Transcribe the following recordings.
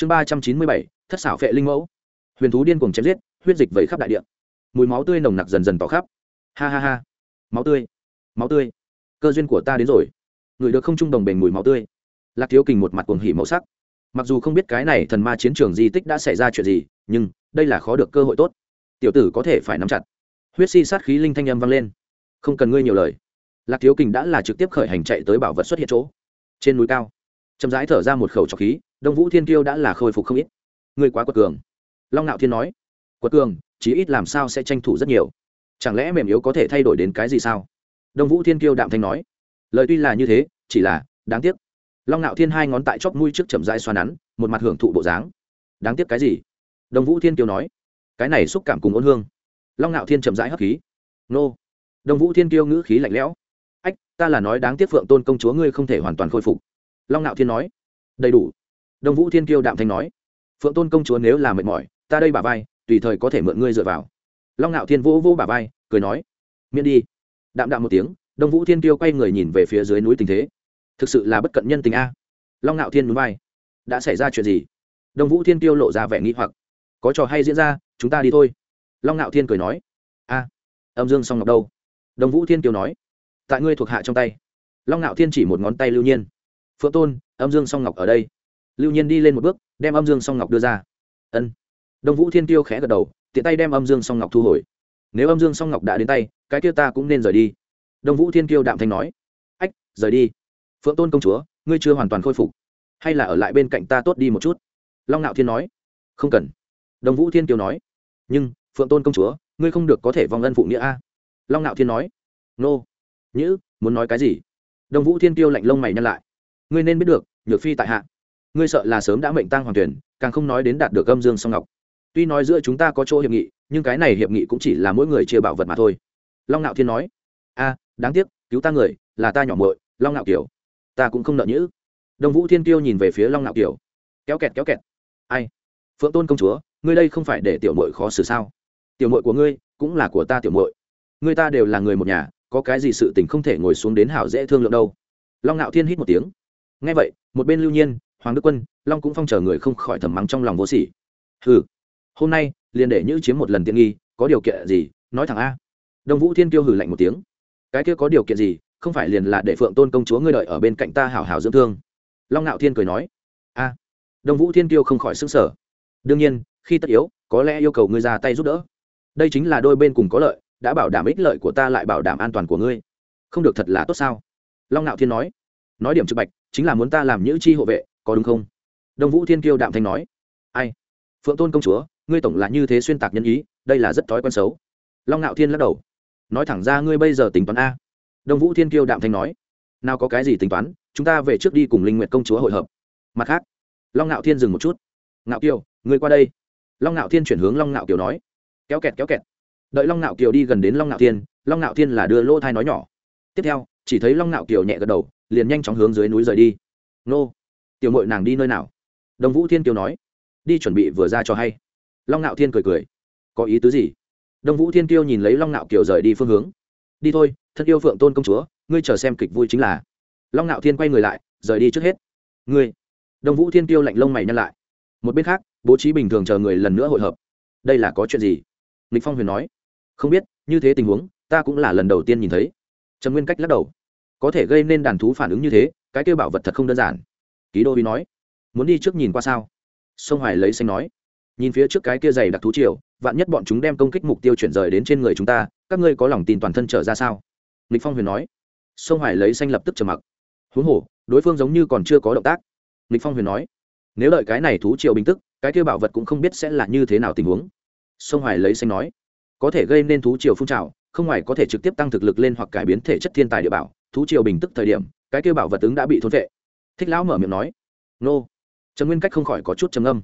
chương ba trăm chín mươi bảy, thất xảo phệ linh mẫu. Huyền thú điên cuồng chém giết, huyết dịch vẩy khắp đại địa. Mùi máu tươi nồng nặc dần dần tỏ khắp. Ha ha ha. Máu tươi máu tươi. Cơ duyên của ta đến rồi. Người được không trung đồng bền mùi máu tươi. Lạc thiếu kình một mặt cuồng hỉ màu sắc. Mặc dù không biết cái này thần ma chiến trường di tích đã xảy ra chuyện gì, nhưng đây là khó được cơ hội tốt. Tiểu tử có thể phải nắm chặt. Huyết si sát khí linh thanh âm vang lên. Không cần ngươi nhiều lời. Lạc thiếu kình đã là trực tiếp khởi hành chạy tới bảo vật xuất hiện chỗ. Trên núi cao chậm rãi thở ra một khẩu trọc khí, đông vũ thiên kiêu đã là khôi phục không ít. Ngươi quá quật cường. Long nạo thiên nói, quật cường, chí ít làm sao sẽ tranh thủ rất nhiều? Chẳng lẽ mềm yếu có thể thay đổi đến cái gì sao? Đông vũ thiên kiêu đạm thanh nói, lời tuy là như thế, chỉ là, đáng tiếc. Long nạo thiên hai ngón tại chóp mũi trước chậm rãi xoa nắn, một mặt hưởng thụ bộ dáng. Đáng tiếc cái gì? Đông vũ thiên kiêu nói, cái này xúc cảm cùng ôn hương. Long nạo thiên chậm rãi hấp khí. Nô. Đông vũ thiên kiêu ngữ khí lạnh lẽo. Ách, ta là nói đáng tiếc phượng tôn công chúa ngươi không thể hoàn toàn khôi phục long nạo thiên nói, đầy đủ. Đông vũ thiên kiêu đạm thanh nói, phượng tôn công chúa nếu là mệt mỏi, ta đây bà vai, tùy thời có thể mượn ngươi dựa vào. Long nạo thiên vỗ vỗ bà vai, cười nói, miễn đi. Đạm đạm một tiếng, đông vũ thiên kiêu quay người nhìn về phía dưới núi tình thế. Thực sự là bất cận nhân tình a. Long nạo thiên núi vai, đã xảy ra chuyện gì? Đông vũ thiên kiêu lộ ra vẻ nghĩ hoặc, có trò hay diễn ra, chúng ta đi thôi. Long nạo thiên cười nói, a, âm dương song ngọc đâu? Đông vũ thiên kiêu nói, tại ngươi thuộc hạ trong tay. Long nạo thiên chỉ một ngón tay lưu nhiên phượng tôn, âm dương song ngọc ở đây. Lưu nhiên đi lên một bước, đem âm dương song ngọc đưa ra. Ân. Đông vũ thiên tiêu khẽ gật đầu, tiện tay đem âm dương song ngọc thu hồi. Nếu âm dương song ngọc đã đến tay, cái kia ta cũng nên rời đi. Đông vũ thiên tiêu đạm thanh nói. Ách, rời đi. Phượng tôn công chúa, ngươi chưa hoàn toàn khôi phục. Hay là ở lại bên cạnh ta tốt đi một chút? Long nạo thiên nói. Không cần. Đông vũ thiên kiều nói. Nhưng, phượng tôn công chúa, ngươi không được có thể vong ân phụ nghĩa a. Long nạo thiên nói. Nô. Nhữ, muốn nói cái gì? Đông vũ thiên kiêu lạnh lông mày nhăn lại ngươi nên biết được, nhược phi tại hạ. Ngươi sợ là sớm đã mệnh tăng hoàng tuyển, càng không nói đến đạt được âm dương song ngọc. Tuy nói giữa chúng ta có chỗ hiệp nghị, nhưng cái này hiệp nghị cũng chỉ là mỗi người chia bảo vật mà thôi. Long ngạo thiên nói. A, đáng tiếc, cứu ta người, là ta nhỏ muội, long ngạo kiều. Ta cũng không nợ nhữ. Đông vũ thiên tiêu nhìn về phía long ngạo kiều. Kéo kẹt kéo kẹt. Ai? Phượng tôn công chúa, ngươi đây không phải để tiểu muội khó xử sao? Tiểu muội của ngươi cũng là của ta tiểu muội. Ngươi ta đều là người một nhà, có cái gì sự tình không thể ngồi xuống đến hảo dễ thương lượng đâu. Long ngạo thiên hít một tiếng ngay vậy, một bên lưu nhiên, hoàng đức quân, long cũng phong chờ người không khỏi thầm mắng trong lòng vô sỉ. Ừ hôm nay, liền để nhữ chiếm một lần tiện nghi, có điều kiện gì, nói thẳng a. Đông vũ thiên kiêu hử lạnh một tiếng. Cái kia có điều kiện gì, không phải liền là để phượng tôn công chúa ngươi đợi ở bên cạnh ta hảo hảo dưỡng thương. Long ngạo thiên cười nói. A, đông vũ thiên kiêu không khỏi xứng sở đương nhiên, khi tất yếu, có lẽ yêu cầu ngươi ra tay giúp đỡ. Đây chính là đôi bên cùng có lợi, đã bảo đảm ích lợi của ta lại bảo đảm an toàn của ngươi. Không được thật là tốt sao? Long ngạo thiên nói nói điểm trực bạch, chính là muốn ta làm nhữ chi hộ vệ, có đúng không? Đông vũ thiên kiêu đạm thanh nói. Ai? Phượng tôn công chúa, ngươi tổng là như thế xuyên tạc nhân ý, đây là rất thói quen xấu. Long ngạo thiên lắc đầu. Nói thẳng ra ngươi bây giờ tính toán a. Đông vũ thiên kiêu đạm thanh nói. Nào có cái gì tính toán, chúng ta về trước đi cùng linh nguyện công chúa hội hợp. Mặt khác, long ngạo thiên dừng một chút. Ngạo kiều, ngươi qua đây. Long ngạo thiên chuyển hướng long ngạo kiều nói. Kéo kẹt kéo kẹt. Đợi long ngạo kiều đi gần đến long ngạo thiên, long ngạo thiên là đưa lô thai nói nhỏ tiếp theo, chỉ thấy long nạo kiều nhẹ gật đầu, liền nhanh chóng hướng dưới núi rời đi. Nô, tiểu mội nàng đi nơi nào? Đồng vũ thiên kiều nói. Đi chuẩn bị vừa ra cho hay. Long nạo thiên cười cười. Có ý tứ gì? Đông vũ thiên kiêu nhìn lấy long nạo kiều rời đi phương hướng. Đi thôi, thân yêu phượng tôn công chúa, ngươi chờ xem kịch vui chính là. Long nạo thiên quay người lại, rời đi trước hết. Ngươi? Đông vũ thiên kiêu lạnh lông mày nhăn lại. Một bên khác, bố trí bình thường chờ người lần nữa hội hợp. Đây là có chuyện gì? Lịch phong huyền nói. Không biết, như thế tình huống, ta cũng là lần đầu tiên nhìn thấy trần nguyên cách lắc đầu. Có thể gây nên đàn thú phản ứng như thế, cái kêu bảo vật thật không đơn giản. Ký đô uy nói, muốn đi trước nhìn qua sao? Sông hoài lấy xanh nói, nhìn phía trước cái kia dày đặc thú triều, vạn nhất bọn chúng đem công kích mục tiêu chuyển rời đến trên người chúng ta, các ngươi có lòng tin toàn thân trở ra sao? Lịch phong huyền nói. Sông hoài lấy xanh lập tức trầm mặc. Huống hồ, đối phương giống như còn chưa có động tác. Lịch phong huyền nói, nếu đợi cái này thú triều bình tức, cái kia bảo vật cũng không biết sẽ là như thế nào tình huống. Sông hoài lấy xanh nói, có thể gây nên thú triều phun trào không ngoài có thể trực tiếp tăng thực lực lên hoặc cải biến thể chất thiên tài địa bảo, thú triều bình tức thời điểm, cái kêu bảo vật ứng đã bị thôn vệ thích lão mở miệng nói, nô. Trần nguyên cách không khỏi có chút trầm âm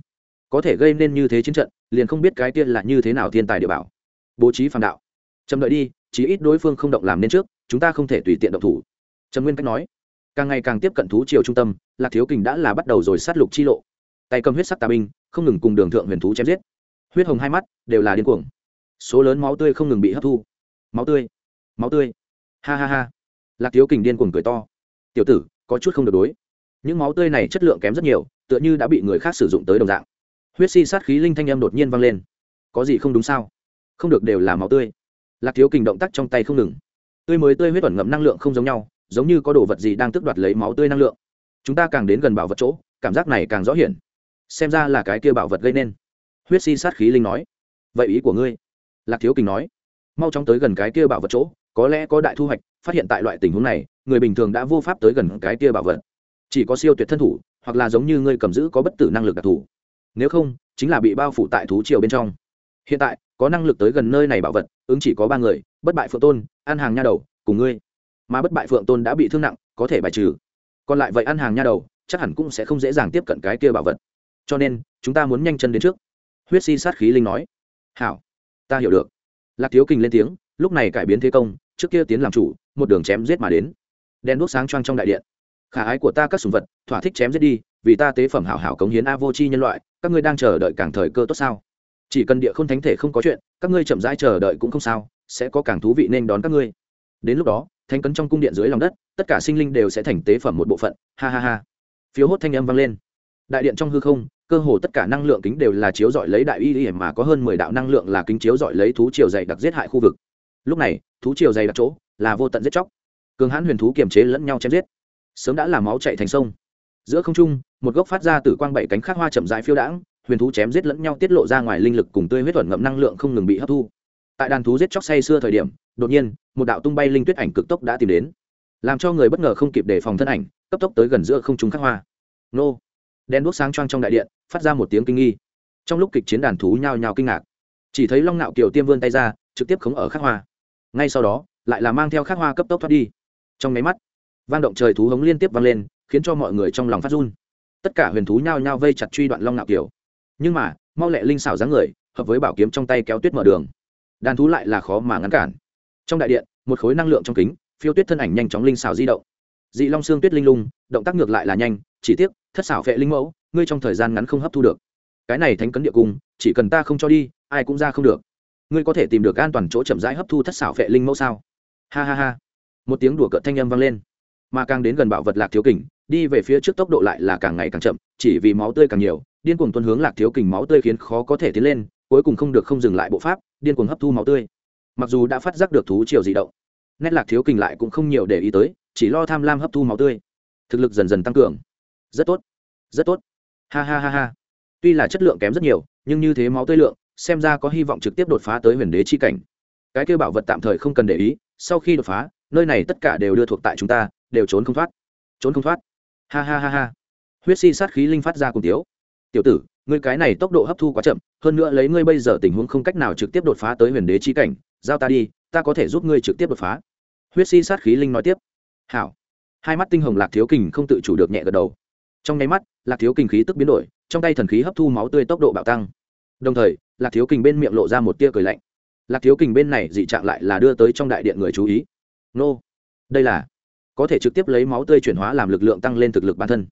có thể gây nên như thế chiến trận, liền không biết cái tiên là như thế nào thiên tài địa bảo. Bố trí phản đạo. Trầm đợi đi, chí ít đối phương không động làm nên trước, chúng ta không thể tùy tiện động thủ. Trầm nguyên cách nói. Càng ngày càng tiếp cận thú triều trung tâm, lạc thiếu kình đã là bắt đầu rồi sát lục chi lộ. Tay cầm huyết sắc tà binh, không ngừng cùng đường thượng huyền thú chém giết. Huyết hồng hai mắt đều là điên cuồng. Số lớn máu tươi không ngừng bị hấp thu máu tươi máu tươi. Ha ha ha. Lạc thiếu kình điên cuồng cười to. Tiểu tử, có chút không được đối. Những máu tươi này chất lượng kém rất nhiều, tựa như đã bị người khác sử dụng tới đồng dạng. Huyết si sát khí linh thanh âm đột nhiên vang lên. Có gì không đúng sao? Không được đều là máu tươi. Lạc thiếu kình động tác trong tay không ngừng. Tươi mới tươi huyết ẩn ngậm năng lượng không giống nhau, giống như có đồ vật gì đang tước đoạt lấy máu tươi năng lượng. Chúng ta càng đến gần bảo vật chỗ, cảm giác này càng rõ hiển. Xem ra là cái kia bảo vật gây nên. Huyết si sát khí linh nói. Vậy ý của ngươi? Lạc thiếu kình nói mau chóng tới gần cái kia bảo vật chỗ, có lẽ có đại thu hoạch, phát hiện tại loại tình huống này, người bình thường đã vô pháp tới gần cái kia bảo vật. Chỉ có siêu tuyệt thân thủ, hoặc là giống như ngươi cầm giữ có bất tử năng lực đặc thù. Nếu không, chính là bị bao phủ tại thú triều bên trong. Hiện tại, có năng lực tới gần nơi này bảo vật, ứng chỉ có ba người, bất bại phượng tôn ăn hàng nha đầu, cùng ngươi. Mà bất bại phượng tôn đã bị thương nặng, có thể bài trừ. Còn lại vậy ăn hàng nha đầu, chắc hẳn cũng sẽ không dễ dàng tiếp cận cái kia bảo vật. Cho nên, chúng ta muốn nhanh chân đến trước. Huyết si sát khí linh nói. Hảo, ta hiểu được lạc thiếu kình lên tiếng, lúc này cải biến thế công, trước kia tiến làm chủ, một đường chém giết mà đến. Đen đuốc sáng choang trong đại điện. Khả ái của ta các sùng vật, thỏa thích chém giết đi, vì ta tế phẩm hảo hảo cống hiến a vô chi nhân loại, các ngươi đang chờ đợi càng thời cơ tốt sao? Chỉ cần địa không thánh thể không có chuyện, các ngươi chậm rãi chờ đợi cũng không sao, sẽ có càng thú vị nên đón các ngươi. Đến lúc đó thanh cấn trong cung điện dưới lòng đất, tất cả sinh linh đều sẽ thành tế phẩm một bộ phận. Ha ha ha. Phiếu hốt thanh âm vang lên. Đại điện trong hư không cơ hồ tất cả năng lượng kính đều là chiếu dọi lấy đại y y mà có hơn mười đạo năng lượng là kính chiếu dọi lấy thú triều dày đặc giết hại khu vực. Lúc này, thú triều dày đặc chỗ là vô tận giết chóc. Cường hãn huyền thú kiềm chế lẫn nhau chém giết. Sớm đã làm máu chạy thành sông. Giữa không trung, một gốc phát ra từ quang bảy cánh khắc hoa chậm rãi phiêu đãng, huyền thú chém giết lẫn nhau tiết lộ ra ngoài linh lực cùng tươi huyết thuận ngậm năng lượng không ngừng bị hấp thu. Tại đàn thú giết chóc say xưa thời điểm, đột nhiên, một đạo tung bay linh tuyết ảnh cực tốc đã tìm đến, làm cho người bất ngờ không kịp đề phòng thân ảnh, cấp tốc tới gần giữa không trung khắc hoa. Nô! Đen đuốc sáng choang trong đại điện, phát ra một tiếng kinh nghi. Trong lúc kịch chiến đàn thú nhao nhao kinh ngạc. Chỉ thấy long nạo kiều tiêm vươn tay ra, trực tiếp khống ở khắc hoa. Ngay sau đó, lại là mang theo khắc hoa cấp tốc thoát đi. Trong máy mắt, vang động trời thú hống liên tiếp vang lên, khiến cho mọi người trong lòng phát run. Tất cả huyền thú nhao nhao vây chặt truy đoạn long nạo kiều. Nhưng mà, mau lẹ linh xảo dáng người, hợp với bảo kiếm trong tay kéo tuyết mở đường. Đàn thú lại là khó mà ngăn cản. Trong đại điện, một khối năng lượng trong kính, phiêu tuyết thân ảnh nhanh chóng linh xảo di động. Dị long xương tuyết linh lung, động tác ngược lại là nhanh, chỉ tiếc thất xảo phệ linh mẫu, ngươi trong thời gian ngắn không hấp thu được. Cái này thánh cấn địa cung, chỉ cần ta không cho đi, ai cũng ra không được. Ngươi có thể tìm được an toàn chỗ chậm rãi hấp thu thất xảo phệ linh mẫu sao? Ha ha ha. Một tiếng đùa cợt thanh âm vang lên. Mà càng đến gần bảo vật lạc thiếu kình, đi về phía trước tốc độ lại là càng ngày càng chậm, chỉ vì máu tươi càng nhiều, điên cuồng tuân hướng lạc thiếu kình máu tươi khiến khó có thể tiến lên, cuối cùng không được không dừng lại bộ pháp, điên cuồng hấp thu máu tươi. Mặc dù đã phát giác được thú chiều di động, nét lạc thiếu kình lại cũng không nhiều để ý tới, chỉ lo tham lam hấp thu máu tươi. Thực lực dần dần tăng cường rất tốt rất tốt. Ha ha ha ha. Tuy là chất lượng kém rất nhiều, nhưng như thế máu tươi lượng, xem ra có hy vọng trực tiếp đột phá tới huyền đế chi cảnh. Cái kêu bảo vật tạm thời không cần để ý, sau khi đột phá, nơi này tất cả đều đưa thuộc tại chúng ta, đều trốn không thoát. Trốn không thoát. Ha ha ha ha. Huyết si sát khí linh phát ra cùng tiếu. Tiểu tử, ngươi cái này tốc độ hấp thu quá chậm, hơn nữa lấy ngươi bây giờ tình huống không cách nào trực tiếp đột phá tới huyền đế chi cảnh, giao ta đi, ta có thể giúp ngươi trực tiếp đột phá. Huyết si sát khí linh nói tiếp. Hảo. Hai mắt tinh hồng lạc thiếu kình không tự chủ được nhẹ gật đầu trong nháy mắt, lạc thiếu kinh khí tức biến đổi, trong tay thần khí hấp thu máu tươi tốc độ bạo tăng. Đồng thời, lạc thiếu kinh bên miệng lộ ra một tia cười lạnh. Lạc thiếu kinh bên này dị trạng lại là đưa tới trong đại điện người chú ý. Nô, đây là, có thể trực tiếp lấy máu tươi chuyển hóa làm lực lượng tăng lên thực lực bản thân.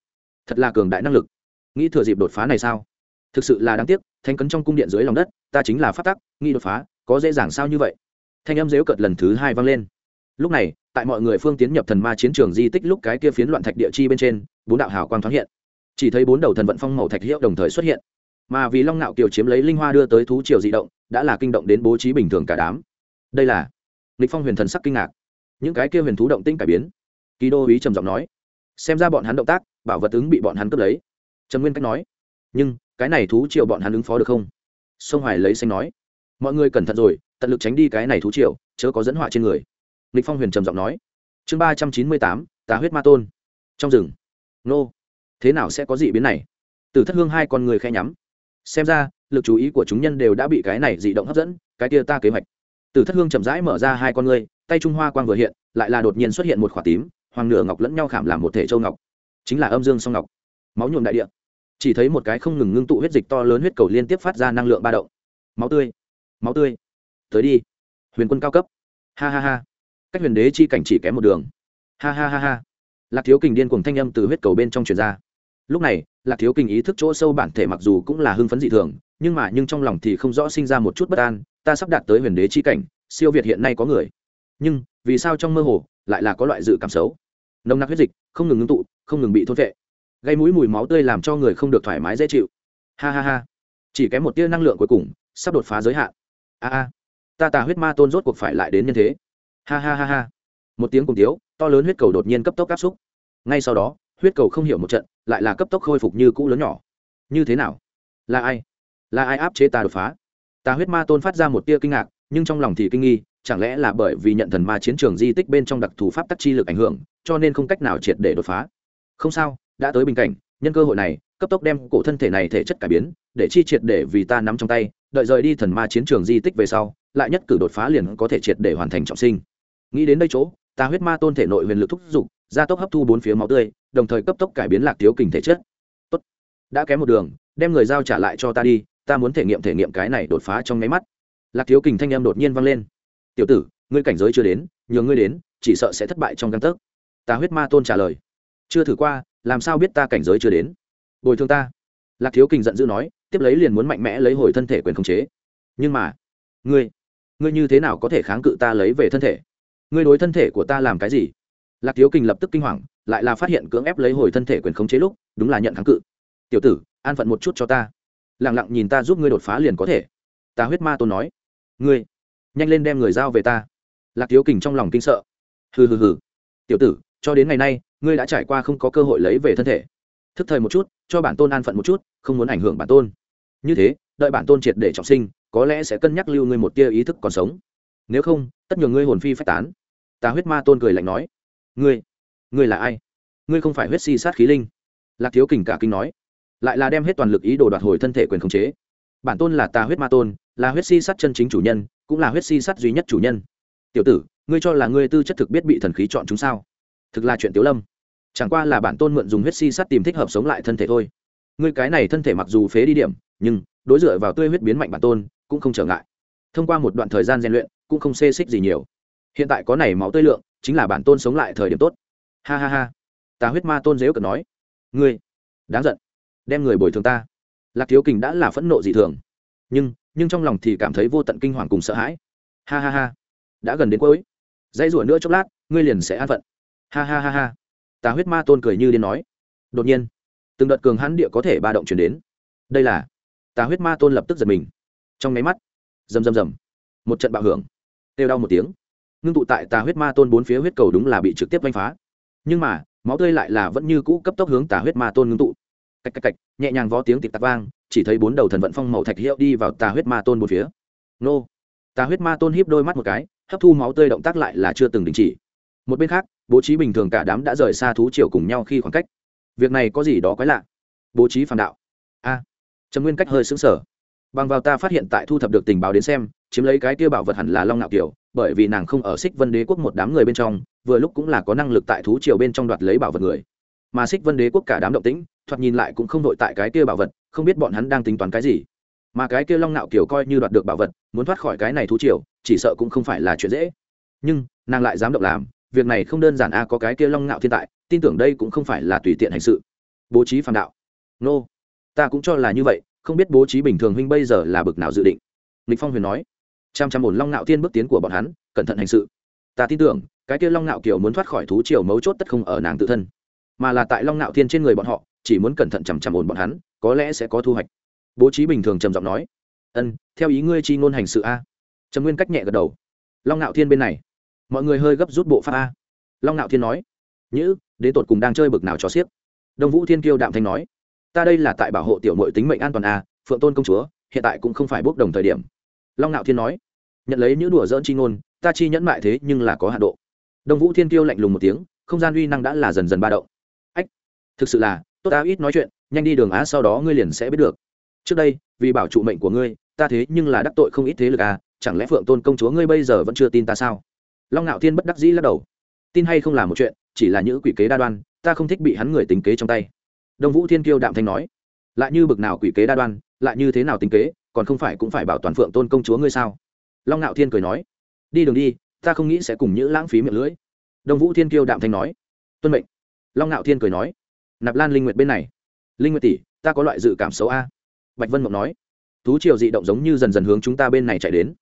Thật là cường đại năng lực. Nghĩ thừa dịp đột phá này sao? Thực sự là đáng tiếc, thanh cấn trong cung điện dưới lòng đất, ta chính là phát tắc, nghĩ đột phá, có dễ dàng sao như vậy? Thanh âm dếu cợt lần thứ hai vang lên lúc này, tại mọi người phương tiến nhập thần ma chiến trường di tích lúc cái kia phiến loạn thạch địa chi bên trên, bốn đạo hào quang thoáng hiện. Chỉ thấy bốn đầu thần vận phong màu thạch hiệu đồng thời xuất hiện. Mà vì long nạo kiều chiếm lấy linh hoa đưa tới thú triều di động, đã là kinh động đến bố trí bình thường cả đám. Đây là lịch phong huyền thần sắc kinh ngạc. Những cái kia huyền thú động tinh cải biến. Kỳ đô ý trầm giọng nói, xem ra bọn hắn động tác, bảo vật ứng bị bọn hắn cướp lấy. Trần nguyên cách nói, nhưng, cái này thú triều bọn hắn ứng phó được không? Sông hoài lấy xanh nói, mọi người cẩn thận rồi, tận lực tránh đi cái này thú triều, chớ có dẫn họa trên người lịch phong huyền trầm giọng nói. Chương ba trăm chín mươi tám, tá huyết ma tôn. Trong rừng. Nô. Thế nào sẽ có dị biến này? Từ thất hương hai con người khe nhắm. Xem ra, lực chú ý của chúng nhân đều đã bị cái này dị động hấp dẫn, cái kia ta kế hoạch. Từ thất hương chậm rãi mở ra hai con người tay trung hoa quang vừa hiện, lại là đột nhiên xuất hiện một khỏa tím, hoàng nửa ngọc lẫn nhau khảm làm một thể châu ngọc. Chính là âm dương song ngọc. Máu nhuộm đại địa. Chỉ thấy một cái không ngừng ngưng tụ huyết dịch to lớn huyết cầu liên tiếp phát ra năng lượng ba động. Máu tươi. Máu tươi. Tới đi. Huyền quân cao cấp. Ha ha ha cách huyền đế chi cảnh chỉ kém một đường. Ha ha ha ha. Lạc thiếu kình điên cùng thanh âm từ huyết cầu bên trong truyền ra. Lúc này, lạc thiếu kình ý thức chỗ sâu bản thể mặc dù cũng là hưng phấn dị thường, nhưng mà nhưng trong lòng thì không rõ sinh ra một chút bất an, ta sắp đạt tới huyền đế chi cảnh, siêu việt hiện nay có người. Nhưng, vì sao trong mơ hồ lại là có loại dự cảm xấu? Nồng nặc huyết dịch, không ngừng ngưng tụ, không ngừng bị thôn vệ. Gây mũi mùi máu tươi làm cho người không được thoải mái, dễ chịu. Ha ha ha. Chỉ kém một tia năng lượng cuối cùng, sắp đột phá giới hạn. A a. Ta tà huyết ma tôn rốt cuộc phải lại đến nhân thế ha ha ha ha. Một tiếng cùng tiếu, to lớn huyết cầu đột nhiên cấp tốc áp xúc. Ngay sau đó, huyết cầu không hiểu một trận, lại là cấp tốc khôi phục như cũ lớn nhỏ. Như thế nào? Là ai? Là ai áp chế ta đột phá? Ta huyết ma tôn phát ra một tia kinh ngạc, nhưng trong lòng thì kinh nghi, chẳng lẽ là bởi vì nhận thần ma chiến trường di tích bên trong đặc thù pháp tắc chi lực ảnh hưởng, cho nên không cách nào triệt để đột phá? Không sao, đã tới bình cảnh, nhân cơ hội này, cấp tốc đem cổ thân thể này thể chất cải biến, để chi triệt để vì ta nắm trong tay, đợi rời đi thần ma chiến trường di tích về sau, lại nhất cử đột phá liền có thể triệt để hoàn thành trọng sinh nghĩ đến đây chỗ, ta huyết ma tôn thể nội huyền lực thúc giục, gia tốc hấp thu bốn phía máu tươi, đồng thời cấp tốc cải biến lạc thiếu kình thể chất. Tốt. đã kém một đường, đem người giao trả lại cho ta đi, ta muốn thể nghiệm thể nghiệm cái này đột phá trong nháy mắt. Lạc thiếu kình thanh em đột nhiên vang lên. Tiểu tử, ngươi cảnh giới chưa đến nhường ngươi đến, chỉ sợ sẽ thất bại trong căn tấc. Ta huyết ma tôn trả lời. Chưa thử qua, làm sao biết ta cảnh giới chưa đến? Bồi thường ta. Lạc thiếu kình giận dữ nói, tiếp lấy liền muốn mạnh mẽ lấy hồi thân thể quyền khống chế. Nhưng mà, ngươi ngươi như thế nào có thể kháng cự ta lấy về thân thể? Ngươi đối thân thể của ta làm cái gì? Lạc thiếu kình lập tức kinh hoàng, lại là phát hiện cưỡng ép lấy hồi thân thể quyền khống chế lúc, đúng là nhận kháng cự. Tiểu tử, an phận một chút cho ta. Lẳng lặng nhìn ta giúp ngươi đột phá liền có thể. Ta huyết ma tôn nói. Ngươi, nhanh lên đem người giao về ta. Lạc thiếu kình trong lòng kinh sợ. Hừ hừ hừ. Tiểu tử, cho đến ngày nay, ngươi đã trải qua không có cơ hội lấy về thân thể. Thức thời một chút, cho bản tôn an phận một chút, không muốn ảnh hưởng bản tôn. Như thế, đợi bản tôn triệt để trọng sinh, có lẽ sẽ cân nhắc lưu ngươi một tia ý thức còn sống. Nếu không, tất nhường ngươi hồn phi phát tán tà huyết ma tôn cười lạnh nói, ngươi ngươi là ai? Ngươi không phải huyết si sát khí linh. Lạc thiếu kình cả kinh nói, lại là đem hết toàn lực ý đồ đoạt hồi thân thể quyền khống chế. Bản tôn là tà huyết ma tôn, là huyết si sát chân chính chủ nhân, cũng là huyết si sát duy nhất chủ nhân. Tiểu tử, ngươi cho là ngươi tư chất thực biết bị thần khí chọn chúng sao? Thực là chuyện tiểu lâm. Chẳng qua là bản tôn mượn dùng huyết si sát tìm thích hợp sống lại thân thể thôi. Ngươi cái này thân thể mặc dù phế đi điểm, nhưng đối dựa vào tươi huyết biến mạnh bản tôn cũng không trở ngại. Thông qua một đoạn thời gian rèn luyện, cũng không xê xích gì nhiều hiện tại có này máu tươi lượng, chính là bản tôn sống lại thời điểm tốt. Ha ha ha. Ta huyết ma tôn dếu cần nói. Ngươi, đáng giận. Đem người bồi thường ta. Lạc thiếu kình đã là phẫn nộ dị thường. Nhưng nhưng trong lòng thì cảm thấy vô tận kinh hoàng cùng sợ hãi. Ha ha ha. Đã gần đến cuối. Dãy rủa nữa chốc lát, ngươi liền sẽ an phận. Ha ha ha ha. Ta huyết ma tôn cười như điên nói. Đột nhiên, từng đợt cường hãn địa có thể ba động chuyển đến. Đây là ta huyết ma tôn lập tức giật mình. Trong nháy mắt, rầm rầm rầm. Một trận bạo hưởng. Kêu đau một tiếng ngưng tụ tại tà huyết ma tôn bốn phía huyết cầu đúng là bị trực tiếp vanh phá. Nhưng mà, máu tươi lại là vẫn như cũ cấp tốc hướng tà huyết ma tôn ngưng tụ. Cạch cạch cạch, nhẹ nhàng vó tiếng tịp tạc vang, chỉ thấy bốn đầu thần vận phong màu thạch hiệu đi vào tà huyết ma tôn một phía. Nô! Tà huyết ma tôn híp đôi mắt một cái, hấp thu máu tươi động tác lại là chưa từng đình chỉ. Một bên khác, bố trí bình thường cả đám đã rời xa thú triều cùng nhau khi khoảng cách. Việc này có gì đó quái lạ? Bố trí phản đạo. A! Trần nguyên cách hơi xứng sở bằng vào ta phát hiện tại thu thập được tình báo đến xem chiếm lấy cái kia bảo vật hẳn là long nạo kiều, bởi vì nàng không ở xích vân đế quốc một đám người bên trong, vừa lúc cũng là có năng lực tại thú triều bên trong đoạt lấy bảo vật người. Mà xích vân đế quốc cả đám động tĩnh, thoạt nhìn lại cũng không đội tại cái kia bảo vật, không biết bọn hắn đang tính toán cái gì. Mà cái kia long nạo kiều coi như đoạt được bảo vật, muốn thoát khỏi cái này thú triều, chỉ sợ cũng không phải là chuyện dễ. Nhưng, nàng lại dám động làm, việc này không đơn giản a, có cái kia long ngạo thiên tại, tin tưởng đây cũng không phải là tùy tiện hành sự. Bố trí phàm đạo. Nô、no. ta cũng cho là như vậy, không biết bố trí bình thường huynh bây giờ là bực nào dự định. Lịch phong huyền nói chăm chăm ổn long ngạo thiên bước tiến của bọn hắn, cẩn thận hành sự. Ta tin tưởng, cái kia long ngạo kiều muốn thoát khỏi thú triều mấu chốt tất không ở nàng tự thân, mà là tại long ngạo thiên trên người bọn họ, chỉ muốn cẩn thận chằm chằm ổn bọn hắn, có lẽ sẽ có thu hoạch. Bố trí bình thường trầm giọng nói, ân, theo ý ngươi chi ngôn hành sự a. Trầm nguyên cách nhẹ gật đầu. Long ngạo thiên bên này, mọi người hơi gấp rút bộ pháp a. Long ngạo thiên nói, nhữ đến tột cùng đang chơi bực nào cho xiếc. Đông vũ thiên kiêu đạm thanh nói, ta đây là tại bảo hộ tiểu mội tính mệnh an toàn a, phượng tôn công chúa, hiện tại cũng không phải bốc đồng thời điểm long ngạo thiên nói, nhận lấy những đùa dỡn chi ngôn, ta chi nhẫn mại thế nhưng là có hạ độ. Đông vũ thiên kiêu lạnh lùng một tiếng, không gian uy năng đã là dần dần ba động. Ách, thực sự là, tốt ta ít nói chuyện, nhanh đi đường á, sau đó ngươi liền sẽ biết được. Trước đây, vì bảo trụ mệnh của ngươi, ta thế nhưng là đắc tội không ít thế lực à chẳng lẽ phượng tôn công chúa ngươi bây giờ vẫn chưa tin ta sao? Long ngạo thiên bất đắc dĩ lắc đầu. Tin hay không là một chuyện, chỉ là những quỷ kế đa đoan, ta không thích bị hắn người tính kế trong tay. Đông vũ thiên kiêu đạm thanh nói, lại như bực nào quỷ kế đa đoan, lại như thế nào tính kế còn không phải cũng phải bảo toàn phượng tôn công chúa ngươi sao? Long ngạo thiên cười nói, đi đường đi, ta không nghĩ sẽ cùng những lãng phí miệng lưỡi. Đông vũ thiên kiêu đạm thanh nói, tuân mệnh. Long ngạo thiên cười nói, nạp lan linh nguyệt bên này. Linh nguyệt tỷ, ta có loại dự cảm xấu a. Bạch vân mộng nói, thú triều dị động giống như dần dần hướng chúng ta bên này chạy đến.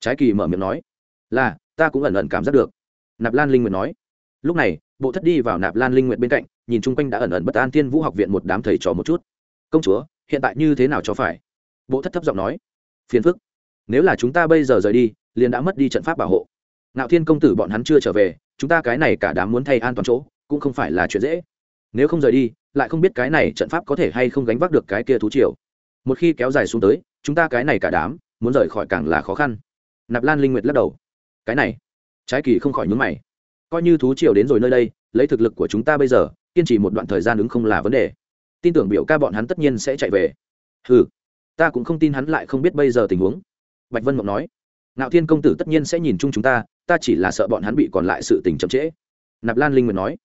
Trái kỳ mở miệng nói, là, ta cũng ẩn ẩn cảm giác được. Nạp lan linh nguyệt nói, lúc này, bộ thất đi vào nạp lan linh nguyệt bên cạnh, nhìn chung quanh đã ẩn ẩn bất an thiên vũ học viện một đám thầy trò một chút. Công chúa, hiện tại như thế nào cho phải? Bộ thất thấp giọng nói, phiền phức. Nếu là chúng ta bây giờ rời đi, liền đã mất đi trận pháp bảo hộ. Ngạo thiên công tử bọn hắn chưa trở về, chúng ta cái này cả đám muốn thay an toàn chỗ, cũng không phải là chuyện dễ. Nếu không rời đi, lại không biết cái này trận pháp có thể hay không gánh vác được cái kia thú triều. Một khi kéo dài xuống tới, chúng ta cái này cả đám muốn rời khỏi càng là khó khăn. Nạp lan linh nguyệt lắc đầu, cái này. Trái kỳ không khỏi nhúng mày, coi như thú triều đến rồi nơi đây, lấy thực lực của chúng ta bây giờ, kiên trì một đoạn thời gian ứng không là vấn đề. Tin tưởng biểu ca bọn hắn tất nhiên sẽ chạy về. Ừ ta cũng không tin hắn lại không biết bây giờ tình huống. Bạch vân mộng nói, ngạo thiên công tử tất nhiên sẽ nhìn chung chúng ta ta chỉ là sợ bọn hắn bị còn lại sự tình chậm trễ. Nạp lan linh nguyệt nói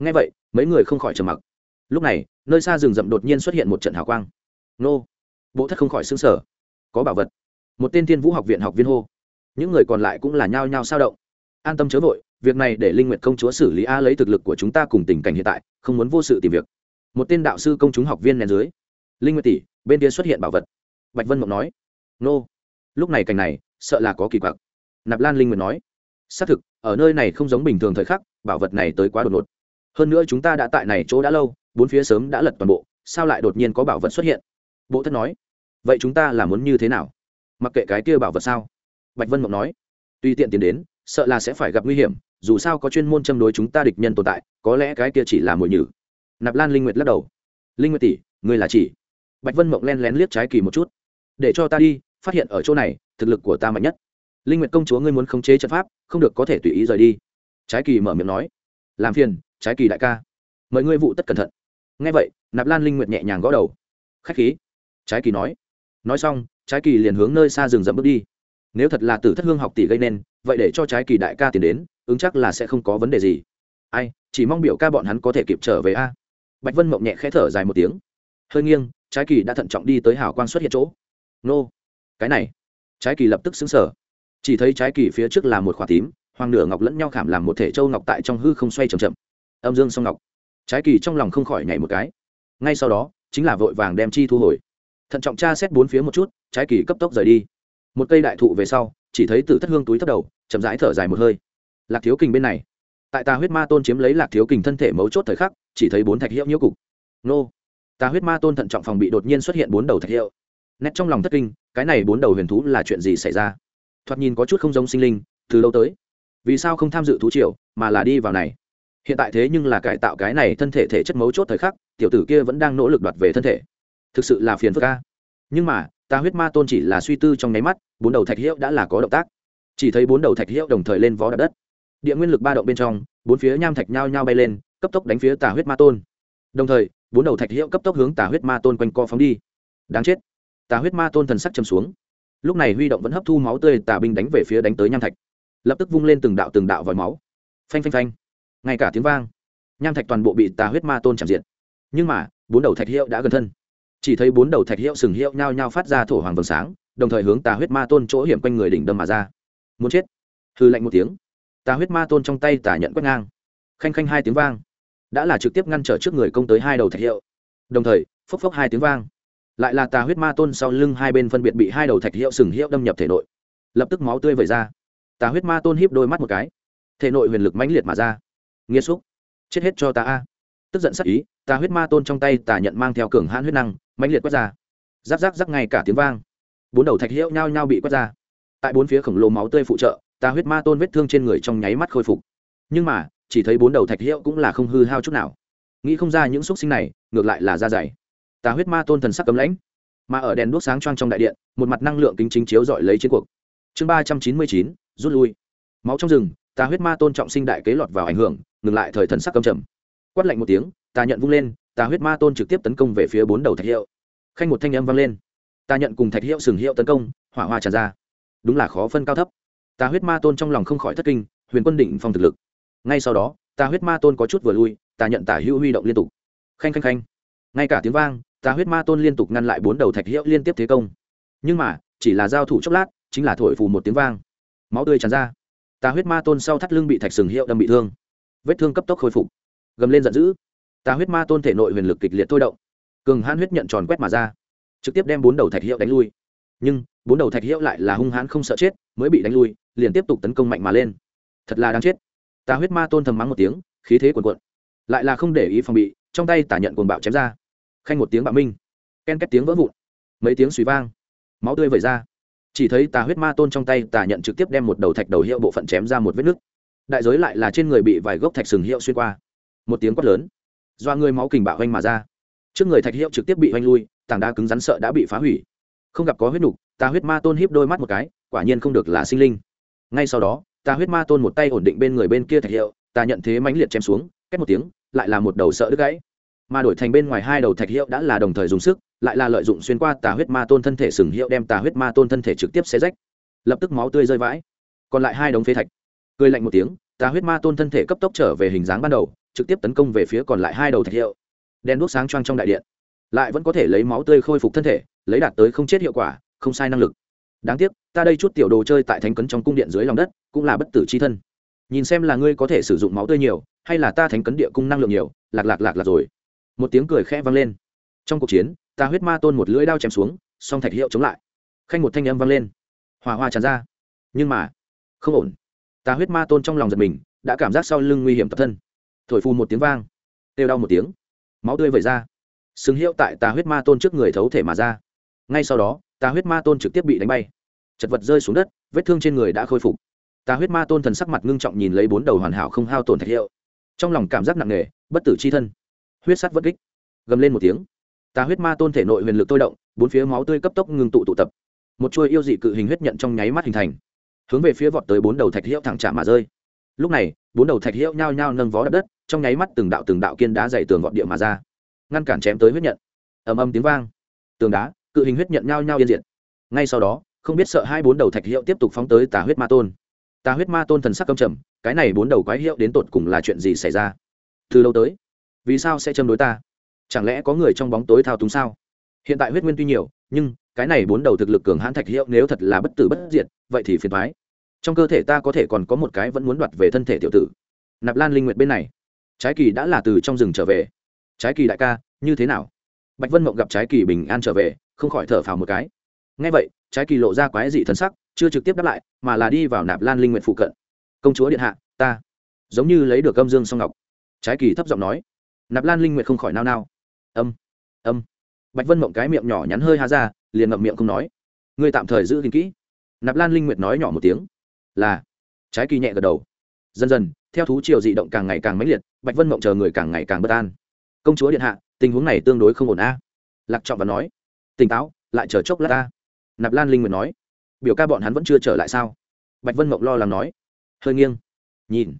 ngay vậy, mấy người không khỏi trầm mặc. Lúc này, nơi xa rừng rậm đột nhiên xuất hiện một trận hào quang. Nô, bộ thất không khỏi xứng sở có bảo vật. Một tên thiên vũ học viện học viên hô. Những người còn lại cũng là nhao nhao sao động. An tâm chớ vội, việc này để linh nguyệt công chúa xử lý a lấy thực lực của chúng ta cùng tình cảnh hiện tại, không muốn vô sự tìm việc. Một tên đạo sư công chúng học viên nén dưới. Linh nguyệt tỷ, bên kia xuất hiện bảo vật bạch vân mộng nói, nô. Lúc này cảnh này, sợ là có kỳ quặc. Nạp lan linh nguyệt nói, xác thực, ở nơi này không giống bình thường thời khắc, bảo vật này tới quá đột ngột. Hơn nữa chúng ta đã tại này chỗ đã lâu, bốn phía sớm đã lật toàn bộ, sao lại đột nhiên có bảo vật xuất hiện? Bộ thất nói, vậy chúng ta là muốn như thế nào? Mặc kệ cái kia bảo vật sao? Bạch vân mộng nói tuy tiện tiến đến, sợ là sẽ phải gặp nguy hiểm, dù sao có chuyên môn châm đối chúng ta địch nhân tồn tại, có lẽ cái kia chỉ là mồi nhử. Nạp lan linh nguyệt lắc đầu, linh nguyệt tỷ, ngươi là chỉ. Bạch vân mộng len lén liếc trái kỳ một chút để cho ta đi, phát hiện ở chỗ này, thực lực của ta mạnh nhất. Linh nguyệt công chúa ngươi muốn khống chế trận pháp, không được có thể tùy ý rời đi. Trái kỳ mở miệng nói. Làm phiền, trái kỳ đại ca. Mời ngươi vụ tất cẩn thận. Ngay vậy, nạp lan linh nguyệt nhẹ nhàng gõ đầu. Khách khí. Trái kỳ nói. Nói xong, trái kỳ liền hướng nơi xa rừng rậm bước đi. Nếu thật là tử thất hương học tỷ gây nên, vậy để cho trái kỳ đại ca tiến đến, ứng chắc là sẽ không có vấn đề gì. Ai, chỉ mong biểu ca bọn hắn có thể kịp trở về a. Bạch vân mộng nhẹ khẽ thở dài một tiếng. Hơi nghiêng, trái kỳ đã thận trọng đi tới hào quang xuất hiện chỗ nô. Cái này, trái kỳ lập tức xứng sở chỉ thấy trái kỳ phía trước là một khỏa tím, hoàng nửa ngọc lẫn nhau khảm làm một thể châu ngọc tại trong hư không xoay c h ậ m chậm. Âm dương song ngọc. Trái kỳ trong lòng không khỏi nhảy một cái. Ngay sau đó, chính là vội vàng đem chi thu hồi. Thận trọng tra xét bốn phía một chút, trái kỳ cấp tốc rời đi. Một cây đại thụ về sau, chỉ thấy tử thất hương túi thất đầu, chậm rãi thở dài một hơi. Lạc thiếu kình bên này. Tại tà huyết ma tôn chiếm lấy lạc thiếu kình thân thể mấu chốt thời khắc, chỉ thấy bốn thạch hiệu nhiễu cục. Nô. Tà huyết ma tôn thận trọng phòng bị đột nhiên xuất hiện bốn đầu thạch hiệu nét trong lòng thất kinh, cái này bốn đầu huyền thú là chuyện gì xảy ra? Thoạt nhìn có chút không giống sinh linh, từ lâu tới? Vì sao không tham dự thú triều, mà là đi vào này? Hiện tại thế nhưng là cải tạo cái này thân thể thể chất mấu chốt thời khắc, tiểu tử kia vẫn đang nỗ lực đoạt về thân thể. Thực sự là phiền phức ca nhưng mà, ta huyết ma tôn chỉ là suy tư trong nháy mắt, bốn đầu thạch hiệu đã là có động tác. Chỉ thấy bốn đầu thạch hiệu đồng thời lên vó đặt đất. Địa nguyên lực ba động bên trong, bốn phía nham thạch nhao nhao bay lên, cấp tốc đánh phía tà huyết ma tôn. Đồng thời, bốn đầu thạch hiệu cấp tốc hướng tà huyết ma tôn quanh co phóng đi. Đáng chết tà huyết ma tôn thần sắc châm xuống. Lúc này huy động vẫn hấp thu máu tươi tà binh đánh về phía đánh tới nham thạch. Lập tức vung lên từng đạo từng đạo vòi máu. Phanh phanh phanh. Ngay cả tiếng vang, nham thạch toàn bộ bị tà huyết ma tôn chạm diệt. Nhưng mà, bốn đầu thạch hiệu đã gần thân. Chỉ thấy bốn đầu thạch hiệu sừng hiệu nhao nhao phát ra thổ hoàng vầng sáng, đồng thời hướng tà huyết ma tôn chỗ hiểm quanh người đỉnh đâm mà ra. Muốn chết. Hư lạnh một tiếng, tà huyết ma tôn trong tay tà nhận quét ngang. Khanh khanh hai tiếng vang, đã là trực tiếp ngăn trở trước người công tới hai đầu thạch hiệu. Đồng thời, phốc phốc hai tiếng vang lại là tà huyết ma tôn sau lưng hai bên phân biệt bị hai đầu thạch hiệu sừng hiệu đâm nhập thể nội. Lập tức máu tươi vẩy ra. Tà huyết ma tôn híp đôi mắt một cái. Thể nội huyền lực mãnh liệt mà ra. Nghiêm xúc. Chết hết cho ta a. Tức giận sắc ý, tà huyết ma tôn trong tay tà nhận mang theo cường hãn huyết năng, mãnh liệt quét ra. Giáp giáp giáp ngay cả tiếng vang. Bốn đầu thạch hiệu nhao nhao bị quét ra. Tại bốn phía khổng lồ máu tươi phụ trợ, tà huyết ma tôn vết thương trên người trong nháy mắt khôi phục. Nhưng mà, chỉ thấy bốn đầu thạch hiệu cũng là không hư hao chút nào. Nghĩ không ra những xúc sinh này, ngược lại là da dày tà huyết ma tôn thần sắc cấm lãnh. Mà ở đèn đuốc sáng choang trong đại điện, một mặt năng lượng kính chính chiếu dọi lấy chiến cuộc. Chương ba trăm chín mươi chín, rút lui. Máu trong rừng, tà huyết ma tôn trọng sinh đại kế lọt vào ảnh hưởng, ngừng lại thời thần sắc cầm trầm. Quát lạnh một tiếng, tà nhận vung lên, tà huyết ma tôn trực tiếp tấn công về phía bốn đầu thạch hiệu. Khanh một thanh âm vang lên. Tà nhận cùng thạch hiệu sừng hiệu tấn công, hỏa hoa tràn ra. Đúng là khó phân cao thấp. Tà huyết ma tôn trong lòng không khỏi thất kinh, huyền quân định phong thực lực. Ngay sau đó, tà huyết ma tôn có chút vừa lui, tà nhận tả hữu huy động liên tục. Khanh khanh khanh. Ngay cả tiếng vang tà huyết ma tôn liên tục ngăn lại bốn đầu thạch hiệu liên tiếp thế công. Nhưng mà, chỉ là giao thủ chốc lát, chính là thổi phù một tiếng vang. Máu tươi tràn ra. Tà huyết ma tôn sau thắt lưng bị thạch sừng hiệu đâm bị thương. Vết thương cấp tốc khôi phục. Gầm lên giận dữ. Tà huyết ma tôn thể nội huyền lực kịch liệt thôi động. Cường hãn huyết nhận tròn quét mà ra. Trực tiếp đem bốn đầu thạch hiệu đánh lui. Nhưng, bốn đầu thạch hiệu lại là hung hãn không sợ chết, mới bị đánh lui, liền tiếp tục tấn công mạnh mà lên. Thật là đáng chết. Tà huyết ma tôn thầm mắng một tiếng, khí thế cuồn cuộn. Lại là không để ý phòng bị, trong tay tả nhận cuồng bạo chém ra khanh một tiếng bạo minh. Ken két tiếng vỡ vụn. Mấy tiếng suy vang. Máu tươi vẩy ra. Chỉ thấy tà huyết ma tôn trong tay tà nhận trực tiếp đem một đầu thạch đầu hiệu bộ phận chém ra một vết nứt. Đại giới lại là trên người bị vài gốc thạch sừng hiệu xuyên qua. Một tiếng quát lớn. Do người máu kình bạo hoanh mà ra. Trước người thạch hiệu trực tiếp bị hoanh lui, tảng đá cứng rắn sợ đã bị phá hủy. Không gặp có huyết nục, tà huyết ma tôn híp đôi mắt một cái, quả nhiên không được là sinh linh. Ngay sau đó, tà huyết ma tôn một tay ổn định bên người bên kia thạch hiệu, tà nhận thế mãnh liệt chém xuống cách một tiếng, lại là một đầu sợ đứt gãy mà đổi thành bên ngoài hai đầu thạch hiệu đã là đồng thời dùng sức, lại là lợi dụng xuyên qua tà huyết ma tôn thân thể sừng hiệu đem tà huyết ma tôn thân thể trực tiếp xé rách. Lập tức máu tươi rơi vãi. Còn lại hai đống phế thạch. Cười lạnh một tiếng, tà huyết ma tôn thân thể cấp tốc trở về hình dáng ban đầu, trực tiếp tấn công về phía còn lại hai đầu thạch hiệu. Đen đuốc sáng choang trong đại điện. Lại vẫn có thể lấy máu tươi khôi phục thân thể, lấy đạt tới không chết hiệu quả, không sai năng lực. Đáng tiếc, ta đây chút tiểu đồ chơi tại thánh cấn trong cung điện dưới lòng đất, cũng là bất tử c h i thân. Nhìn xem là ngươi có thể sử dụng máu tươi nhiều, hay là ta thánh cấn địa cung năng lượng nhiều, lạc lạc lạc lạc rồi một tiếng cười khẽ vang lên. Trong cuộc chiến, ta huyết ma tôn một lưỡi đao chém xuống, song thạch hiệu chống lại. Khanh một thanh âm vang lên. Hỏa hoa tràn ra. Nhưng mà, không ổn. Ta huyết ma tôn trong lòng giật mình, đã cảm giác sau lưng nguy hiểm tập thân. Thổi phù một tiếng vang. Têu đau một tiếng. Máu tươi vẩy ra. Xứng hiệu tại tà huyết ma tôn trước người thấu thể mà ra. Ngay sau đó tà huyết ma tôn trực tiếp bị đánh bay. Chật vật rơi xuống đất, vết thương trên người đã khôi phục. Tà huyết ma tôn thần sắc mặt ngưng trọng nhìn lấy bốn đầu hoàn hảo không hao tổn thạch hiệu. Trong lòng cảm giác nặng nề, bất tử c h i thân huyết sắt vất kích. Gầm lên một tiếng. Tà huyết ma tôn thể nội huyền lực tôi động, bốn phía máu tươi cấp tốc ngưng tụ tụ tập. Một chuôi yêu dị cự hình huyết nhận trong nháy mắt hình thành. Hướng về phía vọt tới bốn đầu thạch hiệu thẳng trả mà rơi. Lúc này, bốn đầu thạch hiệu nhao nhao nâng vó đập đất, trong nháy mắt từng đạo từng đạo kiên đá dày tường vọt địa mà ra. Ngăn cản chém tới huyết nhận. Ầm ầm tiếng vang. Tường đá, cự hình huyết nhận nhao nhao yên diện ngay sau đó, không biết sợ hai bốn đầu thạch hiệu tiếp tục phóng tới tà huyết ma tôn. Tà huyết ma tôn thần sắc căm trầm, cái này bốn đầu quái hiệu đến tột cùng là chuyện gì xảy ra? Từ lâu tới vì sao sẽ châm đối ta? Chẳng lẽ có người trong bóng tối thao túng sao? Hiện tại huyết nguyên tuy nhiều, nhưng cái này bốn đầu thực lực cường hãn thạch hiệu nếu thật là bất tử bất diệt, vậy thì phiền thoái trong cơ thể ta có thể còn có một cái vẫn muốn đoạt về thân thể tiểu tử. Nạp lan linh nguyệt bên này. Trái kỳ đã là từ trong rừng trở về. Trái kỳ đại ca, như thế nào? Bạch vân mộng gặp trái kỳ bình an trở về, không khỏi thở phào một cái. Ngay vậy, trái kỳ lộ ra quái dị thân sắc, chưa trực tiếp đáp lại, mà là đi vào nạp lan linh nguyện phụ cận. Công chúa điện hạ, ta. Giống như lấy được âm dương song ngọc. Trái kỳ thấp giọng nói nạp lan linh Nguyệt không khỏi nao nao. Âm âm. Bạch vân mộng cái miệng nhỏ nhắn hơi há ra, liền ngậm miệng không nói. Ngươi tạm thời giữ gìn kỹ. Nạp lan linh nguyệt nói nhỏ một tiếng. Là. Trái kỳ nhẹ gật đầu. Dần dần, theo thú triều dị động càng ngày càng mãnh liệt, bạch vân mộng chờ người càng ngày càng bất an. Công chúa điện hạ, tình huống này tương đối không ổn a. Lạc trọng và nói. Tỉnh táo, lại chờ chốc lát ta. Nạp lan linh nguyệt nói. Biểu ca bọn hắn vẫn chưa trở lại sao? Bạch vân mộng lo lắng nói. Hơi nghiêng. Nhìn.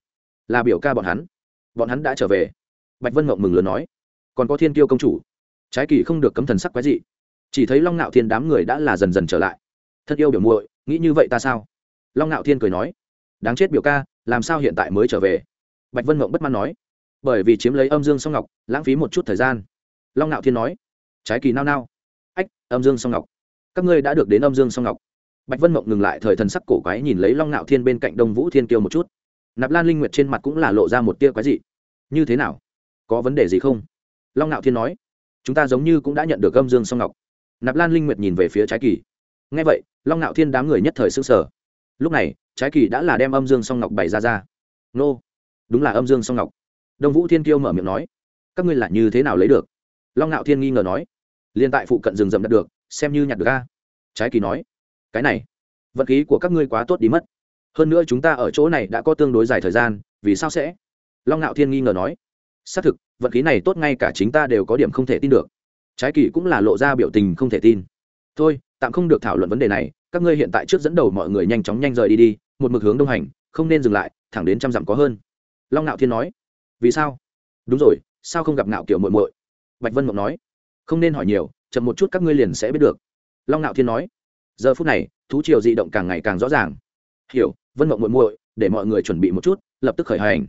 Là biểu ca bọn hắn. Bọn hắn đã trở về bạch vân mộng mừng lớn nói, còn có thiên tiêu công chủ. Trái kỳ không được cấm thần sắc quái dị, chỉ thấy long ngạo thiên đám người đã là dần dần trở lại. Thật yêu biểu muội, nghĩ như vậy ta sao? Long ngạo thiên cười nói, đáng chết biểu ca, làm sao hiện tại mới trở về? Bạch vân mộng bất mãn nói, bởi vì chiếm lấy âm dương song ngọc, lãng phí một chút thời gian. Long ngạo thiên nói, trái kỳ nao nao. Ách, âm dương song ngọc, các ngươi đã được đến âm dương song ngọc. Bạch vân mộng ngừng lại thời thần sắc cổ quái nhìn lấy long ngạo thiên bên cạnh đông vũ thiên kiêu một chút. Nạp lan linh nguyệt trên mặt cũng là lộ ra một tia quái dị. Như thế nào? Có vấn đề gì không? Long ngạo thiên nói. Chúng ta giống như cũng đã nhận được âm dương song ngọc. Nạp lan linh nguyệt nhìn về phía trái kỳ. Ngay vậy, long ngạo thiên đám người nhất thời s ư n g sở lúc này, trái kỳ đã là đem âm dương song ngọc bày ra ra. Nô, đúng là âm dương song ngọc. Đông vũ thiên kiêu mở miệng nói. Các ngươi là như thế nào lấy được? Long ngạo thiên nghi ngờ nói. Liên tại phụ cận rừng rậm đặt được, xem như nhặt được ga trái kỳ nói. Cái này vật khí của các ngươi quá tốt đi mất. Hơn nữa chúng ta ở chỗ này đã có tương đối dài thời gian, vì sao sẽ? Long ngạo thiên nghi ngờ nói xác thực, vận khí này tốt ngay cả chính ta đều có điểm không thể tin được. Trái kỳ cũng là lộ ra biểu tình không thể tin. Thôi, tạm không được thảo luận vấn đề này, các ngươi hiện tại trước dẫn đầu mọi người nhanh chóng nhanh rời đi đi, một mực hướng đông hành, không nên dừng lại, thẳng đến trăm dặm có hơn. Long ngạo thiên nói. Vì sao? Đúng rồi, sao không gặp ngạo kiểu muội muội? Bạch vân mộng nói. Không nên hỏi nhiều, chậm một chút các ngươi liền sẽ biết được. Long ngạo thiên nói. Giờ phút này, thú triều di động càng ngày càng rõ ràng. Hiểu, vân mộng muội muội, để mọi người chuẩn bị một chút, lập tức khởi hành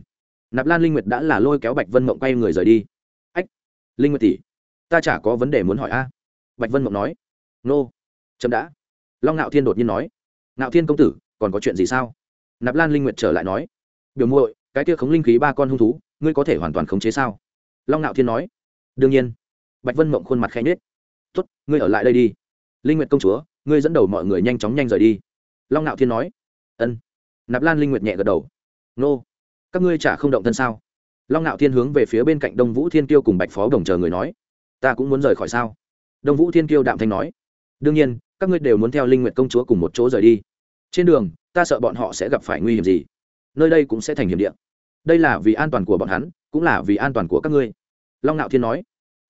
nạp lan linh nguyệt đã là lôi kéo bạch vân mộng quay người rời đi. Ách, linh nguyệt tỷ, ta chả có vấn đề muốn hỏi a. Bạch vân mộng nói. Nô, chậm đã. Long ngạo thiên đột nhiên nói. Ngạo thiên công tử, còn có chuyện gì sao? Nạp lan linh nguyệt trở lại nói. Biểu muội, cái kia khống linh khí ba con hung thú, ngươi có thể hoàn toàn khống chế sao? Long ngạo thiên nói. Đương nhiên. Bạch vân mộng khuôn mặt khẽ nhết tốt, ngươi ở lại đây đi. Linh nguyệt công chúa, ngươi dẫn đầu mọi người nhanh chóng nhanh rời đi. Long ngạo thiên nói. Ân. Nạp lan linh nguyệt nhẹ gật đầu. Nô các ngươi chả không động thân sao? Long ngạo thiên hướng về phía bên cạnh đông vũ thiên kiêu cùng bạch phó đồng chờ người nói, ta cũng muốn rời khỏi sao? Đông vũ thiên kiêu đạm thanh nói, đương nhiên, các ngươi đều muốn theo linh nguyện công chúa cùng một chỗ rời đi. Trên đường, ta sợ bọn họ sẽ gặp phải nguy hiểm gì. Nơi đây cũng sẽ thành hiểm địa. Đây là vì an toàn của bọn hắn, cũng là vì an toàn của các ngươi. Long ngạo thiên nói,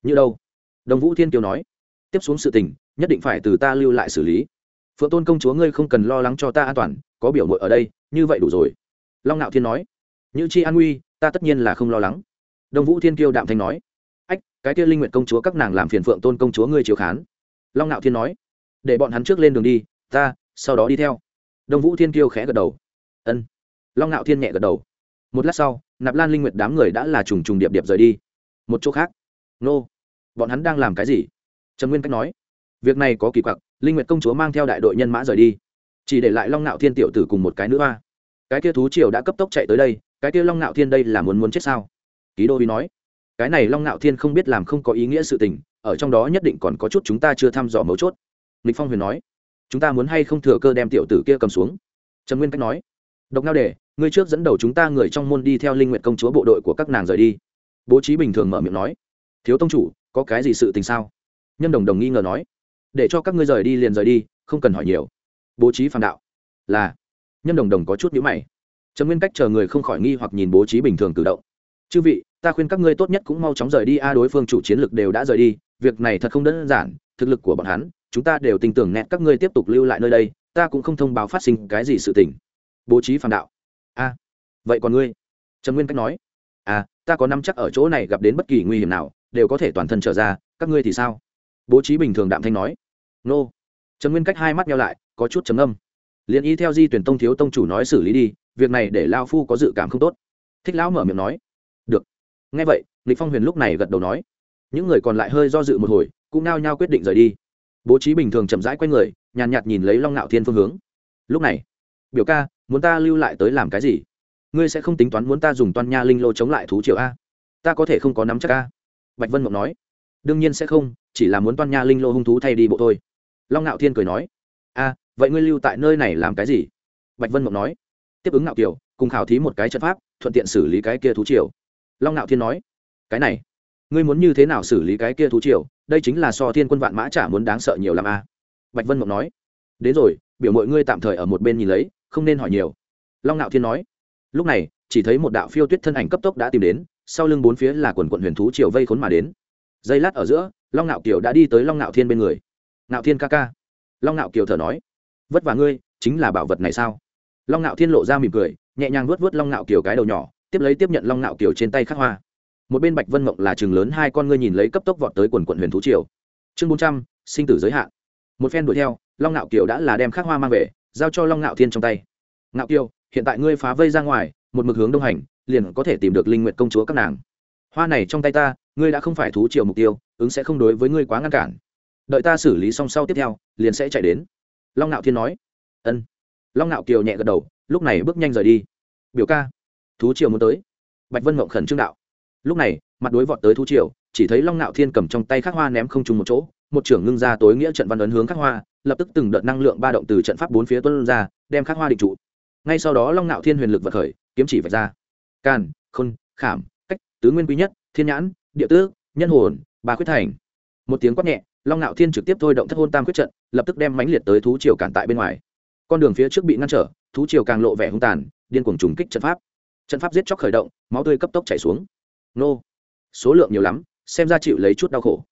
như đâu? Đồng vũ thiên kiều nói, tiếp xuống sự tình, nhất định phải từ ta lưu lại xử lý. Phượng tôn công chúa ngươi không cần lo lắng cho ta an toàn, có biểu mội ở đây, như vậy đủ rồi. Long ngạo thiên nói như chi an nguy ta tất nhiên là không lo lắng. Đồng vũ thiên kiêu đạm thanh nói. Ách, cái kia linh nguyện công chúa các nàng làm phiền phượng tôn công chúa ngươi chiếu khán. Long ngạo thiên nói. Để bọn hắn trước lên đường đi, ta, sau đó đi theo. Đông vũ thiên kiêu khẽ gật đầu. Ân. Long ngạo thiên nhẹ gật đầu. Một lát sau, nạp lan linh nguyệt đám người đã là trùng trùng điệp điệp rời đi. Một chỗ khác. Nô. Bọn hắn đang làm cái gì? Trần nguyên cách nói. Việc này có kỳ quặc, linh nguyệt công chúa mang theo đại đội nhân mã rời đi. Chỉ để lại long ngạo thiên tiểu tử cùng một cái nữ hoa. Cái kia thú triều đã cấp tốc chạy tới đây cái kia long ngạo thiên đây là muốn muốn chết sao? Ký đô vi nói. Cái này long ngạo thiên không biết làm không có ý nghĩa sự tình, ở trong đó nhất định còn có chút chúng ta chưa thăm dò mấu chốt. Lịch phong huyền nói. Chúng ta muốn hay không thừa cơ đem tiểu tử kia cầm xuống? Trần nguyên cách nói. Độc ngao đề ngươi trước dẫn đầu chúng ta người trong môn đi theo linh nguyện công chúa bộ đội của các nàng rời đi. Bố trí bình thường mở miệng nói. Thiếu tông chủ, có cái gì sự tình sao? Nhân đồng đồng nghi ngờ nói. Để cho các ngươi rời đi liền rời đi, không cần hỏi nhiều. Bố trí phàm đạo. Là. Nhân đồng đồng có chút nhữ mày trần nguyên cách chờ người không khỏi nghi hoặc nhìn bố trí bình thường cử động. Chư vị, ta khuyên các ngươi tốt nhất cũng mau chóng rời đi a, đối phương chủ chiến lực đều đã rời đi, việc này thật không đơn giản, thực lực của bọn hắn, chúng ta đều tin tưởng nẹt các ngươi tiếp tục lưu lại nơi đây, ta cũng không thông báo phát sinh cái gì sự tình. Bố trí phản đạo. A, vậy còn ngươi? Trần nguyên cách nói. À ta có năm chắc ở chỗ này gặp đến bất kỳ nguy hiểm nào, đều có thể toàn thân trở ra, các ngươi thì sao? Bố trí bình thường đạm thanh nói. Nô. Trần nguyên cách hai mắt nhau lại, có chút trầm âm liền y theo di tuyển tông thiếu tông chủ nói xử lý đi, việc này để lao phu có dự cảm không tốt. Thích lão mở miệng nói. Được. Ngay vậy, lịch phong huyền lúc này gật đầu nói. Những người còn lại hơi do dự một hồi, cũng nao nhao quyết định rời đi. Bố trí bình thường chậm rãi q u a y người, nhàn nhạt nhìn lấy long ngạo thiên phương hướng. Lúc này, biểu ca, muốn ta lưu lại tới làm cái gì? Ngươi sẽ không tính toán muốn ta dùng toan nha linh lô chống lại thú triều a? Ta có thể không có nắm chắc a? Bạch vân mộng nói. Đương nhiên sẽ không, chỉ là muốn toan nha linh lô hung thú thay đi bộ thôi. Long ngạo thiên cười nói. A vậy ngươi lưu tại nơi này làm cái gì? Bạch vân mộng nói. Tiếp ứng ngạo kiều, cùng khảo thí một cái trận pháp, thuận tiện xử lý cái kia thú triều. Long ngạo thiên nói. Cái này, ngươi muốn như thế nào xử lý cái kia thú triều? Đây chính là so thiên quân vạn mã chả muốn đáng sợ nhiều làm a. Bạch vân mộng nói. Đến rồi, biểu mọi ngươi tạm thời ở một bên nhìn lấy, không nên hỏi nhiều. Long ngạo thiên nói. Lúc này, chỉ thấy một đạo phiêu tuyết thân ảnh cấp tốc đã tìm đến, sau lưng bốn phía là quần quận huyền thú triều vây khốn mà đến. Giây lát ở giữa, long ngạo kiều đã đi tới long ngạo thiên bên người. Ngạo thiên ca ca. Long ngạo kiều thở nói vất vả ngươi, chính là bảo vật này sao? Long ngạo thiên lộ ra mỉm cười, nhẹ nhàng vuốt vuốt long ngạo kiều cái đầu nhỏ, tiếp lấy tiếp nhận long ngạo kiều trên tay khắc hoa. Một bên bạch vân mộng là chừng lớn, hai con ngươi nhìn lấy cấp tốc vọt tới quần quận huyền thú triều. Chương bốn trăm, sinh tử giới hạn. Một phen đuổi theo, long ngạo kiều đã là đem khắc hoa mang về, giao cho long ngạo thiên trong tay. Ngạo kiều, hiện tại ngươi phá vây ra ngoài, một mực hướng đông hành, liền có thể tìm được linh nguyện công chúa các nàng. Hoa này trong tay ta, ngươi đã không phải thú triều mục tiêu, ứng sẽ không đối với ngươi quá ngăn cản. Đợi ta xử lý xong sau tiếp theo, liền sẽ chạy đến long ngạo thiên nói. Ân. Long ngạo kiều nhẹ gật đầu, lúc này bước nhanh rời đi. Biểu ca, thú triều muốn tới. Bạch vân mộng khẩn trương đạo. Lúc này, mặt đối vọt tới thú triều, chỉ thấy long ngạo thiên cầm trong tay khắc hoa ném không trùng một chỗ, một trưởng ngưng ra tối nghĩa trận văn ấn hướng khắc hoa, lập tức từng đợt năng lượng ba động từ trận pháp bốn phía tuân ra, đem khắc hoa định trụ. Ngay sau đó long ngạo thiên huyền lực vật khởi, kiếm chỉ vạch ra. Can, khôn, khảm, cách, tứ nguyên quý nhất, thiên nhãn, địa tước, nhân hồn, ba quyết thành. Một tiếng quát nhẹ long ngạo thiên trực tiếp thôi động thất hôn tam quyết trận, lập tức đem mãnh liệt tới thú triều cản tại bên ngoài. Con đường phía trước bị ngăn trở, thú triều càng lộ vẻ hung tàn, điên cuồng trùng kích trận pháp. Trận pháp giết chóc khởi động, máu tươi cấp tốc chảy xuống. Nô, số lượng nhiều lắm, xem ra chịu lấy chút đau khổ.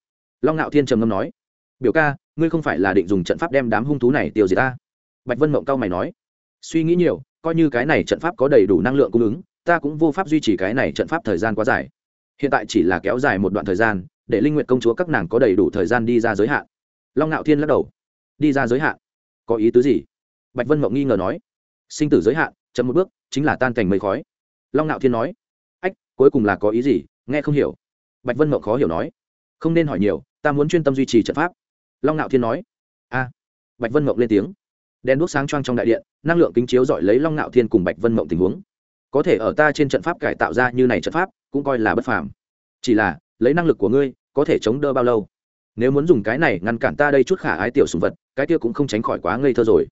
Long ngạo thiên trầm ngâm nói, biểu ca, ngươi không phải là định dùng trận pháp đem đám hung thú này tiêu diệt ta? Bạch vân mộng cao mày nói, suy nghĩ nhiều, coi như cái này trận pháp có đầy đủ năng lượng cung ứng, ta cũng vô pháp duy trì cái này trận pháp thời gian quá dài. Hiện tại chỉ là kéo dài một đoạn thời gian để linh nguyện công chúa các nàng có đầy đủ thời gian đi ra giới hạn. Long ngạo thiên lắc đầu. Đi ra giới hạn? Có ý tứ gì? Bạch vân mộng nghi ngờ nói. Sinh tử giới hạn, chậm một bước, chính là tan cảnh mây khói. Long ngạo thiên nói. Ách, cuối cùng là có ý gì? Nghe không hiểu. Bạch vân mộng khó hiểu nói. Không nên hỏi nhiều, ta muốn chuyên tâm duy trì trận pháp. Long ngạo thiên nói. A. Bạch vân mộng lên tiếng. Đèn đuốc sáng choang trong đại điện, năng lượng kính chiếu dọi lấy long ngạo thiên cùng bạch vân mộng tình huống. Có thể ở ta trên trận pháp cải tạo ra như này trận pháp, cũng coi là bất phàm. Chỉ là, lấy năng lực của ngươi có thể chống đỡ bao lâu? Nếu muốn dùng cái này ngăn cản ta đây chút khả ái tiểu sùng vật, cái kia cũng không tránh khỏi quá ngây thơ rồi.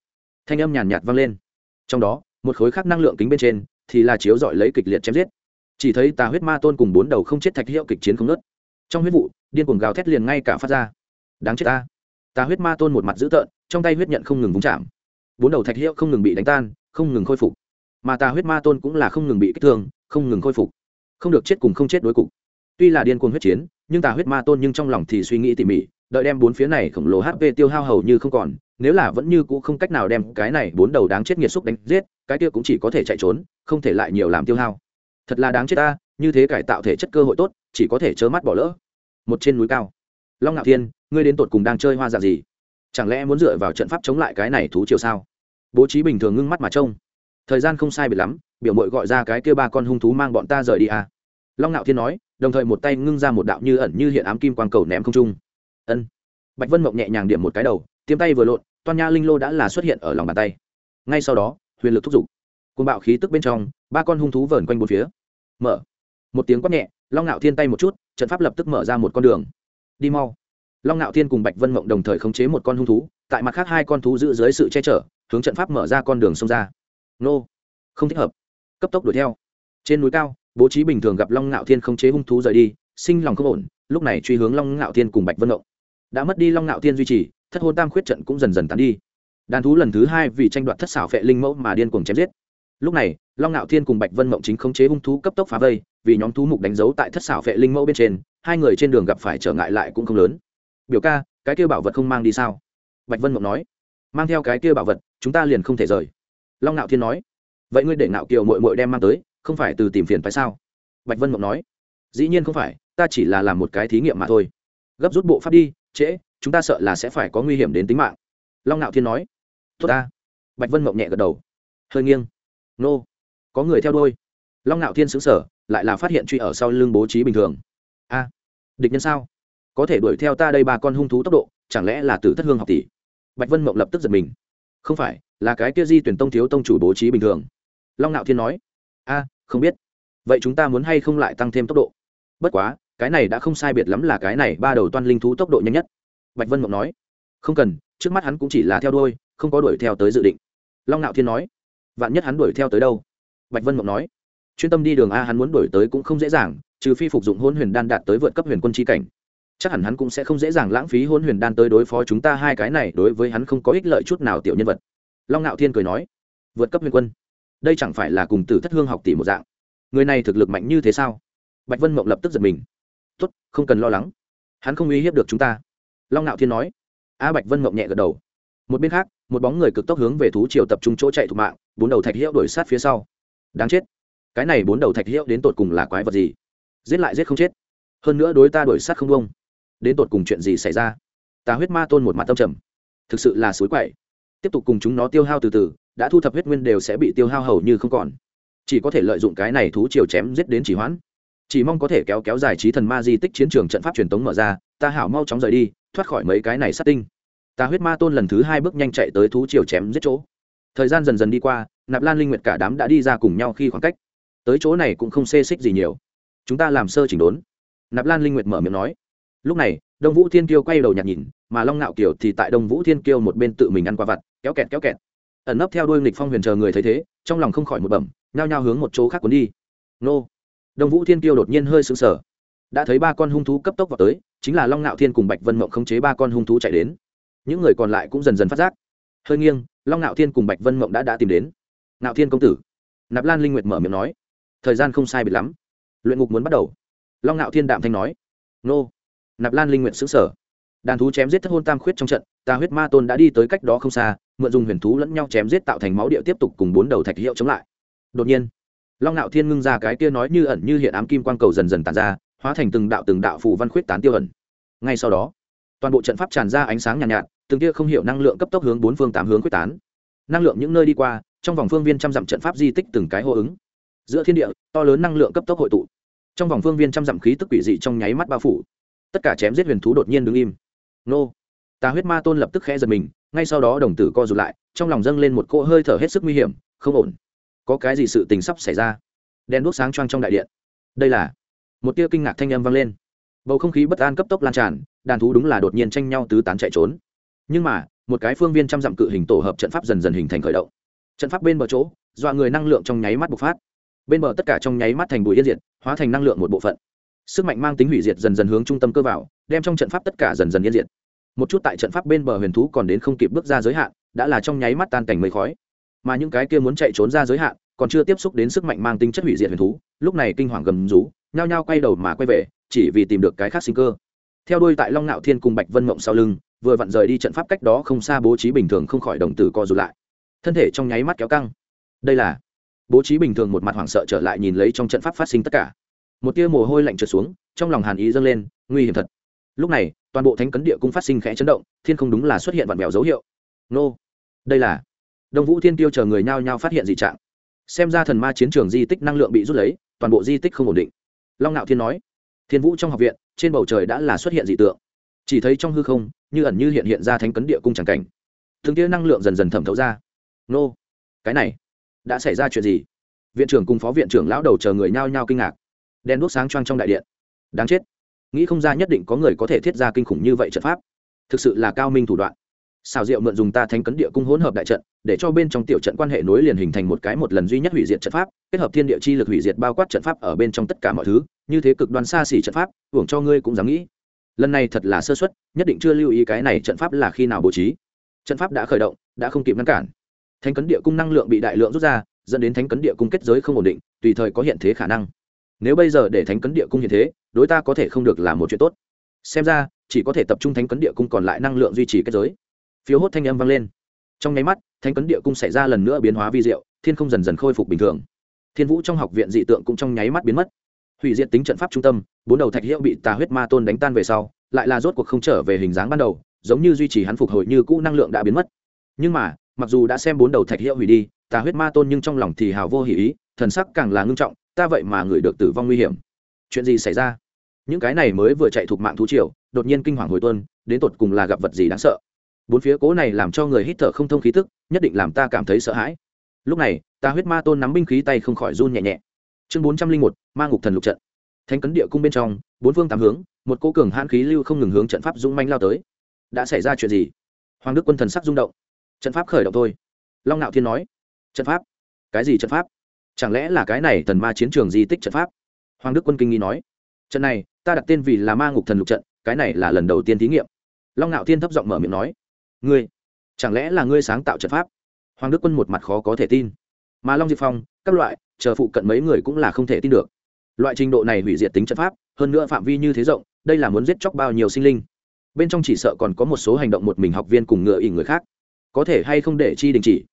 Thanh âm nhàn nhạt vang lên. Trong đó, một khối khác năng lượng kính bên trên thì là chiếu dọi lấy kịch liệt chém giết. Chỉ thấy tà huyết ma tôn cùng bốn đầu không chết thạch hiệu kịch chiến không nớt trong huyết vụ, điên cuồng gào thét liền ngay cả phát ra. Đáng chết ta. Tà huyết ma tôn một mặt dữ tợn, trong tay huyết nhận không ngừng vúng chạm. Bốn đầu thạch hiệu không ngừng bị đánh tan, không ngừng khôi phục. Mà tà huyết ma tôn cũng là không ngừng bị kích thương, không ngừng khôi phục. Không được chết cùng không chết đối cục tuy là điên cuồng huyết chiến, nhưng tà huyết ma tôn nhưng trong lòng thì suy nghĩ tỉ mỉ, đợi đem bốn phía này khổng lồ hp tiêu hao hầu như không còn, nếu là vẫn như cũ không cách nào đem cái này bốn đầu đáng chết nghiệt xúc đánh giết, cái kia cũng chỉ có thể chạy trốn, không thể lại nhiều làm tiêu hao. Thật là đáng chết ta, như thế cải tạo thể chất cơ hội tốt, chỉ có thể chớ mắt bỏ lỡ. Một trên núi cao. Long ngạo thiên, ngươi đến tột cùng đang chơi hoa dạng gì? Chẳng lẽ muốn dựa vào trận pháp chống lại cái này thú chiều sao? Bố trí bình thường ngưng mắt mà trông. Thời gian không sai biệt lắm, biểu mội gọi ra cái kia ba con hung thú mang bọn ta rời đi à. long ngạo thiên nói đồng thời một tay ngưng ra một đạo như ẩn như hiện ám kim quang cầu ném không trung. Ân. Bạch vân mộng nhẹ nhàng điểm một cái đầu, tiêm tay vừa lộn, toan nha linh lô đã là xuất hiện ở lòng bàn tay. Ngay sau đó, huyền lực thúc giục. Côn bạo khí tức bên trong, ba con hung thú vờn quanh bốn phía. Mở. Một tiếng quát nhẹ, long ngạo thiên tay một chút, trận pháp lập tức mở ra một con đường. Đi mau. Long ngạo thiên cùng bạch vân mộng đồng thời khống chế một con hung thú, tại mặt khác hai con thú giữ dưới sự che chở, hướng trận pháp mở ra con đường xông ra. Nô. Không thích hợp. Cấp tốc đuổi theo. Trên núi cao bố trí bình thường gặp long ngạo thiên không chế hung thú rời đi, sinh lòng không ổn, lúc này truy hướng long ngạo thiên cùng bạch vân mộng đã mất đi long ngạo thiên duy trì, thất hôn tam khuyết trận cũng dần dần tán đi. Đàn thú lần thứ hai vì tranh đoạt thất xảo phệ linh mẫu mà điên cuồng chém giết. Lúc này, long ngạo thiên cùng bạch vân mộng chính khống chế hung thú cấp tốc phá vây, vì nhóm thú mục đánh dấu tại thất xảo phệ linh mẫu bên trên, hai người trên đường gặp phải trở ngại lại cũng không lớn. Biểu ca, cái kia bảo vật không mang đi sao? Bạch vân mộng nói. Mang theo cái kia bảo vật, chúng ta liền không thể rời. Long ngạo thiên nói. Vậy ngươi để ngạo kiều mội mội đem mang tới không phải từ tìm phiền phải sao? Bạch vân mộng nói. Dĩ nhiên không phải, ta chỉ là làm một cái thí nghiệm mà thôi. Gấp rút bộ pháp đi, trễ, chúng ta sợ là sẽ phải có nguy hiểm đến tính mạng. Long ngạo thiên nói. Tốt ta. Bạch vân mộng nhẹ gật đầu. Hơi nghiêng. Nô. Có người theo đôi long ngạo thiên xứng sở lại là phát hiện truy ở sau lưng bố trí bình thường. A. À, địch nhân sao? Có thể đuổi theo ta đây ba con hung thú tốc độ, chẳng lẽ là tử thất hương học tỷ? Bạch vân mộng lập tức giật mình. Không phải, là cái kia di tuyển tông thiếu tông chủ bố trí bình thường. Long ngạo thiên nói a, không biết. Vậy chúng ta muốn hay không lại tăng thêm tốc độ? Bất quá, cái này đã không sai biệt lắm là cái này ba đầu toan linh thú tốc độ nhanh nhất. Bạch vân mộng nói. Không cần, trước mắt hắn cũng chỉ là theo đôi không có đuổi theo tới dự định. Long Nạo thiên nói. Vạn nhất hắn đuổi theo tới đâu? Bạch vân mộng nói. Chuyên tâm đi đường a hắn muốn đuổi tới cũng không dễ dàng, trừ phi phục dụng hôn huyền đan đạt tới vượt cấp huyền quân tri cảnh. Chắc hẳn hắn cũng sẽ không dễ dàng lãng phí hôn huyền đan tới đối phó chúng ta hai cái này đối với hắn không có ích lợi chút nào tiểu nhân vật. Long Nạo thiên cười nói. Vượt cấp huyền quân đây chẳng phải là cùng tử thất hương học tỷ một dạng. Người này thực lực mạnh như thế sao? Bạch vân mộng lập tức giật mình. Tốt, không cần lo lắng. Hắn không uy hiếp được chúng ta. Long ngạo thiên nói. A bạch vân mộng nhẹ gật đầu. Một bên khác, một bóng người cực tốc hướng về thú triều tập trung chỗ chạy thụ mạng, bốn đầu thạch hiệu đuổi sát phía sau. Đáng chết. Cái này bốn đầu thạch hiệu đến tột cùng là quái vật gì? Giết lại giết không chết. Hơn nữa đối ta đuổi sát không bông đến tột cùng chuyện gì xảy ra? Ta huyết ma tôn một mặt tâm trầm. Thực sự là suối quậy. Tiếp tục cùng chúng nó tiêu hao từ từ đã thu thập huyết nguyên đều sẽ bị tiêu hao hầu như không còn. Chỉ có thể lợi dụng cái này thú chiều chém giết đến chỉ hoãn. Chỉ mong có thể kéo kéo dài trí thần ma di tích chiến trường trận pháp truyền tống mở ra, ta hảo mau chóng rời đi, thoát khỏi mấy cái này sát tinh. Ta huyết ma tôn lần thứ hai bước nhanh chạy tới thú chiều chém giết chỗ. Thời gian dần dần đi qua, nạp lan linh nguyệt cả đám đã đi ra cùng nhau khi khoảng cách. Tới chỗ này cũng không xê xích gì nhiều. Chúng ta làm sơ chỉnh đốn. Nạp lan linh nguyệt mở miệng nói. Lúc này, đông vũ thiên kiêu quay đầu nhặt nhìn, mà long ngạo kiều thì tại đông vũ thiên kiêu một bên tự mình ăn qua vặt, kéo kẹt kéo kẹt ẩn nấp theo đuôi nghịch phong huyền chờ người thấy thế, trong lòng không khỏi một bẩm, nhao nhao hướng một chỗ khác cuốn đi. Nô. Đông vũ thiên kiêu đột nhiên hơi sững sờ. Đã thấy ba con hung thú cấp tốc vào tới, chính là long ngạo thiên cùng bạch vân mộng khống chế ba con hung thú chạy đến. Những người còn lại cũng dần dần phát giác. Hơi nghiêng, long ngạo thiên cùng bạch vân mộng đã đã tìm đến. Ngạo thiên công tử. Nạp lan linh nguyệt mở miệng nói. Thời gian không sai biệt lắm. Luyện ngục muốn bắt đầu. Long ngạo thiên đạm thanh nói. Nô. Nạp lan linh Nguyệt xứng sở đàn thú chém giết thất hôn tam khuyết trong trận tà huyết ma tôn đã đi tới cách đó không xa mượn dùng huyền thú lẫn nhau chém giết tạo thành máu địa tiếp tục cùng bốn đầu thạch hiệu chống lại. Đột nhiên long ngạo thiên ngưng ra cái kia nói như ẩn như hiện ám kim quang cầu dần dần tàn ra hóa thành từng đạo từng đạo phù văn khuyết tán tiêu ẩn. Ngay sau đó toàn bộ trận pháp tràn ra ánh sáng nhàn nhạt, nhạt từng kia không hiểu năng lượng cấp tốc hướng bốn phương tám hướng quyết tán. Năng lượng những nơi đi qua trong vòng phương viên trăm dặm trận pháp di tích từng cái hô ứng. Giữa thiên địa to lớn năng lượng cấp tốc hội tụ. Trong vòng phương viên trăm dặm khí tức quỷ dị trong nháy mắt bao phủ. Tất cả chém giết huyền thú đột nhiên đứng im nô. Tà huyết ma tôn lập tức khẽ giật mình, ngay sau đó đồng tử co rụt lại, trong lòng dâng lên một cỗ hơi thở hết sức nguy hiểm, không ổn. Có cái gì sự tình sắp xảy ra? Đèn đuốc sáng choang trong đại điện. Đây là một tia kinh ngạc thanh âm vang lên. Bầu không khí bất an cấp tốc lan tràn, đàn thú đúng là đột nhiên tranh nhau tứ tán chạy trốn. Nhưng mà, một cái phương viên trăm dặm cự hình tổ hợp trận pháp dần dần hình thành khởi động. Trận pháp bên bờ chỗ, dọa người năng lượng trong nháy mắt bộc phát. Bên bờ tất cả trong nháy mắt thành bụi yên diệt, hóa thành năng lượng một bộ phận. Sức mạnh mang tính hủy diệt dần dần hướng trung tâm cơ vào, đem trong trận pháp tất cả dần dần yên diệt một chút tại trận pháp bên bờ huyền thú còn đến không kịp bước ra giới hạn, đã là trong nháy mắt tan cảnh mây khói. Mà những cái kia muốn chạy trốn ra giới hạn, còn chưa tiếp xúc đến sức mạnh mang tính chất hủy diệt huyền thú, lúc này kinh hoàng gầm rú, nhao nhao quay đầu mà quay về, chỉ vì tìm được cái khác sinh cơ. Theo đuôi tại long nạo thiên cùng bạch vân mộng sau lưng, vừa vặn rời đi trận pháp cách đó không xa bố trí bình thường không khỏi đồng tử co rụt lại. Thân thể trong nháy mắt kéo căng. Đây là bố trí bình thường một mặt hoảng sợ trở lại nhìn lấy trong trận pháp phát sinh tất cả. Một tia mồ hôi lạnh trượt xuống, trong lòng hàn ý dâng lên, nguy hiểm thật. Lúc này toàn bộ thánh cấn địa cung phát sinh khẽ chấn động, thiên không đúng là xuất hiện vạn mèo dấu hiệu. Nô, đây là đông vũ thiên tiêu chờ người nhao nhao phát hiện dị trạng. Xem ra thần ma chiến trường di tích năng lượng bị rút lấy, toàn bộ di tích không ổn định. Long ngạo thiên nói, thiên vũ trong học viện, trên bầu trời đã là xuất hiện dị tượng. Chỉ thấy trong hư không, như ẩn như hiện hiện ra thánh cấn địa cung c cảnh. Thường kia năng lượng dần dần thẩm thấu ra. Nô, cái này, đã xảy ra chuyện gì? Viện trưởng cùng phó viện trưởng lão đầu chờ người nhao nhao kinh ngạc. Đèn đuốc sáng choang trong đại điện. Đáng chết nghĩ không ra nhất định có người có thể thiết ra kinh khủng như vậy trận pháp. Thực sự là cao minh thủ đoạn. Xào rượu mượn dùng ta thánh cấn địa cung hỗn hợp đại trận, để cho bên trong tiểu trận quan hệ nối liền hình thành một cái một lần duy nhất hủy diệt trận pháp, kết hợp thiên địa chi lực hủy diệt bao quát trận pháp ở bên trong tất cả mọi thứ, như thế cực đoan xa xỉ trận pháp, hưởng cho ngươi cũng dám nghĩ. Lần này thật là sơ xuất nhất định chưa lưu ý cái này trận pháp là khi nào bố trí. Trận pháp đã khởi động, đã không kịp ngăn cản. Thánh cấn địa cung năng lượng bị đại lượng rút ra, dẫn đến thánh cấn địa cung kết giới không ổn định, tùy thời có hiện thế khả năng nếu bây giờ để thánh cấn địa cung hiện thế, đối ta có thể không được là một chuyện tốt. Xem ra, chỉ có thể tập trung thánh cấn địa cung còn lại năng lượng duy trì kết giới. Phiếu hốt thanh âm vang lên. Trong nháy mắt, thánh cấn địa cung xảy ra lần nữa biến hóa vi diệu, thiên không dần dần khôi phục bình thường. Thiên vũ trong học viện dị tượng cũng trong nháy mắt biến mất. Hủy diệt tính trận pháp trung tâm, bốn đầu thạch hiệu bị tà huyết ma tôn đánh tan về sau, lại là rốt cuộc không trở về hình dáng ban đầu, giống như duy trì hắn phục hồi như cũ năng lượng đã biến mất. Nhưng mà, mặc dù đã xem bốn đầu thạch hiệu hủy đi, tà huyết ma tôn nhưng trong lòng thì hào vô hỉ ý thần sắc càng là ngưng trọng, ta vậy mà người được tử vong nguy hiểm. Chuyện gì xảy ra? Những cái này mới vừa chạy thuộc mạng thú triều, đột nhiên kinh hoàng hồi tuân, đến tột cùng là gặp vật gì đáng sợ? Bốn phía cố này làm cho người hít thở không thông khí tức, nhất định làm ta cảm thấy sợ hãi. Lúc này, ta huyết ma tôn nắm binh khí tay không khỏi run nhẹ nhẹ. Chương bốn trăm linh một, ma ngục thần lục trận. Thánh cấn địa cung bên trong, bốn phương tám hướng, một cô cường hãn khí lưu không ngừng hướng trận pháp dũng manh lao tới. Đã xảy ra chuyện gì? Hoàng đức quân thần sắc rung động. Trận pháp khởi động thôi. Long nạo thiên nói. Trận pháp? Cái gì trận pháp? Chẳng lẽ là cái này thần ma chiến trường di tích trận pháp? Hoàng đức quân kinh nghi nói. Trận này, ta đặt tên vì là ma ngục thần lục trận, cái này là lần đầu tiên thí nghiệm. Long nạo thiên thấp giọng mở miệng nói. Ngươi, chẳng lẽ là ngươi sáng tạo trận pháp? Hoàng đức quân một mặt khó có thể tin. Mà long diệp phong, các loại, chờ phụ cận mấy người cũng là không thể tin được. Loại trình độ này hủy diệt tính trận pháp, hơn nữa phạm vi như thế rộng, đây là muốn giết chóc bao nhiêu sinh linh? Bên trong chỉ sợ còn có một số hành động một mình học viên cùng ngựa ỉ người khác. Có thể hay không để chi đình chỉ?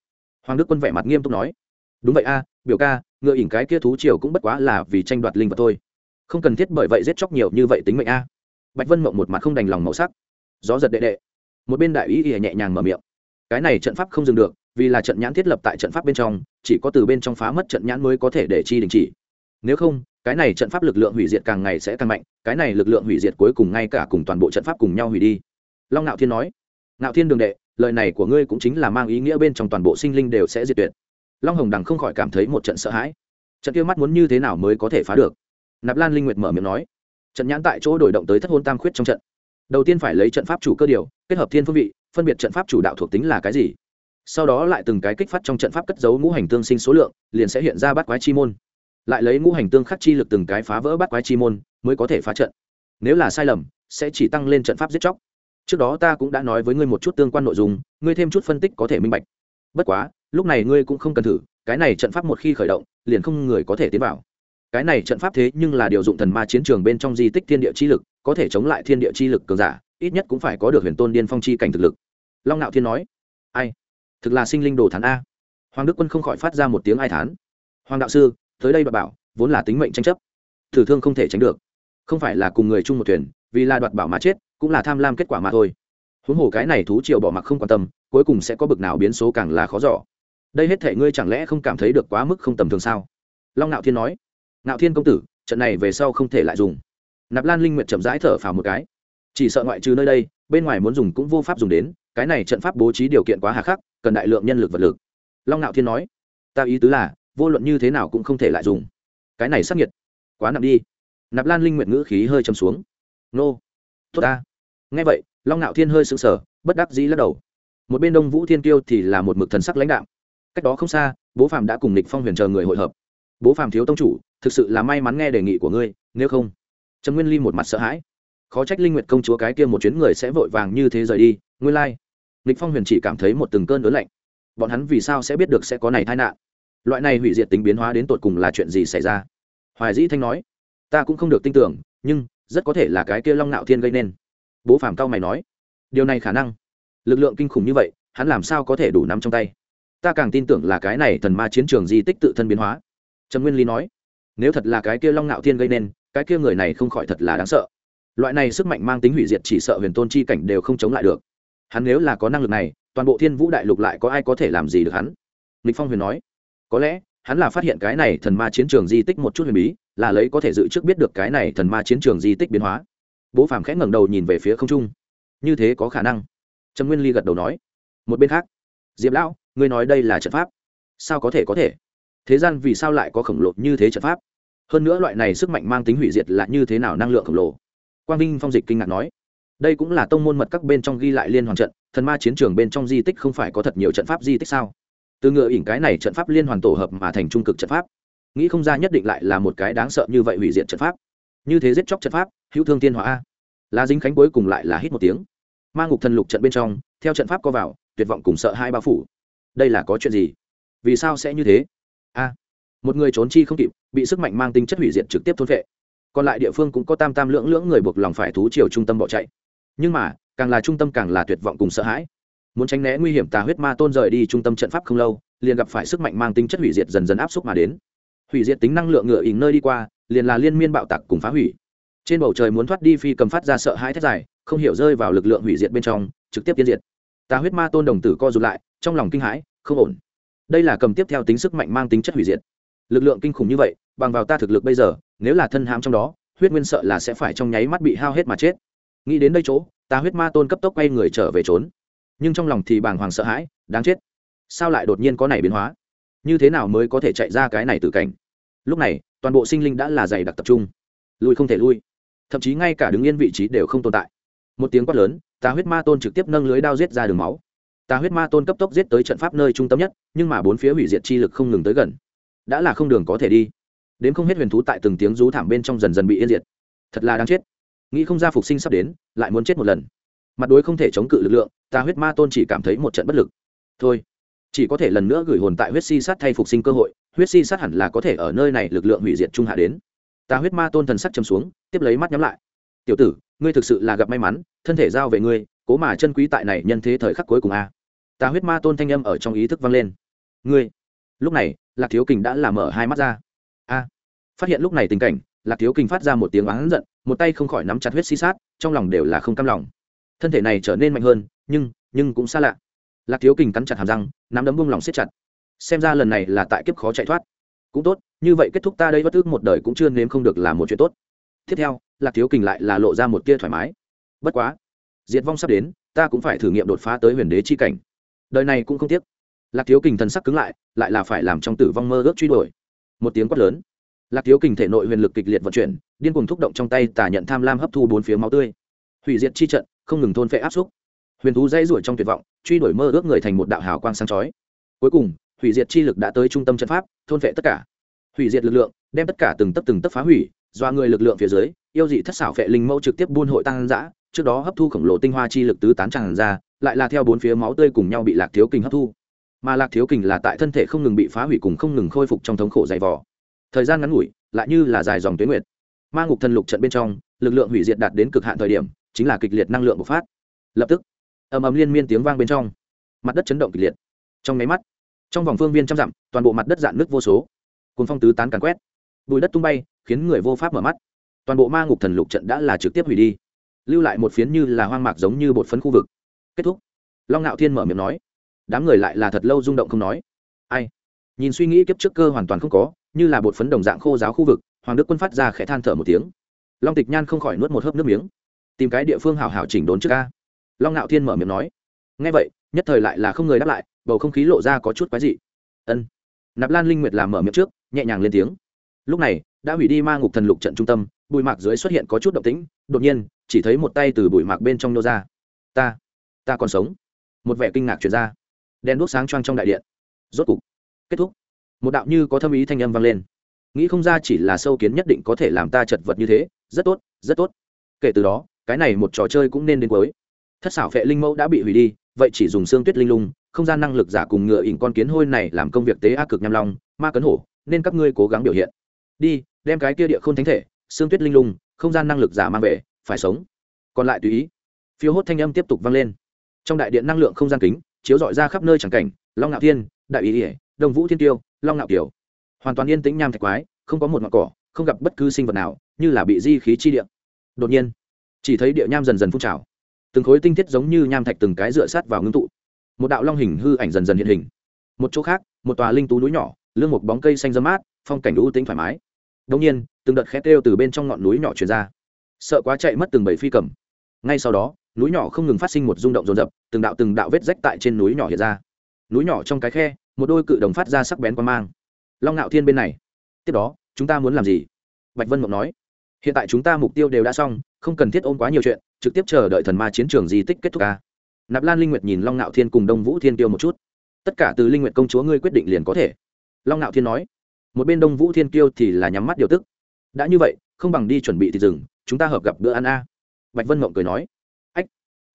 Hoàng đức quân vẻ mặt nghiêm túc nói đúng vậy a, biểu ca, ngựa ỉn cái kia thú triều cũng bất quá là vì tranh đoạt linh vật thôi. Không cần thiết bởi vậy giết chóc nhiều như vậy tính mệnh a. Bạch vân mộng một mặt không đành lòng màu sắc. Gió giật đệ đệ. Một bên đại ý ỉa nhẹ nhàng mở miệng. Cái này trận pháp không dừng được, vì là trận nhãn thiết lập tại trận pháp bên trong, chỉ có từ bên trong phá mất trận nhãn mới có thể để chi đình chỉ. Nếu không, cái này trận pháp lực lượng hủy diệt càng ngày sẽ càng mạnh, cái này lực lượng hủy diệt cuối cùng ngay cả cùng toàn bộ trận pháp cùng nhau hủy đi. Long ngạo thiên nói ngạo thiên đường đệ, lời này của ngươi cũng chính là mang ý nghĩa bên trong toàn bộ sinh linh đều sẽ diệt tuyệt long hồng đằng không khỏi cảm thấy một trận sợ hãi. Trận kia mắt muốn như thế nào mới có thể phá được? Nạp lan linh nguyệt mở miệng nói. Trận nhãn tại chỗ đổi động tới thất hôn tam khuyết trong trận. Đầu tiên phải lấy trận pháp chủ cơ điều, kết hợp thiên phương vị, phân biệt trận pháp chủ đạo thuộc tính là cái gì. Sau đó lại từng cái kích phát trong trận pháp cất giấu ngũ hành tương sinh số lượng, liền sẽ hiện ra bát quái chi môn. Lại lấy ngũ hành tương khắc chi lực từng cái phá vỡ bát quái chi môn, mới có thể phá trận. Nếu là sai lầm, sẽ chỉ tăng lên trận pháp giết chóc. Trước đó ta cũng đã nói với ngươi một chút tương quan nội dung, ngươi thêm chút phân tích có thể minh bạch bất quá, lúc này ngươi cũng không cần thử, cái này trận pháp một khi khởi động, liền không người có thể tiến vào. Cái này trận pháp thế nhưng là điều dụng thần ma chiến trường bên trong di tích thiên địa chi lực, có thể chống lại thiên địa chi lực cường giả, ít nhất cũng phải có được huyền tôn điên phong chi cảnh thực lực. Long nạo thiên nói, ai? Thực là sinh linh đồ thán a. Hoàng đức quân không khỏi phát ra một tiếng ai thán. Hoàng đạo sư, tới đây đoạt bảo, vốn là tính mệnh tranh chấp. Thử thương không thể tránh được. Không phải là cùng người chung một thuyền, vì là đoạt bảo mà chết, cũng là tham lam kết quả mà thôi huống hồ cái này thú triều bỏ mặc không quan tâm, cuối cùng sẽ có bực nào biến số càng là khó giỏ đây hết thể ngươi chẳng lẽ không cảm thấy được quá mức không tầm thường sao? Long nạo thiên nói. Nạo thiên công tử, trận này về sau không thể lại dùng. Nạp lan linh nguyện chậm rãi thở phào một cái. Chỉ sợ ngoại trừ nơi đây, bên ngoài muốn dùng cũng vô pháp dùng đến, cái này trận pháp bố trí điều kiện quá hà khắc, cần đại lượng nhân lực vật lực. Long nạo thiên nói. Ta ý tứ là, vô luận như thế nào cũng không thể lại dùng. Cái này sắc nhiệt quá nặng đi. Nạp lan linh nguyện ngữ khí hơi châm xuống. Nô. Tốt ta. Nghe vậy long nạo thiên hơi sững sờ, bất đắc dĩ lắc đầu. Một bên đông vũ thiên kiêu thì là một mực thần sắc lãnh đạo cách đó không xa, bố phạm đã cùng nịch phong huyền chờ người hội hợp. Bố Phạm thiếu tông chủ, thực sự là may mắn nghe đề nghị của ngươi, nếu không. Trần nguyên ly một mặt sợ hãi. Khó trách linh nguyệt công chúa cái kia một chuyến người sẽ vội vàng như thế rời đi, nguyên lai. Like. lịch phong huyền chỉ cảm thấy một từng cơn ớn lạnh. Bọn hắn vì sao sẽ biết được sẽ có này tai nạn? Loại này hủy diệt tính biến hóa đến tột cùng là chuyện gì xảy ra? Hoài dĩ thanh nói. Ta cũng không được tin tưởng, nhưng rất có thể là cái kia long nạo thiên gây nên bố phàm cao mày nói, điều này khả năng. Lực lượng kinh khủng như vậy, hắn làm sao có thể đủ nắm trong tay? Ta càng tin tưởng là cái này thần ma chiến trường di tích tự thân biến hóa. Trần nguyên lý nói, nếu thật là cái kia long nạo thiên gây nên, cái kia người này không khỏi thật là đáng sợ. Loại này sức mạnh mang tính hủy diệt chỉ sợ huyền tôn chi cảnh đều không chống lại được. Hắn nếu là có năng lực này, toàn bộ thiên vũ đại lục lại có ai có thể làm gì được hắn? Lịch phong huyền nói, có lẽ, hắn là phát hiện cái này thần ma chiến trường di tích một chút huyền bí, là lấy có thể dự trước biết được cái này thần ma chiến trường di tích biến hóa bố phàm khẽ ngẩng đầu nhìn về phía không trung. Như thế có khả năng. Trần nguyên ly gật đầu nói. Một bên khác, diệp lão, ngươi nói đây là trận pháp. Sao có thể có thể? Thế gian vì sao lại có khổng lồ như thế trận pháp? Hơn nữa loại này sức mạnh mang tính hủy diệt là như thế nào năng lượng khổng lồ? Quang vinh phong dịch kinh ngạc nói. Đây cũng là tông môn mật các bên trong ghi lại liên hoàn trận, thần ma chiến trường bên trong di tích không phải có thật nhiều trận pháp di tích sao? Từ ngựa ỉn cái này trận pháp liên hoàn tổ hợp mà thành trung cực trận pháp. Nghĩ không ra nhất định lại là một cái đáng sợ như vậy hủy diệt trận pháp như thế giết chóc trận pháp, hữu thương tiên hóa a. La dính khánh cuối cùng lại là hít một tiếng. Ma ngục thần lục trận bên trong, theo trận pháp co vào, tuyệt vọng cùng sợ hai bao phủ. Đây là có chuyện gì? Vì sao sẽ như thế? A. Một người trốn chi không kịp, bị sức mạnh mang tính chất hủy diệt trực tiếp thôn vệ còn lại địa phương cũng có tam tam lưỡng lưỡng người buộc lòng phải thú chiều trung tâm bỏ chạy. Nhưng mà, càng là trung tâm càng là tuyệt vọng cùng sợ hãi. Muốn tránh né nguy hiểm, tà huyết ma tôn rời đi trung tâm trận pháp không lâu, liền gặp phải sức mạnh mang tính chất hủy diệt dần dần áp xúc mà đến. Hủy diệt tính năng lượng ngựa ỉn nơi đi qua liền là liên miên bạo tạc cùng phá hủy. Trên bầu trời muốn thoát đi phi cầm phát ra sợ hãi thét dài, không hiểu rơi vào lực lượng hủy diệt bên trong, trực tiếp tiến diệt. Tà huyết ma tôn đồng tử co rụt lại, trong lòng kinh hãi, không ổn. Đây là cầm tiếp theo tính sức mạnh mang tính chất hủy diệt. Lực lượng kinh khủng như vậy, bằng vào ta thực lực bây giờ, nếu là thân hãm trong đó, huyết nguyên sợ là sẽ phải trong nháy mắt bị hao hết mà chết. Nghĩ đến đây chỗ ta huyết ma tôn cấp tốc quay người trở về trốn. Nhưng trong lòng thì bàng hoàng sợ hãi, đáng chết. Sao lại đột nhiên có này biến hóa? Như thế nào mới có thể chạy ra cái này từ cảnh? Lúc này toàn bộ sinh linh đã là dày đặc tập trung. Lui không thể lui. Thậm chí ngay cả đứng yên vị trí đều không tồn tại. Một tiếng quát lớn, tà huyết ma tôn trực tiếp nâng lưới đao giết ra đường máu. Tà huyết ma tôn cấp tốc giết tới trận pháp nơi trung tâm nhất, nhưng mà bốn phía hủy diệt chi lực không ngừng tới gần. Đã là không đường có thể đi. Đến không hết huyền thú tại từng tiếng rú thảm bên trong dần dần bị yên diệt. Thật là đáng chết. Nghĩ không ra phục sinh sắp đến, lại muốn chết một lần. Mặt đối không thể chống cự lực lượng ta huyết ma tôn chỉ cảm thấy một trận bất lực. Thôi, chỉ có thể lần nữa gửi hồn tại huyết si sát thay phục sinh cơ hội huyết si sát hẳn là có thể ở nơi này lực lượng hủy diệt trung hạ đến. Ta huyết ma tôn thần sắc chầm xuống, tiếp lấy mắt nhắm lại. Tiểu tử, ngươi thực sự là gặp may mắn, thân thể giao về ngươi, cố mà chân quý tại này nhân thế thời khắc cuối cùng a. Ta huyết ma tôn thanh âm ở trong ý thức vang lên. Ngươi, lúc này, lạc thiếu kình đã làm mở hai mắt ra. A. Phát hiện lúc này tình cảnh, lạc thiếu kình phát ra một tiếng oán giận, một tay không khỏi nắm chặt huyết si sát, trong lòng đều là không cam lòng. Thân thể này trở nên mạnh hơn, nhưng nhưng cũng xa lạ. Lạc thiếu kình cắn chặt hàm răng, nắm đấm buông lòng siết chặt xem ra lần này là tại kiếp khó chạy thoát. Cũng tốt, như vậy kết thúc ta đây bất ước một đời cũng chưa nếm không được là một chuyện tốt. Tiếp theo, lạc thiếu kình lại là lộ ra một tia thoải mái. Bất quá, diệt vong sắp đến, ta cũng phải thử nghiệm đột phá tới huyền đế chi cảnh. Đời này cũng không tiếc. Lạc thiếu kình thần sắc cứng lại lại là phải làm trong tử vong mơ ước truy đuổi. Một tiếng quát lớn. Lạc thiếu kình thể nội huyền lực kịch liệt vận chuyển, điên cùng thúc động trong tay tà nhận tham lam hấp thu bốn phía máu tươi. Hủy diệt chi trận, không ngừng thôn phệ áp xúc. Huyền thú dây ruổi trong tuyệt vọng, truy đuổi mơ ước người thành một đạo hào quang sáng chói. Cuối cùng hủy diệt chi lực đã tới trung tâm trận pháp, thôn phệ tất cả. Hủy diệt lực lượng, đem tất cả từng tấc từng tấc phá hủy do người lực lượng phía dưới, yêu dị thất xảo phệ linh mẫu trực tiếp buôn hội tăng dã, trước đó hấp thu khổng lồ tinh hoa chi lực tứ tán tràn ra, lại là theo bốn phía máu tươi cùng nhau bị lạc thiếu kình hấp thu. Mà lạc thiếu kình là tại thân thể không ngừng bị phá hủy cùng không ngừng khôi phục trong thống khổ dày vỏ thời gian ngắn ngủi, lại như là dài dòng tuyến nguyệt. Ma ngục thần lục trận bên trong, lực lượng hủy diệt đạt đến cực hạn thời điểm, chính là kịch liệt năng lượng bộc phát. Lập tức, ầm ầm liên miên tiếng vang bên trong. Mặt đất chấn động kịch liệt. Trong máy mắt trong vòng phương viên trăm dặm, toàn bộ mặt đất dạn nước vô số. Cồn phong tứ tán càn quét. Bùi đất tung bay, khiến người vô pháp mở mắt. Toàn bộ ma ngục thần lục trận đã là trực tiếp hủy đi. Lưu lại một phiến như là hoang mạc giống như bột phấn khu vực. Kết thúc. Long ngạo thiên mở miệng nói. Đám người lại là thật lâu rung động không nói. Ai? Nhìn suy nghĩ kiếp trước cơ hoàn toàn không có, như là bột phấn đồng dạng khô giáo khu vực, hoàng đức quân phát ra khẽ than thở một tiếng. Long tịch nhan không khỏi nuốt một hớp nước miếng. Tìm cái địa phương hảo hảo chỉnh đốn trước ca. Long ngạo thiên mở miệng nói. Ngay vậy, nhất thời lại là không người đáp lại bầu không khí lộ ra có chút quái dị. Ân. Nạp lan linh nguyệt làm mở miệng trước, nhẹ nhàng lên tiếng. Lúc này, đã hủy đi ma ngục thần lục trận trung tâm bụi mạc dưới xuất hiện có chút động tĩnh, đột nhiên, chỉ thấy một tay từ bụi mạc bên trong nô ra. Ta ta còn sống. Một vẻ kinh ngạc chuyển ra. Đèn đuốc sáng choang trong đại điện. Rốt cục, kết thúc. Một đạo như có thâm ý thanh âm vang lên. Nghĩ không ra chỉ là sâu kiến nhất định có thể làm ta chật vật như thế, rất tốt rất tốt. Kể từ đó, cái này một trò chơi cũng nên đến cuối. Thất xảo phệ linh mẫu đã bị hủy đi, vậy chỉ dùng xương tuyết linh lung không gian năng lực giả cùng ngựa ỉn con kiến hôi này làm công việc tế a cực nham long, ma cấn hổ, nên các ngươi cố gắng biểu hiện. Đi, đem cái kia địa khôn thánh thể, xương tuyết linh lung, không gian năng lực giả mang về, phải sống. Còn lại tùy ý. Phiếu hốt thanh âm tiếp tục vang lên. Trong đại điện năng lượng không gian kính, chiếu dọi ra khắp nơi chẳng cảnh, long ngạo thiên, đại ý ỉa đồng vũ thiên tiêu, long ngạo kiều. Hoàn toàn yên tĩnh nham thạch quái, không có một ngọn cỏ, không gặp bất cứ sinh vật nào, như là bị di khí chi điện đột nhiên, chỉ thấy địa nham dần dần phun trào. Từng khối tinh thiết giống như nham thạch từng cái dựa sát vào ngưng tụ một đạo long hình hư ảnh dần dần hiện hình. Một chỗ khác, một tòa linh tú núi nhỏ lương một bóng cây xanh dơ mát, phong cảnh ưu tính thoải mái. Đông nhiên, từng đợt khét kêu từ bên trong ngọn núi nhỏ truyền ra. Sợ quá chạy mất từng bầy phi cầm. Ngay sau đó, núi nhỏ không ngừng phát sinh một rung động rồn rập từng đạo từng đạo vết rách tại trên núi nhỏ hiện ra. Núi nhỏ trong cái khe, một đôi cự đồng phát ra sắc bén qua mang. Long ngạo thiên bên này. Tiếp đó, chúng ta muốn làm gì? Bạch vân mộng nói. Hiện tại chúng ta mục tiêu đều đã xong, không cần thiết ôm quá nhiều chuyện, trực tiếp chờ đợi thần ma chiến trường di tích kết thúc ca nạp lan linh nguyệt nhìn long ngạo thiên cùng đông vũ thiên tiêu một chút. Tất cả từ linh nguyệt công chúa ngươi quyết định liền có thể. Long ngạo thiên nói, một bên đông vũ thiên kiêu thì là nhắm mắt điều tức. Đã như vậy, không bằng đi chuẩn bị thì dừng. chúng ta hợp gặp bữa ăn a. Bạch vân mộng cười nói, ách,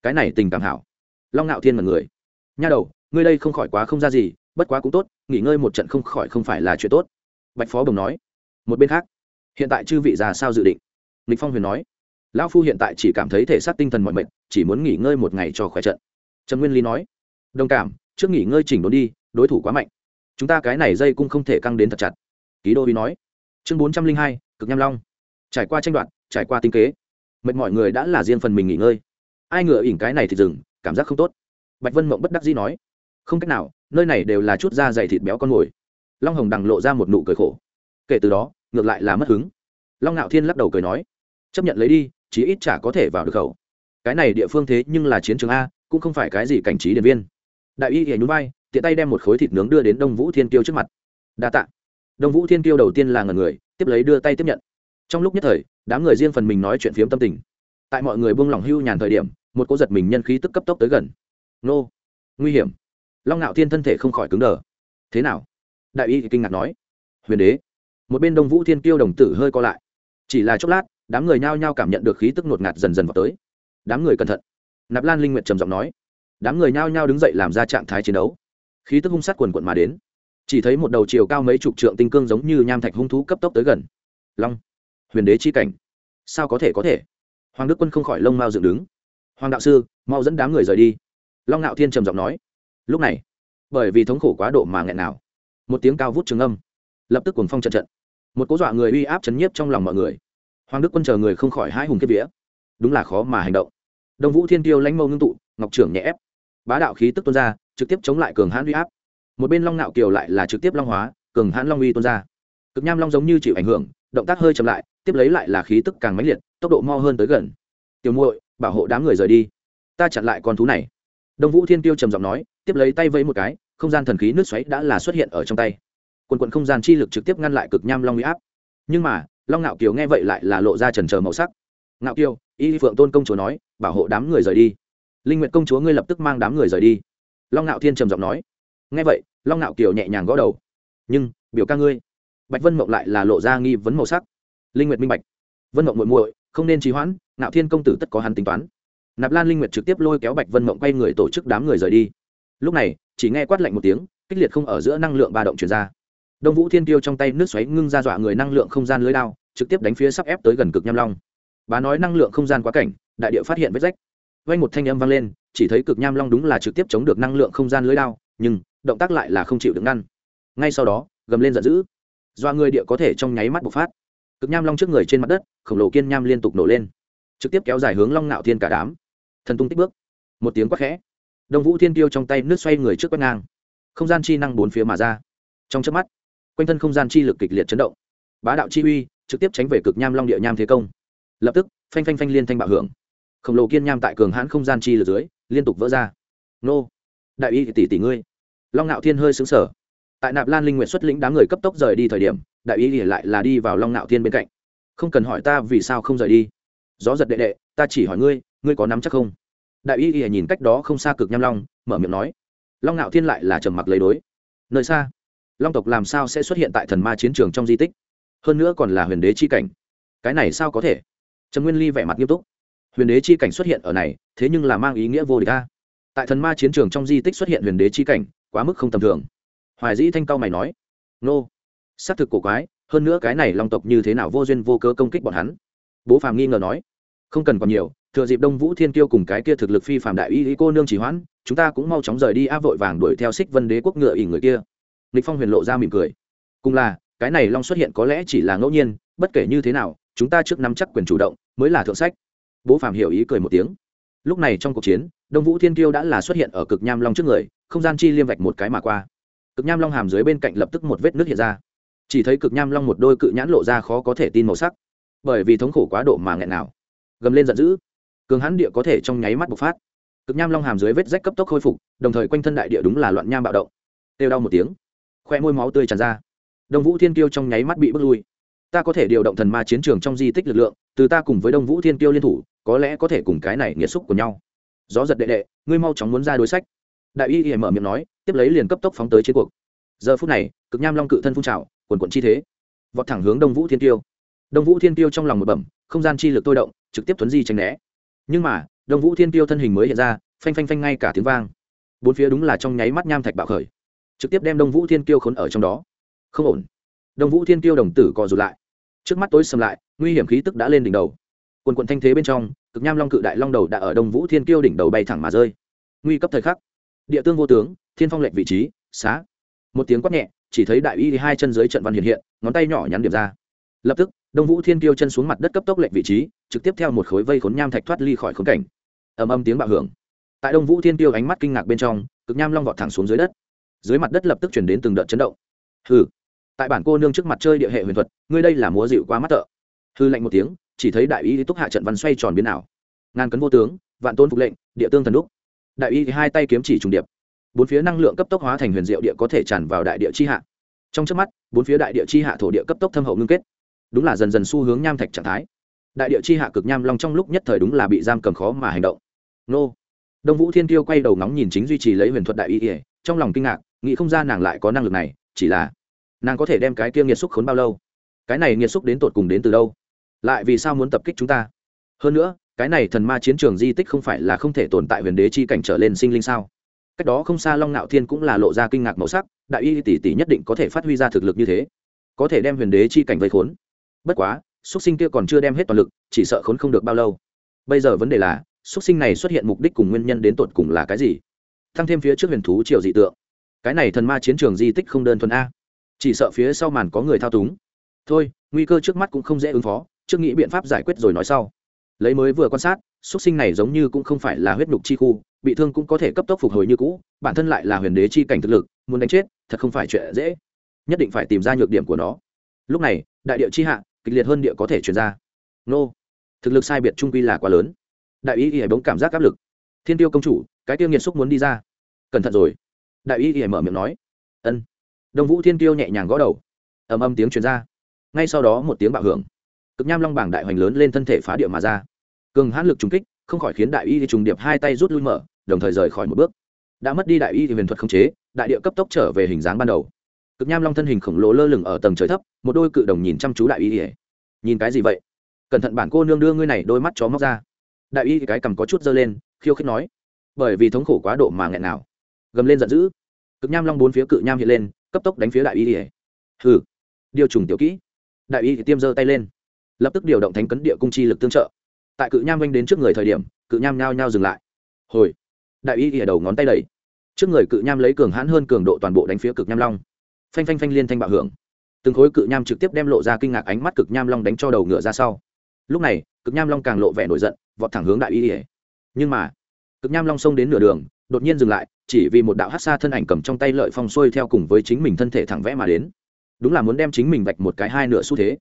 cái này tình cảm hảo. Long ngạo thiên mật người, nha đầu, ngươi đây không khỏi quá không ra gì, bất quá cũng tốt, nghỉ ngơi một trận không khỏi không phải là chuyện tốt. Bạch phó bồng nói, một bên khác, hiện tại chư vị già sao dự định? Lịch phong huyền nói lão phu hiện tại chỉ cảm thấy thể xác tinh thần mọi mệt, chỉ muốn nghỉ ngơi một ngày cho khỏe trận. Trần nguyên lý nói, đồng cảm, trước nghỉ ngơi chỉnh đốn đi, đối thủ quá mạnh. Chúng ta cái này dây cũng không thể căng đến thật chặt. Ký đô uy nói, chương bốn trăm linh hai, cực nham long. Trải qua tranh đoạt, trải qua tinh kế, mệt mọi người đã là riêng phần mình nghỉ ngơi. Ai ngựa ỉn cái này thì dừng, cảm giác không tốt. Bạch vân mộng bất đắc dĩ nói, không cách nào, nơi này đều là chút da dày thịt béo con mồi. Long hồng đằng lộ ra một nụ cười khổ. Kể từ đó, ngược lại là mất hứng. Long ngạo thiên lắc đầu cười nói, chấp nhận lấy đi chí ít chả có thể vào được khẩu. Cái này địa phương thế nhưng là chiến trường a, cũng không phải cái gì cảnh trí điện viên. Đại y hề nhún vai, tiện tay đem một khối thịt nướng đưa đến đông vũ thiên tiêu trước mặt. Đa t ạ đông vũ thiên tiêu đầu tiên là ngần người, tiếp lấy đưa tay tiếp nhận. Trong lúc nhất thời, đám người riêng phần mình nói chuyện phiếm tâm tình. Tại mọi người buông lỏng hưu nhàn thời điểm, một cô giật mình nhân khí tức cấp tốc tới gần. Nô. Nguy hiểm. Long ngạo thiên thân thể không khỏi cứng đờ. Thế nào? Đại y kinh ngạc nói. Huyền đế. Một bên đông vũ thiên kiêu đồng tử hơi co lại. Chỉ là chốc lát đám người nhao nhao cảm nhận được khí tức ngột ngạt dần dần vào tới. Đám người cẩn thận. Nạp lan linh nguyệt trầm giọng nói. Đám người nhao nhao đứng dậy làm ra trạng thái chiến đấu. Khí tức hung sát quần quận mà đến. Chỉ thấy một đầu chiều cao mấy chục trượng tinh cương giống như nham thạch hung thú cấp tốc tới gần. Long. Huyền đế chi cảnh. Sao có thể có thể? Hoàng đức quân không khỏi lông mao dựng đứng. Hoàng đạo sư, mau dẫn đám người rời đi. Long ngạo thiên trầm giọng nói. Lúc này, bởi vì thống khổ quá độ mà nghẹn nào. Một tiếng cao vút trường âm. Lập tức cuồng phong trận trận. Một cố dọa người uy áp chấn nhiếp trong lòng mọi người hoàng đức quân chờ người không khỏi hai hùng kiếp vía. Đúng là khó mà hành động. Đông vũ thiên tiêu lãnh mâu ngưng tụ, ngọc trưởng nhẹ ép. Bá đạo khí tức tuôn ra, trực tiếp chống lại cường hãn uy áp. Một bên long nạo kiều lại là trực tiếp long hóa, cường hãn long uy tuôn ra. Cực nham long giống như chịu ảnh hưởng, động tác hơi chậm lại, tiếp lấy lại là khí tức càng mãnh liệt, tốc độ mo hơn tới gần. Tiểu muội, bảo hộ đám người rời đi. Ta chặn lại con thú này. Đông vũ thiên tiêu trầm giọng nói, tiếp lấy tay vẫy một cái, không gian thần khí nước xoáy đã là xuất hiện ở trong tay. Quần quận không gian chi lực trực tiếp ngăn lại cực nham long uy áp. Nhưng mà long ngạo kiều nghe vậy lại là lộ ra trần trờ màu sắc. Ngạo kiều, y phượng tôn công chúa nói, bảo hộ đám người rời đi. Linh nguyện công chúa ngươi lập tức mang đám người rời đi. Long ngạo thiên trầm giọng nói. Nghe vậy, long ngạo kiều nhẹ nhàng gõ đầu. Nhưng, biểu ca ngươi. Bạch vân mộng lại là lộ ra nghi vấn màu sắc. Linh nguyệt minh bạch. Vân mộng muội muội, không nên trì hoãn, ngạo thiên công tử tất có hắn tính toán. Nạp lan linh nguyệt trực tiếp lôi kéo bạch vân mộng quay người tổ chức đám người rời đi. Lúc này, chỉ nghe quát lạnh một tiếng, kích liệt không ở giữa năng lượng ba động chuyển ra. Đông vũ thiên tiêu trong tay nước xoáy ngưng ra dọa người năng lượng không gian lưới đao trực tiếp đánh phía sắp ép tới gần cực nham long. Bá nói năng lượng không gian quá cảnh, đại địa phát hiện vết rách. Vay một thanh âm vang lên, chỉ thấy cực nham long đúng là trực tiếp chống được năng lượng không gian lưới đao, nhưng động tác lại là không chịu được ngăn. Ngay sau đó, gầm lên giận dữ. Do người địa có thể trong nháy mắt bộc phát. Cực nham long trước người trên mặt đất, khổng lồ kiên nham liên tục nổ lên. Trực tiếp kéo dài hướng long nạo thiên cả đám. Thần tung tích bước. Một tiếng quát khẽ. Đông vũ thiên tiêu trong tay nước xoay người trước quét ngang. Không gian chi năng bốn phía mà ra. Trong trước mắt, quanh thân không gian chi lực kịch liệt chấn động. Bá đạo chi uy trực tiếp tránh về cực nham long địa nham thế công lập tức phanh phanh phanh liên thanh bạo hưởng khổng lồ kiên nham tại cường hãn không gian chi lực dưới liên tục vỡ ra nô đại y tỷ tỷ ngươi long ngạo thiên hơi xứng sở tại nạp lan linh nguyện xuất lĩnh đám người cấp tốc rời đi thời điểm đại y lại là đi vào long ngạo thiên bên cạnh không cần hỏi ta vì sao không rời đi gió giật đệ đệ ta chỉ hỏi ngươi ngươi có nắm chắc không đại y y nhìn cách đó không xa cực nham long mở miệng nói long ngạo thiên lại là trầm mặc lấy đối nơi xa long tộc làm sao sẽ xuất hiện tại thần ma chiến trường trong di tích hơn nữa còn là huyền đế chi cảnh. Cái này sao có thể? Trần nguyên ly vẻ mặt nghiêm túc. Huyền đế chi cảnh xuất hiện ở này, thế nhưng là mang ý nghĩa vô địch ta tại thần ma chiến trường trong di tích xuất hiện huyền đế chi cảnh, quá mức không tầm thường. Hoài dĩ thanh cao mày nói, nô, xác thực cổ quái, hơn nữa cái này long tộc như thế nào vô duyên vô cớ công kích bọn hắn? Bố phàm nghi ngờ nói, không cần còn nhiều, thừa dịp đông vũ thiên kiêu cùng cái kia thực lực phi phàm đại y ý cô nương chỉ hoãn, chúng ta cũng mau chóng rời đi á, vội vàng đuổi theo xích vân đế quốc ngựa ỉ người kia. Lịch phong huyền lộ ra mỉm cười, cùng là cái này long xuất hiện có lẽ chỉ là ngẫu nhiên, bất kể như thế nào, chúng ta trước nắm chắc quyền chủ động, mới là thượng sách. Bố phàm hiểu ý cười một tiếng. Lúc này trong cuộc chiến, đông vũ thiên kiêu đã là xuất hiện ở cực nham long trước người, không gian chi liêm vạch một cái mà qua. Cực nham long hàm dưới bên cạnh lập tức một vết nước hiện ra. Chỉ thấy cực nham long một đôi cự nhãn lộ ra khó có thể tin màu sắc. Bởi vì thống khổ quá độ mà nghẹn nào gầm lên giận dữ. Cường hãn địa có thể trong nháy mắt bộc phát. Cực nham long hàm dưới vết rách cấp tốc khôi phục, đồng thời quanh thân đại địa đúng là loạn nham bạo động. Têu đau một tiếng. Khoe môi máu tươi tràn ra đông vũ thiên kiêu trong nháy mắt bị bước lui. Ta có thể điều động thần ma chiến trường trong di tích lực lượng, từ ta cùng với đông vũ thiên kiêu liên thủ, có lẽ có thể cùng cái này nghiệt xúc của nhau. Gió giật đệ đệ, ngươi mau chóng muốn ra đối sách. Đại y y mở miệng nói, tiếp lấy liền cấp tốc phóng tới chiến cuộc. Giờ phút này, cực nham long cự thân phun trào, quần quận chi thế. Vọt thẳng hướng đông vũ thiên tiêu đông vũ thiên tiêu trong lòng một bẩm, không gian chi lực tôi động, trực tiếp thuấn di tranh né. Nhưng mà, đông vũ thiên tiêu thân hình mới hiện ra, phanh phanh phanh ngay cả tiếng vang. Bốn phía đúng là trong nháy mắt nham thạch bạo khởi. Trực tiếp đem đông vũ thiên tiêu khốn ở trong đó không ổn. Đông vũ thiên tiêu đồng tử co rụt lại. Trước mắt tối sầm lại, nguy hiểm khí tức đã lên đỉnh đầu. Quần quận thanh thế bên trong, cực nham long cự đại long đầu đã ở đông vũ thiên tiêu đỉnh đầu bay thẳng mà rơi. Nguy cấp thời khắc. Địa tương vô tướng, thiên phong lệnh vị trí, xá. Một tiếng quát nhẹ, chỉ thấy đại y hai chân dưới trận văn hiện hiện, ngón tay nhỏ nhắn điểm ra. Lập tức, đông vũ thiên tiêu chân xuống mặt đất cấp tốc lệnh vị trí, trực tiếp theo một khối vây khốn nham thạch thoát ly khỏi khốn cảnh. Ầm ầm tiếng bạo hưởng. Tại đông vũ thiên tiêu ánh mắt kinh ngạc bên trong, cực nham long vọt thẳng xuống dưới đất. Dưới mặt đất lập tức chuyển đến từng đợt chấn động. Hừ tại bản cô nương trước mặt chơi địa hệ huyền thuật, ngươi đây là múa dịu quá mắt tợ hư lạnh một tiếng, chỉ thấy đại y túc hạ trận văn xoay tròn biến ảo. Ngàn cấn vô tướng, vạn tôn phục lệnh, địa tương thần đúc. Đại y hai tay kiếm chỉ trùng điệp. Bốn phía năng lượng cấp tốc hóa thành huyền diệu địa có thể tràn vào đại địa chi hạ. Trong trước mắt, bốn phía đại địa chi hạ thổ địa cấp tốc thâm hậu ngưng kết. Đúng là dần dần xu hướng nham thạch trạng thái. Đại địa chi hạ cực nham long trong lúc nhất thời đúng là bị giam cầm khó mà hành động. Nô. Đông vũ thiên tiêu quay đầu ngóng nhìn chính duy trì lấy huyền thuật đại y ỉa trong lòng kinh ngạc, nghĩ không ra nàng lại có năng lực này, chỉ là nàng có thể đem cái kia nghiệt xúc khốn bao lâu? Cái này nghiệt xúc đến tột cùng đến từ đâu? Lại vì sao muốn tập kích chúng ta? Hơn nữa, cái này thần ma chiến trường di tích không phải là không thể tồn tại huyền đế chi cảnh trở lên sinh linh sao? Cách đó không xa long nạo thiên cũng là lộ ra kinh ngạc màu sắc, đại y tỷ tỷ nhất định có thể phát huy ra thực lực như thế, có thể đem huyền đế chi cảnh vây khốn. Bất quá xuất sinh kia còn chưa đem hết toàn lực, chỉ sợ khốn không được bao lâu. Bây giờ vấn đề là xuất sinh này xuất hiện mục đích cùng nguyên nhân đến tột cùng là cái gì? Thăng thêm phía trước huyền thú triều dị tượng. Cái này thần ma chiến trường di tích không đơn thuần a chỉ sợ phía sau màn có người thao túng. Thôi, nguy cơ trước mắt cũng không dễ ứng phó, trước nghĩ biện pháp giải quyết rồi nói sau. Lấy mới vừa quan sát, xuất sinh này giống như cũng không phải là huyết nhục chi khu, bị thương cũng có thể cấp tốc phục hồi như cũ, bản thân lại là huyền đế chi cảnh thực lực, muốn đánh chết, thật không phải chuyện dễ. Nhất định phải tìm ra nhược điểm của nó. Lúc này, đại địa chi hạ, kịch liệt hơn địa có thể chuyển ra. Nô, thực lực sai biệt trung quy là quá lớn. Đại ý ỉa bỗng cảm giác áp lực. Thiên tiêu công chủ, cái tiêu nghiệt xúc muốn đi ra. Cẩn thận rồi. Đại ý ỉa mở miệng nói. Ân đông vũ thiên tiêu nhẹ nhàng gõ đầu. Ầm ầm tiếng truyền ra. Ngay sau đó một tiếng bạo hưởng. Cực nham long bảng đại hoành lớn lên thân thể phá địa mà ra. Cường hãn lực trùng kích, không khỏi khiến đại y trùng điệp hai tay rút lui mở, đồng thời rời khỏi một bước. Đã mất đi đại y thì huyền thuật không chế, đại địa cấp tốc trở về hình dáng ban đầu. Cực nham long thân hình khổng lồ lơ lửng ở tầng trời thấp, một đôi cự đồng nhìn chăm chú đại y ỉa nhìn cái gì vậy? Cẩn thận bản cô nương đưa ngươi này đôi mắt chó móc ra. Đại y cái cầm có chút dơ lên, khiêu khích nói. Bởi vì thống khổ quá độ mà nghẹn nào gầm lên giận dữ. Cực nham long bốn phía cự nham hiện lên cấp tốc đánh phía đại y ỉa hừ. Điều trùng tiểu kỹ. Đại y thì tiêm giơ tay lên. Lập tức điều động thánh cấn địa cung chi lực tương trợ. Tại cự nham oanh đến trước người thời điểm, cự nham nhao nhao dừng lại. Hồi. Đại y ỉa đầu ngón tay đẩy. Trước người cự nham lấy cường hãn hơn cường độ toàn bộ đánh phía cực nham long. Phanh phanh phanh liên thanh bạo hưởng. Từng khối cự nham trực tiếp đem lộ ra kinh ngạc ánh mắt cực nham long đánh cho đầu ngựa ra sau. Lúc này, cực nham long càng lộ vẻ nổi giận, vọt thẳng hướng đại y ỉa nhưng mà, cực nham long xông đến nửa đường đột nhiên dừng lại, chỉ vì một đạo hát xa thân ảnh cầm trong tay lợi phong xuôi theo cùng với chính mình thân thể thẳng vẽ mà đến. Đúng là muốn đem chính mình vạch một cái hai nửa xu thế.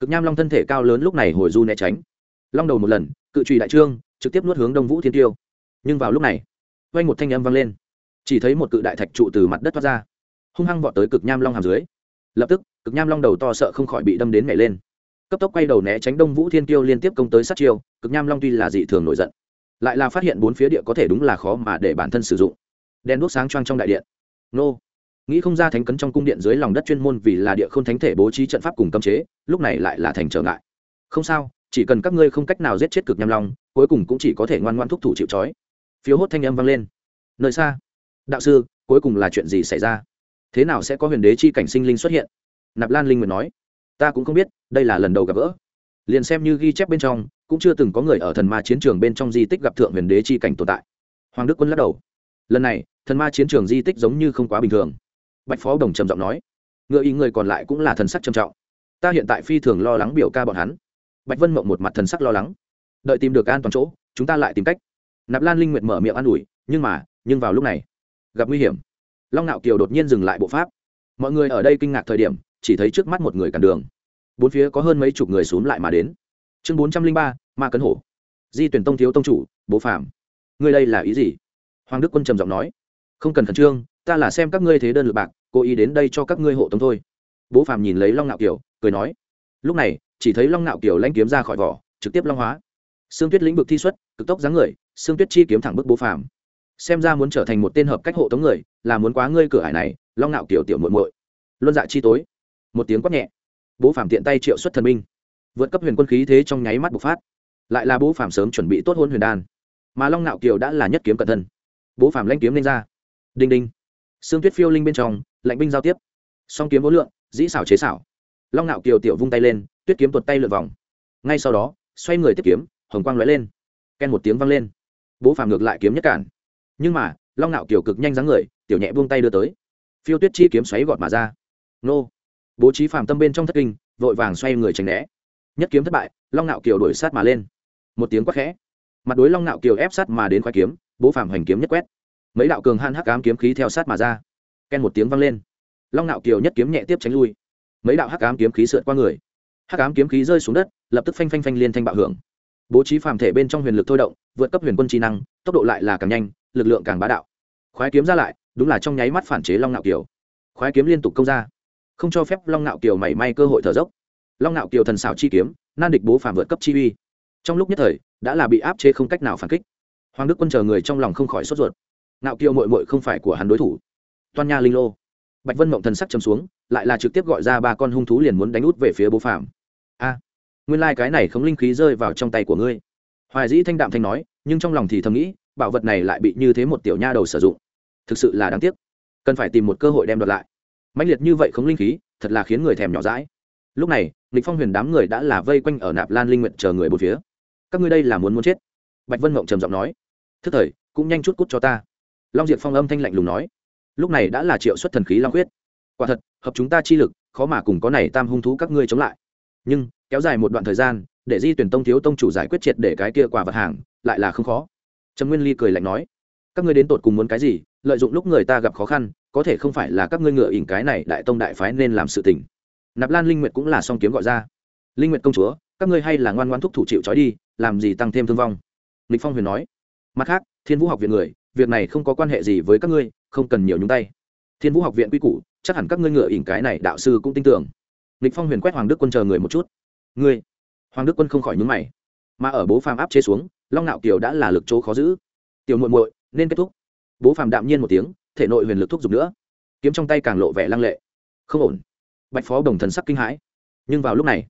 Cực nham long thân thể cao lớn lúc này hồi du né tránh. Long đầu một lần, cự trùy đại trương, trực tiếp nuốt hướng đông vũ thiên tiêu. Nhưng vào lúc này quanh một thanh âm vang lên. Chỉ thấy một cự đại thạch trụ từ mặt đất thoát ra, hung hăng vọt tới cực nham long hàm dưới. Lập tức, cực nham long đầu to sợ không khỏi bị đâm đến nhảy lên. Cấp tốc quay đầu né tránh đông vũ thiên tiêu liên tiếp công tới sát chiêu, cực nham long tuy là dị thường nổi giận lại là phát hiện bốn phía địa có thể đúng là khó mà để bản thân sử dụng. Đèn đuốc sáng choang trong đại điện. Nô. Nghĩ không ra thánh cấn trong cung điện dưới lòng đất chuyên môn vì là địa không thánh thể bố trí trận pháp cùng cấm chế, lúc này lại là thành trở ngại. Không sao, chỉ cần các ngươi không cách nào giết chết cực nham long, cuối cùng cũng chỉ có thể ngoan ngoan thúc thủ chịu trói. Phiếu hốt thanh âm vang lên. Nơi xa. Đạo sư, cuối cùng là chuyện gì xảy ra? Thế nào sẽ có huyền đế chi cảnh sinh linh xuất hiện? Nạp lan linh nguyện nói. Ta cũng không biết, đây là lần đầu gặp gỡ. Liền xem như ghi chép bên trong cũng chưa từng có người ở thần ma chiến trường bên trong di tích gặp thượng huyền đế chi cảnh tồn tại. Hoàng đức quân lắc đầu. Lần này, thần ma chiến trường di tích giống như không quá bình thường. Bạch phó đồng trầm giọng nói. Ngựa ý người còn lại cũng là thần sắc trầm trọng. Ta hiện tại phi thường lo lắng biểu ca bọn hắn. Bạch vân mộng một mặt thần sắc lo lắng. Đợi tìm được an toàn chỗ, chúng ta lại tìm cách. Nạp lan linh nguyệt mở miệng an ủi, nhưng mà, nhưng vào lúc này, gặp nguy hiểm. Long nạo kiều đột nhiên dừng lại bộ pháp. Mọi người ở đây kinh ngạc thời điểm, chỉ thấy trước mắt một người cản đường. Bốn phía có hơn mấy chục người xuống lại mà đến chương bốn trăm linh ba, ma cấn hổ. Di tuyển tông thiếu tông chủ, bố phạm ngươi đây là ý gì? Hoàng đức quân trầm giọng nói. Không cần khẩn trương, ta là xem các ngươi thế đơn lượt bạc, cố ý đến đây cho các ngươi hộ tống thôi. Bố phạm nhìn lấy long ngạo kiều, cười nói. Lúc này, chỉ thấy long ngạo kiều lanh kiếm ra khỏi vỏ, trực tiếp long hóa. Xương tuyết lĩnh vực thi xuất, cực tốc dáng người xương tuyết chi kiếm thẳng bức bố phạm xem ra muốn trở thành một tên hợp cách hộ tống người, là muốn quá ngươi cửa hải này, long ngạo kiều tiểu muội muội. Luân dạ chi tối. Một tiếng quát nhẹ. Bố phạm tiện tay triệu xuất thần minh vượt cấp huyền quân khí thế trong nháy mắt bộc phát. Lại là bố phạm sớm chuẩn bị tốt hôn huyền đan. Mà long nạo kiều đã là nhất kiếm cận thân. Bố phạm lanh kiếm lên ra. Đinh đinh. Xương tuyết phiêu linh bên trong, lạnh binh giao tiếp. Song kiếm vô lượng, dĩ xảo chế xảo. Long nạo kiều tiểu vung tay lên, tuyết kiếm tuột tay lượt vòng. Ngay sau đó, xoay người tiếp kiếm, hồng quang lóe lên. Ken một tiếng vang lên. Bố phạm ngược lại kiếm nhất cản. Nhưng mà, long nạo kiều cực nhanh dáng người, tiểu nhẹ buông tay đưa tới. Phiêu tuyết chi kiếm xoáy gọt mà ra. Nô. Bố trí phạm tâm bên trong thất kinh, vội vàng xoay người tránh né nhất kiếm thất bại, long nạo kiều đuổi sát mà lên. Một tiếng quát khẽ. Mặt đối long nạo kiều ép sát mà đến khoái kiếm, bố phàm hoành kiếm nhất quét. Mấy đạo cường han hắc ám kiếm khí theo sát mà ra. Ken một tiếng vang lên. Long nạo kiều nhất kiếm nhẹ tiếp tránh lui. Mấy đạo hắc ám kiếm khí sượt qua người. Hắc ám kiếm khí rơi xuống đất, lập tức phanh phanh phanh liên thanh bạo hưởng. Bố trí phàm thể bên trong huyền lực thôi động, vượt cấp huyền quân trí năng, tốc độ lại là càng nhanh, lực lượng càng bá đạo. Khoái kiếm ra lại, đúng là trong nháy mắt phản chế long nạo kiều. Khoái kiếm liên tục công ra. Không cho phép long nạo kiều mảy may cơ hội thở dốc long nạo kiều thần xảo chi kiếm, nan địch bố phàm vượt cấp chi uy. Trong lúc nhất thời, đã là bị áp chế không cách nào phản kích. Hoàng đức quân chờ người trong lòng không khỏi sốt ruột. Nạo kiều mội mội không phải của hắn đối thủ. Toan nha linh lô. Bạch vân mộng thần sắc chấm xuống, lại là trực tiếp gọi ra ba con hung thú liền muốn đánh út về phía bố phàm a, nguyên lai、like、cái này không linh khí rơi vào trong tay của ngươi. Hoài dĩ thanh đạm thanh nói, nhưng trong lòng thì thầm nghĩ, bảo vật này lại bị như thế một tiểu nha đầu sử dụng. Thực sự là đáng tiếc. Cần phải tìm một cơ hội đem đoạt lại. Mạnh liệt như vậy không linh khí, thật là khiến người thèm nhỏ rãi lúc này lịch phong huyền đám người đã là vây quanh ở nạp lan linh nguyện chờ người bốn phía. Các ngươi đây là muốn muốn chết? Bạch vân mộng trầm giọng nói. Thức thời, cũng nhanh chút cút cho ta. Long diệp phong âm thanh lạnh lùng nói. Lúc này đã là triệu xuất thần khí long huyết quả thật, hợp chúng ta chi lực, khó mà cùng có này tam hung thú các ngươi chống lại. Nhưng, kéo dài một đoạn thời gian, để di tuyển tông thiếu tông chủ giải quyết triệt để cái kia quả vật hàng, lại là không khó. Trầm nguyên ly cười lạnh nói. Các ngươi đến tột cùng muốn cái gì? Lợi dụng lúc người ta gặp khó khăn, có thể không phải là các ngươi ngựa ỉn cái này đại tông đại phái nên làm sự tình nạp lan linh nguyệt cũng là song kiếm gọi ra. Linh nguyệt công chúa, các ngươi hay là ngoan ngoan thúc thủ chịu trói đi, làm gì tăng thêm thương vong? Lịch phong huyền nói. Mặt khác, thiên vũ học viện người, việc này không có quan hệ gì với các ngươi, không cần nhiều nhúng tay. Thiên vũ học viện quy củ, chắc hẳn các ngươi ngựa ỉn cái này đạo sư cũng tin tưởng. Lịch phong huyền quét hoàng đức quân chờ người một chút. Ngươi? Hoàng đức quân không khỏi nhúng mày. Mà ở bố phàm áp chế xuống, long nạo kiều đã là lực chỗ khó giữ. Tiểu muội muội, nên kết thúc. Bố phàm đạm nhiên một tiếng, thể nội huyền lực thúc giục nữa. Kiếm trong tay càng lộ vẻ lăng lệ. Không ổn bạch phó đồng thần sắc kinh hãi. Nhưng vào lúc này,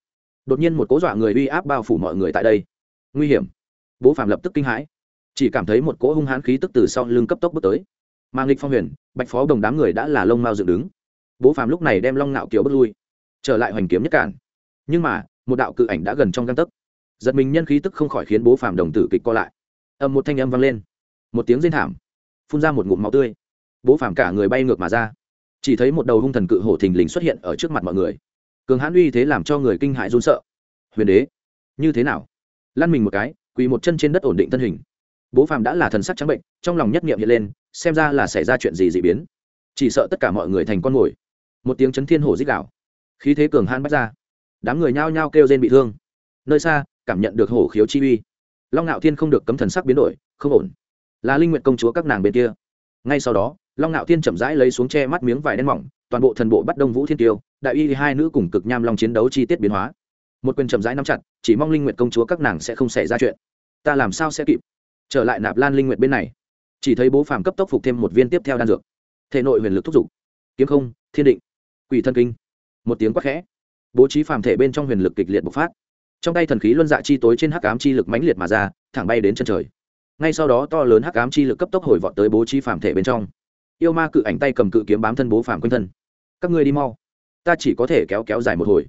đột nhiên một cố dọa người uy áp bao phủ mọi người tại đây. Nguy hiểm. Bố Phạm lập tức kinh hãi. Chỉ cảm thấy một cỗ hung hãn khí tức từ sau lưng cấp tốc bước tới. Mang nghịch phong huyền, bạch phó đồng đám người đã là lông mao dựng đứng. Bố Phạm lúc này đem long ngạo kiều bước lui, trở lại hoành kiếm nhất cản. Nhưng mà, một đạo cự ảnh đã gần trong găng tấc. Giật mình nhân khí tức không khỏi khiến bố Phạm đồng tử kịch co lại. Ầm một thanh âm vang lên. Một tiếng rên thảm, phun ra một ngụm máu tươi. Bố Phạm cả người bay ngược mà ra chỉ thấy một đầu hung thần cự hổ thình lình xuất hiện ở trước mặt mọi người. Cường hãn uy thế làm cho người kinh hại run sợ. Huyền đế, như thế nào? Lăn mình một cái, quỳ một chân trên đất ổn định thân hình. Bố phàm đã là thần sắc trắng bệnh, trong lòng nhất nghiệm hiện lên, xem ra là xảy ra chuyện gì d ị biến. Chỉ sợ tất cả mọi người thành con mồi. Một tiếng chấn thiên hổ dích đạo khí thế cường hãn bắt ra. Đám người nhao nhao kêu rên bị thương. Nơi xa, cảm nhận được hổ khiếu chi uy. Long ngạo thiên không được cấm thần sắc biến đổi, không ổn. Là linh nguyện công chúa các nàng bên kia. Ngay sau đó long ngạo thiên chậm rãi lấy xuống che mắt miếng vải đen mỏng, toàn bộ thần bộ bắt đông vũ thiên tiêu, đại y hai nữ cùng cực nham long chiến đấu chi tiết biến hóa. Một quyền chậm rãi nắm chặt, chỉ mong linh nguyện công chúa các nàng sẽ không xảy ra chuyện. Ta làm sao sẽ kịp? Trở lại nạp lan linh nguyện bên này. Chỉ thấy bố phàm cấp tốc phục thêm một viên tiếp theo đan dược. Thể nội huyền lực thúc giục. Kiếm không, thiên định. Quỷ thân kinh. Một tiếng quát khẽ. Bố trí phàm thể bên trong huyền lực kịch liệt bộc phát. Trong tay thần khí luân dạ chi tối trên hắc ám chi lực mãnh liệt mà ra, thẳng bay đến chân trời. Ngay sau đó to lớn hắc ám chi lực cấp tốc hồi vọt tới bố trí phàm thể bên trong yêu ma cự ảnh tay cầm cự kiếm bám thân bố phàm quanh thân. Các ngươi đi mau. Ta chỉ có thể kéo kéo dài một hồi.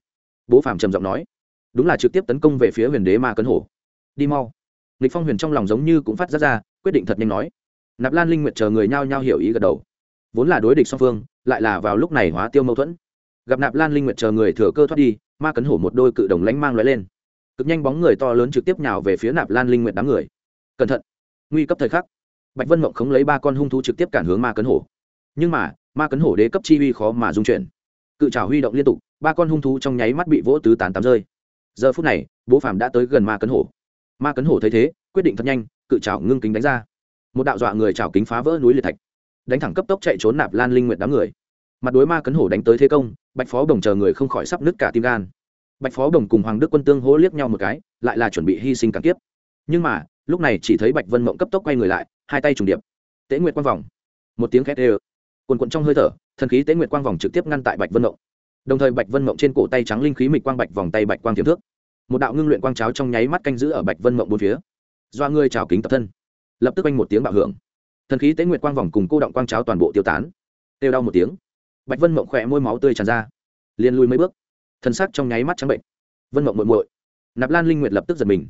Bố phàm trầm giọng nói. Đúng là trực tiếp tấn công về phía huyền đế ma cấn hổ. Đi mau. Lịch phong huyền trong lòng giống như cũng phát ra ra, quyết định thật nhanh nói. Nạp lan linh nguyệt chờ người nhao nhao hiểu ý gật đầu. Vốn là đối địch song phương, lại là vào lúc này hóa tiêu mâu thuẫn. Gặp nạp lan linh nguyệt chờ người thừa cơ thoát đi, ma cấn hổ một đôi cự đồng lánh mang lóe lên. Cực nhanh bóng người to lớn trực tiếp nhào về phía nạp lan linh nguyệt đám người. Cẩn thận. Nguy cấp thời khắc bạch vân mộng khống lấy ba con hung thú trực tiếp cản hướng ma cấn hổ. Nhưng mà, ma cấn hổ đế cấp chi uy khó mà dung chuyển. Cự trào huy động liên tục, ba con hung thú trong nháy mắt bị vỗ tứ tán tám rơi. Giờ phút này, bố phàm đã tới gần ma cấn hổ. Ma cấn hổ thấy thế, quyết định thật nhanh, cự trào ngưng kính đánh ra. Một đạo dọa người trào kính phá vỡ núi liệt thạch. Đánh thẳng cấp tốc chạy trốn nạp lan linh nguyện đám người. Mặt đối ma cấn hổ đánh tới thế công, bạch phó đồng chờ người không khỏi sắp nứt cả tim gan. Bạch phó đồng cùng hoàng đức quân tương hỗ liếc nhau một cái, lại là chuẩn bị hy sinh cả kiếp. Nhưng mà, lúc này chỉ thấy bạch vân mộng cấp tốc quay người lại hai tay trùng điệp. Tế nguyệt quang vòng. Một tiếng khét ê quần quận trong hơi thở, thần khí tế nguyệt quang vòng trực tiếp ngăn tại bạch vân mộng. Đồng thời bạch vân mộng trên cổ tay trắng linh khí mịch quang bạch vòng tay bạch quang tiềm thước. Một đạo ngưng luyện quang cháo trong nháy mắt canh giữ ở bạch vân mộng bốn phía. Do ngươi trào kính tập thân. Lập tức quanh một tiếng bạo hưởng. Thần khí tế nguyệt quang vòng cùng cô động quang cháo toàn bộ tiêu tán. Têu đau một tiếng. Bạch vân mộng khỏe môi máu tươi tràn ra. Liền lùi mấy bước. Thân sắc trong nháy mắt trắng bệnh. Vân mộng muội muội. Nạp lan linh nguyệt lập tức giật mình.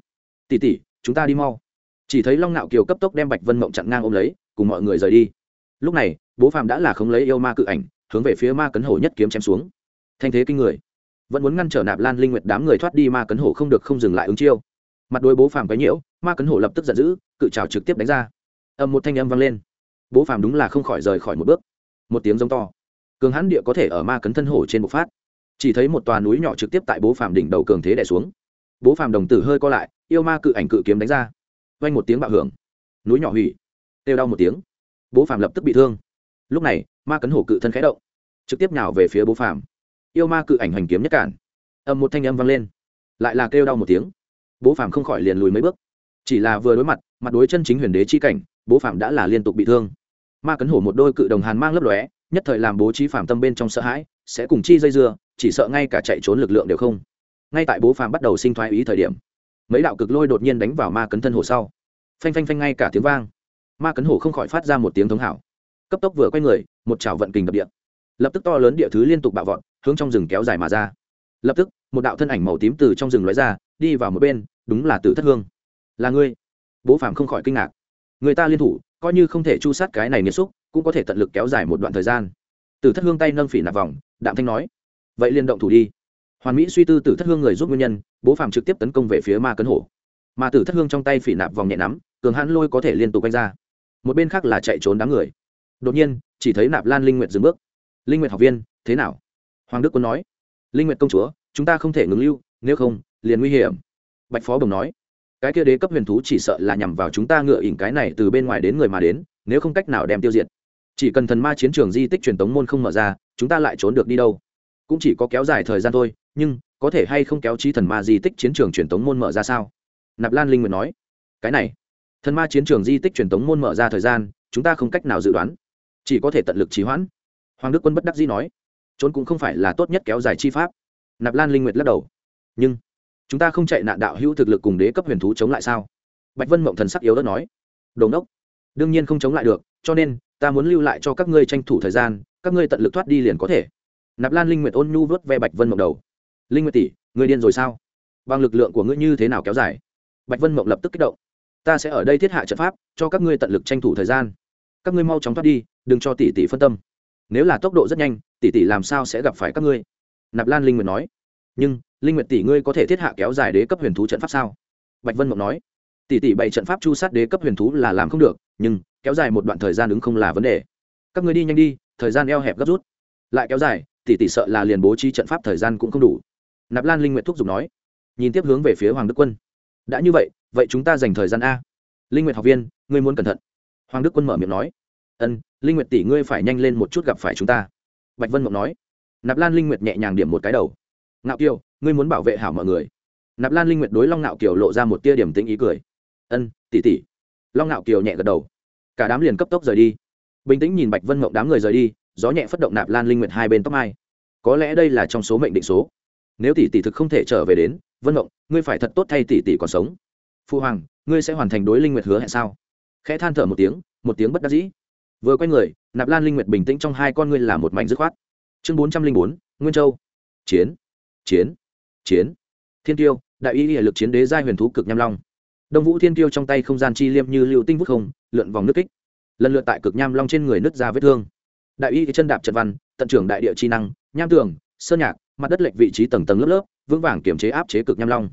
Tỉ tỉ chúng ta đi mau chỉ thấy long nạo kiều cấp tốc đem bạch vân mộng chặn ngang ôm lấy, cùng mọi người rời đi. Lúc này, bố phàm đã là không lấy yêu ma cự ảnh, hướng về phía ma cấn hổ nhất kiếm chém xuống. Thanh thế kinh người. Vẫn muốn ngăn trở nạp lan linh nguyệt đám người thoát đi, ma cấn hổ không được không dừng lại ứng chiêu. Mặt đôi bố phàm cái nhiễu, ma cấn hổ lập tức giận dữ, cự trào trực tiếp đánh ra. Ầm một thanh âm vang lên. Bố phàm đúng là không khỏi rời khỏi một bước. Một tiếng giống to. Cường hãn địa có thể ở ma cấn thân hổ trên bộc phát. Chỉ thấy một tòa núi nhỏ trực tiếp tại bố phàm đỉnh đầu cường thế đè xuống. Bố phàm đồng tử hơi co lại, yêu ma cự ảnh cự kiếm đánh ra vang một tiếng bạo hưởng. Núi nhỏ hủy. Kêu đau một tiếng. Bố phàm lập tức bị thương. Lúc này, ma cấn hổ cự thân khẽ động, trực tiếp nhào về phía bố phàm. Yêu ma cự ảnh hành kiếm nhất cản. Ầm một thanh âm vang lên, lại là kêu đau một tiếng. Bố phàm không khỏi liền lùi mấy bước. Chỉ là vừa đối mặt mặt đối chân chính huyền đế chi cảnh, bố phàm đã là liên tục bị thương. Ma cấn hổ một đôi cự đồng hàn mang lấp lóe, nhất thời làm bố trí phàm tâm bên trong sợ hãi, sẽ cùng chi dây dưa, chỉ sợ ngay cả chạy trốn lực lượng đều không. Ngay tại bố phàm bắt đầu sinh thoái ý thời điểm mấy đạo cực lôi đột nhiên đánh vào ma cấn thân hồ sau. Phanh phanh phanh ngay cả tiếng vang. Ma cấn hồ không khỏi phát ra một tiếng thống hảo. Cấp tốc vừa quay người, một chảo vận kình đập địa lập tức to lớn địa thứ liên tục bạo vọt, hướng trong rừng kéo dài mà ra. Lập tức, một đạo thân ảnh màu tím từ trong rừng lóe ra, đi vào một bên, đúng là tử thất hương. Là ngươi. Bố phàm không khỏi kinh ngạc. Người ta liên thủ, coi như không thể chu sát cái này nghiệt xúc, cũng có thể tận lực kéo dài một đoạn thời gian. Tử thất hương tay nâng phỉ nạp vòng, đạm thanh nói. Vậy liên động thủ đi hoàn mỹ suy tư tử thất hương người giúp nguyên nhân, bố phàm trực tiếp tấn công về phía ma cấn hổ. Mà tử thất hương trong tay phỉ nạp vòng nhẹ nắm, cường hãn lôi có thể liên tục quanh ra. Một bên khác là chạy trốn đám người. Đột nhiên, chỉ thấy nạp lan linh nguyệt dừng bước. Linh nguyệt học viên, thế nào? Hoàng đức quân nói. Linh nguyệt công chúa, chúng ta không thể ngừng lưu, nếu không, liền nguy hiểm. Bạch phó bồng nói. Cái kia đế cấp huyền thú chỉ sợ là nhằm vào chúng ta ngựa ỉn cái này từ bên ngoài đến người mà đến, nếu không cách nào đem tiêu diệt. Chỉ cần thần ma chiến trường di tích truyền tống môn không mở ra, chúng ta lại trốn được đi đâu. Cũng chỉ có kéo dài thời gian thôi nhưng có thể hay không kéo trí thần ma di tích chiến trường truyền tống môn mở ra sao? Nạp lan linh nguyệt nói. Cái này, thần ma chiến trường di tích truyền tống môn mở ra thời gian, chúng ta không cách nào dự đoán. Chỉ có thể tận lực trì hoãn. Hoàng đức quân bất đắc dĩ nói. Trốn cũng không phải là tốt nhất kéo dài chi pháp. Nạp lan linh nguyệt lắc đầu. Nhưng, chúng ta không chạy nạn đạo hữu thực lực cùng đế cấp huyền thú chống lại sao? Bạch vân mộng thần sắc yếu đất nói. Đồn đốc đương nhiên không chống lại được, cho nên, ta muốn lưu lại cho các ngươi tranh thủ thời gian, các ngươi tận lực thoát đi liền có thể. Nạp lan linh nguyệt ôn nhu vớt ve bạch vân mộng đầu linh nguyệt tỷ, ngươi điên rồi sao? Bằng lực lượng của ngươi như thế nào kéo dài? Bạch vân mộng lập tức kích động. Ta sẽ ở đây thiết hạ trận pháp, cho các ngươi tận lực tranh thủ thời gian. Các ngươi mau chóng thoát đi, đừng cho tỷ tỷ phân tâm. Nếu là tốc độ rất nhanh, tỷ tỷ làm sao sẽ gặp phải các ngươi? Nạp lan linh nguyệt nói. Nhưng, linh nguyệt tỷ ngươi có thể thiết hạ kéo dài đế cấp huyền thú trận pháp sao? Bạch vân mộng nói. Tỷ tỷ bày trận pháp chu sát đế cấp huyền thú là làm không được, nhưng, kéo dài một đoạn thời gian ứng không là vấn đề. Các ngươi đi nhanh đi, thời gian eo hẹp gấp rút. Lại kéo dài, tỷ tỷ sợ là liền bố trí trận pháp thời gian cũng không đủ nạp lan linh nguyệt thúc giục nói, nhìn tiếp hướng về phía hoàng đức quân. đã như vậy vậy chúng ta dành thời gian a. linh nguyệt học viên, ngươi muốn cẩn thận. hoàng đức quân mở miệng nói, ân, linh nguyệt tỷ ngươi phải nhanh lên một chút gặp phải chúng ta. bạch vân mộng nói, nạp lan linh nguyệt nhẹ nhàng điểm một cái đầu. ngạo kiều, ngươi muốn bảo vệ hảo mọi người. nạp lan linh nguyệt đối long ngạo kiều lộ ra một tia điểm tĩnh ý cười. ân, tỷ tỷ. long ngạo kiều nhẹ gật đầu. cả đám liền cấp tốc rời đi. bình tĩnh nhìn bạch vân mộng đám người rời đi, gió nhẹ phất động nạp lan linh nguyệt hai bên tóc mai. có lẽ đây là trong số mệnh định số nếu tỷ tỷ thực không thể trở về đến, vân mộng, ngươi phải thật tốt thay tỷ tỷ còn sống. Phu hoàng, ngươi sẽ hoàn thành đối linh nguyệt hứa hẹn sao? Khẽ than thở một tiếng một tiếng bất đắc dĩ. Vừa quay người, nạp lan linh nguyệt bình tĩnh trong hai con ngươi là một mảnh dứt khoát. Chương bốn trăm linh bốn, nguyên châu. Chiến chiến chiến. Thiên tiêu, đại y hệ lực chiến đế giai huyền thú cực nham long. Đông vũ thiên tiêu trong tay không gian chi liêm như liệu tinh vút không, lượn vòng nước kích. Lần lượt tại cực nham long trên người nứt ra vết thương. Đại y chân đạp trận văn, tận trưởng đại địa chi năng, nham tường, sơn nhạc mặt đất lệch vị trí tầng tầng lớp lớp, vững vàng kiểm chế áp chế cực nham long.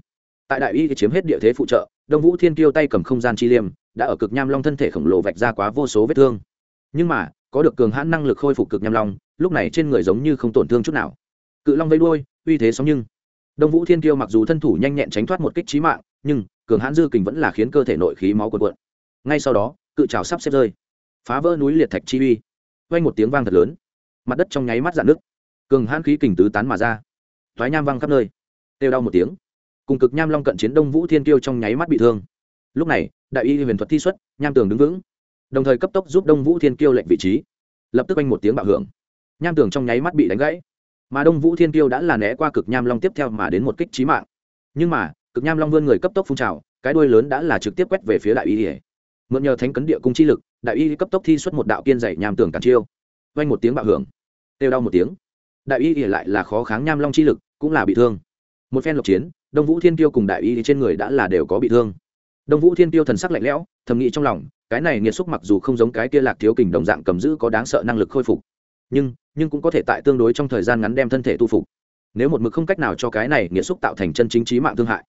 Tại đại y chiếm hết địa thế phụ trợ, đông vũ thiên tiêu tay cầm không gian chi liêm, đã ở cực nham long thân thể khổng lồ vạch ra quá vô số vết thương. Nhưng mà, có được cường hãn năng lực khôi phục cực nham long, lúc này trên người giống như không tổn thương chút nào. Cự long vây đuôi, uy thế sóng nhưng. Đông vũ thiên tiêu mặc dù thân thủ nhanh nhẹn tránh thoát một kích trí mạng, nhưng cường hãn dư kình vẫn là khiến cơ thể nội khí máu cuộn cuộn. Ngay sau đó, cự trào sắp xếp rơi. Phá vỡ núi liệt thạch chi uy. Vang một tiếng vang thật lớn. Mặt đất trong nháy mắt dạn nước cường hãn khí kình tứ tán mà ra. Thoái nham văng khắp nơi. Têu đau một tiếng. Cùng cực nham long cận chiến đông vũ thiên kiêu trong nháy mắt bị thương. Lúc này, đại y huyền thuật thi xuất, nham tường đứng vững. Đồng thời cấp tốc giúp đông vũ thiên kiêu lệnh vị trí. Lập tức quanh một tiếng bạo hưởng. Nham tường trong nháy mắt bị đánh gãy. Mà đông vũ thiên kiêu đã là né qua cực nham long tiếp theo mà đến một kích trí mạng. Nhưng mà, cực nham long vươn người cấp tốc phun trào, cái đuôi lớn đã là trực tiếp quét về phía đại y mượn nhờ thánh cấn địa cung chi lực, đại y cấp tốc thi xuất một đạo kiên dày nham tường cản chiêu. Vanh một tiếng bạo hưởng. Têu đau một tiếng đại y lại là khó kháng nham long chi lực, cũng là bị thương. Một phen lộc chiến, đông vũ thiên tiêu cùng đại y trên người đã là đều có bị thương. Đông vũ thiên tiêu thần sắc lạnh lẽo, thầm nghĩ trong lòng, cái này nghiệt xúc mặc dù không giống cái kia lạc thiếu kình đồng dạng cầm giữ có đáng sợ năng lực khôi phục, nhưng nhưng cũng có thể tại tương đối trong thời gian ngắn đem thân thể tu phục. Nếu một mực không cách nào cho cái này nghiệt xúc tạo thành chân chính trí mạng thương hại,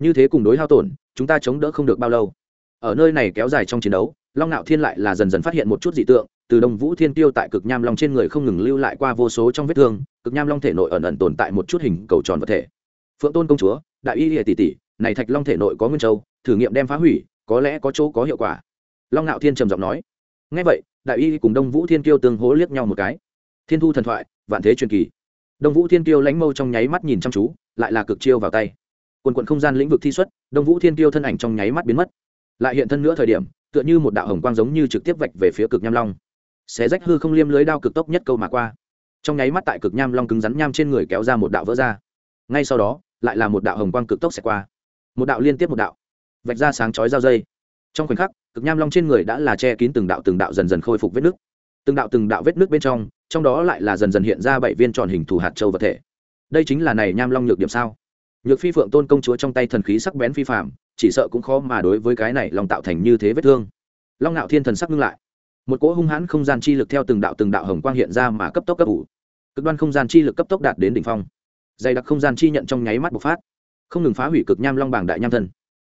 như thế cùng đối hao tổn, chúng ta chống đỡ không được bao lâu. Ở nơi này kéo dài trong chiến đấu, long nạo thiên lại là dần dần phát hiện một chút dị tượng từ đông vũ thiên tiêu tại cực nham long trên người không ngừng lưu lại qua vô số trong vết thương, cực nham long thể nội ẩn ẩn tồn tại một chút hình cầu tròn vật thể. Phượng tôn công chúa, đại y hệ tỷ tỷ, này thạch long thể nội có nguyên châu, thử nghiệm đem phá hủy, có lẽ có chỗ có hiệu quả. Long ngạo thiên trầm giọng nói. Ngay vậy, đại y cùng đông vũ thiên kiêu tương hố liếc nhau một cái. Thiên thu thần thoại, vạn thế truyền kỳ. Đông vũ thiên kiêu lãnh mâu trong nháy mắt nhìn chăm chú, lại là cực chiêu vào tay. Quần quận không gian lĩnh vực thi xuất, đông vũ thiên kiêu thân ảnh trong nháy mắt biến mất. Lại hiện thân nữa thời điểm, tựa như một đạo hồng quang giống như trực tiếp vạch về phía cực nham long xé rách hư không liêm lưới đao cực tốc nhất câu mà qua. Trong nháy mắt tại cực nham long cứng rắn nham trên người kéo ra một đạo vỡ ra. Ngay sau đó, lại là một đạo hồng quang cực tốc xẹt qua. Một đạo liên tiếp một đạo. Vạch ra sáng chói dao dây. Trong khoảnh khắc, cực nham long trên người đã là che kín từng đạo từng đạo dần dần khôi phục vết nước từng đạo từng đạo vết nước bên trong trong đó lại là dần dần hiện ra bảy viên tròn hình thủ hạt châu vật thể. Đây chính là này nham long nhược điểm sao? Nhược phi phượng tôn công chúa trong tay thần khí sắc bén phi phạm chỉ sợ cũng khó mà đối với cái này long tạo thành như thế vết thương. Long ngạo thiên thần sắc ngưng lại một cỗ hung hãn không gian chi lực theo từng đạo từng đạo hồng quang hiện ra mà cấp tốc cấp ủ. Cực đoan không gian chi lực cấp tốc đạt đến đỉnh phong. Dày đặc không gian chi nhận trong nháy mắt bộc phát. Không ngừng phá hủy cực nham long bảng đại nham thân.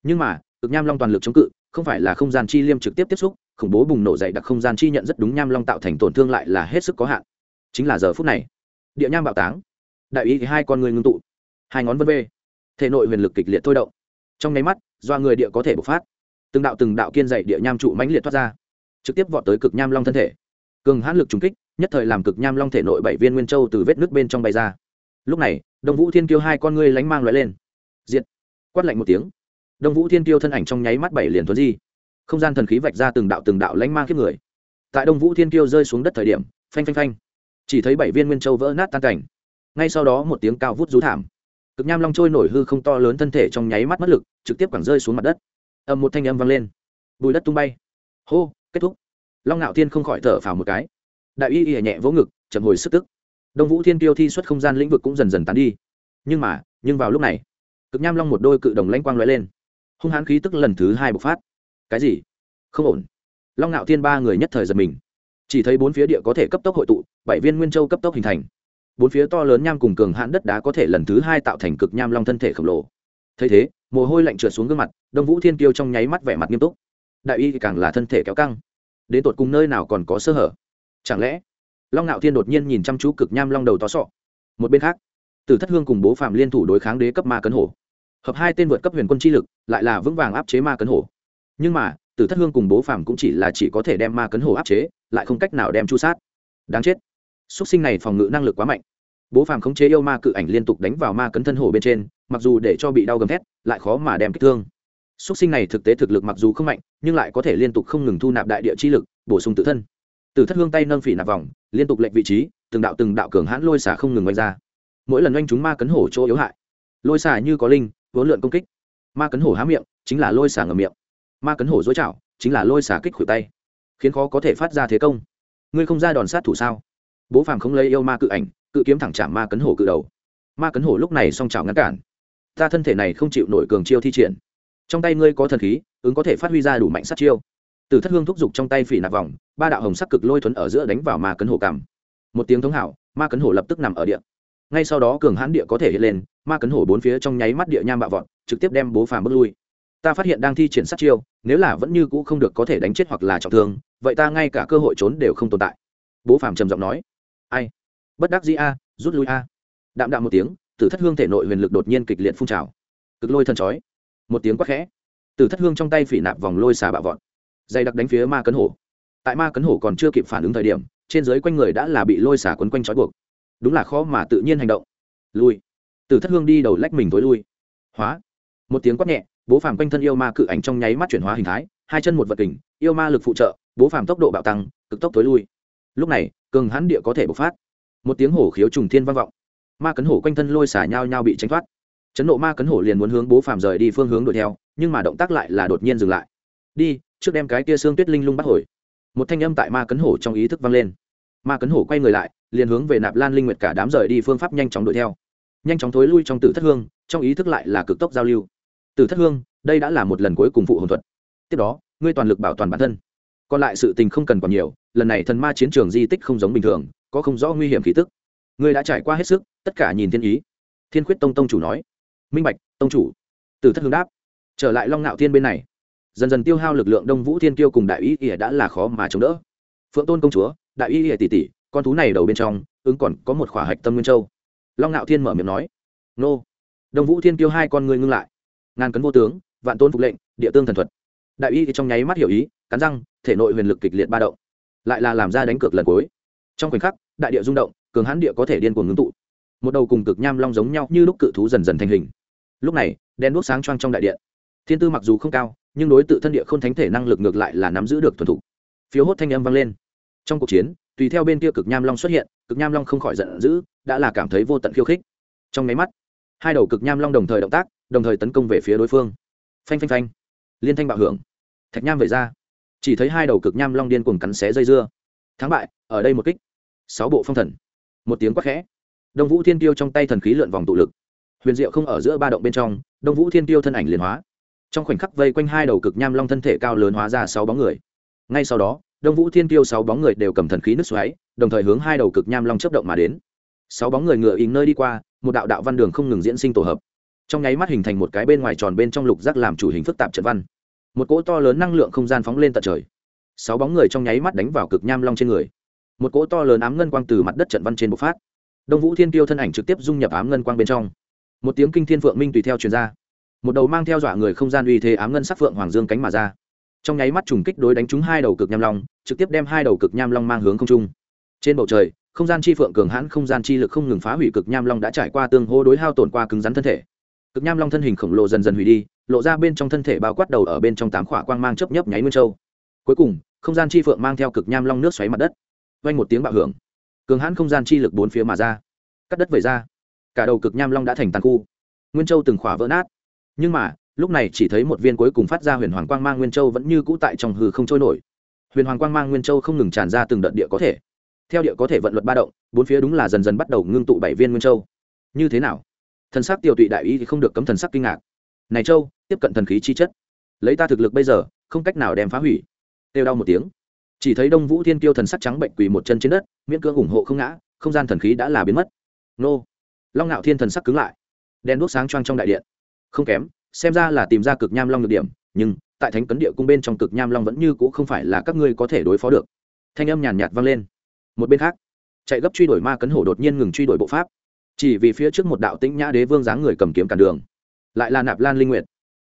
Nhưng mà, cực nham long toàn lực chống cự, không phải là không gian chi liêm trực tiếp tiếp xúc, khủng bố bùng nổ dày đặc không gian chi nhận rất đúng nham long tạo thành tổn thương lại là hết sức có hạn. Chính là giờ phút này, địa nham bạo táng. Đại ý hai con người ngưng tụ, hai ngón vân vê. Thể nội huyền lực kịch liệt thôi động. Trong nháy mắt do người địa có thể bộc phát. Từng đạo từng đạo kiên dày địa nham trụ mãnh liệt thoát ra trực tiếp vọt tới cực nham long thân thể. Cường hãn lực trùng kích, nhất thời làm cực nham long thể nội bảy viên nguyên châu từ vết nước bên trong bay ra. Lúc này, đông vũ thiên kiêu hai con ngươi lánh mang loại lên. Diện quát lạnh một tiếng. Đông vũ thiên kiêu thân ảnh trong nháy mắt bảy liền thuấn di. Không gian thần khí vạch ra từng đạo từng đạo lánh mang kiếp người. Tại đông vũ thiên kiêu rơi xuống đất thời điểm, phanh phanh phanh. Chỉ thấy bảy viên nguyên châu vỡ nát tan cảnh. Ngay sau đó một tiếng cao vút rú thảm. Cực nham long trôi nổi hư không to lớn thân thể trong nháy mắt mất lực, trực tiếp quẳng rơi xuống mặt đất. Ầm một thanh âm vang lên. Bùi đất tung bay. Hô! Kết thúc. Long ngạo thiên không khỏi thở phào một cái. Đại y y nhẹ vỗ ngực, chậm hồi sức tức. Đông vũ thiên tiêu thi xuất không gian lĩnh vực cũng dần dần tán đi. Nhưng mà, nhưng vào lúc này, cực nham long một đôi cự đồng lanh quang l ó e lên. Hung hãn khí tức lần thứ hai bộc phát. Cái gì? Không ổn. Long ngạo thiên ba người nhất thời giật mình. Chỉ thấy bốn phía địa có thể cấp tốc hội tụ, bảy viên nguyên châu cấp tốc hình thành. Bốn phía to lớn nham cùng cường hãn đất đá có thể lần thứ hai tạo thành cực nham long thân thể khổng lồ. Thấy thế, mồ hôi lạnh trượt xuống gương mặt, đông vũ thiên kiêu trong nháy mắt vẻ mặt nghiêm túc đại y càng là thân thể kéo căng. Đến tột cùng nơi nào còn có sơ hở? Chẳng lẽ long ngạo thiên đột nhiên nhìn chăm chú cực nham long đầu to sọ? Một bên khác từ thất hương cùng bố phạm liên thủ đối kháng đế cấp ma cấn hổ. Hợp hai tên vượt cấp huyền quân chi lực, lại là vững vàng áp chế ma cấn hổ. Nhưng mà từ thất hương cùng bố phạm cũng chỉ là chỉ có thể đem ma cấn hổ áp chế, lại không cách nào đem chu sát. Đáng chết. Xuất sinh này phòng ngự năng lực quá mạnh. Bố phàm khống chế yêu ma cự ảnh liên tục đánh vào ma cấn thân hổ bên trên, mặc dù để cho bị đau gầm thét, lại khó mà đem kích thương. Súc sinh này thực tế thực lực mặc dù không mạnh, nhưng lại có thể liên tục không ngừng thu nạp đại địa chi lực, bổ sung tự thân. Từ thất hương tay nâng phỉ nạp vòng, liên tục lệch vị trí, từng đạo từng đạo cường hãn lôi xả không ngừng oanh ra. Mỗi lần oanh chúng ma cấn hổ chỗ yếu hại. Lôi xả như có linh, vốn lượn công kích. Ma cấn hổ há miệng, chính là lôi xả ngậm miệng. Ma cấn hổ rối chảo chính là lôi xả kích khuỷu tay. Khiến khó có thể phát ra thế công. Ngươi không ra đòn sát thủ sao? Bố phàm không lấy yêu ma cự ảnh, cự kiếm thẳng chạm ma cấn hổ cự đầu. Ma cấn hổ lúc này song chảo ngăn cản. Ta thân thể này không chịu nổi cường chiêu thi triển trong tay ngươi có thần khí, ứng có thể phát huy ra đủ mạnh sát chiêu. Từ thất hương thúc giục trong tay phỉ nạp vòng, ba đạo hồng sắc cực lôi thuấn ở giữa đánh vào ma cấn hổ cằm. Một tiếng thống hảo, ma cấn hổ lập tức nằm ở địa. Ngay sau đó cường hãn địa có thể hiện lên, ma cấn hổ bốn phía trong nháy mắt địa nham bạo vọt, trực tiếp đem bố phàm bước lui. Ta phát hiện đang thi triển sát chiêu, nếu là vẫn như cũ không được có thể đánh chết hoặc là trọng thương, vậy ta ngay cả cơ hội trốn đều không tồn tại. Bố phàm trầm giọng nói. Ai? Bất đắc dĩ a, rút lui a. Đạm đạm một tiếng tử thất hương thể nội huyền lực đột nhiên kịch liệt phun trào. Cực lôi thần chói một tiếng quát khẽ. Tử thất hương trong tay phỉ nạp vòng lôi xà bạo vọt. Dày đặc đánh phía ma cấn hổ. Tại ma cấn hổ còn chưa kịp phản ứng thời điểm, trên dưới quanh người đã là bị lôi xả quấn quanh trói buộc. Đúng là khó mà tự nhiên hành động. Lui. Từ thất hương đi đầu lách mình tối lui. Hóa. Một tiếng quát nhẹ, bố phàm quanh thân yêu ma cự ảnh trong nháy mắt chuyển hóa hình thái, hai chân một vật kình, yêu ma lực phụ trợ, bố phàm tốc độ bạo tăng, cực tốc tối lui. Lúc này, cường hãn địa có thể bộc phát. Một tiếng hổ khiếu trùng thiên vang vọng. Ma cấn hổ quanh thân lôi xả nhau nhau bị tránh thoát chấn nộ ma cấn hổ liền muốn hướng bố phàm rời đi phương hướng đuổi theo, nhưng mà động tác lại là đột nhiên dừng lại. Đi, trước đem cái kia xương tuyết linh lung bắt hồi. Một thanh âm tại ma cấn hổ trong ý thức vang lên. Ma cấn hổ quay người lại, liền hướng về nạp lan linh nguyệt cả đám rời đi phương pháp nhanh chóng đuổi theo. Nhanh chóng thối lui trong tử thất hương, trong ý thức lại là cực tốc giao lưu. Tử thất hương, đây đã là một lần cuối cùng phụ hồn thuật. Tiếp đó, ngươi toàn lực bảo toàn bản thân. Còn lại sự tình không cần còn nhiều, lần này thần ma chiến trường di tích không giống bình thường, có không rõ nguy hiểm khí tức. Ngươi đã trải qua hết sức, tất cả nhìn thiên ý. Thiên khuyết tông tông chủ nói minh bạch, tông chủ. Tử thất hướng đáp. Trở lại long ngạo thiên bên này. Dần dần tiêu hao lực lượng đông vũ thiên kiêu cùng đại ý ỉa đã là khó mà chống đỡ. Phượng tôn công chúa, đại ý ỉa tỷ tỷ, con thú này đầu bên trong, ứng còn có một khỏa hạch tâm nguyên châu. Long ngạo thiên mở miệng nói. Nô. Đông vũ thiên kiêu hai con người ngưng lại. Ngàn cấn vô tướng, vạn tôn phục lệnh, địa tương thần thuật. Đại y thì trong nháy mắt hiểu ý, cắn răng, thể nội huyền lực kịch liệt ba động. Lại là làm ra đánh cược lần cuối. Trong khoảnh khắc, đại địa rung động, cường hãn địa có thể điên cuồng ngưng tụ. Một đầu cùng cực nham long giống nhau như lúc cự thú dần dần thành hình lúc này đen đuốc sáng choang trong đại điện. Thiên tư mặc dù không cao, nhưng đối tự thân địa không thánh thể năng lực ngược lại là nắm giữ được thuần thục. Phiếu hốt thanh âm vang lên. Trong cuộc chiến, tùy theo bên kia cực nham long xuất hiện, cực nham long không khỏi giận dữ, đã là cảm thấy vô tận khiêu khích. Trong máy mắt, hai đầu cực nham long đồng thời động tác, đồng thời tấn công về phía đối phương. Phanh phanh phanh. Liên thanh bạo hưởng. Thạch nham về ra. Chỉ thấy hai đầu cực nham long điên cuồng cắn xé dây dưa. Thắng bại, ở đây một kích. Sáu bộ phong thần. Một tiếng quát khẽ. Đông vũ thiên tiêu trong tay thần khí lượn vòng tụ lực huyền diệu không ở giữa ba động bên trong, đông vũ thiên tiêu thân ảnh liền hóa. Trong khoảnh khắc vây quanh hai đầu cực nham long thân thể cao lớn hóa ra sáu bóng người. Ngay sau đó, đông vũ thiên tiêu sáu bóng người đều cầm thần khí nước xoáy, đồng thời hướng hai đầu cực nham long chấp động mà đến. Sáu bóng người ngựa ý nơi đi qua, một đạo đạo văn đường không ngừng diễn sinh tổ hợp. Trong nháy mắt hình thành một cái bên ngoài tròn bên trong lục giác làm chủ hình phức tạp trận văn. Một cỗ to lớn năng lượng không gian phóng lên tận trời. Sáu bóng người trong nháy mắt đánh vào cực nham long trên người. Một cỗ to lớn ám ngân quang từ mặt đất trận văn trên bộc phát. Đông vũ thiên tiêu thân ảnh trực tiếp dung nhập ám ngân quang bên trong một tiếng kinh thiên phượng minh tùy theo truyền ra. Một đầu mang theo dọa người không gian uy thế ám ngân sắc phượng hoàng dương cánh mà ra. Trong nháy mắt trùng kích đối đánh trúng hai đầu cực nham long, trực tiếp đem hai đầu cực nham long mang hướng không trung. Trên bầu trời, không gian chi phượng cường hãn, không gian chi lực không ngừng phá hủy cực nham long đã trải qua tương hô đối hao tổn qua cứng rắn thân thể. Cực nham long thân hình khổng lồ dần dần hủy đi, lộ ra bên trong thân thể bao quát đầu ở bên trong tám khỏa quang mang chớp nhấp nháy nguyên châu. Cuối cùng, không gian chi phượng mang theo cực nham long nước xoáy mặt đất. Vang một tiếng bạo hưởng. Cường hãn không gian chi lực bốn phía mà ra. Cắt đất vẩy ra cả đầu cực nham long đã thành tàn khu. Nguyên châu từng khỏa vỡ nát. Nhưng mà, lúc này chỉ thấy một viên cuối cùng phát ra huyền hoàng quang mang nguyên châu vẫn như cũ tại trong hư không trôi nổi. Huyền hoàng quang mang nguyên châu không ngừng tràn ra từng đợt địa có thể. Theo địa có thể vận luật ba động, bốn phía đúng là dần dần bắt đầu ngưng tụ bảy viên nguyên châu. Như thế nào? Thần sắc tiểu tụy đại ý thì không được cấm thần sắc kinh ngạc. Này châu, tiếp cận thần khí chi chất. Lấy ta thực lực bây giờ, không cách nào đem phá hủy. Têu đau một tiếng. Chỉ thấy đông vũ thiên kiêu thần sắc trắng bệnh quỳ một chân trên đất, miễn cưỡng ủng hộ không ngã, không gian thần khí đã là biến mất. Nô long ngạo thiên thần sắc cứng lại. Đen đuốc sáng choang trong đại điện. Không kém, xem ra là tìm ra cực nham long được điểm, nhưng tại thánh cấn địa cung bên trong cực nham long vẫn như c ũ không phải là các ngươi có thể đối phó được. Thanh âm nhàn nhạt vang lên. Một bên khác, chạy gấp truy đuổi ma cấn hổ đột nhiên ngừng truy đuổi bộ pháp. Chỉ vì phía trước một đạo tĩnh nhã đế vương dáng người cầm kiếm cản đường, lại là nạp lan linh nguyệt.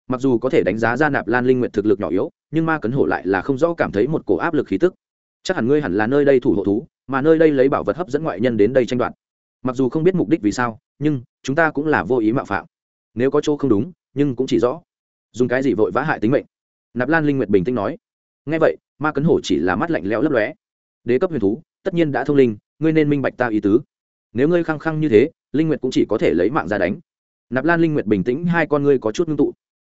Mặc dù có thể đánh giá ra nạp lan linh nguyệt thực lực nhỏ yếu, nhưng ma cấn hổ lại là không rõ cảm thấy một cổ áp lực khí tức. Chắc hẳn ngươi hẳn là nơi đây thủ hộ thú, mà nơi đây lấy bảo vật hấp dẫn ngoại nhân đến đây tranh đoạt mặc dù không biết mục đích vì sao, nhưng chúng ta cũng là vô ý mạo phạm. Nếu có chỗ không đúng, nhưng cũng chỉ rõ. Dùng cái gì vội vã hại tính mệnh? Nạp lan linh nguyệt bình tĩnh nói. Ngay vậy, ma cấn hổ chỉ là mắt lạnh lẽo lấp lóe. Đế cấp huyền thú, tất nhiên đã thông linh, ngươi nên minh bạch ta ý tứ. Nếu ngươi khăng khăng như thế, linh nguyệt cũng chỉ có thể lấy mạng ra đánh. Nạp lan linh nguyệt bình tĩnh, hai con ngươi có chút ngưng tụ.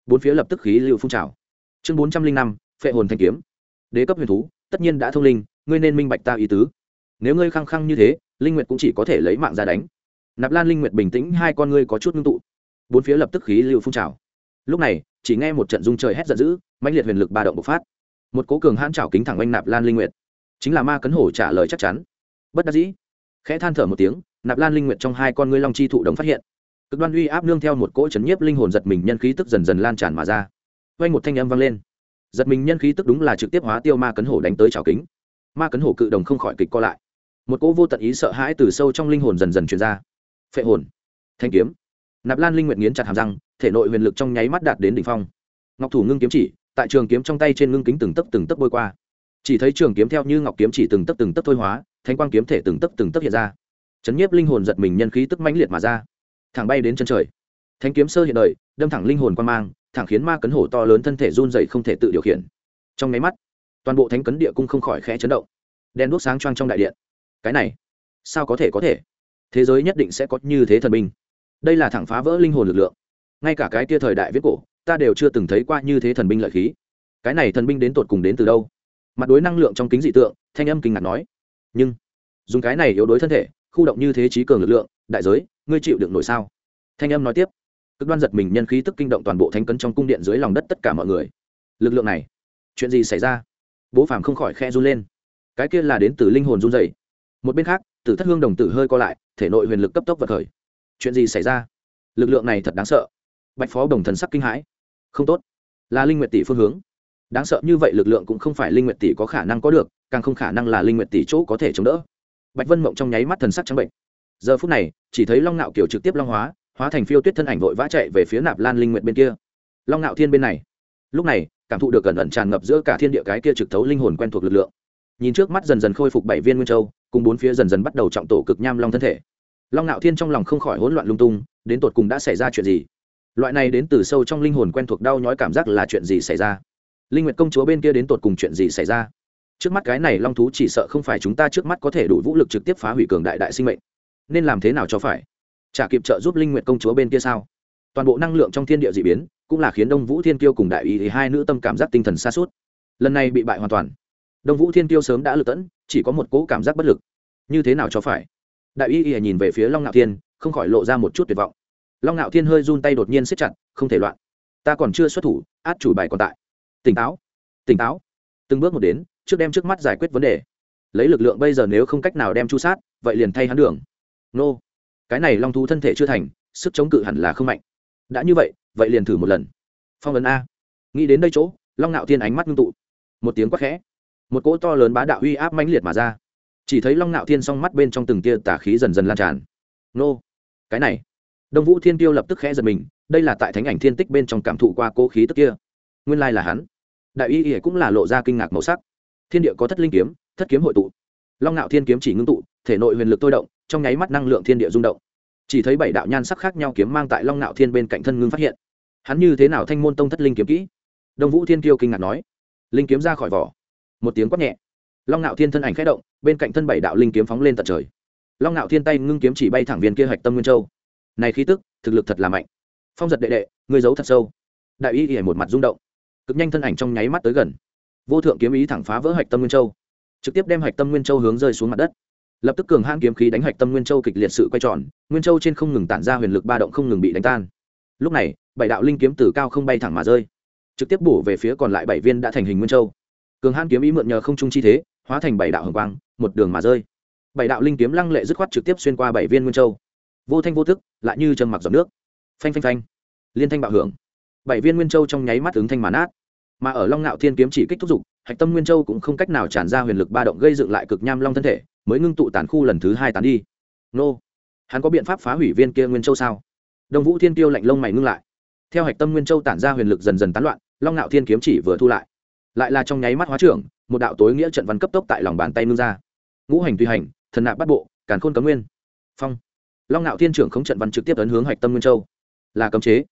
Bốn phía lập tức khí lưu phun trào. Chương bốn trăm linh năm, phệ hồn thanh kiếm. Đế cấp huyền thú, tất nhiên đã thông linh, ngươi nên minh bạch ta ý tứ nếu ngươi khăng khăng như thế, linh nguyệt cũng chỉ có thể lấy mạng ra đánh. Nạp lan, linh nguyệt bình tĩnh, hai con ngươi có chút ngưng tụ. Bốn phía lập tức khí lưu phun trào. Lúc này, chỉ nghe một trận dung trời hét giận dữ, mãnh liệt huyền lực ba động bộc phát. Một cố cường hãn trảo kính thẳng oanh nạp lan, linh nguyệt. Chính là ma cấn hổ trả lời chắc chắn. Bất đắc dĩ, khẽ than thở một tiếng, nạp lan, linh nguyệt trong hai con ngươi long chi thụ đồng phát hiện. Cực đoan uy áp nương theo một cỗ chấn nhiếp linh hồn giật mình nhân khí tức dần dần lan tràn mà ra. Quanh một thanh âm vang lên. Giật mình nhân khí tức đúng là trực tiếp hóa tiêu ma cấn hổ đánh tới trào kính. Ma cấn hổ cự đồng không khỏi kịch co lại một cỗ vô tận ý sợ hãi từ sâu trong linh hồn dần dần truyền ra. Phệ hồn. Thanh kiếm. Nạp lan linh nguyện nghiến chặt hàm răng, thể nội huyền lực trong nháy mắt đạt đến đỉnh phong. Ngọc thủ ngưng kiếm chỉ, tại trường kiếm trong tay trên ngưng kính từng tấc từng tấc bôi qua. Chỉ thấy trường kiếm theo như ngọc kiếm chỉ từng tấc từng tấc thôi hóa, thanh quang kiếm thể từng tấc từng tấc hiện ra. Chấn nhiếp linh hồn giật mình nhân khí tức mãnh liệt mà ra. Thẳng bay đến chân trời. Thanh kiếm sơ hiện đời, đâm thẳng linh hồn quan mang, thẳng khiến ma cấn hổ to lớn thân thể run dậy không thể tự điều khiển. Trong nháy mắt, toàn bộ thánh cấn địa cung không khỏi khẽ chấn động. Đen đuốc sáng choang trong đại điện cái này, sao có thể có thể? Thế giới nhất định sẽ có như thế thần binh. Đây là thẳng phá vỡ linh hồn lực lượng. Ngay cả cái kia thời đại viết cổ, ta đều chưa từng thấy qua như thế thần binh lợi khí. Cái này thần binh đến tột cùng đến từ đâu? Mặt đối năng lượng trong kính dị tượng, thanh âm kinh ngạc nói. Nhưng, dùng cái này yếu đối thân thể, khu động như thế trí cường lực lượng, đại giới, ngươi chịu được nổi sao? Thanh âm nói tiếp. Cực đoan giật mình nhân khí tức kinh động toàn bộ thánh cấn trong cung điện dưới lòng đất tất cả mọi người. Lực lượng này, chuyện gì xảy ra? Bố phàm không khỏi khe run lên. Cái kia là đến từ linh hồn run dày một bên khác, tử thất hương đồng tử hơi co lại, thể nội huyền lực cấp tốc vật khởi. Chuyện gì xảy ra? Lực lượng này thật đáng sợ. Bạch phó đồng thần sắc kinh hãi. Không tốt. Là linh nguyệt tỷ phương hướng. Đáng sợ như vậy lực lượng cũng không phải linh nguyệt tỷ có khả năng có được, càng không khả năng là linh nguyệt tỷ chỗ có thể chống đỡ. Bạch vân mộng trong nháy mắt thần sắc trắng bệnh. Giờ phút này, chỉ thấy long nạo kiều trực tiếp long hóa hóa thành phiêu tuyết thân ảnh vội vã chạy về phía nạp lan linh nguyệt bên kia. Long nạo thiên bên này. Lúc này, cảm thụ được cẩn ẩn tràn ngập giữa cả thiên địa cái kia trực thấu linh hồn quen thuộc lực lượng. Nhìn trước mắt dần dần khôi phục bảy viên nguyên châu cùng bốn phía dần dần bắt đầu trọng tổ cực nham long thân thể. Long ngạo thiên trong lòng không khỏi hỗn loạn lung tung, đến tột cùng đã xảy ra chuyện gì? Loại này đến từ sâu trong linh hồn quen thuộc đau nhói cảm giác là chuyện gì xảy ra? Linh nguyệt công chúa bên kia đến tột cùng chuyện gì xảy ra? Trước mắt cái này long thú chỉ sợ không phải chúng ta trước mắt có thể đủ vũ lực trực tiếp phá hủy cường đại đại sinh mệnh. Nên làm thế nào cho phải? Chả kịp trợ giúp linh nguyệt công chúa bên kia sao? Toàn bộ năng lượng trong thiên địa dị biến, cũng là khiến đông vũ thiên kiêu cùng đại ý hai nữ tâm cảm giác tinh thần xa suốt lần này bị bại hoàn toàn. Đông vũ thiên kiêu sớm đã lựa tẫn chỉ có một cỗ cảm giác bất lực. Như thế nào cho phải? Đại y y nhìn về phía long ngạo thiên, không khỏi lộ ra một chút tuyệt vọng. Long ngạo thiên hơi run tay đột nhiên siết chặt, không thể loạn. Ta còn chưa xuất thủ, át chủ bài còn tại. Tỉnh táo tỉnh táo. Từng bước một đến, trước đem trước mắt giải quyết vấn đề. Lấy lực lượng bây giờ nếu không cách nào đem chu sát, vậy liền thay hắn đường. Nô, cái này long thú thân thể chưa thành, sức chống cự hẳn là không mạnh. Đã như vậy vậy liền thử một lần. Phong ấn a. Nghĩ đến đây chỗ, long ngạo thiên ánh mắt ngưng tụ. Một tiếng quát khẽ một cỗ to lớn bá đạo uy áp mãnh liệt mà ra. Chỉ thấy long ngạo thiên s mắt bên trong từng tia tả khí dần dần lan tràn. Nô, cái này. Đông vũ thiên tiêu lập tức khẽ giật mình, đây là tại thánh ảnh thiên tích bên trong cảm thụ qua cố khí tức kia. Nguyên lai là hắn. Đại y ỉa cũng là lộ ra kinh ngạc màu sắc. Thiên địa có thất linh kiếm, thất kiếm hội tụ. Long ngạo thiên kiếm chỉ ngưng tụ, thể nội huyền lực tôi động, trong nháy mắt năng lượng thiên địa rung động. Chỉ thấy bảy đạo nhan sắc khác nhau kiếm mang tại long ngạo thiên bên cạnh thân ngưng phát hiện. Hắn như thế nào thanh môn tông thất linh kiếm kỹ? Đông vũ thiên Tiêu kinh ngạc nói. Linh kiếm ra khỏi vỏ một tiếng quát nhẹ. Long ngạo thiên thân ảnh k h ẽ động, bên cạnh thân bảy đạo linh kiếm phóng lên tận trời. Long ngạo thiên tay ngưng kiếm chỉ bay thẳng viên kia hạch tâm nguyên châu. Này khí tức, thực lực thật là mạnh. Phong giật đệ đệ người giấu thật sâu. Đại y ỉa một mặt rung động. Cực nhanh thân ảnh trong nháy mắt tới gần. Vô thượng kiếm ý thẳng phá vỡ hạch tâm nguyên châu. Trực tiếp đem hạch tâm nguyên châu hướng rơi xuống mặt đất. Lập tức cường hãn kiếm khí đánh hạch tâm nguyên châu kịch liệt sự quay tròn, nguyên châu trên không ngừng tản ra huyền lực ba động không ngừng bị đánh tan. Lúc này, bảy đạo linh kiếm từ cao không bay thẳng mà rơi. Trực tiếp bổ về phía còn lại bảy viên đã thành hình nguyên châu cường hãn kiếm ý mượn nhờ không trung chi thế, hóa thành bảy đạo hồng quang, một đường mà rơi. Bảy đạo linh kiếm lăng lệ dứt khoát trực tiếp xuyên qua bảy viên nguyên châu. Vô thanh vô thức lại như chân mặc giọt nước. Phanh phanh phanh. Liên thanh bạo hưởng. Bảy viên nguyên châu trong nháy mắt ứng thanh màn át mà ở long ngạo thiên kiếm chỉ kích thúc giục hạch tâm nguyên châu cũng không cách nào tràn ra huyền lực ba động gây dựng lại cực nham long thân thể, mới ngưng tụ tàn khu lần thứ hai tán đi. Nô. Hắn có biện pháp phá hủy viên kia nguyên châu sao? Đồng vũ thiên tiêu lạnh lông mày ngưng lại. Theo hạch tâm nguyên châu tản ra huyền lực dần dần tán loạn, long ngạo thiên kiếm chỉ vừa thu lại lại là trong nháy mắt hóa trưởng, một đạo tối nghĩa trận văn cấp tốc tại lòng bàn tay nương ra. Ngũ hành tùy hành, thần nạp bắt bộ, càn khôn cấm nguyên. Phong. Long ngạo thiên trưởng không trận văn trực tiếp ấn hướng hạch tâm nguyên châu. Là cấm chế.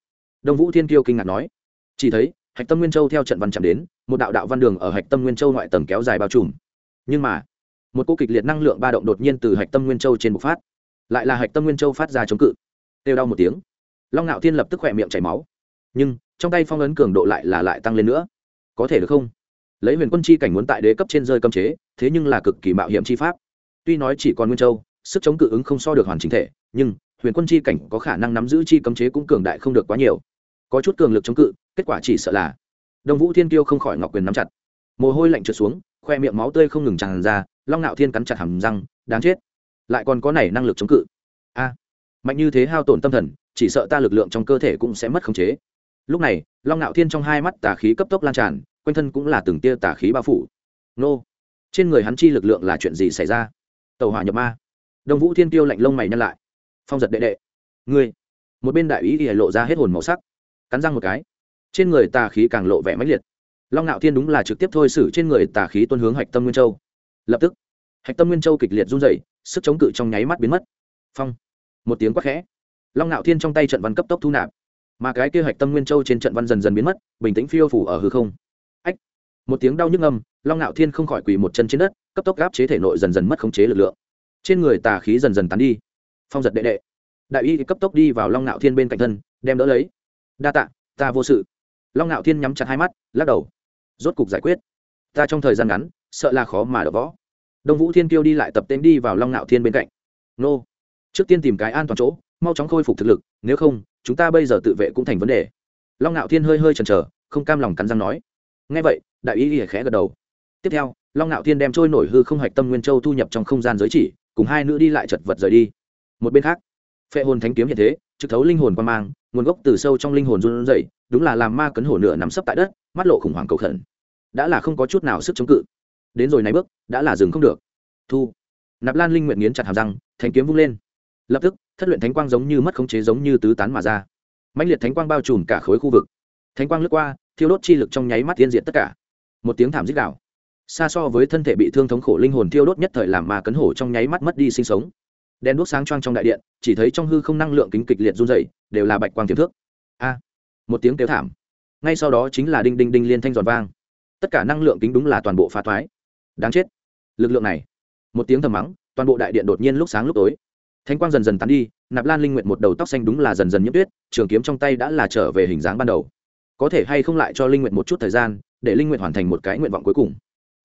Đông vũ thiên kiêu kinh ngạc nói. Chỉ thấy, hạch tâm nguyên châu theo trận văn chạm đến, một đạo đạo văn đường ở hạch tâm nguyên châu ngoại tầng kéo dài bao trùm. Nhưng mà, một cô kịch liệt năng lượng ba động đột nhiên từ hạch tâm nguyên châu trên bộc phát. Lại là hạch tâm nguyên châu phát ra chống cự. Têu đau một tiếng. Long ngạo thiên lập tức khỏe miệng chảy máu. Nhưng, trong tay phong ấn cường độ lại là lại tăng lên nữa có thể được không? Lấy huyền quân chi cảnh muốn tại đế cấp trên rơi cấm chế, thế nhưng là cực kỳ mạo hiểm chi pháp. Tuy nói chỉ còn nguyên châu, sức chống cự ứng không so được hoàn chỉnh thể, nhưng huyền quân chi cảnh có khả năng nắm giữ chi cấm chế cũng cường đại không được quá nhiều. Có chút cường lực chống cự, kết quả chỉ sợ là đông vũ thiên tiêu không khỏi ngọc quyền nắm chặt. Mồ hôi lạnh trượt xuống, khoe miệng máu tươi không ngừng tràn ra, long nạo thiên cắn chặt hầm răng, đáng chết. Lại còn có này năng lực chống cự. A, mạnh như thế hao tổn tâm thần, chỉ sợ ta lực lượng trong cơ thể cũng sẽ mất khống chế lúc này, long ngạo thiên trong hai mắt tà khí cấp tốc lan tràn, quanh thân cũng là từng tia tà khí bao phủ. Nô! Trên người hắn chi lực lượng là chuyện gì xảy ra? Tàu hỏa nhập ma. Đồng vũ thiên tiêu lạnh lông mày nhăn lại. Phong giật đệ đệ. Ngươi! Một bên đại ý thì lộ ra hết hồn màu sắc. Cắn răng một cái. Trên người tà khí càng lộ vẻ mãnh liệt. Long ngạo thiên đúng là trực tiếp thôi xử trên người tà khí tuân hướng hạch tâm nguyên châu. Lập tức, hạch tâm nguyên châu kịch liệt run dày sức chống cự trong nháy mắt biến mất. Phong! Một tiếng quát khẽ. Long ngạo thiên trong tay trận văn cấp tốc thu nạp mà cái kia hạch tâm nguyên châu trên trận văn dần dần biến mất, bình tĩnh phiêu phủ ở hư không. Ách! Một tiếng đau nhức âm long ngạo thiên không khỏi quỳ một chân trên đất, cấp tốc gáp chế thể nội dần dần mất khống chế lực lượng. Trên người tà khí dần dần tán đi. Phong giật đệ đệ. Đại y cấp tốc đi vào long ngạo thiên bên cạnh thân, đem đỡ lấy. Đa tạ, ta vô sự. Long ngạo thiên nhắm chặt hai mắt, lắc đầu. Rốt cục giải quyết. Ta trong thời gian ngắn, sợ là khó mà đỡ võ. Đông vũ thiên kiêu đi lại tập tên đi vào long ngạo thiên bên cạnh. Nô! Trước tiên tìm cái an toàn chỗ, mau chóng khôi phục thực lực, nếu không chúng ta bây giờ tự vệ cũng thành vấn đề. Long ngạo thiên hơi hơi chần chờ, không cam lòng cắn răng nói. Ngay vậy, đại y y khẽ gật đầu. Tiếp theo, long ngạo thiên đem trôi nổi hư không hạch tâm nguyên châu thu nhập trong không gian giới chỉ, cùng hai nữ đi lại chật vật rời đi. Một bên khác, phệ hồn thánh kiếm hiện thế, trực thấu linh hồn quan mang, nguồn gốc từ sâu trong linh hồn run rẩy, đúng là làm ma cấn hổ nửa nằm sấp tại đất, mắt lộ khủng hoảng cầu khẩn. Đã là không có chút nào sức chống cự. Đến rồi này bước, đã là dừng không được. Thu. Nạp lan linh nguyện nghiến chặt hàm răng thanh kiếm vung lên. Lập tức thất luyện thánh quang giống như mất khống chế giống như tứ tán mà ra. Mạnh liệt thánh quang bao trùm cả khối khu vực. Thánh quang lướt qua, thiêu đốt chi lực trong nháy mắt tiên diện tất cả. Một tiếng thảm dích đạo xa so với thân thể bị thương thống khổ linh hồn thiêu đốt nhất thời làm ma cấn hổ trong nháy mắt mất đi sinh sống. Đèn đuốc sáng choang trong đại điện, chỉ thấy trong hư không năng lượng kính kịch liệt run dày đều là bạch quang tiềm thước. A! Một tiếng kêu thảm. Ngay sau đó chính là đinh đinh đinh liên thanh giòn vang. Tất cả năng lượng kính đúng là toàn bộ phá thoái. Đáng chết. Lực lượng này. Một tiếng thầm mắng, toàn bộ đại điện đột nhiên lúc sáng lúc tối thanh quang dần dần tán đi, nạp lan linh nguyện một đầu tóc xanh đúng là dần dần nhiễm tuyết, trường kiếm trong tay đã là trở về hình dáng ban đầu. Có thể hay không lại cho linh nguyện một chút thời gian, để linh nguyện hoàn thành một cái nguyện vọng cuối cùng.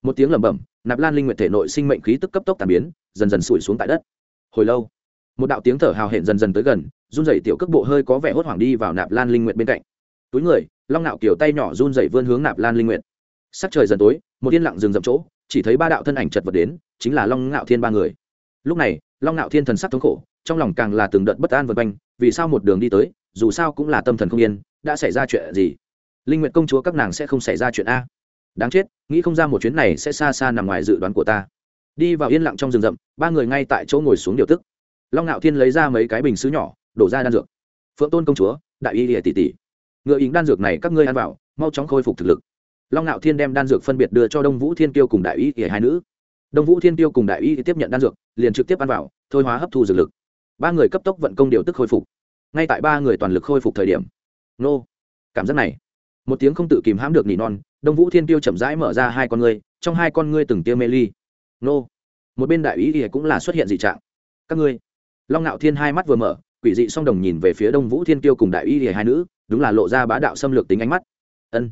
Một tiếng lẩm bẩm, nạp lan linh nguyện thể nội sinh mệnh khí tức cấp tốc tàn biến, dần dần sủi xuống tại đất. Hồi lâu, một đạo tiếng thở hào hẹn dần dần tới gần, run rẩy tiểu cước bộ hơi có vẻ hốt hoảng đi vào nạp lan linh nguyện bên cạnh. Túi người, long nạo kiểu tay nhỏ run rẩy vươn hướng nạp lan linh nguyện sắc trời dần tối, một yên lặng dừng dậm chỗ, chỉ thấy ba đạo thân ảnh chật vật đến, chính là long ngạo thiên ba người. Lúc này long ngạo thiên thần sắc thống khổ, trong lòng càng là từng đợt bất an vượt quanh, vì sao một đường đi tới, dù sao cũng là tâm thần không yên, đã xảy ra chuyện gì? Linh nguyện công chúa các nàng sẽ không xảy ra chuyện a. Đáng chết, nghĩ không ra một chuyến này sẽ xa xa nằm ngoài dự đoán của ta. Đi vào yên lặng trong rừng rậm, ba người ngay tại chỗ ngồi xuống điều tức. Long ngạo thiên lấy ra mấy cái bình xứ nhỏ, đổ ra đan dược. Phượng tôn công chúa, đại y địa tỷ tỷ. Ngựa ý đan dược này các ngươi ăn vào, mau chóng khôi phục thực lực. Long ngạo thiên đem đan dược phân biệt đưa cho đông vũ thiên Kiêu cùng đại y địa hai nữ đông vũ thiên tiêu cùng đại y tiếp nhận đan dược, liền trực tiếp ăn vào, thôi hóa hấp thu dược lực. Ba người cấp tốc vận công điều tức khôi phục. Ngay tại ba người toàn lực khôi phục thời điểm, nô, cảm giác này. Một tiếng không tự kìm hãm được nỉ non, đông vũ thiên tiêu chậm rãi mở ra hai con ngươi, trong hai con ngươi từng tiêu mê ly. Nô, một bên đại ý ỉa cũng là xuất hiện dị trạng. Các ngươi, long ngạo thiên hai mắt vừa mở, quỷ dị song đồng nhìn về phía đông vũ thiên tiêu cùng đại ý ỉa hai nữ, đúng là lộ ra bá đạo xâm lược tính ánh mắt. Ân.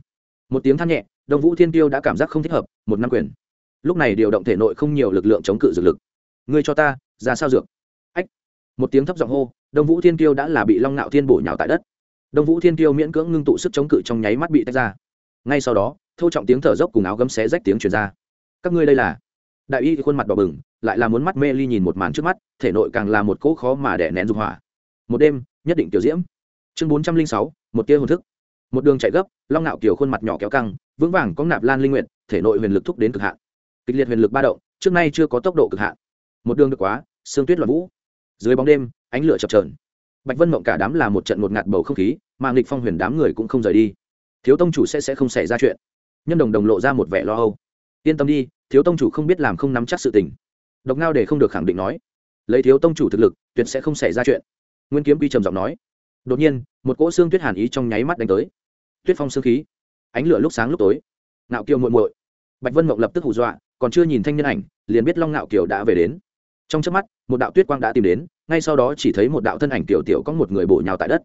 Một tiếng than nhẹ, đông vũ thiên tiêu đã cảm giác không thích hợp, một năm quyền lúc này điều động thể nội không nhiều lực lượng chống cự dược lực. Ngươi cho ta, ra sao dược? Ách, một tiếng thấp giọng hô, đông vũ thiên tiêu đã là bị long ngạo thiên bổ nhào tại đất. Đông vũ thiên tiêu miễn cưỡng ngưng tụ sức chống cự trong nháy mắt bị tách ra. Ngay sau đó thâu trọng tiếng thở dốc cùng áo gấm xé rách tiếng truyền ra. Các ngươi đây là? Đại y khuôn mặt đỏ bừng, lại là muốn mắt mê ly nhìn một màn trước mắt, thể nội càng là một cỗ khó mà đẻ nén dục hỏa. Một đêm, nhất định tiểu diễm. Chương bốn trăm linh sáu, một tia hồn thức. Một đường chạy gấp, long ngạo kiều khuôn mặt nhỏ kéo căng, vững vàng có nạp lan linh nguyện thể nội huyền lực thúc đến cực hạn kịch liệt huyền lực ba động, trước nay chưa có tốc độ cực hạn. Một đường được quá, sương tuyết loạn vũ. Dưới bóng đêm, ánh lửa chập trờn bạch vân mộng cả đám là một trận một ngạt bầu không khí, mà nghịch phong huyền đám người cũng không rời đi. Thiếu tông chủ sẽ sẽ không xảy ra chuyện. Nhân đồng đồng lộ ra một vẻ lo âu. Yên tâm đi, thiếu tông chủ không biết làm không nắm chắc sự tình. Độc ngao để không được khẳng định nói. Lấy thiếu tông chủ thực lực, tuyệt sẽ không xảy ra chuyện. Nguyên kiếm quy trầm giọng nói. Đột nhiên, một cỗ xương tuyết hàn ý trong nháy mắt đánh tới. Tuyết phong xương khí. Ánh lửa lúc sáng lúc tối. Nạo kiều muội muội bạch vân mộng lập tức hù dọa, còn chưa nhìn thanh nhân ảnh, liền biết long ngạo kiều đã về đến. Trong chớp mắt, một đạo tuyết quang đã tìm đến, ngay sau đó chỉ thấy một đạo thân ảnh tiểu tiểu có một người bổ nhào tại đất.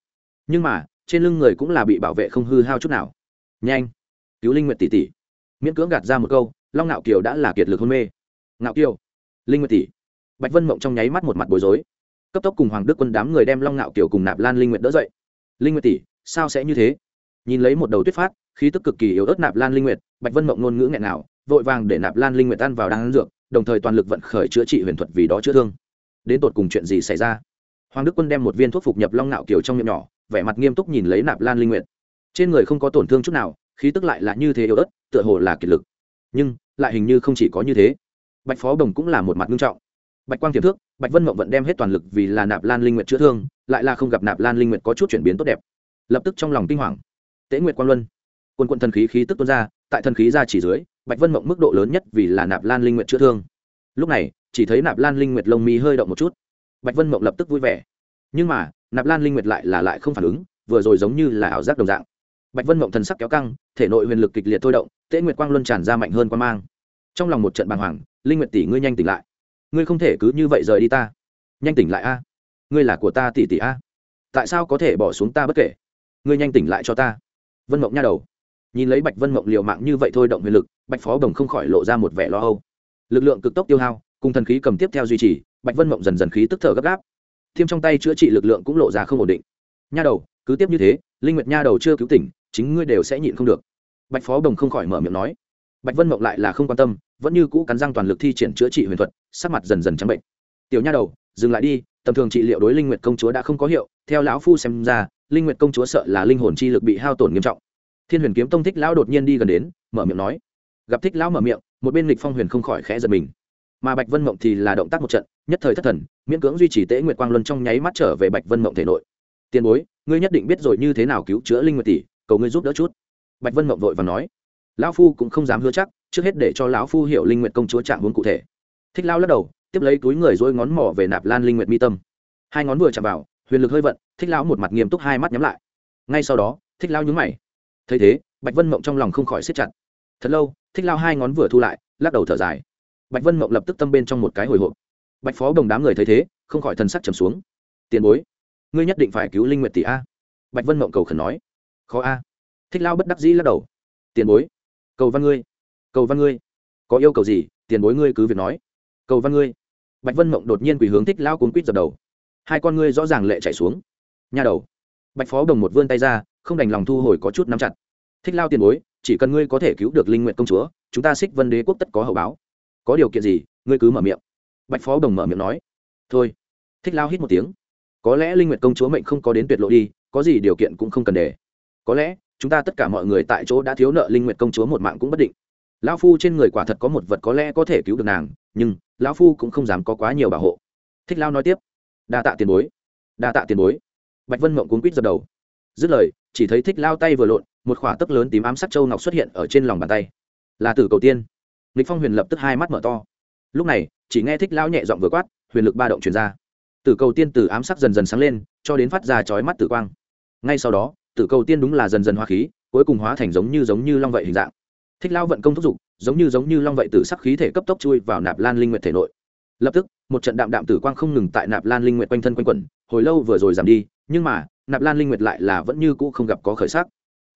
Nhưng mà, trên lưng người cũng là bị bảo vệ không hư hao chút nào. Nhanh! Cứu linh nguyệt tỷ tỷ. Miễn cưỡng gạt ra một câu, long ngạo kiều đã là kiệt lực hôn mê. Ngạo kiều! Linh nguyệt tỷ. Bạch vân mộng trong nháy mắt một mặt bối rối. Cấp tốc cùng hoàng đức quân đám người đem long ngạo kiều cùng nạp lan linh nguyệt đỡ dậy. Linh nguyệt tỷ, sao sẽ như thế? Nhìn lấy một đầu tuyết phát, khí tức cực kỳ yếu ớt nạp lan linh nguyệt, bạch vân mộng ngôn ngữ nghẹn nào vội vàng để nạp lan linh nguyệt ăn vào đan dược, đồng thời toàn lực vận khởi chữa trị huyền thuật vì đó chữa thương. Đến tột cùng chuyện gì xảy ra? Hoàng đức quân đem một viên thuốc phục nhập long nạo kiều trong miệng nhỏ, vẻ mặt nghiêm túc nhìn lấy nạp lan linh nguyệt. Trên người không có tổn thương chút nào, khí tức lại là như thế yếu ớt, tựa hồ là kiệt lực. Nhưng, lại hình như không chỉ có như thế. Bạch phó đồng cũng là một mặt nghiêm trọng. Bạch quang tiềm thước, bạch vân mộng vẫn đem hết toàn lực vì là nạp lan linh nguyệt chữa thương, lại là không gặp nạp lan linh nguyệt có chút chuyển biến tốt đẹp. Lập tức trong lòng kinh hoàng tế nguyệt quang luân. Quân quận thần khí khí tức tuôn ra, tại thần khí ra chỉ dưới, bạch vân mộng mức độ lớn nhất vì là nạp lan linh nguyệt chữa thương. Lúc này, chỉ thấy nạp lan linh nguyệt lông mi hơi động một chút. Bạch vân mộng lập tức vui vẻ. Nhưng mà, nạp lan linh nguyệt lại là lại không phản ứng, vừa rồi giống như là ảo giác đồng dạng. Bạch vân mộng thần sắc kéo căng, thể nội huyền lực kịch liệt thôi động, tế nguyệt quang luân tràn ra mạnh hơn quan mang. Trong lòng một trận bàng hoàng, linh nguyệt tỷ, ngươi nhanh tỉnh lại. Ngươi không thể cứ như vậy rời đi ta. Nhanh tỉnh lại a. Ngươi là của ta tỷ tỷ a. Tại sao có thể bỏ xuống ta bất kể? Ngươi nhanh tỉnh lại cho ta vân mộng nha đầu. Nhìn lấy bạch vân mộng liều mạng như vậy thôi động huyền lực, bạch phó đồng không khỏi lộ ra một vẻ lo âu. Lực lượng cực tốc tiêu hao, cùng thần khí cầm tiếp theo duy trì, bạch vân mộng dần dần khí tức thở gấp gáp. Thêm trong tay chữa trị lực lượng cũng lộ ra không ổn định. Nha đầu, cứ tiếp như thế, linh nguyệt nha đầu chưa cứu tỉnh, chính ngươi đều sẽ nhịn không được. Bạch phó đồng không khỏi mở miệng nói. Bạch vân mộng lại là không quan tâm, vẫn như cũ cắn răng toàn lực thi triển chữa trị huyền thuật, sắc mặt dần dần trắng bệnh. Tiểu nha đầu, dừng lại đi, tầm thường trị liệu đối linh nguyệt công chúa đã không có hiệu, theo lão phu xem ra linh nguyệt công chúa sợ là linh hồn chi lực bị hao tổn nghiêm trọng. Thiên huyền kiếm tông thích lão đột nhiên đi gần đến, mở miệng nói. Gặp thích lão mở miệng, một bên lịch phong huyền không khỏi khẽ giật mình. Mà bạch vân mộng thì là động tác một trận, nhất thời thất thần, miễn cưỡng duy trì tễ nguyệt quang luân trong nháy mắt trở về bạch vân mộng thể nội. Tiền bối, ngươi nhất định biết rồi như thế nào cứu chữa linh nguyệt tỷ, cầu ngươi giúp đỡ chút. Bạch vân mộng vội và nói. Lão phu cũng không dám hứa chắc, trước hết để cho lão phu hiểu linh nguyệt công chúa trạng huống cụ thể. Thích lão lắc đầu, tiếp lấy túi người dôi ngón mỏ về nạp lan linh nguyệt mi tâm. Hai ngón vừa chạm vào huyền lực hơi vận, thích lão một mặt nghiêm túc hai mắt nhắm lại. Ngay sau đó, thích lão nhúng mày. Thấy thế, bạch vân mộng trong lòng không khỏi siết chặt. Thật lâu, thích lao hai ngón vừa thu lại, lắc đầu thở dài. Bạch vân mộng lập tức tâm bên trong một cái hồi hộp. Bạch phó đồng đám người thấy thế, không khỏi thần sắc trầm xuống. Tiền bối, ngươi nhất định phải cứu linh nguyệt tỷ a. Bạch vân mộng cầu khẩn nói. Khó a. Thích lao bất đắc dĩ lắc đầu. Tiền bối, cầu văn ngươi, cầu văn ngươi. Có yêu cầu gì, tiền bối ngươi cứ việc nói. Cầu văn ngươi. Bạch vân mộng đột nhiên quỳ hướng thích lao cuốn quýt dập đầu hai con ngươi rõ ràng lệ chảy xuống. Nha đầu. Bạch phó đồng một vươn tay ra, không đành lòng thu hồi có chút nắm chặt. Thích lao tiền bối, chỉ cần ngươi có thể cứu được linh nguyện công chúa, chúng ta xích vân đế quốc tất có hậu báo. Có điều kiện gì, ngươi cứ mở miệng. Bạch phó đồng mở miệng nói. Thôi. Thích lao hít một tiếng. Có lẽ linh nguyện công chúa mệnh không có đến tuyệt lộ đi, có gì điều kiện cũng không cần để. Có lẽ, chúng ta tất cả mọi người tại chỗ đã thiếu nợ linh nguyện công chúa một mạng cũng bất định. Lão phu trên người quả thật có một vật có lẽ có thể cứu được nàng, nhưng lão phu cũng không dám có quá nhiều bảo hộ. Thích lao nói tiếp đa tạ tiền bối, đa tạ tiền bối. Bạch vân mộng cuốn quýt dập đầu. Dứt lời, chỉ thấy thích lao tay vừa lộn, một khỏa tấc lớn tím ám sắc châu ngọc xuất hiện ở trên lòng bàn tay. Là tử cầu tiên. Lịch phong huyền lập tức hai mắt mở to. Lúc này, chỉ nghe thích lao nhẹ giọng vừa quát, huyền lực ba động truyền ra. Tử cầu tiên từ ám sắc dần dần sáng lên, cho đến phát ra chói mắt tử quang. Ngay sau đó, tử cầu tiên đúng là dần dần hóa khí, cuối cùng hóa thành giống như giống như long vậy hình dạng. Thích lao vận công thúc giục, giống như giống như long vậy tử sắc khí thể cấp tốc chui vào nạp lan linh nguyệt thể nội lập tức, một trận đạm đạm tử quang không ngừng tại nạp lan linh nguyệt quanh thân quanh quẩn, hồi lâu vừa rồi giảm đi, nhưng mà, nạp lan linh nguyệt lại là vẫn như cũ không gặp có khởi sắc.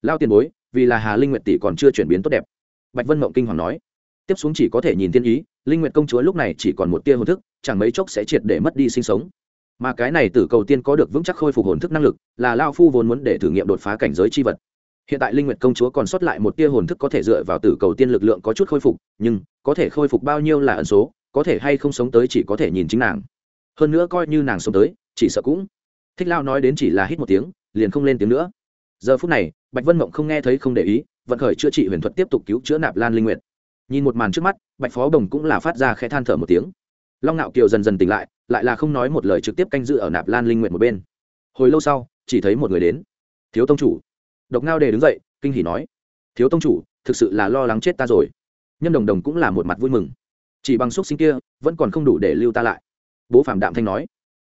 Lao tiền bối, vì là hà linh nguyệt tỷ còn chưa chuyển biến tốt đẹp. Bạch vân mộng kinh hoàng nói. Tiếp xuống chỉ có thể nhìn thiên ý, linh nguyệt công chúa lúc này chỉ còn một tia hồn thức, chẳng mấy chốc sẽ triệt để mất đi sinh sống. Mà cái này tử cầu tiên có được vững chắc khôi phục hồn thức năng lực, là lao phu vốn muốn để thử nghiệm đột phá cảnh giới chi vật. Hiện tại linh nguyệt công chúa còn sót lại một tia hồn thức có thể dựa vào tử cầu tiên lực lượng có chút khôi phục, nhưng, có thể khôi phục bao nhiêu là ẩn số có thể hay không sống tới chỉ có thể nhìn chính nàng. Hơn nữa coi như nàng sống tới, chỉ sợ cũng thích lao nói đến chỉ là hít một tiếng, liền không lên tiếng nữa. Giờ phút này, bạch vân mộng không nghe thấy không để ý, vận khởi chữa trị huyền thuật tiếp tục cứu chữa nạp lan linh nguyệt. Nhìn một màn trước mắt, bạch phó đồng cũng là phát ra khẽ than thở một tiếng. Long ngạo kiều dần dần tỉnh lại lại là không nói một lời trực tiếp canh giữ ở nạp lan linh nguyện một bên. Hồi lâu sau, chỉ thấy một người đến. Thiếu tông chủ. Độc ngao đề đứng dậy, kinh hỉ nói. Thiếu tông chủ, thực sự là lo lắng chết ta rồi. Nhân đồng đồng cũng là một mặt vui mừng chỉ bằng xúc sinh kia, vẫn còn không đủ để lưu ta lại. Bố phạm đạm thanh nói.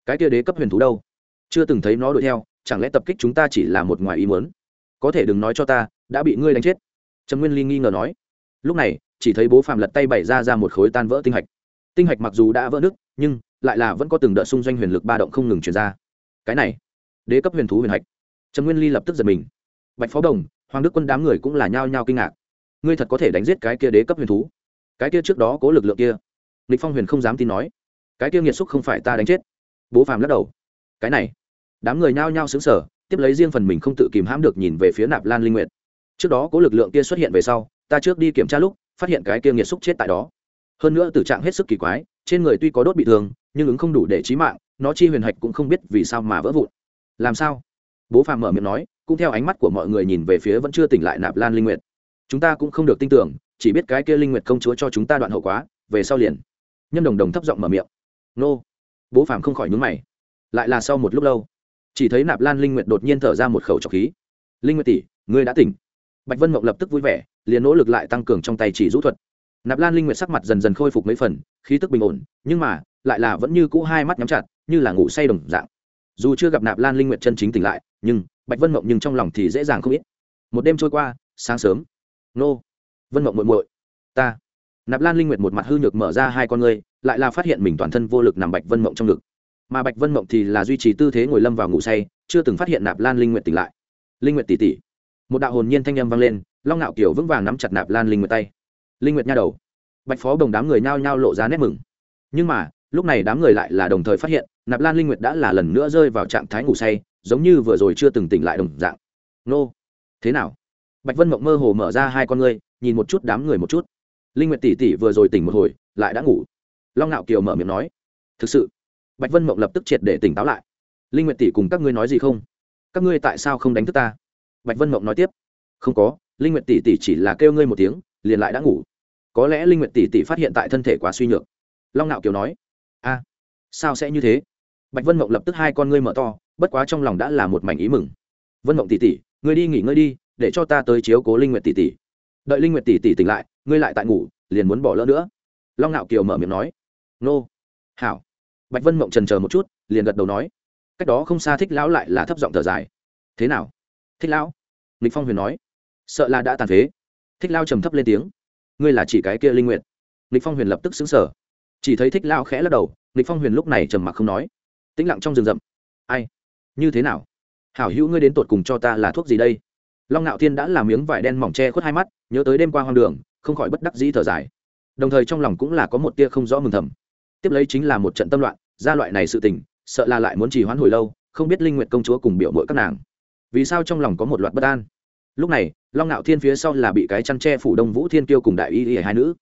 Cái kia đế cấp huyền thú đâu? Chưa từng thấy nó đuổi theo, chẳng lẽ tập kích chúng ta chỉ là một ngoài ý muốn? Có thể đừng nói cho ta, đã bị ngươi đánh chết. Trần nguyên ly nghi ngờ nói. Lúc này, chỉ thấy bố phạm lật tay bày ra ra một khối tan vỡ tinh hạch. Tinh hạch mặc dù đã vỡ nứt, nhưng lại là vẫn có từng đợt xung doanh huyền lực ba động không ngừng chuyển ra. Cái này, đế cấp huyền thú huyền hạch. Trần nguyên ly lập tức giật mình. Bạch phó đồng, hoàng đức quân đám người cũng là nhao nhao kinh ngạc. Ngươi thật có thể đánh giết cái kia đế cấp huyền thú? Cái kia trước đó cố lực lượng kia. Lịch phong huyền không dám tin nói, cái kia nghiệt xúc không phải ta đánh chết. Bố phàm lắc đầu, cái này, đám người nhao nhao xứng sở tiếp lấy riêng phần mình không tự kìm hãm được nhìn về phía nạp lan linh nguyệt. Trước đó cố lực lượng kia xuất hiện về sau, ta trước đi kiểm tra lúc, phát hiện cái kia nghiệt xúc chết tại đó. Hơn nữa tử trạng hết sức kỳ quái, trên người tuy có đốt bị thương, nhưng ứng không đủ để trí mạng, nó chi huyền hạch cũng không biết vì sao mà vỡ vụn. Làm sao? Bố phàm mở miệng nói, cũng theo ánh mắt của mọi người nhìn về phía vẫn chưa tỉnh lại nạp lan linh nguyệt. Chúng ta cũng không được tin tưởng chỉ biết cái kia linh nguyệt công chúa cho chúng ta đoạn hậu quá, về sau liền. Nhâm đồng đồng thấp giọng mở miệng. Nô. Bố phàm không khỏi nhướng mày. Lại là sau một lúc lâu, chỉ thấy nạp lan linh nguyệt đột nhiên thở ra một khẩu trọc khí. Linh nguyệt tỷ, ngươi đã tỉnh. Bạch vân mộng lập tức vui vẻ, liền nỗ lực lại tăng cường trong tay chỉ rũ thuật. Nạp lan linh nguyệt sắc mặt dần dần khôi phục mấy phần, khí tức bình ổn, nhưng mà, lại là vẫn như cũ hai mắt nhắm chặt, như là ngủ say đồng dạng. Dù chưa gặp nạp lan linh nguyệt chân chính tỉnh lại, nhưng bạch vân mộng nhưng trong lòng thì dễ dàng không ít. Một đêm trôi qua, sáng sớm. Nô vân mộng muội muội, ta. Nạp lan linh nguyệt một mặt hư nhược mở ra hai con ngươi, lại là phát hiện mình toàn thân vô lực nằm bạch vân mộng trong ngực. Mà bạch vân mộng thì là duy trì tư thế ngồi lâm vào ngủ say, chưa từng phát hiện nạp lan linh nguyệt tỉnh lại. Linh nguyệt tỷ tỷ một đạo hồn nhiên thanh âm vang lên, long ngạo kiều vững vàng nắm chặt nạp lan linh nguyệt tay. Linh nguyệt nha đầu. Bạch phó đồng đám người nhao nhao lộ ra nét mừng. Nhưng mà, lúc này đám người lại là đồng thời phát hiện, nạp lan linh nguyệt đã là lần nữa rơi vào trạng thái ngủ say, giống như vừa rồi chưa từng tỉnh lại đồng dạng. Nô, thế nào? Bạch vân mộng mơ hồ mở ra hai con ngươi nhìn một chút đám người một chút. Linh nguyệt tỷ tỷ vừa rồi tỉnh một hồi, lại đã ngủ. Long ngạo kiều mở miệng nói, thực sự? Bạch vân mộng lập tức triệt để tỉnh táo lại. Linh nguyệt tỷ cùng các ngươi nói gì không? Các ngươi tại sao không đánh thức ta? Bạch vân mộng nói tiếp, không có, linh nguyệt tỷ tỷ chỉ là kêu ngươi một tiếng, liền lại đã ngủ. Có lẽ linh nguyệt tỷ tỷ phát hiện tại thân thể quá suy nhược. Long ngạo kiều nói, a, sao sẽ như thế? Bạch vân mộng lập tức hai con ngươi mở to, bất quá trong lòng đã là một mảnh ý mừng. Vân mộng tỷ tỷ, ngươi đi nghỉ ngơi đi, để cho ta tới chiếu cố linh nguyệt tỷ tỷ đợi linh nguyệt tỷ tỷ tỉnh lại, ngươi lại tại ngủ, liền muốn bỏ lỡ nữa. Long ngạo kiều mở miệng nói. Nô. Hảo. Bạch vân mộng trần chờ một chút, liền gật đầu nói. Cách đó không xa thích lão lại là thấp giọng thở dài. Thế nào? Thích lão? Lịch phong huyền nói. Sợ là đã tàn phế. Thích lao trầm thấp lên tiếng. Ngươi là chỉ cái kia linh nguyện lịch phong huyền lập tức xứng sở chỉ thấy thích lao khẽ lắc đầu lịch phong huyền lúc này trầm mặc không nói. Tĩnh lặng trong rừng rậm. Ai? Như thế nào? Hảo hữu ngươi đến tột cùng cho ta là thuốc gì đây? Long ngạo thiên đã làm miếng vải đen mỏng che khuất hai mắt nhớ tới đêm qua hoang đường, không khỏi bất đắc dĩ thở dài. Đồng thời trong lòng cũng là có một tia không rõ mừng thầm. Tiếp lấy chính là một trận tâm loạn gia loại này sự tình, sợ là lại muốn trì hoãn hồi lâu, không biết linh nguyện công chúa cùng biểu mội các nàng. Vì sao trong lòng có một loạt bất an? Lúc này, long ngạo thiên phía sau là bị cái chăn tre phủ đông vũ thiên kiêu cùng đại y y hai nữ.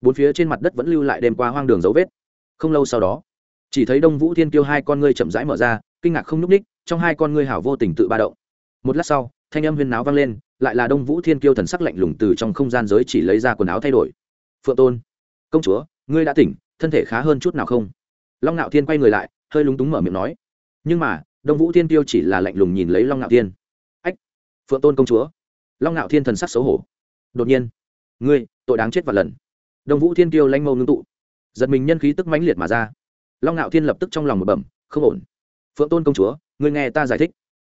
Bốn phía trên mặt đất vẫn lưu lại đêm qua hoang đường dấu vết. Không lâu sau đó, chỉ thấy đông vũ thiên kiêu hai con ngươi chậm rãi mở ra, kinh ngạc không nhúc ních trong hai con ngươi hảo vô tình tự ba động. Một lát sau, thanh âm huyên náo vang lên lại là đông vũ thiên kiêu thần sắc lạnh lùng từ trong không gian giới chỉ lấy ra quần áo thay đổi. Phượng tôn, công chúa, ngươi đã tỉnh, thân thể khá hơn chút nào không? Long ngạo thiên quay người lại, hơi lúng túng mở miệng nói. Nhưng mà, đông vũ thiên Kiêu chỉ là lạnh lùng nhìn lấy long ngạo thiên. Ách, phượng tôn công chúa. Long ngạo thiên thần sắc xấu hổ. Đột nhiên, ngươi, tội đáng chết và lần. Đông vũ thiên Kiêu lanh mâu ngưng tụ. Giật mình nhân khí tức mãnh liệt mà ra. Long ngạo thiên lập tức trong lòng một bẩm, không ổn. Phượng tôn công chúa, ngươi nghe ta giải thích.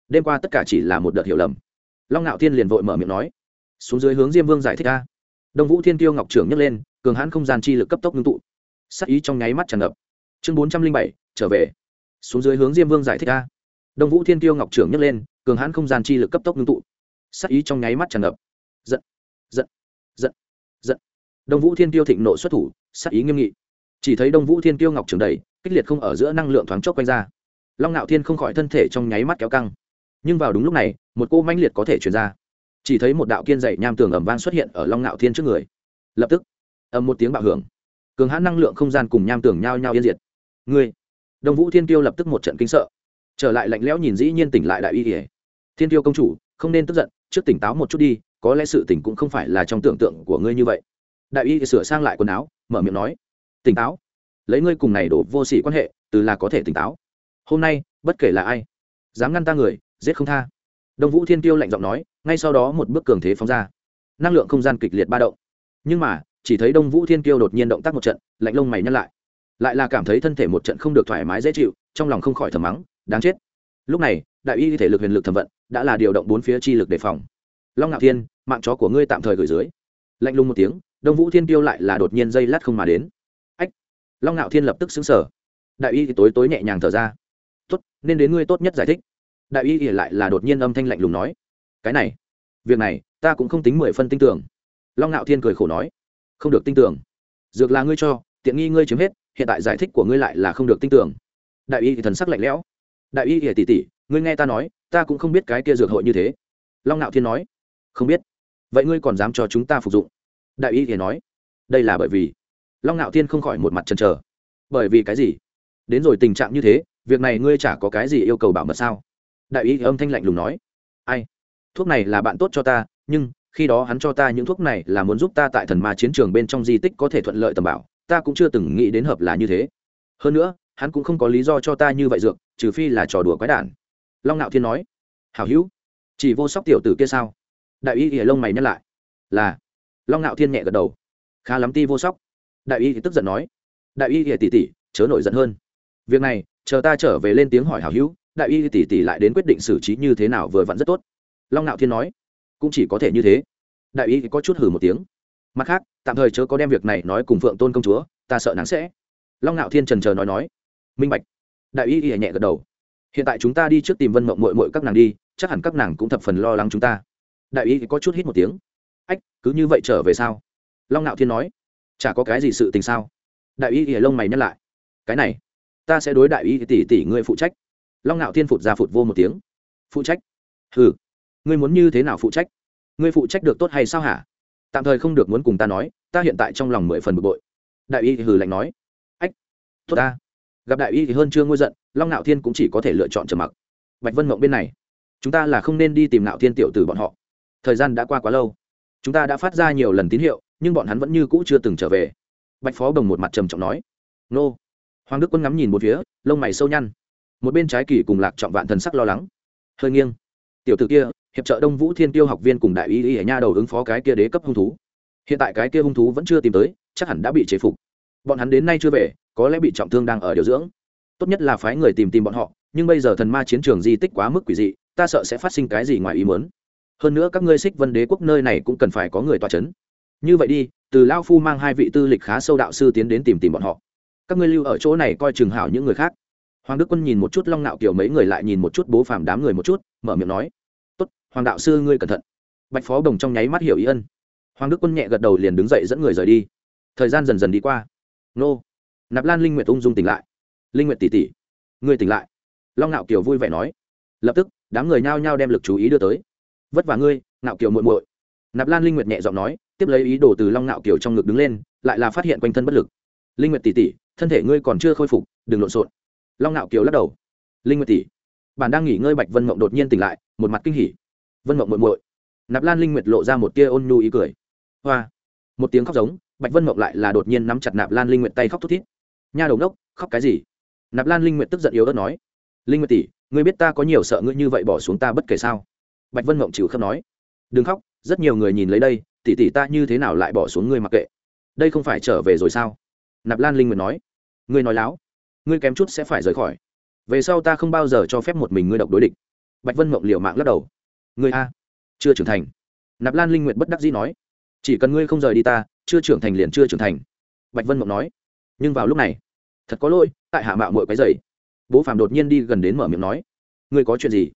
Đêm qua tất cả chỉ là một đợt hiểu lầm long ngạo thiên liền vội mở miệng nói, xuống dưới hướng diêm vương giải thích a. đông vũ thiên tiêu ngọc trưởng nhấc lên, cường hãn không gian chi lực cấp tốc ngưng tụ. Sắc ý trong nháy mắt tràn ngập. Chương bốn trăm linh bảy, trở về. Xuống dưới hướng diêm vương giải thích a. đông vũ thiên tiêu ngọc trưởng nhấc lên, cường hãn không gian chi lực cấp tốc ngưng tụ. Sắc ý trong nháy mắt tràn ngập. Giận giận giận giận. Đông vũ thiên tiêu thịnh nộ xuất thủ sắc ý nghiêm nghị. Chỉ thấy đông vũ thiên tiêu ngọc trưởng đầy kích liệt không ở giữa năng lượng thoáng chốc quanh ra. Long ngạo thiên không khỏi thân thể trong nháy mắt kéo căng nhưng vào đúng lúc này, một cô manh liệt có thể truyền ra. Chỉ thấy một đạo kiên dậy nham tường ẩm vang xuất hiện ở long ngạo thiên trước người. Lập tức, ầm một tiếng bạo hưởng. Cường hãn năng lượng không gian cùng nham tường nhao nhao yên diệt. Ngươi, đông vũ thiên tiêu lập tức một trận kinh sợ. Trở lại lạnh lẽo nhìn dĩ nhiên tỉnh lại đại y ỉa thiên tiêu công chủ, không nên tức giận, trước tỉnh táo một chút đi, có lẽ sự tỉnh cũng không phải là trong tưởng tượng của ngươi như vậy. Đại y sửa sang lại quần áo, mở miệng nói, tỉnh táo. Lấy ngươi cùng này đổ vô sỉ quan hệ, từ là có thể tỉnh táo. Hôm nay, bất kể là ai, dám ngăn ta người giết không tha. Đông vũ thiên tiêu lạnh giọng nói, ngay sau đó một bước cường thế phóng ra. Năng lượng không gian kịch liệt ba động. Nhưng mà, chỉ thấy đông vũ thiên tiêu đột nhiên động tác một trận, lạnh lông mày nhăn lại. Lại là cảm thấy thân thể một trận không được thoải mái, dễ chịu, trong lòng không khỏi thầm mắng, đáng chết. Lúc này, đại y thể lực huyền lực thẩm vận đã là điều động bốn phía chi lực đề phòng. Long ngạo thiên, mạng chó của ngươi tạm thời gửi dưới. Lạnh lùng một tiếng, đông vũ thiên tiêu lại là đột nhiên dây lát không mà đến. Ách! Long ngạo thiên lập tức xứng sở đại y thì tối tối nhẹ nhàng thở ra. Tốt, nên đến ngươi tốt nhất giải thích đại y ỉa lại là đột nhiên âm thanh lạnh lùng nói, cái này, việc này, ta cũng không tính mười phân tin tưởng. Long ngạo thiên cười khổ nói, không được tin tưởng. Dược là ngươi cho, tiện nghi ngươi chiếm hết, hiện tại giải thích của ngươi lại là không được tin tưởng. Đại y thì thần sắc lạnh lẽo, đại y ỉa tỉ tỉ ngươi nghe ta nói, ta cũng không biết cái kia dược hội như thế. Long ngạo thiên nói, không biết. Vậy ngươi còn dám cho chúng ta phục dụng? Đại y thì nói, đây là bởi vì. Long ngạo thiên không khỏi một mặt chần chờ, bởi vì cái gì? Đến rồi tình trạng như thế, việc này ngươi chả có cái gì yêu cầu bảo mật sao? Đại y âm thanh lạnh lùng nói, ai? Thuốc này là bạn tốt cho ta, nhưng khi đó hắn cho ta những thuốc này là muốn giúp ta tại thần ma chiến trường bên trong di tích có thể thuận lợi tầm bảo, ta cũng chưa từng nghĩ đến hợp là như thế. Hơn nữa, hắn cũng không có lý do cho ta như vậy dược, trừ phi là trò đùa quái đản. Long nạo thiên nói, hảo hữu, chỉ vô sóc tiểu tử kia sao? Đại y ỉa lông mày nhắc lại, là. Long nạo thiên nhẹ gật đầu, khá lắm ti vô sóc. Đại y tức giận nói, đại y ỉa tỉ tỉ, chớ nổi giận hơn. Việc này, chờ ta trở về lên tiếng hỏi hảo hữu đại y tỷ tỷ lại đến quyết định xử trí như thế nào vừa vặn rất tốt. Long nạo thiên nói, cũng chỉ có thể như thế. Đại y có chút hử một tiếng. Mặt khác, tạm thời chớ có đem việc này nói cùng phượng tôn công chúa, ta sợ nắng sẽ. Long nạo thiên trần chờ nói nói, minh bạch. Đại y y nhẹ gật đầu. Hiện tại chúng ta đi trước tìm vân mộng mội mội các nàng đi, chắc hẳn các nàng cũng thập phần lo lắng chúng ta. Đại y có chút hít một tiếng. Ách, cứ như vậy trở về sao? Long nạo thiên nói, chả có cái gì sự tình sao? Đại y y lông mày nhắc lại. Cái này, ta sẽ đối đại y tỷ tỷ ngươi phụ trách long ngạo thiên phụt ra phụt vô một tiếng. Phụ trách? Ừ ngươi muốn như thế nào phụ trách? Ngươi phụ trách được tốt hay sao hả? Tạm thời không được muốn cùng ta nói, ta hiện tại trong lòng mười phần bực bội. Đại y hừ lạnh nói. Ách, tốt ta. Gặp đại y thì hơn chưa ngôi giận, long ngạo thiên cũng chỉ có thể lựa chọn trầm mặc. Bạch vân mộng bên này, chúng ta là không nên đi tìm ngạo thiên tiểu từ bọn họ. Thời gian đã qua quá lâu. Chúng ta đã phát ra nhiều lần tín hiệu, nhưng bọn hắn vẫn như cũ chưa từng trở về. Bạch phó bồng một mặt trầm trọng nói. Nô. Hoàng đức quân ngắm nhìn một phía, lông mày sâu nhăn một bên trái kỳ cùng lạc trọng vạn thần sắc lo lắng. Hơi nghiêng. Tiểu t ử kia, hiệp trợ đông vũ thiên tiêu học viên cùng đại y y ở nha đầu ứng phó cái kia đế cấp hung thú. Hiện tại cái kia hung thú vẫn chưa tìm tới, chắc hẳn đã bị chế phục. Bọn hắn đến nay chưa về, có lẽ bị trọng thương đang ở điều dưỡng. Tốt nhất là phái người tìm tìm bọn họ, nhưng bây giờ thần ma chiến trường di tích quá mức quỷ dị, ta sợ sẽ phát sinh cái gì ngoài ý muốn. Hơn nữa các ngươi xích vân đế quốc nơi này cũng cần phải có người tòa c h ấ n như vậy đi, từ lao phu mang hai vị tư lịch khá sâu đạo sư tiến đến tìm tìm bọn họ. Các ngươi lưu ở chỗ này coi chừng hảo những người khác hoàng đức quân nhìn một chút long nạo kiểu mấy người lại nhìn một chút bố phàm đám người một chút, mở miệng nói, tốt, hoàng đạo sư ngươi cẩn thận. Bạch phó đồng trong nháy mắt hiểu ý ân. Hoàng đức quân nhẹ gật đầu liền đứng dậy dẫn người rời đi. Thời gian dần dần đi qua. Nô. Nạp lan linh nguyệt ung dung tỉnh lại. Linh nguyệt tỷ tỷ, ngươi tỉnh lại. Long Nạo kiều vui vẻ nói. Lập tức, đám người nhao nhao đem lực chú ý đưa tới. Vất vả ngươi, Nạo kiều muội muội. Nạp lan linh nguyệt nhẹ giọng nói, tiếp lấy ý đồ từ long Nạo kiều trong ngực đứng lên, lại là phát hiện quanh thân bất lực. Linh nguyệt tỷ tỷ, thân thể ngươi còn chưa khôi phục, đừng lộn xộn long ngạo kiều lắc đầu. Linh nguyệt tỷ, bạn đang nghỉ ngơi bạch vân mộng đột nhiên tỉnh lại, một mặt kinh hỉ. Vân mộng muội muội. Nạp lan linh nguyệt lộ ra một tia ôn nhu ý cười. Hoa. Một tiếng khóc giống, bạch vân mộng lại là đột nhiên nắm chặt nạp lan linh nguyệt tay khóc thút thít. Nha đầu đốc khóc cái gì? Nạp lan linh nguyệt tức giận yếu ớt nói. Linh nguyệt tỷ, ngươi biết ta có nhiều sợ ngươi như vậy bỏ xuống ta bất kể sao? Bạch vân mộng chịu khóc nói. Đừng khóc, rất nhiều người nhìn lấy đây, tỷ tỷ ta như thế nào lại bỏ xuống ngươi mặc kệ? Đây không phải trở về rồi sao? Nạp lan linh nguyệt nói. Ngươi nói láo ngươi kém chút sẽ phải rời khỏi. Về sau ta không bao giờ cho phép một mình ngươi độc đối địch. Bạch vân mộng liều mạng lắc đầu. Ngươi a, chưa trưởng thành. Nạp lan linh nguyệt bất đắc dĩ nói. Chỉ cần ngươi không rời đi ta, chưa trưởng thành liền chưa trưởng thành. Bạch vân mộng nói. Nhưng vào lúc này, thật có lỗi, tại hạ mạo mội cái dày bố phạm đột nhiên đi gần đến mở miệng nói. Ngươi có chuyện gì?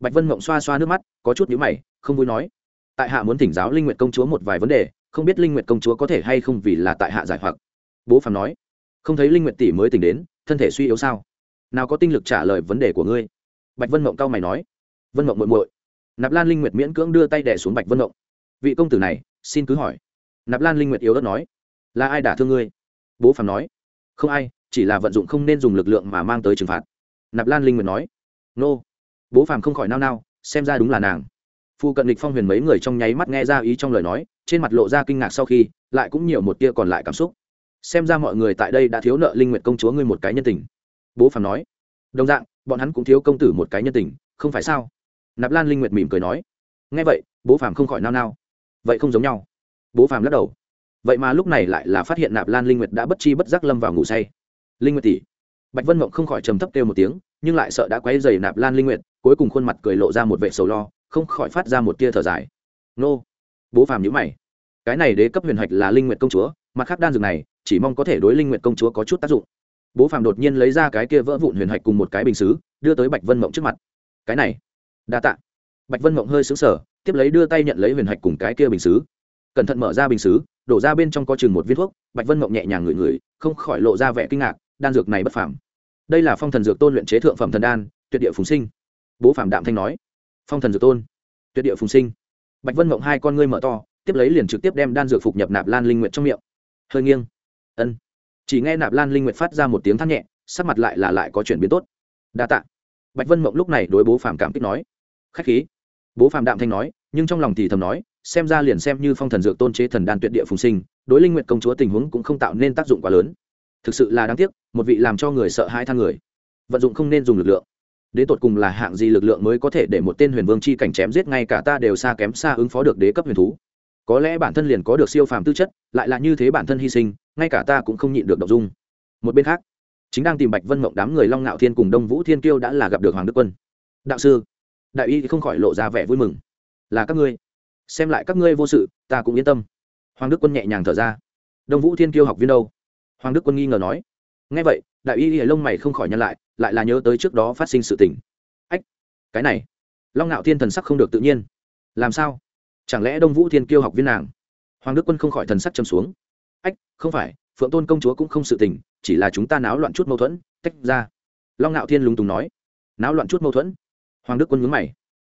Bạch vân mộng xoa xoa nước mắt, có chút nhữ mày, không vui nói. Tại hạ muốn thỉnh giáo linh nguyện công chúa một vài vấn đề, không biết linh nguyện công chúa có thể hay không vì là tại hạ giải hoặc. Bố phạm nói. Không thấy linh nguyện tỷ mới tỉnh đến thân thể suy yếu sao? Nào có tinh lực trả lời vấn đề của ngươi? Bạch vân mộng cao mày nói. Vân mộng muội muội. Nạp lan linh nguyệt miễn cưỡng đưa tay đẻ xuống bạch vân mộng. Vị công tử này, xin cứ hỏi. Nạp lan linh nguyệt yếu đất nói. Là ai đả thương ngươi? Bố phàm nói. Không ai, chỉ là vận dụng không nên dùng lực lượng mà mang tới trừng phạt. Nạp lan linh nguyệt nói. Nô. Bố phàm không khỏi nao nao, xem ra đúng là nàng. Phu cận Lịch phong huyền mấy người trong nháy mắt nghe ra ý trong lời nói, trên mặt lộ ra kinh ngạc sau khi, lại cũng nhiều một tia còn lại cảm xúc xem ra mọi người tại đây đã thiếu nợ linh nguyệt công chúa ngươi một cái nhân tình. Bố phàm nói. Đồng dạng, bọn hắn cũng thiếu công tử một cái nhân tình, không phải sao? Nạp lan linh nguyệt mỉm cười nói. Nghe vậy, bố phàm không khỏi nao nao. Vậy không giống nhau. Bố phàm lắc đầu. Vậy mà lúc này lại là phát hiện nạp lan linh nguyệt đã bất chi bất giác lâm vào ngủ say. Linh nguyệt tỷ. Bạch vân mộng không khỏi trầm thấp kêu một tiếng, nhưng lại sợ đã quấy dày nạp lan linh nguyệt, cuối cùng khuôn mặt cười lộ ra một vệ sầu lo, không khỏi phát ra một tia thở dài. Nô. Bố phàm nhíu mày. Cái này đế cấp huyền hạch là linh nguyệt công chúa, mặt khác đan dược này chỉ mong có thể đối linh nguyện công chúa có chút tác dụng. Bố phàm đột nhiên lấy ra cái kia vỡ vụn huyền hạch cùng một cái bình xứ, đưa tới bạch vân mộng trước mặt. Cái này, đa tạ. Bạch vân mộng hơi xứng sở tiếp lấy đưa tay nhận lấy huyền hạch cùng cái kia bình xứ. Cẩn thận mở ra bình xứ, đổ ra bên trong có chừng một viên thuốc, bạch vân mộng nhẹ nhàng ngửi ngửi, không khỏi lộ ra vẻ kinh ngạc, đan dược này bất phàm. Đây là phong thần dược tôn luyện chế thượng phẩm thần đan, tuyệt địa phùng sinh. Bố phạm đạm thanh nói, phong thần dược tôn, tuyệt địa phùng sinh. Bạch vân mộng hai con ngươi mở to, tiếp lấy liền trực tiếp đem đan dược phục nhập nạp lan linh nguyện trong miệng. Hơi nghiêng ân. Chỉ nghe nạp lan linh nguyệt phát ra một tiếng thắt nhẹ, sắc mặt lại là lại có chuyển biến tốt. Đa tạ. Bạch vân mộng lúc này đối bố phàm cảm kích nói. Khách khí. Bố phàm đạm thanh nói, nhưng trong lòng thì thầm nói, xem ra liền xem như phong thần dược tôn chế thần đan tuyệt địa phùng sinh, đối linh nguyện công chúa tình huống cũng không tạo nên tác dụng quá lớn. Thực sự là đáng tiếc, một vị làm cho người sợ hai thang người. Vận dụng không nên dùng lực lượng. Đến tột cùng là hạng gì lực lượng mới có thể để một tên huyền vương chi cảnh chém giết ngay cả ta đều xa kém xa ứng phó được đế cấp huyền thú? Có lẽ bản thân liền có được siêu phàm tư chất, lại là như thế bản thân hy sinh ngay cả ta cũng không nhịn được đ dung. Một bên khác, chính đang tìm bạch vân mộng đám người long ngạo thiên cùng đông vũ thiên kiêu đã là gặp được hoàng đức quân. Đạo sư, đại y không khỏi lộ ra vẻ vui mừng. Là các ngươi. Xem lại các ngươi vô sự, ta cũng yên tâm. Hoàng đức quân nhẹ nhàng thở ra. Đông vũ thiên kiêu học viên đâu? Hoàng đức quân nghi ngờ nói. Ngay vậy, đại y hề lông mày không khỏi nhăn lại lại là nhớ tới trước đó phát sinh sự tình. Ách, cái này. Long ngạo thiên thần sắc không được tự nhiên. Làm sao? Chẳng lẽ đông vũ thiên kiêu học viên nàng? Hoàng đức quân không khỏi thần sắc châm xuống ách, không phải, phượng tôn công chúa cũng không sự tình, chỉ là chúng ta náo loạn chút mâu thuẫn, tách ra. Long ngạo thiên lúng túng nói. Náo loạn chút mâu thuẫn? Hoàng đức quân nhướng mày.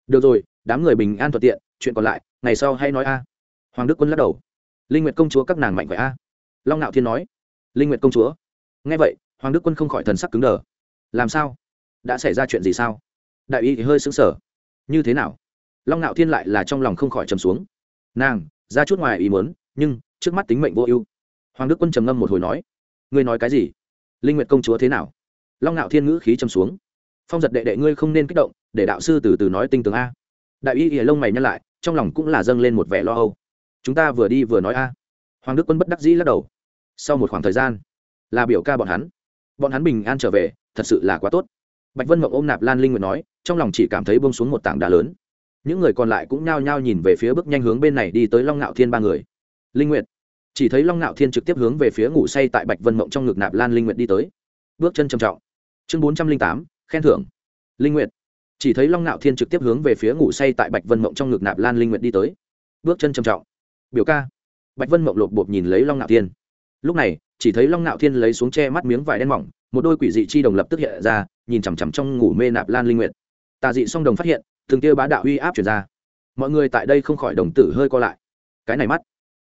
Được rồi, đám người bình an thuận tiện, chuyện còn lại, ngày sau hay nói a. Hoàng đức quân lắc đầu. Linh nguyệt công chúa các nàng mạnh vậy a. Long ngạo thiên nói. Linh nguyệt công chúa? Nghe vậy, hoàng đức quân không khỏi thần sắc cứng đờ. Làm sao? Đã xảy ra chuyện gì sao? Đại y thì hơi sững sờ. Như thế nào? Long ngạo thiên lại là trong lòng không khỏi trầm xuống. Nàng, ra chút ngoài ý muốn, nhưng trước mắt tính mệnh vô ưu hoàng đức quân trầm ngâm một hồi nói, ngươi nói cái gì? Linh nguyệt công chúa thế nào? Long ngạo thiên ngữ khí trầm xuống, phong giật đệ đệ ngươi không nên kích động, để đạo sư từ từ nói tinh tường a. Đại y ỉa lông mày nhăn lại, trong lòng cũng là dâng lên một vẻ lo âu. Chúng ta vừa đi vừa nói a. Hoàng đức quân bất đắc dĩ lắc đầu. Sau một khoảng thời gian, là biểu ca bọn hắn. Bọn hắn bình an trở về, thật sự là quá tốt. Bạch vân mộng ôm nạp lan linh nguyệt nói, trong lòng chỉ cảm thấy bông xuống một tảng đá lớn. Những người còn lại cũng nhao nhao nhìn về phía bước nhanh hướng bên này đi tới long ngạo thiên ba người. Linh nguyệt chỉ thấy long ngạo thiên trực tiếp hướng về phía ngủ say tại bạch vân mộng trong ngực nạp lan linh nguyệt đi tới. Bước chân trầm trọng. Chương bốn trăm linh tám, khen thưởng. Linh nguyệt. Chỉ thấy long ngạo thiên trực tiếp hướng về phía ngủ say tại bạch vân mộng trong ngực nạp lan linh nguyệt đi tới. Bước chân trầm trọng. Biểu ca. Bạch vân mộng lột bột nhìn lấy long ngạo thiên. Lúc này, chỉ thấy long ngạo thiên lấy xuống che mắt miếng vải đen mỏng, một đôi quỷ dị chi đồng lập tức hiện ra, nhìn chằm chằm trong ngủ mê nạp lan linh nguyệt. Tà dị song đồng phát hiện thường kia bá đạo uy áp chuyển ra. Mọi người tại đây không khỏi đồng tử hơi co lại. Cái này mắt.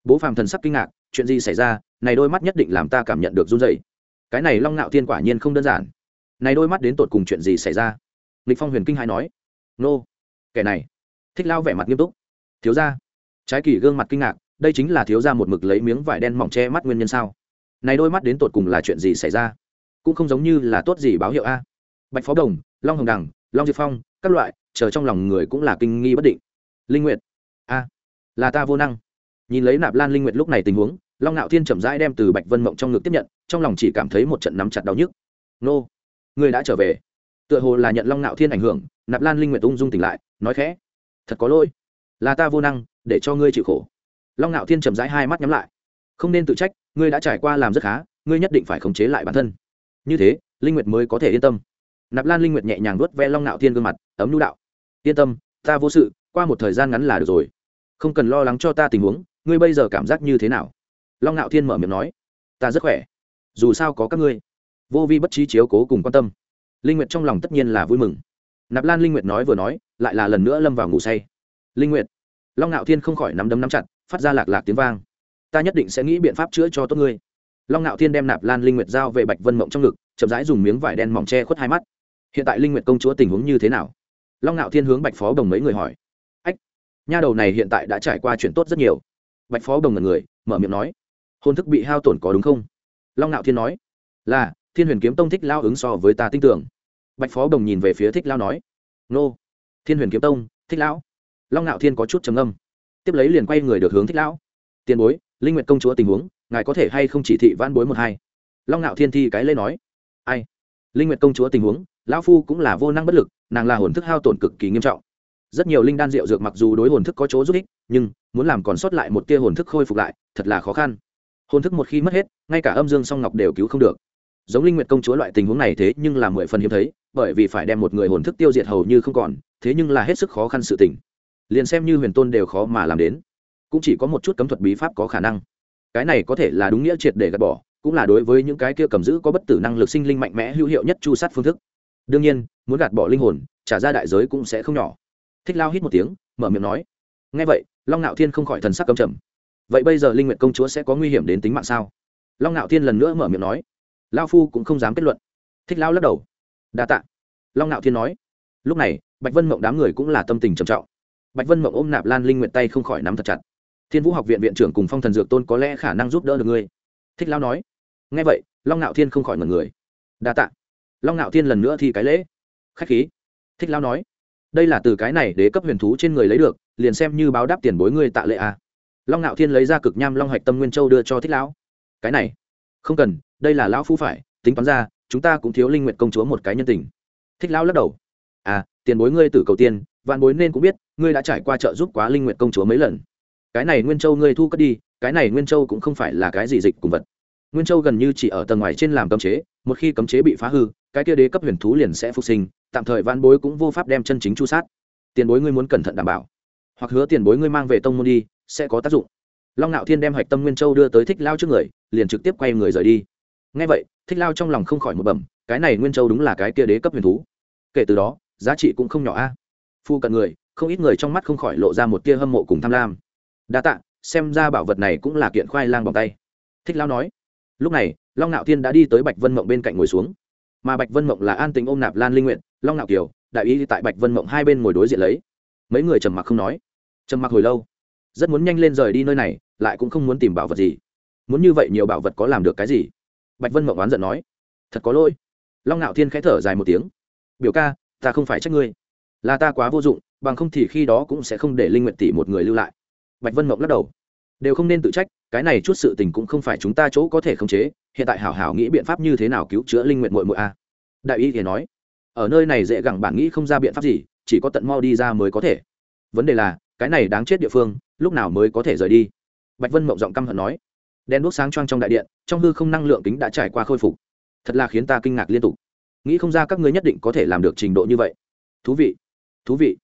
Bố phàm thần sắc kinh ngạc chuyện gì xảy ra này đôi mắt nhất định làm ta cảm nhận được run dậy cái này long ngạo thiên quả nhiên không đơn giản. Này đôi mắt đến tột cùng chuyện gì xảy ra? Lịch phong huyền kinh hai nói. Nô kẻ này thích lao vẻ mặt nghiêm túc. Thiếu gia, trái kỳ gương mặt kinh ngạc đây chính là thiếu gia một mực lấy miếng vải đen mỏng che mắt nguyên nhân sao? Này đôi mắt đến tột cùng là chuyện gì xảy ra? Cũng không giống như là tốt gì báo hiệu a. Bạch phó đồng long hồng đằng long diệp phong các loại chờ trong lòng người cũng là kinh nghi bất định. Linh nguyệt a là ta vô năng nhìn lấy nạp lan linh nguyệt lúc này tình huống, long ngạo thiên chậm rãi đem từ bạch vân mộng trong ngực tiếp nhận, trong lòng chỉ cảm thấy một trận nắm chặt đau nhức. Nô người đã trở về. Tựa hồ là nhận long ngạo thiên ảnh hưởng, nạp lan linh nguyệt ung dung tỉnh lại, nói khẽ, thật có lỗi. Là ta vô năng, để cho ngươi chịu khổ. Long ngạo thiên chậm rãi hai mắt nhắm lại. Không nên tự trách, ngươi đã trải qua làm rất khá, ngươi nhất định phải khống chế lại bản thân. Như thế, linh nguyệt mới có thể yên tâm. Nạp lan linh nguyệt nhẹ nhàng nuốt ve long ngạo thiên gương mặt, ấm nhu đạo. Yên tâm, ta vô sự, qua một thời gian ngắn là được rồi không cần lo lắng cho ta tình huống, ngươi bây giờ cảm giác như thế nào? Long ngạo thiên mở miệng nói, ta rất khỏe. Dù sao có các ngươi. Vô vi bất trí chiếu cố cùng quan tâm. Linh nguyệt trong lòng tất nhiên là vui mừng. Nạp lan linh nguyệt nói vừa nói, lại là lần nữa lâm vào ngủ say. Linh nguyệt. Long ngạo thiên không khỏi nắm đấm nắm chặt, phát ra lạc lạc tiếng vang. Ta nhất định sẽ nghĩ biện pháp chữa cho tốt ngươi. Long ngạo thiên đem nạp lan linh nguyệt giao về bạch vân mộng trong ngực, chậm rãi dùng miếng vải đen mỏng che khuất hai mắt. Hiện tại linh nguyệt công chúa tình huống như thế nào? Long ngạo thiên hướng bạch phó đồng mấy người hỏi nha đầu này hiện tại đã trải qua chuyện tốt rất nhiều. Bạch phó đồng ngần người, mở miệng nói, hôn thức bị hao tổn có đúng không? Long ngạo thiên nói, là, thiên huyền kiếm tông thích lao ứng so với ta tin tưởng. Bạch phó đồng nhìn về phía thích lao nói, nô, thiên huyền kiếm tông, thích lão. Long ngạo thiên có chút trầm âm tiếp lấy liền quay người được hướng thích lão. Tiền bối, linh nguyện công chúa tình huống, ngài có thể hay không chỉ thị van bối một hai? Long ngạo thiên thi cái lê nói, ai? Linh nguyện công chúa tình huống, lão phu cũng là vô năng bất lực, nàng là hồn thức hao tổn cực kỳ nghiêm trọng rất nhiều linh đan rượu dược mặc dù đối hồn thức có chỗ giúp ích, nhưng muốn làm còn sót lại một tia hồn thức khôi phục lại, thật là khó khăn. Hồn thức một khi mất hết, ngay cả âm dương song ngọc đều cứu không được. Giống linh nguyệt công chúa loại tình huống này thế nhưng là mười phần hiếm thấy, bởi vì phải đem một người hồn thức tiêu diệt hầu như không còn, thế nhưng là hết sức khó khăn sự tình. Liền xem như huyền tôn đều khó mà làm đến, cũng chỉ có một chút cấm thuật bí pháp có khả năng. Cái này có thể là đúng nghĩa triệt để gạt bỏ, cũng là đối với những cái kia cầm giữ có bất tử năng lực sinh linh mạnh mẽ hữu hiệu nhất chu sát phương thức. Đương nhiên, muốn gạt bỏ linh hồn, trả ra đại giới cũng sẽ không nhỏ thích lao hít một tiếng, mở miệng nói. Ngay vậy, long ngạo thiên không khỏi thần sắc cầm trầm. Vậy bây giờ linh nguyện công chúa sẽ có nguy hiểm đến tính mạng sao? Long ngạo thiên lần nữa mở miệng nói. Lao phu cũng không dám kết luận. Thích lao lắc đầu. Đa t ạ long ngạo thiên nói. Lúc này, bạch vân mộng đám người cũng là tâm tình trầm trọng. Bạch vân mộng ôm nạp lan linh nguyện tay không khỏi nắm thật chặt. Thiên vũ học viện viện trưởng cùng phong thần dược tôn có lẽ khả năng giúp đỡ được ngươi. Thích lao nói. Ngay vậy, long ngạo thiên không khỏi ngần người. Đa t ạ long ngạo thiên lần nữa thi cái lễ. Khách khí. Thích lao nói đây là từ cái này để cấp huyền thú trên người lấy được, liền xem như báo đáp tiền bối ngươi tạ lệ a à. long ngạo thiên lấy ra cực nham long hạch tâm nguyên châu đưa cho thích lão. Cái này, không cần, đây là lão phu phải, tính toán ra, chúng ta cũng thiếu linh nguyện công chúa một cái nhân tình. Thích lão lắc đầu. À tiền bối ngươi tử cầu tiên vạn bối nên cũng biết, ngươi đã trải qua trợ giúp quá linh nguyện công chúa mấy lần. Cái này nguyên châu ngươi thu cất đi, cái này nguyên châu cũng không phải là cái gì dịch cùng vật. Nguyên châu gần như chỉ ở tầng ngoài trên làm cấm chế, một khi cấm chế bị phá hư cái kia đế cấp huyền thú liền sẽ phục sinh, tạm thời vãn bối cũng vô pháp đem chân chính chu sát. Tiền bối ngươi muốn cẩn thận đảm bảo, hoặc hứa tiền bối ngươi mang về tông môn đi, sẽ có tác dụng. Long ngạo thiên đem hạch tâm nguyên châu đưa tới thích lao trước người, liền trực tiếp quay người rời đi. Ngay vậy, thích lao trong lòng không khỏi một bẩm, cái này nguyên châu đúng là cái kia đế cấp huyền thú. Kể từ đó, giá trị cũng không nhỏ a. Phu cận người, không ít người trong mắt không khỏi lộ ra một tia hâm mộ cùng tham lam. Đa tạ, xem ra bảo vật này cũng là kiện khoai lang bằng tay. Thích lao nói. Lúc này, long ngạo thiên đã đi tới bạch vân mộng bên cạnh ngồi xuống mà bạch vân mộng là an tình ôm nạp lan linh nguyện long ngạo kiều, đại ý tại bạch vân mộng hai bên ngồi đối diện lấy. Mấy người trầm mặc không nói. Trầm mặc hồi lâu. Rất muốn nhanh lên rời đi nơi này, lại cũng không muốn tìm bảo vật gì. Muốn như vậy nhiều bảo vật có làm được cái gì? Bạch vân mộng oán giận nói. Thật có lỗi. Long ngạo thiên khẽ thở dài một tiếng. Biểu ca, ta không phải trách ngươi. Là ta quá vô dụng, bằng không thì khi đó cũng sẽ không để linh nguyện tỷ một người lưu lại. Bạch vân mộng lắc đầu. Đều không nên tự trách, cái này chút sự tình cũng không phải chúng ta chỗ có thể khống chế hiện tại hảo hảo nghĩ biện pháp như thế nào cứu chữa linh nguyện mội mội a. Đại y thì nói, ở nơi này dễ gẳng bản nghĩ không ra biện pháp gì, chỉ có tận mau đi ra mới có thể. Vấn đề là, cái này đáng chết địa phương, lúc nào mới có thể rời đi? Bạch vân mộng giọng căm hận nói đen đuốc sáng choang trong đại điện, trong hư không năng lượng kính đã trải qua khôi phục. Thật là khiến ta kinh ngạc liên tục. Nghĩ không ra các ngươi nhất định có thể làm được trình độ như vậy. Thú vị thú vị.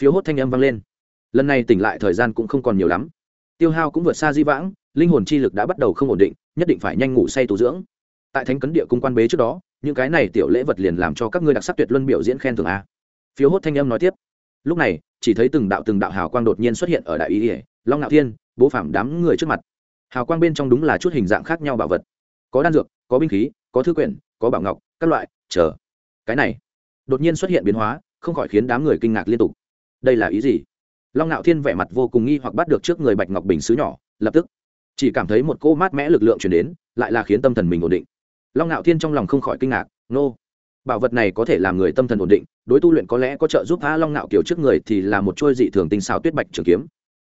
Phiếu hốt thanh âm vang lên. Lần này tỉnh lại thời gian cũng không còn nhiều lắm. Tiêu hao cũng vượt xa di vãng, linh hồn chi lực đã bắt đầu không ổn định nhất định phải nhanh ngủ say tu dưỡng. Tại thánh cấn địa cung quan bế trước đó, những cái này tiểu lễ vật liền làm cho các ngươi đặc sắc tuyệt luân biểu diễn khen thưởng a. Phiếu hốt thanh âm nói tiếp. Lúc này, chỉ thấy từng đạo từng đạo hào quang đột nhiên xuất hiện ở đại ý ỉa long ngạo thiên, bố phạm đám người trước mặt. Hào quang bên trong đúng là chút hình dạng khác nhau bảo vật. Có đan dược, có binh khí, có thư quyển, có bảo ngọc, các loại, chờ. Cái này, đột nhiên xuất hiện biến hóa, không khỏi khiến đám người kinh ngạc liên tục. Đây là ý gì? Long ngạo thiên vẻ mặt vô cùng nghi hoặc bắt được trước người bạch ngọc bình xứ nhỏ, lập tức chỉ cảm thấy một cô mát mẽ lực lượng chuyển đến, lại là khiến tâm thần mình ổn định. Long ngạo thiên trong lòng không khỏi kinh ngạc, nô, bảo vật này có thể làm người tâm thần ổn định, đối tu luyện có lẽ có trợ giúp phá long ngạo kiểu trước người thì là một trôi dị thường tinh xào tuyết bạch trường kiếm.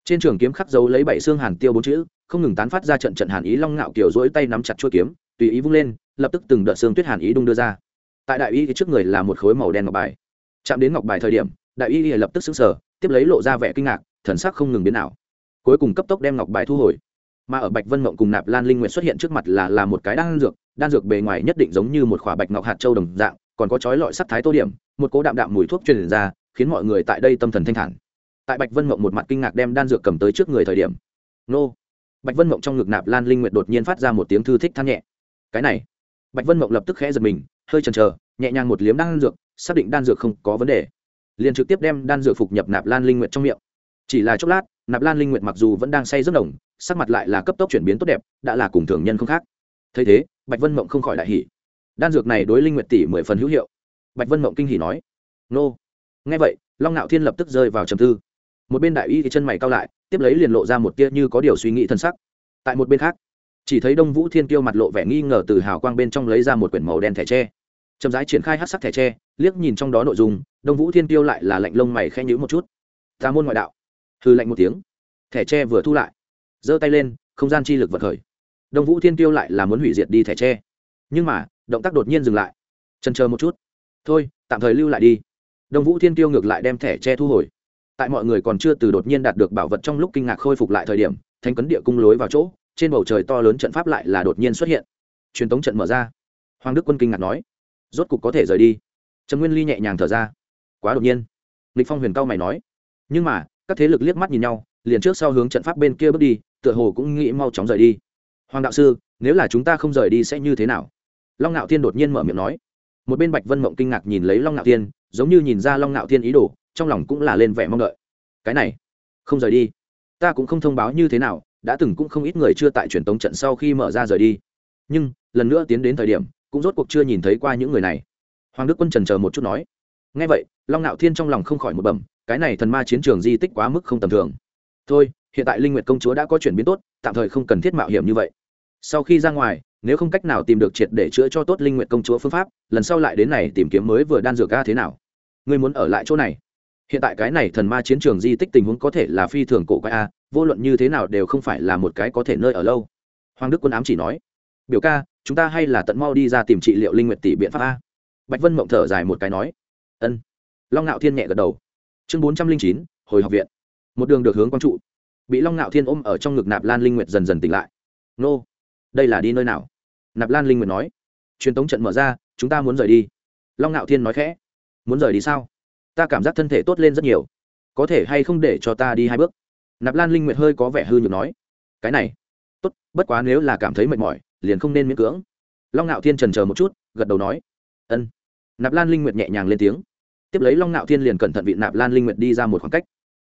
Trên trường kiếm khắc dấu lấy bảy xương hàn tiêu bốn chữ, không ngừng tán phát ra trận trận hàn ý, long ngạo kiểu dỗi tay nắm chặt chuôi kiếm, tùy ý vung lên, lập tức từng đợt xương tuyết hàn ý đung đưa ra. Tại đại y trước người là một khối màu đen ngọc bài. Chạm đến ngọc bài thời điểm, đại y lập tức xứng sở tiếp lấy lộ ra vẻ kinh ngạc, thần sắc không ngừng biến nào cuối cùng cấp tốc đem ngọc bài thu hồi mà ở bạch vân mộng cùng nạp lan linh nguyện xuất hiện trước mặt là là một cái đan dược đan dược bề ngoài nhất định giống như một khỏa bạch ngọc hạt châu đồng dạng, còn có chói lọi sắc thái tô điểm, một cố đạm đạm mùi thuốc truyền ra, khiến mọi người tại đây tâm thần thanh thản. Tại bạch vân mộng một mặt kinh ngạc đem đan dược cầm tới trước người thời điểm, nô! Bạch vân mộng trong ngực nạp lan linh nguyện đột nhiên phát ra một tiếng thư thích than nhẹ. Cái này! Bạch vân mộng lập tức khẽ giật mình, hơi chần chờ, nhẹ nhàng một liếm đan dược, xác định đan dược không có vấn đề. Liền trực tiếp đem đan dược phục nhập nạp lan linh nguyện trong miệng. Chỉ là chốc lát nạp lan linh nguyện mặc dù vẫn đang say rất đồng, sắc mặt lại là cấp tốc chuyển biến tốt đẹp, đã là cùng thường nhân không khác. Thấy thế, bạch vân mộng không khỏi đại hỉ. Đan dược này đối linh nguyệt tỷ mười phần hữu hiệu. Bạch vân mộng kinh hỉ nói, nô. Nghe vậy, long nạo thiên lập tức rơi vào trầm tư. Một bên đại y thì chân mày cao lại, tiếp lấy liền lộ ra một tia như có điều suy nghĩ thân sắc. Tại một bên khác, chỉ thấy đông vũ thiên tiêu mặt lộ vẻ nghi ngờ từ hào quang bên trong lấy ra một quyển màu đen thẻ tre. Chậm rãi triển khai hát sắc thẻ tre, liếc nhìn trong đó nội dung, đông vũ thiên tiêu lại là lạnh lông mày khẽ nhữ một chút. Ta môn ngoại đạo hư lạnh một tiếng. Thẻ tre vừa thu lại. Giơ tay lên, không gian chi lực vật khởi. Đông vũ thiên tiêu lại là muốn hủy diệt đi thẻ tre. Nhưng mà, động tác đột nhiên dừng lại. Chân chờ một chút. Thôi, tạm thời lưu lại đi. Đông vũ thiên tiêu ngược lại đem thẻ tre thu hồi. Tại mọi người còn chưa từ đột nhiên đạt được bảo vật trong lúc kinh ngạc khôi phục lại thời điểm thanh cấn địa cung lối vào chỗ, trên bầu trời to lớn trận pháp lại là đột nhiên xuất hiện. Truyền tống trận mở ra. Hoàng đức quân kinh ngạc nói, rốt cục có thể rời đi. Trần nguyên ly nhẹ nhàng thở ra. Quá đột nhiên. Lịch phong huyền cao mày nói, nhưng mà các thế lực liếc mắt nhìn nhau, liền trước sau hướng trận pháp bên kia bước đi, tựa hồ cũng nghĩ mau chóng rời đi. Hoàng đạo sư, nếu là chúng ta không rời đi sẽ như thế nào? Long ngạo thiên đột nhiên mở miệng nói. Một bên bạch vân mộng kinh ngạc nhìn lấy long ngạo thiên, giống như nhìn ra long ngạo thiên ý đồ, trong lòng cũng là lên vẻ mong đợi. Cái này, không rời đi. Ta cũng không thông báo như thế nào, đã từng cũng không ít người chưa tại truyền tống trận sau khi mở ra rời đi. Nhưng, lần nữa tiến đến thời điểm, cũng rốt cuộc chưa nhìn thấy qua những người này. Hoàng đức quân trần chờ một chút nói. Ngay vậy, long ngạo thiên trong lòng không khỏi một bẩm cái này thần ma chiến trường di tích quá mức không tầm thường. Thôi, hiện tại linh nguyệt công chúa đã có chuyển biến tốt, tạm thời không cần thiết mạo hiểm như vậy. Sau khi ra ngoài, nếu không cách nào tìm được triệt để chữa cho tốt linh nguyệt công chúa phương pháp, lần sau lại đến này tìm kiếm mới vừa đan dược ca thế nào? Ngươi muốn ở lại chỗ này? Hiện tại cái này thần ma chiến trường di tích tình huống có thể là phi thường cổ quái a, vô luận như thế nào đều không phải là một cái có thể nơi ở lâu. Hoàng đức quân ám chỉ nói, biểu ca, chúng ta hay là tận mau đi ra tìm trị liệu linh nguyệt tỷ biện pháp a. Bạch vân mộng thở dài một cái nói, ân. Long ngạo thiên nhẹ gật đầu chương bốn trăm linh chín, hồi học viện. Một đường được hướng quang trụ. Bị long ngạo thiên ôm ở trong ngực nạp lan linh nguyệt dần dần tỉnh lại. Nô, đây là đi nơi nào? Nạp lan linh nguyệt nói. Truyền tống trận mở ra, chúng ta muốn rời đi. Long ngạo thiên nói khẽ. Muốn rời đi sao? Ta cảm giác thân thể tốt lên rất nhiều. Có thể hay không để cho ta đi hai bước? Nạp lan linh nguyệt hơi có vẻ hư nhược nói. Cái này, tốt, bất quá nếu là cảm thấy mệt mỏi, liền không nên miễn cưỡng. Long ngạo thiên trần chờ một chút, gật đầu nói. Ân. Nạp lan linh nguyệt nhẹ nhàng lên tiếng tiếp lấy long ngạo thiên liền cẩn thận vị nạp lan linh nguyệt đi ra một khoảng cách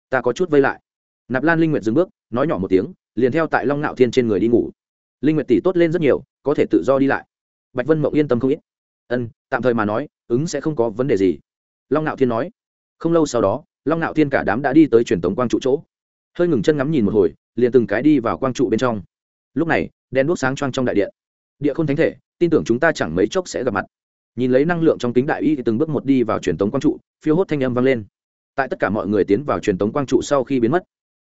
ta có chút vây lại nạp lan linh nguyệt dừng bước nói nhỏ một tiếng liền theo tại long ngạo thiên trên người đi ngủ linh nguyệt tỷ tốt lên rất nhiều có thể tự do đi lại bạch vân mộng yên tâm không ít ân tạm thời mà nói ứng sẽ không có vấn đề gì long ngạo thiên nói không lâu sau đó long ngạo thiên cả đám đã đi tới truyền tống quang trụ chỗ hơi ngừng chân ngắm nhìn một hồi liền từng cái đi vào quang trụ bên trong lúc này đèn đuốc sáng choang trong đại điện địa không thánh thể tin tưởng chúng ta chẳng mấy chốc sẽ gặp mặt nhìn lấy năng lượng trong kính đại y từng bước một đi vào truyền tống quang trụ, phiêu hốt thanh âm vang lên. Tại tất cả mọi người tiến vào truyền tống quang trụ sau khi biến mất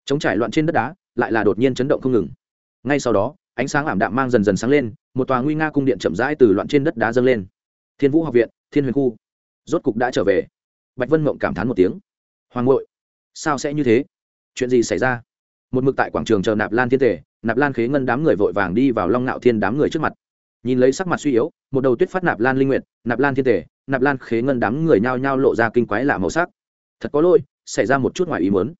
chống trải loạn trên đất đá, lại là đột nhiên chấn động không ngừng. Ngay sau đó, ánh sáng ảm đạm mang dần dần sáng lên, một tòa nguy nga cung điện chậm rãi từ loạn trên đất đá dâng lên. Thiên vũ học viện, thiên huyền khu. Rốt cục đã trở về. Bạch vân mộng cảm thán một tiếng. Hoàng ngội sao sẽ như thế? Chuyện gì xảy ra? Một mực tại quảng trường chờ nạp lan thiên tể nạp lan khế ngân đám người vội vàng đi vào long nạo thiên đám người trước mặt nhìn lấy sắc mặt suy yếu, một đầu tuyết phát nạp lan linh nguyện nạp lan thiên tề, nạp lan khế ngân đám người nhao nhao lộ ra kinh quái lạ màu sắc. Thật có lỗi, xảy ra một chút ngoài ý muốn.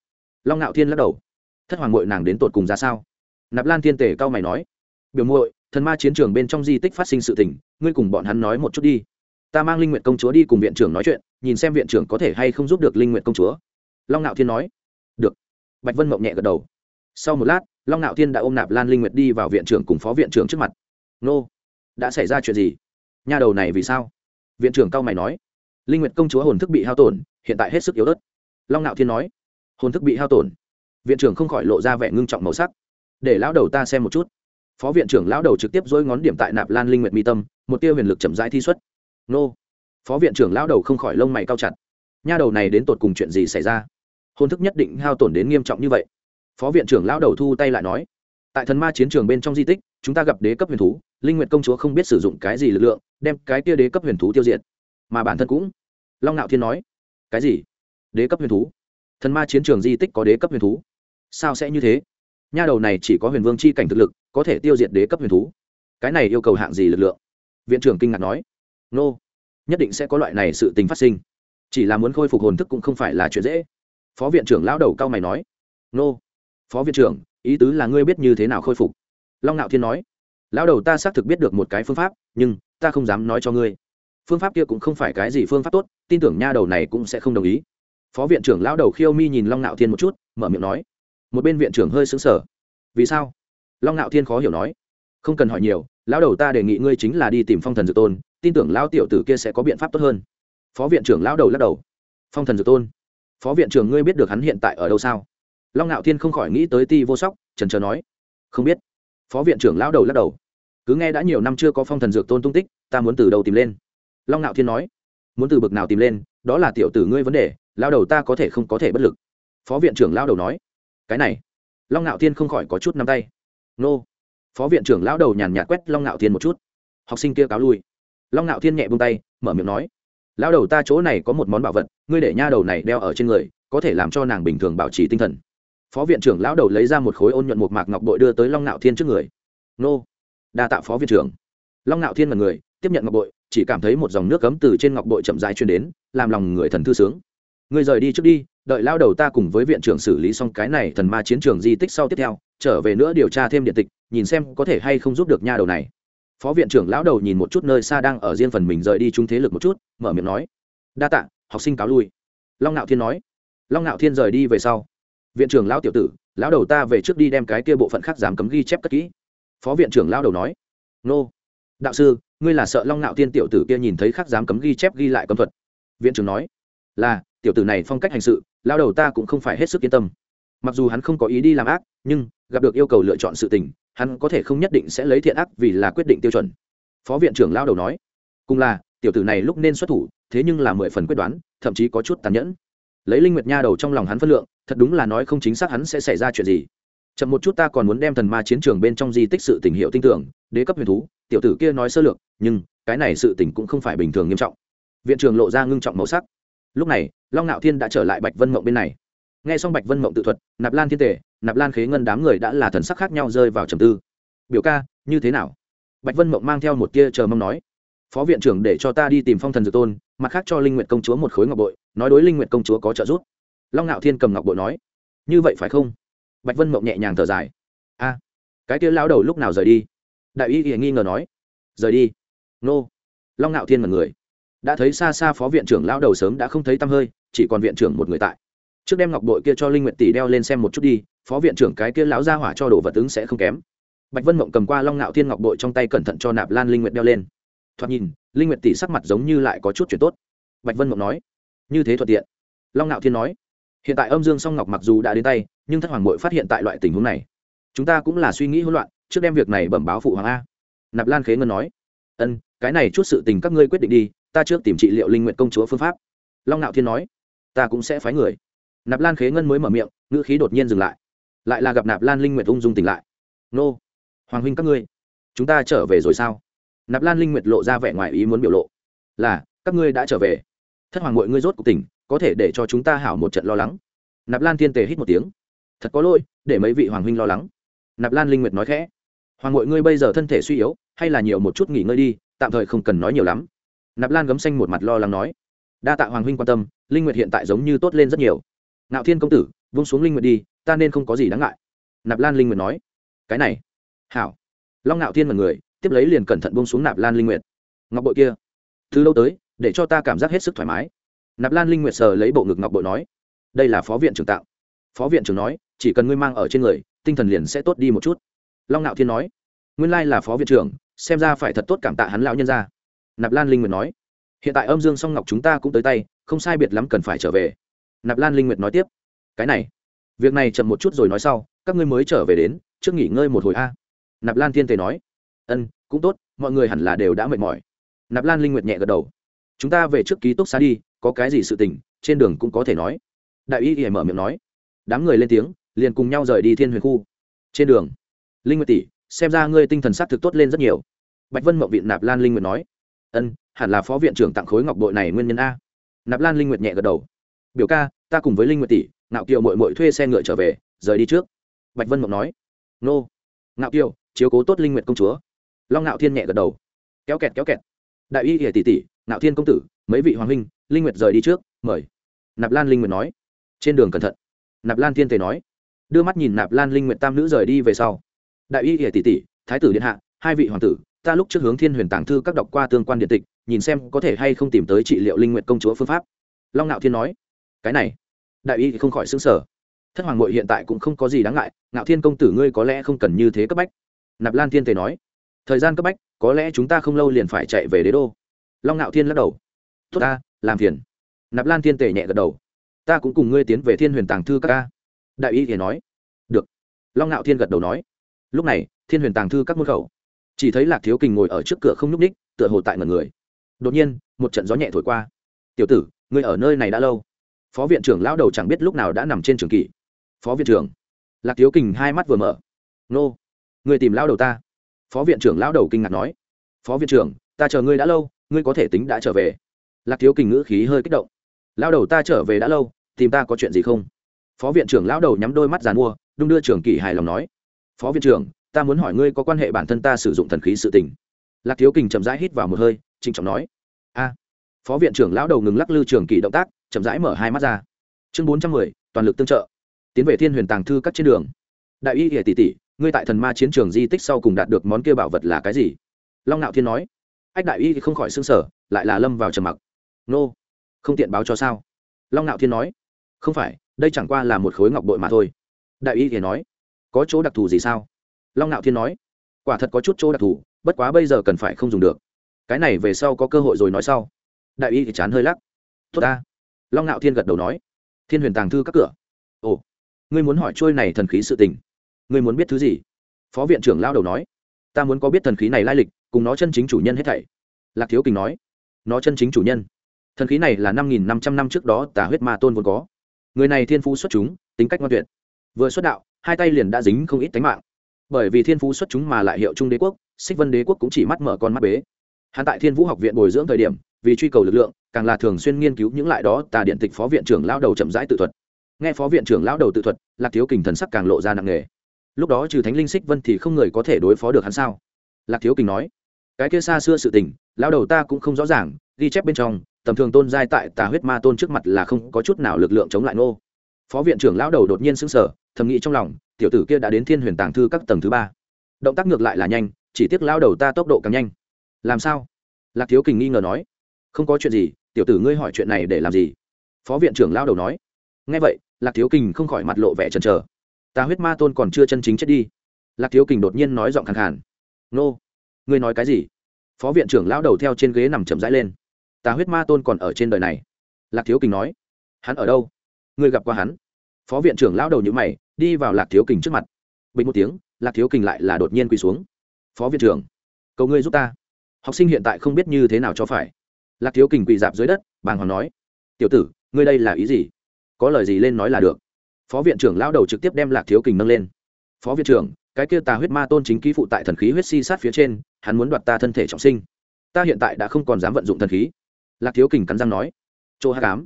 Long nạo thiên lắc đầu. Thất hoàng ngội nàng đến tột cùng ra sao? Nạp lan thiên tề cao mày nói. Biểu muội, thần ma chiến trường bên trong di tích phát sinh sự tình, ngươi cùng bọn hắn nói một chút đi. Ta mang linh nguyện công chúa đi cùng viện trưởng nói chuyện, nhìn xem viện trưởng có thể hay không giúp được linh nguyện công chúa. Long nạo thiên nói. Được. Bạch vân mộng nhẹ gật đầu. Sau một lát, long nạo thiên đã ôm nạp lan linh nguyệt đi vào viện trưởng cùng phó viện trưởng trước mặt. Nô đã xảy ra chuyện gì? Nhà đầu này vì sao? Viện trưởng cao mày nói. Linh nguyệt công chúa hồn thức bị hao tổn, hiện tại hết sức yếu ớt. Long nạo thiên nói. Hồn thức bị hao tổn. Viện trưởng không khỏi lộ ra vẻ ngưng trọng màu sắc. Để lão đầu ta xem một chút. Phó viện trưởng lão đầu trực tiếp dối ngón điểm tại nạp lan linh nguyệt mi tâm, một tiêu huyền lực chậm rãi thi xuất. Nô. Phó viện trưởng lão đầu không khỏi lông mày cao chặt. Nha đầu này đến tột cùng chuyện gì xảy ra? Hôn thức nhất định hao tổn đến nghiêm trọng như vậy. Phó viện trưởng lão đầu thu tay lại nói tại thần ma chiến trường bên trong di tích, chúng ta gặp đế cấp huyền thú, linh nguyện công chúa không biết sử dụng cái gì lực lượng, đem cái kia đế cấp huyền thú tiêu diệt. Mà bản thân cũng, long nạo thiên nói, cái gì? Đế cấp huyền thú? Thần ma chiến trường di tích có đế cấp huyền thú? Sao sẽ như thế? Nha đầu này chỉ có huyền vương c h i cảnh thực lực, có thể tiêu diệt đế cấp huyền thú. Cái này yêu cầu hạng gì lực lượng? Viện trưởng kinh ngạc nói, nô、no. nhất định sẽ có loại này sự tình phát sinh. Chỉ là muốn khôi phục hồn thức cũng không phải là chuyện dễ. Phó viện trưởng lão đầu cao mày nói, nô, phó viện trưởng ý tứ là ngươi biết như thế nào khôi phục. Long ngạo thiên nói, lão đầu ta xác thực biết được một cái phương pháp, nhưng ta không dám nói cho ngươi. Phương pháp kia cũng không phải cái gì phương pháp tốt, tin tưởng nha đầu này cũng sẽ không đồng ý. Phó viện trưởng lão đầu khiêu mi nhìn long ngạo thiên một chút, mở miệng nói, một bên viện trưởng hơi xứng sở vì sao? Long ngạo thiên khó hiểu nói, không cần hỏi nhiều, lão đầu ta đề nghị ngươi chính là đi tìm phong thần dược tôn, tin tưởng lão tiểu tử kia sẽ có biện pháp tốt hơn. Phó viện trưởng lão đầu lắc đầu, phong thần dược tôn, phó viện trưởng ngươi biết được hắn hiện tại ở đâu sao? Long ngạo thiên không khỏi nghĩ tới ti vô sóc trần trờ nói, không biết. Phó viện trưởng lão đầu lắc đầu, cứ nghe đã nhiều năm chưa có phong thần dược tôn tung tích, ta muốn từ đầu tìm lên. Long ngạo thiên nói, muốn từ bực nào tìm lên, đó là tiểu tử ngươi vấn đề lao đầu ta có thể không có thể bất lực. Phó viện trưởng lao đầu nói, cái này. Long ngạo thiên không khỏi có chút nắm tay, nô. Phó viện trưởng lão đầu nhàn nhạt quét long ngạo thiên một chút, học sinh kia cáo lui. Long ngạo thiên nhẹ bông tay, mở miệng nói, lão đầu ta chỗ này có một món bảo vật, ngươi để nha đầu này đeo ở trên người, có thể làm cho nàng bình thường bảo trì tinh thần phó viện trưởng lão đầu lấy ra một khối ôn nhuận một mạc ngọc bội đưa tới long nạo thiên trước người. Nô, đa tạ phó viện trưởng. Long nạo thiên là người, tiếp nhận ngọc bội, chỉ cảm thấy một dòng nước cấm từ trên ngọc bội chậm rãi truyền đến, làm lòng người thần thư sướng. Người rời đi trước đi, đợi lao đầu ta cùng với viện trưởng xử lý xong cái này thần ma chiến trường di tích sau tiếp theo, trở về nữa điều tra thêm điện tịch, nhìn xem có thể hay không giúp được nha đầu này. Phó viện trưởng lão đầu nhìn một chút nơi xa đang ở riêng phần mình rời đi chung thế lực một chút, mở miệng nói, đa tạ, học sinh cáo lui. Long Nạo thiên nói. Long Nạo thiên rời đi về sau viện trưởng lão tiểu tử, lão đầu ta về trước đi đem cái kia bộ phận khác dám cấm ghi chép cất kỹ. Phó viện trưởng lão đầu nói. Nô. Đạo sư, ngươi là sợ long ngạo tiên tiểu tử kia nhìn thấy khác dám cấm ghi chép ghi lại cấm thuật. Viện trưởng nói. Là, tiểu tử này phong cách hành sự, lão đầu ta cũng không phải hết sức yên tâm. Mặc dù hắn không có ý đi làm ác, nhưng gặp được yêu cầu lựa chọn sự tình, hắn có thể không nhất định sẽ lấy thiện ác vì là quyết định tiêu chuẩn. Phó viện trưởng lao đầu nói. Cùng là, tiểu tử này lúc nên xuất thủ, thế nhưng là mười phần quyết đoán, thậm chí có chút tàn nhẫn lấy linh nguyệt nha đầu trong lòng hắn phân lượng, thật đúng là nói không chính xác hắn sẽ xảy ra chuyện gì. Chậm một chút ta còn muốn đem thần ma chiến trường bên trong di tích sự tình hiệu tinh tưởng, đế cấp huyền thú, tiểu tử kia nói sơ lược, nhưng cái này sự tình cũng không phải bình thường nghiêm trọng. Viện trường lộ ra ngưng trọng màu sắc. Lúc này, long nạo thiên đã trở lại bạch vân mộng bên này. Nghe xong bạch vân mộng tự thuật, nạp lan thiên tề, nạp lan khế ngân đám người đã là thần sắc khác nhau rơi vào trầm tư. Biểu ca, như thế nào? Bạch vân mộng mang theo một tia chờ mong nói phó viện trưởng để cho ta đi tìm phong thần dược tôn, mặt khác cho linh nguyện công chúa một khối ngọc bội, nói đối linh nguyện công chúa có trợ giúp. Long ngạo thiên cầm ngọc bội nói, như vậy phải không? Bạch vân mộng nhẹ nhàng thở dài, a, cái kia lao đầu lúc nào rời đi? Đại y nghi ngờ nói, rời đi. Nô. Long ngạo thiên mật người, đã thấy xa xa phó viện trưởng lao đầu sớm đã không thấy tăm hơi, chỉ còn viện trưởng một người tại. Trước đem ngọc bội kia cho linh nguyện tỷ đeo lên xem một chút đi, phó viện trưởng cái kia lão ra hỏa cho đồ vật ứng sẽ không kém. Bạch vân mộng cầm qua long ngạo thiên ngọc bội trong tay cẩn thận cho nạp lan linh nguyệt đeo lên thoạt nhìn, linh nguyệt tỷ sắc mặt giống như lại có chút chuyển tốt. Bạch vân mộng nói, như thế thuận tiện. Long ngạo thiên nói, hiện tại âm dương song ngọc mặc dù đã đến tay, nhưng thất hoàng mội phát hiện tại loại tình huống này, chúng ta cũng là suy nghĩ hỗn loạn, trước đem việc này bẩm báo phụ hoàng a. Nạp lan khế ngân nói, ân, cái này chút sự tình các ngươi quyết định đi, ta trước tìm trị liệu linh nguyện công chúa phương pháp. Long ngạo thiên nói, ta cũng sẽ phái người. Nạp lan khế ngân mới mở miệng, ngữ khí đột nhiên dừng lại. Lại là gặp nạp lan linh nguyệt ung dung tỉnh lại. Nô, hoàng huynh các ngươi, chúng ta trở về rồi sao? Nạp lan linh nguyệt lộ ra vẻ ngoài ý muốn biểu lộ. Là, các ngươi đã trở về. Thất hoàng mọi ngươi rốt cuộc tỉnh, có thể để cho chúng ta hảo một trận lo lắng. Nạp lan thiên tề hít một tiếng. Thật có lỗi, để mấy vị hoàng huynh lo lắng. Nạp lan linh nguyệt nói khẽ. Hoàng mọi ngươi bây giờ thân thể suy yếu, hay là nhiều một chút nghỉ ngơi đi, tạm thời không cần nói nhiều lắm. Nạp lan gấm xanh một mặt lo lắng nói. Đa tạ hoàng huynh quan tâm, linh nguyệt hiện tại giống như tốt lên rất nhiều. Ngạo thiên công tử, vung xuống linh nguyệt đi, ta nên không có gì đáng ngại. Nạp lan linh nguyệt nói. Cái này. Hảo. Long ngạo thiên mật người tiếp lấy liền cẩn thận buông xuống nạp lan linh nguyệt. Ngọc bội kia, từ lâu tới, để cho ta cảm giác hết sức thoải mái. Nạp lan linh nguyệt sờ lấy bộ ngực ngọc bội nói, đây là phó viện trưởng tạo. Phó viện trưởng nói, chỉ cần ngươi mang ở trên người, tinh thần liền sẽ tốt đi một chút. Long ngạo thiên nói, nguyên lai là phó viện trưởng, xem ra phải thật tốt cảm tạ hắn lão nhân ra nạp lan linh nguyệt nói, hiện tại âm dương song ngọc chúng ta cũng tới tay, không sai biệt lắm cần phải trở về. Nạp lan linh nguyệt nói tiếp, cái này, việc này chậm một chút rồi nói sau, các ngươi mới trở về đến, trước nghỉ ngơi một hồi a. Nạp lan thiên tề nói ân, cũng tốt, mọi người hẳn là đều đã mệt mỏi. Nạp lan linh nguyệt nhẹ gật đầu. Chúng ta về trước ký túc xá đi, có cái gì sự tình, trên đường cũng có thể nói. Đại y y mở miệng nói. Đám người lên tiếng, liền cùng nhau rời đi thiên huyền khu. Trên đường, linh nguyệt tỷ, xem ra ngươi tinh thần s á c thực tốt lên rất nhiều. Bạch vân mậu viện nạp lan linh nguyệt nói. Ân, hẳn là phó viện trưởng tặng khối ngọc bội này nguyên nhân a. Nạp lan linh nguyệt nhẹ gật đầu. Biểu ca, ta cùng với linh nguyệt tỷ, ngạo kiều mội mội thuê xe ngựa trở về, rời đi trước. Bạch vân mộng nói. Nô. Ngạo kiều, chiếu cố tốt linh nguyệt công chúa long ngạo thiên nhẹ gật đầu. Kéo kẹt kéo kẹt. Đại y kể tỷ tỷ, ngạo thiên công tử, mấy vị hoàng huynh, linh nguyệt rời đi trước, mời. Nạp lan linh nguyệt nói. Trên đường cẩn thận. Nạp lan thiên tề nói. Đưa mắt nhìn nạp lan linh nguyệt tam nữ rời đi về sau. Đại y kể tỷ tỷ, thái tử điện hạ, hai vị hoàng tử, ta lúc trước hướng thiên huyền tàng thư các đọc qua tương quan điện tịch, nhìn xem có thể hay không tìm tới trị liệu linh nguyệt công chúa phương pháp. Long ngạo thiên nói. Cái này. Đại y thì không khỏi xứng sở thất hoàng nội hiện tại cũng không có gì đáng ngại, ngạo thiên công tử ngươi có lẽ không cần như thế cấp bách. Nạp lan thiên tề nói thời gian cấp bách, có lẽ chúng ta không lâu liền phải chạy về đế đô. Long ngạo thiên lắc đầu. Tốt ta, làm phiền. Nạp lan thiên tề nhẹ gật đầu. Ta cũng cùng ngươi tiến về thiên huyền tàng thư các ca. Đại y thì nói. Được. Long ngạo thiên gật đầu nói. Lúc này, thiên huyền tàng thư các môn khẩu. Chỉ thấy lạc thiếu kình ngồi ở trước cửa không nhúc ních tựa hồ tại ngần người. Đột nhiên, một trận gió nhẹ thổi qua. Tiểu tử, ngươi ở nơi này đã lâu. Phó viện trưởng lão đầu chẳng biết lúc nào đã nằm trên trường kỳ phó viện trưởng. Lạc thiếu kình hai mắt vừa mở. Nô người tìm lão đầu ta phó viện trưởng lão đầu kinh ngạc nói. Phó viện trưởng, ta chờ ngươi đã lâu, ngươi có thể tính đã trở về. Lạc thiếu kình ngữ khí hơi kích động. Lão đầu ta trở về đã lâu, tìm ta có chuyện gì không? Phó viện trưởng lão đầu nhắm đôi mắt dàn mua, đung đưa trường kỳ hài lòng nói. Phó viện trưởng, ta muốn hỏi ngươi có quan hệ bản thân ta sử dụng thần khí sự tình. Lạc thiếu kình chậm rãi hít vào một hơi, trịnh trọng nói. A. Phó viện trưởng lão đầu ngừng lắc lư trường kỳ động tác, chậm rãi mở hai mắt ra. Chương bốn trăm mười, toàn lực tương trợ. Tiến về thiên huyền tàng thư các trên đường. Đại y hệ tỷ tỷ ngươi tại thần ma chiến trường di tích sau cùng đạt được món kia bảo vật là cái gì? Long nạo thiên nói. Ách đại y thì không khỏi xương sở lại là lâm vào trầm mặc. Nô, không tiện báo cho sao? Long nạo thiên nói. Không phải, đây chẳng qua là một khối ngọc bội mà thôi. Đại y thì nói. Có chỗ đặc thù gì sao? Long nạo thiên nói. Quả thật có chút chỗ đặc thù, bất quá bây giờ cần phải không dùng được. Cái này về sau có cơ hội rồi nói sau. Đại y thì chán hơi lắc. Tốt ta. Long nạo thiên gật đầu nói. Thiên huyền tàng thư các cửa. Ồ, ngươi muốn hỏi trôi này thần khí sự tình ngươi muốn biết thứ gì? Phó viện trưởng lao đầu nói. Ta muốn có biết thần khí này lai lịch, cùng nó chân chính chủ nhân hết thảy. Lạc thiếu kình nói. Nó chân chính chủ nhân. Thần khí này là năm nghìn năm trăm năm trước đó tà huyết ma tôn vốn có. Người này thiên phú xuất chúng, tính cách ngoan tuyệt. Vừa xuất đạo, hai tay liền đã dính không ít tánh mạng. Bởi vì thiên phú xuất chúng mà lại hiệu trung đế quốc, xích vân đế quốc cũng chỉ mắt mở con mắt bế. Hắn tại thiên vũ học viện bồi dưỡng thời điểm, vì truy cầu lực lượng, càng là thường xuyên nghiên cứu những lại đó tà điện tịch phó viện trưởng lao đầu chậm rãi tự thuật. Nghe phó viện trưởng lão đầu tự thuật, lạc thiếu kình thần sắc càng lộ ra nặng nề lúc đó trừ thánh linh xích vân thì không người có thể đối phó được hắn sao? Lạc thiếu kình nói. Cái kia xa xưa sự tình, lão đầu ta cũng không rõ ràng, ghi chép bên trong, tầm thường tôn giai tại tà huyết ma tôn trước mặt là không có chút nào lực lượng chống lại ngô. Phó viện trưởng lão đầu đột nhiên sững sờ, thầm nghĩ trong lòng, tiểu tử kia đã đến thiên huyền tàng thư các tầng thứ ba. Động tác ngược lại là nhanh, chỉ tiếc lão đầu ta tốc độ càng nhanh. Làm sao? Lạc thiếu kình nghi ngờ nói. Không có chuyện gì, tiểu tử ngươi hỏi chuyện này để làm gì? Phó viện trưởng lão đầu nói. Nghe vậy, lạc thiếu kình không khỏi mặt lộ vẻ chần chờ ta huyết ma tôn còn chưa chân chính chết đi. Lạc thiếu kình đột nhiên nói giọng khẳng khàn. Nô, ngươi nói cái gì? Phó viện trưởng lão đầu theo trên ghế nằm chậm rãi lên. Ta huyết ma tôn còn ở trên đời này. Lạc thiếu kình nói. Hắn ở đâu? Ngươi gặp qua hắn? Phó viện trưởng lão đầu nhữ mày, đi vào lạc thiếu kình trước mặt. Bình một tiếng, lạc thiếu kình lại là đột nhiên quỳ xuống. Phó viện trưởng, cầu ngươi giúp ta. Học sinh hiện tại không biết như thế nào cho phải. Lạc thiếu kình quỳ dạp dưới đất, bàng hoàng nói. Tiểu tử, ngươi đây là ý gì? Có lời gì lên nói là được phó viện trưởng lao đầu trực tiếp đem lạc thiếu kình nâng lên. Phó viện trưởng, cái kia tà huyết ma tôn chính ký phụ tại thần khí huyết si sát phía trên, hắn muốn đoạt ta thân thể trọng sinh. Ta hiện tại đã không còn dám vận dụng thần khí. Lạc thiếu kình cắn răng nói. Chỗ hát cám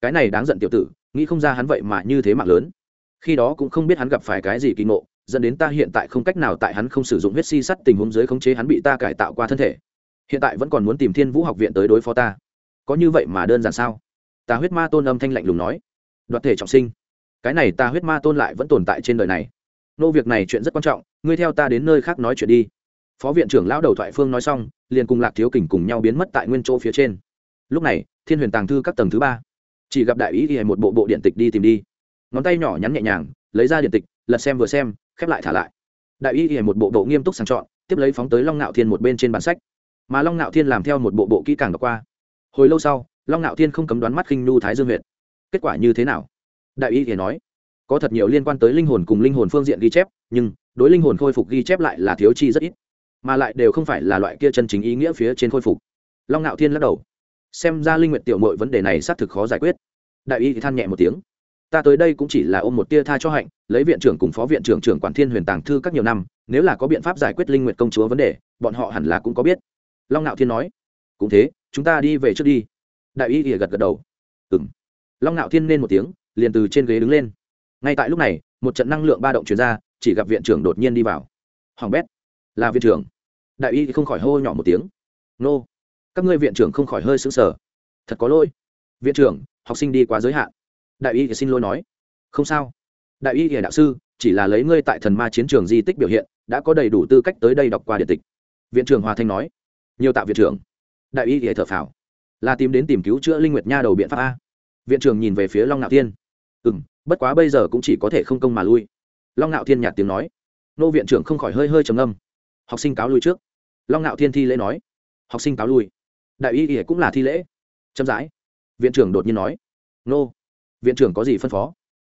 cái này đáng giận tiểu tử, nghĩ không ra hắn vậy mà như thế mạng lớn. Khi đó cũng không biết hắn gặp phải cái gì kỳ ngộ, dẫn đến ta hiện tại không cách nào tại hắn không sử dụng huyết si sắt tình huống dưới khống chế hắn bị ta cải tạo qua thân thể. Hiện tại vẫn còn muốn tìm thiên vũ học viện tới đối phó ta. Có như vậy mà đơn giản sao? Ta huyết ma tôn âm thanh lạnh lùng nói. Đoạt thể trọng sinh cái này ta huyết ma tôn lại vẫn tồn tại trên đời này. Nô việc này chuyện rất quan trọng, ngươi theo ta đến nơi khác nói chuyện đi. Phó viện trưởng lão đầu thoại phương nói xong, liền cùng lạc thiếu kình cùng nhau biến mất tại nguyên chỗ phía trên. Lúc này, thiên huyền tàng thư các tầng thứ ba. Chỉ gặp đại ý y một bộ bộ điện tịch đi tìm đi. Ngón tay nhỏ nhắn nhẹ nhàng, lấy ra điện tịch, lật xem vừa xem, khép lại thả lại. Đại ý y một bộ bộ nghiêm túc sàng chọn, tiếp lấy phóng tới long ngạo thiên một bên trên bản sách. Mà long ngạo thiên làm theo một bộ bộ kỹ càng đọc qua. Hồi lâu sau, long ngạo thiên không cấm đoán mắt khinh nhu thái dương huyện kết quả như thế nào? Đại y thì nói, có thật nhiều liên quan tới linh hồn cùng linh hồn phương diện ghi chép, nhưng đối linh hồn khôi phục ghi chép lại là thiếu chi rất ít, mà lại đều không phải là loại kia chân chính ý nghĩa phía trên khôi phục. Long ngạo thiên lắc đầu, xem ra linh nguyện tiểu mội vấn đề này xác thực khó giải quyết. Đại y thì than nhẹ một tiếng, ta tới đây cũng chỉ là ôm một tia tha cho hạnh, lấy viện trưởng cùng phó viện trưởng trưởng quản thiên huyền tàng thư các nhiều năm, nếu là có biện pháp giải quyết linh nguyện công chúa vấn đề, bọn họ hẳn là cũng có biết. Long ngạo thiên nói, cũng thế, chúng ta đi về trước đi. Đại y thì gật gật đầu ừng long ngạo thiên nên một tiếng liền từ trên ghế đứng lên. Ngay tại lúc này, một trận năng lượng ba động chuyển ra, chỉ gặp viện trưởng đột nhiên đi vào. Hoàng bét, là viện trưởng. Đại y không khỏi hô nhỏ một tiếng. Nô, các ngươi viện trưởng không khỏi hơi sững sờ. Thật có lỗi. Viện trưởng, học sinh đi quá giới hạn. Đại y thì xin lỗi nói. Không sao. Đại y thì đạo sư, chỉ là lấy ngươi tại thần ma chiến trường di tích biểu hiện, đã có đầy đủ tư cách tới đây đọc qua điện tịch. Viện trưởng hòa thanh nói. Nhiều tạo viện trưởng. Đại y thì thở phào. Là tìm đến tìm cứu chữa linh nguyệt nha đầu biện pháp a. Viện trưởng nhìn về phía long ngạo tiên ừ m bất quá bây giờ cũng chỉ có thể không công mà lui. Long ngạo thiên nhạt tiếng nói. Nô viện trưởng không khỏi hơi hơi trầm âm học sinh cáo lui trước. Long ngạo thiên thi lễ nói. Học sinh cáo lui. Đại y ỉa cũng là thi lễ. Chậm rãi. Viện trưởng đột nhiên nói. Nô viện trưởng có gì phân phó?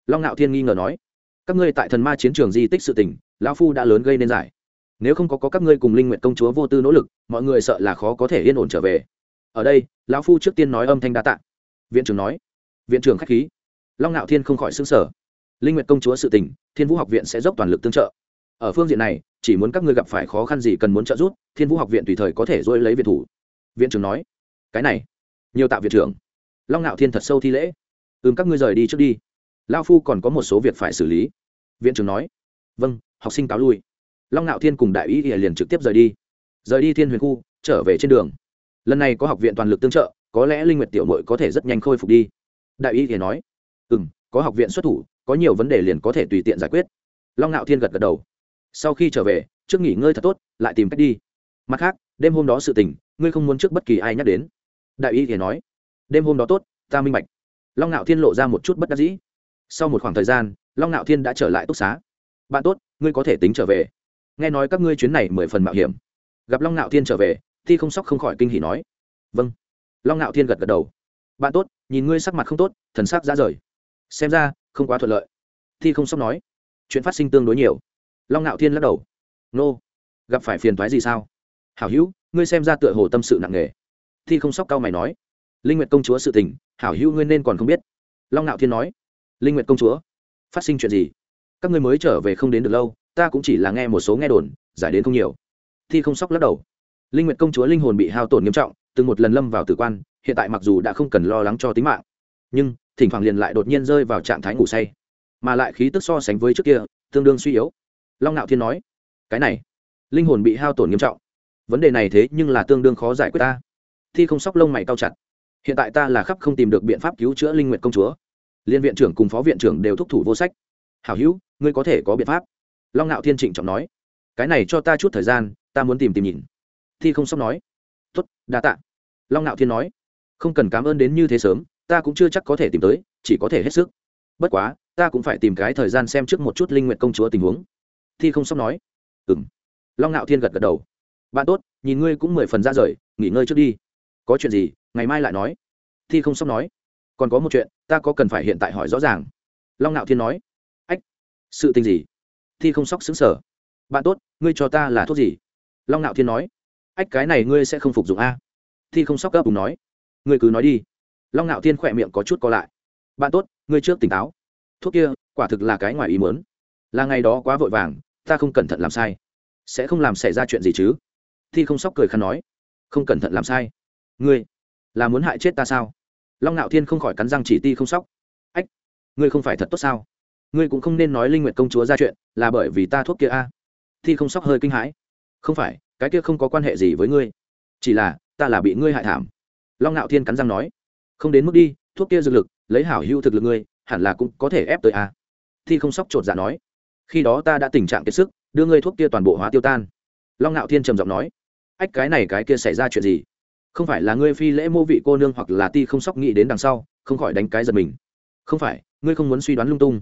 Long ngạo thiên nghi ngờ nói. Các ngươi tại thần ma chiến trường di tích sự tỉnh lão phu đã lớn gây nên giải. Nếu không có, có các ngươi cùng linh nguyện công chúa vô tư nỗ lực mọi người sợ là khó có thể yên ổn trở về. Ở đây lão phu trước tiên nói âm thanh đa t ạ viện trưởng nói. Viện trưởng k h á c h khí long ngạo thiên không khỏi xứng sở. Linh nguyệt công chúa sự tình, thiên vũ học viện sẽ dốc toàn lực tương trợ. Ở phương diện này, chỉ muốn các ngươi gặp phải khó khăn gì cần muốn trợ giúp, thiên vũ học viện tùy thời có thể dối lấy viện thủ. Viện trưởng nói, cái này, nhiều tạo viện trưởng. Long ngạo thiên thật sâu thi lễ. Ừm, các ngươi rời đi trước đi. Lao phu còn có một số việc phải xử lý. Viện trưởng nói vâng học sinh cáo lui. Long ngạo thiên cùng đại ý ỉa liền trực tiếp rời đi. Rời đi thiên huyền khu, trở về trên đường. Lần này có học viện toàn lực tương trợ, có lẽ linh nguyệt tiểu mội có thể rất nhanh khôi phục đi. Đại ý ỉa nói ừ m có học viện xuất thủ, có nhiều vấn đề liền có thể tùy tiện giải quyết. Long ngạo thiên gật gật đầu. Sau khi trở về, trước nghỉ ngơi thật tốt, lại tìm cách đi. Mặt khác, đêm hôm đó sự tình, ngươi không muốn trước bất kỳ ai nhắc đến. Đại y thì nói. Đêm hôm đó tốt, ta minh bạch. Long ngạo thiên lộ ra một chút bất đắc dĩ. Sau một khoảng thời gian, long ngạo thiên đã trở lại túc xá. Bạn tốt, ngươi có thể tính trở về. Nghe nói các ngươi chuyến này mười phần mạo hiểm. Gặp long ngạo thiên trở về thi không sóc không khỏi kinh hỉ nói. Vâng. Long ngạo thiên gật gật đầu. Bạn tốt, nhìn ngươi sắc mặt không tốt, thần sắc ra rời xem ra, không quá thuận lợi. Thi không sóc nói. Chuyện phát sinh tương đối nhiều. Long ngạo thiên lắc đầu. Nô, gặp phải phiền thoái gì sao? Hảo hữu, ngươi xem ra tựa hồ tâm sự nặng nề. Thi không sóc cao mày nói. Linh nguyệt công chúa sự tình, hảo hữu ngươi nên còn không biết. Long ngạo thiên nói. Linh nguyệt công chúa, phát sinh chuyện gì? Các ngươi mới trở về không đến được lâu, ta cũng chỉ là nghe một số nghe đồn, giải đến không nhiều. Thi không sóc lắc đầu. Linh nguyệt công chúa linh hồn bị hao tổn nghiêm trọng, từng một lần lâm vào tử quan, hiện tại mặc dù đã không cần lo lắng cho tính mạng, nhưng thỉnh thoảng liền lại đột nhiên rơi vào trạng thái ngủ say. Mà lại khí tức so sánh với trước kia, tương đương suy yếu. Long ngạo thiên nói, cái này, linh hồn bị hao tổn nghiêm trọng. Vấn đề này thế nhưng là tương đương khó giải quyết ta. Thi không sóc lông mày cao chặt. Hiện tại ta là khắp không tìm được biện pháp cứu chữa linh nguyện công chúa. Liên viện trưởng cùng phó viện trưởng đều thúc thủ vô sách. Hảo hữu, ngươi có thể có biện pháp. Long ngạo thiên trịnh trọng nói, cái này cho ta chút thời gian, ta muốn tìm tìm nhìn. Thi không sóc nói tuất đa tạ. Long ngạo thiên nói, không cần cảm ơn đến như thế sớm ta cũng chưa chắc có thể tìm tới, chỉ có thể hết sức. Bất quá, ta cũng phải tìm cái thời gian xem trước một chút linh nguyện công chúa tình huống. Thi không sóc nói. Ừ m long ngạo thiên gật gật đầu. Bạn tốt, nhìn ngươi cũng mười phần ra rời, nghỉ ngơi trước đi. Có chuyện gì, ngày mai lại nói. Thi không sóc nói. Còn có một chuyện, ta có cần phải hiện tại hỏi rõ ràng. Long ngạo thiên nói. Ách, sự tình gì? Thi không sóc xứng sở bạn tốt, ngươi cho ta là thuốc gì? Long ngạo thiên nói. Ách, cái này ngươi sẽ không phục dụng a. Thi không sóc gấp cùng nói. Ngươi cứ nói đi long ngạo thiên khỏe miệng có chút co lại. Bạn tốt, ngươi trước tỉnh táo. Thuốc kia, quả thực là cái ngoài ý mớn là ngày đó quá vội vàng, ta không cẩn thận làm sai. Sẽ không làm xảy ra chuyện gì chứ? Thi không sóc cười khăn nói. Không cẩn thận làm sai. Ngươi, là muốn hại chết ta sao? Long ngạo thiên không khỏi cắn răng chỉ ti không sóc. Ách, ngươi không phải thật tốt sao? Ngươi cũng không nên nói linh nguyện công chúa ra chuyện, là bởi vì ta thuốc kia a. Thi không sóc hơi kinh hãi. Không phải, cái kia không có quan hệ gì với ngươi. Chỉ là, ta là bị ngươi hại thảm. Long ngạo thiên cắn răng nói không đến mức đi, thuốc kia dược lực, lấy hảo hữu thực lực ngươi, hẳn là cũng có thể ép tới a. Thi không sóc chột dạ nói. Khi đó ta đã tình trạng kiệt sức, đưa ngươi thuốc kia toàn bộ hóa tiêu tan. Long ngạo thiên trầm giọng nói. Ách, cái này cái kia xảy ra chuyện gì? Không phải là ngươi phi lễ mô vị cô nương hoặc là ti không sóc nghĩ đến đằng sau, không khỏi đánh cái giật mình. Không phải, ngươi không muốn suy đoán lung tung.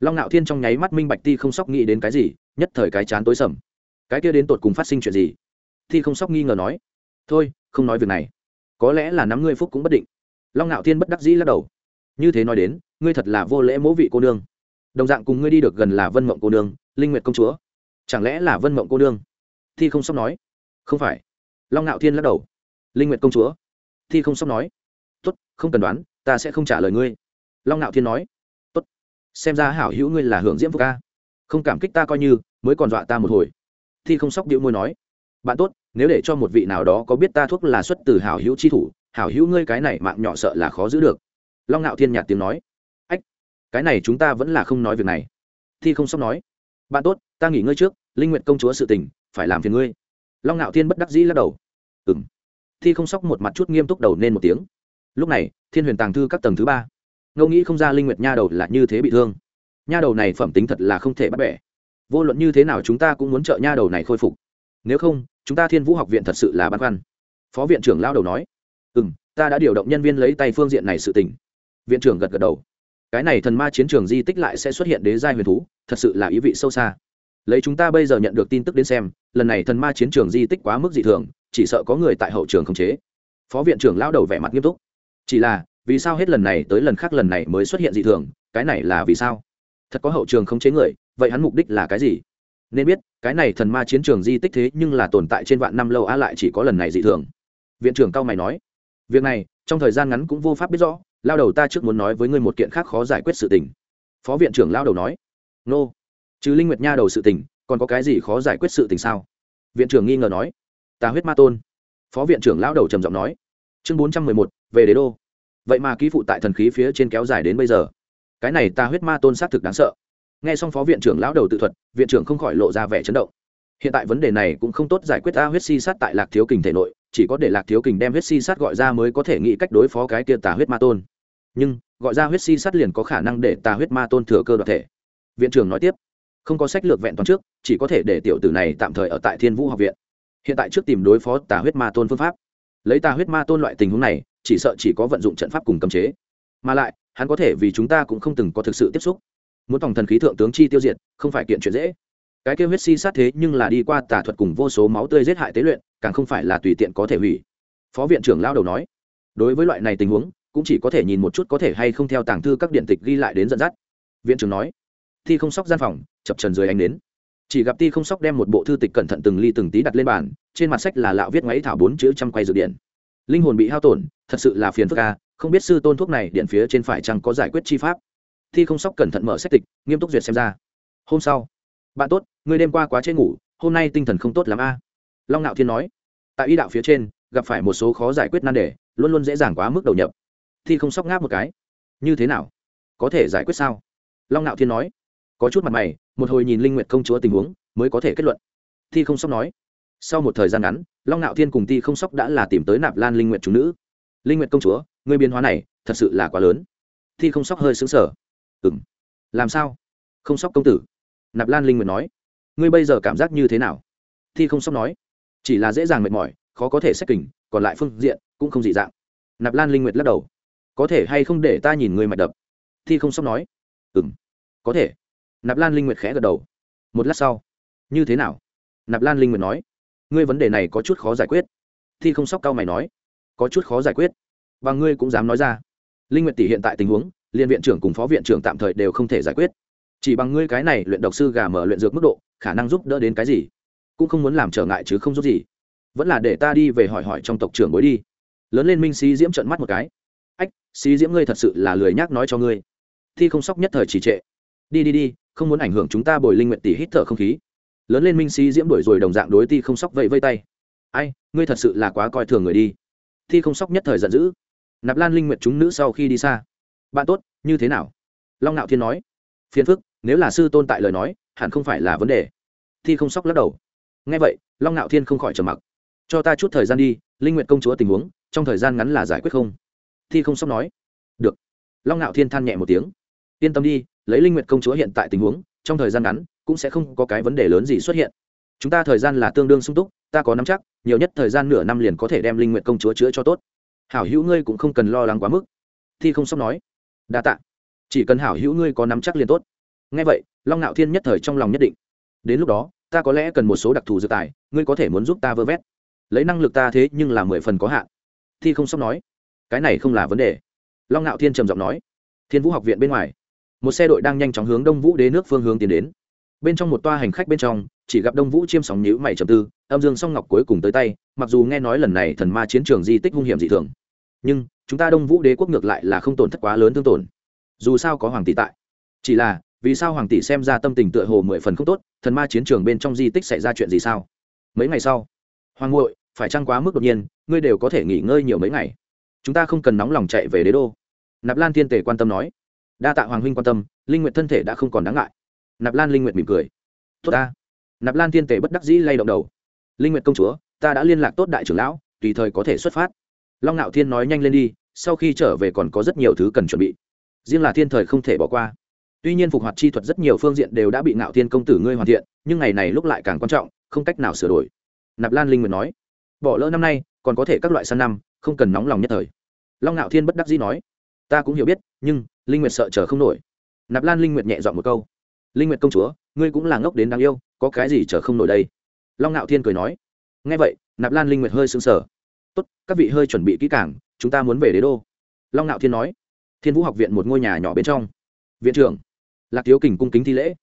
Long ngạo thiên trong nháy mắt minh bạch ti không sóc nghĩ đến cái gì, nhất thời cái chán tối sầm. Cái kia đến tột cùng phát sinh chuyện gì? Ti không sóc nghi ngờ nói. Thôi, không nói việc này. Có lẽ là nắm ngươi phúc cũng bất định long ngạo thiên bất đắc dĩ lắc đầu. Như thế nói đến, ngươi thật là vô lễ mỗ vị cô nương. Đồng dạng cùng ngươi đi được gần là vân mộng cô nương, linh nguyệt công chúa. Chẳng lẽ là vân mộng cô nương? Thi không sóc nói. Không phải. Long ngạo thiên lắc đầu. Linh nguyệt công chúa. Thi không sóc nói. Tốt, không cần đoán, ta sẽ không trả lời ngươi. Long ngạo thiên nói. Tốt. Xem ra hảo hữu ngươi là hưởng diễm phúc ca không cảm kích ta coi như, mới còn dọa ta một hồi. Thi không sóc điệu môi nói. Bạn tốt, nếu để cho một vị nào đó có biết ta thuốc là xuất từ hảo hữu chi thủ hảo hữu ngươi cái này mạng nhỏ sợ là khó giữ được. Long ngạo thiên nhạt tiếng nói. Ách, cái này chúng ta vẫn là không nói việc này. Thi không sóc nói. Bạn tốt, ta nghỉ ngơi trước, linh nguyện công chúa sự tình, phải làm phiền ngươi. Long ngạo thiên bất đắc dĩ lắc đầu. Ừ m thi không sóc một mặt chút nghiêm túc đầu nên một tiếng. Lúc này, thiên huyền tàng thư các tầng thứ ba. Ngẫu nghĩ không ra linh nguyệt nha đầu là như thế bị thương. Nha đầu này phẩm tính thật là không thể bắt bẻ. Vô luận như thế nào chúng ta cũng muốn trợ nha đầu này khôi phục. Nếu không, chúng ta thiên vũ học viện thật sự là băn khoăn. Phó viện trưởng lao đầu nói ừ m ta đã điều động nhân viên lấy tay phương diện này sự tình. Viện trưởng gật gật đầu. Cái này thần ma chiến trường di tích lại sẽ xuất hiện đế giai huyền thú, thật sự là ý vị sâu xa. Lấy chúng ta bây giờ nhận được tin tức đến xem, lần này thần ma chiến trường di tích quá mức dị thường, chỉ sợ có người tại hậu trường khống chế. Phó viện trưởng lao đầu vẻ mặt nghiêm túc. Chỉ là, vì sao hết lần này tới lần khác lần này mới xuất hiện dị thường, cái này là vì sao? Thật có hậu trường khống chế người, vậy hắn mục đích là cái gì? Nên biết, cái này thần ma chiến trường di tích thế nhưng là tồn tại trên vạn năm lâu á lại chỉ có lần này dị thường. Viện trưởng cao mày nói việc này, trong thời gian ngắn cũng vô pháp biết rõ, lao đầu ta trước muốn nói với ngươi một kiện khác khó giải quyết sự tình. Phó viện trưởng lao đầu nói. Nô. Chứ linh nguyệt nha đầu sự tình, còn có cái gì khó giải quyết sự tình sao? Viện trưởng nghi ngờ nói. Ta huyết ma tôn. Phó viện trưởng lao đầu trầm giọng nói. Chương bốn trăm mười một, về đế đô. Vậy mà ký phụ tại thần khí phía trên kéo dài đến bây giờ. Cái này ta huyết ma tôn xác thực đáng sợ. Nghe xong phó viện trưởng lão đầu tự thuật, viện trưởng không khỏi lộ ra vẻ chấn động. Hiện tại vấn đề này cũng không tốt giải quyết ta huyết si sát tại lạc thiếu kình thể nội chỉ có để lạc thiếu kình đem huyết si sát gọi ra mới có thể nghĩ cách đối phó cái kia tà huyết ma tôn. Nhưng, gọi ra huyết si sát liền có khả năng để tà huyết ma tôn thừa cơ đoạt thể. Viện trưởng nói tiếp, không có sách lược vẹn toàn trước, chỉ có thể để tiểu tử này tạm thời ở tại thiên vũ học viện. Hiện tại trước tìm đối phó tà huyết ma tôn phương pháp. Lấy tà huyết ma tôn loại tình huống này, chỉ sợ chỉ có vận dụng trận pháp cùng cấm chế. Mà lại, hắn có thể vì chúng ta cũng không từng có thực sự tiếp xúc. Muốn phòng thần khí thượng tướng chi tiêu diệt, không phải kiện chuyện dễ cái kêu huyết si sát thế nhưng là đi qua tà thuật cùng vô số máu tươi giết hại tế luyện, càng không phải là tùy tiện có thể hủy. Phó viện trưởng lao đầu nói, đối với loại này tình huống, cũng chỉ có thể nhìn một chút có thể hay không theo tàng thư các điện tịch ghi lại đến dẫn dắt. Viện trưởng nói, thi không sóc gian phòng, chập trần dưới ánh đến chỉ gặp ti không sóc đem một bộ thư tịch cẩn thận từng ly từng tí đặt lên bàn, trên mặt sách là lạo viết ngoáy thảo bốn chữ trăm quay dự điện. Linh hồn bị hao tổn, thật sự là phiền phức ca không biết sư tôn thuốc này điện phía trên phải chăng có giải quyết chi pháp. Thi không sóc cẩn thận mở sách tịch, nghiêm túc duyệt xem ra. Hôm sau, bạn tốt ngươi đêm qua quá trễ ngủ, hôm nay tinh thần không tốt lắm a. Long nạo thiên nói. Tại y đạo phía trên, gặp phải một số khó giải quyết nan đề, luôn luôn dễ dàng quá mức đầu nhập. Thi không sóc ngáp một cái. Như thế nào? Có thể giải quyết sao? Long nạo thiên nói. Có chút mặt mày, một hồi nhìn linh nguyệt công chúa tình huống, mới có thể kết luận. Thi không sóc nói. Sau một thời gian ngắn, long nạo thiên cùng thi không sóc đã là tìm tới nạp lan linh nguyệt chủ nữ. Linh nguyệt công chúa người biến hóa này thật sự là quá lớn. Thi không sóc hơi xứng sở ừng làm sao? Không sóc công tử. Nạp lan linh nguyệt nói ngươi bây giờ cảm giác như thế nào? Thi không sóc nói. Chỉ là dễ dàng mệt mỏi, khó có thể xét kình, còn lại phương diện cũng không dị dạng. Nạp lan linh nguyệt lắc đầu. Có thể hay không để ta nhìn ngươi mạch đập? Thi không sóc nói. Ừ m có thể. Nạp lan linh nguyệt khẽ gật đầu. Một lát sau. Như thế nào? Nạp lan linh nguyệt nói. Ngươi vấn đề này có chút khó giải quyết. Thi không sóc cao mày nói. Có chút khó giải quyết. Và ngươi cũng dám nói ra. Linh nguyệt tỷ hiện tại tình huống, liên viện trưởng cùng phó viện trưởng tạm thời đều không thể giải quyết chỉ bằng ngươi cái này luyện độc sư gà mở luyện dược mức độ, khả năng giúp đỡ đến cái gì? Cũng không muốn làm trở ngại chứ không giúp gì. Vẫn là để ta đi về hỏi hỏi trong tộc trưởng bối đi. Lớn lên minh sĩ diễm trận mắt một cái. Ách sĩ diễm ngươi thật sự là lười nhác nói cho ngươi. Thi không sóc nhất thời trì trệ. Đi đi đi, không muốn ảnh hưởng chúng ta bồi linh nguyện tỷ hít thở không khí. Lớn lên minh sĩ diễm đuổi rồi đồng dạng đối ti không sóc vẫy vây tay. Ai, ngươi thật sự là quá coi thường người đi. Thi không sóc nhất thời giận dữ. Nạp lan linh nguyện chúng nữ sau khi đi xa. Bạn tốt, như thế nào? Long nạo thiên nói phiền phức, nếu là sư tôn tại lời nói, hẳn không phải là vấn đề. Thi không sóc lắc đầu. Ngay vậy, long ngạo thiên không khỏi trầm mặc. Cho ta chút thời gian đi, linh nguyện công chúa tình huống, trong thời gian ngắn là giải quyết không? Thi không sóc nói. Được. Long ngạo thiên than nhẹ một tiếng. Yên tâm đi, lấy linh nguyện công chúa hiện tại tình huống, trong thời gian ngắn, cũng sẽ không có cái vấn đề lớn gì xuất hiện. Chúng ta thời gian là tương đương sung túc, ta có nắm chắc, nhiều nhất thời gian nửa năm liền có thể đem linh nguyện công chúa chữa cho tốt. Hảo hữu ngươi cũng không cần lo lắng quá mức. Thi không sóc nói. Đa tạ chỉ cần hảo hữu ngươi có nắm chắc liền tốt. Ngay vậy, long ngạo thiên nhất thời trong lòng nhất định. Đến lúc đó, ta có lẽ cần một số đặc thù dự tài, ngươi có thể muốn giúp ta vơ vét. Lấy năng lực ta thế nhưng là mười phần có hạn. Thi không sóc nói. Cái này không là vấn đề. Long ngạo thiên trầm giọng nói. Thiên vũ học viện bên ngoài, một xe đội đang nhanh chóng hướng đông vũ đế nước phương hướng tiến đến. Bên trong một toa hành khách bên trong, chỉ gặp đông vũ chiêm sóng nhữ mày trầm tư, âm dương song ngọc cuối cùng tới tay, mặc dù nghe nói lần này thần ma chiến trường di tích hung hiểm dị thường, nhưng chúng ta đông vũ đế quốc ngược lại là không tổn thất quá lớn thương tổn dù sao có hoàng tỷ tại. Chỉ là, vì sao hoàng tỷ xem ra tâm tình tựa hồ mười phần không tốt, thần ma chiến trường bên trong di tích xảy ra chuyện gì sao? Mấy ngày sau, hoàng ngội phải trăng quá mức đột nhiên, ngươi đều có thể nghỉ ngơi nhiều mấy ngày. Chúng ta không cần nóng lòng chạy về đế đô. Nạp lan thiên tề quan tâm nói. Đa tạ hoàng huynh quan tâm, linh nguyện thân thể đã không còn đáng ngại. Nạp lan linh nguyện mỉm cười. Tốt ta. Nạp lan thiên tề bất đắc dĩ lay động đầu. Linh nguyện công chúa, ta đã liên lạc tốt đại trưởng lão, tùy thời có thể xuất phát. Long ngạo thiên nói nhanh lên đi, sau khi trở về còn có rất nhiều thứ cần chuẩn bị riêng là thiên thời không thể bỏ qua. Tuy nhiên phục hoạt chi thuật rất nhiều phương diện đều đã bị ngạo thiên công tử ngươi hoàn thiện, nhưng ngày này lúc lại càng quan trọng, không cách nào sửa đổi. Nạp lan linh nguyện nói, bỏ lỡ năm nay, còn có thể các loại săn năm, không cần nóng lòng nhất thời. Long ngạo thiên bất đắc dĩ nói, ta cũng hiểu biết, nhưng linh nguyệt sợ chờ không nổi. Nạp lan linh nguyệt nhẹ dọn một câu, linh nguyệt công chúa, ngươi cũng là ngốc đến đáng yêu, có cái gì chờ không nổi đây? Long ngạo thiên cười nói, nghe vậy, nạp lan linh nguyệt hơi sững sờ. Tốt, các vị hơi chuẩn bị kỹ càng, chúng ta muốn về đế đô. Long ngạo thiên nói thiên vũ học viện một ngôi nhà nhỏ bên trong. Viện trưởng, lạc thiếu kình cung kính thi lễ.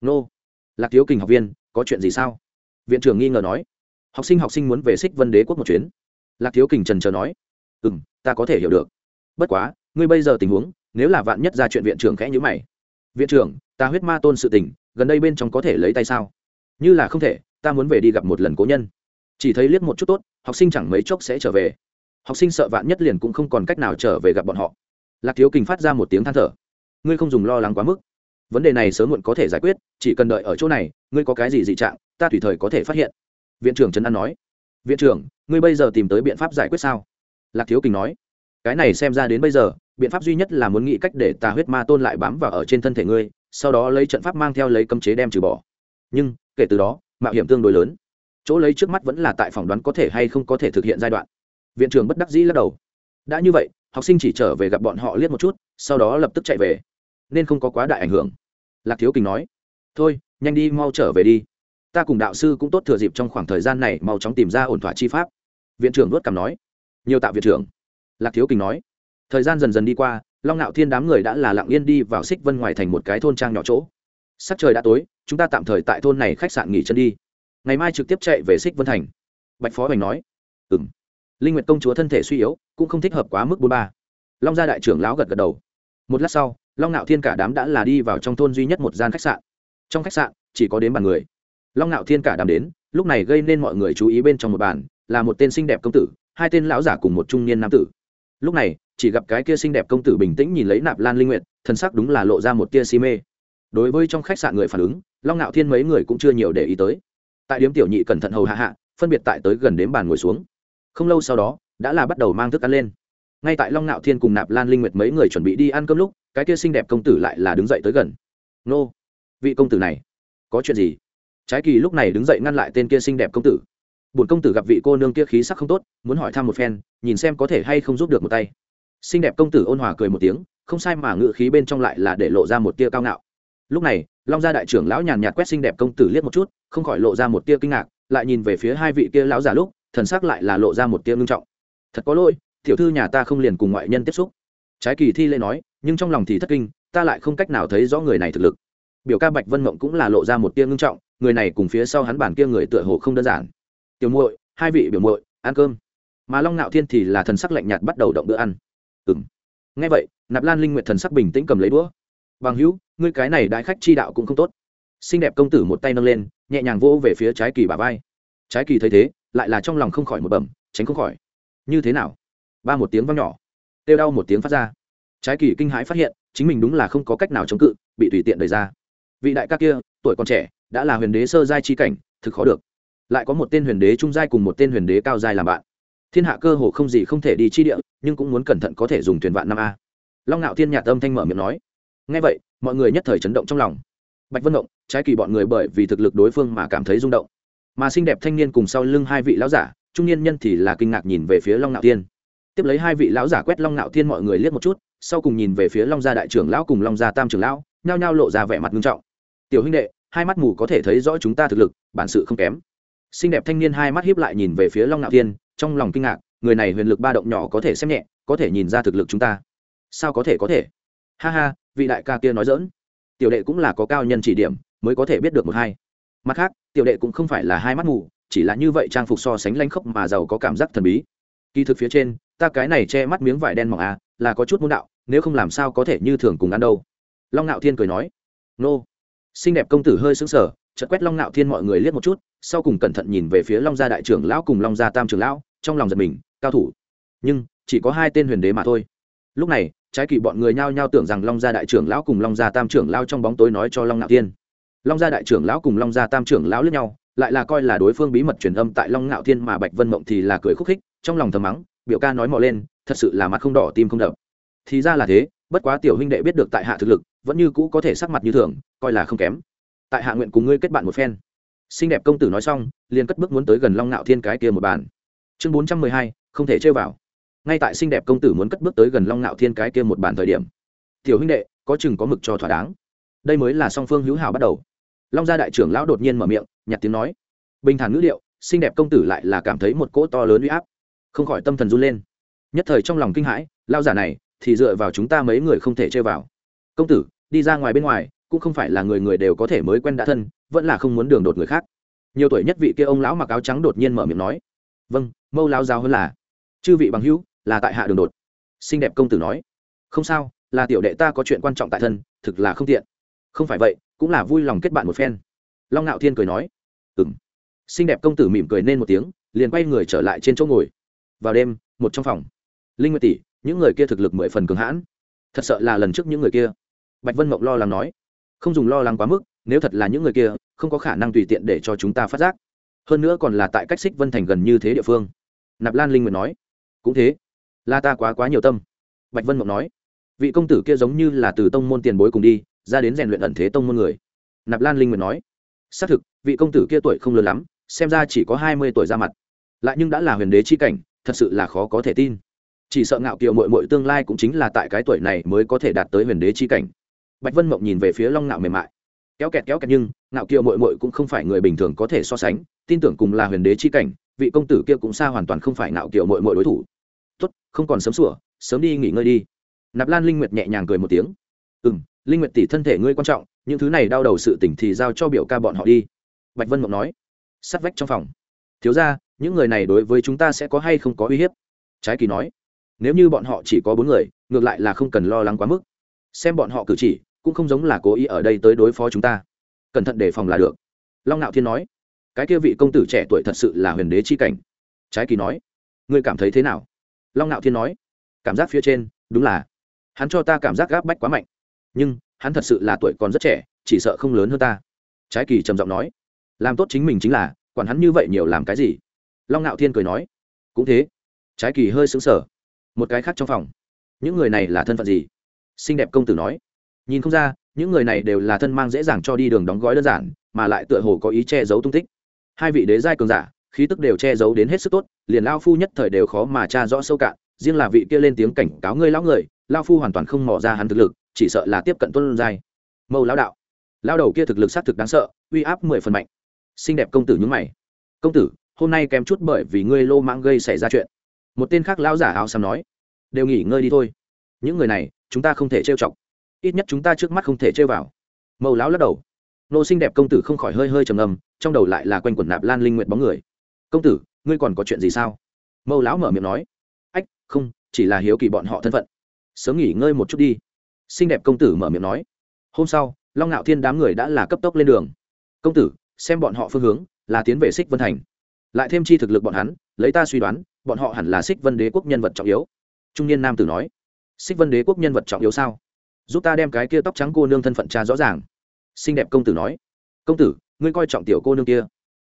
Nô, lạc thiếu kình học viên, có chuyện gì sao? Viện trưởng nghi ngờ nói. Học sinh học sinh muốn về xích vân đế quốc một chuyến. Lạc thiếu kình trần trờ nói. Ừ m ta có thể hiểu được. Bất quá, ngươi bây giờ tình huống, nếu là vạn nhất ra chuyện viện trưởng khẽ nhữ mày. Viện trưởng, ta huyết ma tôn sự tình, gần đây bên trong có thể lấy tay sao? Như là không thể, ta muốn về đi gặp một lần cố nhân. Chỉ thấy liếc một chút tốt, học sinh chẳng mấy chốc sẽ trở về. Học sinh sợ vạn nhất liền cũng không còn cách nào trở về gặp bọn họ lạc thiếu kình phát ra một tiếng than thở. Ngươi không dùng lo lắng quá mức. Vấn đề này sớm muộn có thể giải quyết, chỉ cần đợi ở chỗ này, ngươi có cái gì dị trạng, ta tùy thời có thể phát hiện. Viện trưởng trấn an nói. Viện trưởng, ngươi bây giờ tìm tới biện pháp giải quyết sao? Lạc thiếu kình nói. Cái này xem ra đến bây giờ, biện pháp duy nhất là muốn nghĩ cách để tà huyết ma tôn lại bám vào ở trên thân thể ngươi, sau đó lấy trận pháp mang theo lấy cấm chế đem trừ bỏ. Nhưng, kể từ đó, mạo hiểm tương đối lớn. Chỗ lấy trước mắt vẫn là tại phỏng đoán có thể hay không có thể thực hiện giai đoạn. Viện trưởng bất đắc dĩ lắc đầu. Đã như vậy học sinh chỉ trở về gặp bọn họ liếc một chút, sau đó lập tức chạy về. Nên không có quá đại ảnh hưởng. Lạc thiếu kình nói, thôi, nhanh đi, mau trở về đi. Ta cùng đạo sư cũng tốt thừa dịp trong khoảng thời gian này mau chóng tìm ra ổn thỏa chi pháp. Viện trưởng vớt cảm nói, nhiều tạo viện trưởng. Lạc thiếu kình nói, thời gian dần dần đi qua, long ngạo thiên đám người đã là lặng yên đi vào xích vân ngoài thành một cái thôn trang nhỏ chỗ. Sắc trời đã tối, chúng ta tạm thời tại thôn này khách sạn nghỉ chân đi. Ngày mai trực tiếp chạy về xích vân thành. Bạch phó Bành nói ừ m linh nguyệt công chúa thân thể suy yếu, cũng không thích hợp quá mức bốn ba. Long gia đại trưởng lão gật gật đầu. Một lát sau, long Nạo thiên cả đám đã là đi vào trong thôn duy nhất một gian khách sạn. Trong khách sạn, chỉ có đến bàn người. Long Nạo thiên cả đám đến, lúc này gây nên mọi người chú ý bên trong một bàn, là một tên xinh đẹp công tử, hai tên lão giả cùng một trung niên nam tử. Lúc này, chỉ gặp cái kia xinh đẹp công tử bình tĩnh nhìn lấy nạp lan linh nguyệt thân sắc đúng là lộ ra một tia si mê. Đối với trong khách sạn người phản ứng, long Nạo thiên mấy người cũng chưa nhiều để ý tới. Tại điếm tiểu nhị cẩn thận hầu hạ hạ, phân biệt tại tới gần đến bàn ngồi xuống không lâu sau đó, đã là bắt đầu mang thức ăn lên. Ngay tại long ngạo thiên cùng nạp lan linh nguyệt mấy người chuẩn bị đi ăn cơm lúc, cái kia xinh đẹp công tử lại là đứng dậy tới gần. Nô, vị công tử này, có chuyện gì? Trái kỳ lúc này đứng dậy ngăn lại tên kia xinh đẹp công tử. Bổn công tử gặp vị cô nương kia khí sắc không tốt, muốn hỏi thăm một phen, nhìn xem có thể hay không giúp được một tay. Xinh đẹp công tử ôn hòa cười một tiếng, không sai mà ngự khí bên trong lại là để lộ ra một tia cao ngạo. Lúc này, long gia đại trưởng lão nhàn nhạt quét xinh đẹp công tử liếc một chút, không khỏi lộ ra một tia kinh ngạc, lại nhìn về phía hai vị kia lão già lúc thần sắc lại là lộ ra một tia ngưng trọng. Thật có lỗi, tiểu thư nhà ta không liền cùng ngoại nhân tiếp xúc. Trái kỳ thi lễ nói, nhưng trong lòng thì thất kinh, ta lại không cách nào thấy rõ người này thực lực. Biểu ca bạch vân mộng cũng là lộ ra một tia ngưng trọng, người này cùng phía sau hắn bản kia người tựa hồ không đơn giản. Tiểu muội, hai vị biểu muội, ăn cơm. Mà long ngạo thiên thì là thần sắc lạnh nhạt bắt đầu động bữa ăn. Ừng ngay vậy, nạp lan linh nguyện thần sắc bình tĩnh cầm lấy đũa. Bằng hữu, ngươi cái này đại khách chi đạo cũng không tốt. Xinh đẹp công tử một tay nâng lên, nhẹ nhàng vỗ về phía trái kỳ bà vai. Trái kỳ thấy thế lại là trong lòng không khỏi một bẩm, tránh không khỏi. Như thế nào? Ba một tiếng vang nhỏ. Têu đau một tiếng phát ra. Trái kỳ kinh hãi phát hiện, chính mình đúng là không có cách nào chống cự, bị tùy tiện đẩy ra. Vị đại ca kia, tuổi còn trẻ, đã là huyền đế sơ giai chi cảnh, thực khó được. Lại có một tên huyền đế trung giai cùng một tên huyền đế cao giai làm bạn. Thiên hạ cơ hồ không gì không thể đi chi địa, nhưng cũng muốn cẩn thận có thể dùng thuyền vạn năm a. Long ngạo thiên nhạt âm thanh mở miệng nói. Ngay vậy, mọi người nhất thời chấn động trong lòng. Bạch vân động, trái kỳ bọn người bởi vì thực lực đối phương mà cảm thấy rung động mà xinh đẹp thanh niên cùng sau lưng hai vị lão giả, trung niên nhân thì là kinh ngạc nhìn về phía long ngạo thiên. Tiếp lấy hai vị lão giả quét long ngạo thiên mọi người liếc một chút, sau cùng nhìn về phía long gia đại trưởng lão cùng long gia tam trưởng lão, nhao nhao lộ ra vẻ mặt nghiêm trọng. Tiểu huynh đệ, hai mắt mù có thể thấy rõ chúng ta thực lực, bản sự không kém. Xinh đẹp thanh niên hai mắt hiếp lại nhìn về phía long ngạo thiên, trong lòng kinh ngạc, người này huyền lực ba động nhỏ có thể xem nhẹ, có thể nhìn ra thực lực chúng ta. Sao có thể có thể? Ha ha, vị đại ca kia nói dỡn tiểu đệ cũng là có cao nhân chỉ điểm, mới có thể biết được một hai mặt khác, tiểu đệ cũng không phải là hai mắt mù, chỉ là như vậy trang phục so sánh lanh khốc mà giàu có cảm giác thần bí. Kỳ thực phía trên, ta cái này che mắt miếng vải đen mỏng à là có chút môn đạo, nếu không làm sao có thể như thường cùng ăn đâu. Long ngạo thiên cười nói, nô. Xinh đẹp công tử hơi sững sờ, chợt quét long ngạo thiên mọi người liếc một chút, sau cùng cẩn thận nhìn về phía long gia đại trưởng lão cùng long gia tam trưởng lão, trong lòng giật mình, cao thủ. Nhưng, chỉ có hai tên huyền đế mà thôi. Lúc này, trái kỳ bọn người nhao nhao tưởng rằng long gia đại trưởng lão cùng long gia tam trưởng lão trong bóng tối nói cho long ngạo thiên long gia đại trưởng lão cùng long gia tam trưởng lão lẫn nhau, lại là coi là đối phương bí mật truyền âm tại long ngạo thiên mà bạch vân mộng thì là cười khúc khích, trong lòng thầm mắng, biểu ca nói mò lên, thật sự là mặt không đỏ tim không đập. Thì ra là thế, bất quá tiểu huynh đệ biết được tại hạ thực lực, vẫn như cũ có thể sắc mặt như thường, coi là không kém. Tại hạ nguyện cùng ngươi kết bạn một phen. Xinh đẹp công tử nói xong, liền cất bước muốn tới gần long ngạo thiên cái kia một bàn. Chương bốn trăm mười hai, không thể chơi vào. Ngay tại xinh đẹp công tử muốn cất bước tới gần long ngạo thiên cái kia một bàn thời điểm, tiểu huynh đệ, có chừng có mực cho thỏa đáng. Đây mới là song phương hữu hảo bắt đầu long gia đại trưởng lão đột nhiên mở miệng, nhặt tiếng nói. Bình thản ngữ liệu xinh đẹp công tử lại là cảm thấy một cỗ to lớn uy áp. Không khỏi tâm thần run lên. Nhất thời trong lòng kinh hãi lao giả này thì dựa vào chúng ta mấy người không thể chơi vào. Công tử, đi ra ngoài bên ngoài, cũng không phải là người người đều có thể mới quen đã thân, vẫn là không muốn đường đột người khác. Nhiều tuổi nhất vị kia ông lão mặc áo trắng đột nhiên mở miệng nói. Vâng mâu lao giáo hơn là. Chư vị bằng hữu, là tại hạ đường đột. Xinh đẹp công tử nói. Không sao, là tiểu đệ ta có chuyện quan trọng tại thân, thực là không tiện. Không phải vậy cũng là vui lòng kết bạn một phen. Long ngạo thiên cười nói ừng xinh đẹp công tử mỉm cười nên một tiếng, liền quay người trở lại trên chỗ ngồi. Vào đêm, một trong phòng. Linh nguyệt tỷ, những người kia thực lực mười phần cường hãn. Thật sợ là lần trước những người kia. Bạch vân mộng lo lắng nói, không dùng lo lắng quá mức, nếu thật là những người kia, không có khả năng tùy tiện để cho chúng ta phát giác. Hơn nữa còn là tại cách xích vân thành gần như thế địa phương. Nạp lan linh nguyệt nói, cũng thế. Là ta quá quá nhiều tâm. Bạch vân mộng nói, vị công tử kia giống như là từ tông môn tiền bối cùng đi ra đến rèn luyện ẩn thế tông môn người. Nạp lan linh nguyệt nói, xác thực, vị công tử kia tuổi không lớn lắm, xem ra chỉ có hai mươi tuổi ra mặt. Lại nhưng đã là huyền đế chi cảnh, thật sự là khó có thể tin. Chỉ sợ ngạo kiều mội mội tương lai cũng chính là tại cái tuổi này mới có thể đạt tới huyền đế chi cảnh. Bạch vân mộng nhìn về phía long ngạo mềm mại. Kéo kẹt kéo kẹt nhưng, ngạo kiều mội mội cũng không phải người bình thường có thể so sánh, tin tưởng cùng là huyền đế chi cảnh, vị công tử kia cũng xa hoàn toàn không phải ngạo kiều mội mội đối thủ. Tốt, không còn sớm sủa, sớm đi nghỉ ngơi đi. Nạp lan linh nguyệt nhẹ nhàng cười một tiếng. Ừ m linh nguyệt tỷ thân thể ngươi quan trọng, những thứ này đau đầu sự tỉnh thì giao cho biểu ca bọn họ đi. Bạch vân mộng nói. Sắt vách trong phòng. Thiếu ra những người này đối với chúng ta sẽ có hay không có uy hiếp? Trái kỳ nói. Nếu như bọn họ chỉ có bốn người, ngược lại là không cần lo lắng quá mức. Xem bọn họ cử chỉ, cũng không giống là cố ý ở đây tới đối phó chúng ta. Cẩn thận đề phòng là được. Long ngạo thiên nói. Cái kia vị công tử trẻ tuổi thật sự là huyền đế chi cảnh. Trái kỳ nói. Ngươi cảm thấy thế nào? Long ngạo thiên nói. Cảm giác phía trên, đúng là, hắn cho ta cảm giác gáp bách quá mạnh nhưng hắn thật sự là tuổi còn rất trẻ, chỉ sợ không lớn hơn ta. Trái kỳ trầm giọng nói, làm tốt chính mình chính là, quản hắn như vậy nhiều làm cái gì? Long ngạo thiên cười nói, cũng thế. Trái kỳ hơi xứng sở một cái khác trong phòng, những người này là thân phận gì? Xinh đẹp công tử nói, nhìn không ra, những người này đều là thân mang dễ dàng cho đi đường đóng gói đơn giản, mà lại tựa hồ có ý che giấu tung tích. Hai vị đế giai cường giả, khí tức đều che giấu đến hết sức tốt, liền lao phu nhất thời đều khó mà tra rõ sâu cạn, riêng là vị kia lên tiếng cảnh cáo ngươi lão người, lao phu hoàn toàn không mò ra hắn thực lực chỉ sợ là tiếp cận tuân giai. Mâu lão đạo. Lao đầu kia thực lực xác thực đáng sợ, uy áp mười phần mạnh. Xinh đẹp công tử nhúng mày. Công tử, hôm nay kém chút bởi vì ngươi lô mãng gây xảy ra chuyện. Một tên khác lão giả áo xăm nói. Đều nghỉ ngơi đi thôi. Những người này, chúng ta không thể trêu chọc. Ít nhất chúng ta trước mắt không thể trêu vào. Mâu lão lắc đầu. Nô xinh đẹp công tử không khỏi hơi hơi trầm ngầm trong đầu lại là quanh quần nạp lan linh nguyện bóng người. Công tử, ngươi còn có chuyện gì sao? Mâu lão mở miệng nói. Ách, không, chỉ là hiếu kỳ bọn họ thân phận. Sớm nghỉ ngơi một chút đi xinh đẹp công tử mở miệng nói. Hôm sau, long ngạo thiên đám người đã là cấp tốc lên đường. Công tử, xem bọn họ phương hướng, là tiến về xích vân thành. Lại thêm chi thực lực bọn hắn, lấy ta suy đoán, bọn họ hẳn là xích vân đế quốc nhân vật trọng yếu. Trung niên nam tử nói. Xích vân đế quốc nhân vật trọng yếu sao? Giúp ta đem cái kia tóc trắng cô nương thân phận cha rõ ràng. Xinh đẹp công tử nói. Công tử, ngươi coi trọng tiểu cô nương kia.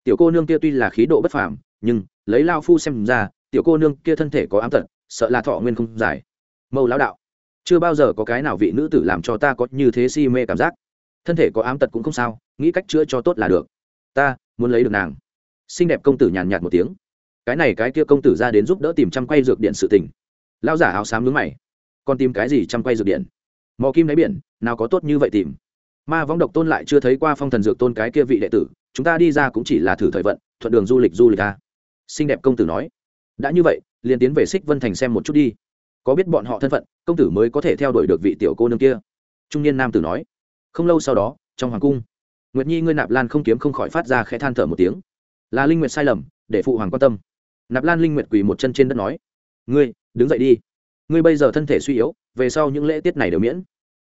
Tiểu cô nương kia tuy là khí độ bất phàm, nhưng, lấy lao phu xem ra, tiểu cô nương kia thân thể có ám tật, sợ là thọ nguyên không dài. Mâu lão đạo chưa bao giờ có cái nào vị nữ tử làm cho ta có như thế si mê cảm giác. Thân thể có ám tật cũng không sao, nghĩ cách chữa cho tốt là được. Ta muốn lấy được nàng. Xinh đẹp công tử nhàn nhạt một tiếng. Cái này cái kia công tử ra đến giúp đỡ tìm chăm quay dược điện sự tình. Lao giả áo xám nướng mày. Còn tìm cái gì chăm quay dược điện? Mò kim đáy biển, nào có tốt như vậy tìm? Ma võng độc tôn lại chưa thấy qua phong thần dược tôn cái kia vị đệ tử, chúng ta đi ra cũng chỉ là thử thời vận, thuận đường du lịch du lịch ta xinh đẹp công tử nói. Đã như vậy, liền tiến về xích vân thành xem một chút đi có biết bọn họ thân phận, công tử mới có thể theo đuổi được vị tiểu cô nương kia. Trung niên nam tử nói. Không lâu sau đó, trong hoàng cung, nguyệt nhi ngươi nạp lan không kiếm không khỏi phát ra khẽ than thở một tiếng. Là linh nguyệt sai lầm, để phụ hoàng quan tâm. Nạp lan linh nguyệt quỳ một chân trên đất nói. Ngươi, đứng dậy đi. Ngươi bây giờ thân thể suy yếu, về sau những lễ tiết này đều miễn.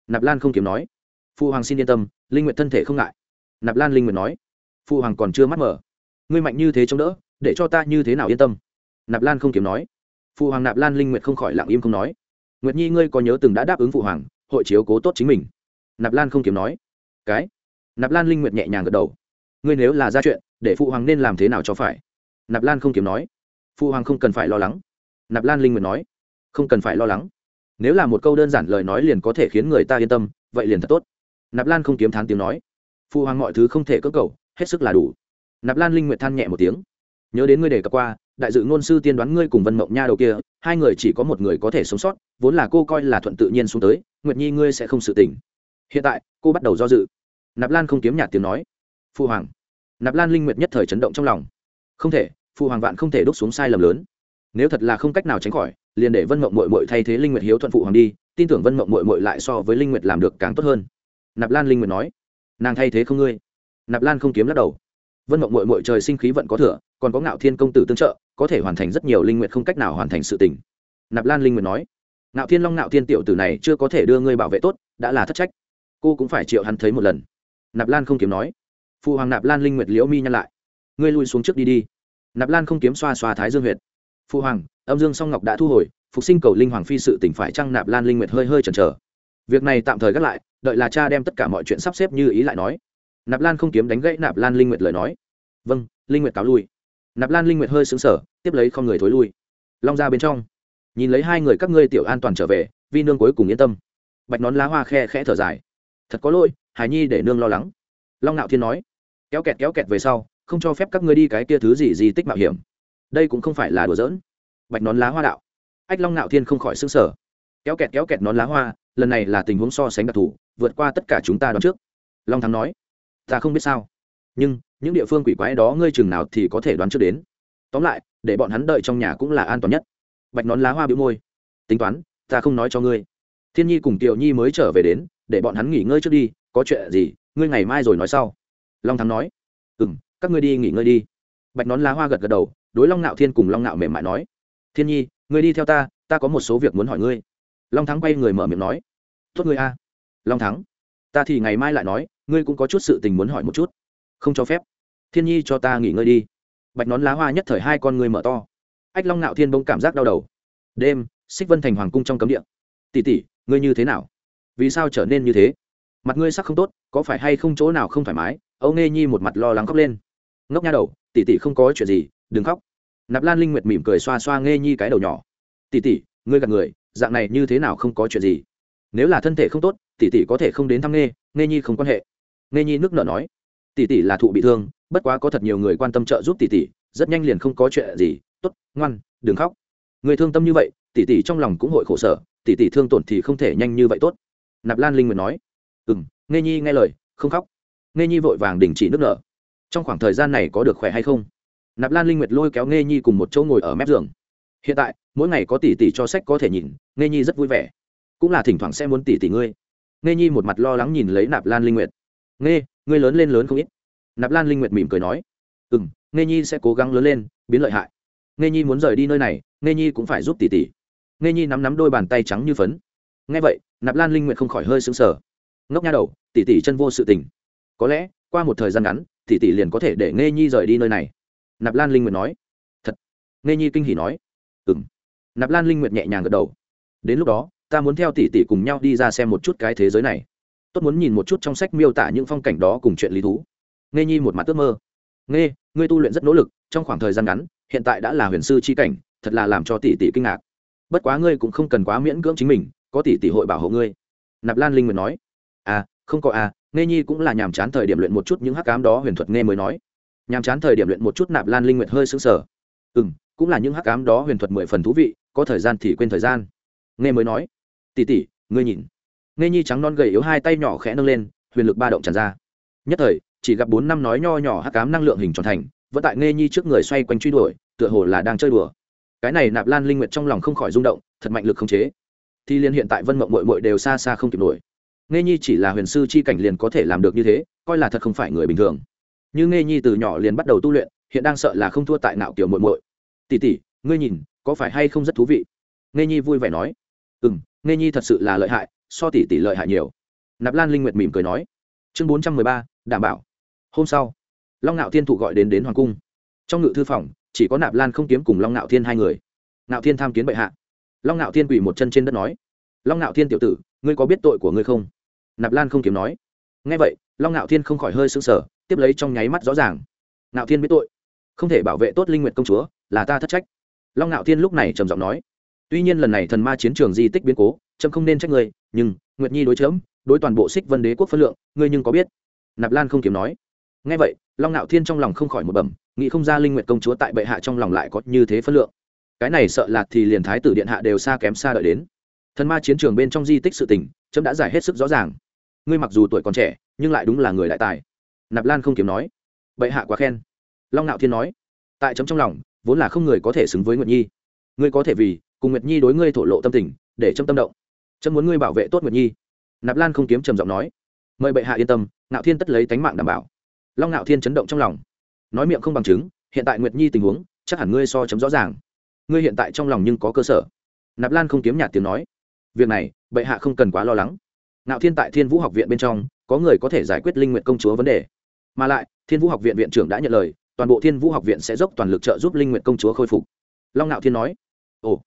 Nạp lan không kiếm nói. Phụ hoàng xin yên tâm, linh nguyệt thân thể không ngại. Nạp lan linh nguyệt nói. Phụ hoàng còn chưa mắt mở. Ngươi mạnh như thế chống đỡ, để cho ta như thế nào yên tâm? Nạp lan không kiếm nói phụ hoàng nạp lan linh nguyệt không khỏi lặng im không nói. Nguyệt nhi, ngươi có nhớ từng đã đáp ứng phụ hoàng, hội chiếu cố tốt chính mình? Nạp lan không kiếm nói. Cái? Nạp lan linh nguyệt nhẹ nhàng gật đầu. Ngươi nếu là ra chuyện, để phụ hoàng nên làm thế nào cho phải? Nạp lan không kiếm nói. Phụ hoàng không cần phải lo lắng. Nạp lan linh nguyệt nói. Không cần phải lo lắng. Nếu là một câu đơn giản lời nói liền có thể khiến người ta yên tâm, vậy liền thật tốt. Nạp lan không kiếm thán tiếng nói. Phụ hoàng mọi thứ không thể cơ cầu, hết sức là đủ. Nạp lan linh nguyệt than nhẹ một tiếng nhớ đến ngươi đề cập qua, đại dự ngôn sư tiên đoán ngươi cùng vân mộng nha đầu kia, hai người chỉ có một người có thể sống sót, vốn là cô coi là thuận tự nhiên xuống tới, nguyệt nhi ngươi sẽ không sự tỉnh hiện tại, cô bắt đầu do dự. Nạp lan không kiếm nhạt tiếng nói. Phu hoàng. Nạp lan linh nguyệt nhất thời chấn động trong lòng. Không thể, phu hoàng vạn không thể đúc xuống sai lầm lớn. Nếu thật là không cách nào tránh khỏi, liền để vân mộng mội mội thay thế linh nguyệt hiếu thuận phụ hoàng đi, tin tưởng vân mộng mội mội lại so với linh nguyệt làm được càng tốt hơn. Nạp lan linh nguyệt nói. Nàng thay thế không ngươi. Nạp lan không kiếm lắc đầu. Vân mộng mội mội trời sinh khí vận có thừa còn có ngạo thiên công tử tương trợ, có thể hoàn thành rất nhiều linh nguyện không cách nào hoàn thành sự tình. Nạp lan linh nguyện nói, ngạo thiên long, ngạo thiên tiểu tử này chưa có thể đưa ngươi bảo vệ tốt, đã là thất trách. Cô cũng phải chịu hắn thấy một lần. Nạp lan không kiếm nói. Phụ hoàng nạp lan linh nguyệt liễu mi nhăn lại. Ngươi lui xuống trước đi đi. Nạp lan không kiếm xoa xoa thái dương huyệt. Phu hoàng, âm dương song ngọc đã thu hồi, phục sinh cầu linh hoàng phi sự tỉnh phải trăng nạp lan linh nguyệt hơi hơi chần chờ. Việc này tạm thời gác lại, đợi là cha đem tất cả mọi chuyện sắp xếp như ý lại nói. Nạp lan không kiếm đánh gãy nạp lan linh nguyệt lời nói. Vâng linh nguyệt cáo lui nạp lan linh nguyệt hơi xứng sở tiếp lấy không người thối lui. Long ra bên trong, nhìn lấy hai người các ngươi tiểu an toàn trở về, vi nương cuối cùng yên tâm. Bạch nón lá hoa khe khẽ thở dài. Thật có lỗi, hải nhi để nương lo lắng. Long nạo thiên nói, kéo kẹt kéo kẹt về sau, không cho phép các ngươi đi cái kia thứ gì gì tích mạo hiểm. Đây cũng không phải là đùa giỡn. Bạch nón lá hoa đạo. Ách long nạo thiên không khỏi xứng sở kéo kẹt kéo kẹt nón lá hoa, lần này là tình huống so sánh đặc thù, vượt qua tất cả chúng ta đón trước. Long thắng nói, ta không biết sao nhưng những địa phương quỷ quái đó ngươi chừng nào thì có thể đoán trước đến. Tóm lại, để bọn hắn đợi trong nhà cũng là an toàn nhất. Bạch nón lá hoa bị môi. Tính toán, ta không nói cho ngươi. Thiên nhi cùng tiểu nhi mới trở về đến, để bọn hắn nghỉ ngơi trước đi, có chuyện gì, ngươi ngày mai rồi nói sau. Long thắng nói. Ừ m các ngươi đi nghỉ ngơi đi. Bạch nón lá hoa gật gật đầu, đối long nạo thiên cùng long nạo mềm mại nói. Thiên nhi, ngươi đi theo ta ta có một số việc muốn hỏi ngươi. Long thắng quay người mở miệng nói. Tốt ngươi a. Long thắng, ta thì ngày mai lại nói, ngươi cũng có chút sự tình muốn hỏi một chút không cho phép. Thiên nhi cho ta nghỉ ngơi đi. Bạch nón lá hoa nhất thời hai con người mở to. Ách long nạo thiên bỗng cảm giác đau đầu. Đêm, xích vân thành hoàng cung trong cấm địa. Tỉ tỉ ngươi như thế nào? Vì sao trở nên như thế? Mặt ngươi sắc không tốt, có phải hay không chỗ nào không thoải mái? Âu nghe nhi một mặt lo lắng khóc lên. Ngốc nha đầu tỉ tỉ không có chuyện gì, đừng khóc. Nạp lan linh nguyệt mỉm cười xoa xoa nghe nhi cái đầu nhỏ. Tỉ tỉ ngươi gặp người, dạng này như thế nào không có chuyện gì? Nếu là thân thể không tốt, tỷ tỷ có thể không đến thăm nghe nghe nhi không quan hệ. Nghe nhi nước nở nói tỷ tỷ là thụ bị thương, bất quá có thật nhiều người quan tâm trợ giúp tỷ tỷ, rất nhanh liền không có chuyện gì. Tốt, ngoan, đừng khóc. Người thương tâm như vậy, tỷ tỷ trong lòng cũng hội khổ sở, tỷ tỷ thương tổn thì không thể nhanh như vậy tốt. Nạp lan linh nguyệt nói. Ừ m nghe nhi nghe lời, không khóc. Nghe nhi vội vàng đình chỉ nước nở. Trong khoảng thời gian này có được khỏe hay không? Nạp lan linh nguyệt lôi kéo nghe nhi cùng một chỗ ngồi ở mép giường. Hiện tại, mỗi ngày có tỷ tỷ cho sách có thể nhìn nghe nhi rất vui vẻ. Cũng là thỉnh thoảng sẽ muốn tỷ tỷ ngươi. Nghe nhi một mặt lo lắng nhìn lấy nạp lan linh nguyệt. Nghe ngươi lớn lên lớn không ít. Nạp lan linh nguyệt mỉm cười nói ừ m nghe nhi sẽ cố gắng lớn lên, biến lợi hại. Nghe nhi muốn rời đi nơi này nghe nhi cũng phải giúp tỷ tỷ. Nghe nhi nắm nắm đôi bàn tay trắng như phấn. Nghe vậy, nạp lan linh nguyệt không khỏi hơi sững sờ. Ngốc nha đầu, tỷ tỷ chân vô sự tình. Có lẽ, qua một thời gian ngắn, tỷ tỷ liền có thể để nghe nhi rời đi nơi này. Nạp lan linh nguyệt nói. Thật. Nghe nhi kinh hỉ nói. Ừ m nạp lan linh nguyệt nhẹ nhàng gật đầu. Đến lúc đó, ta muốn theo tỷ tỷ cùng nhau đi ra xem một chút cái thế giới này tốt muốn nhìn một chút trong sách miêu tả những phong cảnh đó cùng chuyện lý thú. Nghe nhi một mặt ước mơ. Nghe ngươi tu luyện rất nỗ lực trong khoảng thời gian ngắn hiện tại đã là huyền sư c h i cảnh thật là làm cho tỷ tỷ kinh ngạc. Bất quá ngươi cũng không cần quá miễn cưỡng chính mình có tỷ tỷ hội bảo hộ ngươi. Nạp lan linh nguyện nói. À không có à nghe nhi cũng là nhàm chán thời điểm luyện một chút những hắc cám đó huyền thuật nghe mới nói. Nhàm chán thời điểm luyện một chút nạp lan linh nguyện hơi xứng sở ừ m cũng là những hắc cám đó huyền thuật mười phần thú vị có thời gian thì quên thời gian. Nghe mới nói. Tỷ tỷ, ngươi nhìn nghe nhi trắng non gầy yếu hai tay nhỏ khẽ nâng lên, huyền lực ba động tràn ra. Nhất thời, chỉ gặp bốn năm nói nho nhỏ hắc cám năng lượng hình tròn thành, vẫn tại nghe nhi trước người xoay quanh truy đuổi, tựa hồ là đang chơi đùa. Cái này nạp lan linh nguyệt trong lòng không khỏi rung động, thật mạnh lực không chế. Thì liên hiện tại vân mộng mội mội đều xa xa không kịp nổi. Nghe nhi chỉ là huyền sư chi cảnh liền có thể làm được như thế, coi là thật không phải người bình thường. Như nghe nhi từ nhỏ liền bắt đầu tu luyện, hiện đang sợ là không thua tại nạo kiểu mội mội tỉ tỉ ngươi nhìn, có phải hay không rất thú vị? Nghe nhi vui vẻ nói. Ừ m nghe nhi thật sự là lợi hại so tỷ tỷ lợi hại nhiều. Nạp lan linh nguyệt mỉm cười nói, chương bốn trăm mười ba, đảm bảo. Hôm sau, long ngạo thiên thụ gọi đến đến hoàng cung. Trong ngự thư phòng, chỉ có nạp lan không kiếm cùng long ngạo thiên hai người. Ngạo thiên tham kiến bệ hạ. Long ngạo thiên quỳ một chân trên đất nói, long ngạo thiên tiểu tử, ngươi có biết tội của ngươi không? Nạp lan không kiếm nói. Ngay vậy, long ngạo thiên không khỏi hơi sững sờ, tiếp lấy trong nháy mắt rõ ràng. Ngạo thiên biết tội, không thể bảo vệ tốt linh nguyệt công chúa, là ta thất trách. Long ngạo thiên lúc này trầm giọng nói, tuy nhiên lần này thần ma chiến trường di tích biến cố trâm không nên trách ngươi nhưng nguyệt nhi đối chớm, đối toàn bộ xích vân đế quốc phân lượng, ngươi nhưng có biết? Nạp lan không kiếm nói. Ngay vậy, long ngạo thiên trong lòng không khỏi một bẩm, nghĩ không ra linh nguyệt công chúa tại bệ hạ trong lòng lại có như thế phân lượng. Cái này sợ là thì liền thái tử điện hạ đều xa kém xa đợi đến. Thần ma chiến trường bên trong di tích sự tình, chấm đã giải hết sức rõ ràng. Ngươi mặc dù tuổi còn trẻ, nhưng lại đúng là người đại tài. Nạp lan không kiếm nói. Bệ hạ quá khen. Long ngạo thiên nói. Tại chấm trong lòng, vốn là không người có thể xứng với nguyệt nhi. Ngươi có thể vì, cùng nguyệt nhi đối ngươi thổ lộ tâm tình, để chấm tâm động chấm muốn ngươi bảo vệ tốt nguyệt nhi. Nạp lan không kiếm trầm giọng nói. Mời bệ hạ yên tâm, ngạo thiên tất lấy tánh mạng đảm bảo. Long ngạo thiên chấn động trong lòng. Nói miệng không bằng chứng, hiện tại nguyệt nhi tình huống, chắc hẳn ngươi so chấm rõ ràng. Ngươi hiện tại trong lòng nhưng có cơ sở. Nạp lan không kiếm nhạt tiếng nói. Việc này, bệ hạ không cần quá lo lắng. Ngạo thiên tại thiên vũ học viện bên trong, có người có thể giải quyết linh nguyện công chúa vấn đề. Mà lại, thiên vũ học viện viện trưởng đã nhận lời, toàn bộ thiên vũ học viện sẽ dốc toàn lực trợ giúp linh nguyện công chúa khôi phục. Long ngạo thiên nói. Ồ,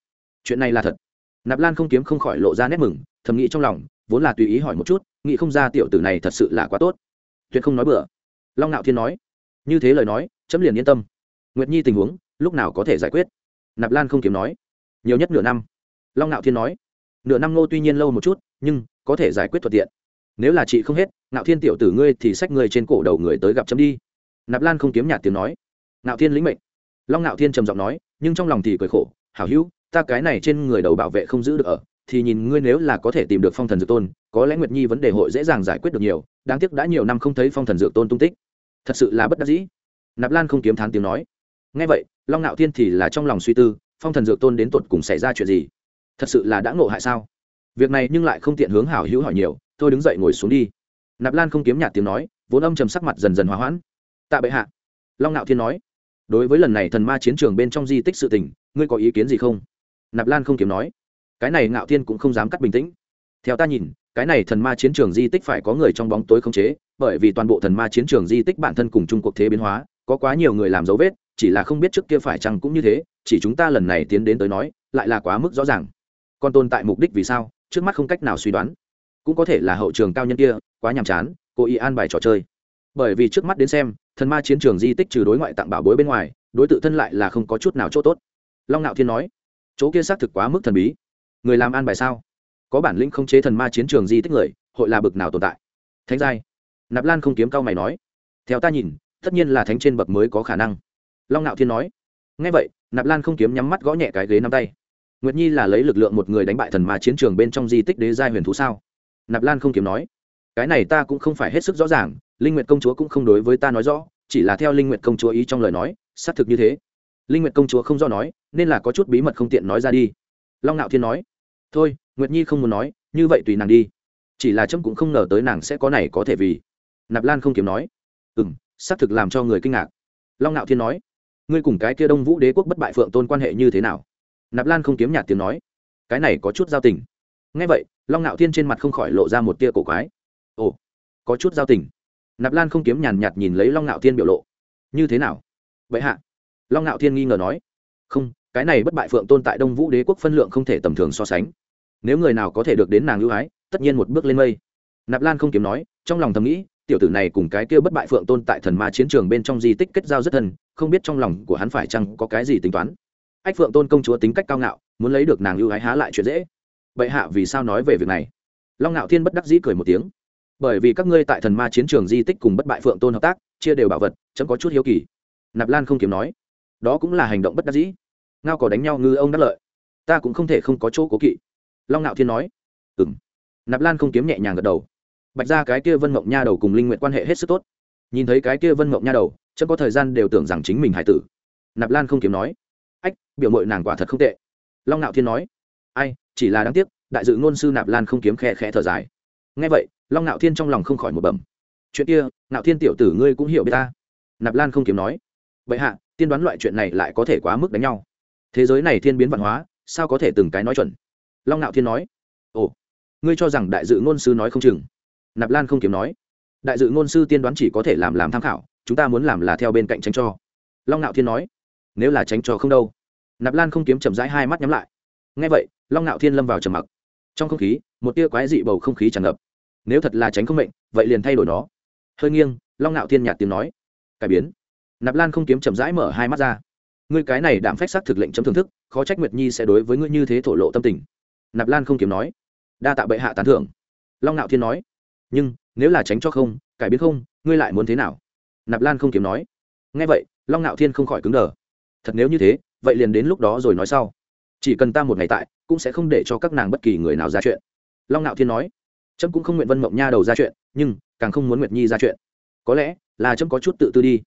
chuyện này là thật nạp lan không kiếm không khỏi lộ ra nét mừng, thầm nghĩ trong lòng, vốn là tùy ý hỏi một chút, nghĩ không ra tiểu tử này thật sự là quá tốt. Tuyệt không nói bừa. Long ngạo thiên nói. Như thế lời nói, chấm liền yên tâm. Nguyệt nhi tình huống, lúc nào có thể giải quyết? Nạp lan không kiếm nói. Nhiều nhất nửa năm. Long ngạo thiên nói. Nửa năm ngô tuy nhiên lâu một chút, nhưng, có thể giải quyết thuận tiện. Nếu là chị không hết ngạo thiên tiểu tử ngươi thì xách người trên cổ đầu người tới gặp chấm đi. Nạp lan không kiếm nhạt tiếng nói. Ngạo thiên lĩnh mệnh. Long ngạo thiên trầm giọng nói, nhưng trong lòng thì cười khổ. Hảo hữu ta cái này trên người đầu bảo vệ không giữ được ở, thì nhìn ngươi nếu là có thể tìm được phong thần dược tôn, có lẽ nguyệt nhi vấn đề hội dễ dàng giải quyết được nhiều, đáng tiếc đã nhiều năm không thấy phong thần dược tôn tung tích. Thật sự là bất đắc dĩ. Nạp lan không kiếm thán tiếng nói. Ngay vậy, long ngạo thiên thì là trong lòng suy tư, phong thần dược tôn đến tột cùng xảy ra chuyện gì? Thật sự là đã ngộ hại sao? Việc này nhưng lại không tiện hướng hảo hữu hỏi nhiều tôi đứng dậy ngồi xuống đi. Nạp lan không kiếm nhạt tiếng nói, vốn âm trầm sắc mặt dần dần hòa hoãn. Tạ bệ hạ. Long ngạo thiên nói. Đối với lần này thần ma chiến trường bên trong di tích sự tình, ngươi có ý kiến gì không? Nạp lan không kiếm nói, cái này ngạo thiên cũng không dám cắt bình tĩnh. Theo ta nhìn, cái này thần ma chiến trường di tích phải có người trong bóng tối khống chế, bởi vì toàn bộ thần ma chiến trường di tích bản thân cùng chung cuộc thế biến hóa, có quá nhiều người làm dấu vết, chỉ là không biết trước kia phải chăng cũng như thế, chỉ chúng ta lần này tiến đến tới nói, lại là quá mức rõ ràng. Còn tồn tại mục đích vì sao, trước mắt không cách nào suy đoán. Cũng có thể là hậu trường cao nhân kia, quá nhàm chán, cố ý an bài trò chơi. Bởi vì trước mắt đến xem, thần ma chiến trường di tích trừ đối ngoại tặng bảo bối bên ngoài, đối tự thân lại là không có chút nào chỗ tốt. Long ngạo thiên nói chỗ kia xác thực quá mức thần bí. Người làm an bài sao? Có bản lĩnh không chế thần ma chiến trường di tích người, hội là bực nào tồn tại? Thánh giai. Nạp lan không kiếm cao mày nói. Theo ta nhìn, tất nhiên là thánh trên bậc mới có khả năng. Long ngạo thiên nói. Ngay vậy, nạp lan không kiếm nhắm mắt gõ nhẹ cái ghế nắm tay. Nguyệt nhi là lấy lực lượng một người đánh bại thần ma chiến trường bên trong di tích đế giai huyền thú sao? Nạp lan không kiếm nói. Cái này ta cũng không phải hết sức rõ ràng, linh nguyệt công chúa cũng không đối với ta nói rõ, chỉ là theo linh nguyệt công chúa ý trong lời nói, xác thực như thế linh nguyệt công chúa không do nói, nên là có chút bí mật không tiện nói ra đi. Long nạo thiên nói, thôi, nguyệt nhi không muốn nói, như vậy tùy nàng đi. Chỉ là trâm cũng không ngờ tới nàng sẽ có này có thể vì. Nạp lan không kiếm nói ừ m xác thực làm cho người kinh ngạc. Long nạo thiên nói, ngươi cùng cái kia đông vũ đế quốc bất bại phượng tôn quan hệ như thế nào? Nạp lan không kiếm nhạt tiếng nói, cái này có chút giao tình. Ngay vậy, long nạo thiên trên mặt không khỏi lộ ra một tia cổ quái. Ồ, có chút giao tình. Nạp lan không kiếm nhàn nhạt nhìn lấy long nạo thiên biểu lộ, như thế nào? Vậy hạ long nạo thiên nghi ngờ nói, không, cái này bất bại phượng tôn tại đông vũ đế quốc phân lượng không thể tầm thường so sánh. Nếu người nào có thể được đến nàng ưu ái, tất nhiên một bước lên mây. Nạp lan không kiếm nói, trong lòng thầm nghĩ, tiểu tử này cùng cái kia bất bại phượng tôn tại thần ma chiến trường bên trong di tích kết giao rất thân, không biết trong lòng của hắn phải chăng có cái gì tính toán. Ách phượng tôn công chúa tính cách cao ngạo, muốn lấy được nàng ưu ái há lại chuyện dễ. Bệ hạ vì sao nói về việc này? Long ngạo thiên bất đắc dĩ cười một tiếng, bởi vì các ngươi tại thần ma chiến trường di tích cùng bất bại phượng tôn hợp tác, chia đều bảo vật, chấm có chút hiếu kỳ. Nạp lan không kiếm nói đó cũng là hành động bất đắc dĩ. Ngao cỏ đánh nhau ngư ông đắc lợi. Ta cũng không thể không có chỗ cố kỵ. Long ngạo thiên nói. Ừ m nạp lan không kiếm nhẹ nhàng gật đầu. Bạch ra cái kia vân mộng nha đầu cùng linh nguyện quan hệ hết sức tốt. Nhìn thấy cái kia vân mộng nha đầu chớ có thời gian đều tưởng rằng chính mình hải tử. Nạp lan không kiếm nói. Ách, biểu mội nàng quả thật không tệ. Long ngạo thiên nói. Ai, chỉ là đáng tiếc, đại dự ngôn sư nạp lan không kiếm khe khẽ thở dài. Ngay vậy, long ngạo thiên trong lòng không khỏi một bẩm. Chuyện kia ngạo thiên tiểu tử ngươi cũng hiểu biết ta. Nạp lan không kiếm nói. Vậy hạ tiên đoán loại chuyện này lại có thể quá mức đánh nhau. Thế giới này thiên biến văn hóa, sao có thể từng cái nói chuẩn? Long Nạo thiên nói, ồ, ngươi cho rằng đại dự ngôn sư nói không chừng? Nạp lan không kiếm nói, đại dự ngôn sư tiên đoán chỉ có thể làm làm tham khảo, chúng ta muốn làm là theo bên cạnh tránh cho. Long Nạo thiên nói, nếu là tránh cho không đâu. Nạp lan không kiếm chậm rãi hai mắt nhắm lại. Ngay vậy, long Nạo thiên lâm vào trầm mặc. Trong không khí, một tia quái dị bầu không khí tràn ngập. Nếu thật là tránh không mệnh, vậy liền thay đổi nó. Hơi nghiêng, long Nạo thiên nhạt tiếng nói, cải biến nạp lan không kiếm chậm rãi mở hai mắt ra. Ngươi cái này đạm phách xác thực lệnh chấm thưởng thức, khó trách nguyệt nhi sẽ đối với ngươi như thế thổ lộ tâm tình. Nạp lan không kiếm nói. Đa tạ bệ hạ tán thưởng. Long ngạo thiên nói. Nhưng, nếu là tránh cho không, cải biến không, ngươi lại muốn thế nào? Nạp lan không kiếm nói. Ngay vậy, long ngạo thiên không khỏi cứng đờ. Thật nếu như thế, vậy liền đến lúc đó rồi nói sau. Chỉ cần ta một ngày tại, cũng sẽ không để cho các nàng bất kỳ người nào ra chuyện. Long ngạo thiên nói. Trâm cũng không nguyện vân mộng nha đầu ra chuyện, nhưng, càng không muốn nguyệt nhi ra chuyện. Có lẽ, là trâm có chút tự tư đi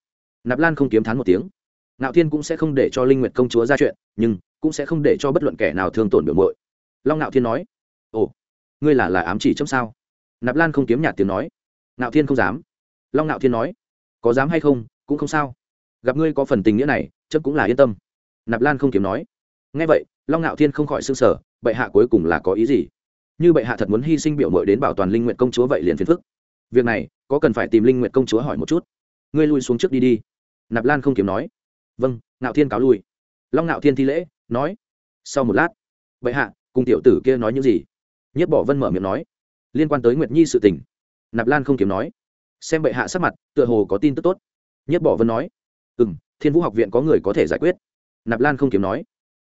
nạp lan không kiếm thán một tiếng. Ngạo thiên cũng sẽ không để cho linh nguyệt công chúa ra chuyện, nhưng cũng sẽ không để cho bất luận kẻ nào thương tổn biểu mội long ngạo thiên nói, ồ, ngươi là là ám chỉ chấm sao? Nạp lan không kiếm nhạt tiếng nói, ngạo thiên không dám. Long ngạo thiên nói, có dám hay không, cũng không sao. Gặp ngươi có phần tình nghĩa này, chấm cũng là yên tâm. Nạp lan không kiếm nói ngay vậy, long ngạo thiên không khỏi s ư n g sở bệ hạ cuối cùng là có ý gì? Như bệ hạ thật muốn hy sinh biểu mội đến bảo toàn linh nguyện công chúa vậy liền phiền phức. Việc này, có cần phải tìm linh nguyện công chúa hỏi một chút? Ngươi lui xuống trước đi đi nạp lan không kiếm nói vâng ngạo thiên cáo lui. Long ngạo thiên thi lễ, nói, sau một lát, bệ hạ, cùng tiểu tử kia nói những gì? Nhất bỏ vân mở miệng nói, liên quan tới nguyệt nhi sự tình. Nạp lan không kiếm nói, xem bệ hạ sắc mặt, tựa hồ có tin tức tốt. Nhất bỏ vân nói ừ m thiên vũ học viện có người có thể giải quyết. Nạp lan không kiếm nói,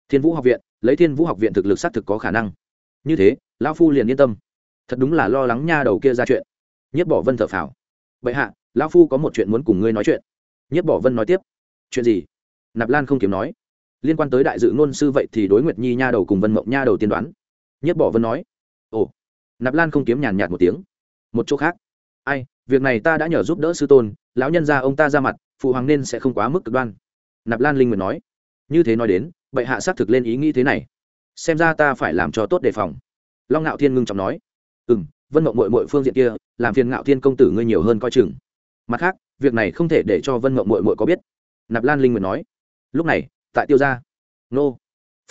thiên vũ học viện, lấy thiên vũ học viện thực lực xác thực có khả năng. Như thế, lão phu liền yên tâm. Thật đúng là lo lắng nha đầu kia ra chuyện. Nhất bỏ vân thở phào, bệ hạ, lão phu có một chuyện muốn cùng ngươi nói chuyện nhất bỏ vân nói tiếp. Chuyện gì? Nạp lan không kiếm nói. Liên quan tới đại dự ngôn sư vậy thì đối nguyệt nhi nha đầu cùng vân mộng nha đầu tiên đoán. Nhất bỏ vân nói. Ồ. Nạp lan không kiếm nhàn nhạt một tiếng. Một chỗ khác. Ai, việc này ta đã nhờ giúp đỡ sư tôn, lão nhân ra ông ta ra mặt, phụ hoàng nên sẽ không quá mức cực đoan. Nạp lan linh nguyệt nói. Như thế nói đến, bệ hạ xác thực lên ý nghĩ thế này. Xem ra ta phải làm cho tốt đề phòng. Long ngạo thiên ngưng trọng nói. Ừ m vân mộng mội mội phương diện kia, làm phiền ngạo thiên công tử ngươi nhiều hơn coi chừng. Mặt khác việc này không thể để cho vân mộng mội mội có biết nạp lan linh nguyện nói lúc này tại tiêu gia nô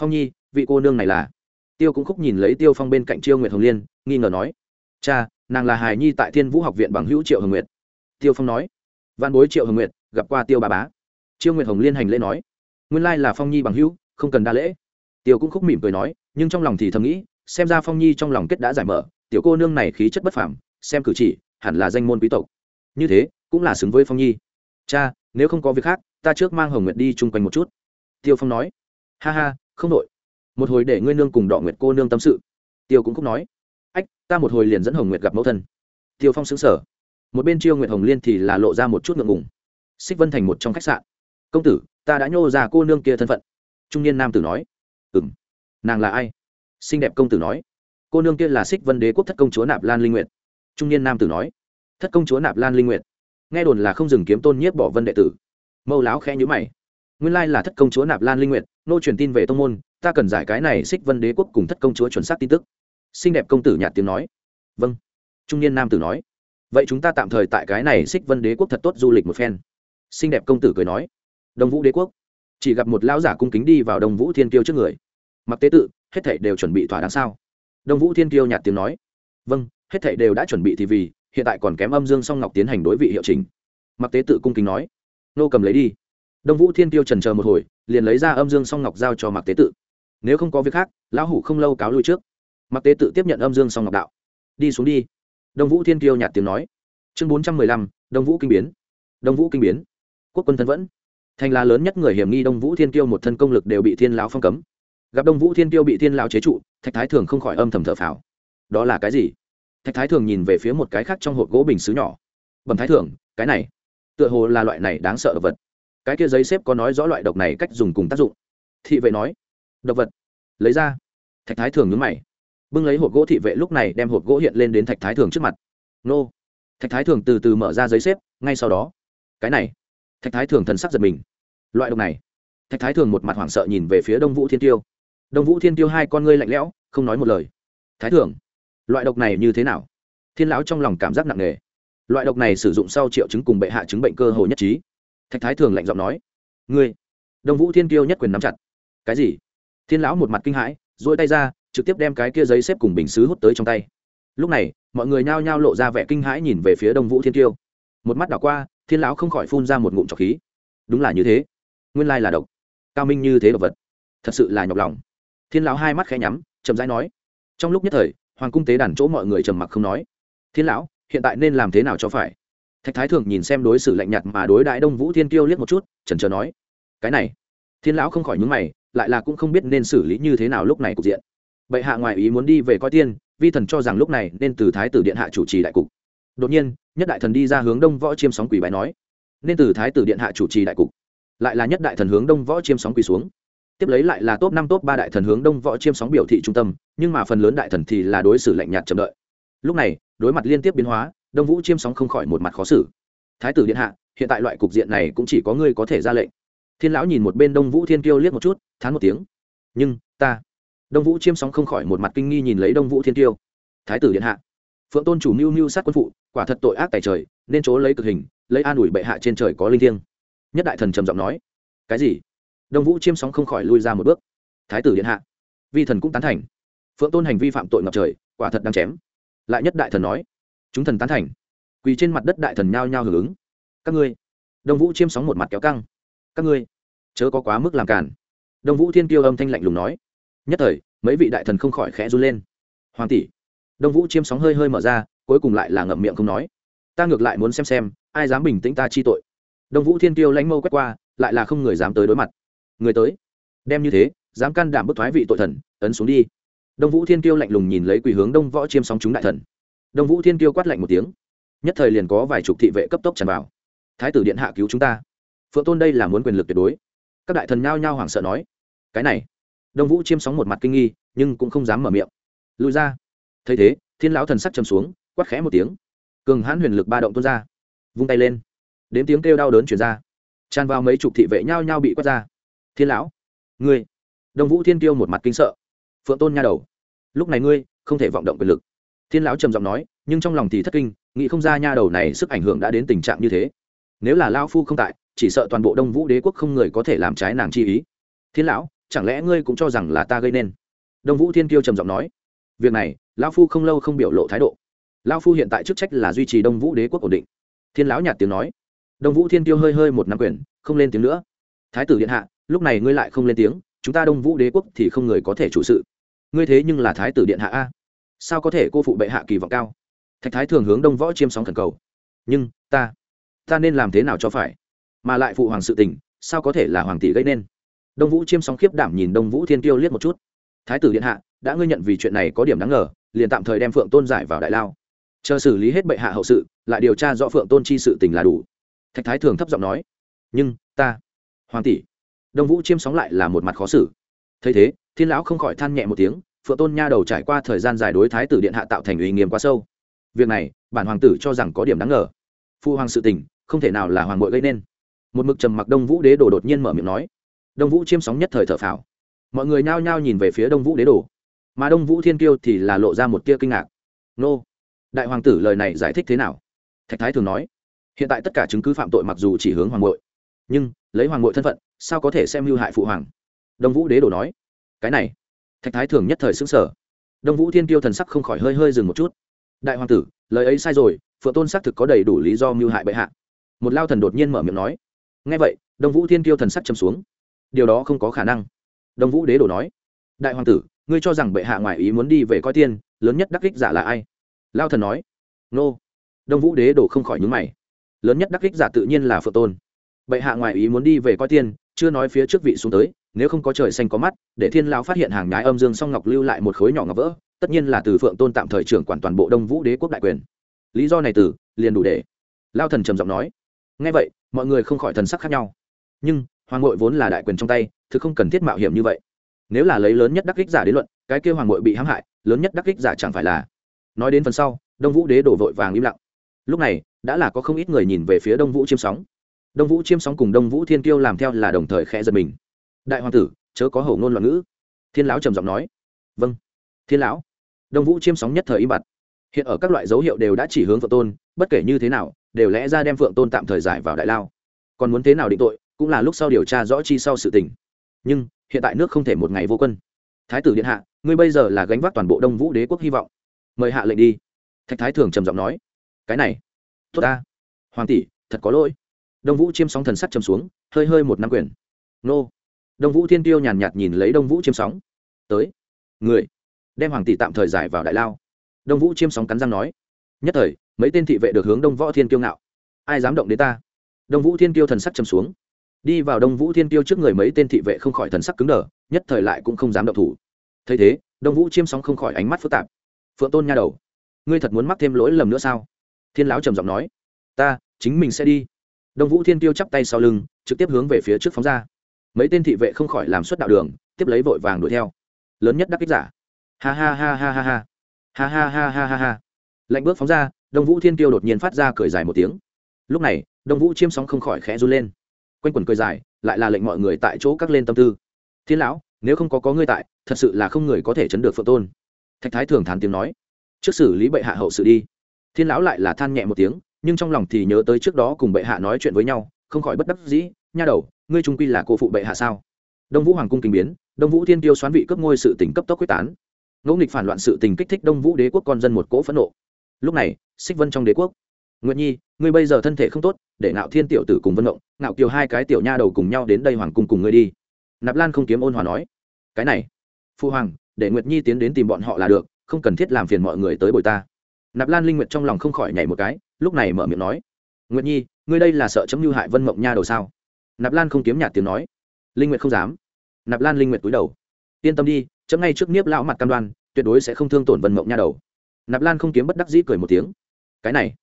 phong nhi vị cô nương này là tiêu cũng khúc nhìn lấy tiêu phong bên cạnh chiêu nguyệt hồng liên nghi ngờ nói cha nàng là hài nhi tại thiên vũ học viện bằng hữu triệu hồng nguyệt tiêu phong nói văn bối triệu hồng nguyệt gặp qua tiêu bà bá chiêu nguyệt hồng liên hành lễ nói nguyên lai là phong nhi bằng hữu không cần đa lễ tiêu cũng khúc mỉm cười nói nhưng trong lòng thì thầm nghĩ xem ra phong nhi trong lòng kết đã giải mở tiểu cô nương này khí chất bất phảm xem cử chỉ hẳn là danh môn quý tộc như thế cũng là xứng với phong nhi cha nếu không có việc khác ta trước mang hồng nguyệt đi chung quanh một chút tiêu phong nói ha ha không đội một hồi để ngươi nương cùng đọ nguyệt cô nương tâm sự tiêu cũng khúc nói ách ta một hồi liền dẫn hồng nguyệt gặp mẫu thân tiêu phong xứng sở một bên chiêu nguyệt hồng liên thì là lộ ra một chút ngượng ngùng xích vân thành một trong khách sạn công tử ta đã nhô ra cô nương kia thân phận trung niên nam tử nói ừ m nàng là ai xinh đẹp công tử nói cô nương kia là xích vân đế quốc thất công chúa nạp lan linh nguyệt trung niên nam tử nói thất công chúa nạp lan linh nguyệt nghe đồn là không dừng kiếm tôn nhiếp bỏ vân đệ tử. Mâu láo khẽ nhữ mày. Nguyên lai là thất công chúa nạp lan linh nguyệt, nô truyền tin về tông môn, ta cần giải cái này xích vân đế quốc cùng thất công chúa chuẩn xác tin tức. Xinh đẹp công tử nhạt tiếng nói. Vâng. Trung niên nam tử nói. Vậy chúng ta tạm thời tại cái này xích vân đế quốc thật tốt du lịch một phen. Xinh đẹp công tử cười nói. Đông vũ đế quốc. Chỉ gặp một lão giả cung kính đi vào đông vũ thiên kiêu trước người. Mặc tế tự, hết thảy đều chuẩn bị thỏa đáng sao? Đông vũ thiên kiêu nhạt tiếng nói. Vâng hết thảy đều đã chuẩn bị thì vì hiện tại còn kém âm dương song ngọc tiến hành đối vị hiệu chỉnh. mặc tế tự cung kính nói, nô cầm lấy đi. Đông vũ thiên tiêu trần chờ một hồi, liền lấy ra âm dương song ngọc giao cho mặc tế tự. Nếu không có việc khác, lão hủ không lâu cáo lui trước. Mặc tế tự tiếp nhận âm dương song ngọc đạo, đi xuống đi. Đông vũ thiên tiêu nhạt tiếng nói. Chương bốn trăm mười lăm, đông vũ kinh biến. Đông vũ kinh biến. Quốc quân thân vẫn. Thành là lớn nhất người hiểm nghi đông vũ thiên tiêu một thân công lực đều bị thiên lão phong cấm. Gặp đông vũ thiên tiêu bị thiên lão chế trụ, thạch thái thường không khỏi âm thầm thở phào. Đó là cái gì? Thạch thái thường nhìn về phía một cái khác trong hộp gỗ bình xứ nhỏ. Bẩm thái thường, cái này, tựa hồ là loại này đáng sợ vật. Cái kia giấy xếp có nói rõ loại độc này cách dùng cùng tác dụng. Thị vệ nói, độc vật. Lấy ra, thạch thái thường nhúng mày. Bưng lấy hộp gỗ thị vệ lúc này đem hộp gỗ hiện lên đến thạch thái thường trước mặt. Nô. Thạch thái thường từ từ mở ra giấy xếp, ngay sau đó, cái này. Thạch thái thường thần sắc giật mình. Loại độc này. Thạch thái thường một mặt hoảng sợ nhìn về phía đông vũ thiên tiêu. Đông vũ thiên tiêu hai con ngươi lạnh lẽo, không nói một lời. Thái thường loại độc này như thế nào? Thiên lão trong lòng cảm giác nặng nề. Loại độc này sử dụng sau triệu chứng cùng bệ hạ chứng bệnh cơ hồ nhất trí. Thạch thái thường lạnh giọng nói, ngươi, đông vũ thiên Kiêu nhất quyền nắm chặt. Cái gì? Thiên lão một mặt kinh hãi dỗi tay ra, trực tiếp đem cái kia giấy xếp cùng bình xứ hút tới trong tay. Lúc này, mọi người nhao nhao lộ ra vẻ kinh hãi nhìn về phía đông vũ thiên Kiêu. một mắt đảo qua, thiên lão không khỏi phun ra một ngụm trọc khí. Đúng là như thế. Nguyên lai là độc. Cao minh như thế độc vật. Thật sự là nhọc lòng. Thiên lão hai mắt khẽ nhắm, chậm rãi nói, trong lúc nhất thời hoàng cung tế đàn chỗ mọi người trầm mặc không nói. Thiên lão, hiện tại nên làm thế nào cho phải? Thạch thái thường nhìn xem đối xử lạnh nhạt mà đối đại đông vũ thiên kiêu liếc một chút trần trờ nói, cái này. Thiên lão không khỏi nhúng mày, lại là cũng không biết nên xử lý như thế nào lúc này cục diện. Bệ hạ ngoài ý muốn đi về coi tiên, vi thần cho rằng lúc này nên từ thái tử điện hạ chủ trì đại cục. Đột nhiên, nhất đại thần đi ra hướng đông võ chiêm sóng quỷ bài nói, nên từ thái tử điện hạ chủ trì đại cục. Lại là nhất đại thần hướng đông võ chiêm sóng quỳ xuống tiếp lấy lại là top năm, top ba đại thần hướng đông võ chiêm sóng biểu thị trung tâm, nhưng mà phần lớn đại thần thì là đối xử lạnh nhạt chậm đợi. Lúc này, đối mặt liên tiếp biến hóa, đông vũ chiêm sóng không khỏi một mặt khó xử. Thái tử điện hạ, hiện tại loại cục diện này cũng chỉ có ngươi có thể ra lệnh. Thiên lão nhìn một bên đông vũ thiên kiêu liếc một chút, thán một tiếng. Nhưng, ta đông vũ chiêm sóng không khỏi một mặt kinh nghi nhìn lấy đông vũ thiên kiêu. Thái tử điện hạ, phượng tôn chủ mưu mưu sát quân phụ, quả thật tội ác tài trời, nên chỗ lấy cực hình, lấy an ủi bệ hạ trên trời có linh thiêng. Nhất đại thần trầm giọng nói. Cái gì? Đông vũ chiêm sóng không khỏi lui ra một bước. Thái tử điện hạ, vi thần cũng tán thành. Phượng tôn hành vi phạm tội ngập trời, quả thật đang chém. Lại nhất đại thần nói, chúng thần tán thành. Quỳ trên mặt đất đại thần nhao nhao hưởng ứng. Các ngươi, đông vũ chiêm sóng một mặt kéo căng. Các ngươi, chớ có quá mức làm cản đông vũ thiên kiêu âm thanh lạnh lùng nói. Nhất thời, mấy vị đại thần không khỏi khẽ run lên. Hoàng tỷ, đông vũ chiêm sóng hơi hơi mở ra, cuối cùng lại là ngậm miệng không nói. Ta ngược lại muốn xem xem, ai dám bình tĩnh ta chi tội. Đông vũ thiên kiêu lãnh mâu quét qua, lại là không người dám tới đối mặt người tới. Đem như thế, dám can đảm bức thoái vị tội thần, ấn xuống đi. Đông vũ thiên kiêu lạnh lùng nhìn lấy quỳ hướng đông võ chiêm sóng chúng đại thần. Đông vũ thiên kiêu quát lạnh một tiếng. Nhất thời liền có vài chục thị vệ cấp tốc tràn vào. Thái tử điện hạ cứu chúng ta. Phượng tôn đây là muốn quyền lực tuyệt đối. Các đại thần nhao nhao hoảng sợ nói. Cái này. Đông vũ chiêm sóng một mặt kinh nghi, nhưng cũng không dám mở miệng. Lùi ra. Thấy thế, thiên lão thần sắc chầm xuống, quát khẽ một tiếng. Cường hãn huyền lực ba động tuôn ra. Vung tay lên. Đến tiếng kêu đau đớn chuyển ra. Tràn vào mấy chục thị vệ nhao nhao bị quát ra thiên lão, ngươi, đông vũ thiên tiêu một mặt kinh sợ. Phượng tôn nha đầu, lúc này ngươi không thể vọng động quyền lực. Thiên lão trầm giọng nói, nhưng trong lòng thì thất kinh, nghĩ không ra nha đầu này sức ảnh hưởng đã đến tình trạng như thế. Nếu là lao phu không tại, chỉ sợ toàn bộ đông vũ đế quốc không người có thể làm trái nàng chi ý. Thiên lão, chẳng lẽ ngươi cũng cho rằng là ta gây nên? Đông vũ thiên kiêu trầm giọng nói, việc này lao phu không lâu không biểu lộ thái độ. Lao phu hiện tại chức trách là duy trì đông vũ đế quốc ổn định. Thiên lão nhạt tiếng nói, đông vũ thiên kiêu hơi hơi một năm quyền, không lên tiếng nữa. Thái tử điện hạ lúc này ngươi lại không lên tiếng, chúng ta đông vũ đế quốc thì không người có thể chủ sự. Ngươi thế nhưng là thái tử điện hạ a. Sao có thể cô phụ bệ hạ kỳ vọng cao? Thạch thái thường hướng đông võ chiêm sóng thần cầu. Nhưng, ta ta nên làm thế nào cho phải? Mà lại phụ hoàng sự tình, sao có thể là hoàng tỷ gây nên? Đông vũ chiêm sóng khiếp đảm nhìn đông vũ thiên tiêu liếc một chút. Thái tử điện hạ, đã ngươi nhận vì chuyện này có điểm đáng ngờ, liền tạm thời đem phượng tôn giải vào đại lao. Chờ xử lý hết bệ hạ hậu sự, lại điều tra rõ phượng tôn chi sự tình là đủ. Thạch thái thường thấp giọng nói. Nhưng, ta, hoàng tỷ đông vũ chiêm sóng lại là một mặt khó xử. Thấy thế, thiên lão không khỏi than nhẹ một tiếng, phượng tôn nha đầu trải qua thời gian dài đối thái tử điện hạ tạo thành uy nghiêm quá sâu. Việc này, bản hoàng tử cho rằng có điểm đáng ngờ. Phu hoàng sự tình, không thể nào là hoàng bội gây nên. Một mực trầm mặc đông vũ đế đồ đột nhiên mở miệng nói. Đông vũ chiêm sóng nhất thời thở phào. Mọi người nhao nhao nhìn về phía đông vũ đế đồ. Mà đông vũ thiên kiêu thì là lộ ra một tia kinh ngạc. Nô, đại hoàng tử lời này giải thích thế nào? Thạch thái thường nói. Hiện tại tất cả chứng cứ phạm tội mặc dù chỉ hướng hoàng bội nhưng lấy hoàng bội thân phận sao có thể xem mưu hại phụ hoàng? Đông vũ đế đồ nói. Cái này, thạch thái thường nhất thời xứng sở đông vũ thiên tiêu thần sắc không khỏi hơi hơi dừng một chút. Đại hoàng tử, lời ấy sai rồi, phượng tôn xác thực có đầy đủ lý do mưu hại bệ hạ. Một lao thần đột nhiên mở miệng nói. Ngay vậy, đông vũ thiên tiêu thần sắc châm xuống. Điều đó không có khả năng. Đông vũ đế đồ nói. Đại hoàng tử, ngươi cho rằng bệ hạ ngoài ý muốn đi về coi tiên, lớn nhất đắc kích giả là ai? Lao thần nói. Nô. Đông vũ đế đồ không khỏi nhúng mày. Lớn nhất đắc kích giả tự nhiên là phượng tôn. Bệ hạ ngoài ý muốn đi về coi tiên chưa nói phía trước vị xuống tới, nếu không có trời xanh có mắt, để thiên lão phát hiện hàng nhái âm dương song ngọc lưu lại một khối nhỏ ngọc vỡ, tất nhiên là từ phượng tôn tạm thời trưởng quản toàn bộ đông vũ đế quốc đại quyền. Lý do này từ, liền đủ để. Lao thần trầm giọng nói. Ngay vậy, mọi người không khỏi thần sắc khác nhau. Nhưng, hoàng ngội vốn là đại quyền trong tay, thực không cần thiết mạo hiểm như vậy. Nếu là lấy lớn nhất đắc kích giả đến luận, cái kêu hoàng ngội bị hãm hại, lớn nhất đắc kích giả chẳng phải là. Nói đến phần sau, đông vũ đế đổ vội vàng im lặng. Lúc này, đã là có không ít người nhìn về phía đông vũ chiêm sóng đông vũ chiêm sóng cùng đông vũ thiên kiêu làm theo là đồng thời khẽ giật mình. Đại hoàng tử, chớ có hầu ngôn loạn ngữ. Thiên lão trầm giọng nói. Vâng. Thiên lão. Đông vũ chiêm sóng nhất thời im bặt. Hiện ở các loại dấu hiệu đều đã chỉ hướng phượng tôn, bất kể như thế nào, đều lẽ ra đem phượng tôn tạm thời giải vào đại lao. Còn muốn thế nào định tội, cũng là lúc sau điều tra rõ chi sau sự tình. Nhưng, hiện tại nước không thể một ngày vô quân. Thái tử điện hạ, ngươi bây giờ là gánh vác toàn bộ đông vũ đế quốc hy vọng. Mời hạ lệnh đi. Thạch thái thường trầm giọng nói. Cái này. Tốt ta. Hoàng tỷ, thật có lỗi đông vũ chiêm sóng thần sắc chầm xuống, hơi hơi một năm quyền. Nô. Đông vũ thiên tiêu nhàn nhạt nhìn lấy đông vũ chiêm sóng. Tới. Người. Đem hoàng tỷ tạm thời giải vào đại lao. Đông vũ chiêm sóng cắn răng nói. Nhất thời, mấy tên thị vệ được hướng đông võ thiên kiêu ngạo. Ai dám động đến ta? Đông vũ thiên kiêu thần sắc chầm xuống. Đi vào đông vũ thiên kiêu trước người mấy tên thị vệ không khỏi thần sắc cứng đờ, nhất thời lại cũng không dám động thủ. Thấy thế, đông vũ chiêm sóng không khỏi ánh mắt phức tạp. Phượng tôn nha đầu, ngươi thật muốn mắc thêm lỗi lầm nữa sao? Thiên lão trầm giọng nói. Ta, chính mình sẽ đi đông vũ thiên tiêu chắp tay sau lưng, trực tiếp hướng về phía trước phóng ra. Mấy tên thị vệ không khỏi làm suất đạo đường, tiếp lấy vội vàng đuổi theo. Lớn nhất đắc kích giả. Ha ha ha ha ha ha. Ha ha ha ha ha ha. Lạnh bước phóng ra, đông vũ thiên tiêu đột nhiên phát ra cười dài một tiếng. Lúc này, đông vũ chiêm sóng không khỏi khẽ run lên. Quanh quần cười dài, lại là lệnh mọi người tại chỗ cắt lên tâm tư. Thiên lão, nếu không có có ngươi tại, thật sự là không người có thể chấn được phượng tôn. Thạch thái thường thán tiếng nói. Trước xử lý bệ hạ hậu sự đi. Thiên lão lại là than nhẹ một tiếng nhưng trong lòng thì nhớ tới trước đó cùng bệ hạ nói chuyện với nhau, không khỏi bất đắc dĩ, nha đầu, ngươi trung quy là cô phụ bệ hạ sao? Đông vũ hoàng cung kinh biến, đông vũ thiên tiêu xoán vị cấp ngôi sự tỉnh cấp tốc quyết tán. Ngẫu nghịch phản loạn sự tình kích thích đông vũ đế quốc con dân một cỗ phẫn nộ. Lúc này xích vân trong đế quốc. Nguyệt nhi, ngươi bây giờ thân thể không tốt, để ngạo thiên tiểu tử cùng vân động ngạo kiều hai cái tiểu nha đầu cùng nhau đến đây hoàng cung cùng ngươi đi. Nạp lan không kiếm ôn hòa nói. Cái này, phu hoàng, để nguyệt nhi tiến đến tìm bọn họ là được, không cần thiết làm phiền mọi người tới bồi ta. Nạp lan linh nguyệt trong lòng không khỏi nhảy một cái lúc này mở miệng nói, nguyệt nhi, ngươi đây là sợ chấm mưu hại vân mộng nha đầu sao? Nạp lan không kiếm nhạt tiếng nói. Linh nguyệt không dám. Nạp lan linh nguyệt cúi đầu. Yên tâm đi, chấm ngay trước niếp lão mặt cam đoan, tuyệt đối sẽ không thương tổn vân mộng nha đầu. Nạp lan không kiếm bất đắc dĩ cười một tiếng. Cái này,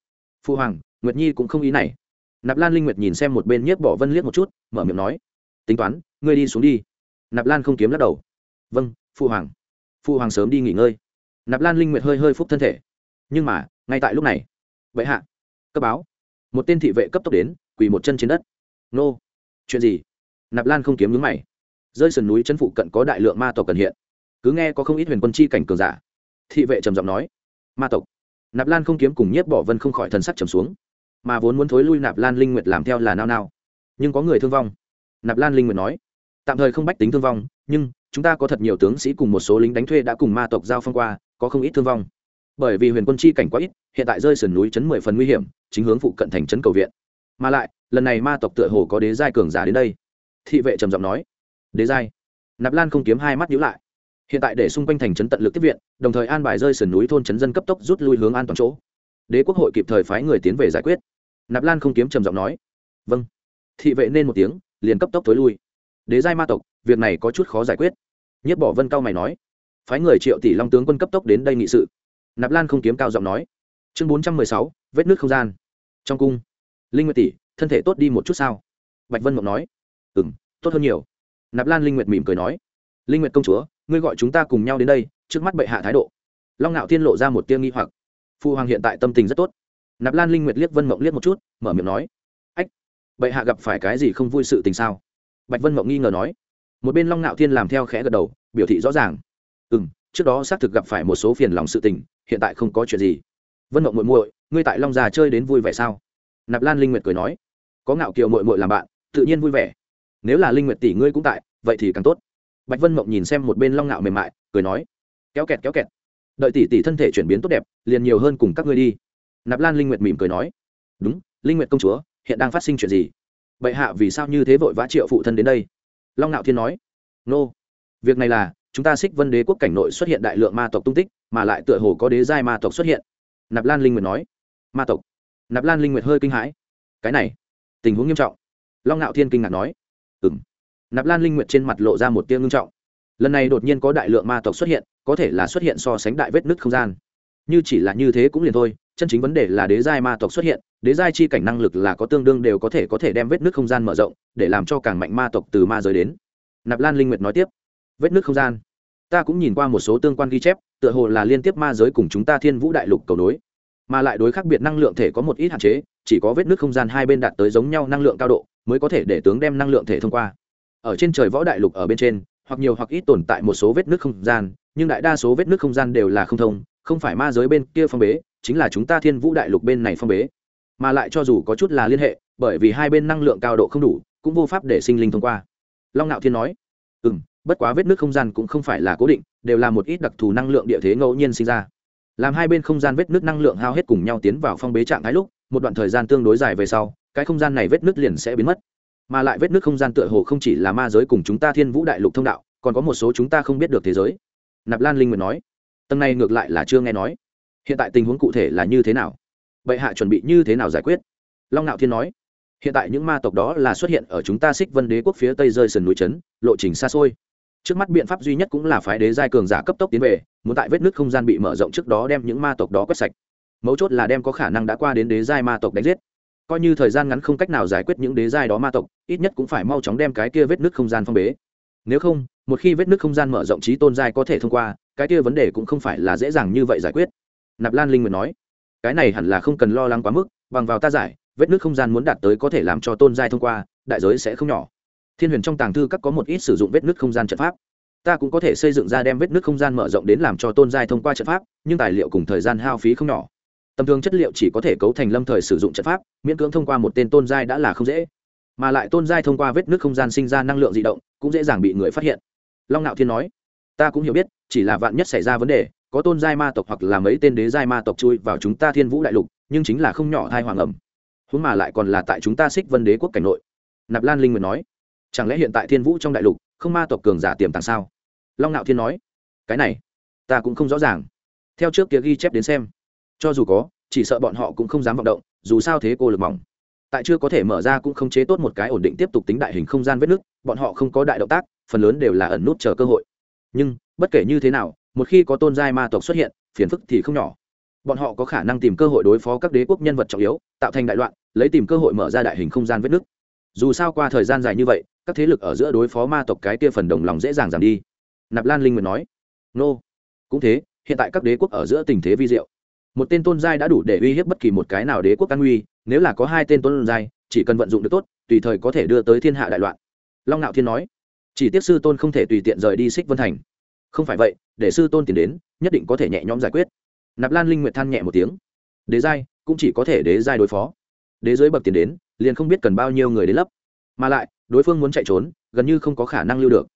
phu hoàng, nguyệt nhi cũng không ý này. Nạp lan linh nguyệt nhìn xem một bên nhiếp bỏ vân liếc một chút, mở miệng nói, tính toán, ngươi đi xuống đi. Nạp lan không kiếm lắc đầu. Vâng phu hoàng. Phu hoàng sớm đi nghỉ ngơi. Nạp lan linh nguyệt hơi hơi phúc thân thể. Nhưng mà, ngay tại lúc này vậy hạ. Cấp báo. Một tên thị vệ cấp tốc đến, quỳ một chân trên đất. Nô. Chuyện gì? Nạp lan không kiếm nhướng mày. Rơi sườn núi chân phụ cận có đại lượng ma tộc cần hiện. Cứ nghe có không ít huyền quân chi cảnh cường giả. Thị vệ trầm giọng nói. Ma tộc. Nạp lan không kiếm cùng nhiếp bỏ vân không khỏi thần sắc trầm xuống. Mà vốn muốn thối lui nạp lan linh nguyệt làm theo là nao nao. Nhưng có người thương vong. Nạp lan linh nguyệt nói. Tạm thời không bách tính thương vong, nhưng chúng ta có thật nhiều tướng sĩ cùng một số lính đánh thuê đã cùng ma tộc giao phong qua, có không ít thương vong bởi vì huyền quân chi cảnh quá ít, hiện tại rơi sườn núi chấn mười phần nguy hiểm, chính hướng phụ cận thành trấn cầu viện. Mà lại, lần này ma tộc tựa hồ có đế giai cường giả đến đây. Thị vệ trầm giọng nói. Đế giai? Nạp lan không kiếm hai mắt nhữ lại. Hiện tại để xung quanh thành trấn tận lực tiếp viện, đồng thời an bài rơi sườn núi thôn trấn dân cấp tốc rút lui hướng an toàn chỗ. Đế quốc hội kịp thời phái người tiến về giải quyết. Nạp lan không kiếm trầm giọng nói. Vâng. Thị vệ nên một tiếng, liền cấp tốc thối lui. Đế giai ma tộc, việc này có chút khó giải quyết. Nhất bỏ vân cao mày nói. Phái người triệu tỷ long tướng quân cấp tốc đến đây nghị sự nạp lan không kiếm cao giọng nói. Chương bốn trăm mười sáu, vết nước không gian. Trong cung, linh nguyệt tỷ, thân thể tốt đi một chút sao? Bạch vân mộng nói. Ừ m tốt hơn nhiều. Nạp lan linh nguyệt mỉm cười nói. Linh nguyệt công chúa, ngươi gọi chúng ta cùng nhau đến đây, trước mắt bệ hạ thái độ. Long ngạo thiên lộ ra một tia nghi hoặc. Phu hoàng hiện tại tâm tình rất tốt. Nạp lan linh nguyệt liếc vân mộng liếc một chút, mở miệng nói. Ách, bệ hạ gặp phải cái gì không vui sự tình sao? Bạch vân mộng nghi ngờ nói. Một bên long ngạo thiên làm theo khẽ gật đầu, biểu thị rõ ràng. Ừ m trước đó xác thực gặp phải một số phiền lòng sự tình hiện tại không có chuyện gì. Vân mộng muội muội, ngươi tại long già chơi đến vui vẻ sao? Nạp lan linh nguyệt cười nói, có ngạo kiều muội muội làm bạn, tự nhiên vui vẻ. Nếu là linh nguyệt tỷ ngươi cũng tại, vậy thì càng tốt. Bạch vân mộng nhìn xem một bên long ngạo mềm mại, cười nói, kéo kẹt kéo kẹt. Đợi tỷ tỷ thân thể chuyển biến tốt đẹp, liền nhiều hơn cùng các ngươi đi. Nạp lan linh nguyệt mỉm cười nói, đúng, linh nguyệt công chúa, hiện đang phát sinh chuyện gì? Bệ hạ vì sao như thế vội vã triệu phụ thân đến đây? Long ngạo thiên nói, nô, việc này là chúng ta xích vân đế quốc cảnh nội xuất hiện đại lượng ma tộc tung tích, mà lại tựa hồ có đế giai ma tộc xuất hiện. Nạp lan linh nguyệt nói. Ma tộc? Nạp lan linh nguyệt hơi kinh hãi. Cái này, tình huống nghiêm trọng. Long ngạo thiên kinh ngạc nói. Ừ m nạp lan linh nguyệt trên mặt lộ ra một tia ngưng trọng. Lần này đột nhiên có đại lượng ma tộc xuất hiện, có thể là xuất hiện so sánh đại vết nứt không gian. Như chỉ là như thế cũng liền thôi, chân chính vấn đề là đế giai ma tộc xuất hiện, đế giai chi cảnh năng lực là có tương đương đều có thể có thể đem vết nứt không gian mở rộng, để làm cho càng mạnh ma tộc từ ma giới đến. Nạp lan linh nguyệt nói tiếp vết nước không gian. Ta cũng nhìn qua một số tương quan ghi chép, tựa hồ là liên tiếp ma giới cùng chúng ta thiên vũ đại lục cầu nối. Mà lại đối khác biệt năng lượng thể có một ít hạn chế, chỉ có vết nước không gian hai bên đạt tới giống nhau năng lượng cao độ, mới có thể để tướng đem năng lượng thể thông qua. Ở trên trời võ đại lục ở bên trên, hoặc nhiều hoặc ít tồn tại một số vết nước không gian, nhưng đại đa số vết nước không gian đều là không thông, không phải ma giới bên kia phong bế, chính là chúng ta thiên vũ đại lục bên này phong bế. Mà lại cho dù có chút là liên hệ, bởi vì hai bên năng lượng cao độ không đủ, cũng vô pháp để sinh linh thông qua. Long ngạo thiên nói bất quá vết nước không gian cũng không phải là cố định, đều là một ít đặc thù năng lượng địa thế ngẫu nhiên sinh ra. Làm hai bên không gian vết nước năng lượng hao hết cùng nhau tiến vào phong bế trạng thái lúc, một đoạn thời gian tương đối dài về sau, cái không gian này vết nước liền sẽ biến mất. Mà lại vết nước không gian tựa hồ không chỉ là ma giới cùng chúng ta thiên vũ đại lục thông đạo, còn có một số chúng ta không biết được thế giới. Nạp lan linh nguyện nói, tầng này ngược lại là chưa nghe nói. Hiện tại tình huống cụ thể là như thế nào? Bệ hạ chuẩn bị như thế nào giải quyết? Long nạo thiên nói, hiện tại những ma tộc đó là xuất hiện ở chúng ta xích vân đế quốc phía tây rơi sườn núi trấn, lộ trình xa xôi trước mắt biện pháp duy nhất cũng là phái đế giai cường giả cấp tốc tiến về, muốn tại vết nước không gian bị mở rộng trước đó đem những ma tộc đó quét sạch. Mấu chốt là đem có khả năng đã qua đến đế giai ma tộc đánh giết. Coi như thời gian ngắn không cách nào giải quyết những đế giai đó ma tộc, ít nhất cũng phải mau chóng đem cái kia vết nước không gian phong bế. Nếu không, một khi vết nước không gian mở rộng trí tôn giai có thể thông qua, cái kia vấn đề cũng không phải là dễ dàng như vậy giải quyết. Nạp lan linh nguyện nói, cái này hẳn là không cần lo lắng quá mức, bằng vào ta giải, vết nước không gian muốn đạt tới có thể làm cho tôn giai thông qua, đại giới sẽ không nhỏ thiên huyền trong tàng thư các có một ít sử dụng vết nứt không gian trận pháp. Ta cũng có thể xây dựng ra đem vết nứt không gian mở rộng đến làm cho tôn giai thông qua trận pháp, nhưng tài liệu cùng thời gian hao phí không nhỏ. Tầm thường chất liệu chỉ có thể cấu thành lâm thời sử dụng trận pháp, miễn cưỡng thông qua một tên tôn giai đã là không dễ. Mà lại tôn giai thông qua vết nứt không gian sinh ra năng lượng di động, cũng dễ dàng bị người phát hiện. Long nạo thiên nói, ta cũng hiểu biết, chỉ là vạn nhất xảy ra vấn đề, có tôn giai ma tộc hoặc là mấy tên đế giai ma tộc chui vào chúng ta thiên vũ đại lục, nhưng chính là không nhỏ thai hoàng ẩm huống mà lại còn là tại chúng ta xích vân đế quốc cảnh nội. Nạp lan linh nguyện nói chẳng lẽ hiện tại thiên vũ trong đại lục, không ma tộc cường giả tiềm tàng sao? Long ngạo thiên nói, cái này, ta cũng không rõ ràng. Theo trước kia ghi chép đến xem, cho dù có, chỉ sợ bọn họ cũng không dám vọng động, dù sao thế cô lực mỏng. Tại chưa có thể mở ra cũng không chế tốt một cái ổn định tiếp tục tính đại hình không gian vết nước bọn họ không có đại động tác, phần lớn đều là ẩn nút chờ cơ hội. Nhưng, bất kể như thế nào, một khi có tôn giai ma tộc xuất hiện, phiền phức thì không nhỏ. Bọn họ có khả năng tìm cơ hội đối phó các đế quốc nhân vật trọng yếu, tạo thành đại loạn, lấy tìm cơ hội mở ra đại hình không gian vết nước dù sao qua thời gian dài như vậy các thế lực ở giữa đối phó ma tộc cái kia phần đồng lòng dễ dàng giảm đi. Nạp lan linh nguyệt nói, nô, cũng thế, hiện tại các đế quốc ở giữa tình thế vi diệu. Một tên tôn giai đã đủ để uy hiếp bất kỳ một cái nào đế quốc an uy, nếu là có hai tên tôn giai, chỉ cần vận dụng được tốt, tùy thời có thể đưa tới thiên hạ đại loạn. Long nạo thiên nói, chỉ tiếc sư tôn không thể tùy tiện rời đi xích vân thành. Không phải vậy, để sư tôn tìm đến, nhất định có thể nhẹ nhõm giải quyết. Nạp lan linh nguyệt than nhẹ một tiếng, đế giai, cũng chỉ có thể đế giai đối phó. Đế giới bậc tiền đến, liền không biết cần bao nhiêu người đến lấp. Mà lại đối phương muốn chạy trốn, gần như không có khả năng lưu được.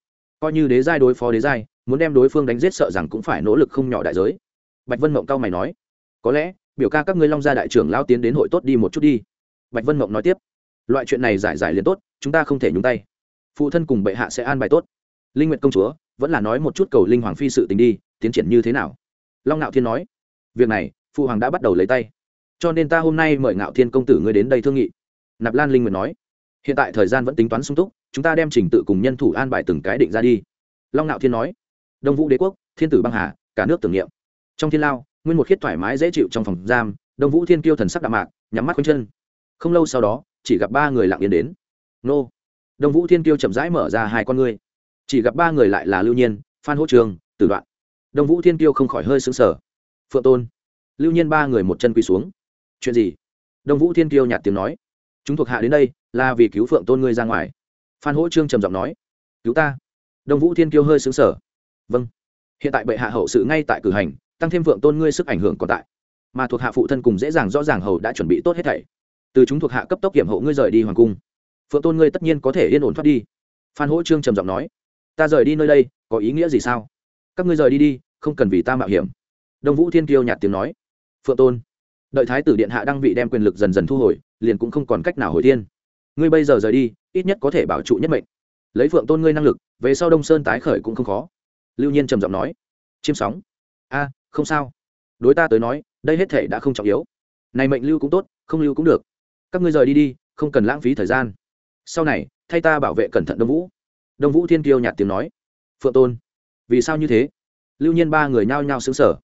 Coi như đế giai đối phó đế giai, muốn đem đối phương đánh giết sợ rằng cũng phải nỗ lực không nhỏ đại giới. Bạch vân mộng cao mày nói, có lẽ, biểu ca các ngươi long gia đại trưởng lao tiến đến hội tốt đi một chút đi. Bạch vân mộng nói tiếp, loại chuyện này giải giải liền tốt, chúng ta không thể nhúng tay. Phụ thân cùng bệ hạ sẽ an bài tốt. Linh nguyệt công chúa, vẫn là nói một chút cầu linh hoàng phi sự tình đi, tiến triển như thế nào? Long ngạo thiên nói, việc này, phụ hoàng đã bắt đầu lấy tay. Cho nên ta hôm nay mời ngạo thiên công tử ngươi đến đây thương nghị. Nạp lan linh nguyện nói hiện tại thời gian vẫn tính toán sung túc, chúng ta đem trình tự cùng nhân thủ an bài từng cái định ra đi. Long ngạo thiên nói. Đông vũ đế quốc, thiên tử băng hà, cả nước tưởng niệm. Trong thiên lao, nguyên một khiết thoải mái dễ chịu trong phòng giam, đông vũ thiên kiêu thần sắc đạm mạc, nhắm mắt quanh chân. Không lâu sau đó, chỉ gặp ba người lặng yên đến. Nô. Đông vũ thiên kiêu chậm rãi mở ra hai con ngươi. Chỉ gặp ba người lại là lưu nhiên, phan hỗ trường, tử đoạn. Đông vũ thiên kiêu không khỏi hơi xứng sở phượng tôn. Lưu nhiên ba người một chân quỳ xuống. Chuyện gì? Đông vũ thiên kiêu nhạt tiếng nói chúng thuộc hạ đến đây là vì cứu phượng tôn ngươi ra ngoài. Phan hỗ trương trầm giọng nói, cứu ta. Đông vũ thiên kiêu hơi xứng sở vâng. Hiện tại bệ hạ hậu sự ngay tại cử hành, tăng thêm phượng tôn ngươi sức ảnh hưởng còn tại. Mà thuộc hạ phụ thân cùng dễ dàng rõ ràng hầu đã chuẩn bị tốt hết thảy. Từ chúng thuộc hạ cấp tốc kiểm hộ ngươi rời đi hoàng cung. Phượng tôn ngươi tất nhiên có thể yên ổn thoát đi. Phan hỗ trương trầm giọng nói, ta rời đi nơi đây, có ý nghĩa gì sao? Các ngươi rời đi đi, không cần vì ta mạo hiểm. Đông vũ thiên kiêu nhạt tiếng nói, phượng tôn đợi thái tử điện hạ đăng vị đem quyền lực dần dần thu hồi, liền cũng không còn cách nào hồi thiên. Ngươi bây giờ rời đi, ít nhất có thể bảo trụ nhất mệnh. Lấy phượng tôn ngươi năng lực, về sau đông sơn tái khởi cũng không khó. Lưu nhiên trầm giọng nói. Chiêm sóng. A, không sao. Đối ta tới nói, đây hết thể đã không trọng yếu. Này mệnh lưu cũng tốt, không lưu cũng được. Các ngươi rời đi đi, không cần lãng phí thời gian. Sau này, thay ta bảo vệ cẩn thận đông vũ. Đông vũ thiên kiêu nhạt tiếng nói. Phượng tôn, vì sao như thế? Lưu nhiên ba người nhao nhao xứng sở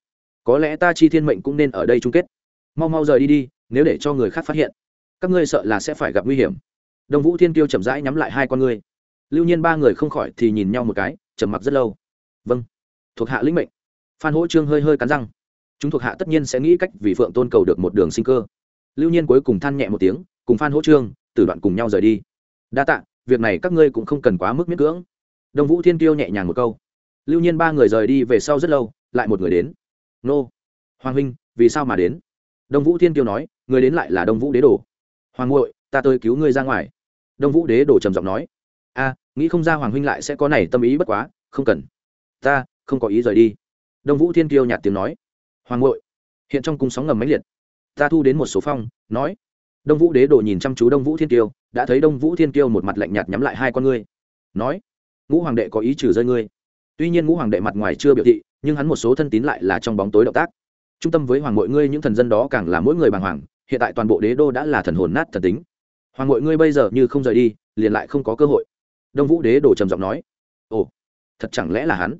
có lẽ ta chi thiên mệnh cũng nên ở đây chung kết mau mau rời đi đi, nếu để cho người khác phát hiện, các ngươi sợ là sẽ phải gặp nguy hiểm. Đông vũ thiên kiêu chậm rãi nhắm lại hai con ngươi. Lưu nhiên ba người không khỏi thì nhìn nhau một cái, trầm mặc rất lâu. Vâng thuộc hạ lĩnh mệnh. Phan hỗ trương hơi hơi cắn răng. Chúng thuộc hạ tất nhiên sẽ nghĩ cách vì phượng tôn cầu được một đường sinh cơ. Lưu nhiên cuối cùng than nhẹ một tiếng, cùng phan hỗ trương tử đoạn cùng nhau rời đi. Đa tạ, việc này các ngươi cũng không cần quá mức miễn cưỡng. Đông vũ thiên kiêu nhẹ nhàng một câu. Lưu nhiên ba người rời đi về sau rất lâu, lại một người đến. Nô, hoàng huynh, vì sao mà đến? Đông vũ thiên kiêu nói, người đến lại là đông vũ đế đồ. Hoàng ngội ta tới cứu ngươi ra ngoài. Đông vũ đế đồ trầm giọng nói, a, nghĩ không ra hoàng huynh lại sẽ có này tâm ý bất quá, không cần. Ta, không có ý rời đi. Đông vũ thiên kiêu nhạt tiếng nói, hoàng ngội hiện trong cung sóng ngầm mãnh liệt. Ta thu đến một số phong, nói. Đông vũ đế đồ nhìn chăm chú đông vũ thiên kiêu, đã thấy đông vũ thiên kiêu một mặt lạnh nhạt nhắm lại hai con ngươi, nói, ngũ hoàng đệ có ý trừ rơi ngươi. Tuy nhiên ngũ hoàng đệ mặt ngoài chưa biểu thị, nhưng hắn một số thân tín lại là trong bóng tối động tác trung tâm với hoàng mọi ngươi những thần dân đó càng là mỗi người bàng hoàng, hiện tại toàn bộ đế đô đã là thần hồn nát thần tính. Hoàng mọi ngươi bây giờ như không rời đi, liền lại không có cơ hội. Đông vũ đế đồ trầm giọng nói. Ồ, thật chẳng lẽ là hắn?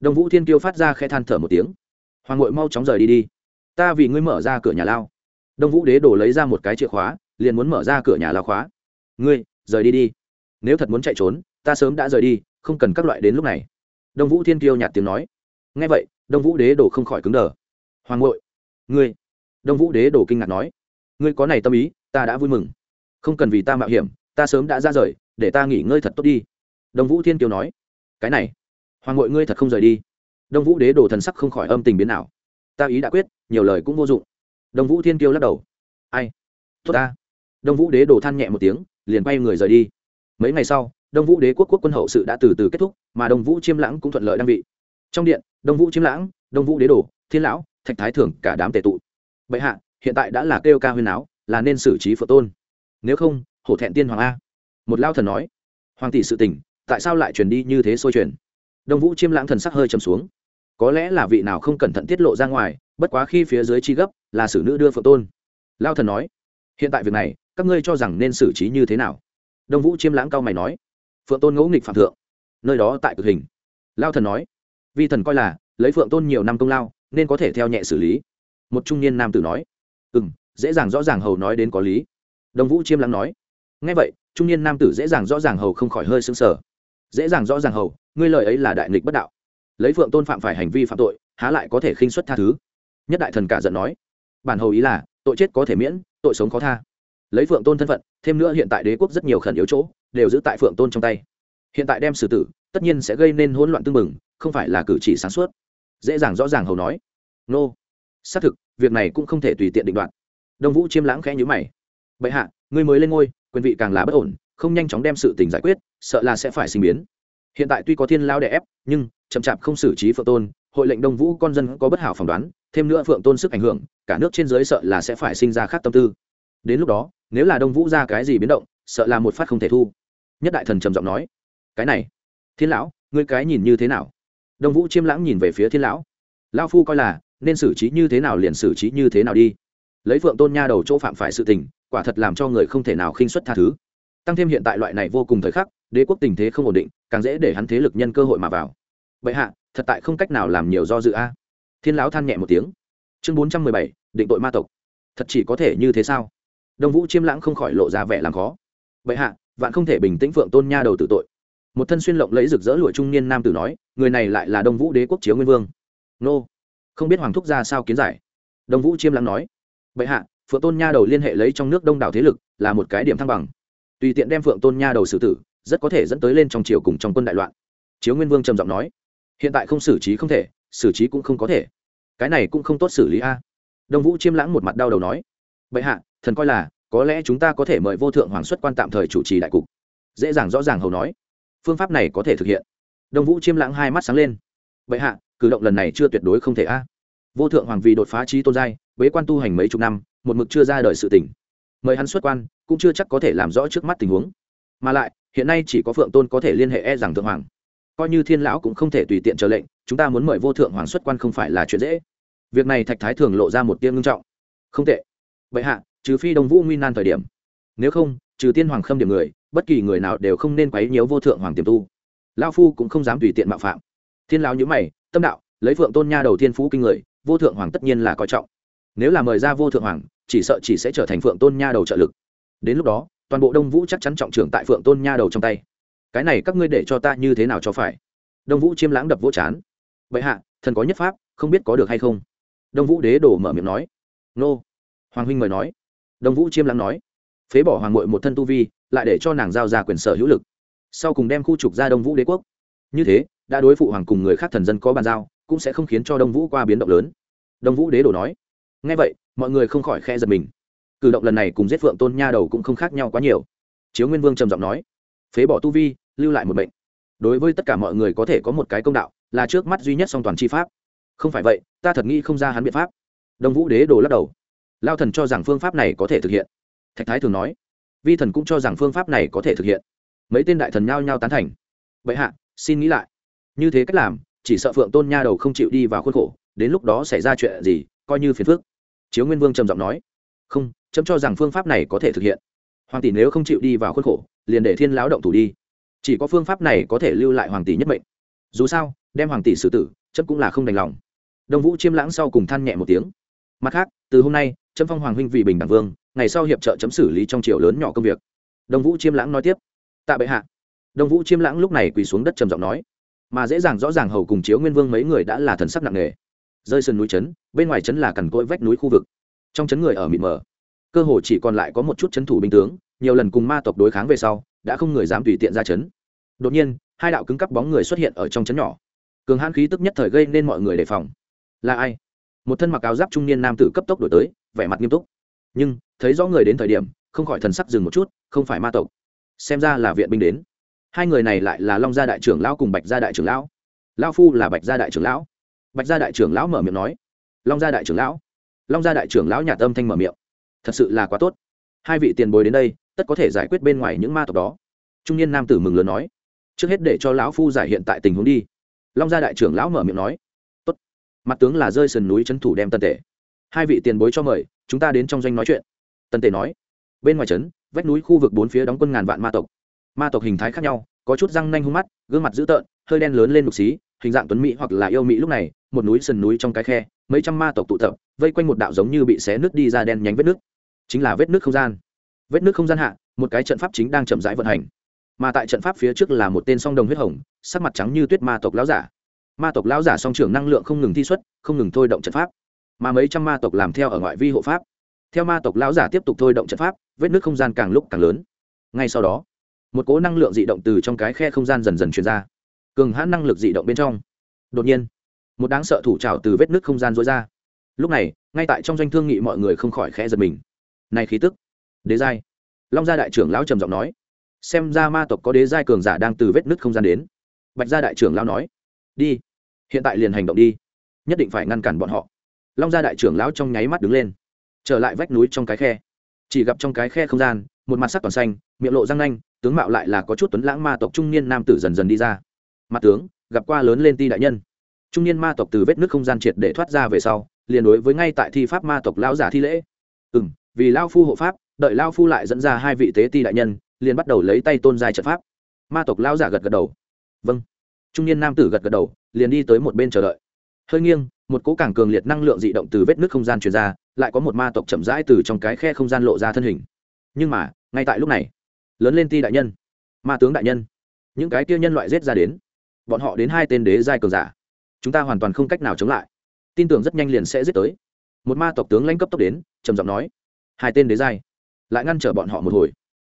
Đông vũ thiên kiêu phát ra khe than thở một tiếng. Hoàng ngội mau chóng rời đi đi. Ta vì ngươi mở ra cửa nhà lao. Đông vũ đế đổ lấy ra một cái chìa khóa, liền muốn mở ra cửa nhà lao khóa. Ngươi, rời đi đi. Nếu thật muốn chạy trốn, ta sớm đã rời đi, không cần các loại đến lúc này. Đông vũ thiên kiêu nhạt tiếng nói. Ngay vậy, đông vũ đế đổ không khỏi cứng đờ hoàng ngội ngươi, đông vũ đế đổ kinh ngạc nói, ngươi có này tâm ý, ta đã vui mừng. Không cần vì ta mạo hiểm, ta sớm đã ra rời, để ta nghỉ ngơi thật tốt đi. Đông vũ thiên kiêu nói, cái này, hoàng ngội ngươi thật không rời đi. Đông vũ đế đổ thần sắc không khỏi âm tình biến nào ta ý đã quyết, nhiều lời cũng vô dụng. Đông vũ thiên kiêu lắc đầu, ai? Tốt ta. Đông vũ đế đổ than nhẹ một tiếng, liền quay người rời đi. Mấy ngày sau, đông vũ đế quốc quốc quân hậu sự đã từ từ kết thúc, mà đông vũ chiêm lãng cũng thuận lợi đăng vị. Trong điện, đông vũ chiêm lãng, đông vũ đế đồ thiên lão thạch thái thưởng cả đám tề tụ. Bệ hạ, hiện tại đã là kêu ca huyên áo là nên xử trí phượng tôn. Nếu không, hổ thẹn tiên hoàng a. Một lao thần nói. Hoàng tỷ sự tình, tại sao lại truyền đi như thế sôi truyền? Đông vũ chiêm lãng thần sắc hơi trầm xuống. Có lẽ là vị nào không cẩn thận tiết lộ ra ngoài, bất quá khi phía dưới chi gấp, là xử nữ đưa phượng tôn. Lao thần nói. Hiện tại việc này, các ngươi cho rằng nên xử trí như thế nào? Đông vũ chiêm lãng cao mày nói. Phượng tôn ngẫu nghịch phạm thượng. Nơi đó tại cực hình. Lao thần nói. Vi thần coi là, lấy phượng tôn nhiều năm công lao nên có thể theo nhẹ xử lý. Một trung niên nam tử nói. Ừ m dễ dàng rõ ràng hầu nói đến có lý. Đông vũ chiêm lắng nói. Ngay vậy, trung niên nam tử dễ dàng rõ ràng hầu không khỏi hơi sững sờ. Dễ dàng rõ ràng hầu, ngươi lời ấy là đại nghịch bất đạo. Lấy phượng tôn phạm phải hành vi phạm tội, há lại có thể khinh xuất tha thứ? Nhất đại thần cả giận nói. Bản hầu ý là, tội chết có thể miễn, tội sống khó tha. Lấy phượng tôn thân phận, thêm nữa hiện tại đế quốc rất nhiều khẩn yếu chỗ, đều giữ tại phượng tôn trong tay. Hiện tại đem xử tử, tất nhiên sẽ gây nên hỗn loạn tương mừng không phải là cử chỉ sáng suốt dễ dàng rõ ràng hầu nói. Nô. Xác thực, việc này cũng không thể tùy tiện định đoạt. Đông vũ chiêm lãng khẽ nhữ mày. Bệ hạ người mới lên ngôi, quyền vị càng là bất ổn, không nhanh chóng đem sự tình giải quyết, sợ là sẽ phải sinh biến. Hiện tại tuy có thiên lao đè ép, nhưng chậm chạp không xử trí phượng tôn, hội lệnh đông vũ con dân có bất hảo phỏng đoán, thêm nữa phượng tôn sức ảnh hưởng, cả nước trên dưới sợ là sẽ phải sinh ra khác tâm tư. Đến lúc đó, nếu là đông vũ ra cái gì biến động, sợ là một phát không thể thu. Nhất đại thần trầm giọng nói, cái này, thiên lão, ngươi cái nhìn như thế nào? Đông vũ chiêm lãng nhìn về phía thiên lão. Lão phu coi là, nên xử trí như thế nào liền xử trí như thế nào đi. Lấy phượng tôn nha đầu chỗ phạm phải sự tình, quả thật làm cho người không thể nào khinh xuất tha thứ. Tăng thêm hiện tại loại này vô cùng thời khắc, đế quốc tình thế không ổn định, càng dễ để hắn thế lực nhân cơ hội mà vào. Vậy hạ, thật tại không cách nào làm nhiều do dự a. Thiên lão than nhẹ một tiếng. Chương bốn trăm mười bảy, định tội ma tộc. Thật chỉ có thể như thế sao? Đông vũ chiêm lãng không khỏi lộ ra vẻ làm khó. Vậy hạ, vạn không thể bình tĩnh phượng tôn nha đầu tự tội một thân xuyên lộng lấy rực rỡ lụa trung niên nam tử nói, người này lại là đông vũ đế quốc chiếu nguyên vương. Nô, không biết hoàng thúc ra sao kiến giải. Đông vũ chiêm lãng nói vậy hạ, phượng tôn nha đầu liên hệ lấy trong nước đông đảo thế lực, là một cái điểm thăng bằng. Tùy tiện đem phượng tôn nha đầu xử tử, rất có thể dẫn tới lên trong triều cùng trong quân đại loạn. Chiếu nguyên vương trầm giọng nói, hiện tại không xử trí không thể, xử trí cũng không có thể. Cái này cũng không tốt xử lý a. Đông vũ chiêm lãng một mặt đau đầu nói, bệ hạ, thần coi là, có lẽ chúng ta có thể mời vô thượng hoàng xuất quan tạm thời chủ trì đại cục. Dễ dàng rõ ràng hầu nói phương pháp này có thể thực hiện. Đông vũ chiêm lãng hai mắt sáng lên. Bệ hạ, cử động lần này chưa tuyệt đối không thể a. Vô thượng hoàng vì đột phá trí tôn giai, bế quan tu hành mấy chục năm, một mực chưa ra đời sự tỉnh mời hắn xuất quan, cũng chưa chắc có thể làm rõ trước mắt tình huống. Mà lại, hiện nay chỉ có phượng tôn có thể liên hệ e rằng thượng hoàng. Coi như thiên lão cũng không thể tùy tiện trở lệnh, chúng ta muốn mời vô thượng hoàng xuất quan không phải là chuyện dễ. Việc này thạch thái thường lộ ra một tiên ngưng trọng. Không tệ. Vậy hạ, trừ phi đông vũ nguy nan thời điểm. Nếu không, trừ tiên hoàng khâm điểm người bất kỳ người nào đều không nên quấy nhiễu vô thượng hoàng tiềm tu. Lao phu cũng không dám tùy tiện mạo phạm. Thiên lão nhữ mày, tâm đạo, lấy phượng tôn nha đầu Thiên phú kinh người, vô thượng hoàng tất nhiên là coi trọng. Nếu là mời ra vô thượng hoàng, chỉ sợ chỉ sẽ trở thành phượng tôn nha đầu trợ lực. Đến lúc đó, toàn bộ đông vũ chắc chắn trọng trưởng tại phượng tôn nha đầu trong tay. Cái này các ngươi để cho ta như thế nào cho phải? Đông vũ chiêm lãng đập vỗ chán. Vậy hạ, thần có nhất pháp, không biết có được hay không? Đông vũ đế đổ mở miệng nói. Nô. Hoàng huynh mời nói. Đông vũ chiêm lãng nói. Phế bỏ hoàng mội một thân tu vi lại để cho nàng giao ra quyền sở hữu lực. Sau cùng đem khu trục ra đông vũ đế quốc. Như thế, đã đối phụ hoàng cùng người khác thần dân có bàn giao, cũng sẽ không khiến cho đông vũ qua biến động lớn. Đông vũ đế đổ nói. Ngay vậy, mọi người không khỏi khe giật mình. Cử động lần này cùng giết phượng tôn nha đầu cũng không khác nhau quá nhiều. Chiếu nguyên vương trầm giọng nói. Phế bỏ tu vi, lưu lại một bệnh đối với tất cả mọi người có thể có một cái công đạo, là trước mắt duy nhất song toàn chi pháp. Không phải vậy, ta thật nghĩ không ra hắn biện pháp. Đông vũ đế đồ lắc đầu. Lao thần cho rằng phương pháp này có thể thực hiện. Thạch thái thường nói vi thần cũng cho rằng phương pháp này có thể thực hiện. Mấy tên đại thần nhao nhao tán thành. Vậy hạ, xin nghĩ lại. Như thế cách làm, chỉ sợ phượng tôn nha đầu không chịu đi vào khuôn khổ, đến lúc đó xảy ra chuyện gì, coi như phiền phước chiếu nguyên vương trầm giọng nói. Không, chấm cho rằng phương pháp này có thể thực hiện. Hoàng tỷ nếu không chịu đi vào khuôn khổ, liền để thiên lão động thủ đi. Chỉ có phương pháp này có thể lưu lại hoàng tỷ nhất mệnh. Dù sao, đem hoàng tỷ xử tử, chấm cũng là không đành lòng. Đông vũ chiêm lãng sau cùng than nhẹ một tiếng. Mặt khác, từ hôm nay, chấm phong hoàng huynh vì bình đẳng vương ngày sau hiệp trợ chấm xử lý trong triều lớn nhỏ công việc. Đông vũ chiêm lãng nói tiếp. Tạ bệ hạ. Đông vũ chiêm lãng lúc này quỳ xuống đất trầm giọng nói. Mà dễ dàng rõ ràng hầu cùng chiếu nguyên vương mấy người đã là thần sắc nặng nề. Rơi sườn núi trấn, bên ngoài trấn là cằn cỗi vách núi khu vực. Trong trấn người ở mịt mờ. Cơ hồ chỉ còn lại có một chút trấn thủ binh tướng, nhiều lần cùng ma tộc đối kháng về sau, đã không người dám tùy tiện ra trấn. Đột nhiên, hai đạo cứng cắp bóng người xuất hiện ở trong trấn nhỏ. Cường hãn khí tức nhất thời gây nên mọi người đề phòng. Là ai? Một thân mặc áo giáp trung niên nam tử cấp tốc đổi tới, vẻ mặt nghiêm túc nhưng, thấy rõ người đến thời điểm, không khỏi thần sắc dừng một chút, không phải ma tộc. Xem ra là viện binh đến. Hai người này lại là long gia đại trưởng lão cùng bạch gia đại trưởng lão. Lão phu là bạch gia đại trưởng lão. Bạch gia đại trưởng lão mở miệng nói. Long gia đại trưởng lão. Long gia đại trưởng lão nhà tâm thanh mở miệng. Thật sự là quá tốt. Hai vị tiền bối đến đây, tất có thể giải quyết bên ngoài những ma tộc đó. Trung niên nam tử mừng lớn nói. Trước hết để cho lão phu giải hiện tại tình huống đi. Long gia đại trưởng lão mở miệng nói. Tốt. Mặt tướng là rơi sườn núi trấn thủ đem tân tể. Hai vị tiền bối cho mời chúng ta đến trong doanh nói chuyện. Tần Tề nói. Bên ngoài trấn, vách núi khu vực bốn phía đóng quân ngàn vạn ma tộc. Ma tộc hình thái khác nhau, có chút răng nanh hung mắt, gương mặt dữ tợn, hơi đen lớn lên đục xí, hình dạng tuấn mỹ hoặc là yêu mỹ lúc này, một núi sườn núi trong cái khe, mấy trăm ma tộc tụ tập, vây quanh một đạo giống như bị xé nước đi ra đen nhánh vết nước chính là vết nước không gian. Vết nước không gian hạ, một cái trận pháp chính đang chậm rãi vận hành. Mà tại trận pháp phía trước là một tên song đồng huyết hồng, sắc mặt trắng như tuyết ma tộc lão giả. Ma tộc lão giả song trưởng năng lượng không ngừng thi xuất, không ngừng thôi động trận pháp mà mấy trăm ma tộc làm theo ở ngoại vi hộ pháp. Theo ma tộc lão giả tiếp tục thôi động trận pháp, vết nước không gian càng lúc càng lớn. Ngay sau đó, một cỗ năng lượng dị động từ trong cái khe không gian dần dần truyền ra. Cường hãn năng lực dị động bên trong. Đột nhiên, một đáng sợ thủ trào từ vết nước không gian rối ra. Lúc này, ngay tại trong doanh thương nghị mọi người không khỏi khẽ giật mình. Này khí tức, đế giai. Long gia đại trưởng lão trầm giọng nói, xem ra ma tộc có đế giai cường giả đang từ vết nứt không gian đến. Bạch gia đại trưởng lão nói, đi, hiện tại liền hành động đi, nhất định phải ngăn cản bọn họ long gia đại trưởng lão trong nháy mắt đứng lên, trở lại vách núi trong cái khe. Chỉ gặp trong cái khe không gian, một mặt sắc toàn xanh, miệng lộ răng nanh, tướng mạo lại là có chút tuấn lãng ma tộc trung niên nam tử dần dần đi ra. Mặt tướng, gặp qua lớn lên ti đại nhân. Trung niên ma tộc từ vết nước không gian triệt để thoát ra về sau, liền đối với ngay tại thi pháp ma tộc lão giả thi lễ. Ừ m vì lao phu hộ pháp, đợi lao phu lại dẫn ra hai vị tế ti đại nhân, liền bắt đầu lấy tay tôn giai trận pháp. Ma tộc lão giả gật gật đầu. Vâng. Trung niên nam tử gật gật đầu, liền đi tới một bên chờ đợi hơi nghiêng, một cỗ càng cường liệt năng lượng dị động từ vết nước không gian truyền ra, lại có một ma tộc chậm rãi từ trong cái khe không gian lộ ra thân hình. Nhưng mà, ngay tại lúc này, lớn lên ti đại nhân, ma tướng đại nhân, những cái kia nhân loại giết ra đến, bọn họ đến hai tên đế giai cường giả. Chúng ta hoàn toàn không cách nào chống lại. Tin tưởng rất nhanh liền sẽ giết tới. Một ma tộc tướng lãnh cấp tốc đến, trầm giọng nói, hai tên đế giai, lại ngăn trở bọn họ một hồi.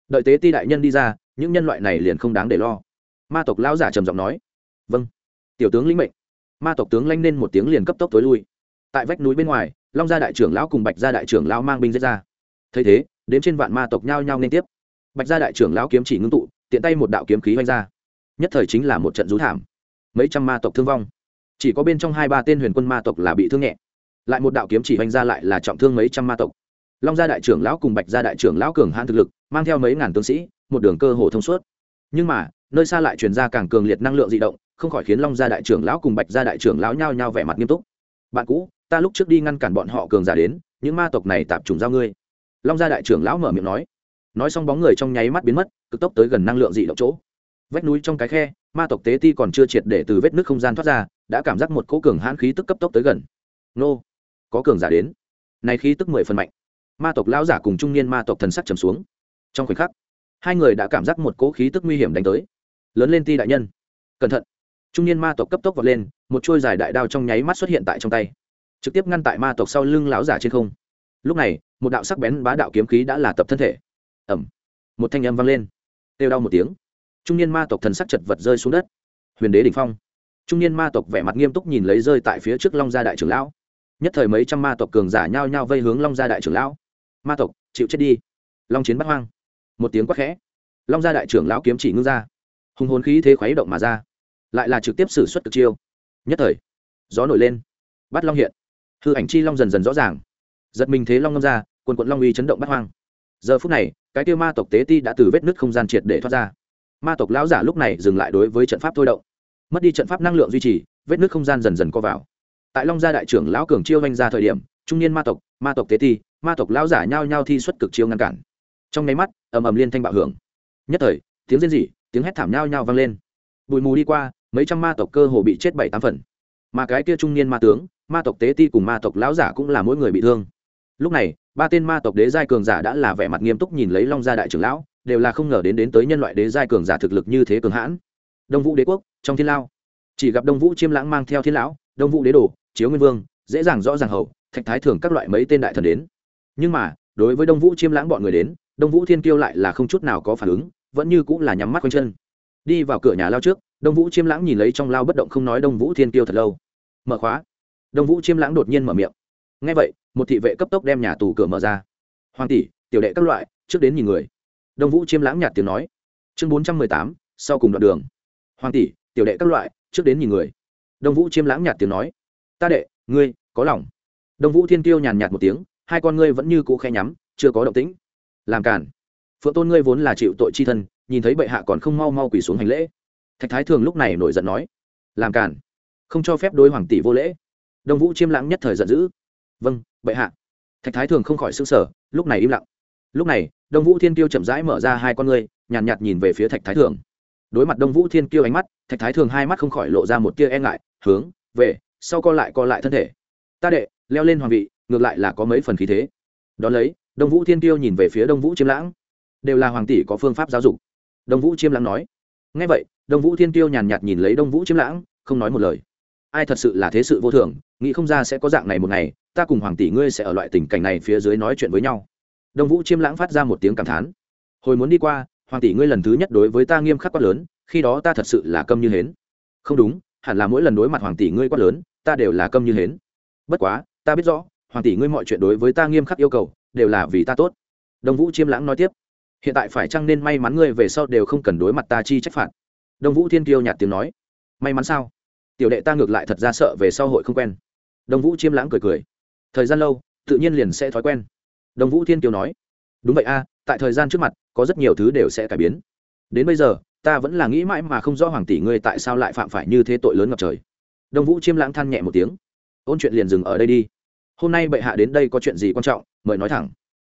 Đợi tế ti đại nhân đi ra, những nhân loại này liền không đáng để lo. Ma tộc lão giả trầm giọng nói vâng tiểu tướng lĩnh mệnh ma tộc tướng lanh nên một tiếng liền cấp tốc tối lui. Tại vách núi bên ngoài, long gia đại trưởng lão cùng bạch gia đại trưởng lão mang binh giết ra. Thấy thế, đến trên vạn ma tộc nhao nhao nên tiếp. Bạch gia đại trưởng lão kiếm chỉ ngưng tụ, tiện tay một đạo kiếm khí oanh ra. Nhất thời chính là một trận rú thảm. Mấy trăm ma tộc thương vong. Chỉ có bên trong hai ba tên huyền quân ma tộc là bị thương nhẹ. Lại một đạo kiếm chỉ oanh ra lại là trọng thương mấy trăm ma tộc. Long gia đại trưởng lão cùng bạch gia đại trưởng lão cường hãn thực lực, mang theo mấy ngàn tướng sĩ, một đường cơ hồ thông suốt. Nhưng mà, nơi xa lại truyền ra càng cường liệt năng lượng di động không khỏi khiến long gia đại trưởng lão cùng bạch gia đại trưởng lão nhao nhao vẻ mặt nghiêm túc. Bạn cũ, ta lúc trước đi ngăn cản bọn họ cường giả đến, những ma tộc này tạp trùng giao ngươi. Long gia đại trưởng lão mở miệng nói. Nói xong bóng người trong nháy mắt biến mất, cực tốc tới gần năng lượng dị động chỗ. Vách núi trong cái khe, ma tộc tế ti còn chưa triệt để từ vết nước không gian thoát ra, đã cảm giác một cỗ cường hãn khí tức cấp tốc tới gần. Nô, có cường giả đến. Này khí tức mười phần mạnh. Ma tộc lão giả cùng trung niên ma tộc thần sắc trầm xuống. Trong khoảnh khắc, hai người đã cảm giác một cỗ khí tức nguy hiểm đánh tới. Lớn lên ti đại nhân. Cẩn thận trung niên ma tộc cấp tốc vọt lên, một chuôi dài đại đao trong nháy mắt xuất hiện tại trong tay. Trực tiếp ngăn tại ma tộc sau lưng lão giả trên không. Lúc này, một đạo sắc bén bá đạo kiếm khí đã là tập thân thể. Ẩm một thanh âm vang lên. Têu đau một tiếng. Trung niên ma tộc thần sắc chật vật rơi xuống đất. Huyền đế đ ỉ n h phong. Trung niên ma tộc vẻ mặt nghiêm túc nhìn lấy rơi tại phía trước long gia đại trưởng lão. Nhất thời mấy trăm ma tộc cường giả nhao nhao vây hướng long gia đại trưởng lão. Ma tộc, chịu chết đi. Long chiến bắt hoang. Một tiếng quát khẽ. Long gia đại trưởng lão kiếm chỉ ngưng ra. Hùng hồn khí thế khuấy động mà ra lại là trực tiếp xử suất cực chiêu. Nhất thời, gió nổi lên. Bắt long hiện. Hư ảnh chi long dần dần rõ ràng. Giật mình thế long ngâm ra, quần quận long uy chấn động bắt hoang. Giờ phút này, cái tiêu ma tộc tế ti đã từ vết nứt không gian triệt để thoát ra. Ma tộc lão giả lúc này dừng lại đối với trận pháp thôi động. Mất đi trận pháp năng lượng duy trì, vết nứt không gian dần dần co vào. Tại long gia đại trưởng lão cường chiêu vanh ra thời điểm, trung niên ma tộc ma tộc tế ti, ma tộc lão giả nhao nhao thi xuất cực chiêu ngăn cản. Trong nháy mắt, ầm ầm liên thanh bạo hưởng. Nhất thời, tiếng rên rỉ, tiếng hét thảm nhao nhao vang lên. Bụi mù đi qua mấy trăm ma tộc cơ hồ bị chết bảy tám phần. Mà cái kia trung niên ma tướng, ma tộc tế ti cùng ma tộc lão giả cũng là mỗi người bị thương. Lúc này, ba tên ma tộc đế giai cường giả đã là vẻ mặt nghiêm túc nhìn lấy long gia đại trưởng lão, đều là không ngờ đến đến tới nhân loại đế giai cường giả thực lực như thế cường hãn. Đông vũ đế quốc, trong thiên lao. Chỉ gặp đông vũ chiêm lãng mang theo thiên lão, đông vũ đế đồ, chiếu nguyên vương, dễ dàng rõ ràng hầu, thạch thái thường các loại mấy tên đại thần đến. Nhưng mà, đối với đông vũ chiêm lãng bọn người đến, đông vũ thiên kiêu lại là không chút nào có phản ứng, vẫn như cũng là nhắm mắt quanh chân. Đi vào cửa nhà lao trước đông vũ chiêm lãng nhìn lấy trong lao bất động không nói đông vũ thiên Tiêu thật lâu. Mở khóa. Đông vũ chiêm lãng đột nhiên mở miệng. Ngay vậy, một thị vệ cấp tốc đem nhà tù cửa mở ra. Hoàng tỷ, tiểu đệ các loại, trước đến nhìn người. Đông vũ chiêm lãng nhạt tiếng nói. Chương bốn trăm mười tám, sau cùng đoạn đường. Hoàng tỷ, tiểu đệ các loại, trước đến nhìn người. Đông vũ chiêm lãng nhạt tiếng nói. Ta đệ, ngươi, có lòng. Đông vũ thiên tiêu nhàn nhạt một tiếng. Hai con ngươi vẫn như cũ khe nhắm, chưa có động tĩnh. Làm cản phượng tôn ngươi vốn là chịu tội chi thân, nhìn thấy bệ hạ còn không mau mau quỳ xuống hành lễ thạch thái thường lúc này nổi giận nói làm cản không cho phép đối hoàng tỷ vô lễ. Đông vũ chiêm lãng nhất thời giận dữ vâng bệ hạ. Thạch thái thường không khỏi s ư n g sở lúc này im lặng. Lúc này đông vũ thiên kiêu chậm rãi mở ra hai con ngươi nhàn nhạt, nhạt nhìn về phía thạch thái thường. Đối mặt đông vũ thiên kiêu ánh mắt thạch thái thường hai mắt không khỏi lộ ra một tia e ngại hướng về sau co lại co lại thân thể. Ta đệ leo lên hoàng vị ngược lại là có mấy phần khí thế. Đón lấy đông vũ thiên kiêu nhìn về phía đông vũ chiêm lãng. Đều là hoàng tỷ có phương pháp giáo dục. Đông vũ chiêm lãng nói. Ngay vậy đông vũ thiên Tiêu nhàn nhạt nhìn lấy đông vũ Chiếm lãng, không nói một lời. Ai thật sự là thế sự vô thường, nghĩ không ra sẽ có dạng này một ngày, ta cùng hoàng tỷ ngươi sẽ ở loại tình cảnh này phía dưới nói chuyện với nhau. Đông vũ chiêm lãng phát ra một tiếng cảm thán. Hồi muốn đi qua, hoàng tỷ ngươi lần thứ nhất đối với ta nghiêm khắc quát lớn, khi đó ta thật sự là câm như hến. Không đúng, hẳn là mỗi lần đối mặt hoàng tỷ ngươi quát lớn, ta đều là câm như hến. Bất quá, ta biết rõ, hoàng tỷ ngươi mọi chuyện đối với ta nghiêm khắc yêu cầu, đều là vì ta tốt. Đông vũ chiêm lãng nói tiếp. Hiện tại phải chăng nên may mắn ngươi về sau đều không cần đối mặt ta chi trách phạt? Đông vũ thiên kiêu nhạt tiếng nói, may mắn sao? Tiểu đệ ta ngược lại thật ra sợ về sau hội không quen. Đông vũ chiêm lãng cười cười, thời gian lâu, tự nhiên liền sẽ thói quen. Đông vũ thiên kiêu nói, đúng vậy a, tại thời gian trước mặt, có rất nhiều thứ đều sẽ cải biến. Đến bây giờ, ta vẫn là nghĩ mãi mà không rõ hoàng tỷ ngươi tại sao lại phạm phải như thế tội lớn ngập trời. Đông vũ chiêm lãng than nhẹ một tiếng, ôn chuyện liền dừng ở đây đi. Hôm nay bệ hạ đến đây có chuyện gì quan trọng, mời nói thẳng.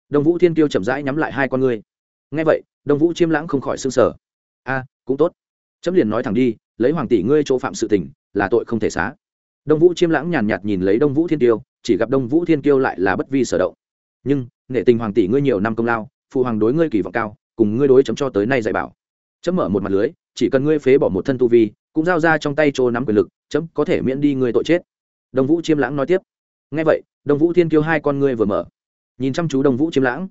Đông vũ thiên kiêu chậm rãi nhắm lại hai con ngươi. Nghe vậy, đông vũ chiêm lãng không khỏi s ư n g sở a, cũng tốt chấm liền nói thẳng đi, lấy hoàng tỷ ngươi chỗ phạm sự tình, là tội không thể xá. Đông vũ chiêm lãng nhàn nhạt nhìn lấy đông vũ thiên tiêu chỉ gặp đông vũ thiên tiêu lại là bất vi sở động. Nhưng nghệ tình hoàng tỷ ngươi nhiều năm công lao, phụ hoàng đối ngươi kỳ vọng cao, cùng ngươi đối chấm cho tới nay dạy bảo. Chấm mở một mặt lưới, chỉ cần ngươi phế bỏ một thân tu vi, cũng giao ra trong tay chỗ nắm quyền lực, chấm có thể miễn đi ngươi tội chết. Đông vũ chiêm lãng nói tiếp. Ngay vậy, đông vũ thiên kiêu hai con ngươi vừa mở. Nhìn chăm chú đông vũ chiêm lãng.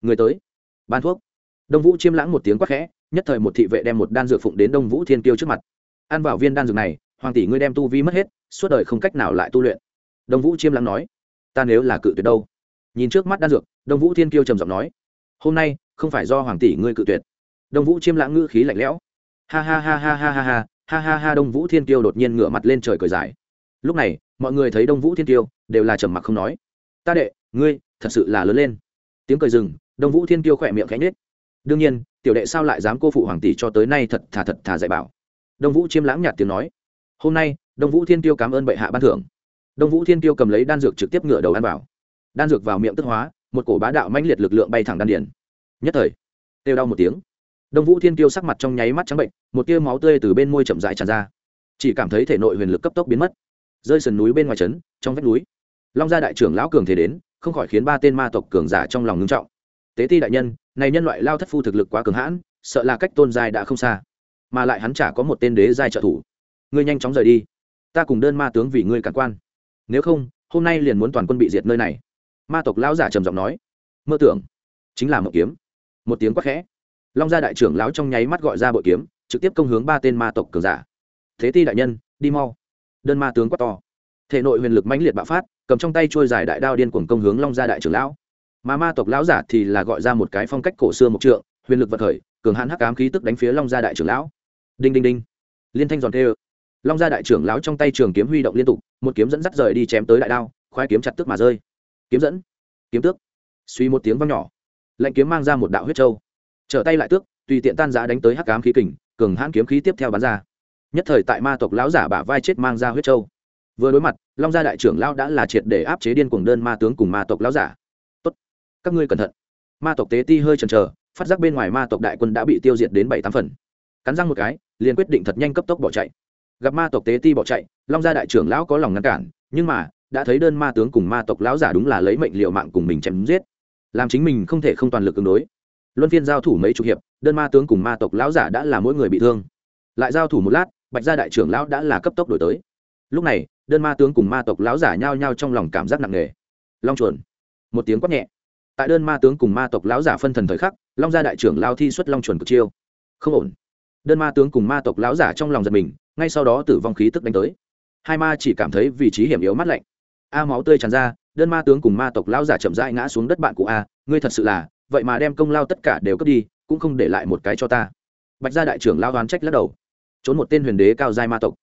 Người tới. Ban thuốc. Đông vũ chiêm lãng một tiếng quát khẽ nhất thời một thị vệ đem một đan dược phụng đến đông vũ thiên kiêu trước mặt. Ăn vào viên đan dược này, hoàng tỷ ngươi đem tu vi mất hết, suốt đời không cách nào lại tu luyện. Đông vũ chiêm lắng nói, ta nếu là cự tuyệt đâu? Nhìn trước mắt đan dược, đông vũ thiên kiêu trầm giọng nói, hôm nay, không phải do hoàng tỷ ngươi cự tuyệt. Đông vũ chiêm lãng ngữ khí lạnh lẽo. Ha ha ha ha ha ha ha ha ha ha, đông vũ thiên kiêu đột nhiên ngửa mặt lên trời cười dài. Lúc này, mọi người thấy đông vũ thiên kiêu, đều là trầm mặc không nói. Ta đệ, ngươi thật sự là lớn lên. Tiếng cười rừng đông vũ thiên kiêu khỏe miệng khẽ nhết đương nhiên tiểu đệ sao lại dám cô phụ hoàng tỷ cho tới nay thật thà thật thà dạy bảo? Đông vũ chiêm lãng nhạt tiếng nói. Hôm nay, đông vũ thiên tiêu cảm ơn bệ hạ ban thưởng. Đông vũ thiên tiêu cầm lấy đan dược trực tiếp ngựa đầu ăn vào. Đan dược vào miệng tức hóa, một cổ bá đạo mãnh liệt lực lượng bay thẳng đan điển nhất thời têu đau một tiếng. Đông vũ thiên tiêu sắc mặt trong nháy mắt trắng bệnh, một tia máu tươi từ bên môi chậm rãi tràn ra. Chỉ cảm thấy thể nội huyền lực cấp tốc biến mất. Rơi sườn núi bên ngoài trấn, trong vách núi, long gia đại trưởng lão cường thế đến, không khỏi khiến ba tên ma tộc cường giả trong lòng ngưng trọng tế ti đại nhân, này nhân loại lao thất phu thực lực quá cường hãn, sợ là cách tôn giai đã không xa. Mà lại hắn chả có một tên đế giai trợ thủ. Ngươi nhanh chóng rời đi. Ta cùng đơn ma tướng vì ngươi cản quan. Nếu không, hôm nay liền muốn toàn quân bị diệt nơi này. Ma tộc lão giả trầm giọng nói. Mơ tưởng, chính là một kiếm. Một tiếng quát khẽ. Long gia đại trưởng lão trong nháy mắt gọi ra bội kiếm, trực tiếp công hướng ba tên ma tộc cường giả. Thế ti đại nhân, đi mau. Đơn ma tướng quát to. Thể nội huyền lực mãnh liệt bạo phát, cầm trong tay trôi dài đại đao điên cuồng công hướng long gia đại trưởng lão mà ma tộc lão giả thì là gọi ra một cái phong cách cổ xưa một trượng, huyền lực vật khởi, cường hãn hắc ám khí tức đánh phía long gia đại trưởng lão. Đinh đinh đinh. Liên thanh giòn tê long gia đại trưởng lão trong tay trường kiếm huy động liên tục, một kiếm dẫn dắt rời đi chém tới đại đao khoái kiếm chặt tức mà rơi. Kiếm dẫn, kiếm tước. Suy một tiếng vang nhỏ. Lạnh kiếm mang ra một đạo huyết trâu trở tay lại tước, tùy tiện tan giá đánh tới hắc ám khí kình, cường hãn kiếm khí tiếp theo bắn ra. Nhất thời tại ma tộc lão giả bả vai chết mang ra huyết trâu vừa đối mặt, long gia đại trưởng lão đã là triệt để áp chế điên cuồng đơn ma tướng cùng ma tộc lão giả các ngươi cẩn thận. Ma tộc tế ti hơi chần chờ, phát giác bên ngoài ma tộc đại quân đã bị tiêu diệt đến bảy tám phần. Cắn răng một cái, liền quyết định thật nhanh cấp tốc bỏ chạy. Gặp ma tộc tế ti bỏ chạy, long gia đại trưởng lão có lòng ngăn cản, nhưng mà, đã thấy đơn ma tướng cùng ma tộc lão giả đúng là lấy mệnh liệu mạng cùng mình chém giết. Làm chính mình không thể không toàn lực ứng đối. Luân phiên giao thủ mấy chục hiệp, đơn ma tướng cùng ma tộc lão giả đã là mỗi người bị thương. Lại giao thủ một lát, bạch gia đại trưởng lão đã là cấp tốc đổi tới. Lúc này, đơn ma tướng cùng ma tộc lão giả nhao nhao trong lòng cảm giác nặng nề. Long chuẩn một tiếng quát nhẹ tại đơn ma tướng cùng ma tộc lão giả phân thần thời khắc, long gia đại trưởng lao thi xuất long chuẩn cực chiêu. Không ổn. Đơn ma tướng cùng ma tộc lão giả trong lòng giật mình, ngay sau đó tử vong khí tức đánh tới. Hai ma chỉ cảm thấy vị trí hiểm yếu mắt lạnh. A máu tươi tràn ra, đơn ma tướng cùng ma tộc lão giả chậm rãi ngã xuống đất bạn của a, ngươi thật sự là, vậy mà đem công lao tất cả đều cướp đi, cũng không để lại một cái cho ta. Bạch gia đại trưởng lão đoán trách lắc đầu. Trốn một tên huyền đế cao giai ma tộc.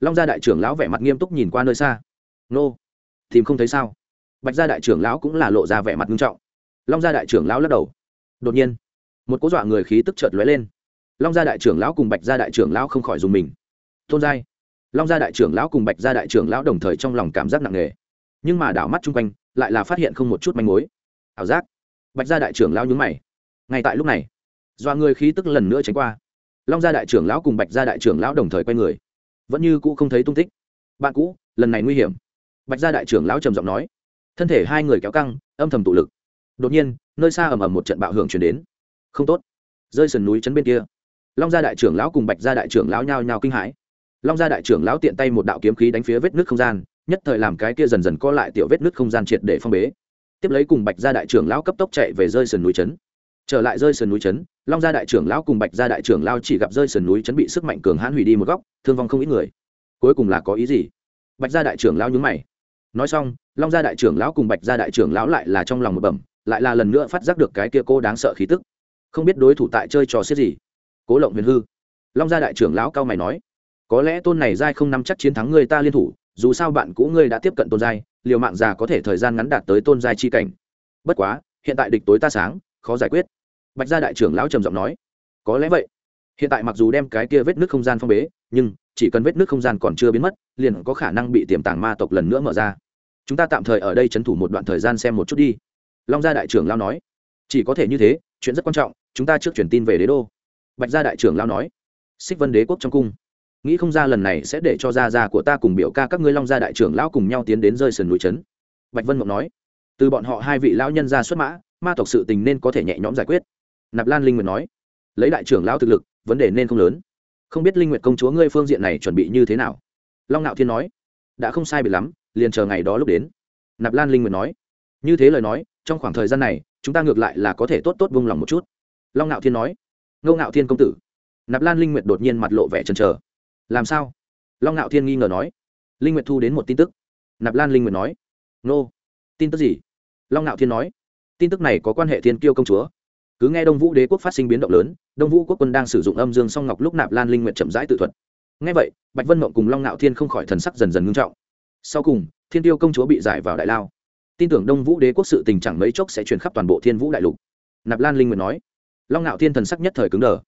Long gia đại trưởng lão vẻ mặt nghiêm túc nhìn qua nơi xa. Nô, tìm không thấy sao? Bạch gia đại trưởng lão cũng là lộ ra vẻ mặt nghiêm trọng long gia đại trưởng lão lắc đầu. Đột nhiên, một cố dọa người khí tức chợt lóe lên. Long gia đại trưởng lão cùng bạch gia đại trưởng lão không khỏi dùng mình. Tôn giai, long gia đại trưởng lão cùng bạch gia đại trưởng lão đồng thời trong lòng cảm giác nặng nề. Nhưng mà đảo mắt chung quanh, lại là phát hiện không một chút manh mối. Ảo giác. Bạch gia đại trưởng lão nhúng mày. Ngay tại lúc này, dọa người khí tức lần nữa tránh qua. Long gia đại trưởng lão cùng bạch gia đại trưởng lão đồng thời quay người. Vẫn như cũ không thấy tung tích. Bạn cũ, lần này nguy hiểm. Bạch gia đại trưởng lão trầm giọng nói. Thân thể hai người kéo căng, âm thầm tụ lực đột nhiên, nơi xa ầm ầm một trận bạo hưởng chuyển đến. Không tốt. Rơi sườn núi chấn bên kia. Long gia đại trưởng lão cùng bạch gia đại trưởng lão nhao nhao kinh hãi. Long gia đại trưởng lão tiện tay một đạo kiếm khí đánh phía vết nước không gian, nhất thời làm cái kia dần dần co lại tiểu vết nước không gian triệt để phong bế. Tiếp lấy cùng bạch gia đại trưởng lão cấp tốc chạy về rơi sườn núi chấn trở lại rơi sườn núi chấn long gia đại trưởng lão cùng bạch gia đại trưởng lão chỉ gặp rơi sườn núi chấn bị sức mạnh cường hãn hủy đi một góc, thương vong không ít người. Cuối cùng là có ý gì? Bạch gia đại trưởng lão nhún mày. Nói xong, long gia đại trưởng lão cùng bạch gia đại trưởng lão lại là trong lòng một bẩm lại là lần nữa phát giác được cái kia cô đáng sợ khí tức. Không biết đối thủ tại chơi trò xiết gì. Cố lộng huyền hư. Long gia đại trưởng lão cao mày nói, có lẽ tôn này giai không nắm chắc chiến thắng người ta liên thủ, dù sao bạn cũ ngươi đã tiếp cận tôn giai, liều mạng già có thể thời gian ngắn đạt tới tôn giai chi cảnh. Bất quá, hiện tại địch tối ta sáng, khó giải quyết. Bạch gia đại trưởng lão trầm giọng nói, có lẽ vậy. Hiện tại mặc dù đem cái kia vết nước không gian phong bế, nhưng chỉ cần vết nước không gian còn chưa biến mất, liền có khả năng bị tiềm tàng ma tộc lần nữa mở ra. Chúng ta tạm thời ở đây trấn thủ một đoạn thời gian xem một chút đi long gia đại trưởng lao nói. Chỉ có thể như thế, chuyện rất quan trọng, chúng ta trước truyền tin về đế đô. Bạch gia đại trưởng lao nói. Xích vân đế quốc trong cung. Nghĩ không ra lần này sẽ để cho gia gia của ta cùng biểu ca các ngươi long gia đại trưởng lão cùng nhau tiến đến rơi sườn núi trấn. Bạch vân mộng nói. Từ bọn họ hai vị lão nhân ra xuất mã, ma tộc sự tình nên có thể nhẹ nhõm giải quyết. Nạp lan linh nguyệt nói. Lấy đại trưởng lão thực lực, vấn đề nên không lớn. Không biết linh nguyệt công chúa ngươi phương diện này chuẩn bị như thế nào? Long nạo thiên nói. Đã không sai biệt lắm, liền chờ ngày đó lúc đến. Nạp lan linh nguyệt nói. Như thế lời nói trong khoảng thời gian này, chúng ta ngược lại là có thể tốt tốt vung lòng một chút. Long Ngạo thiên nói. Ngô ngạo thiên công tử. Nạp lan linh nguyệt đột nhiên mặt lộ vẻ chần trờ làm sao? Long ngạo thiên nghi ngờ nói. Linh nguyệt thu đến một tin tức. Nạp lan linh nguyệt nói. Nô tin tức gì? Long ngạo thiên nói. Tin tức này có quan hệ thiên kiêu công chúa. Cứ nghe đông vũ đế quốc phát sinh biến động lớn, đông vũ quốc quân đang sử dụng âm dương song ngọc lúc nạp lan linh nguyệt chậm rãi tự thuật. Nghe vậy, bạch vân mộng cùng long ngạo thiên không khỏi thần sắc dần dần ngưng trọng. Sau cùng, thiên tiêu công chúa bị giải vào đại lao tin tưởng đông vũ đế quốc sự tình chẳng mấy chốc sẽ truyền khắp toàn bộ thiên vũ đại lục. Nạp lan linh nguyện nói, long ngạo thiên thần sắc nhất thời cứng đờ.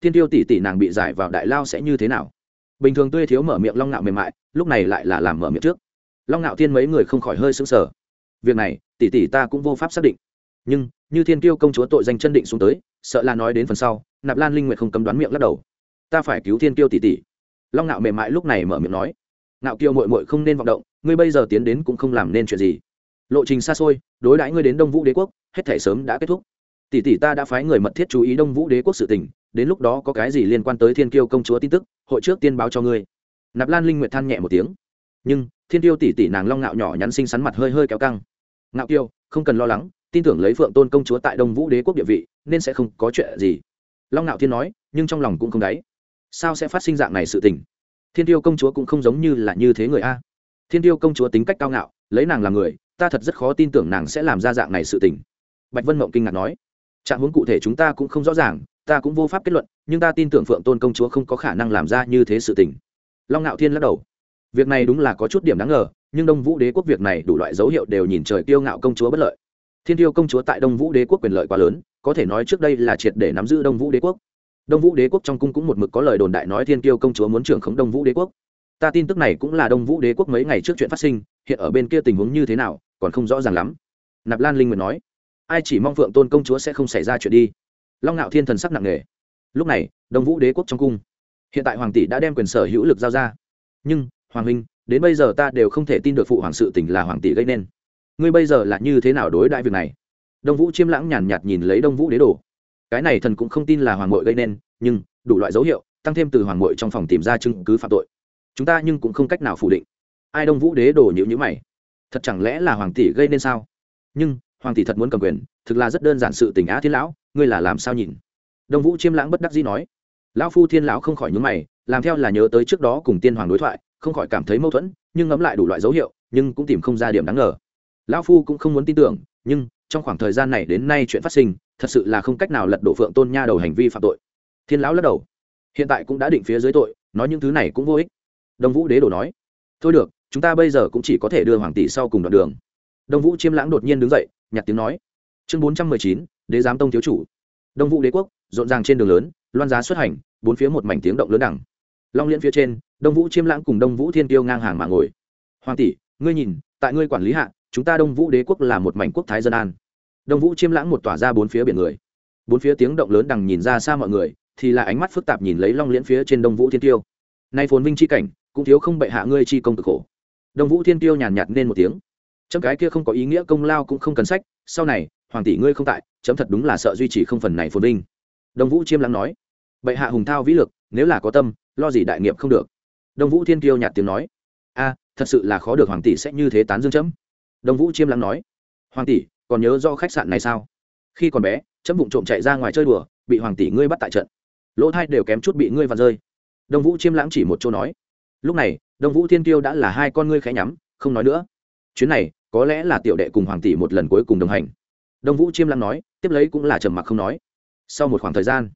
Thiên tiêu tỷ tỷ nàng bị giải vào đại lao sẽ như thế nào? Bình thường tươi thiếu mở miệng long ngạo mềm mại, lúc này lại là làm mở miệng trước. Long ngạo thiên mấy người không khỏi hơi sững sờ. Việc này, tỷ tỷ ta cũng vô pháp xác định. Nhưng, như thiên tiêu công chúa tội danh chân định xuống tới, sợ là nói đến phần sau, nạp lan linh nguyện không cấm đoán miệng lắc đầu. Ta phải cứu thiên tiêu tỷ tỷ. Long ngạo mềm mại lúc này mở miệng nói ngạo kiêu mội mội không nên vọng động, ngươi bây giờ tiến đến cũng không làm nên chuyện gì lộ trình xa xôi, đối đãi ngươi đến đông vũ đế quốc, hết thể sớm đã kết thúc. Tỷ tỷ ta đã phái người mật thiết chú ý đông vũ đế quốc sự tình, đến lúc đó có cái gì liên quan tới thiên kiêu công chúa tin tức, hội trước tiên báo cho ngươi. Nạp lan linh nguyệt than nhẹ một tiếng. Nhưng, thiên tiêu tỷ tỷ nàng long ngạo nhỏ nhắn xinh xắn mặt hơi hơi kéo căng. Ngạo kiêu, không cần lo lắng, tin tưởng lấy phượng tôn công chúa tại đông vũ đế quốc địa vị, nên sẽ không có chuyện gì. Long ngạo thiên nói, nhưng trong lòng cũng không đáy. Sao sẽ phát sinh dạng này sự tình? Thiên tiêu công chúa cũng không giống như là như thế người a. Thiên tiêu công chúa tính cách cao ngạo, lấy nàng làm người ta thật rất khó tin tưởng nàng sẽ làm ra dạng này sự tình. Bạch vân mộng kinh ngạc nói. Trạng huống cụ thể chúng ta cũng không rõ ràng, ta cũng vô pháp kết luận, nhưng ta tin tưởng phượng tôn công chúa không có khả năng làm ra như thế sự tình. Long ngạo thiên lắc đầu. Việc này đúng là có chút điểm đáng ngờ, nhưng đông vũ đế quốc việc này đủ loại dấu hiệu đều nhìn trời kiêu ngạo công chúa bất lợi. Thiên tiêu công chúa tại đông vũ đế quốc quyền lợi quá lớn, có thể nói trước đây là triệt để nắm giữ đông vũ đế quốc. Đông vũ đế quốc trong cung cũng một mực có lời đồn đại nói thiên tiêu công chúa muốn trưởng khống đông vũ đế quốc. Ta tin tức này cũng là đông vũ đế quốc mấy ngày trước chuyện phát sinh hiện ở bên kia tình huống như thế nào, còn không rõ ràng lắm. Nạp lan linh nguyện nói. Ai chỉ mong phượng tôn công chúa sẽ không xảy ra chuyện đi? Long ngạo thiên thần sắc nặng nề. Lúc này, đông vũ đế quốc trong cung, hiện tại hoàng tỷ đã đem quyền sở hữu lực giao ra. Nhưng, hoàng huynh, đến bây giờ ta đều không thể tin được phụ hoàng sự tình là hoàng tỷ gây nên. Ngươi bây giờ là như thế nào đối đại việc này? Đông vũ chiêm lãng nhàn nhạt nhìn lấy đông vũ đế đồ. Cái này thần cũng không tin là hoàng mội gây nên, nhưng, đủ loại dấu hiệu, tăng thêm từ hoàng mội trong phòng tìm ra chứng cứ phạm tội. Chúng ta nhưng cũng không cách nào phủ định ai đông vũ đế đồ nhịu nhữ mày. Thật chẳng lẽ là hoàng tỷ gây nên sao? Nhưng, hoàng tỷ thật muốn cầm quyền, thực là rất đơn giản sự tình á thiên lão, ngươi là làm sao nhìn? Đông vũ chiêm lãng bất đắc dĩ nói. Lão phu thiên lão không khỏi nhúng mày, làm theo là nhớ tới trước đó cùng tiên hoàng đối thoại, không khỏi cảm thấy mâu thuẫn, nhưng ngẫm lại đủ loại dấu hiệu, nhưng cũng tìm không ra điểm đáng ngờ. Lão phu cũng không muốn tin tưởng, nhưng, trong khoảng thời gian này đến nay chuyện phát sinh, thật sự là không cách nào lật đổ phượng tôn nha đầu hành vi phạm tội. Thiên lão lắc đầu. Hiện tại cũng đã định phía dưới tội, nói những thứ này cũng vô ích. Đông vũ đế đồ nói. Thôi được chúng ta bây giờ cũng chỉ có thể đưa hoàng tỷ sau cùng đoạn đường. Đông vũ chiêm lãng đột nhiên đứng dậy, nhặt tiếng nói. Chương bốn trăm mười chín, đế giám tông thiếu chủ. Đông vũ đế quốc, rộn ràng trên đường lớn, loan giá xuất hành, bốn phía một mảnh tiếng động lớn đẳng long liên phía trên, đông vũ chiêm lãng cùng đông vũ thiên tiêu ngang hàng mà ngồi. Hoàng tỷ, ngươi nhìn, tại ngươi quản lý hạ, chúng ta đông vũ đế quốc là một mảnh quốc thái dân an. Đông vũ chiêm lãng một tỏa ra bốn phía biển người. Bốn phía tiếng động lớn đằng nhìn ra xa mọi người, thì là ánh mắt phức tạp nhìn lấy long liễn phía trên đông vũ thiên tiêu nay phồn vinh c h i cảnh, cũng thiếu không bệ hạ ngươi chi công cực khổ đông vũ thiên tiêu nhàn nhạt nên một tiếng. Chấm cái kia không có ý nghĩa công lao cũng không cần sách, sau này, hoàng tỷ ngươi không tại, chấm thật đúng là sợ duy trì không phần này phồn vinh. Đông vũ chiêm lắng nói. Bệ hạ hùng thao vĩ lực, nếu là có tâm, lo gì đại nghiệp không được. Đông vũ thiên tiêu nhạt tiếng nói. A, thật sự là khó được hoàng tỷ sẽ như thế tán dương chấm. Đông vũ chiêm lắng nói. Hoàng tỷ, còn nhớ do khách sạn này sao? Khi còn bé, chấm vụng trộm chạy ra ngoài chơi đùa, bị hoàng tỷ ngươi bắt tại trận. Lỗ thai đều kém chút bị ngươi vặt rơi. Đông vũ chiêm lãng chỉ một chỗ nói lúc này, đông vũ thiên tiêu đã là hai con ngươi khẽ nhắm, không nói nữa. Chuyến này, có lẽ là tiểu đệ cùng hoàng tỷ một lần cuối cùng đồng hành. Đông vũ chiêm lãng nói, tiếp lấy cũng là trầm mặc không nói. Sau một khoảng thời gian,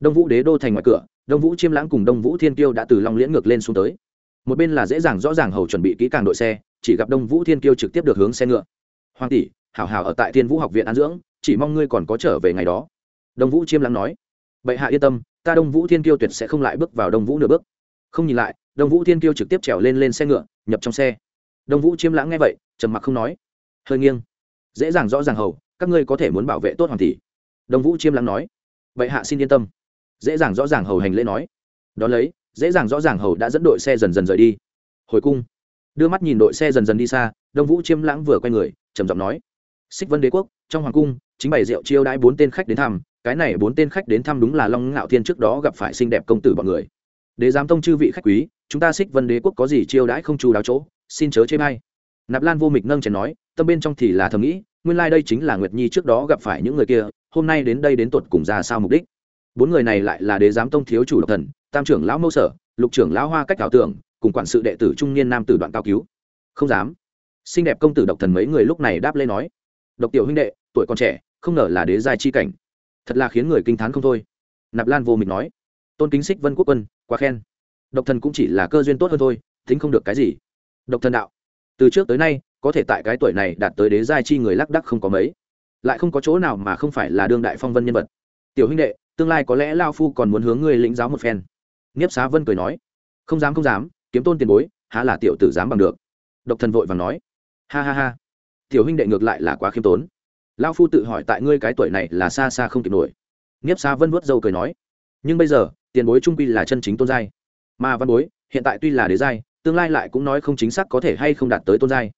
đông vũ đế đô thành ngoài cửa, đông vũ chiêm lãng cùng đông vũ thiên tiêu đã từ long liễn ngược lên xuống tới. Một bên là dễ dàng rõ ràng hầu chuẩn bị kỹ càng đội xe, chỉ gặp đông vũ thiên tiêu trực tiếp được hướng xe ngựa. Hoàng tỷ, hảo hảo ở tại thiên vũ học viện an dưỡng, chỉ mong ngươi còn có trở về ngày đó. Đông vũ chiêm lãng nói. Bệ hạ yên tâm, ta đông vũ thiên tiêu tuyệt sẽ không lại bước vào đông vũ nửa bước. Không nhìn lại đông vũ thiên kiêu trực tiếp trèo lên lên xe ngựa, nhập trong xe. Đông vũ chiêm lãng nghe vậy, trầm mặc không nói. Hơi nghiêng. Dễ dàng rõ ràng hầu, các ngươi có thể muốn bảo vệ tốt hoàng tỷ đông vũ chiêm lãng nói. Vậy hạ xin yên tâm. Dễ dàng rõ ràng hầu hành lễ nói. Đ ó lấy, dễ dàng rõ ràng hầu đã dẫn đội xe dần dần rời đi. Hồi cung. Đưa mắt nhìn đội xe dần dần đi xa, đông vũ chiêm lãng vừa quay người, trầm giọng nói. Xích vân đế quốc, trong hoàng cung, chính bày rượu chiêu đãi bốn tên khách đến thăm, cái này bốn tên khách đến thăm đúng là long ngạo thiên trước đó gặp phải xinh đẹp công tử bọn người đế giám tông chư vị khách quý, chúng ta xích vân đế quốc có gì chiêu đãi không chú đáo chỗ, xin chớ chê may nạp lan vô mịch nâng chén nói, tâm bên trong thì là thầm nghĩ, nguyên lai、like、đây chính là nguyệt nhi trước đó gặp phải những người kia, hôm nay đến đây đến tột cùng ra sao mục đích. Bốn người này lại là đế giám tông thiếu chủ độc thần, tam trưởng lão mâu sở, lục trưởng lão hoa cách ảo tưởng, cùng quản sự đệ tử trung niên nam tử đoạn cao cứu. Không dám. Xinh đẹp công tử độc thần mấy người lúc này đáp lên nói, độc tiểu huynh đệ, tuổi còn trẻ, không ngờ là đế giai chi cảnh. Thật là khiến người kinh t h á n không thôi. Nạp lan vô mịch nói tôn kính xích vân quốc quân, quá khen. Độc thần cũng chỉ là cơ duyên tốt hơn thôi, tính không được cái gì. Độc thần đạo, từ trước tới nay, có thể tại cái tuổi này đạt tới đế giai chi người lác đắc không có mấy. Lại không có chỗ nào mà không phải là đương đại phong vân nhân vật. Tiểu huynh đệ, tương lai có lẽ lao phu còn muốn hướng ngươi lĩnh giáo một phen. Nghiếp xá vân cười nói, không dám không dám, kiếm tôn tiền bối, há là tiểu tử dám bằng được. Độc thần vội và nói, ha ha ha. Tiểu huynh đệ ngược lại là quá khiêm tốn. Lao phu tự hỏi tại ngươi cái tuổi này là xa xa không kịp nổi. Nghiếp xá vân vuốt dâu cười nói, nhưng bây giờ tiền bối trung quy là chân chính tôn giai. Mà văn bối, hiện tại tuy là đế giai, tương lai lại cũng nói không chính xác có thể hay không đạt tới tôn giai.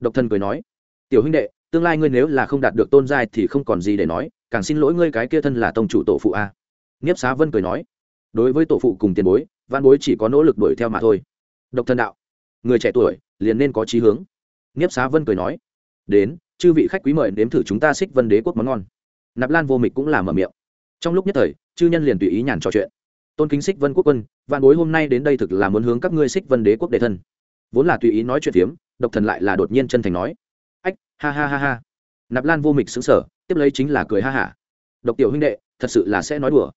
Độc thân cười nói, tiểu huynh đệ, tương lai ngươi nếu là không đạt được tôn giai thì không còn gì để nói, càng xin lỗi ngươi cái kia thân là tông chủ tổ phụ a. Nghiếp xá vân cười nói, đối với tổ phụ cùng tiền bối, văn bối chỉ có nỗ lực đuổi theo mà thôi. Độc thân đạo, người trẻ tuổi, liền nên có trí hướng. Nghiếp xá vân cười nói, đến, chư vị khách quý mời nếm thử chúng ta xích vân đế quốc món ngon. Nạp lan vô mịch cũng làm mở miệng. Trong lúc nhất thời, chư nhân liền tùy ý nhàn trò chuyện tôn kính xích vân quốc quân, vạn bối hôm nay đến đây thực là muốn hướng các ngươi xích vân đế quốc đề thân. Vốn là tùy ý nói chuyện phiếm, độc thần lại là đột nhiên chân thành nói. Ách, ha ha ha ha. Nạp lan vô mịch xứng sở tiếp lấy chính là cười ha hả. Độc tiểu huynh đệ, thật sự là sẽ nói đùa.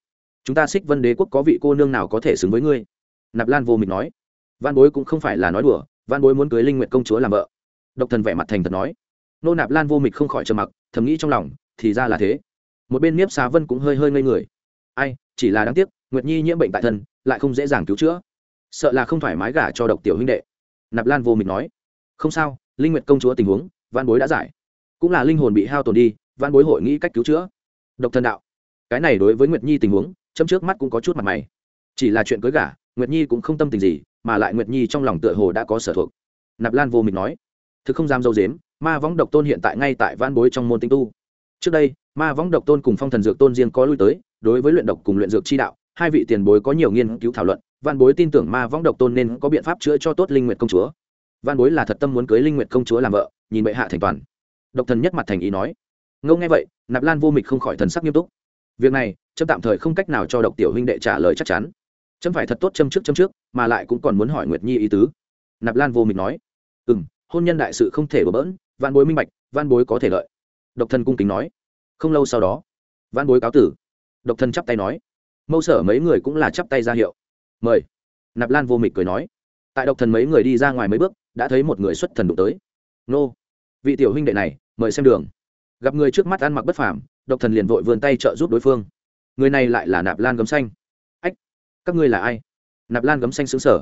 Chúng ta xích vân đế quốc có vị cô nương nào có thể xứng với ngươi? Nạp lan vô mịch nói. Văn bối cũng không phải là nói đùa văn bối muốn cưới linh nguyện công chúa làm vợ. Độc thần vẻ mặt thành thật nói. Nô nạp lan vô mịch không khỏi trầm mặc, thầm nghĩ trong lòng, thì ra là thế. Một bên nếp xá vân cũng hơi hơi ngây người. Ai, chỉ là đáng tiếc nguyệt nhi nhiễm bệnh tại thân, lại không dễ dàng cứu chữa. Sợ là không thoải mái gả cho độc tiểu huynh đệ. Nạp lan vô mịch nói. Không sao, linh nguyệt công chúa tình huống văn bối đã giải. Cũng là linh hồn bị hao tổn đi văn bối hội nghĩ cách cứu chữa. Độc thần đạo. Cái này đối với nguyệt nhi tình huống, chấm trước mắt cũng có chút mặt mày. Chỉ là chuyện cưới gả, nguyệt nhi cũng không tâm tình gì, mà lại nguyệt nhi trong lòng tựa hồ đã có sở thuộc. Nạp lan vô mịch nói. Thực không dám dâu dếm, ma võng độc tôn hiện tại ngay tại văn bối trong môn tinh tu. Trước đây, ma võng độc tôn cùng phong thần dược tôn riêng có lui tới, đối với luyện độc cùng luyện dược chi đạo hai vị tiền bối có nhiều nghiên cứu thảo luận, văn bối tin tưởng ma võng độc tôn nên có biện pháp chữa cho tốt linh nguyệt công chúa. Văn bối là thật tâm muốn cưới linh nguyệt công chúa làm vợ, nhìn bệ hạ thành toàn. Độc thần nhất mặt thành ý nói. Ngâu nghe vậy, nạp lan vô mịch không khỏi thần sắc nghiêm túc. Việc này, trâm tạm thời không cách nào cho độc tiểu huynh đệ trả lời chắc chắn. Trâm phải thật tốt châm trước châm trước, mà lại cũng còn muốn hỏi nguyệt nhi ý tứ. Nạp lan vô mịch nói. Ừ hôn nhân đại sự không thể bỡ bỡn, văn bối minh bạch, văn bối có thể lợi. Độc thân cung kính nói. Không lâu sau đó, văn bối cáo tử. Độc thân chắp tay nói mâu sở mấy người cũng là chắp tay ra hiệu. Mời. Nạp lan vô mịch cười nói. Tại độc thần mấy người đi ra ngoài mấy bước đã thấy một người xuất thần đụng tới. Nô. Vị tiểu huynh đệ này mời xem đường. Gặp người trước mắt ăn mặc bất phàm độc thần liền vội vươn tay trợ giúp đối phương. Người này lại là nạp lan gấm xanh. Ách, các ngươi là ai? Nạp lan gấm xanh xứng sở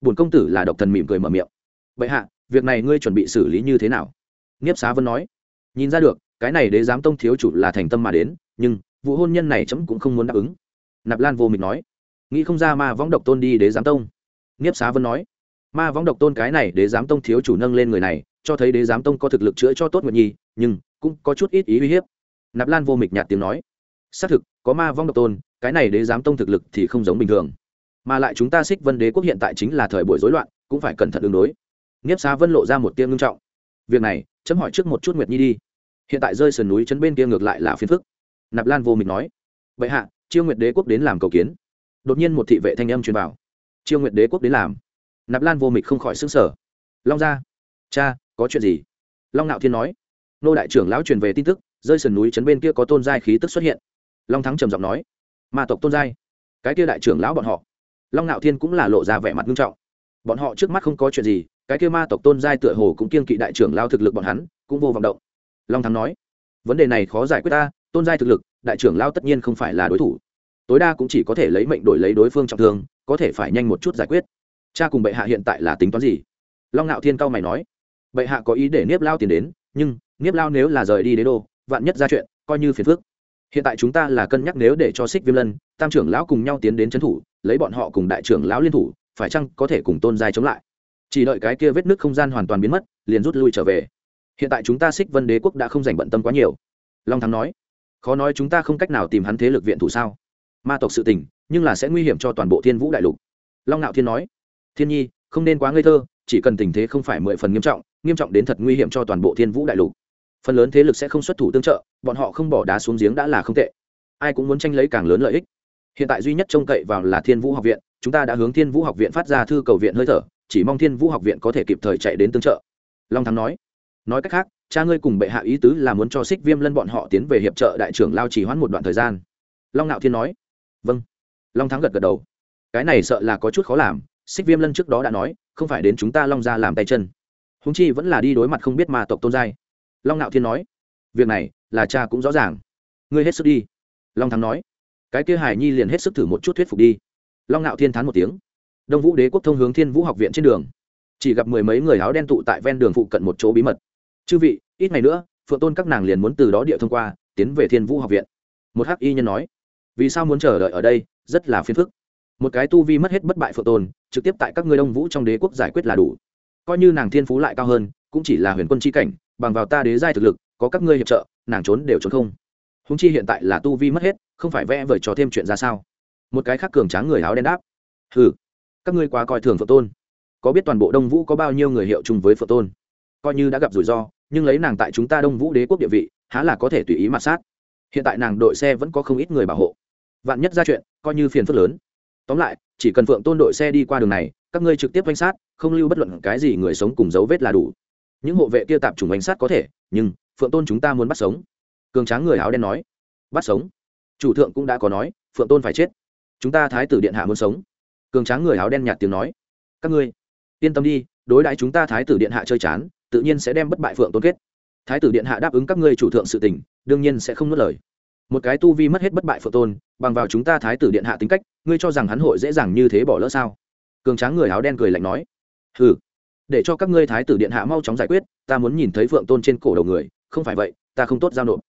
bổn công tử là độc thần mỉm cười mở miệng. Bệ hạ việc này ngươi chuẩn bị xử lý như thế nào? Nghiếp xá vân nói. Nhìn ra được cái này đế giám tông thiếu chủ là thành tâm mà đến nhưng vụ hôn nhân này chấm cũng không muốn đáp ứng nạp lan vô mịch nói. Nghĩ không ra ma võng độc tôn đi đế giám tông. Nghiếp xá vân nói. Ma võng độc tôn cái này đế giám tông thiếu chủ nâng lên người này, cho thấy đế giám tông có thực lực chữa cho tốt nguyện nhi, nhưng cũng có chút ít ý uy hiếp. Nạp lan vô mịch nhạt tiếng nói. Xác thực, có ma vong độc tôn, cái này đế giám tông thực lực thì không giống bình thường. Mà lại chúng ta xích vân đế quốc hiện tại chính là thời buổi rối loạn, cũng phải cẩn thận ứng đối. Nghiếp xá vân lộ ra một tiêm ngưng trọng. Việc này, chấm hỏi trước một chút nguyệt nhi đi. Hiện tại rơi sườn núi chấn bên kia ngược lại là phiền phức. Nạp lan vô mịch nói. Vậy hạ chiêu nguyệt đế quốc đến làm cầu kiến. Đột nhiên một thị vệ thanh âm truyền vào. Chiêu nguyệt đế quốc đến làm. Nạp lan vô mịch không khỏi xứng sở long ra cha, có chuyện gì? Long nạo thiên nói. Nô đại trưởng lão truyền về tin tức, rơi sườn núi chấn bên kia có tôn giai khí tức xuất hiện. Long thắng trầm giọng nói. Ma tộc tôn giai. Cái kia đại trưởng lão bọn họ. Long nạo thiên cũng là lộ ra vẻ mặt nghiêm trọng. Bọn họ trước mắt không có chuyện gì, cái kia ma tộc tôn giai tựa hồ cũng kiên kỵ đại trưởng lao thực lực bọn hắn, cũng vô vọng động. Long thắng nói. Vấn đề này khó giải quyết ta, tôn giai thực lực đại trưởng lao tất nhiên không phải là đối thủ. Tối đa cũng chỉ có thể lấy mệnh đổi lấy đối phương trọng thương, có thể phải nhanh một chút giải quyết. Cha cùng bệ hạ hiện tại là tính toán gì? Long ngạo thiên cao mày nói. Bệ hạ có ý để niếp lao tiền đến, nhưng niếp lao nếu là rời đi đế đô, vạn nhất ra chuyện, coi như phiền phước hiện tại chúng ta là cân nhắc nếu để cho xích viêm lân, tam trưởng lão cùng nhau tiến đến trấn thủ, lấy bọn họ cùng đại trưởng lão liên thủ, phải chăng có thể cùng tôn giai chống lại? Chỉ đợi cái kia vết nước không gian hoàn toàn biến mất, liền rút lui trở về. Hiện tại chúng ta xích vân đế quốc đã không dành bận tâm quá nhiều. Long thắng nói khó nói chúng ta không cách nào tìm hắn thế lực viện thủ sao? Ma tộc sự tình, nhưng là sẽ nguy hiểm cho toàn bộ thiên vũ đại lục. Long nạo thiên nói. Thiên nhi, không nên quá ngây thơ, chỉ cần tình thế không phải mười phần nghiêm trọng nghiêm trọng đến thật nguy hiểm cho toàn bộ thiên vũ đại lục. Phần lớn thế lực sẽ không xuất thủ tương trợ, bọn họ không bỏ đá xuống giếng đã là không tệ. Ai cũng muốn tranh lấy càng lớn lợi ích. Hiện tại duy nhất trông cậy vào là thiên vũ học viện, chúng ta đã hướng thiên vũ học viện phát ra thư cầu viện hơi thở, chỉ mong thiên vũ học viện có thể kịp thời chạy đến tương trợ. Long thắng nói. Nói cách khác cha ngươi cùng bệ hạ ý tứ là muốn cho xích viêm lân bọn họ tiến về hiệp trợ đại trưởng lao chỉ hoãn một đoạn thời gian. Long nạo thiên nói. Vâng. Long thắng gật gật đầu. Cái này sợ là có chút khó làm xích viêm lân trước đó đã nói, không phải đến chúng ta long ra làm tay chân. Húng chi vẫn là đi đối mặt không biết mà tộc tôn giai. Long nạo thiên nói. Việc này là cha cũng rõ ràng. Ngươi hết sức đi. Long thắng nói. Cái kia hải nhi liền hết sức thử một chút thuyết phục đi. Long nạo thiên thán một tiếng. Đông vũ đế quốc thông hướng thiên vũ học viện trên đường. Chỉ gặp mười mấy người áo đen tụ tại ven đường phụ cận một chỗ bí mật chư vị, ít ngày nữa, phượng tôn các nàng liền muốn từ đó địa thông qua, tiến về thiên vũ học viện. Một hắc y nhân nói. Vì sao muốn chờ đợi ở đây? Rất là phiền phức. Một cái tu vi mất hết bất bại phượng tôn, trực tiếp tại các ngươi đông vũ trong đế quốc giải quyết là đủ. Coi như nàng thiên phú lại cao hơn, cũng chỉ là huyền quân tri cảnh, bằng vào ta đế giai thực lực, có các ngươi hiệp trợ, nàng trốn đều trốn không. Húng chi hiện tại là tu vi mất hết, không phải vẽ vời cho thêm chuyện ra sao? Một cái khác cường tráng người áo đen đáp. Ừ các ngươi quá coi thường phượng tôn. Có biết toàn bộ đông vũ có bao nhiêu người hiệu chung với phượng tôn? Coi như đã gặp rủi ro nhưng lấy nàng tại chúng ta đông vũ đế quốc địa vị, há là có thể tùy ý mặt sát. Hiện tại nàng đội xe vẫn có không ít người bảo hộ. Vạn nhất ra chuyện, coi như phiền phức lớn. Tóm lại, chỉ cần phượng tôn đội xe đi qua đường này, các ngươi trực tiếp oanh sát, không lưu bất luận cái gì người sống cùng dấu vết là đủ. Những hộ vệ kia tạp chủng oanh sát có thể, nhưng phượng tôn chúng ta muốn bắt sống. Cường tráng người áo đen nói. Bắt sống. Chủ thượng cũng đã có nói, phượng tôn phải chết. Chúng ta thái tử điện hạ muốn sống. Cường tráng người áo đen nhạt tiếng nói. Các ngươi, yên tâm đi, đối đãi chúng ta thái tử điện hạ chơi chán tự nhiên sẽ đem bất bại phượng tôn kết. Thái tử điện hạ đáp ứng các ngươi chủ thượng sự tình, đương nhiên sẽ không nuốt lời. Một cái tu vi mất hết bất bại phượng tôn, bằng vào chúng ta thái tử điện hạ tính cách, ngươi cho rằng hắn hội dễ dàng như thế bỏ lỡ sao? Cường tráng người áo đen cười lạnh nói. Ừ để cho các ngươi thái tử điện hạ mau chóng giải quyết, ta muốn nhìn thấy phượng tôn trên cổ đầu người, không phải vậy, ta không tốt giao nộp.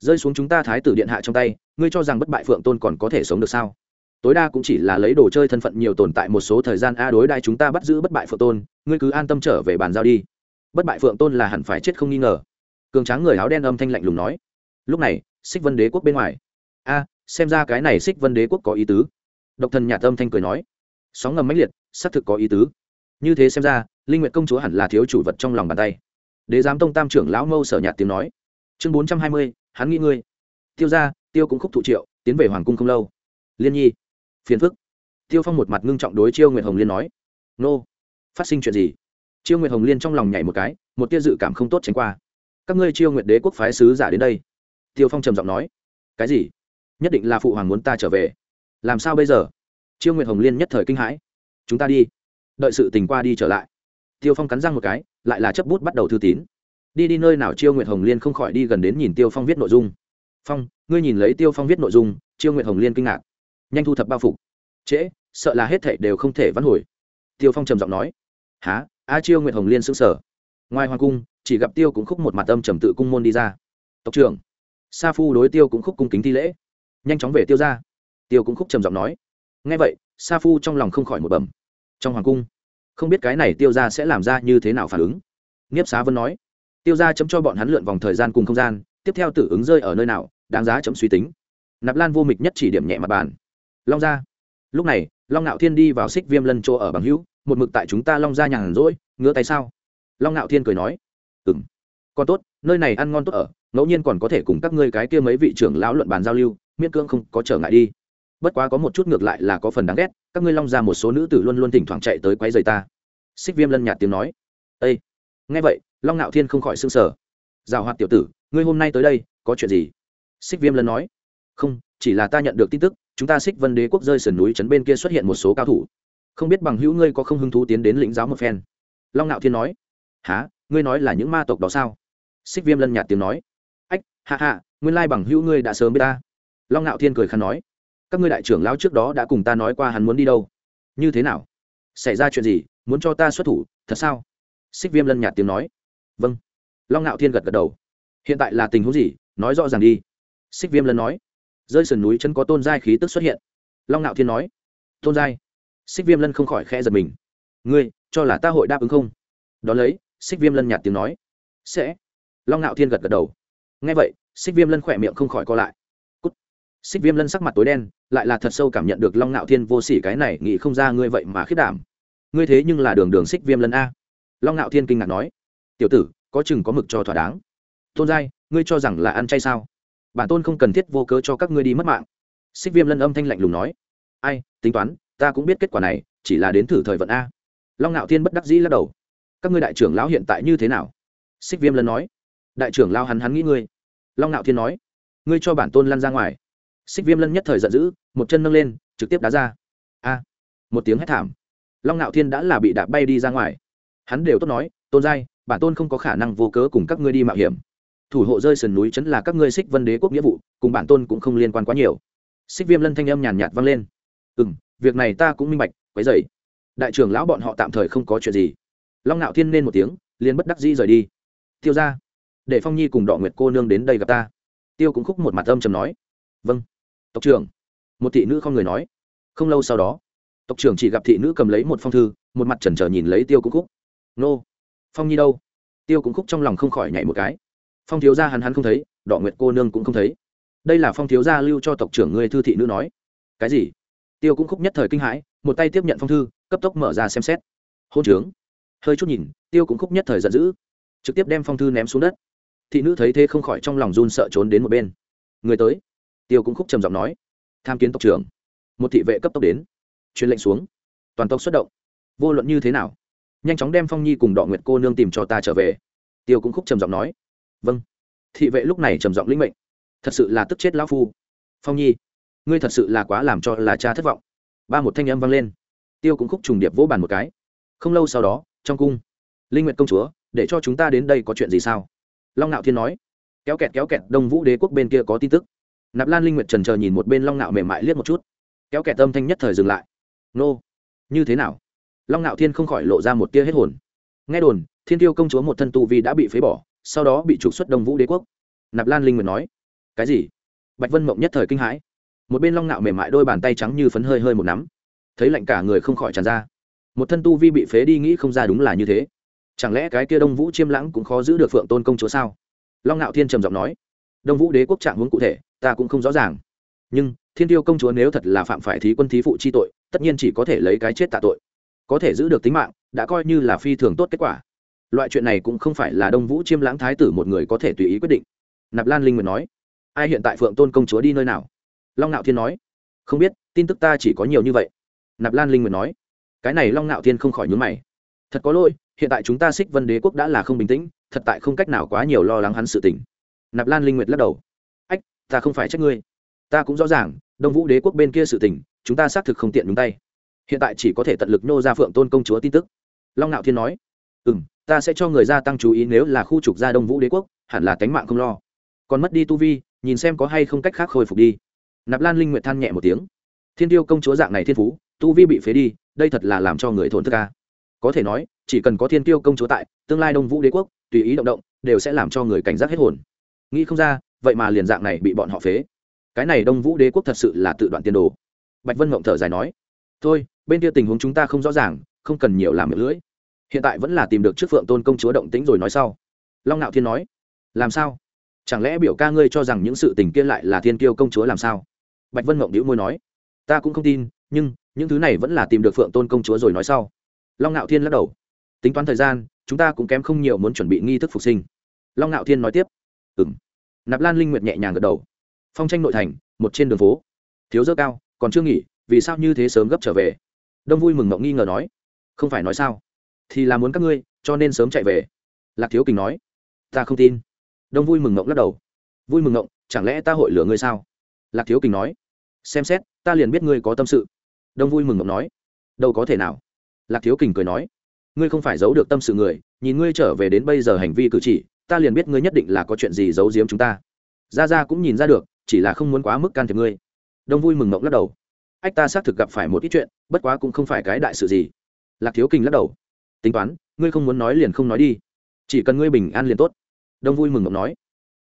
Rơi xuống chúng ta thái tử điện hạ trong tay, ngươi cho rằng bất bại phượng tôn còn có thể sống được sao? Tối đa cũng chỉ là lấy đồ chơi thân phận nhiều tồn tại một số thời gian, a, đối đai chúng ta bắt giữ bất bại phượng tôn, ngươi cứ an tâm trở về bàn giao đi bất bại phượng tôn là hẳn phải chết không nghi ngờ. Cường tráng người áo đen âm thanh lạnh lùng nói. Lúc này xích vân đế quốc bên ngoài. A, xem ra cái này xích vân đế quốc có ý tứ. Độc thần nhạt âm thanh cười nói. Sóng ngầm mãnh liệt, xác thực có ý tứ. Như thế xem ra, linh nguyện công chúa hẳn là thiếu chủ vật trong lòng bàn tay. Đế giám tông tam trưởng lão mâu sở nhạt tiếng nói. Chương bốn trăm hai mươi, hắn nghĩ ngươi. Tiêu ra tiêu cũng khúc thụ triệu, tiến về hoàng cung không lâu. Liên nhi. Phiền phức. Tiêu phong một mặt ngưng trọng đối chiêu nguyệt hồng liên nói. Nô, phát sinh chuyện gì? Chiêu nguyệt hồng liên trong lòng nhảy một cái, một tia dự cảm không tốt tránh qua. Các ngươi chiêu nguyệt đế quốc phái sứ giả đến đây. Tiêu phong trầm giọng nói. Cái gì? Nhất định là phụ hoàng muốn ta trở về. Làm sao bây giờ? Chiêu nguyệt hồng liên nhất thời kinh hãi. Chúng ta đi. Đợi sự tình qua đi trở lại. Tiêu phong cắn răng một cái, lại là chấp bút bắt đầu thư tín. Đi đi nơi nào chiêu nguyệt hồng liên không khỏi đi gần đến nhìn tiêu phong viết nội dung. Phong, ngươi nhìn lấy tiêu phong viết nội dung, chiêu nguyệt hồng liên kinh ngạc. Nhanh thu thập bao phục. Trễ, sợ là hết thảy đều không thể vãn hồi. Tiêu phong trầm giọng nói. Há a chiêu nguyệt hồng liên xứng sở ngoài hoàng cung, chỉ gặp tiêu cũng khúc một mặt âm trầm tự cung môn đi ra. Tộc trưởng. Sa phu đối tiêu cũng khúc cung kính thi lễ. Nhanh chóng về tiêu ra tiêu cũng khúc trầm giọng nói. Ngay vậy, sa phu trong lòng không khỏi một bẩm. Trong hoàng cung, không biết cái này tiêu ra sẽ làm ra như thế nào phản ứng. Nghiếp xá vân nói. Tiêu ra chấm cho bọn hắn lượn vòng thời gian cùng không gian, tiếp theo tử ứng rơi ở nơi nào, đáng giá chấm suy tính. Nạp lan vô mịch nhất chỉ điểm nhẹ mặt bàn. Long ra lúc này, long ngạo thiên đi vào xích viêm lân chỗ ở bằng hữu một mực tại chúng ta long ra nhàn rỗi, ngứa tay sao? Long ngạo thiên cười nói ừng còn tốt, nơi này ăn ngon tốt ở, ngẫu nhiên còn có thể cùng các ngươi cái kia mấy vị trưởng lão luận bàn giao lưu, miễn cưỡng không có trở ngại đi. Bất quá có một chút ngược lại là có phần đáng ghét, các ngươi long ra một số nữ tử luôn luôn thỉnh thoảng chạy tới quấy rầy ta. Xích viêm lân nhạt tiếng nói ây nghe vậy, long ngạo thiên không khỏi s ư n g sở rào hoạt tiểu tử, ngươi hôm nay tới đây, có chuyện gì? Xích viêm lân nói, không, chỉ là ta nhận được tin tức, chúng ta xích vân đế quốc rơi sườn núi trấn bên kia xuất hiện một số cao thủ không biết bằng hữu ngươi có không hứng thú tiến đến lĩnh giáo một phen? Long ngạo thiên nói. Há ngươi nói là những ma tộc đó sao? Xích viêm lân nhạt tiếng nói. Ách hạ hạ nguyên lai bằng hữu ngươi đã sớm biết ta. Long ngạo thiên cười khăn nói. Các ngươi đại trưởng lão trước đó đã cùng ta nói qua hắn muốn đi đâu. Như thế nào? Xảy ra chuyện gì? Muốn cho ta xuất thủ? Thật sao? Xích viêm lân nhạt tiếng nói. Vâng. Long ngạo thiên gật gật đầu. Hiện tại là tình huống gì? Nói rõ ràng đi. Xích viêm lân nói. Rơi sườn núi chân có tôn giai khí tức xuất hiện. Long ngạo thiên nói. Tôn giai? Xích viêm lân không khỏi khẽ giật mình. Ngươi, cho là ta hội đáp ứng không? Đ ó lấy, xích viêm lân nhạt tiếng nói. Sẽ. Long ngạo thiên gật gật đầu. Ngay vậy, xích viêm lân khỏe miệng không khỏi co lại. Cút. xích viêm lân sắc mặt tối đen, lại là thật sâu cảm nhận được long ngạo thiên vô s ỉ cái này, nghĩ không ra ngươi vậy mà khiết đảm. Ngươi thế nhưng là đường đường xích viêm lân a. Long ngạo thiên kinh ngạc nói. Tiểu tử, có chừng có mực cho thỏa đáng. Tôn giai, ngươi cho rằng là ăn chay sao? Bản tôn không cần thiết vô cớ cho các ngươi đi mất mạng. Xích viêm lân âm thanh lạnh lùng nói. Ai, tính toán ta cũng biết kết quả này, chỉ là đến thử thời vận a. Long ngạo thiên bất đắc dĩ lắc đầu. Các ngươi đại trưởng lão hiện tại như thế nào? Xích viêm lân nói. Đại trưởng lao hắn hắn nghĩ ngươi. Long ngạo thiên nói. Ngươi cho bản tôn lăn ra ngoài. Xích viêm lân nhất thời giận dữ, một chân nâng lên, trực tiếp đá ra. A. Một tiếng hét thảm. Long ngạo thiên đã là bị đạp bay đi ra ngoài. Hắn đều tốt nói, tôn giai, bản tôn không có khả năng vô cớ cùng các ngươi đi mạo hiểm. Thủ hộ rơi sườn núi chấn là các ngươi xích vân đế quốc nghĩa vụ, cùng bản tôn cũng không liên quan quá nhiều. Xích viêm lân thanh âm nhàn nhạt vang lên. Ừ m việc này ta cũng minh bạch, quấy dày đại trưởng lão bọn họ tạm thời không có chuyện gì. Long ngạo thiên nên một tiếng, liền bất đắc dĩ rời đi. Tiêu ra để phong nhi cùng đọ nguyệt cô nương đến đây gặp ta. Tiêu cũng khúc một mặt âm chầm nói. Vâng. Tộc trưởng. Một thị nữ không người nói. Không lâu sau đó, tộc trưởng chỉ gặp thị nữ cầm lấy một phong thư, một mặt chần chờ nhìn lấy tiêu cũng khúc. Nô. Phong nhi đâu? Tiêu cũng khúc trong lòng không khỏi nhảy một cái. Phong thiếu gia hắn hắn không thấy, đọ nguyệt cô nương cũng không thấy. Đây là phong thiếu gia lưu cho tộc trưởng ngươi thư thị nữ nói. Cái gì? Tiêu cũng khúc nhất thời kinh hãi, một tay tiếp nhận phong thư, cấp tốc mở ra xem xét. Hôn trướng. Hơi chút nhìn, tiêu cũng khúc nhất thời giận dữ, trực tiếp đem phong thư ném xuống đất. Thị nữ thấy thế không khỏi trong lòng run sợ trốn đến một bên. Người tới. Tiêu cũng khúc trầm giọng nói, tham kiến tộc trưởng. Một thị vệ cấp tốc đến. Truyền lệnh xuống. Toàn tộc xuất động. Vô luận như thế nào, nhanh chóng đem phong nhi cùng đọ nguyệt cô nương tìm cho ta trở về. Tiêu cũng khúc trầm giọng nói vâng. Thị vệ lúc này trầm giọng lĩnh mệnh, thật sự là tức chết lão phu. Phong nhi ngươi thật sự là quá làm cho là cha thất vọng. Ba một thanh âm vang lên. Tiêu cũng khúc trùng điệp vỗ bàn một cái. Không lâu sau đó, trong cung, linh nguyệt công chúa, để cho chúng ta đến đây có chuyện gì sao? Long nạo thiên nói. Kéo kẹt kéo kẹt, đông vũ đế quốc bên kia có tin tức. Nạp lan linh nguyệt trần chờ nhìn một bên long nạo mềm mại liếc một chút. Kéo kẹt tâm thanh nhất thời dừng lại. Nô, như thế nào? Long nạo thiên không khỏi lộ ra một tia hết hồn. Nghe đồn, thiên tiêu công chúa một thân tu vi đã bị phế bỏ, sau đó bị trục xuất đông vũ đế quốc. Nạp lan linh nguyệt nói. Cái gì? Bạch vân mộng nhất thời kinh hãi một bên long ngạo mềm mại đôi bàn tay trắng như phấn hơi hơi một nắm. Thấy lạnh cả người không khỏi tràn ra. Một thân tu vi bị phế đi nghĩ không ra đúng là như thế. Chẳng lẽ cái kia đông vũ chiêm lãng cũng khó giữ được phượng tôn công chúa sao? Long ngạo thiên trầm giọng nói. Đông vũ đế quốc trạng huống cụ thể, ta cũng không rõ ràng. Nhưng, thiên tiêu công chúa nếu thật là phạm phải thí quân thí phụ chi tội, tất nhiên chỉ có thể lấy cái chết tạ tội. Có thể giữ được tính mạng, đã coi như là phi thường tốt kết quả. Loại chuyện này cũng không phải là đông vũ chiêm lãng thái tử một người có thể tùy ý quyết định. Nạp lan linh nguyện nói. Ai hiện tại phượng tôn công chúa đi nơi nào? Long Nạo thiên nói, không biết, tin tức ta chỉ có nhiều như vậy. Nạp lan linh nguyệt nói, cái này long Nạo thiên không khỏi nhướng mày. Thật có lỗi, hiện tại chúng ta xích vân đế quốc đã là không bình tĩnh, thật tại không cách nào quá nhiều lo lắng hắn sự tình. Nạp lan linh nguyệt lắc đầu, ách, ta không phải trách ngươi. Ta cũng rõ ràng, đông vũ đế quốc bên kia sự tình, chúng ta xác thực không tiện nhúng tay. Hiện tại chỉ có thể tận lực nô ra phượng tôn công chúa tin tức. Long nạo thiên nói ừ m ta sẽ cho người gia tăng chú ý nếu là khu trục gia đông vũ đế quốc, hẳn là tánh mạng không lo. Còn mất đi tu vi, nhìn xem có hay không cách khác khôi phục đi nạp lan linh nguyệt than nhẹ một tiếng. Thiên tiêu công chúa dạng này thiên phú, tu vi bị phế đi, đây thật là làm cho người thổn thức ca có thể nói, chỉ cần có thiên tiêu công chúa tại, tương lai đông vũ đế quốc, tùy ý động động, đều sẽ làm cho người cảnh giác hết hồn. Nghĩ không ra, vậy mà liền dạng này bị bọn họ phế. Cái này đông vũ đế quốc thật sự là tự đoạn tiên đồ. Bạch vân mộng thở dài nói, thôi, bên kia tình huống chúng ta không rõ ràng, không cần nhiều làm miệng lưỡi. Hiện tại vẫn là tìm được trước phượng tôn công chúa động tĩnh rồi nói sau. Long ngạo thiên nói, làm sao? Chẳng lẽ biểu ca ngươi cho rằng những sự tình kia lại là thiên kiêu công chúa làm sao? Bạch vân mộng đĩu môi nói, ta cũng không tin, nhưng những thứ này vẫn là tìm được phượng tôn công chúa rồi nói sau. Long ngạo thiên lắc đầu, tính toán thời gian, chúng ta cũng kém không nhiều muốn chuẩn bị nghi thức phục sinh. Long ngạo thiên nói tiếp ừ m nạp lan linh nguyệt nhẹ nhàng gật đầu, phong tranh nội thành, một trên đường phố, thiếu dơ cao, còn chưa nghỉ, vì sao như thế sớm gấp trở về? Đông vui mừng mộng nghi ngờ nói, không phải nói sao, thì là muốn các ngươi, cho nên sớm chạy về. Lạc thiếu kình nói, ta không tin. Đông vui mừng mộng lắc đầu, vui mừng mộng chẳng lẽ ta hội lửa ngươi sao? Lạc thiếu kình nói, xem xét, ta liền biết ngươi có tâm sự. Đông vui mừng mộng nói, đâu có thể nào. Lạc thiếu kình cười nói, ngươi không phải giấu được tâm sự người, nhìn ngươi trở về đến bây giờ hành vi cử chỉ, ta liền biết ngươi nhất định là có chuyện gì giấu giếm chúng ta. Ra ra cũng nhìn ra được, chỉ là không muốn quá mức can thiệp ngươi. Đông vui mừng mộng lắc đầu, ách, ta xác thực gặp phải một ít chuyện, bất quá cũng không phải cái đại sự gì. Lạc thiếu kình lắc đầu, tính toán, ngươi không muốn nói liền không nói đi, chỉ cần ngươi bình an liền tốt. Đông vui mừng mộng nói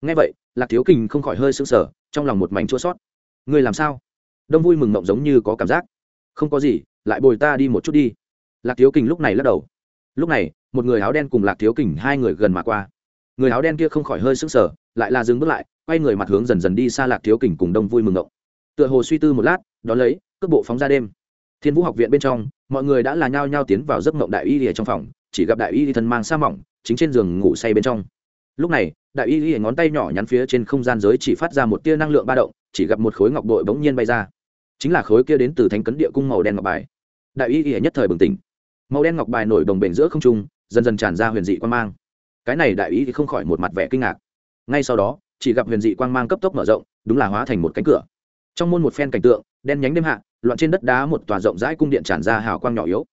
ngay vậy, lạc thiếu kình không khỏi hơi sững sờ trong lòng một mảnh chua sót. Người làm sao? Đông vui mừng mộng giống như có cảm giác. Không có gì, lại bồi ta đi một chút đi. Lạc thiếu kình lúc này lắc đầu. Lúc này, một người áo đen cùng lạc thiếu kình hai người gần mà qua. Người áo đen kia không khỏi hơi sững sờ, lại là dừng bước lại, quay người mặt hướng dần dần đi xa lạc thiếu kình cùng đông vui mừng ngộng tựa hồ suy tư một lát, đón lấy, cước bộ phóng ra đêm. Thiên vũ học viện bên trong, mọi người đã là nhao nhao tiến vào giấc mộng đại y ở trong phòng, chỉ gặp đại y thân mang sa mỏng, chính trên giường ngủ say bên trong. Lúc này đại y y ngón tay nhỏ nhắn phía trên không gian giới chỉ phát ra một tia năng lượng ba động, chỉ gặp một khối ngọc bội bỗng nhiên bay ra. Chính là khối kia đến từ thánh cấn địa cung màu đen ngọc bài. Đại y y nhất thời bừng tỉnh. Màu đen ngọc bài nổi đồng bền giữa không trung, dần dần tràn ra huyền dị quan mang. Cái này đại y thì không khỏi một mặt vẻ kinh ngạc. Ngay sau đó, chỉ gặp huyền dị quang mang cấp tốc mở rộng, đúng là hóa thành một cánh cửa. Trong môn một phen cảnh tượng, đen nhánh đêm hạ, loạn trên đất đá một tòa rộng rãi cung điện tràn ra hào quang nhỏ yếu.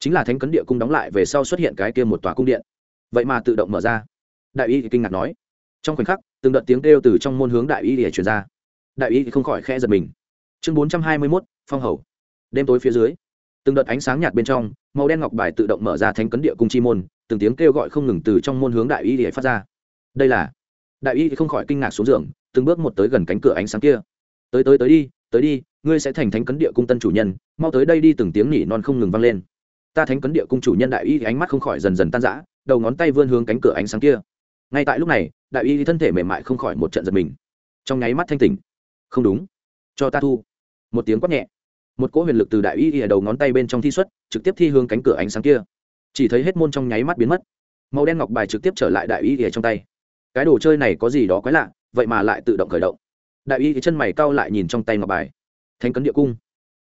Chính là thánh cấn địa cung đóng lại về sau xuất hiện cái kia một tòa cung điện. Vậy mà tự động mở ra. Đại y thì kinh ngạc nói trong khoảnh khắc, từng đợt tiếng kêu từ trong môn hướng đại y để truyền ra. Đại y thì không khỏi khẽ giật mình. Chương bốn trăm hai mươi mốt, phong hầu. Đêm tối phía dưới, từng đợt ánh sáng nhạt bên trong, màu đen ngọc bài tự động mở ra thánh cấn địa cung chi môn, từng tiếng kêu gọi không ngừng từ trong môn hướng đại y để phát ra. Đây là, đại y không khỏi kinh ngạc xuống giường, từng bước một tới gần cánh cửa ánh sáng kia. Tới tới tới đi tới đi, ngươi sẽ thành thánh cấn địa cung tân chủ nhân, mau tới đây đi từng tiếng nỉ non không ngừng vang lên. Ta thánh cấn địa cung chủ nhân đại y ánh mắt không khỏi dần dần tan rã, đầu ngón tay vươn hướng cánh cửa ánh sáng kia ngay tại lúc này, đại y thân thể mềm mại không khỏi một trận giật mình. Trong nháy mắt thanh tỉnh. Không đúng. Cho ta thu. Một tiếng quát nhẹ. Một cỗ huyền lực từ đại y ở đầu ngón tay bên trong thi xuất, trực tiếp thi hướng cánh cửa ánh sáng kia. Chỉ thấy hết môn trong nháy mắt biến mất. Màu đen ngọc bài trực tiếp trở lại đại y ở trong tay. Cái đồ chơi này có gì đó quái lạ, vậy mà lại tự động khởi động. Đại y chân mày cau lại nhìn trong tay ngọc bài. Thanh cấn địa cung.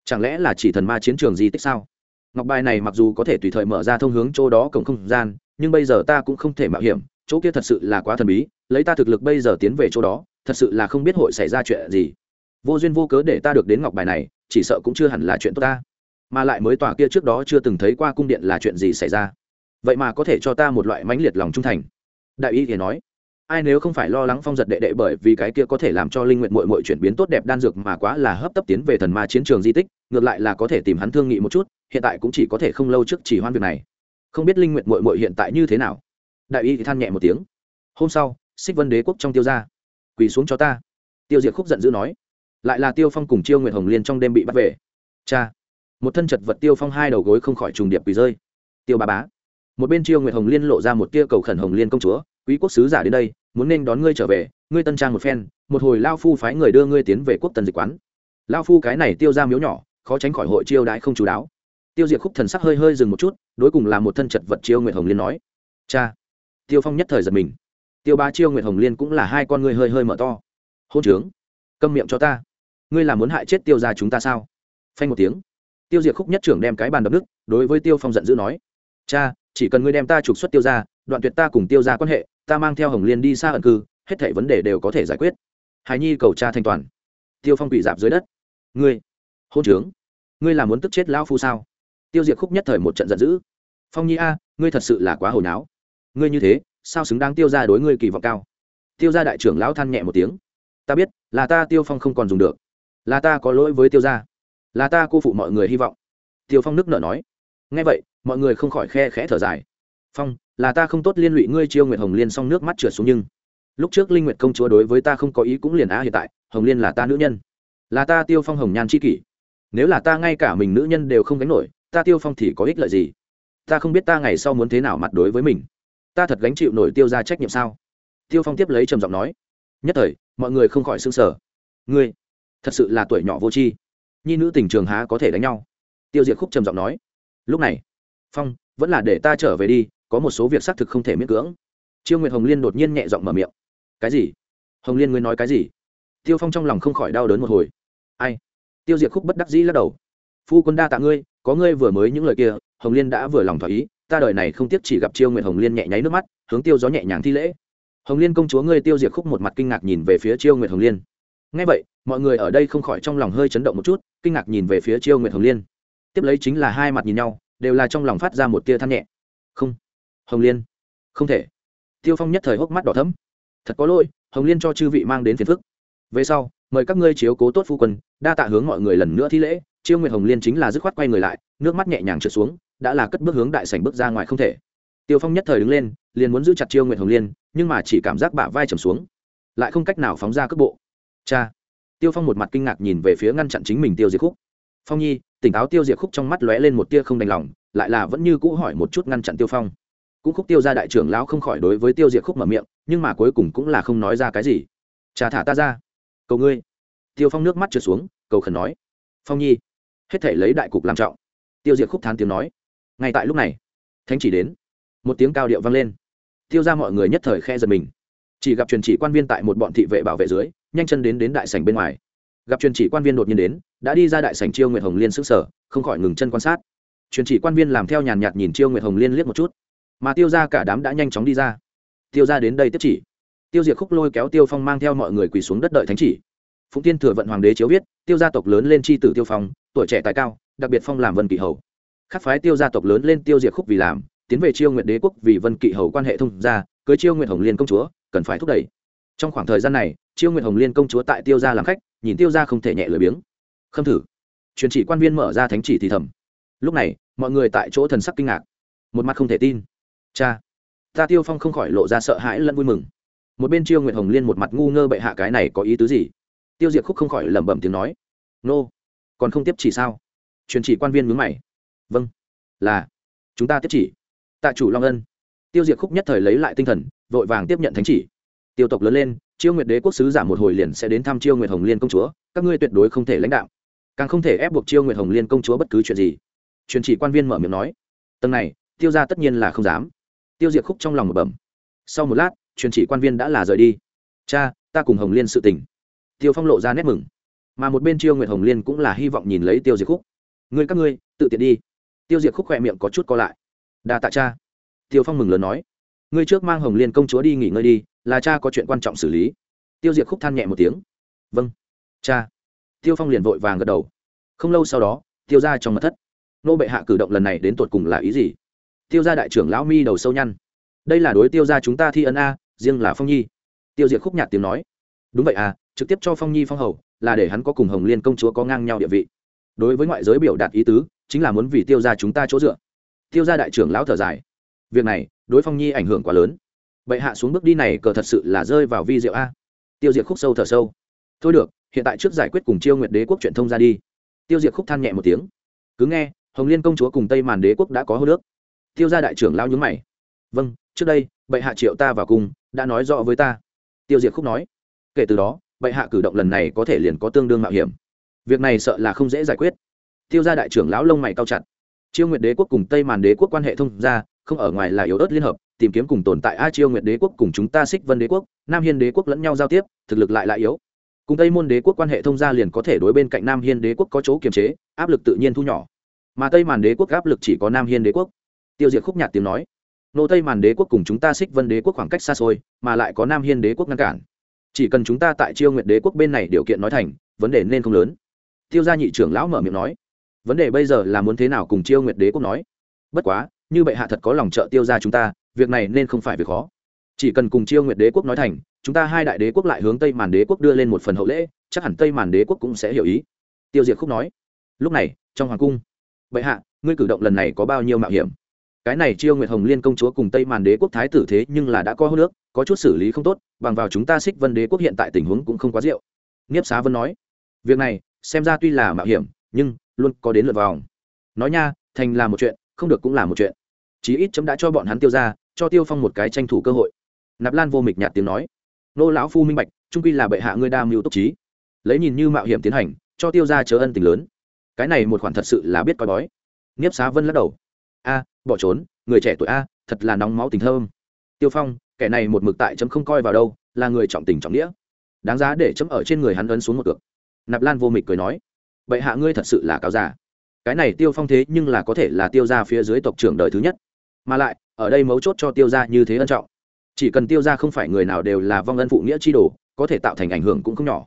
Chẳng lẽ là chỉ thần ma chiến trường di tích sao? Ngọc bài này mặc dù có thể tùy thời mở ra thông hướng chỗ đó cổng không gian, nhưng bây giờ ta cũng không thể mạo hiểm chỗ kia thật sự là quá thần bí, lấy ta thực lực bây giờ tiến về chỗ đó, thật sự là không biết hội xảy ra chuyện gì. Vô duyên vô cớ để ta được đến ngọc bài này, chỉ sợ cũng chưa hẳn là chuyện tốt ta. Mà lại mới tòa kia trước đó chưa từng thấy qua cung điện là chuyện gì xảy ra. Vậy mà có thể cho ta một loại mãnh liệt lòng trung thành. Đại y thì nói. Ai nếu không phải lo lắng phong giật đệ đệ bởi vì cái kia có thể làm cho linh nguyện mội mội chuyển biến tốt đẹp đan dược mà quá là hấp tấp tiến về thần ma chiến trường di tích, ngược lại là có thể tìm hắn thương nghị một chút, hiện tại cũng chỉ có thể không lâu trước chỉ hoan việc này. Không biết linh nguyện mội mội hiện tại như thế nào? Đại y thì than nhẹ một tiếng. Hôm sau, xích vân đế quốc trong tiêu ra quỳ xuống cho ta. Tiêu diệt khúc giận dữ nói, lại là tiêu phong cùng chiêu nguyệt hồng liên trong đêm bị bắt về. Cha, một thân chật vật tiêu phong hai đầu gối không khỏi trùng điệp quỳ rơi. Tiêu ba bá, một bên chiêu nguyệt hồng liên lộ ra một tia cầu khẩn hồng liên công chúa, quý quốc sứ giả đến đây, muốn nên đón ngươi trở về, ngươi tân trang một phen, một hồi lao phu phái người đưa ngươi tiến về quốc tần dịch quán. Lao phu cái này tiêu ra miếu nhỏ, khó tránh khỏi hội chiêu đãi không chú đáo. Tiêu diệt khúc thần sắc hơi hơi dừng một chút, đối cùng là một thân chật vật chiêu nguyệt hồng liên nói, cha tiêu phong nhất thời giật mình. Tiêu ba chiêu nguyệt hồng liên cũng là hai con ngươi hơi hơi mở to. Hôn trướng, câm miệng cho ta. Ngươi là muốn hại chết tiêu ra chúng ta sao? Phanh một tiếng, tiêu diệt khúc nhất trưởng đem cái bàn đập nước đối với tiêu phong giận dữ nói, cha, chỉ cần ngươi đem ta trục xuất tiêu ra đoạn tuyệt ta cùng tiêu ra quan hệ, ta mang theo hồng liên đi xa ẩn cư, hết thảy vấn đề đều có thể giải quyết. Hài nhi cầu cha thanh toàn. Tiêu phong quỷ dạp dưới đất. Ngươi, hôn trướng, ngươi là muốn tức chết lão phu sao? Tiêu diệt khúc nhất thời một trận giận dữ. Phong nhi a, ngươi thật sự là quá hồi náo ngươi như thế, sao xứng đáng tiêu ra đối ngươi kỳ vọng cao? Tiêu ra đại trưởng lão than nhẹ một tiếng. Ta biết, là ta tiêu phong không còn dùng được. Là ta có lỗi với tiêu gia. Là ta cô phụ mọi người hy vọng. Tiêu phong nước nở nói. Ngay vậy, mọi người không khỏi khe khẽ thở dài. Phong, là ta không tốt liên lụy ngươi chiêu nguyệt hồng liên xong nước mắt trượt xuống nhưng lúc trước linh nguyệt công chúa đối với ta không có ý cũng liền á hiện tại, hồng liên là ta nữ nhân. Là ta tiêu phong hồng nhan c h i kỷ. Nếu là ta ngay cả mình nữ nhân đều không gánh nổi, ta tiêu phong thì có ích lợi gì? Ta không biết ta ngày sau muốn thế nào mặt đối với mình ta thật gánh chịu nổi tiêu ra trách nhiệm sao? Tiêu phong tiếp lấy trầm giọng nói. Nhất thời, mọi người không khỏi s ư n g sở ngươi, thật sự là tuổi nhỏ vô tri. Nhi nữ tình trường há có thể đánh nhau? Tiêu diệt khúc trầm giọng nói. Lúc này, phong, vẫn là để ta trở về đi, có một số việc xác thực không thể miễn cưỡng. Chiêu nguyệt hồng liên đột nhiên nhẹ giọng mở miệng. Cái gì? Hồng liên ngươi nói cái gì? Tiêu phong trong lòng không khỏi đau đớn một hồi. Ai? Tiêu diệt khúc bất đắc dĩ lắc đầu. Phu quân đa tạ ngươi, có ngươi vừa mới những lời kia, hồng liên đã vừa lòng thỏa ý ta đời này không tiếc chỉ gặp chiêu nguyện hồng liên nhẹ nháy nước mắt, hướng tiêu gió nhẹ nhàng thi lễ. Hồng liên công chúa ngươi tiêu diệt khúc một mặt kinh ngạc nhìn về phía chiêu nguyện hồng liên. Ngay vậy, mọi người ở đây không khỏi trong lòng hơi chấn động một chút, kinh ngạc nhìn về phía chiêu nguyện hồng liên. Tiếp lấy chính là hai mặt nhìn nhau, đều là trong lòng phát ra một tia than nhẹ. Không. Hồng liên. Không thể. Tiêu phong nhất thời hốc mắt đỏ thấm thật có lỗi, hồng liên cho chư vị mang đến phiền phức. Về sau, mời các ngươi chiếu cố tốt phu quân, đa tạ hướng mọi người lần nữa thi lễ chiêu nguyệt hồng liên chính là dứt khoát quay người lại, nước mắt nhẹ nhàng trượt xuống, đã là cất bước hướng đại sảnh bước ra ngoài không thể. Tiêu phong nhất thời đứng lên, liền muốn giữ chặt chiêu nguyệt hồng liên, nhưng mà chỉ cảm giác bả vai trầm xuống, lại không cách nào phóng ra cước bộ. Cha! Tiêu phong một mặt kinh ngạc nhìn về phía ngăn chặn chính mình tiêu diệt khúc. Phong nhi, tỉnh táo tiêu diệt khúc trong mắt lóe lên một tia không đành lòng, lại là vẫn như cũ hỏi một chút ngăn chặn tiêu phong. Cũng khúc tiêu ra đại trưởng lão không khỏi đối với tiêu diệt khúc mở miệng, nhưng mà cuối cùng cũng là không nói ra cái gì. Cha thả ta ra. Cầu ngươi. Tiêu phong nước mắt trượt xuống, cầu khẩn nói. Phong nhi hết thể lấy đại cục làm trọng. Tiêu diệt khúc thán tiếng nói. Ngay tại lúc này, thánh chỉ đến. Một tiếng cao điệu vang lên. Tiêu ra mọi người nhất thời khe giật mình. Chỉ gặp truyền chỉ quan viên tại một bọn thị vệ bảo vệ dưới, nhanh chân đến đến đại sảnh bên ngoài. Gặp truyền chỉ quan viên đột nhiên đến, đã đi ra đại sảnh chiêu nguyệt hồng liên sức sở không khỏi ngừng chân quan sát. Truyền chỉ quan viên làm theo nhàn nhạt nhìn chiêu nguyệt hồng liên liếc một chút. Mà tiêu ra cả đám đã nhanh chóng đi ra. Tiêu ra đến đây tiếp chỉ. Tiêu diệt khúc lôi kéo tiêu phong mang theo mọi người quỳ xuống đất đợi thánh chỉ phụng tiên thừa vận hoàng đế chiếu viết, tiêu gia tộc lớn lên tri tử tiêu phong, tuổi trẻ tài cao, đặc biệt phong làm vân kỵ hầu. Khắc phái tiêu gia tộc lớn lên tiêu diệt khúc vì làm, tiến về chiêu nguyện đế quốc vì vân kỵ hầu quan hệ thông gia, cưới chiêu nguyện hồng liên công chúa, cần phải thúc đẩy. Trong khoảng thời gian này, chiêu nguyện hồng liên công chúa tại tiêu gia làm khách, nhìn tiêu gia không thể nhẹ lười biếng. Khâm thử. Truyền chỉ quan viên mở ra thánh chỉ thì thầm. Lúc này, mọi người tại chỗ thần sắc kinh ngạc. Một mặt không thể tin. Cha, ta tiêu phong không khỏi lộ ra sợ hãi lẫn vui mừng. Một bên chiêu nguyệt hồng liên một mặt ngu ngơ bệ hạ cái này có ý tứ gì? Tiêu diệt khúc không khỏi lẩm bẩm tiếng nói. Nô, còn không tiếp chỉ sao? Truyền chỉ quan viên mướn mày. Vâng là, chúng ta tiếp chỉ. Tạ chủ long ân. Tiêu diệt khúc nhất thời lấy lại tinh thần, vội vàng tiếp nhận thánh chỉ. Tiêu tộc lớn lên, chiêu nguyệt đế quốc sứ giả một hồi liền sẽ đến thăm chiêu nguyệt hồng liên công chúa, các ngươi tuyệt đối không thể lãnh đạo. Càng không thể ép buộc chiêu nguyệt hồng liên công chúa bất cứ chuyện gì. Truyền chỉ quan viên mở miệng nói. Tầng này, tiêu ra tất nhiên là không dám. Tiêu diệt khúc trong lòng một bẩm. Sau một lát, truyền chỉ quan viên đã là rời đi. Cha, ta cùng hồng liên sự tình tiêu phong lộ ra nét mừng. Mà một bên chiêu nguyệt hồng liên cũng là hy vọng nhìn lấy tiêu diệt khúc. Ngươi các ngươi, tự tiện đi. Tiêu diệt khúc khỏe miệng có chút co lại. Đa tạ cha. Tiêu phong mừng lớn nói. Ngươi trước mang hồng liên công chúa đi nghỉ ngơi đi, là cha có chuyện quan trọng xử lý. Tiêu diệt khúc than nhẹ một tiếng. Vâng. Cha. Tiêu phong liền vội vàng gật đầu. Không lâu sau đó, tiêu ra trong mật thất. Nô bệ hạ cử động lần này đến tột cùng là ý gì? Tiêu ra đại trưởng lão mi đầu sâu nhăn. Đây là đối tiêu ra chúng ta thi ân a, riêng là phong nhi. Tiêu diệt khúc nhạt tiếng nói. Đúng vậy à trực tiếp cho phong nhi phong hầu, là để hắn có cùng hồng liên công chúa có ngang nhau địa vị. Đối với ngoại giới biểu đạt ý tứ, chính là muốn vì tiêu ra chúng ta chỗ dựa. Tiêu ra đại trưởng lão thở dài. Việc này, đối phong nhi ảnh hưởng quá lớn. Bệ hạ xuống bước đi này cờ thật sự là rơi vào vi diệu a. Tiêu diệt khúc sâu thở sâu. Thôi được, hiện tại trước giải quyết cùng chiêu nguyệt đế quốc truyền thông ra đi. Tiêu diệt khúc than nhẹ một tiếng. Cứ nghe, hồng liên công chúa cùng tây màn đế quốc đã có hô nước. Tiêu ra đại trưởng lao nhúng mày. Vâng trước đây, bệ hạ triệu ta vào cùng đã nói rõ với ta. Tiêu diệt khúc nói. Kể từ đó bệ hạ cử động lần này có thể liền có tương đương mạo hiểm việc này sợ là không dễ giải quyết tiêu gia đại trưởng lão lông mày cao chặt chiêu nguyệt đế quốc cùng tây màn đế quốc quan hệ thông ra không ở ngoài là yếu ớt liên hợp tìm kiếm cùng tồn tại a chiêu nguyệt đế quốc cùng chúng ta xích vân đế quốc nam hiên đế quốc lẫn nhau giao tiếp thực lực lại lại yếu cùng tây môn đế quốc quan hệ thông gia liền có thể đối bên cạnh nam hiên đế quốc có chỗ kiềm chế áp lực tự nhiên thu nhỏ mà tây màn đế quốc áp lực chỉ có nam hiên đế quốc tiêu diệt khúc nhạt tiếng nói nô tây màn đế quốc cùng chúng ta xích vân đế quốc khoảng cách xa xôi mà lại có nam hiên đế quốc ngăn cản chỉ cần chúng ta tại chiêu nguyệt đế quốc bên này điều kiện nói thành, vấn đề nên không lớn. Tiêu gia nhị trưởng lão mở miệng nói, vấn đề bây giờ là muốn thế nào cùng chiêu nguyệt đế quốc nói? Bất quá, như bệ hạ thật có lòng trợ tiêu gia chúng ta, việc này nên không phải việc khó. Chỉ cần cùng chiêu nguyệt đế quốc nói thành, chúng ta hai đại đế quốc lại hướng tây màn đế quốc đưa lên một phần hậu lễ, chắc hẳn tây màn đế quốc cũng sẽ hiểu ý. Tiêu diệt khúc nói, lúc này, trong hoàng cung, bệ hạ, ngươi cử động lần này có bao nhiêu mạo hiểm? Cái này chiêu nguyệt hồng liên công chúa cùng tây màn đế quốc thái tử thế nhưng là đã có hô nước, có chút xử lý không tốt, bằng vào chúng ta xích vân đế quốc hiện tại tình huống cũng không quá rượu nghiếp xá vân nói, việc này, xem ra tuy là mạo hiểm, nhưng luôn có đến lượt vòng. Nói nha, thành là một chuyện, không được cũng là một chuyện. Chí ít chấm đã cho bọn hắn tiêu ra, cho tiêu phong một cái tranh thủ cơ hội. Nạp lan vô mịch nhạt tiếng nói, nô lão phu minh bạch, trung quy là bệ hạ ngươi đa mưu túc trí. Lấy nhìn như mạo hiểm tiến hành, cho tiêu ra chớ ân tình lớn. Cái này một khoản thật sự là biết coi bói. Nghiếp xá vân lắc đầu a, bỏ trốn, người trẻ tuổi a, thật là nóng máu tình thơm. Tiêu phong, kẻ này một mực tại chấm không coi vào đâu, là người trọng tình trọng nghĩa. Đáng giá để chấm ở trên người hắn ấn xuống một cược. Nạp lan vô mịch cười nói, bệ hạ ngươi thật sự là cáo già. Cái này tiêu phong thế nhưng là có thể là tiêu ra phía dưới tộc trưởng đời thứ nhất. Mà lại, ở đây mấu chốt cho tiêu ra như thế ân trọng. Chỉ cần tiêu ra không phải người nào đều là vong ân phụ nghĩa chi đồ, có thể tạo thành ảnh hưởng cũng không nhỏ.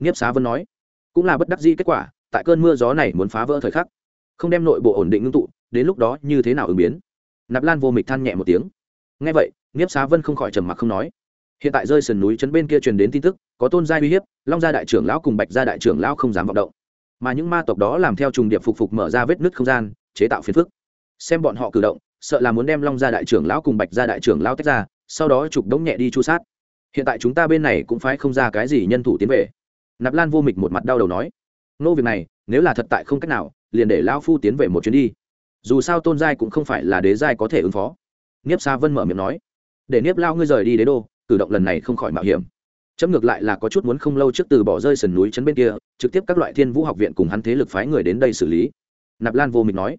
Nghiếp xá vân nói, cũng là bất đắc dĩ kết quả, tại cơn mưa gió này muốn phá vỡ thời khắc, không đem nội bộ ổn định ngưng tụ đến lúc đó như thế nào ứng biến? Nạp lan vô mịch than nhẹ một tiếng. Ngay vậy, nghiếp xá vân không khỏi trầm mặc không nói. Hiện tại rơi sườn núi chấn bên kia truyền đến tin tức, có tôn gia uy hiếp, long gia đại trưởng lão cùng bạch gia đại trưởng lão không dám vọng động. Mà những ma tộc đó làm theo trùng điệp phục phục mở ra vết nứt không gian, chế tạo phiền phức. Xem bọn họ cử động, sợ là muốn đem long gia đại trưởng lão cùng bạch gia đại trưởng lão tách ra, sau đó chụp đống nhẹ đi chu sát. Hiện tại chúng ta bên này cũng phải không ra cái gì nhân thủ tiến về. Nạp lan vô mịch một mặt đau đầu nói. Nô việc này, nếu là thật tại không cách nào, liền để lão phu tiến về một chuyến đi dù sao tôn giai cũng không phải là đế giai có thể ứng phó. Niếp sa vân mở miệng nói, để niếp lao ngươi rời đi đế đô, cử động lần này không khỏi mạo hiểm. Chấm ngược lại là có chút muốn không lâu trước từ bỏ rơi sườn núi chấn bên kia, trực tiếp các loại thiên vũ học viện cùng hắn thế lực phái người đến đây xử lý. Nạp lan vô mịch nói,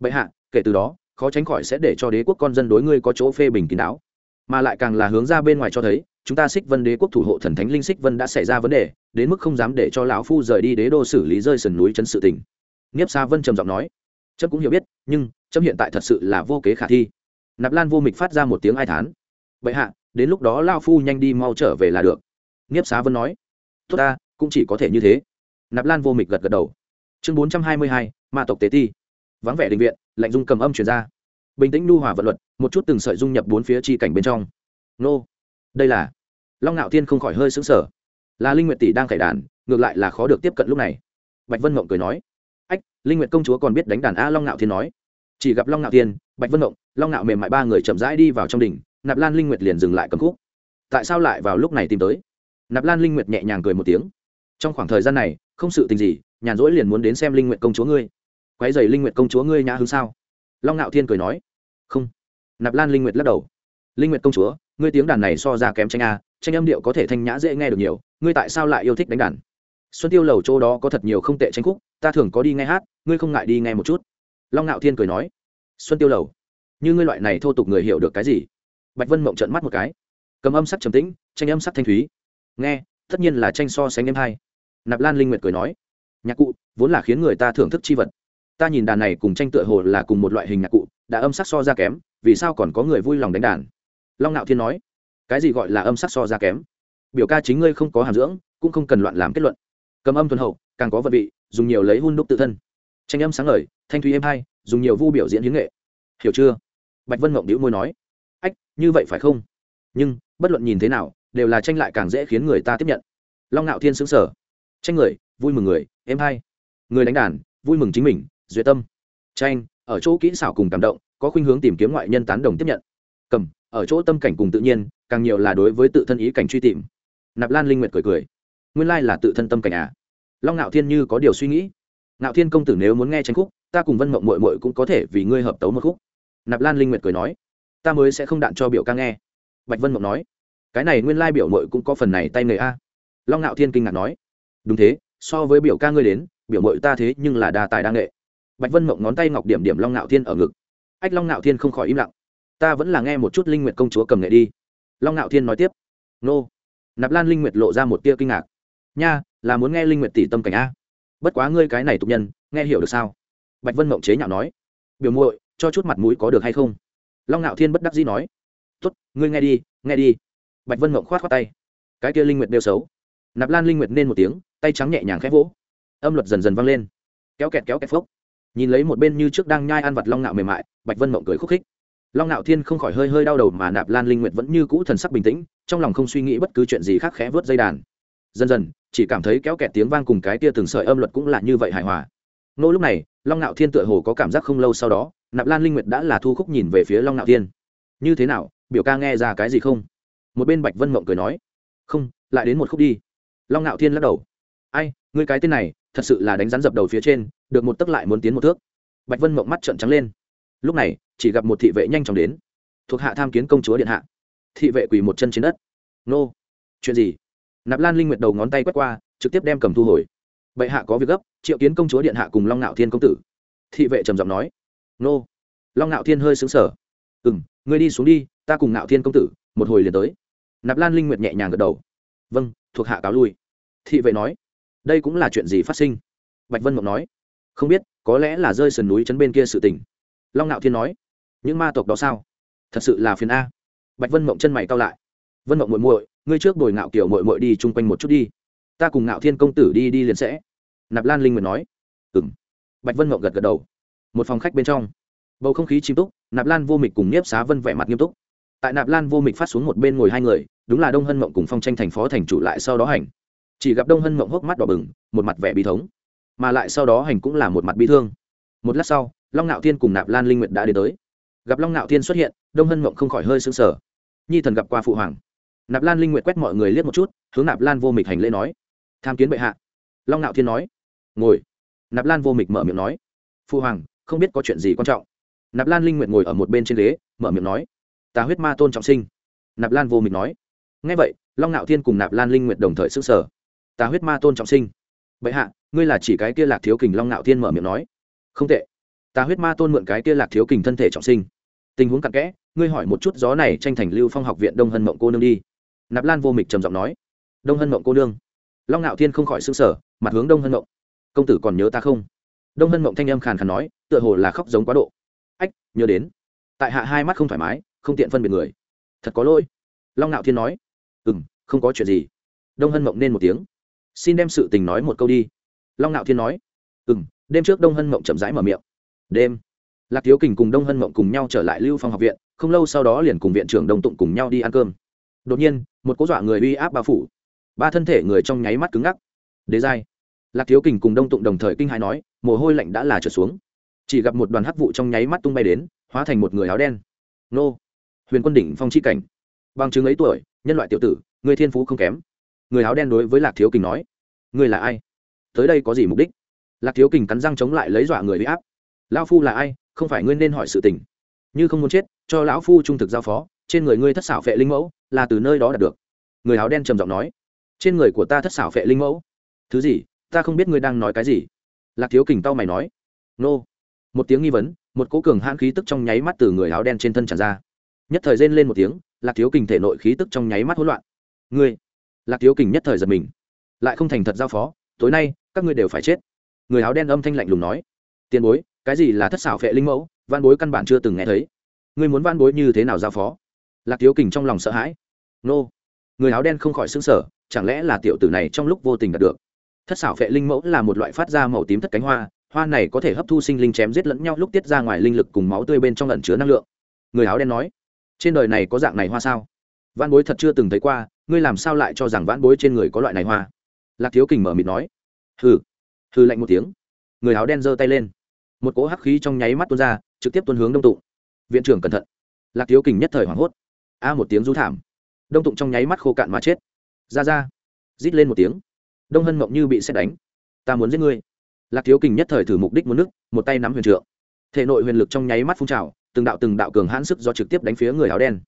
bệ hạ, kể từ đó, khó tránh khỏi sẽ để cho đế quốc con dân đối ngươi có chỗ phê bình kín đáo. Mà lại càng là hướng ra bên ngoài cho thấy, chúng ta xích vân đế quốc thủ hộ thần thánh linh xích vân đã xảy ra vấn đề, đến mức không dám để cho lão phu rời đi đế đô xử lý rơi sườn núi chấn sự tình. Nghiếp sa vân trầm giọng nói trâm cũng hiểu biết, nhưng trâm hiện tại thật sự là vô kế khả thi. Nạp lan vô mịch phát ra một tiếng ai thán. Vậy hạ, đến lúc đó lao phu nhanh đi mau trở về là được. Nghiếp xá vân nói. Tốt ta, cũng chỉ có thể như thế. Nạp lan vô mịch gật gật đầu. Chương bốn trăm hai mươi hai, ma tộc tế ti. Vắng vẻ định viện, lạnh dung cầm âm chuyển ra. Bình tĩnh nu hòa vận luật, một chút từng sợi dung nhập bốn phía chi cảnh bên trong. Nô, đây là long ngạo thiên không khỏi hơi xứng sở là linh nguyệt tỷ đang khải đàn, ngược lại là khó được tiếp cận lúc này. Bạch vân mộng cười nói ách linh nguyệt công chúa còn biết đánh đàn a long ngạo thiên nói. Chỉ gặp long ngạo thiên bạch vân động, long ngạo mềm mại ba người chậm rãi đi vào trong đình. nạp lan linh nguyệt liền dừng lại cầm khúc. Tại sao lại vào lúc này tìm tới? Nạp lan linh nguyệt nhẹ nhàng cười một tiếng. Trong khoảng thời gian này không sự tình gì nhàn rỗi liền muốn đến xem linh nguyệt công chúa ngươi. Quái dày linh nguyệt công chúa ngươi nhã hứng sao? Long ngạo thiên cười nói. Không. Nạp lan linh nguyệt lắc đầu. Linh nguyệt công chúa ngươi tiếng đàn này so ra kém tranh a tranh âm điệu có thể thanh nhã dễ nghe được nhiều ngươi tại sao lại yêu thích đánh đàn? Xuân tiêu lầu châu đó có thật nhiều không tệ tranh khúc ta thường có đi nghe hát, ngươi không ngại đi nghe một chút. Long ngạo thiên cười nói, xuân tiêu lầu, như ngươi loại này thô tục người hiểu được cái gì? Bạch vân mộng trợn mắt một cái, cầm âm sắc trầm tĩnh, tranh âm sắc thanh thúy. Nghe, tất nhiên là tranh so sánh em hai. Nạp lan linh nguyệt cười nói, nhạc cụ vốn là khiến người ta thưởng thức chi vật. Ta nhìn đàn này cùng tranh tựa hồ là cùng một loại hình nhạc cụ, đã âm sắc so ra kém, vì sao còn có người vui lòng đánh đàn? Long ngạo thiên nói, cái gì gọi là âm sắc so ra kém? Biểu ca chính ngươi không có hàm dưỡng, cũng không cần loạn làm kết luận. Cầm âm thuần hậu càng có vật vị, dùng nhiều lấy hun đúc tự thân. Tranh âm sáng ngời, thanh thúy êm hai, dùng nhiều vu biểu diễn hiến nghệ. Hiểu chưa? Bạch vân mộng đĩu môi nói. Ách, như vậy phải không? Nhưng, bất luận nhìn thế nào, đều là tranh lại càng dễ khiến người ta tiếp nhận. Long ngạo thiên xứng sở tranh người, vui mừng người, êm hai. Người đánh đàn, vui mừng chính mình, duyệt tâm. Tranh, ở chỗ kỹ xảo cùng cảm động, có khuynh hướng tìm kiếm ngoại nhân tán đồng tiếp nhận. Cầm, ở chỗ tâm cảnh cùng tự nhiên, càng nhiều là đối với tự thân ý cảnh truy tìm. Nạp lan linh nguyệt cười cười. Nguyên lai là tự thân tâm cảnh à? Long ngạo thiên như có điều suy nghĩ. Ngạo thiên công tử nếu muốn nghe tranh khúc, ta cùng vân mộng mội mội cũng có thể vì ngươi hợp tấu một khúc. Nạp lan linh nguyệt cười nói, ta mới sẽ không đạn cho biểu ca nghe. Bạch vân mộng nói, cái này nguyên lai biểu mội cũng có phần này tay nghề a. Long ngạo thiên kinh ngạc nói, đúng thế, so với biểu ca ngươi đến, biểu mội ta thế nhưng là đa tài đa nghệ. Bạch vân mộng ngón tay ngọc điểm điểm long ngạo thiên ở ngực. Ách, long ngạo thiên không khỏi im lặng. Ta vẫn là nghe một chút linh nguyệt công chúa cầm nghệ đi. Long ngạo thiên nói tiếp, nô. Nạp lan linh nguyệt lộ ra một tia kinh ngạc. Nha là muốn nghe linh nguyệt tỷ tâm cảnh a. Bất quá ngươi cái này tục nhân, nghe hiểu được sao? Bạch vân mộng chế nhạo nói. Biểu muội, cho chút mặt mũi có được hay không? Long ngạo thiên bất đắc dĩ nói. Tốt, ngươi nghe đi nghe đi. Bạch vân mộng khoát khoát tay. Cái kia linh nguyệt đều xấu. Nạp lan linh nguyệt nên một tiếng, tay trắng nhẹ nhàng khẽ vỗ. Âm luật dần dần vang lên. Kéo kẹt kéo kẹt phốc. Nhìn lấy một bên như trước đang nhai ăn vặt long ngạo mềm mại, bạch vân mộng cười khúc khích. Long ngạo thiên không khỏi hơi hơi đau đầu mà nạp lan linh nguyệt vẫn như cũ thần sắc bình tĩnh, trong lòng không suy nghĩ bất cứ chuyện gì khác khẽ vớt dây đàn dần dần, chỉ cảm thấy kéo kẹt tiếng vang cùng cái tia từng sợi âm luật cũng là như vậy hài hòa. Nô lúc này, long ngạo thiên tựa hồ có cảm giác không lâu sau đó, nạp lan linh nguyệt đã là thu khúc nhìn về phía long ngạo thiên. Như thế nào, biểu ca nghe ra cái gì không? Một bên bạch vân mộng cười nói. Không, lại đến một khúc đi. Long ngạo thiên lắc đầu. Ai, ngươi cái tên này, thật sự là đánh rắn dập đầu phía trên, được một tấc lại muốn tiến một thước. Bạch vân mộng mắt trợn trắng lên. Lúc này, chỉ gặp một thị vệ nhanh chóng đến. Thuộc hạ tham kiến công chúa điện hạ. Thị vệ quỳ một chân trên đất. Nô, chuyện gì? Nạp lan linh nguyệt đầu ngón tay quét qua, trực tiếp đem cầm thu hồi. Bệ hạ có việc gấp, triệu kiến công chúa điện hạ cùng long ngạo thiên công tử. Thị vệ trầm giọng nói. Nô. Long ngạo thiên hơi xứng sở ừ m ngươi đi xuống đi, ta cùng ngạo thiên công tử, một hồi liền tới. Nạp lan linh nguyệt nhẹ nhàng gật đầu. Vâng thuộc hạ cáo lui. Thị vệ nói. Đây cũng là chuyện gì phát sinh? Bạch vân mộng nói. Không biết, có lẽ là rơi sườn núi chấn bên kia sự tình. Long ngạo thiên nói. Những ma tộc đó sao? Thật sự là phiền a. Bạch vân mộng chân mày cao lại. Vân mộng muội muội ngươi trước bồi ngạo kiểu muội muội đi chung quanh một chút đi. Ta cùng ngạo thiên công tử đi đi liền sẽ. Nạp lan linh nguyệt nói. Ừ m bạch vân mộng gật gật đầu. Một phòng khách bên trong, bầu không khí chim túc, nạp lan vô mịch cùng nhiếp xá vân vẻ mặt nghiêm túc. Tại nạp lan vô mịch phát xuống một bên ngồi hai người, đúng là đông hân mộng cùng phong tranh thành phó thành chủ lại sau đó hành. Chỉ gặp đông hân mộng hốc mắt đỏ bừng, một mặt vẻ bi thống, mà lại sau đó hành cũng là một mặt bi thương. Một lát sau, long ngạo thiên cùng nạp lan linh nguyệt đã đến tới. Gặp long ngạo thiên xuất hiện, đông hân mộng không khỏi hơi sững sờ. Nhi thần gặp qua phụ hoàng nạp lan linh nguyệt quét mọi người liếc một chút hướng nạp lan vô mịch hành lễ nói tham kiến bệ hạ long Nạo thiên nói ngồi nạp lan vô mịch mở miệng nói phụ hoàng không biết có chuyện gì quan trọng nạp lan linh nguyệt ngồi ở một bên trên ghế mở miệng nói tà huyết ma tôn trọng sinh nạp lan vô mịch nói ngay vậy long Nạo thiên cùng nạp lan linh nguyệt đồng thời sức sở tà huyết ma tôn trọng sinh bệ hạ ngươi là chỉ cái kia lạc thiếu kình long Nạo thiên mở miệng nói không tệ tà huyết ma tôn mượn cái kia lạc thiếu kình thân thể trọng sinh tình huống cặn kẽ ngươi hỏi một chút gió này tranh thành lưu phong học viện đông hân mộng cô nương đi nạp lan vô mịch trầm giọng nói, đông hân mộng cô nương. Long ngạo thiên không khỏi s ư n g sở mặt hướng đông hân mộng, công tử còn nhớ ta không? Đông hân mộng thanh âm khàn khàn nói, tựa hồ là khóc giống quá độ. Ách, nhớ đến. Tại hạ hai mắt không thoải mái, không tiện phân biệt người. Thật có lỗi. Long ngạo thiên nói ừ m không có chuyện gì. Đông hân mộng nên một tiếng, xin đem sự tình nói một câu đi. Long ngạo thiên nói ừ m đêm trước đông hân mộng chậm rãi mở miệng. Đêm? Lạc thiếu kình cùng đông hân mộng cùng nhau trở lại lưu phong học viện, không lâu sau đó liền cùng viện trưởng đông tụng cùng nhau đi ăn cơm đột nhiên, một cố dọa người uy áp bao phủ. Ba thân thể người trong nháy mắt cứng ngắc. Đế giai. Lạc thiếu kình cùng đông tụng đồng thời kinh hãi nói, mồ hôi lạnh đã là trở xuống. Chỉ gặp một đoàn hắc vụ trong nháy mắt tung bay đến, hóa thành một người áo đen. Nô. Huyền quân đỉnh phong chi cảnh. Bằng chứng ấy tuổi, nhân loại tiểu tử, người thiên phú không kém. Người áo đen đối với lạc thiếu kình nói người là ai? Tới đây có gì mục đích? Lạc thiếu kình cắn răng chống lại lấy dọa người uy áp. Lão phu là ai? Không phải ngươi nên hỏi sự tình. Như không muốn chết, cho lão phu trung thực giao phó, trên người ngươi thất xảo phệ linh mẫu là từ nơi đó đạt được. Người áo đen trầm giọng nói, trên người của ta thất xảo phệ linh mẫu. Thứ gì? Ta không biết ngươi đang nói cái gì. Lạc thiếu kình tao mày nói, nô. Một tiếng nghi vấn, một cố cường hãn khí tức trong nháy mắt từ người áo đen trên thân tràn ra. Nhất thời rên lên một tiếng, lạc thiếu kình thể nội khí tức trong nháy mắt hỗn loạn. Ngươi? Lạc thiếu kình nhất thời giật mình. Lại không thành thật giao phó, tối nay, các ngươi đều phải chết. Người áo đen âm thanh lạnh lùng nói, tiền bối, cái gì là thất xảo phệ linh mẫu? Văn bối căn bản chưa từng nghe thấy. Ngươi muốn văn bối như thế nào giao phó? Lạc thiếu kình trong lòng sợ hãi. Nô, người áo đen không khỏi xứng sở chẳng lẽ là tiểu tử này trong lúc vô tình đạt được? Thất xảo phệ linh mẫu là một loại phát ra màu tím thất cánh hoa hoa này có thể hấp thu sinh linh chém giết lẫn nhau lúc tiết ra ngoài linh lực cùng máu tươi bên trong lẩn chứa năng lượng. Người áo đen nói, trên đời này có dạng này hoa sao? Văn bối thật chưa từng thấy qua, ngươi làm sao lại cho rằng vãn bối trên người có loại này hoa? Lạc thiếu kình mở mịt nói, hừ. Hừ lạnh một tiếng. Người áo đen giơ tay lên. Một cỗ hắc khí trong nháy mắt tuôn ra, trực tiếp tuôn hướng đông tụ. Viện trưởng cẩn thận. Lạc thiếu kình nhất thời hoảng hốt a một tiếng rú thảm. Đông tụng trong nháy mắt khô cạn mà chết. Ra ra, rít lên một tiếng. Đông hân mộng như bị xét đánh. Ta muốn giết ngươi. Lạc thiếu kình nhất thời thử mục đích muốn nước, một tay nắm huyền trượng. Thể nội huyền lực trong nháy mắt phun trào, từng đạo từng đạo cường hãn sức do trực tiếp đánh phía người áo đen.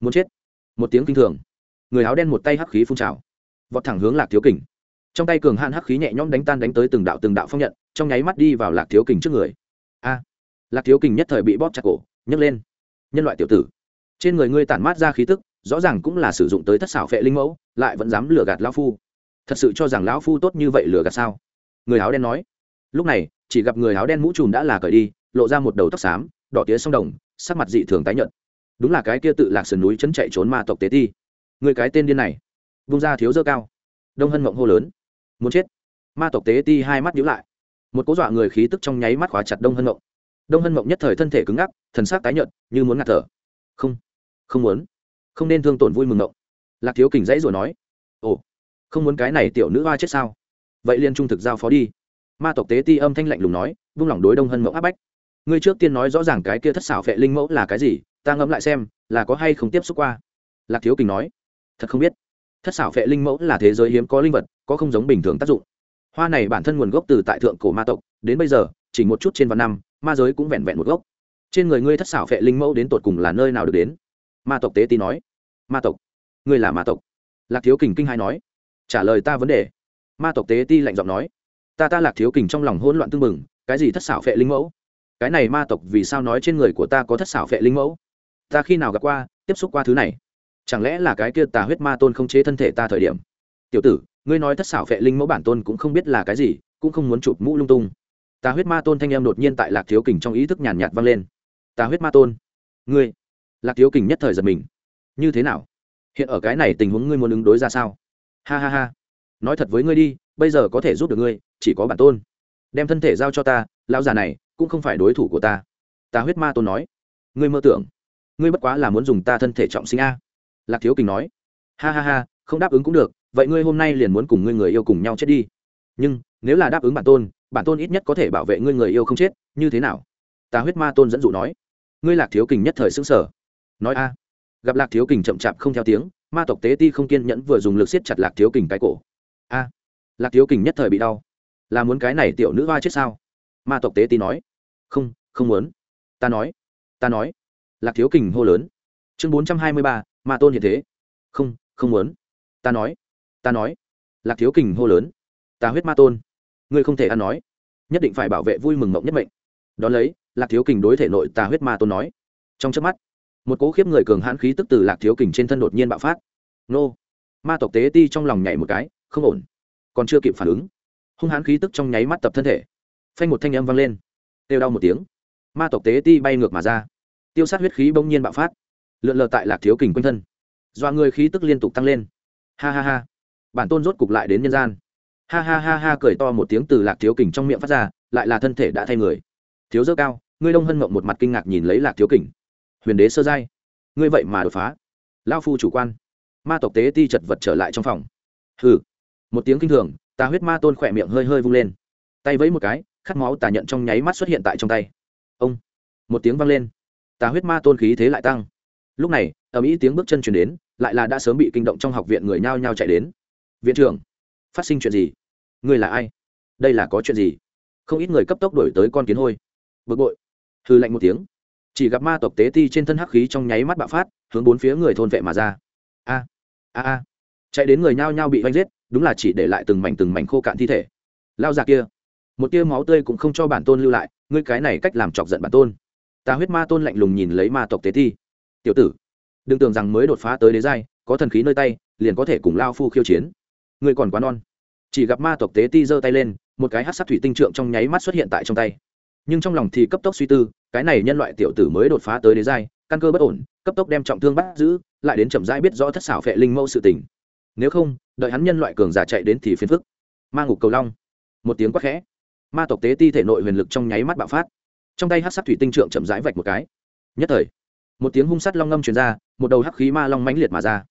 Muốn chết. Một tiếng kinh thường. Người áo đen một tay hắc khí phun trào. Vọt thẳng hướng lạc thiếu kình. Trong tay cường hãn hắc khí nhẹ nhõm đánh tan đánh tới từng đạo từng đạo phong nhận, trong nháy mắt đi vào lạc thiếu kình trước người. A. Lạc thiếu kình nhất thời bị bóp chặt cổ, nhấc lên. Nhân loại tiểu tử trên người ngươi tản mát ra khí tức, rõ ràng cũng là sử dụng tới thất xảo phệ linh mẫu, lại vẫn dám lừa gạt lão phu. Thật sự cho rằng lão phu tốt như vậy lừa gạt sao? Người áo đen nói. Lúc này, chỉ gặp người áo đen mũ trùm đã là cởi đi, lộ ra một đầu tóc xám, đỏ tía sông đồng, sắc mặt dị thường tái nhợt. Đúng là cái kia tự lạc sườn núi chấn chạy trốn ma tộc tế ti. Người cái tên điên này, vung ra thiếu dơ cao. Đông hân mộng hô lớn. Muốn chết. Ma tộc tế ti hai mắt nhíu lại. Một cố dọa người khí tức trong nháy mắt khóa chặt đông hân mộng. Đông hân mộng nhất thời thân thể cứng ngắc, thần sắc tái nhợt, như muốn ngạt thở. Không không muốn. Không nên thương tổn vui mừng ngộng lạc thiếu kình dãy rồi nói. Ồ, không muốn cái này tiểu nữ hoa chết sao? Vậy liên trung thực giao phó đi. Ma tộc tế ti âm thanh lạnh lùng nói, vung lòng đối đông hân mẫu áp bách. Ngươi trước tiên nói rõ ràng cái kia thất xảo phệ linh mẫu là cái gì, ta ngẫm lại xem, là có hay không tiếp xúc qua. Lạc thiếu kình nói. Thật không biết. Thất xảo phệ linh mẫu là thế giới hiếm có linh vật, có không giống bình thường tác dụng. Hoa này bản thân nguồn gốc từ tại thượng cổ ma tộc, đến bây giờ, chỉ một chút trên vạn năm, ma giới cũng vẹn vẹn một gốc. Trên người ngươi thất xảo phệ linh mẫu đến tột cùng là nơi nào được đến? Ma tộc tế ti nói. Ma tộc? Ngươi là ma tộc? Lạc thiếu kình kinh hai nói. Trả lời ta vấn đề. Ma tộc tế ti lạnh giọng nói. Ta ta lạc thiếu kình trong lòng hỗn loạn tưng mừng, cái gì thất xảo phệ linh mẫu? Cái này ma tộc vì sao nói trên người của ta có thất xảo phệ linh mẫu? Ta khi nào gặp qua tiếp xúc qua thứ này? Chẳng lẽ là cái kia tà huyết ma tôn không chế thân thể ta thời điểm? Tiểu tử ngươi nói thất xảo phệ linh mẫu bản tôn cũng không biết là cái gì cũng không muốn chụp mũ lung tung. Tà huyết ma tôn thanh em đột nhiên tại lạc thiếu kình trong ý thức nhàn nhạt vang lên. Tà huyết ma tôn ngươi lạc thiếu kình nhất thời giật mình. Như thế nào? Hiện ở cái này tình huống ngươi muốn ứng đối ra sao? Ha ha ha. Nói thật với ngươi đi, bây giờ có thể giúp được ngươi, chỉ có bản tôn. Đem thân thể giao cho ta, lão già này cũng không phải đối thủ của ta. Ta huyết ma tôn nói. Ngươi mơ tưởng. Ngươi bất quá là muốn dùng ta thân thể trọng sinh a. Lạc thiếu kình nói. Ha ha ha, không đáp ứng cũng được, vậy ngươi hôm nay liền muốn cùng ngươi người yêu cùng nhau chết đi. Nhưng, nếu là đáp ứng bản tôn bản tôn ít nhất có thể bảo vệ ngươi người yêu không chết, như thế nào? Ta huyết ma tôn dẫn dụ nói. Ngươi lạc thiếu kình nhất thời xứng sở nói a, gặp lạc thiếu kình chậm chạp không theo tiếng, ma tộc tế ti không kiên nhẫn vừa dùng lực siết chặt lạc thiếu kình cái cổ. A, lạc thiếu kình nhất thời bị đau. Là muốn cái này tiểu nữ hoa chết sao? Ma tộc tế ti nói. Không không muốn. Ta nói ta nói. Lạc thiếu kình hô lớn. Chương bốn trăm hai mươi ba, ma tôn hiện thế. Không không muốn. Ta nói ta nói. Lạc thiếu kình hô lớn. Ta huyết ma tôn. Ngươi không thể ăn nói. Nhất định phải bảo vệ vui mừng mộng nhất mệnh. Đón lấy, lạc thiếu kình đối thể nội ta huyết ma tôn nói. Trong trước mắt một cỗ khiếp người cường hãn khí tức từ lạc thiếu kình trên thân đột nhiên bạo phát. Nô! Ma tộc tế ti trong lòng nhảy một cái, không ổn. Còn chưa kịp phản ứng, hung hãn khí tức trong nháy mắt tập thân thể. Phanh một thanh âm vang lên. Têu đau một tiếng. Ma tộc tế ti bay ngược mà ra. Tiêu sát huyết khí bỗng nhiên bạo phát, lượn lờ tại lạc thiếu kình quanh thân. Do người khí tức liên tục tăng lên. Ha ha ha. Bản tôn rốt cục lại đến nhân gian. Ha ha ha ha cười to một tiếng từ lạc thiếu kình trong miệng phát ra, lại là thân thể đã thay người. Thiếu dơ cao, ngươi đông hân mộng một mặt kinh ngạc nhìn lấy lạc thiếu kình huyền đế sơ giai. Ngươi vậy mà đột phá. Lao phu chủ quan. Ma tộc tế ti chật vật trở lại trong phòng. Hừ. Một tiếng kinh thường, tà huyết ma tôn khỏe miệng hơi hơi vung lên. Tay vẫy một cái, khát máu tà nhận trong nháy mắt xuất hiện tại trong tay. Ông. Một tiếng vang lên. Tà huyết ma tôn khí thế lại tăng. Lúc này ở mỹ tiếng bước chân chuyển đến, lại là đã sớm bị kinh động trong học viện người nhao nhao chạy đến. Viện trưởng, phát sinh chuyện gì? Ngươi là ai? Đây là có chuyện gì? Không ít người cấp tốc đổi tới con kiến hôi. Bực bội. Hư lạnh một tiếng chỉ gặp ma tộc tế ti trên thân hắc khí trong nháy mắt bạo phát, hướng bốn phía người thôn vệ mà ra. A a a. Chạy đến người nhao nhao bị oanh giết, đúng là chỉ để lại từng mảnh từng mảnh khô cạn thi thể. Lao già kia, một tia máu tươi cũng không cho bản tôn lưu lại, ngươi cái này cách làm chọc giận bản tôn. Ta huyết ma tôn lạnh lùng nhìn lấy ma tộc tế ti. Tiểu tử, đừng tưởng rằng mới đột phá tới đế giai, có thần khí nơi tay, liền có thể cùng lao phu khiêu chiến. Ngươi còn quá non. Chỉ gặp ma tộc tế ti giơ tay lên, một cái hát sắc thủy tinh trượng trong nháy mắt xuất hiện tại trong tay nhưng trong lòng thì cấp tốc suy tư, cái này nhân loại tiểu tử mới đột phá tới đế giai, căn cơ bất ổn, cấp tốc đem trọng thương bắt giữ, lại đến chậm rãi biết rõ thất xảo phệ linh mẫu sự tình. Nếu không, đợi hắn nhân loại cường giả chạy đến thì phiền phức. Ma ngục cầu long. Một tiếng quát khẽ. Ma tộc tế ti thể nội huyền lực trong nháy mắt bạo phát. Trong tay hát sắc thủy tinh trượng chậm rãi vạch một cái. Nhất thời, một tiếng hung sắt long ngâm truyền ra, một đầu hắc khí ma long mãnh liệt mà ra.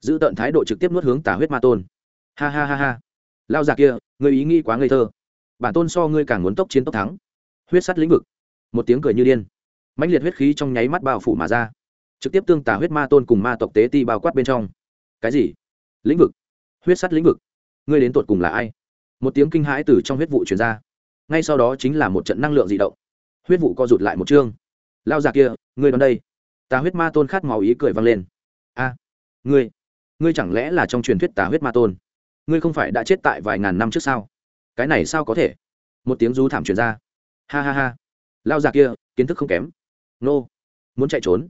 Giữ tận thái độ trực tiếp nuốt hướng tả huyết ma tôn. Ha ha ha ha. Lao già kia người ý nghĩ quá ngây thơ. Bản tôn so ngươi càng muốn tốc chiến tốc thắng huyết sắt lĩnh vực. Một tiếng cười như điên. Mãnh liệt huyết khí trong nháy mắt bao phủ mà ra. Trực tiếp tương tả huyết ma tôn cùng ma tộc tế ti bao quát bên trong. Cái gì? Lĩnh vực? Huyết sắt lĩnh vực? Ngươi đến tột cùng là ai? Một tiếng kinh hãi từ trong huyết vụ truyền ra. Ngay sau đó chính là một trận năng lượng di động. Huyết vụ co rụt lại một chương. Lao già kia, ngươi đón đây. Tà huyết ma tôn khát máu ý cười vang lên. A, ngươi ngươi chẳng lẽ là trong truyền thuyết tà huyết ma tôn? Ngươi không phải đã chết tại vài ngàn năm trước sao? Cái này sao có thể? Một tiếng rú thảm truyền ra ha ha ha. Lao già kia, kiến thức không kém. Nô. Muốn chạy trốn.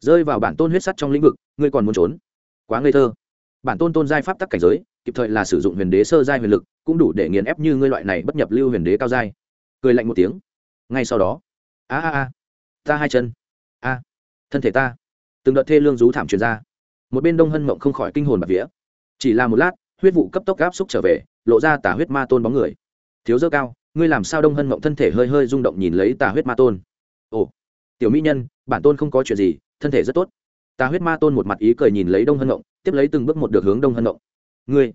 Rơi vào bản tôn huyết sắt trong lĩnh vực, ngươi còn muốn trốn? Quá ngây thơ. Bản tôn tôn giai pháp tắc cảnh giới, kịp thời là sử dụng huyền đế sơ giai huyền lực, cũng đủ để nghiền ép như ngươi loại này bất nhập lưu huyền đế cao giai. Cười lạnh một tiếng. Ngay sau đó. A a a. Ta hai chân. A. Thân thể ta. Từng đợt thê lương rú thảm truyền ra. Một bên đông hân mộng không khỏi kinh hồn bạc vía. Chỉ là một lát, huyết vụ cấp tốc gáp xúc trở về, lộ ra tà huyết ma tôn bóng người. Thiếu dơ cao ngươi làm sao đông hân mộng thân thể hơi hơi rung động nhìn lấy tà huyết ma tôn? Ồ, tiểu mỹ nhân, bản tôn không có chuyện gì, thân thể rất tốt. Tà huyết ma tôn một mặt ý cười nhìn lấy đông hân mộng, tiếp lấy từng bước một được hướng đông hân mộng. Ngươi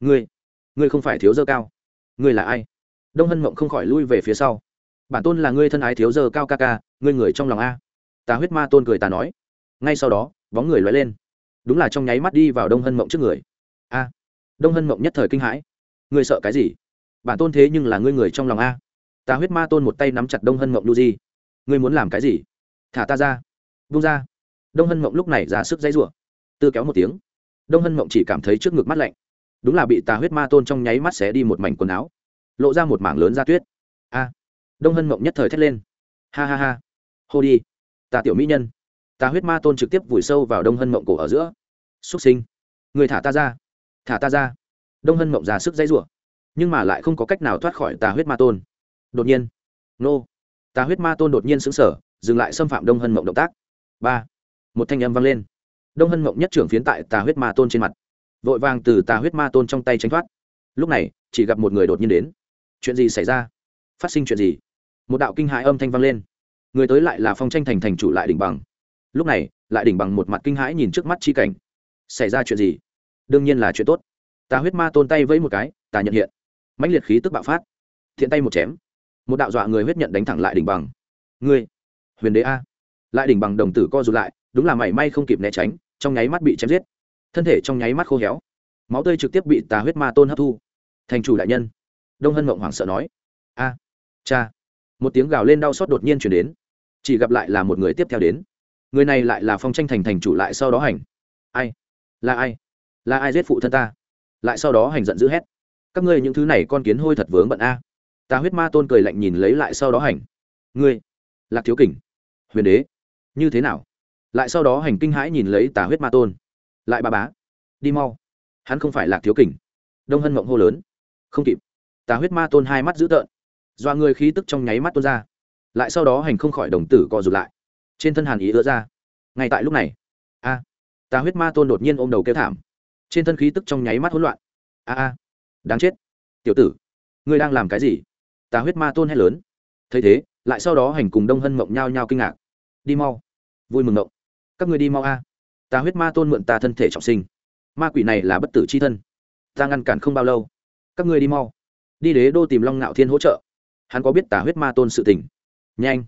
ngươi ngươi không phải thiếu dơ cao. Ngươi là ai? Đông hân mộng không khỏi lui về phía sau. Bản tôn là ngươi thân ái thiếu giờ cao ca ca, ngươi người trong lòng a. Tà huyết ma tôn cười tà nói. Ngay sau đó, bóng người lóe lên. Đúng là trong nháy mắt đi vào đông hân mộng trước người. A. Đông hân mộng nhất thời kinh hãi. Ngươi sợ cái gì? Bản tôn thế nhưng là ngươi người trong lòng a. Ta huyết ma tôn một tay nắm chặt đông hân mộng lu di. Ngươi muốn làm cái gì? Thả ta ra. Vung ra. Đông hân mộng lúc này ra sức dãy rủa. Tư kéo một tiếng. Đông hân mộng chỉ cảm thấy trước ngực mắt lạnh. Đúng là bị tà huyết ma tôn trong nháy mắt xé đi một mảnh quần áo. Lộ ra một mảng lớn da tuyết. A. Đông hân mộng nhất thời thét lên. Ha ha ha. Hô đi. Tà tiểu mỹ nhân. Tà huyết ma tôn trực tiếp vùi sâu vào đông hân mộng cổ ở giữa. Xúc sinh. Người thả ta ra. Thả ta ra. Đông hân mộng ra sức dãy rủa nhưng mà lại không có cách nào thoát khỏi tà huyết ma tôn. Đột nhiên, nô, tà huyết ma tôn đột nhiên xứng sở dừng lại xâm phạm đông hân mộng động tác. Ba, một thanh âm vang lên. Đông hân mộng nhất trưởng phiến tại tà huyết ma tôn trên mặt, vội vàng từ tà huyết ma tôn trong tay tránh thoát. Lúc này, chỉ gặp một người đột nhiên đến. Chuyện gì xảy ra? Phát sinh chuyện gì? Một đạo kinh hãi âm thanh vang lên. Người tới lại là phong tranh thành thành chủ lại đỉnh bằng. Lúc này, lại đỉnh bằng một mặt kinh hãi nhìn trước mắt chi cảnh. Xảy ra chuyện gì? Đương nhiên là chuyện tốt. Tà huyết ma tôn tay vẫy một cái, tà nhận hiện mãnh liệt khí tức bạo phát. Thiện tay một chém, một đạo dọa người huyết nhận đánh thẳng lại đỉnh bằng. Ngươi, huyền đế a. Lại đỉnh bằng đồng tử co rụt lại, đúng là mảy may không kịp né tránh, trong nháy mắt bị chém giết. Thân thể trong nháy mắt khô héo, máu tươi trực tiếp bị tà huyết ma tôn hấp thu. Thành chủ đại nhân, đông hân mộng hoảng sợ nói. A, cha. Một tiếng gào lên đau xót đột nhiên chuyển đến. Chỉ gặp lại là một người tiếp theo đến. Người này lại là phong tranh thành thành chủ lại sau đó hành. Ai? Là ai? Là ai giết phụ thân ta? Lại sau đó hành giận dữ hét các ngươi những thứ này con kiến hôi thật vướng bận a. Ta huyết ma tôn cười lạnh nhìn lấy lại sau đó hành. Ngươi, lạc thiếu kình, huyền đế, như thế nào? Lại sau đó hành kinh hãi nhìn lấy tà huyết ma tôn. Lại ba bá, đi mau. Hắn không phải lạc thiếu kình. Đông hân mộng hô lớn. Không kịp. Tà huyết ma tôn hai mắt dữ tợn. Doa người khí tức trong nháy mắt tôn ra. Lại sau đó hành không khỏi đồng tử co rụt lại. Trên thân hàn ý ứa ra. Ngay tại lúc này, a, tà huyết ma tôn đột nhiên ôm đầu kêu thảm. Trên thân khí tức trong nháy mắt hỗn loạn. A a đáng chết. Tiểu tử, ngươi đang làm cái gì? Tà huyết ma tôn hét lớn. Thấy thế, lại sau đó hành cùng đông hân mộng nhao nhao kinh ngạc. Đi mau. Vui mừng mộng. Các người đi mau a. Tà huyết ma tôn mượn ta thân thể trọng sinh. Ma quỷ này là bất tử c h i thân. Ta ngăn cản không bao lâu. Các ngươi đi mau. Đi đế đô tìm long ngạo thiên hỗ trợ. Hắn có biết tà huyết ma tôn sự tình. Nhanh.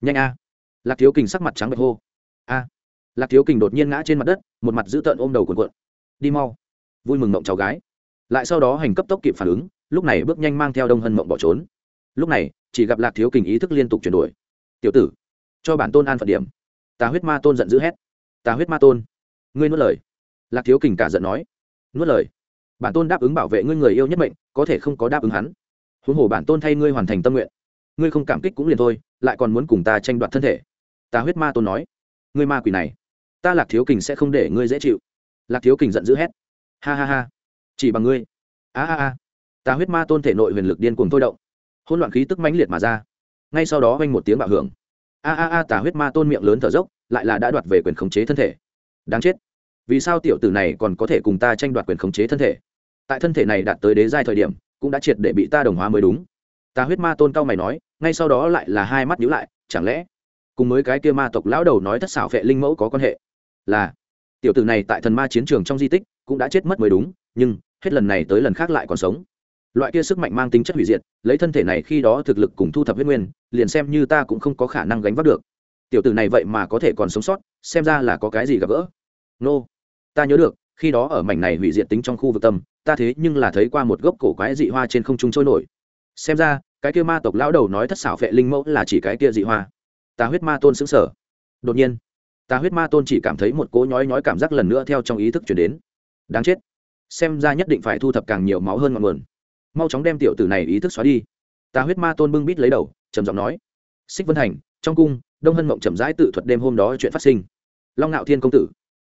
Nhanh a. Lạc thiếu kình sắc mặt trắng bệch hô. A. Lạc thiếu kình đột nhiên ngã trên mặt đất, một mặt dữ tợn ôm đầu cuộn cuộn. Đi mau. Vui mừng mộng cháu gái lại sau đó hành cấp tốc kịp phản ứng, lúc này bước nhanh mang theo đông hân mộng bỏ trốn. Lúc này, chỉ gặp lạc thiếu kình ý thức liên tục chuyển đổi. Tiểu tử, cho bản tôn an phận điểm. Tà huyết ma tôn giận dữ hét. Tà huyết ma tôn, ngươi nuốt lời. Lạc thiếu kình cả giận nói. Nuốt lời? Bản tôn đáp ứng bảo vệ ngươi người yêu nhất mệnh, có thể không có đáp ứng hắn. Huống hồ bản tôn thay ngươi hoàn thành tâm nguyện. Ngươi không cảm kích cũng liền thôi, lại còn muốn cùng ta tranh đoạt thân thể. Tà huyết ma tôn nói. Ngươi ma quỷ này, ta lạc thiếu kình sẽ không để ngươi dễ chịu. Lạc thiếu kình giận dữ hét. Ha ha ha chỉ bằng ngươi. A a a. Ta huyết ma tôn thể nội huyền lực điên cuồng thôi động. Hôn loạn khí tức mãnh liệt mà ra. Ngay sau đó vang một tiếng bạo hưởng. A a a, tà huyết ma tôn miệng lớn thở dốc, lại là đã đoạt về quyền khống chế thân thể. Đáng chết. Vì sao tiểu tử này còn có thể cùng ta tranh đoạt quyền khống chế thân thể? Tại thân thể này đạt tới đế giai thời điểm, cũng đã triệt để bị ta đồng hóa mới đúng. Ta huyết ma tôn cao mày nói, ngay sau đó lại là hai mắt nhíu lại, chẳng lẽ cùng với cái kia ma tộc lão đầu nói thất xảo phệ linh mẫu có quan hệ? Là, tiểu tử này tại thần ma chiến trường trong di tích cũng đã chết mất mới đúng, nhưng hết lần này tới lần khác lại còn sống. Loại kia sức mạnh mang tính chất hủy diệt, lấy thân thể này khi đó thực lực cùng thu thập huyết nguyên, liền xem như ta cũng không có khả năng gánh vác được. Tiểu tử này vậy mà có thể còn sống sót, xem ra là có cái gì gặp gỡ. Nô、no. ta nhớ được, khi đó ở mảnh này hủy diệt tính trong khu vực tâm, ta thế nhưng là thấy qua một gốc cổ quái dị hoa trên không trung trôi nổi. Xem ra, cái kia ma tộc lão đầu nói thất xảo vệ linh mẫu là chỉ cái kia dị hoa. Ta huyết ma tôn xứng sở đột nhiên, ta huyết ma tôn chỉ cảm thấy một cỗ nhói nhói cảm giác lần nữa theo trong ý thức chuyển đến. Đáng chết xem ra nhất định phải thu thập càng nhiều máu hơn ngọn nguồn. Mau chóng đem tiểu tử này ý thức xóa đi. Ta huyết ma tôn bưng bít lấy đầu, trầm giọng nói, xích vân thành trong cung, đông hân mộng chậm rãi tự thuật đêm hôm đó chuyện phát sinh. Long ngạo thiên công tử,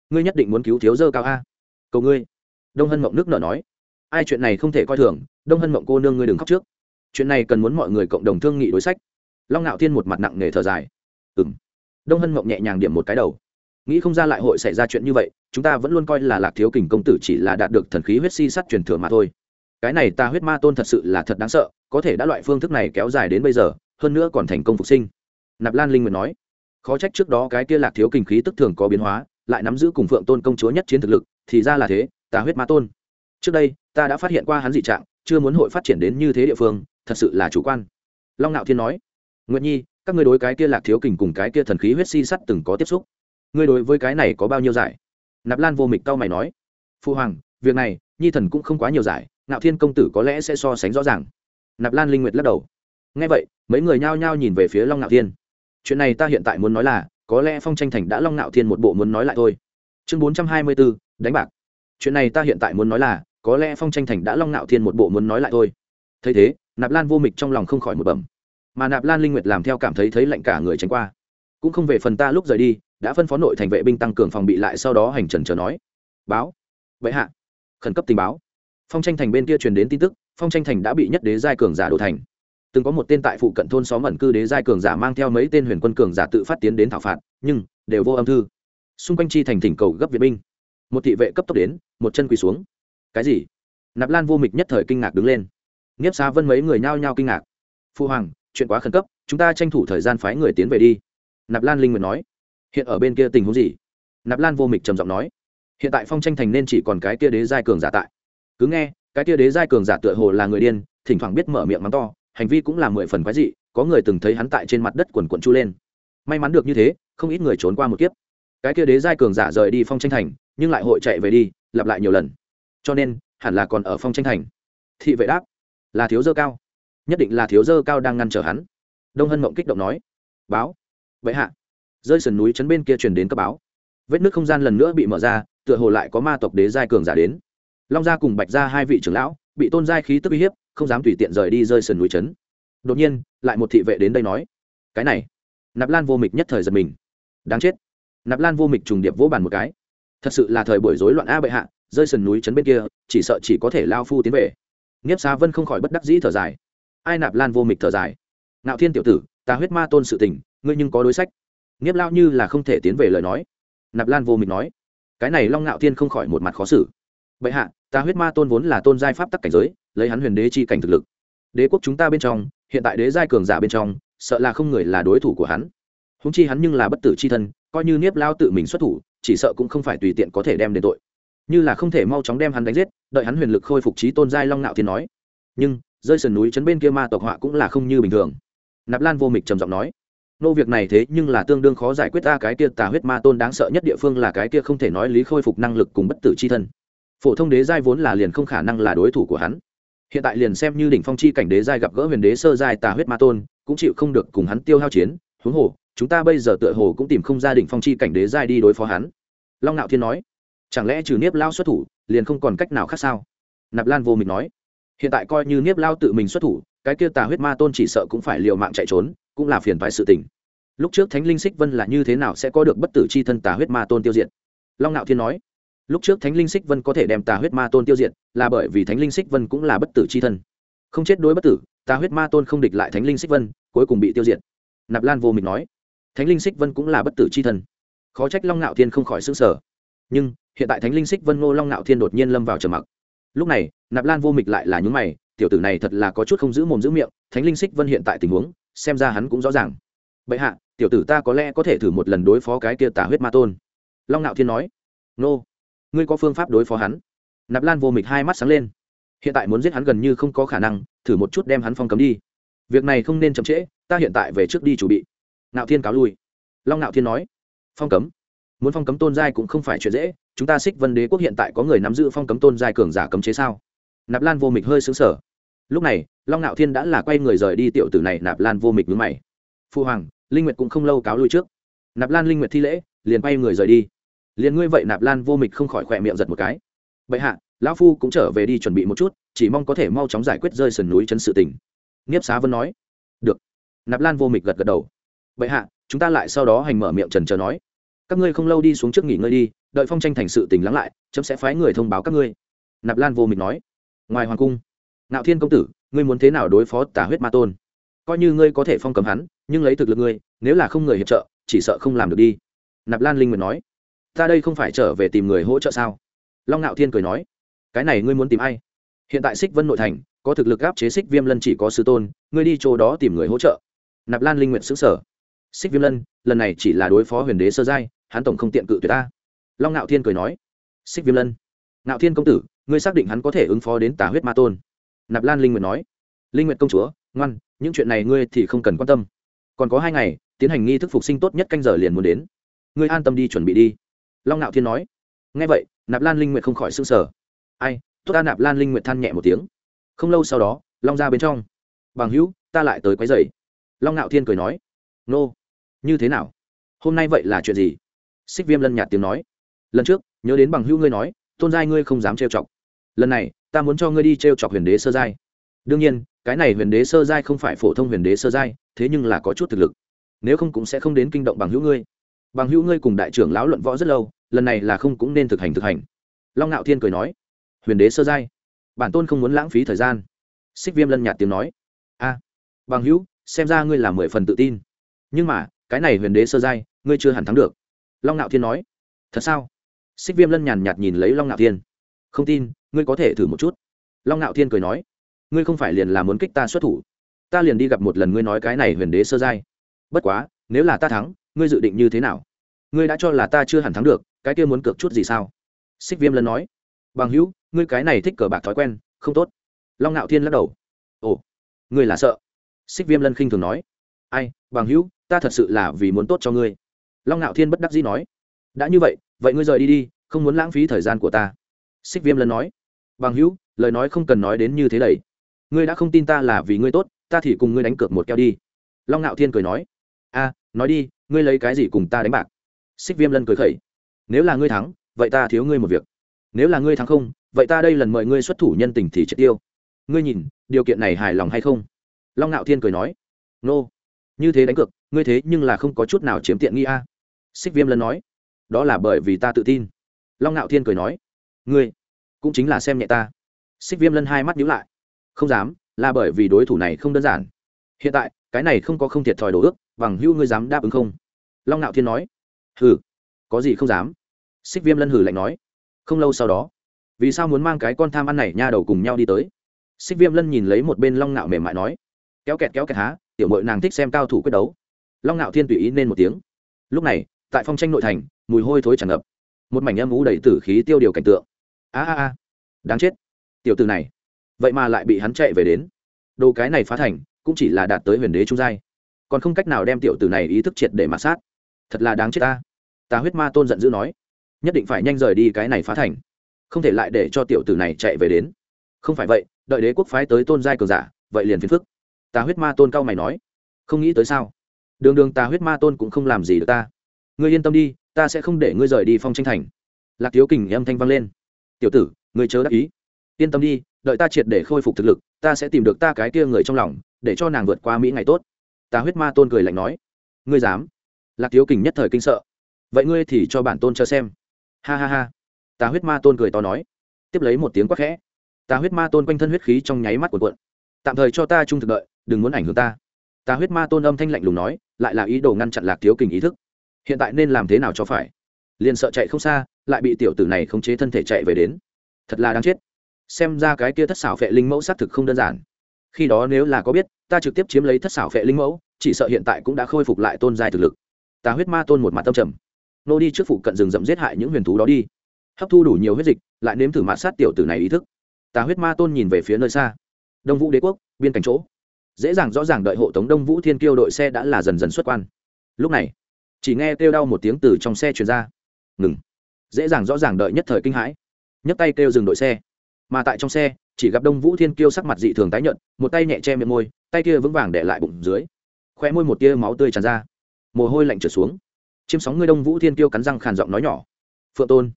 ngươi nhất định muốn cứu thiếu dơ cao a. Cầu ngươi. Đông hân mộng nước nở nói, ai chuyện này không thể coi thường, đông hân mộng cô nương ngươi đừng khóc trước. Chuyện này cần muốn mọi người cộng đồng thương nghị đối sách. Long ngạo thiên một mặt nặng nề thở dài ừng đông hân mộng nhẹ nhàng điểm một cái đầu nghĩ không ra lại hội xảy ra chuyện như vậy, chúng ta vẫn luôn coi là lạc thiếu kình công tử chỉ là đạt được thần khí huyết si sắt truyền thừa mà thôi. Cái này ta huyết ma tôn thật sự là thật đáng sợ, có thể đã loại phương thức này kéo dài đến bây giờ, hơn nữa còn thành công phục sinh. Nạp lan linh nguyện nói, khó trách trước đó cái kia lạc thiếu kinh khí tức thường có biến hóa, lại nắm giữ cùng phượng tôn công chúa nhất chiến thực lực, thì ra là thế, ta huyết ma tôn. Trước đây, ta đã phát hiện qua hắn dị trạng, chưa muốn hội phát triển đến như thế địa phương, thật sự là chủ quan. Long ngạo thiên nói nguyện nhi, các ngươi đối cái kia lạc thiếu kình cùng cái kia thần khí huyết si sắt từng có tiếp xúc? Ngươi đối với cái này có bao nhiêu giải? Nạp lan vô mịch cau mày nói. Phu hoàng, việc này, nhi thần cũng không quá nhiều giải, ngạo thiên công tử có lẽ sẽ so sánh rõ ràng. Nạp lan linh nguyệt lắc đầu. Ngay vậy, mấy người nhao nhao nhìn về phía long ngạo thiên. Chuyện này ta hiện tại muốn nói là, có lẽ phong tranh thành đã long ngạo thiên một bộ muốn nói lại thôi. Chương bốn trăm hai mươi bốn đánh bạc. Chuyện này ta hiện tại muốn nói là, có lẽ phong tranh thành đã long ngạo thiên một bộ muốn nói lại thôi. Thấy thế, nạp lan vô mịch trong lòng không khỏi một bẩm. Mà nạp lan linh nguyệt làm theo cảm thấy thấy lạnh cả người tránh qua. Cũng không về phần ta lúc rời đi đã phân phó nội thành vệ binh tăng cường phòng bị lại sau đó hành trần chờ nói. Báo. Vậy hạ. Khẩn cấp tình báo. Phong tranh thành bên kia truyền đến tin tức, phong tranh thành đã bị nhất đế giai cường giả đổ thành. Từng có một tên tại phụ cận thôn xóm ẩn cư đế giai cường giả mang theo mấy tên huyền quân cường giả tự phát tiến đến thảo phạt, nhưng đều vô âm thư. Xung quanh chi thành thỉnh cầu gấp viện binh. Một thị vệ cấp tốc đến, một chân quỳ xuống. Cái gì? Nạp lan vô mịch nhất thời kinh ngạc đứng lên. Nghiếp xa vân mấy người nhao nhao kinh ngạc. Phu hoàng, chuyện quá khẩn cấp, chúng ta tranh thủ thời gian phái người tiến về đi. Nạp lan linh nguyện nói hiện ở bên kia tình huống gì? Nạp lan vô mịch trầm giọng nói. Hiện tại phong tranh thành nên chỉ còn cái kia đế giai cường giả tại. Cứ nghe, cái kia đế giai cường giả tựa hồ là người điên, thỉnh thoảng biết mở miệng mắng to, hành vi cũng là mười phần quái dị, có người từng thấy hắn tại trên mặt đất quần quận chu lên. May mắn được như thế, không ít người trốn qua một kiếp. Cái kia đế giai cường giả rời đi phong tranh thành, nhưng lại hội chạy về đi, lặp lại nhiều lần. Cho nên, hẳn là còn ở phong tranh thành. Thị vệ đáp, là thiếu dơ cao. Nhất định là thiếu dơ cao đang ngăn trở hắn. Đông hân mộng kích động nói, báo, vậy hạ rơi sườn núi chấn bên kia truyền đến cấp báo. Vết nước không gian lần nữa bị mở ra, tựa hồ lại có ma tộc đế giai cường giả đến. Long gia cùng bạch gia hai vị trưởng lão, bị tôn giai khí tức uy hiếp, không dám tùy tiện rời đi rơi sườn núi chấn đột nhiên, lại một thị vệ đến đây nói, cái này, nạp lan vô mịch nhất thời giật mình. Đáng chết. Nạp lan vô mịch trùng điệp vỗ bàn một cái. Thật sự là thời buổi rối loạn a bệ hạ, rơi sườn núi chấn bên kia, chỉ sợ chỉ có thể lao phu tiến về. Nghiếp xá vân không khỏi bất đắc dĩ thở dài. Ai nạp lan vô mịch thở dài? Nạo thiên tiểu tử, ta huyết ma tôn sự tình, ngươi nhưng có đối sách nghiếp lao như là không thể tiến về lời nói. Nạp lan vô mịch nói, cái này long ngạo thiên không khỏi một mặt khó xử. Bệ hạ, ta huyết ma tôn vốn là tôn giai pháp tắc cảnh giới, lấy hắn huyền đế chi cảnh thực lực. Đế quốc chúng ta bên trong, hiện tại đế giai cường giả bên trong, sợ là không người là đối thủ của hắn. Húng chi hắn nhưng là bất tử chi thân, coi như niếp lao tự mình xuất thủ, chỉ sợ cũng không phải tùy tiện có thể đem đến tội. Như là không thể mau chóng đem hắn đánh giết, đợi hắn huyền lực khôi phục trí tôn giai long ngạo thiên nói. Nhưng, rơi sườn núi chấn bên kia ma tộc họa cũng là không như bình thường. Nạp lan vô mịch trầm giọng nói nô việc này thế nhưng là tương đương khó giải quyết ta cái kia tà huyết ma tôn đáng sợ nhất địa phương là cái kia không thể nói lý khôi phục năng lực cùng bất tử c h i thân. Phổ thông đế giai vốn là liền không khả năng là đối thủ của hắn. Hiện tại liền xem như đỉnh phong chi cảnh đế giai gặp gỡ huyền đế sơ giai tà huyết ma tôn, cũng chịu không được cùng hắn tiêu hao chiến, huống hồ, chúng ta bây giờ tựa hồ cũng tìm không ra đỉnh phong chi cảnh đế giai đi đối phó hắn. Long nạo thiên nói, chẳng lẽ trừ niếp lao xuất thủ, liền không còn cách nào khác sao? Nạp lan vô mình nói, hiện tại coi như niếp lao tự mình xuất thủ, cái kia tà huyết ma tôn chỉ sợ cũng phải liều mạng chạy trốn cũng là phiền phái sự tình. Lúc trước thánh linh xích vân là như thế nào sẽ có được bất tử c h i thân tà huyết ma tôn tiêu diệt? Long nạo thiên nói, lúc trước thánh linh xích vân có thể đem tà huyết ma tôn tiêu diệt, là bởi vì thánh linh xích vân cũng là bất tử c h i thân. Không chết đối bất tử, tà huyết ma tôn không địch lại thánh linh xích vân, cuối cùng bị tiêu diệt. Nạp lan vô mịch nói, thánh linh xích vân cũng là bất tử c h i thân. Khó trách long nạo thiên không khỏi xứng sở nhưng, hiện tại thánh linh xích vân ngô long nạo thiên đột nhiên lâm vào trầm mặc. Lúc này, nạp lan vô mịch lại là nhúng mày, tiểu tử này thật là có chút không giữ mồm giữ miệng, thánh linh xích vân hiện tại tình huống xem ra hắn cũng rõ ràng. Bệ hạ, tiểu tử ta có lẽ có thể thử một lần đối phó cái kia tà huyết ma tôn. Long ngạo thiên nói. Nô, ngươi có phương pháp đối phó hắn? Nạp lan vô mịch hai mắt sáng lên. Hiện tại muốn giết hắn gần như không có khả năng, thử một chút đem hắn phong cấm đi. Việc này không nên chậm trễ, ta hiện tại về trước đi chuẩn bị. Ngạo thiên cáo lui. Long ngạo thiên nói. Phong cấm. Muốn phong cấm tôn giai cũng không phải chuyện dễ, chúng ta xích vân đế quốc hiện tại có người nắm giữ phong cấm tôn giai cường giả cấm chế sao? Nạp lan vô mịch hơi xứng sở lúc này, long ngạo thiên đã là quay người rời đi tiểu tử này nạp lan vô mịch mướn mày. Phu hoàng, linh nguyệt cũng không lâu cáo lui trước. Nạp lan linh nguyệt thi lễ, liền quay người rời đi. Liền ngươi vậy nạp lan vô mịch không khỏi khỏe miệng giật một cái. Bệ hạ, lão phu cũng trở về đi chuẩn bị một chút, chỉ mong có thể mau chóng giải quyết rơi sườn núi chấn sự tình. Nghiếp xá vân nói. Được. Nạp lan vô mịch gật gật đầu. Bệ hạ, chúng ta lại sau đó hành mở miệng trần chờ nói. Các ngươi không lâu đi xuống trước nghỉ ngơi đi, đợi phong tranh thành sự tình lắng lại, chấm sẽ phái người thông báo các ngươi. Nạp lan vô mịch nói. Ngoài hoàng cung ngạo thiên công tử, ngươi muốn thế nào đối phó tà huyết ma tôn? Coi như ngươi có thể phong cấm hắn, nhưng lấy thực lực ngươi, nếu là không người hiệp trợ, chỉ sợ không làm được đi. Nạp lan linh nguyện nói. Ta đây không phải trở về tìm người hỗ trợ sao? Long ngạo thiên cười nói. Cái này ngươi muốn tìm ai? Hiện tại xích vân nội thành, có thực lực áp chế xích viêm lân chỉ có sư tôn, ngươi đi chỗ đó tìm người hỗ trợ. Nạp lan linh nguyện xứng sở xích viêm lân, lần này chỉ là đối phó huyền đế sơ giai, hắn tổng không tiện cự tuyệt ta. Long ngạo thiên cười nói. Xích viêm lân ngạo thiên công tử, ngươi xác định hắn có thể ứng phó đến tà huyết ma tôn? Nạp lan linh nguyện nói, linh nguyệt công chúa, ngoan, những chuyện này ngươi thì không cần quan tâm. Còn có hai ngày, tiến hành nghi thức phục sinh tốt nhất canh giờ liền muốn đến. Ngươi an tâm đi chuẩn bị đi. Long nạo thiên nói ngay vậy, nạp lan linh nguyệt không khỏi sưng sở ai, tốt ta nạp lan linh nguyệt than nhẹ một tiếng. Không lâu sau đó, long ra bên trong. Bằng hữu, ta lại tới quấy rầy. Long nạo thiên cười nói, nô, như thế nào? Hôm nay vậy là chuyện gì? Xích viêm lân nhạt tiếng nói, lần trước, nhớ đến bằng hữu ngươi nói, tôn giai ngươi không dám trêu chọc. Lần này ta muốn cho ngươi đi trêu chọc huyền đế sơ giai. Đương nhiên, cái này huyền đế sơ giai không phải phổ thông huyền đế sơ giai, thế nhưng là có chút thực lực. Nếu không cũng sẽ không đến kinh động bằng hữu ngươi. Bằng hữu ngươi cùng đại trưởng lão luận võ rất lâu, lần này là không cũng nên thực hành thực hành. Long ngạo thiên cười nói, huyền đế sơ giai, bản tôn không muốn lãng phí thời gian. Xích viêm lân nhạt tiếng nói, a, bằng hữu, xem ra ngươi là mười phần tự tin. Nhưng mà, cái này huyền đế sơ giai, ngươi chưa hẳn thắng được. Long ngạo thiên nói, thật sao? Xích viêm lân nhàn nhạt nhìn lấy long ngạo thiên không tin, ngươi có thể thử một chút. Long ngạo thiên cười nói, ngươi không phải liền là muốn kích ta xuất thủ. Ta liền đi gặp một lần ngươi nói cái này huyền đế sơ giai. Bất quá, nếu là ta thắng, ngươi dự định như thế nào? Ngươi đã cho là ta chưa hẳn thắng được, cái kia muốn cược chút gì sao? Xích viêm lân nói, bằng hữu, ngươi cái này thích cờ bạc thói quen, không tốt. Long ngạo thiên lắc đầu, ồ, ngươi là sợ. Xích viêm lân khinh thường nói, ai, bằng hữu, ta thật sự là vì muốn tốt cho ngươi. Long ngạo thiên bất đắc dĩ nói, đã như vậy vậy ngươi rời đi đi, không muốn lãng phí thời gian của ta xích viêm lân nói. Bằng hữu, lời nói không cần nói đến như thế đầy ngươi đã không tin ta là vì ngươi tốt, ta thì cùng ngươi đánh cược một keo đi. Long ngạo thiên cười nói. A nói đi, ngươi lấy cái gì cùng ta đánh bạc? Xích viêm lân cười khẩy. Nếu là ngươi thắng, vậy ta thiếu ngươi một việc. Nếu là ngươi thắng không, vậy ta đây lần mời ngươi xuất thủ nhân tình thì triệt tiêu. Ngươi nhìn, điều kiện này hài lòng hay không? Long ngạo thiên cười nói. Nô、no. như thế đánh cược, ngươi thế nhưng là không có chút nào chiếm tiện nghi a. Xích viêm lân nói. Đó là bởi vì ta tự tin. Long ngạo thiên cười nói ngươi cũng chính là xem nhẹ ta. Xích viêm lân hai mắt nhíu lại. Không dám, là bởi vì đối thủ này không đơn giản. Hiện tại, cái này không có không thiệt thòi đồ ước, bằng hữu ngươi dám đáp ứng không? Long ngạo thiên nói. Hừ, có gì không dám? Xích viêm lân hử lạnh nói. Không lâu sau đó, vì sao muốn mang cái con tham ăn này nha đầu cùng nhau đi tới? Xích viêm lân nhìn lấy một bên long ngạo mềm mại nói. Kéo kẹt kéo kẹt há, tiểu mội nàng thích xem cao thủ quyết đấu. Long ngạo thiên tùy ý nên một tiếng. Lúc này, tại phong tranh nội thành, mùi hôi thối tràn ngập. Một mảnh âm ú đầy tử khí tiêu điều cảnh tượng a a a, đáng chết, tiểu từ này, vậy mà lại bị hắn chạy về đến. Đồ cái này phá thành, cũng chỉ là đạt tới huyền đế trung giai, còn không cách nào đem tiểu tử này ý thức triệt để mà sát. Thật là đáng chết ta. Ta huyết ma tôn giận dữ nói, nhất định phải nhanh rời đi cái này phá thành, không thể lại để cho tiểu tử này chạy về đến. Không phải vậy, đợi đế quốc phái tới tôn giai cường giả, vậy liền phiền phức. Ta huyết ma tôn cao mày nói, không nghĩ tới sao? Đường đường ta huyết ma tôn cũng không làm gì được ta. Ngươi yên tâm đi, ta sẽ không để ngươi rời đi phong tranh thành. Lạc thiếu kình âm thanh vang lên tiểu tử người chớ đắc ý. Yên tâm đi, đợi ta triệt để khôi phục thực lực, ta sẽ tìm được ta cái kia người trong lòng, để cho nàng vượt qua mỹ ngày tốt. Ta huyết ma tôn cười lạnh nói. Ngươi dám? Lạc thiếu kình nhất thời kinh sợ. Vậy ngươi thì cho bản tôn cho xem. Ha ha ha. Ta huyết ma tôn cười to nói. Tiếp lấy một tiếng quát khẽ. Ta huyết ma tôn quanh thân huyết khí trong nháy mắt của cuộn. Tạm thời cho ta trung thực đợi, đừng muốn ảnh hưởng ta. Ta huyết ma tôn âm thanh lạnh lùng nói, lại là ý đồ ngăn chặn lạc thiếu kình ý thức. Hiện tại nên làm thế nào cho phải? Liền sợ chạy không xa, lại bị tiểu tử này khống chế thân thể chạy về đến. Thật là đáng chết. Xem ra cái kia thất xảo phệ linh mẫu xác thực không đơn giản. Khi đó nếu là có biết, ta trực tiếp chiếm lấy thất xảo phệ linh mẫu, chỉ sợ hiện tại cũng đã khôi phục lại tôn giai thực lực. Ta huyết ma tôn một mặt tâm trầm. Nô đi trước phụ cận rừng rậm giết hại những huyền thú đó đi. Hấp thu đủ nhiều huyết dịch, lại nếm thử mạ sát tiểu tử này ý thức. Ta huyết ma tôn nhìn về phía nơi xa. Đông vũ đế quốc, biên cảnh chỗ. Dễ dàng rõ ràng đợi hộ tống đông vũ thiên kiêu đội xe đã là dần dần xuất quan. Lúc này, chỉ nghe kêu đau một tiếng từ trong xe truyền ra ngừng. Dễ dàng rõ ràng đợi nhất thời kinh hãi. Nhấc tay kêu dừng đội xe. Mà tại trong xe, chỉ gặp đông vũ thiên kiêu sắc mặt dị thường tái nhợt, một tay nhẹ che miệng môi, tay kia vững vàng để lại bụng dưới. Khoe môi một tia máu tươi tràn ra. Mồ hôi lạnh trở xuống. Chiếm sóng ngươi đông vũ thiên kiêu cắn răng khàn giọng nói nhỏ. Phượng tôn,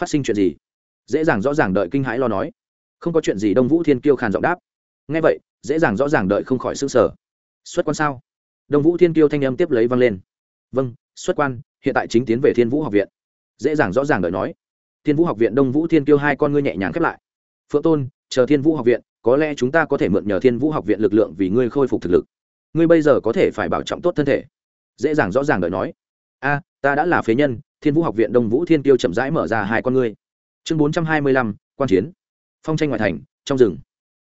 phát sinh chuyện gì? Dễ dàng rõ ràng đợi kinh hãi lo nói. Không có chuyện gì, đông vũ thiên kiêu khàn giọng đáp. Ngay vậy, dễ dàng rõ ràng đợi không khỏi xương sở xuất quan sao? Đông vũ thiên kiêu thanh âm tiếp lấy vang lên. Vâng xuất quan, hiện tại chính tiến về thiên vũ học viện dễ dàng rõ ràng đợi nói. Thiên vũ học viện đông vũ thiên kiêu hai con ngươi nhẹ nhàng khép lại. Phượng tôn, chờ thiên vũ học viện, có lẽ chúng ta có thể mượn nhờ thiên vũ học viện lực lượng vì ngươi khôi phục thực lực. Ngươi bây giờ có thể phải bảo trọng tốt thân thể. Dễ dàng rõ ràng đợi nói. A, ta đã là phế nhân, thiên vũ học viện đông vũ thiên tiêu chậm rãi mở ra hai con ngươi. Chương bốn trăm hai mươi lăm, quan chiến. Phong tranh ngoại thành, trong rừng.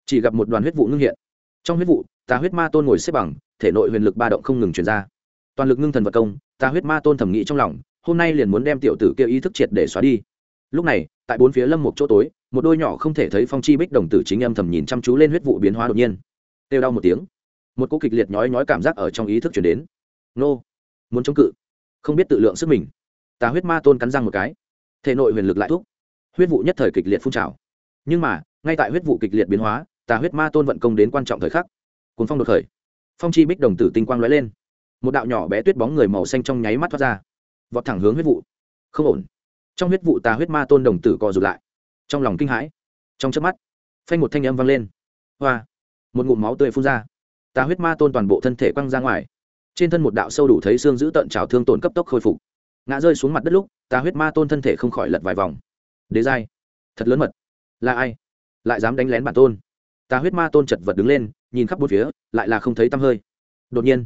Chỉ gặp một đoàn huyết vụ ngưng hiện. Trong huyết vụ ta huyết ma tôn ngồi xếp bằng, thể nội huyền lực ba động không ngừng chuyển ra. Toàn lực ngưng thần vật công ta huyết ma tôn thẩm nghĩ trong lòng hôm nay liền muốn đem tiểu tử kia ý thức triệt để xóa đi. Lúc này, tại bốn phía lâm một chỗ tối, một đôi nhỏ không thể thấy phong chi bích đồng tử chính âm thầm nhìn chăm chú lên huyết vụ biến hóa đột nhiên. Tiêu đau một tiếng. Một cô kịch liệt nhói nhói cảm giác ở trong ý thức chuyển đến. Nô, muốn chống cự. Không biết tự lượng sức mình. Tà huyết ma tôn cắn răng một cái. Thể nội huyền lực lại thúc. Huyết vụ nhất thời kịch liệt phun trào. Nhưng mà, ngay tại huyết vụ kịch liệt biến hóa, tà huyết ma tôn vận công đến quan trọng thời khắc. Cuốn phong đột khởi. Phong chi bích đồng tử tinh quang lóe lên. Một đạo nhỏ bé tuyết bóng người màu xanh trong nháy mắt thoát ra vọt thẳng hướng huyết vụ. Không ổn. Trong huyết vụ tà huyết ma tôn đồng tử co rụt lại. Trong lòng kinh hãi. Trong chớp mắt, phanh một thanh âm vang lên. Hoa. Một ngụm máu tươi phun ra. Tà huyết ma tôn toàn bộ thân thể quăng ra ngoài. Trên thân một đạo sâu đủ thấy xương giữ tận trào thương tổn cấp tốc khôi phục. Ngã rơi xuống mặt đất lúc, tà huyết ma tôn thân thể không khỏi lật vài vòng. Đế giai. Thật lớn mật. Là ai? Lại dám đánh lén bản tôn? Tà huyết ma tôn chật vật đứng lên, nhìn khắp bốn phía, lại là không thấy tăm hơi. Đột nhiên,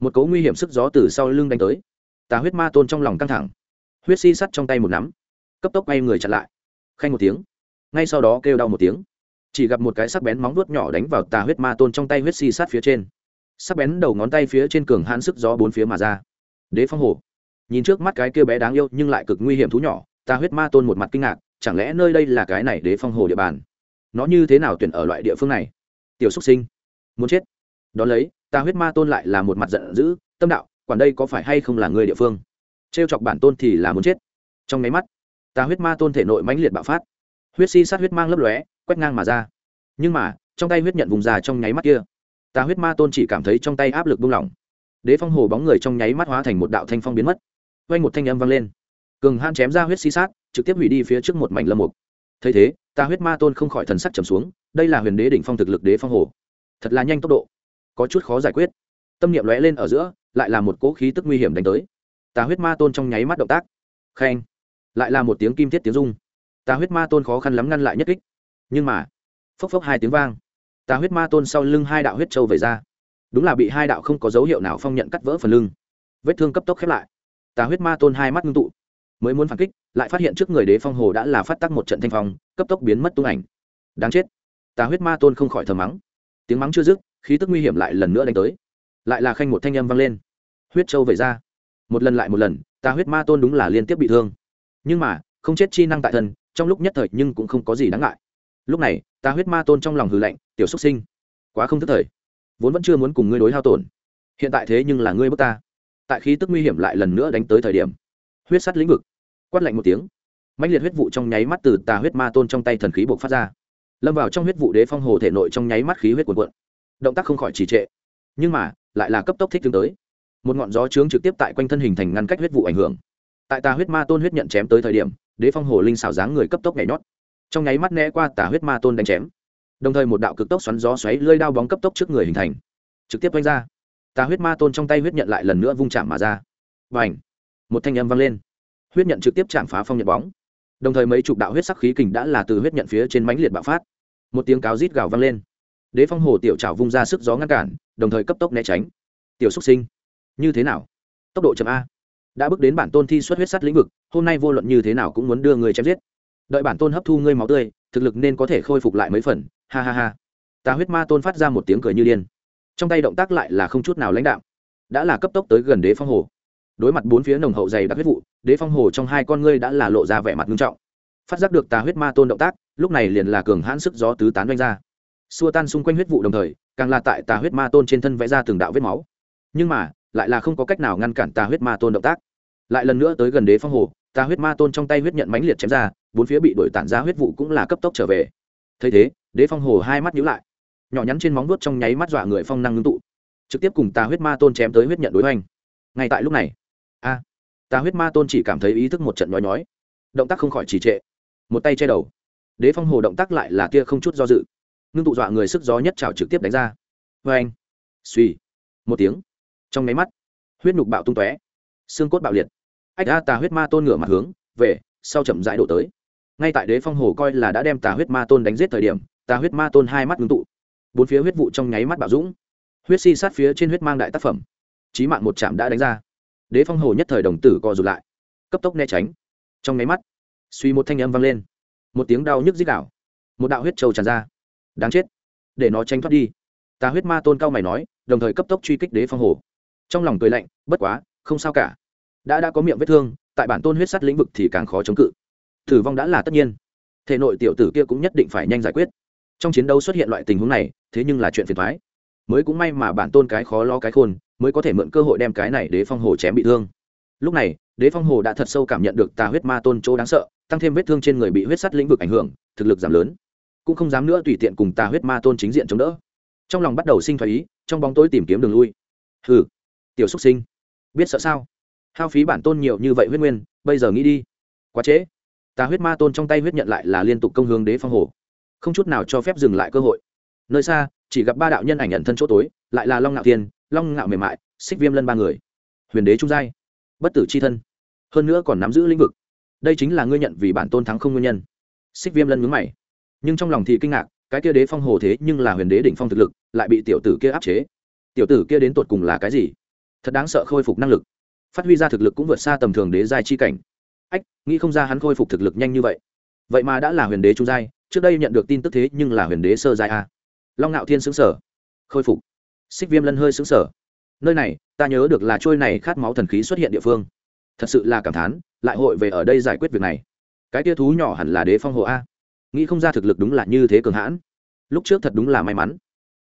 một cấu nguy hiểm sức gió từ sau lưng đánh tới tà huyết ma tôn trong lòng căng thẳng. Huyết si sắt trong tay một nắm. Cấp tốc bay người chặn lại. Khanh một tiếng. Ngay sau đó kêu đau một tiếng. Chỉ gặp một cái sắc bén móng vuốt nhỏ đánh vào tà huyết ma tôn trong tay huyết si sát phía trên. Sắc bén đầu ngón tay phía trên cường hãn sức gió bốn phía mà ra. Đế phong hồ. Nhìn trước mắt cái kia bé đáng yêu nhưng lại cực nguy hiểm thú nhỏ, tà huyết ma tôn một mặt kinh ngạc, chẳng lẽ nơi đây là cái này đế phong hồ địa bàn? Nó như thế nào tuyển ở loại địa phương này? Tiểu xúc sinh. Muốn chết. Đón lấy, tà huyết ma tôn lại là một mặt giận dữ, tâm đạo quản đây có phải hay không là người địa phương? Trêu chọc bản tôn thì là muốn chết. Trong máy mắt ta huyết ma tôn thể nội mãnh liệt bạo phát. Huyết si sát huyết mang lấp lóe, quét ngang mà ra. Nhưng mà, trong tay huyết nhận vùng già trong nháy mắt kia ta huyết ma tôn chỉ cảm thấy trong tay áp lực buông lỏng. Đế phong hồ bóng người trong nháy mắt hóa thành một đạo thanh phong biến mất. Quanh một thanh âm vang lên. Cường han chém ra huyết si sát, trực tiếp hủy đi phía trước một mảnh lâm mục. Thấy thế ta huyết ma tôn không khỏi thần sắc trầm xuống, đây là huyền đế đỉnh phong thực lực đế phong hồ. Thật là nhanh tốc độ, có chút khó giải quyết. Tâm niệm lóe lên ở giữa lại là một cỗ khí tức nguy hiểm đánh tới. Ta huyết ma tôn trong nháy mắt động tác. Khen. Lại là một tiếng kim thiết tiếng rung. Ta huyết ma tôn khó khăn lắm ngăn lại nhất kích. Nhưng mà, phốc phốc hai tiếng vang. Ta huyết ma tôn sau lưng hai đạo huyết trâu về ra. Đúng là bị hai đạo không có dấu hiệu nào phong nhận cắt vỡ phần lưng. Vết thương cấp tốc khép lại. Ta huyết ma tôn hai mắt ngưng tụ. Mới muốn phản kích, lại phát hiện trước người đế phong hồ đã là phát tắc một trận thanh phong, cấp tốc biến mất tung ảnh. Đáng chết. Tà huyết ma tôn không khỏi thờ mắng. Tiếng mắng chưa dứt, khí tức nguy hiểm lại lần nữa đánh tới. Lại là khanh một thanh âm vang lên huyết châu về ra. Một lần lại một lần, ta huyết ma tôn đúng là liên tiếp bị thương. Nhưng mà, không chết chi năng tại thân, trong lúc nhất thời nhưng cũng không có gì đáng ngại. Lúc này, ta huyết ma tôn trong lòng hư lạnh, tiểu xuất sinh, quá không thức thời. Vốn vẫn chưa muốn cùng ngươi đối hao tổn. Hiện tại thế nhưng là ngươi bước ta. Tại khí tức nguy hiểm lại lần nữa đánh tới thời điểm, huyết sắt lĩnh vực, quát lạnh một tiếng. Mạnh liệt huyết vụ trong nháy mắt từ tà huyết ma tôn trong tay thần khí buộc phát ra. Lâm vào trong huyết vụ đế phong hồ thể nội trong nháy mắt khí huyết cuộn cuộn. Động tác không khỏi trì trệ. Nhưng mà, lại là cấp tốc thích tương tới một ngọn gió trướng trực tiếp tại quanh thân hình thành ngăn cách huyết vụ ảnh hưởng. Tại tà huyết ma tôn huyết nhận chém tới thời điểm, đế phong hồ linh xảo dáng người cấp tốc nhảy nhót. Trong nháy mắt né qua tà huyết ma tôn đánh chém. Đồng thời một đạo cực tốc xoắn gió xoáy lơi đao bóng cấp tốc trước người hình thành. Trực tiếp quanh ra. Tà huyết ma tôn trong tay huyết nhận lại lần nữa vung chạm mà ra. Và ảnh một thanh âm vang lên. Huyết nhận trực tiếp chạm phá phong nhận bóng. Đồng thời mấy chục đạo huyết sắc khí kình đã là từ huyết nhận phía trên mánh liệt bạo phát. Một tiếng cáo rít gào vang lên. Đế phong hồ tiểu trào vung ra sức gió ngăn cản, đồng thời cấp tốc né tránh. Tiểu xúc sinh như thế nào? Tốc độ chậm a. Đã bước đến bản tôn thi xuất huyết sắt lĩnh vực, hôm nay vô luận như thế nào cũng muốn đưa người chém giết. Đợi bản tôn hấp thu ngươi máu tươi, thực lực nên có thể khôi phục lại mấy phần. Ha ha ha. Ta huyết ma tôn phát ra một tiếng cười như điên. Trong tay động tác lại là không chút nào lãnh đạo đã là cấp tốc tới gần đế phong hồ. Đối mặt bốn phía nồng hậu dày đặc huyết vụ, đế phong hồ trong hai con ngươi đã là lộ ra vẻ mặt nghiêm trọng. Phát giác được tà huyết ma tôn động tác, lúc này liền là cường hãn sức gió tứ tán doanh ra. Xua tan xung quanh huyết vụ đồng thời, càng là tại tà huyết ma tôn trên thân vẽ ra từng đạo vết máu. Nhưng mà lại là không có cách nào ngăn cản tà huyết ma tôn động tác. Lại lần nữa tới gần đế phong hồ, tà huyết ma tôn trong tay huyết nhận mãnh liệt chém ra, bốn phía bị đổi tản ra huyết vụ cũng là cấp tốc trở về. Thấy thế, đế phong hồ hai mắt nhíu lại, nhỏ nhắn trên móng vuốt trong nháy mắt dọa người phong năng ngưng tụ, trực tiếp cùng tà huyết ma tôn chém tới huyết nhận đối hoành. Ngay tại lúc này, a, tà huyết ma tôn chỉ cảm thấy ý thức một trận nhói nhói, động tác không khỏi trì trệ, một tay che đầu. Đế phong hồ động tác lại là kia không chút do dự, ngưng tụ dọa người sức gió nhất trào trực tiếp đánh ra. Vê anh suy, một tiếng trong máy mắt, huyết nhục bạo tung tóe, xương cốt bạo liệt. Ách a tà huyết ma tôn ngửa mặt hướng về sau chậm rãi đổ tới. Ngay tại đế phong hồ coi là đã đem tà huyết ma tôn đánh giết thời điểm, tà huyết ma tôn hai mắt ngưng tụ. Bốn phía huyết vụ trong nháy mắt bạo dũng. Huyết si sát phía trên huyết mang đại tác phẩm. Trí mạng một chạm đã đánh ra. Đế phong hồ nhất thời đồng tử co rụt lại, cấp tốc né tránh. Trong máy mắt, suy một thanh âm vang lên. Một tiếng đau nhức dích đạo một đạo huyết trâu tràn ra. Đáng chết. Để nó tranh thoát đi. Ta huyết ma tôn cao mày nói, đồng thời cấp tốc truy kích đế phong hồ trong lòng cười lạnh, bất quá, không sao cả. Đã đã có miệng vết thương, tại bản tôn huyết sắt lĩnh vực thì càng khó chống cự. Tử vong đã là tất nhiên. Thể nội tiểu tử kia cũng nhất định phải nhanh giải quyết. Trong chiến đấu xuất hiện loại tình huống này, thế nhưng là chuyện phiền thoái mới cũng may mà bản tôn cái khó lo cái khôn, mới có thể mượn cơ hội đem cái này đế phong hồ chém bị thương. Lúc này, đế phong hồ đã thật sâu cảm nhận được tà huyết ma tôn chỗ đáng sợ, tăng thêm vết thương trên người bị huyết sắt lĩnh vực ảnh hưởng, thực lực giảm lớn. Cũng không dám nữa tùy tiện cùng tà huyết ma tôn chính diện chống đỡ. Trong lòng bắt đầu sinh thái ý, trong bóng tối tìm kiếm đường lui. Hừ tiểu xúc sinh. Biết sợ sao? Hao phí bản tôn nhiều như vậy huyết nguyên, bây giờ nghĩ đi. Quá trễ. Ta huyết ma tôn trong tay huyết nhận lại là liên tục công hướng đế phong hồ. Không chút nào cho phép dừng lại cơ hội. Nơi xa, chỉ gặp ba đạo nhân ảnh nhận thân chỗ tối, lại là long ngạo thiên, long ngạo mềm mại, xích viêm lân ba người. Huyền đế trung giai, bất tử c h i thân. Hơn nữa còn nắm giữ lĩnh vực. Đây chính là ngươi nhận vì bản tôn thắng không nguyên nhân. Xích viêm lân mướn mày. Nhưng trong lòng thì kinh ngạc, cái kia đế phong hồ thế nhưng là huyền đế đỉnh phong thực lực, lại bị tiểu tử kia áp chế. Tiểu tử kia đến tột cùng là cái gì? Thật đáng sợ khôi phục năng lực. Phát huy ra thực lực cũng vượt xa tầm thường đế giai chi cảnh. Ách, nghĩ không ra hắn khôi phục thực lực nhanh như vậy. Vậy mà đã là huyền đế trung giai, trước đây nhận được tin tức thế nhưng là huyền đế sơ giai a. Long ngạo thiên xứng sở khôi phục. Xích viêm lân hơi xứng sở nơi này, ta nhớ được là trôi này khát máu thần khí xuất hiện địa phương. Thật sự là cảm thán, lại hội về ở đây giải quyết việc này. Cái tia thú nhỏ hẳn là đế phong hộ a. Nghĩ không ra thực lực đúng là như thế cường hãn. Lúc trước thật đúng là may mắn.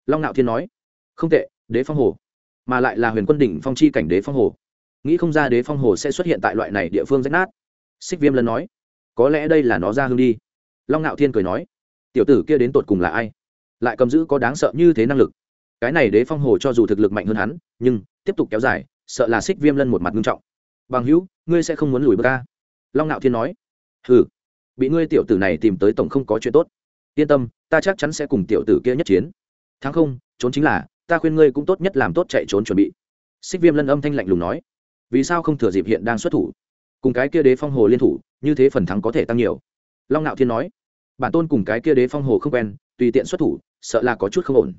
Long ngạo thiên nói. Không tệ, đế phong hồ mà lại là huyền quân đỉnh phong chi cảnh đế phong hồ. Nghĩ không ra đế phong hồ sẽ xuất hiện tại loại này địa phương rách nát. Xích viêm lân nói, có lẽ đây là nó ra hương đi. Long ngạo thiên cười nói, tiểu tử kia đến tột cùng là ai? Lại cầm giữ có đáng sợ như thế năng lực. Cái này đế phong hồ cho dù thực lực mạnh hơn hắn, nhưng tiếp tục kéo dài, sợ là xích viêm lân một mặt nghiêm trọng. Bằng hữu, ngươi sẽ không muốn lùi bước ca long ngạo thiên nói, hừ, bị ngươi tiểu tử này tìm tới tổng không có chuyện tốt. Yên tâm, ta chắc chắn sẽ cùng tiểu tử kia nhất chiến. Thắng không, trốn chính là ta khuyên ngươi cũng tốt nhất làm tốt chạy trốn chuẩn bị. Xích viêm lân âm thanh lạnh lùng nói, vì sao không thừa dịp hiện đang xuất thủ? Cùng cái kia đế phong hồ liên thủ, như thế phần thắng có thể tăng nhiều. Long ngạo thiên nói, bản tôn cùng cái kia đế phong hồ không quen, tùy tiện xuất thủ, sợ là có chút không ổn.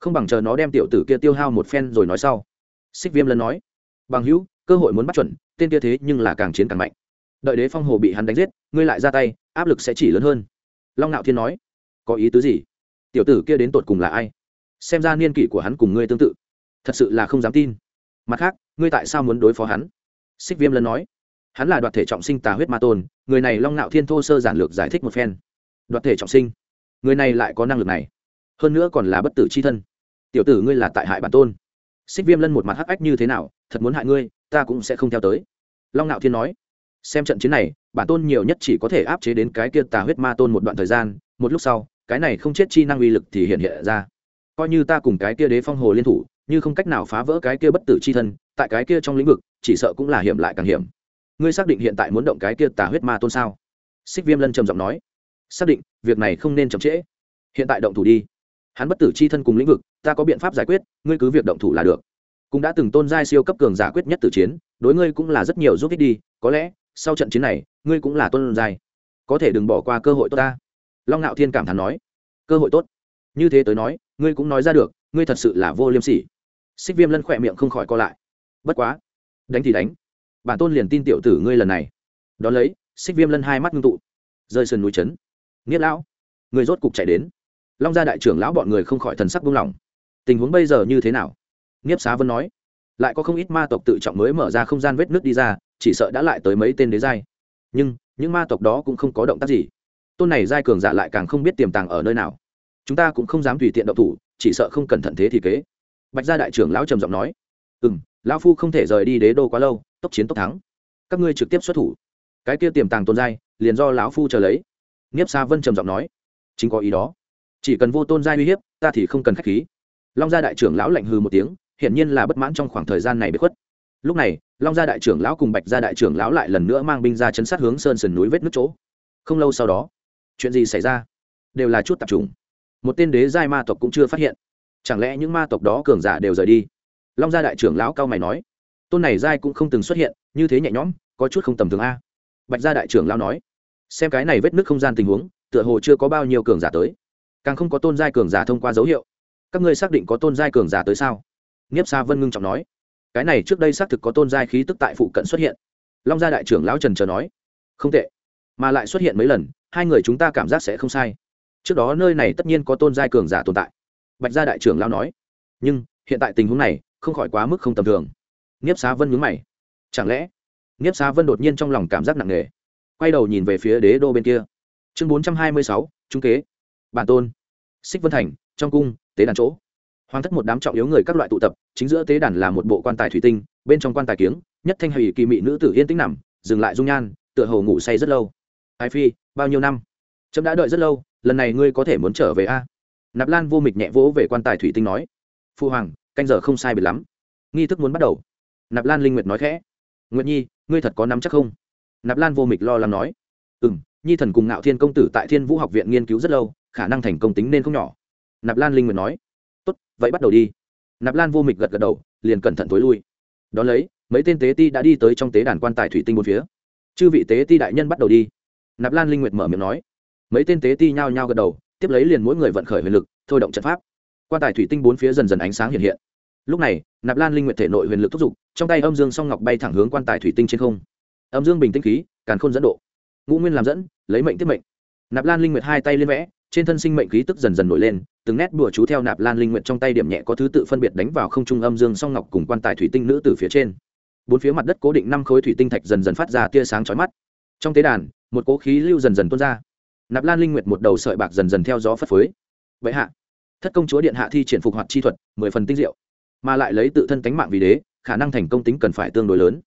Không bằng chờ nó đem tiểu tử kia tiêu hao một phen rồi nói sau. Xích viêm lân nói, bằng hữu, cơ hội muốn bắt chuẩn, tên kia thế nhưng là càng chiến càng mạnh. Đợi đế phong hồ bị hắn đánh giết, ngươi lại ra tay, áp lực sẽ chỉ lớn hơn. Long nạo thiên nói, có ý tứ gì? Tiểu tử kia đến tột cùng là ai? Xem ra niên kỷ của hắn cùng ngươi tương tự. Thật sự là không dám tin. Mặt khác, ngươi tại sao muốn đối phó hắn? Xích viêm lân nói. Hắn là đoạt thể trọng sinh tà huyết ma tôn, người này long nạo thiên thô sơ giản lược giải thích một phen. Đoạt thể trọng sinh. Người này lại có năng lực này. Hơn nữa còn là bất tử c h i thân. Tiểu tử ngươi là tại hại bản tôn. Xích viêm lân một mặt hắc ách như thế nào, thật muốn hại ngươi, ta cũng sẽ không theo tới. Long nạo thiên nói. Xem trận chiến này, bản tôn nhiều nhất chỉ có thể áp chế đến cái kia tà huyết ma tôn một đoạn thời gian, một lúc sau, cái này không chết chi năng uy lực thì hiện hiện ra coi như ta cùng cái kia đế phong hồ liên thủ, như không cách nào phá vỡ cái kia bất tử chi thân, tại cái kia trong lĩnh vực, chỉ sợ cũng là hiểm lại càng hiểm. Ngươi xác định hiện tại muốn động cái kia tà huyết ma tôn sao? Xích viêm lân trầm giọng nói. Xác định, việc này không nên chậm trễ. Hiện tại động thủ đi. Hắn bất tử chi thân cùng lĩnh vực, ta có biện pháp giải quyết, ngươi cứ việc động thủ là được. Cũng đã từng tôn giai siêu cấp cường giả quyết nhất tử chiến, đối ngươi cũng là rất nhiều giúp ích đi, có lẽ, sau trận chiến này, ngươi cũng là tôn giai. Có thể đừng bỏ qua cơ hội tốt ta. Long ngạo thiên cảm thán nói. Cơ hội tốt. Như thế tới nói ngươi cũng nói ra được, ngươi thật sự là vô liêm sỉ. Xích viêm lân khỏe miệng không khỏi co lại. Bất quá, đánh thì đánh. Bản tôn liền tin tiểu tử ngươi lần này. Đón lấy, xích viêm lân hai mắt ngưng tụ. Rơi sườn núi trấn nghiết lão người rốt cục chạy đến. Long gia đại trưởng lão bọn người không khỏi thần sắc buông lỏng. Tình huống bây giờ như thế nào? Nghiếp xá vân nói. Lại có không ít ma tộc tự trọng mới mở ra không gian vết nước đi ra, chỉ sợ đã lại tới mấy tên đế giai. Nhưng, những ma tộc đó cũng không có động tác gì. Tôn này giai cường giả lại càng không biết tiềm tàng ở nơi nào chúng ta cũng không dám tùy tiện động thủ, chỉ sợ không cẩn thận thế thì kế. Bạch gia đại trưởng lão trầm giọng nói. Ừ m lão phu không thể rời đi đế đô quá lâu, tốc chiến tốc thắng. Các ngươi trực tiếp xuất thủ. Cái kia tiềm tàng tôn giai liền do lão phu chờ lấy. Nghiếp xa vân trầm giọng nói. Chính có ý đó. Chỉ cần vô tôn giai uy hiếp, ta thì không cần k h á c h khí. Long gia đại trưởng lão lạnh hư một tiếng, hiển nhiên là bất mãn trong khoảng thời gian này bị khuất. Lúc này, long gia đại trưởng lão cùng bạch gia đại trưởng lão lại lần nữa mang binh ra chấn sát hướng sơn sườn núi vết nước chỗ. Không lâu sau đó, chuyện gì xảy ra? Đều là chút tập trung một tên đế giai ma tộc cũng chưa phát hiện. Chẳng lẽ những ma tộc đó cường giả đều rời đi? Long gia đại trưởng lão cao mày nói. Tôn này giai cũng không từng xuất hiện, như thế nhẹ nhõm, có chút không tầm thường a. Bạch gia đại trưởng lão nói. Xem cái này vết nước không gian tình huống, tựa hồ chưa có bao nhiêu cường giả tới. Càng không có tôn giai cường giả thông qua dấu hiệu. Các ngươi xác định có tôn giai cường giả tới sao? Nghiếp xa vân ngưng trọng nói. Cái này trước đây xác thực có tôn giai khí tức tại phụ cận xuất hiện. Long gia đại trưởng lão trần chờ nói. Không tệ. Mà lại xuất hiện mấy lần, hai người chúng ta cảm giác sẽ không sai trước đó nơi này tất nhiên có tôn giai cường giả tồn tại. Bạch gia đại trưởng lao nói, nhưng hiện tại tình huống này không khỏi quá mức không tầm thường. Nghiếp xá vân nhướng mày, chẳng lẽ nghiếp xá vân đột nhiên trong lòng cảm giác nặng nề, quay đầu nhìn về phía đế đô bên kia. Chương bốn trăm hai mươi sáu, trung kế, bản tôn, xích vân thành, trong cung, tế đàn chỗ. Hoàng thất một đám trọng yếu người các loại tụ tập, chính giữa tế đàn là một bộ quan tài thủy tinh, bên trong quan tài kiếng, nhất thanh hủy kỳ mị nữ tử yên tĩnh nằm, dừng lại dung nhan, tựa hồ ngủ say rất lâu. Ai phi, bao nhiêu năm? Trẫm đã đợi rất lâu lần này ngươi có thể muốn trở về a? Nạp lan vô mịch nhẹ vỗ về quan tài thủy tinh nói. Phu hoàng, canh giờ không sai biệt lắm. Nghi thức muốn bắt đầu. Nạp lan linh nguyệt nói khẽ. Nguyệt nhi, ngươi thật có nắm chắc không? Nạp lan vô mịch lo lắng nói. Ừ m nhi thần cùng ngạo thiên công tử tại thiên vũ học viện nghiên cứu rất lâu, khả năng thành công tính nên không nhỏ. Nạp lan linh nguyệt nói. Tốt, vậy bắt đầu đi. Nạp lan vô mịch gật gật đầu, liền cẩn thận t ố i lui. Đón lấy, mấy tên tế ti đã đi tới trong tế đàn quan tài thủy tinh một phía. Chư vị tế ti đại nhân bắt đầu đi. Nạp lan linh nguyệt mở miệng nói mấy tên tế ti nhao nhao gật đầu, tiếp lấy liền mỗi người vận khởi huyền lực, thôi động trận pháp. Quan tài thủy tinh bốn phía dần dần ánh sáng hiện hiện. Lúc này, nạp lan linh nguyệt thể nội huyền lực thúc giục, trong tay âm dương song ngọc bay thẳng hướng quan tài thủy tinh trên không. Âm dương bình tinh khí, càn khôn dẫn độ. Ngũ nguyên làm dẫn, lấy mệnh tiếp mệnh. Nạp lan linh nguyệt hai tay liên vẽ, trên thân sinh mệnh khí tức dần dần nổi lên, từng nét bùa chú theo nạp lan linh nguyệt trong tay điểm nhẹ có thứ tự phân biệt đánh vào không trung âm dương song ngọc cùng quan tài thủy tinh nữ từ phía trên. Bốn phía mặt đất cố định năm khối thủy tinh thạch dần dần phát ra tia sáng chói mắt. Trong tế đàn, một cố khí lưu dần dần tuôn ra nạp lan linh nguyệt một đầu sợi bạc dần dần theo gió phất phới. Vậy hạ, thất công chúa điện hạ thi triển phục hoạt chi thuật, mười phần tinh diệu. Mà lại lấy tự thân tánh mạng vì đế, khả năng thành công tính cần phải tương đối lớn.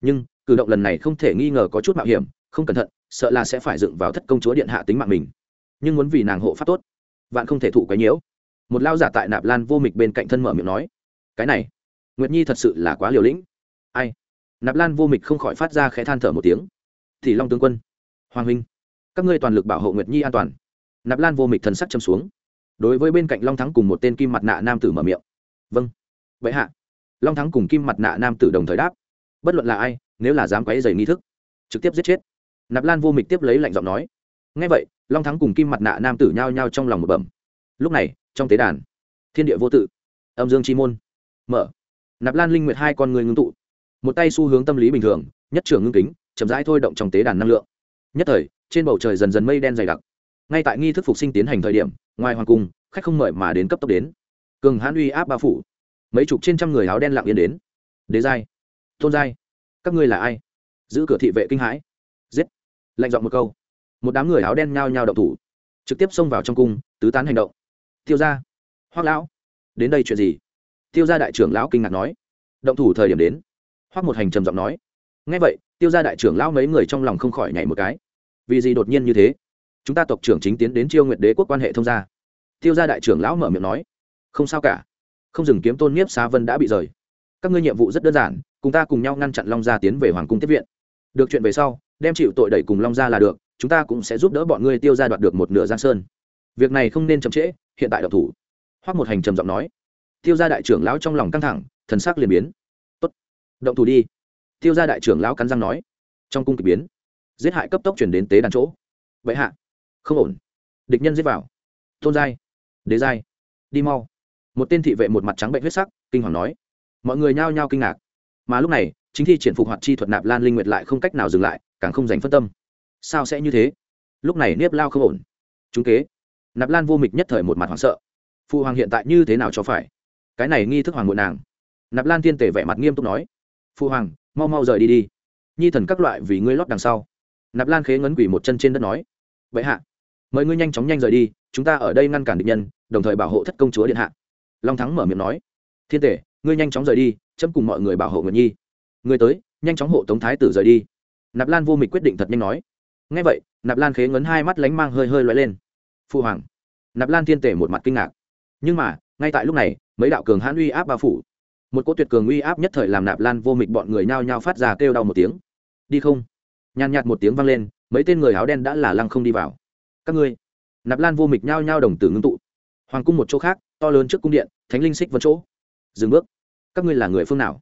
Nhưng, cử động lần này không thể nghi ngờ có chút mạo hiểm, không cẩn thận, sợ là sẽ phải dựng vào thất công chúa điện hạ tính mạng mình. Nhưng muốn vì nàng hộ pháp tốt, vạn không thể thụ quấy nhiễu. Một lao giả tại nạp lan vô mịch bên cạnh thân mở miệng nói, cái này, nguyệt nhi thật sự là quá liều lĩnh. Ai? Nạp lan vô mịch không khỏi phát ra khẽ than thở một tiếng. Thì long tướng quân, hoàng huynh các ngươi toàn lực bảo hộ nguyệt nhi an toàn nạp lan vô mịch thần sắc châm xuống đối với bên cạnh long thắng cùng một tên kim mặt nạ nam tử mở miệng vâng vậy hạ long thắng cùng kim mặt nạ nam tử đồng thời đáp bất luận là ai nếu là dám quấy dày nghi thức trực tiếp giết chết nạp lan vô mịch tiếp lấy lạnh giọng nói ngay vậy long thắng cùng kim mặt nạ nam tử nhao nhao trong lòng một bẩm lúc này trong tế đàn thiên địa vô tự âm dương chi môn mở nạp lan linh nguyệt hai con người ngưng tụ một tay xu hướng tâm lý bình thường nhất trường ngưng kính chậm rãi thôi động trong tế đàn năng lượng nhất thời, trên bầu trời dần dần mây đen dày đặc. Ngay tại nghi thức phục sinh tiến hành thời điểm, ngoài hoàng cung, khách không mời mà đến cấp tốc đến. Cường hãn uy áp bao phủ. Mấy chục trên trăm người áo đen lặng yên đến. Đế giai, tôn giai, các ngươi là ai? Giữ cửa thị vệ kinh hãi. Giết. Lạnh giọng một câu. Một đám người áo đen nhao nhao động thủ. Trực tiếp xông vào trong cung, tứ tán hành động. Tiêu ra hoác lão, đến đây chuyện gì? Tiêu ra đại trưởng lão kinh ngạc nói. Động thủ thời điểm đến. Hoác một hành trầm giọng nói ngay vậy, tiêu gia đại trưởng lão mấy người trong lòng không khỏi nhảy một cái. Vì gì đột nhiên như thế? Chúng ta tộc trưởng chính tiến đến chiêu nguyệt đế quốc quan hệ thông gia. Tiêu gia đại trưởng lão mở miệng nói. Không sao cả. Không dừng kiếm tôn nhiếp xá vân đã bị rời. Các ngươi nhiệm vụ rất đơn giản, cùng ta cùng nhau ngăn chặn long gia tiến về hoàng cung tiếp viện. Được chuyện về sau, đem chịu tội đẩy cùng long gia là được, chúng ta cũng sẽ giúp đỡ bọn ngươi tiêu gia đoạt được một nửa giang sơn. Việc này không nên chậm trễ, hiện tại độc thủ. Hoắc một hành trầm giọng nói. Tiêu gia đại trưởng lão trong lòng căng thẳng, thần sắc liền biến. Tốt, động thủ đi tiêu gia đại trưởng lão cắn răng nói. Trong cung k ỳ biến, giết hại cấp tốc chuyển đến tế đàn chỗ. Vậy hạ, không ổn. Địch nhân giết vào. Tôn giai, đế giai, đi mau. Một tên thị vệ một mặt trắng bệnh huyết sắc, kinh hoàng nói. Mọi người nhao nhao kinh ngạc. Mà lúc này, chính thi triển phục hoạt chi thuật nạp lan linh nguyệt lại không cách nào dừng lại, càng không dành phân tâm. Sao sẽ như thế? Lúc này niếp lao không ổn. Chúng kế, nạp lan vô mịch nhất thời một mặt hoảng sợ. Phụ hoàng hiện tại như thế nào cho phải? Cái này nghi thức hoàng ngội nàng. Nạp lan tiên tể vẻ mặt nghiêm túc nói. Phụ hoàng mau mau rời đi đi. Nhi thần các loại vì ngươi lót đằng sau. Nạp lan khế ngấn quỷ một chân trên đất nói. Vậy hạ, mời ngươi nhanh chóng nhanh rời đi, chúng ta ở đây ngăn cản địch nhân, đồng thời bảo hộ thất công chúa điện hạ. Long thắng mở miệng nói. Thiên tể, ngươi nhanh chóng rời đi, chấm cùng mọi người bảo hộ nguyệt nhi. Ngươi tới, nhanh chóng hộ tống thái tử rời đi. Nạp lan vô mịch quyết định thật nhanh nói. Ngay vậy, nạp lan khế ngấn hai mắt lánh mang hơi hơi loay lên. Phu hoàng. Nạp lan thiên tể một mặt kinh ngạc. Nhưng mà, ngay tại lúc này, mấy đạo cường hãn uy áp bao phủ một cỗ tuyệt cường uy áp nhất thời làm nạp lan vô mịch bọn người nhao nhao phát ra kêu đau một tiếng. Đi không. Nhàn nhạt một tiếng vang lên, mấy tên người áo đen đã là lăng không đi vào. Các ngươi. Nạp lan vô mịch nhao nhao đồng tử ngưng tụ. Hoàng cung một chỗ khác, to lớn trước cung điện, thánh linh xích vân chỗ. Dừng bước. Các ngươi là người phương nào?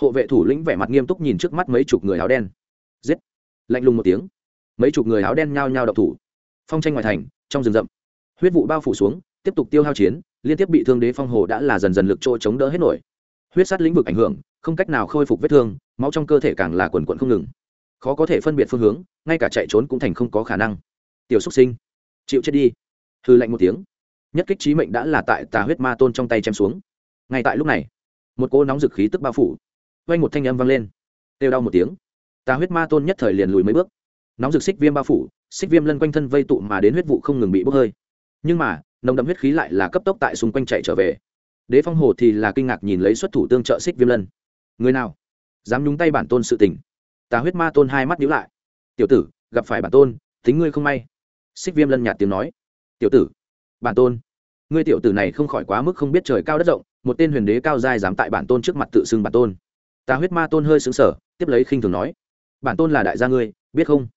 Hộ vệ thủ lĩnh vẻ mặt nghiêm túc nhìn trước mắt mấy chục người áo đen. Giết. Lạnh lùng một tiếng. Mấy chục người áo đen nhao nhao độc thủ. Phong tranh ngoài thành, trong rừng rậm. Huyết vụ bao phủ xuống, tiếp tục tiêu hao chiến, liên tiếp bị thương đế phong hồ đã là dần dần lực trôi chống đỡ hết nổi huyết sát lĩnh vực ảnh hưởng, không cách nào khôi phục vết thương, máu trong cơ thể càng là quần quận không ngừng. Khó có thể phân biệt phương hướng, ngay cả chạy trốn cũng thành không có khả năng. Tiểu xúc sinh, chịu chết đi. Hư lạnh một tiếng. Nhất kích trí mệnh đã là tại tà huyết ma tôn trong tay chém xuống. Ngay tại lúc này, một cỗ nóng dực khí tức bao phủ. Quanh một thanh âm vang lên. Têu đau một tiếng. Tà huyết ma tôn nhất thời liền lùi mấy bước. Nóng dực xích viêm bao phủ, xích viêm lân quanh thân vây tụ mà đến huyết vụ không ngừng bị bốc hơi. Nhưng mà, nồng đậm huyết khí lại là cấp tốc tại xung quanh chạy trở về đế phong hồ thì là kinh ngạc nhìn lấy xuất thủ tương trợ xích viêm lân. Người nào? Dám nhúng tay bản tôn sự tình. Tà huyết ma tôn hai mắt nhíu lại. Tiểu tử, gặp phải bản tôn, tính ngươi không may. Xích viêm lân nhạt tiếng nói. Tiểu tử, bản tôn. Ngươi tiểu tử này không khỏi quá mức không biết trời cao đất rộng, một tên huyền đế cao giai dám tại bản tôn trước mặt tự xưng bản tôn. Tà huyết ma tôn hơi xứng sở tiếp lấy khinh thường nói. Bản tôn là đại gia ngươi, biết không?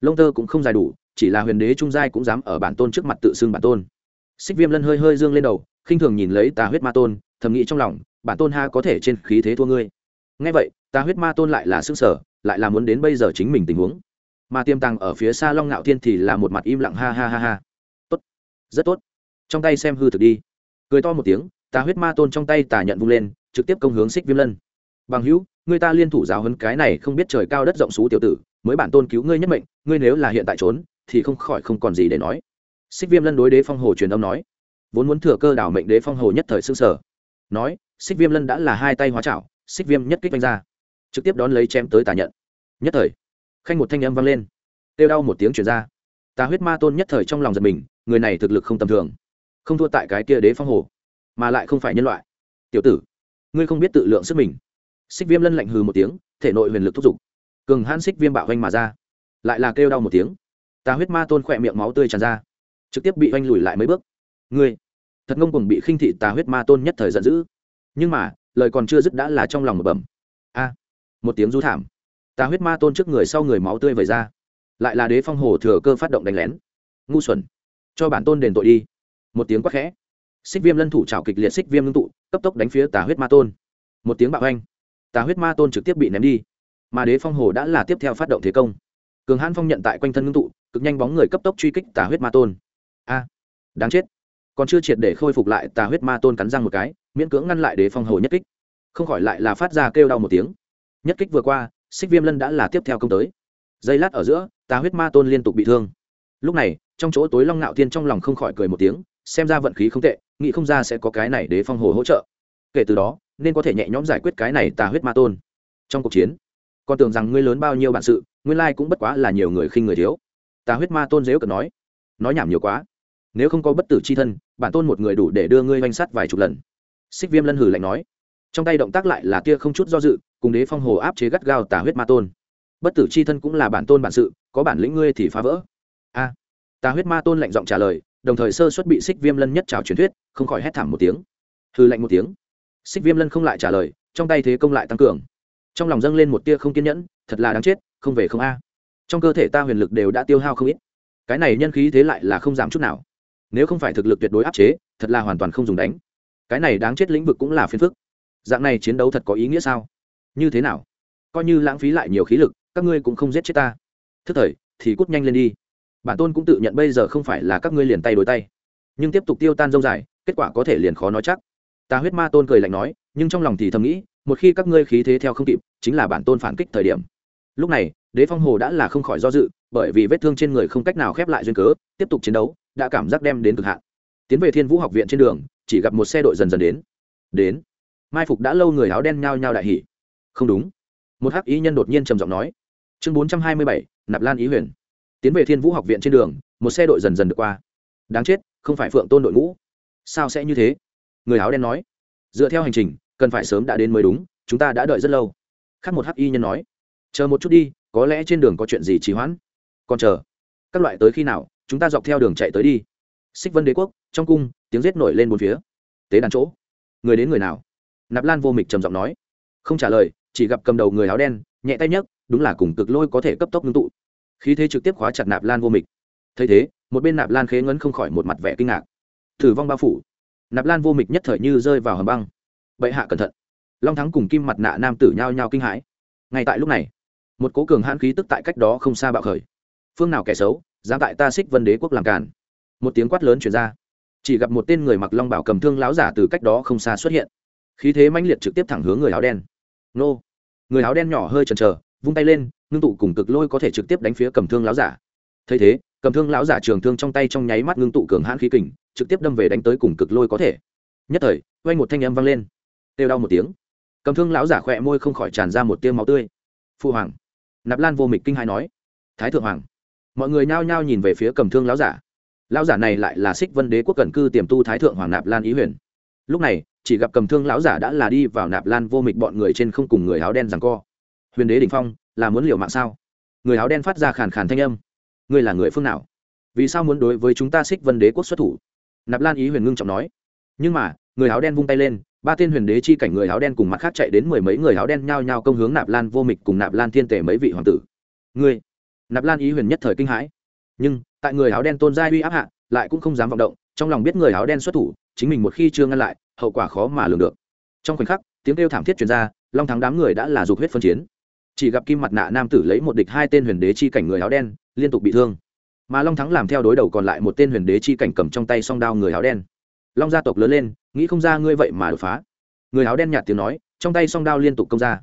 Lông tơ cũng không dài đủ, chỉ là huyền đế trung giai cũng dám ở bản tôn trước mặt tự xưng bản tôn. Xích viêm lân hơi hơi dương lên đầu khinh thường nhìn lấy tà huyết ma tôn, thầm nghĩ trong lòng, bản tôn ha có thể trên khí thế thua ngươi. Ngay vậy, tà huyết ma tôn lại là xứng sở lại là muốn đến bây giờ chính mình tình huống. Mà tiềm tàng ở phía xa long ngạo thiên thì là một mặt im lặng, ha ha ha ha. Tốt, rất tốt. Trong tay xem hư thực đi. Cười to một tiếng, tà huyết ma tôn trong tay tà nhận vung lên, trực tiếp công hướng xích viêm lân. Bằng hữu, người ta liên thủ giáo hấn cái này không biết trời cao đất rộng xú tiểu tử, mới bản tôn cứu ngươi nhất mệnh, ngươi nếu là hiện tại trốn, thì không khỏi không còn gì để nói. Xích viêm lân đối đế phong hồ truyền âm nói vốn muốn thừa cơ đảo mệnh đế phong hồ nhất thời xương sở. Nói, xích viêm lân đã là hai tay hóa chảo, xích viêm nhất kích vanh ra. Trực tiếp đón lấy chém tới tà nhận. Nhất thời, khanh một thanh âm vang lên. Kêu đau một tiếng chuyển ra. Tà huyết ma tôn nhất thời trong lòng giật mình, người này thực lực không tầm thường. Không thua tại cái kia đế phong hồ, mà lại không phải nhân loại. Tiểu tử, ngươi không biết tự lượng sức mình. Xích viêm lân lạnh hừ một tiếng, thể nội huyền lực thúc giục. Cường hãn xích viêm bạo hoanh mà ra. Lại là kêu đau một tiếng. Tà huyết ma tôn khỏe miệng máu tươi tràn ra. Trực tiếp bị hoanh lùi lại mấy bước ngươi, thật ngông cuồng bị khinh thị tà huyết ma tôn nhất thời giận dữ. Nhưng mà, lời còn chưa dứt đã là trong lòng một bẩm. A, một tiếng rú thảm. Tà huyết ma tôn trước người sau người máu tươi vẩy ra. Lại là đế phong hồ thừa cơ phát động đánh lén. Ngu xuẩn. Cho bản tôn đền tội đi. Một tiếng quát khẽ. Xích viêm lân thủ trào kịch liệt xích viêm ngưng tụ, cấp tốc đánh phía tà huyết ma tôn. Một tiếng bạo anh tà huyết ma tôn trực tiếp bị ném đi. Mà đế phong hồ đã là tiếp theo phát động thế công. Cường hãn phong nhận tại quanh thân ngưng tụ, cực nhanh bóng người cấp tốc truy kích tà huyết ma tôn. A, đáng chết còn chưa triệt để khôi phục lại tà huyết ma tôn cắn răng một cái, miễn cưỡng ngăn lại đế phong hồ nhất kích. Không khỏi lại là phát ra kêu đau một tiếng. Nhất kích vừa qua, xích viêm lân đã là tiếp theo công tới. Giây lát ở giữa, tà huyết ma tôn liên tục bị thương. Lúc này, trong chỗ tối long ngạo thiên trong lòng không khỏi cười một tiếng, xem ra vận khí không tệ, nghĩ không ra sẽ có cái này để phong hồ hỗ trợ. Kể từ đó, nên có thể nhẹ nhõm giải quyết cái này tà huyết ma tôn. Trong cuộc chiến, con tưởng rằng ngươi lớn bao nhiêu bản sự nguyên lai cũng bất quá là nhiều người khinh người thiếu. Tà huyết ma tôn dếu cần nói. Nói nhảm nhiều quá. Nếu không có bất tử c h i thân bản tôn một người đủ để đưa ngươi oanh sắt vài chục lần. Xích viêm lân hử lạnh nói. Trong tay động tác lại là tia không chút do dự, cùng đế phong hồ áp chế gắt gao tà huyết ma tôn. Bất tử c h i thân cũng là bản tôn bản sự, có bản lĩnh ngươi thì phá vỡ. A. Tà huyết ma tôn lạnh giọng trả lời, đồng thời sơ xuất bị xích viêm lân nhất trào truyền thuyết, không khỏi hét thảm một tiếng. Hư lạnh một tiếng. Xích viêm lân không lại trả lời, trong tay thế công lại tăng cường. Trong lòng dâng lên một tia không kiên nhẫn, thật là đáng chết, không về không a. Trong cơ thể ta huyền lực đều đã tiêu hao không ít. Cái này nhân khí thế lại là không giảm chút nào nếu không phải thực lực tuyệt đối áp chế, thật là hoàn toàn không dùng đánh. Cái này đáng chết lĩnh vực cũng là phiền phức. Dạng này chiến đấu thật có ý nghĩa sao? Như thế nào? Coi như lãng phí lại nhiều khí lực, các ngươi cũng không giết chết ta. Thức thời, thì cút nhanh lên đi. Bản tôn cũng tự nhận bây giờ không phải là các ngươi liền tay đối tay. Nhưng tiếp tục tiêu tan dâu dài, kết quả có thể liền khó nói chắc. Ta huyết ma tôn cười lạnh nói, nhưng trong lòng thì thầm nghĩ, một khi các ngươi khí thế theo không kịp, chính là bản tôn phản kích thời điểm. Lúc này, đế phong hồ đã là không khỏi do dự, bởi vì vết thương trên người không cách nào khép lại duyên cớ, tiếp tục chiến đấu đã cảm giác đem đến cực hạn. Tiến về thiên vũ học viện trên đường, chỉ gặp một xe đội dần dần đến. Đến. Mai phục đã lâu người áo đen nhao nhao đại hỉ. Không đúng. Một hắc ý nhân đột nhiên trầm giọng nói. Chương bốn trăm hai mươi bảy, nạp lan ý huyền. Tiến về thiên vũ học viện trên đường, một xe đội dần dần được qua. Đáng chết, không phải phượng tôn đội ngũ. Sao sẽ như thế? Người áo đen nói. Dựa theo hành trình, cần phải sớm đã đến mới đúng, chúng ta đã đợi rất lâu. Khác một hắc y nhân nói. Chờ một chút đi, có lẽ trên đường có chuyện gì trì hoãn. Còn chờ. Các loại tới khi nào? Chúng ta dọc theo đường chạy tới đi. Xích vân đế quốc, trong cung, tiếng rết nổi lên bốn phía. Tế đàn chỗ. Người đến người nào? Nạp lan vô mịch trầm giọng nói. Không trả lời, chỉ gặp cầm đầu người áo đen, nhẹ tay nhấc, đúng là cùng cực lôi có thể cấp tốc ngưng tụ. Khí thế trực tiếp khóa chặt nạp lan vô mịch. Thấy thế, một bên nạp lan khế ngấn không khỏi một mặt vẻ kinh ngạc. Thử vong bao phủ. Nạp lan vô mịch nhất thời như rơi vào hầm băng. Bệ hạ cẩn thận. Long thắng cùng kim mặt nạ nam tử nhao nhao kinh hãi. Ngay tại lúc này, một cố cường hãn khí tức tại cách đó không xa bạo khởi. Phương nào kẻ xấu dám tại ta xích vân đế quốc làm cản một tiếng quát lớn chuyển ra. Chỉ gặp một tên người mặc long bảo cầm thương láo giả từ cách đó không xa xuất hiện. Khí thế mãnh liệt trực tiếp thẳng hướng người áo đen. Nô! Người áo đen nhỏ hơi chần chờ, vung tay lên, ngưng tụ cùng cực lôi có thể trực tiếp đánh phía cầm thương láo giả. Thấy thế, cầm thương lão giả trường thương trong tay trong nháy mắt ngưng tụ cường hãn khí kình, trực tiếp đâm về đánh tới cùng cực lôi có thể. Nhất thời quay một thanh âm vang lên. Têu đau một tiếng. Cầm thương lão giả khỏe môi không khỏi tràn ra một tiêu máu tươi. Phu hoàng. Nạp lan vô mịch kinh hai nói. Thái thượng hoàng mọi người nhao nhao nhìn về phía cầm thương lão giả. Lão giả này lại là xích vân đế quốc cần cư tiềm tu thái thượng hoàng nạp lan ý huyền. Lúc này, chỉ gặp cầm thương lão giả đã là đi vào nạp lan vô mịch bọn người trên không cùng người áo đen rằng co. Huyền đế đ ỉ n h phong, là muốn liều mạng sao? Người áo đen phát ra khàn khàn thanh âm. Ngươi là người phương nào? Vì sao muốn đối với chúng ta xích vân đế quốc xuất thủ? Nạp lan ý huyền ngưng trọng nói. Nhưng mà, người áo đen vung tay lên, ba tên huyền đế chi cảnh người áo đen cùng mặt khác chạy đến mười mấy người áo đen nhao nhao công hướng nạp lan vô mịch cùng nạp lan thiên tể mấy vị hoàng tử. Ngươi nạp lan ý huyền nhất thời kinh hãi. Nhưng, tại người áo đen tôn gia uy áp hạ, lại cũng không dám vọng động, trong lòng biết người áo đen xuất thủ, chính mình một khi chưa ngăn lại, hậu quả khó mà lường được. Trong khoảnh khắc, tiếng kêu thảm thiết truyền ra, long thắng đám người đã là dục huyết phân chiến. Chỉ gặp kim mặt nạ nam tử lấy một địch hai tên huyền đế chi cảnh người áo đen, liên tục bị thương. Mà long thắng làm theo đối đầu còn lại một tên huyền đế chi cảnh cầm trong tay song đao người áo đen. Long gia tộc lớn lên, nghĩ không ra ngươi vậy mà đột phá. Người áo đen nhạt tiếng nói, trong tay song đao liên tục công ra.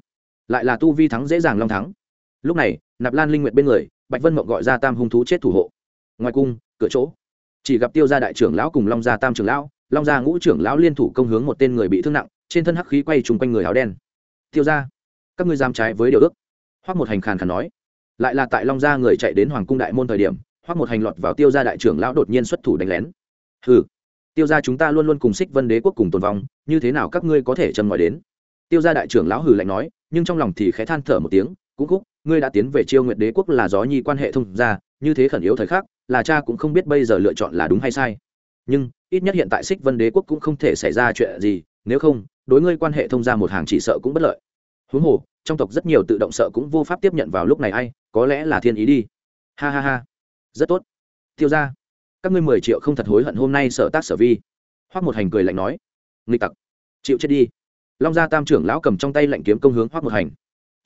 Lại là tu vi thắng dễ dàng long thắng. Lúc này, nạp lan linh nguyệt bên người bạch vân mộng gọi ra tam hung thú chết thủ hộ. Ngoài cung, cửa chỗ, chỉ gặp tiêu gia đại trưởng lão cùng long gia tam trưởng lão, long gia ngũ trưởng lão liên thủ công hướng một tên người bị thương nặng, trên thân hắc khí quay trùng quanh người áo đen. Tiêu gia, các ngươi giam trái với điều ước? Hoắc một hành khàn khàn nói. Lại là tại long gia người chạy đến hoàng cung đại môn thời điểm, Hoắc một hành lọt vào tiêu gia đại trưởng lão đột nhiên xuất thủ đánh lén. Hừ, tiêu gia chúng ta luôn luôn cùng xích vân đế quốc cùng tồn vong, như thế nào các ngươi có thể châm ngòi đến? Tiêu gia đại trưởng lão hừ lạnh nói, nhưng trong lòng thì khẽ than thở một tiếng, cũng khúc ngươi đã tiến về chiêu nguyện đế quốc là gió nhi quan hệ thông gia, như thế khẩn yếu thời khắc, là cha cũng không biết bây giờ lựa chọn là đúng hay sai. Nhưng, ít nhất hiện tại xích vân đế quốc cũng không thể xảy ra chuyện gì, nếu không, đối ngươi quan hệ thông ra một hàng chỉ sợ cũng bất lợi. Huống hồ, trong tộc rất nhiều tự động sợ cũng vô pháp tiếp nhận vào lúc này ai, có lẽ là thiên ý đi. Ha ha ha. Rất tốt. Tiêu ra các ngươi mười triệu không thật hối hận hôm nay sở tác sở vi. Hoắc một hành cười lạnh nói. Nghịch tặc. Chịu chết đi. Long gia tam trưởng lão cầm trong tay lạnh kiếm công hướng hoắc một hành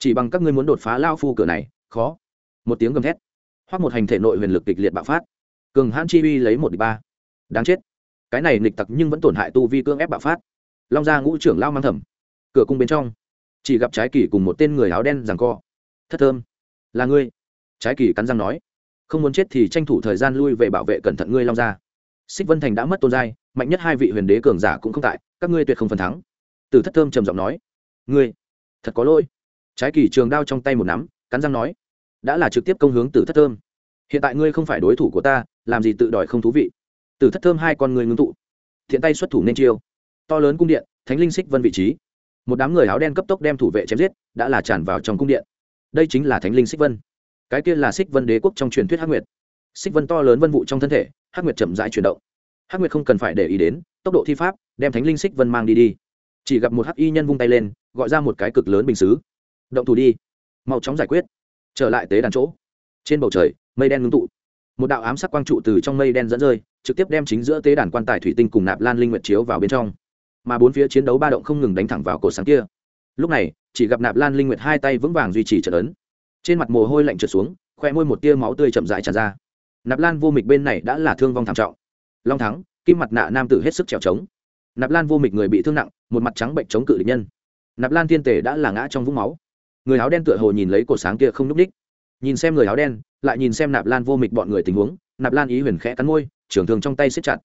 chỉ bằng các ngươi muốn đột phá lao phu cửa này, khó. Một tiếng gầm thét. Hoặc một hành thể nội huyền lực kịch liệt bạo phát. Cường hãn chi uy lấy một đ ba. Đáng chết. Cái này nghịch tặc nhưng vẫn tổn hại tu vi cương ép bạo phát. Long gia ngũ trưởng lao mang thầm cửa cung bên trong, chỉ gặp trái kỳ cùng một tên người áo đen rằng co. Thất thơm. Là ngươi. Trái kỳ cắn răng nói. Không muốn chết thì tranh thủ thời gian lui về bảo vệ cẩn thận ngươi, long gia. Xích vân thành đã mất tôn giai, mạnh nhất hai vị huyền đế cường giả cũng không tại, các ngươi tuyệt không phần thắng. Từ thất thơm trầm giọng nói. Ngươi, thật có lỗi trái kỳ trường đao trong tay một nắm, cắn răng nói, đã là trực tiếp công hướng tử thất thơm. Hiện tại ngươi không phải đối thủ của ta, làm gì tự đòi không thú vị? Tử thất thơm hai con người ngưng tụ. Thiện tay xuất thủ nên chiêu. To lớn cung điện, thánh linh xích vân vị trí. Một đám người áo đen cấp tốc đem thủ vệ chém giết, đã là tràn vào trong cung điện. Đây chính là thánh linh xích vân. Cái kia là xích vân đế quốc trong truyền thuyết hắc nguyệt. Xích vân to lớn vân vụ trong thân thể, hắc nguyệt chậm rãi chuyển động. Hắc nguyệt không cần phải để ý đến, tốc độ thi pháp, đem thánh linh xích vân mang đi đi. Chỉ gặp một hắc y nhân vung tay lên, gọi ra một cái cực lớn bình xứ động thủ đi. Mau chóng giải quyết. Trở lại tế đàn chỗ. Trên bầu trời, mây đen ngưng tụ. Một đạo ám sắc quang trụ từ trong mây đen dẫn rơi, trực tiếp đem chính giữa tế đàn quan tài thủy tinh cùng nạp lan linh nguyệt chiếu vào bên trong. Mà bốn phía chiến đấu ba động không ngừng đánh thẳng vào cổ sáng kia. Lúc này, chỉ gặp nạp lan linh nguyệt hai tay vững vàng duy trì trận ấn. Trên mặt mồ hôi lạnh trượt xuống, khoe môi một tia máu tươi chậm rãi tràn ra. Nạp lan vô mịch bên này đã là thương vong thảm trọng. Long thắng, kim mặt nạ nam tử hết sức trèo trống. Nạp lan vô mịch người bị thương nặng, một mặt trắng bệnh chống cự địch nhân. Nạp lan thiên tể đã là ngã trong vũng máu người áo đen tựa hồ nhìn lấy cổ sáng kia không n ú c ních nhìn xem người áo đen, lại nhìn xem nạp lan vô mịch bọn người tình huống, nạp lan ý huyền khẽ cắn môi trưởng thường trong tay xếp chặt.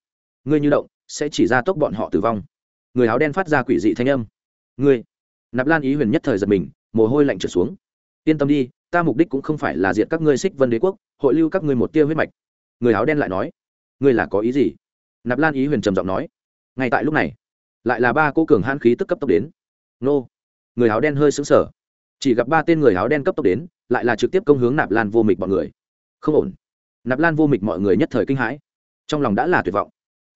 Ngươi như động, sẽ chỉ ra tốc bọn họ tử vong. Người áo đen phát ra quỷ dị thanh âm. Ngươi. Nạp lan ý huyền nhất thời giật mình, mồ hôi lạnh trở xuống. Yên tâm đi, ta mục đích cũng không phải là diệt các ngươi xích vân đế quốc, hội lưu các ngươi một tia huyết mạch. Người áo đen lại nói. Ngươi là có ý gì? Nạp lan ý huyền trầm giọng nói. Ngay tại lúc này, lại là ba cô cường hãn khí tức cấp tốc đến. Nô. Người áo đen hơi xứng sở chỉ gặp ba tên người áo đen cấp tốc đến, lại là trực tiếp công hướng nạp lan vô mịch mọi người. Không ổn. Nạp lan vô mịch mọi người nhất thời kinh hãi. Trong lòng đã là tuyệt vọng.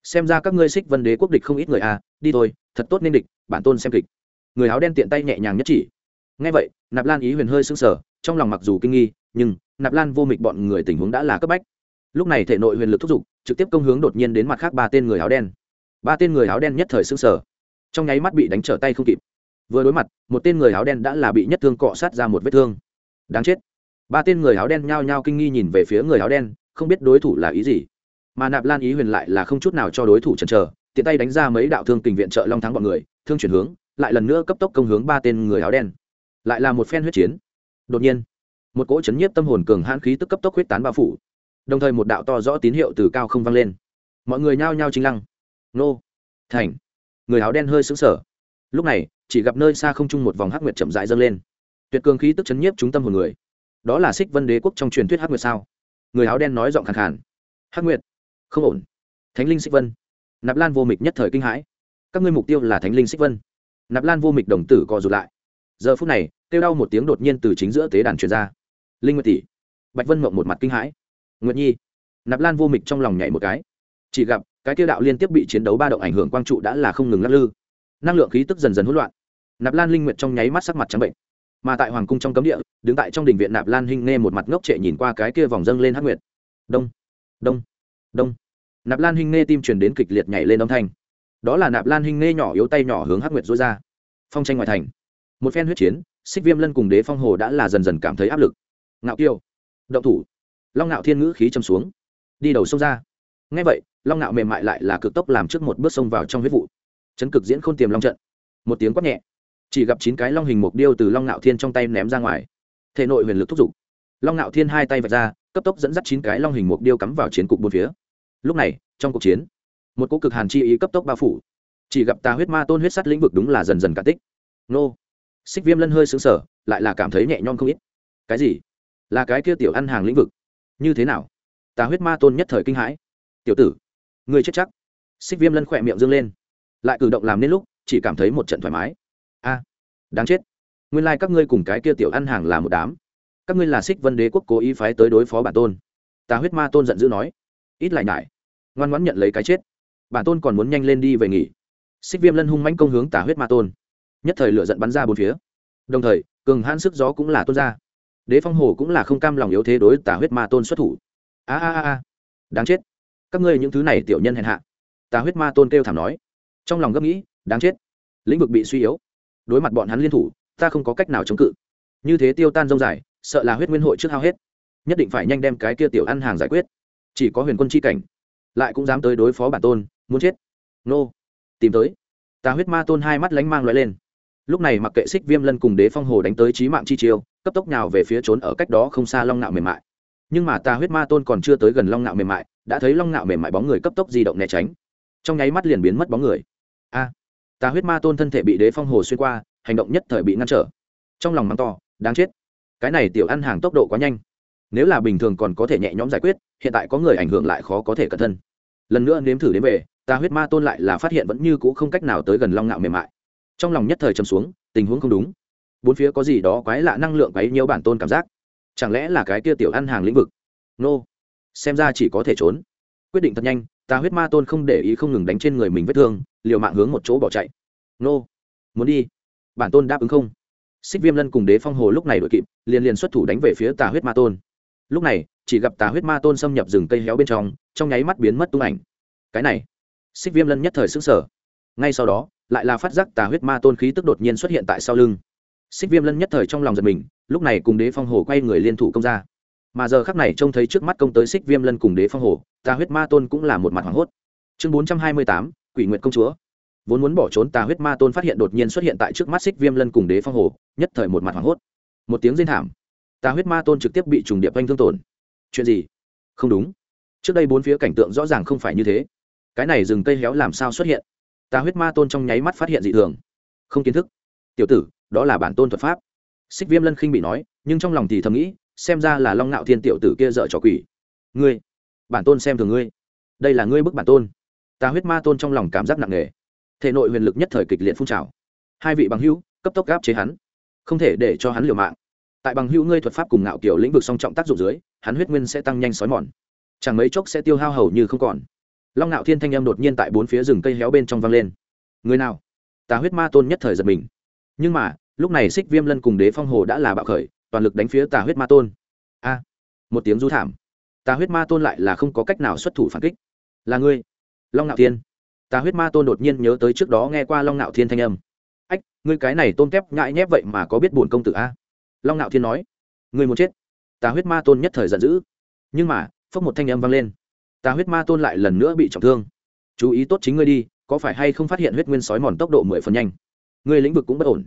Xem ra các ngươi xích vân đế quốc địch không ít người à đi thôi, thật tốt nên địch, bản tôn xem kịch. Người áo đen tiện tay nhẹ nhàng nhất chỉ. Ngay vậy, nạp lan ý huyền hơi sững sờ, trong lòng mặc dù kinh nghi, nhưng nạp lan vô mịch bọn người tình huống đã là cấp bách. Lúc này thể nội huyền lực thúc giục, trực tiếp công hướng đột nhiên đến mặt khác ba tên người áo đen. Ba tên người áo đen nhất thời sững sờ. Trong nháy mắt bị đánh trở tay không kịp vừa đối mặt, một tên người áo đen đã là bị nhất thương cọ sát ra một vết thương. Đáng chết. Ba tên người áo đen nhao nhao kinh nghi nhìn về phía người áo đen, không biết đối thủ là ý gì. Mà nạp lan ý huyền lại là không chút nào cho đối thủ chần chờ, tiện tay đánh ra mấy đạo thương tình viện trợ long thắng bọn người, thương chuyển hướng, lại lần nữa cấp tốc công hướng ba tên người áo đen. Lại là một phen huyết chiến. Đột nhiên, một cỗ chấn nhiếp tâm hồn cường hãn khí tức cấp tốc huyết tán bao phủ. Đồng thời một đạo to rõ tín hiệu từ cao không vang lên. Mọi người nhao nhao chính lăng. Nô. Thành. Người áo đen hơi sững sờ. Lúc này chỉ gặp nơi xa không chung một vòng hắc nguyệt chậm rãi dâng lên. Tuyệt cường khí tức chấn nhiếp chúng tâm hồn người. Đó là xích vân đế quốc trong truyền thuyết hắc nguyệt sao? Người áo đen nói giọng khàn khàn. Hắc nguyệt? Không ổn. Thánh linh xích vân. Nạp lan vô mịch nhất thời kinh hãi. Các ngươi mục tiêu là thánh linh xích vân. Nạp lan vô mịch đồng tử co rụt lại. Giờ phút này, kêu đau một tiếng đột nhiên từ chính giữa tế đàn truyền ra. Linh nguyệt tỷ. Bạch vân mộng một mặt kinh hãi. Nguyệt nhi. Nạp lan vô mịch trong lòng nhảy một cái. Chỉ gặp, cái tiêu đạo liên tiếp bị chiến đấu ba động ảnh hưởng quang trụ đã là không ngừng lắc lư. Năng lượng khí tức dần dần hỗn loạn nạp lan linh nguyệt trong nháy mắt sắc mặt trắng bệnh mà tại hoàng cung trong cấm địa đứng tại trong đình viện nạp lan hinh nghe một mặt ngốc trệ nhìn qua cái kia vòng dâng lên hắc nguyệt đông đông đông nạp lan hinh nghe tim truyền đến kịch liệt nhảy lên âm thanh đó là nạp lan hinh nghe nhỏ yếu tay nhỏ hướng hắc nguyệt dối ra phong tranh ngoài thành một phen huyết chiến xích viêm lân cùng đế phong hồ đã là dần dần cảm thấy áp lực ngạo kiêu động thủ long ngạo thiên ngữ khí châm xuống đi đầu sông ra ngay vậy long ngạo mềm mại lại là cực tốc làm trước một bước sông vào trong huyết vụ chấn cực diễn k h ô n tiềm long trận một tiếng quát nhẹ chỉ gặp chín cái long hình mục điêu từ long ngạo thiên trong tay ném ra ngoài. Thể nội huyền lực thúc giục. Long ngạo thiên hai tay vạch ra, cấp tốc dẫn dắt chín cái long hình mục điêu cắm vào chiến cục bốn phía. Lúc này, trong cuộc chiến, một cỗ cực hàn chi ý cấp tốc bao phủ. Chỉ gặp tà huyết ma tôn huyết sắt lĩnh vực đúng là dần dần cả tích. Nô. Xích viêm lân hơi xứng sở lại là cảm thấy nhẹ nhõm không ít. Cái gì? Là cái kia tiểu ăn hàng lĩnh vực? Như thế nào? Tà huyết ma tôn nhất thời kinh hãi. Tiểu tử người chết chắc. Xích viêm lân khỏe miệng dâng lên. Lại cử động làm nên lúc, chỉ cảm thấy một trận thoải mái a, đáng chết. Nguyên lai、like、các ngươi cùng cái kia tiểu ăn hàng là một đám. Các ngươi là xích vân đế quốc cố ý phái tới đối phó bản tôn. Ta huyết ma tôn giận dữ nói. Ít lại nhải. Ngoan ngoãn nhận lấy cái chết. Bản tôn còn muốn nhanh lên đi về nghỉ. Xích viêm lân hung mãnh công hướng tà huyết ma tôn. Nhất thời lửa giận bắn ra bốn phía. Đồng thời, cường hãn sức gió cũng là tôn ra. Đế phong hồ cũng là không cam lòng yếu thế đối tà huyết ma tôn xuất thủ. A a a. Đáng chết. Các ngươi những thứ này tiểu nhân hèn hạ. Tà huyết ma tôn kêu thảm nói. Trong lòng gấp nghĩ, đáng chết. Lĩnh vực bị suy yếu đối mặt bọn hắn liên thủ, ta không có cách nào chống cự. Như thế tiêu tan rông dài, sợ là huyết nguyên hội trước hao hết. Nhất định phải nhanh đem cái kia tiểu ăn hàng giải quyết. Chỉ có huyền quân c h i cảnh, lại cũng dám tới đối phó bản tôn, muốn chết. Nô, tìm tới. Ta huyết ma tôn hai mắt lánh mang loại lên. Lúc này mặc kệ xích viêm lân cùng đế phong hồ đánh tới trí mạng chi chiêu, cấp tốc nhào về phía trốn ở cách đó không xa long nạo mềm mại. Nhưng mà ta huyết ma tôn còn chưa tới gần long nạo mềm mại, đã thấy long nạo mềm mại bóng người cấp tốc di động né tránh. Trong nháy mắt liền biến mất bóng người. A tà huyết ma tôn thân thể bị đế phong hồ xuyên qua, hành động nhất thời bị ngăn trở. Trong lòng mắng to, đáng chết. Cái này tiểu ăn hàng tốc độ quá nhanh. Nếu là bình thường còn có thể nhẹ nhõm giải quyết, hiện tại có người ảnh hưởng lại khó có thể cẩn thân. Lần nữa nếm thử đến về, tà huyết ma tôn lại là phát hiện vẫn như c ũ không cách nào tới gần long ngạo mềm mại. Trong lòng nhất thời chầm xuống, tình huống không đúng. Bốn phía có gì đó quái lạ năng lượng quấy nhiều bản tôn cảm giác. Chẳng lẽ là cái kia tiểu ăn hàng lĩnh vực? Nô. Xem ra chỉ có thể trốn. Quyết định thật nhanh ta huyết ma tôn không để ý không ngừng đánh trên người mình vết thương liều mạng hướng một chỗ bỏ chạy. Nô, muốn đi. Bản tôn đáp ứng không? Xích viêm lân cùng đế phong hồ lúc này đội kịp, liền liền xuất thủ đánh về phía tà huyết ma tôn. Lúc này, chỉ gặp tà huyết ma tôn xâm nhập rừng cây héo bên trong trong nháy mắt biến mất tung ảnh. Cái này, xích viêm lân nhất thời xứng sở ngay sau đó, lại là phát giác tà huyết ma tôn khí tức đột nhiên xuất hiện tại sau lưng. Xích viêm lân nhất thời trong lòng giật mình, lúc này cùng đế phong hồ quay người liên thủ công ra. Mà giờ khắc này trông thấy trước mắt công tới xích viêm lân cùng đế phong hồ, tà huyết ma tôn cũng là một mặt hoảng hốt. Chương bốn trăm hai mươi tám quỷ nguyện công chúa. Vốn muốn bỏ trốn, tà huyết ma tôn phát hiện đột nhiên xuất hiện tại trước mắt xích viêm lân cùng đế phong hồ, nhất thời một mặt hoảng hốt. Một tiếng rên thảm. Tà huyết ma tôn trực tiếp bị trùng điệp anh thương tổn. Chuyện gì? Không đúng. Trước đây bốn phía cảnh tượng rõ ràng không phải như thế. Cái này rừng cây héo làm sao xuất hiện? Tà huyết ma tôn trong nháy mắt phát hiện dị thường. Không kiến thức. Tiểu tử, đó là bản tôn thuật pháp. Xích viêm lân khinh bị nói, nhưng trong lòng thì thầm nghĩ, xem ra là long ngạo thiên tiểu tử kia dợ trò quỷ. Ngươi, bản tôn xem thường ngươi. Đây là ngươi bức bản tôn ta huyết ma tôn trong lòng cảm giác nặng nề. Thể nội huyền lực nhất thời kịch liệt phun trào. Hai vị bằng hữu, cấp tốc gáp chế hắn. Không thể để cho hắn liều mạng. Tại bằng hữu ngươi thuật pháp cùng ngạo kiểu lĩnh vực song trọng tác dụng dưới, hắn huyết nguyên sẽ tăng nhanh xói mòn. Chẳng mấy chốc sẽ tiêu hao hầu như không còn. Long ngạo thiên thanh em đột nhiên tại bốn phía rừng cây héo bên trong vang lên. Người nào? Ta huyết ma tôn nhất thời giật mình. Nhưng mà, lúc này xích viêm lân cùng đế phong hồ đã là bạo khởi, toàn lực đánh phía tà huyết ma tôn. A! Một tiếng du thảm. Tà huyết ma tôn lại là không có cách nào xuất thủ phản kích. Là ngươi long ngạo thiên. Ta huyết ma tôn đột nhiên nhớ tới trước đó nghe qua long ngạo thiên thanh âm. Ách, ngươi cái này tôn kép nhãi nhép vậy mà có biết bổn công tử a? Long ngạo thiên nói. Ngươi muốn chết. Ta huyết ma tôn nhất thời giận dữ. Nhưng mà, phốc một thanh âm vang lên. Ta huyết ma tôn lại lần nữa bị trọng thương. Chú ý tốt chính ngươi đi, có phải hay không phát hiện huyết nguyên sói mòn tốc độ mười phần nhanh? Ngươi lĩnh vực cũng bất ổn.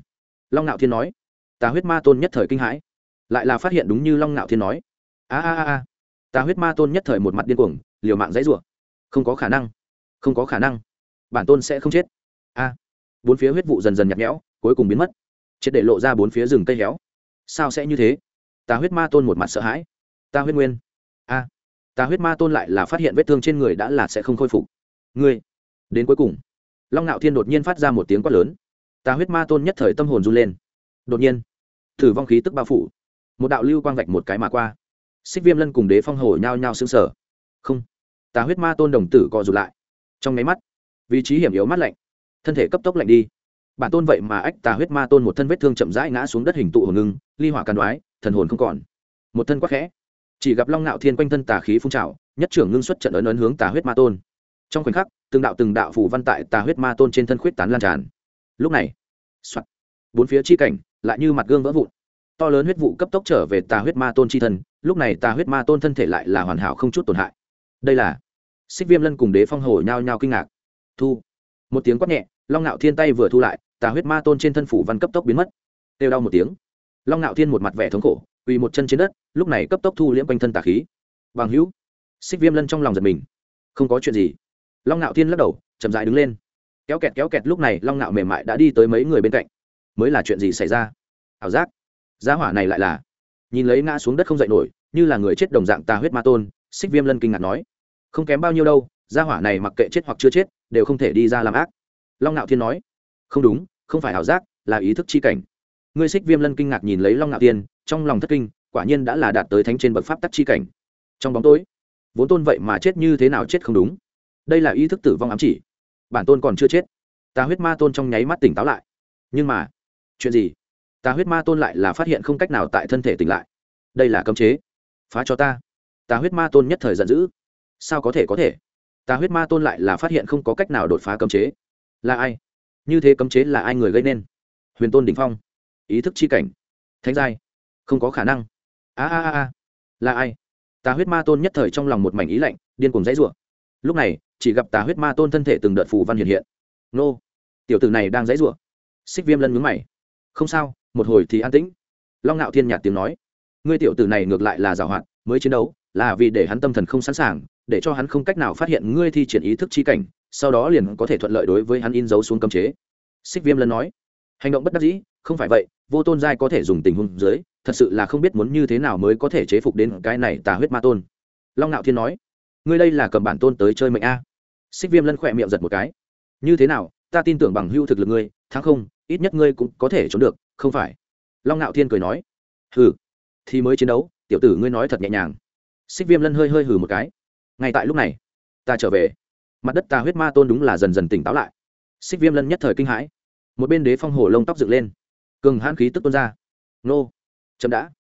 Long ngạo thiên nói. Ta huyết ma tôn nhất thời kinh hãi. Lại là phát hiện đúng như long ngạo thiên nói. A a a a. Huyết ma tôn nhất thời một mặt điên cuồng, liều mạng dãy rủa. Không có khả năng không có khả năng. Bản tôn sẽ không chết. A. Bốn phía huyết vụ dần dần nhạt nhẽo, cuối cùng biến mất. Triệt để lộ ra bốn phía rừng cây héo. Sao sẽ như thế? Ta huyết ma tôn một mặt sợ hãi. Ta huyết nguyên. A. Ta huyết ma tôn lại là phát hiện vết thương trên người đã là sẽ không khôi phục. Ngươi. Đến cuối cùng, long ngạo thiên đột nhiên phát ra một tiếng quát lớn. Ta huyết ma tôn nhất thời tâm hồn run lên. Đột nhiên, thử vong khí tức bao phủ. Một đạo lưu quang vạch một cái mà qua. Xích viêm lân cùng đế phong hồ nhao nhao xương sở không, ta huyết ma tôn đồng tử co rụt lại trong nháy mắt. Vị trí hiểm yếu mắt lạnh. Thân thể cấp tốc lạnh đi. Bản tôn vậy mà ách tà huyết ma tôn một thân vết thương chậm rãi ngã xuống đất hình tụ hồn ngưng ly hỏa càn đoái thần hồn không còn. Một thân quắc khẽ. Chỉ gặp long nạo thiên quanh thân tà khí phun trào nhất trưởng ngưng xuất trận ấn ấn hướng tà huyết ma tôn. Trong khoảnh khắc từng đạo từng đạo phủ văn tại tà huyết ma tôn trên thân khuyết tán lan tràn. Lúc này soạt, bốn phía chi cảnh lại như mặt gương vỡ vụn. To lớn huyết vụ cấp tốc trở về tà huyết ma tôn chi thân lúc này tà huyết ma tôn thân thể lại là hoàn hảo không chút tổn hại. Đây là xích viêm lân cùng đế phong hồ nhao nhao kinh ngạc. Thu. Một tiếng quát nhẹ, long ngạo thiên tay vừa thu lại, tà huyết ma tôn trên thân phủ văn cấp tốc biến mất. Têu đau một tiếng. Long ngạo thiên một mặt vẻ thống khổ, quỳ một chân trên đất, lúc này cấp tốc thu liễm quanh thân tà khí. Bằng hữu. Xích viêm lân trong lòng giật mình. Không có chuyện gì. Long ngạo thiên lắc đầu, chậm dại đứng lên. Kéo kẹt kéo kẹt, lúc này long ngạo mềm mại đã đi tới mấy người bên cạnh. Mới là chuyện gì xảy ra? Ảo giác. Giá hỏa này lại là. Nhìn lấy ngã xuống đất không dậy nổi, như là người chết đồng dạng tà huyết ma tôn, xích viêm lân kinh ngạc nói không kém bao nhiêu đâu, gia hỏa này mặc kệ chết hoặc chưa chết, đều không thể đi ra làm ác. Long ngạo thiên nói. Không đúng, không phải ảo giác, là ý thức chi cảnh. Ngươi xích viêm lân kinh ngạc nhìn lấy long ngạo thiên, trong lòng thất kinh, quả nhiên đã là đạt tới thánh trên bậc pháp tắc chi cảnh. Trong bóng tối, vốn tôn vậy mà chết như thế nào chết không đúng. Đây là ý thức tử vong ám chỉ. Bản tôn còn chưa chết. Ta huyết ma tôn trong nháy mắt tỉnh táo lại. Nhưng mà, chuyện gì? Ta huyết ma tôn lại là phát hiện không cách nào tại thân thể tỉnh lại. Đây là cấm chế. Phá cho ta. Ta huyết ma tôn nhất thời giận dữ sao có thể có thể? Ta huyết ma tôn lại là phát hiện không có cách nào đột phá cấm chế. Là ai? Như thế cấm chế là ai người gây nên? Huyền tôn đình phong. Ý thức chi cảnh. Thánh giai. Không có khả năng. A a a là ai? Tà huyết ma tôn nhất thời trong lòng một mảnh ý lạnh, điên cùng dãy rủa. Lúc này, chỉ gặp tà huyết ma tôn thân thể từng đợt phù văn hiện hiện. Nô. Tiểu tử này đang dãy rủa. Xích viêm lân mướn mày. Không sao, một hồi thì an tĩnh. Long ngạo thiên nhạt tiếng nói. Ngươi tiểu tử này ngược lại là giảo hoạt, mới chiến đấu, là vì để hắn tâm thần không sẵn sàng để cho hắn không cách nào phát hiện ngươi thi triển ý thức chi cảnh, sau đó liền có thể thuận lợi đối với hắn in dấu xuống cấm chế. Xích viêm lân nói. Hành động bất đắc dĩ, không phải vậy, vô tôn giai có thể dùng tình huống dưới, thật sự là không biết muốn như thế nào mới có thể chế phục đến cái này tà huyết ma tôn. Long ngạo thiên nói. Ngươi đây là cầm bản tôn tới chơi mệnh a. Xích viêm lân khỏe miệng giật một cái. Như thế nào, ta tin tưởng bằng hưu thực lực ngươi, thắng không, ít nhất ngươi cũng có thể trốn được, không phải? Long ngạo thiên cười nói. Hừ, thì mới chiến đấu, tiểu tử ngươi nói thật nhẹ nhàng. Xích viêm lân hơi hơi hừ một cái ngay tại lúc này, ta trở về. Mặt đất ta huyết ma tôn đúng là dần dần tỉnh táo lại. Xích viêm lân nhất thời kinh hãi. Một bên đế phong hổ lông tóc dựng lên. Cường hãn khí tức tuôn ra. Nô, chậm đã.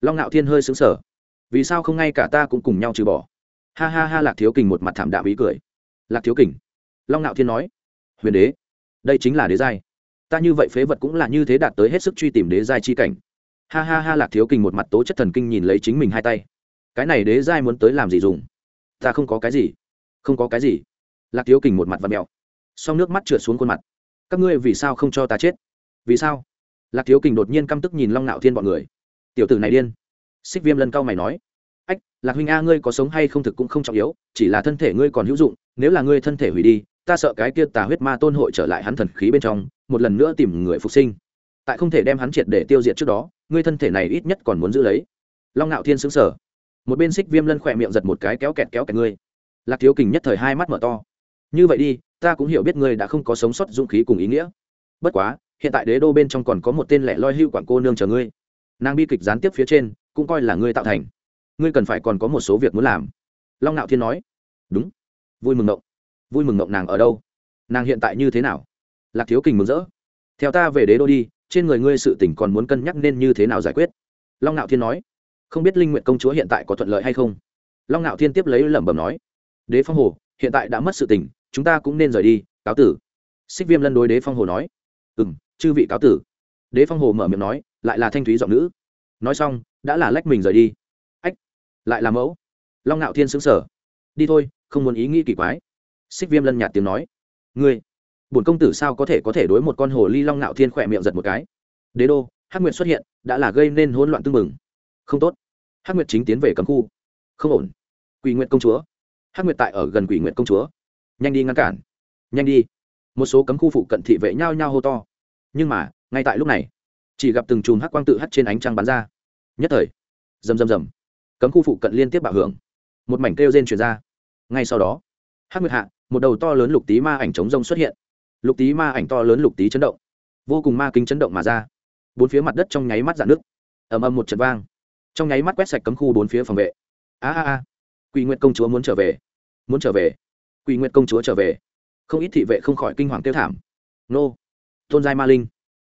Long ngạo thiên hơi xứng sở vì sao không ngay cả ta cũng cùng nhau trừ bỏ? Ha ha ha, lạc thiếu kình một mặt thảm đạo ý cười. Lạc thiếu kình, long ngạo thiên nói. Huyền đế, đây chính là đế giai. Ta như vậy phế vật cũng là như thế đạt tới hết sức truy tìm đế giai chi cảnh. Ha ha ha, lạc thiếu kình một mặt tố chất thần kinh nhìn lấy chính mình hai tay. Cái này đế giai muốn tới làm gì dùng? Ta không có cái gì. Không có cái gì. Lạc thiếu kình một mặt và mẹo. Xong nước mắt trượt xuống khuôn mặt. Các ngươi vì sao không cho ta chết? Vì sao? Lạc thiếu kình đột nhiên căm tức nhìn long nạo thiên bọn người. Tiểu tử này điên. Xích viêm lân cao mày nói. Ách, lạc huynh a, ngươi có sống hay không thực cũng không trọng yếu, chỉ là thân thể ngươi còn hữu dụng, nếu là ngươi thân thể hủy đi, ta sợ cái kia tà huyết ma tôn hội trở lại hắn thần khí bên trong, một lần nữa tìm người phục sinh. Tại không thể đem hắn triệt để tiêu diệt trước đó, ngươi thân thể này ít nhất còn muốn giữ lấy. Long ngạo thiên xứng sở một bên xích viêm lân khỏe miệng giật một cái kéo kẹt kéo kẹt ngươi. Lạc thiếu kình nhất thời hai mắt mở to. Như vậy đi, ta cũng hiểu biết ngươi đã không có sống sót dũng khí cùng ý nghĩa. Bất quá, hiện tại đế đô bên trong còn có một tên lẻ loi hưu quản cô nương chờ ngươi. Nàng bi kịch gián tiếp phía trên, cũng coi là ngươi tạo thành. Ngươi cần phải còn có một số việc muốn làm. Long nạo thiên nói. Đúng. Vui mừng ngộng. Vui mừng ngộng nàng ở đâu? Nàng hiện tại như thế nào? Lạc thiếu kình mừng rỡ. Theo ta về đế đô đi, trên người ngươi sự tỉnh còn muốn cân nhắc nên như thế nào giải quyết. Long nạo thiên nói không biết linh nguyện công chúa hiện tại có thuận lợi hay không. Long nạo thiên tiếp lấy lẩm bẩm nói, đế phong hồ, hiện tại đã mất sự tỉnh chúng ta cũng nên rời đi, cáo tử. Xích viêm lân đối đế phong hồ nói ừ m chư vị cáo tử. Đế phong hồ mở miệng nói, lại là thanh thúy giọng nữ. Nói xong, đã là lách mình rời đi. Ách, lại là mẫu. Long ngạo thiên xứng sở đi thôi, không muốn ý nghĩ kỳ quái. Xích viêm lân nhạt tiếng nói, ngươi, bổn công tử sao có thể có thể đối một con hồ ly? Long ngạo thiên khỏe miệng giật một cái. Đế đô, hắc nguyện xuất hiện, đã là gây nên hỗn loạn tưng mừng không tốt hắc nguyệt chính tiến về cấm khu. Không ổn. Quỷ nguyệt công chúa. Hắc nguyệt tại ở gần quỷ nguyệt công chúa. Nhanh đi ngăn cản. Nhanh đi. Một số cấm khu phụ cận thị vệ nhao nhao hô to. Nhưng mà, ngay tại lúc này, chỉ gặp từng chùm hắc quang tự hắt trên ánh trăng bắn ra. Nhất thời, rầm rầm rầm. Cấm khu phụ cận liên tiếp bạo hưởng. Một mảnh kêu rên chuyển ra. Ngay sau đó, hắc nguyệt hạ, một đầu to lớn lục tí ma ảnh chống rông xuất hiện. Lục tý ma ảnh to lớn lục tý chấn động. Vô cùng ma kính chấn động mà ra. Bốn phía mặt đất trong nháy mắt dạn nước ầm ầm một trận vang trong nháy mắt quét sạch cấm khu bốn phía phòng vệ. A a a. Quỷ nguyệt công chúa muốn trở về. Muốn trở về. Quỷ nguyệt công chúa trở về. Không ít thị vệ không khỏi kinh hoàng tiêu thảm. Nô. Tôn giai ma linh.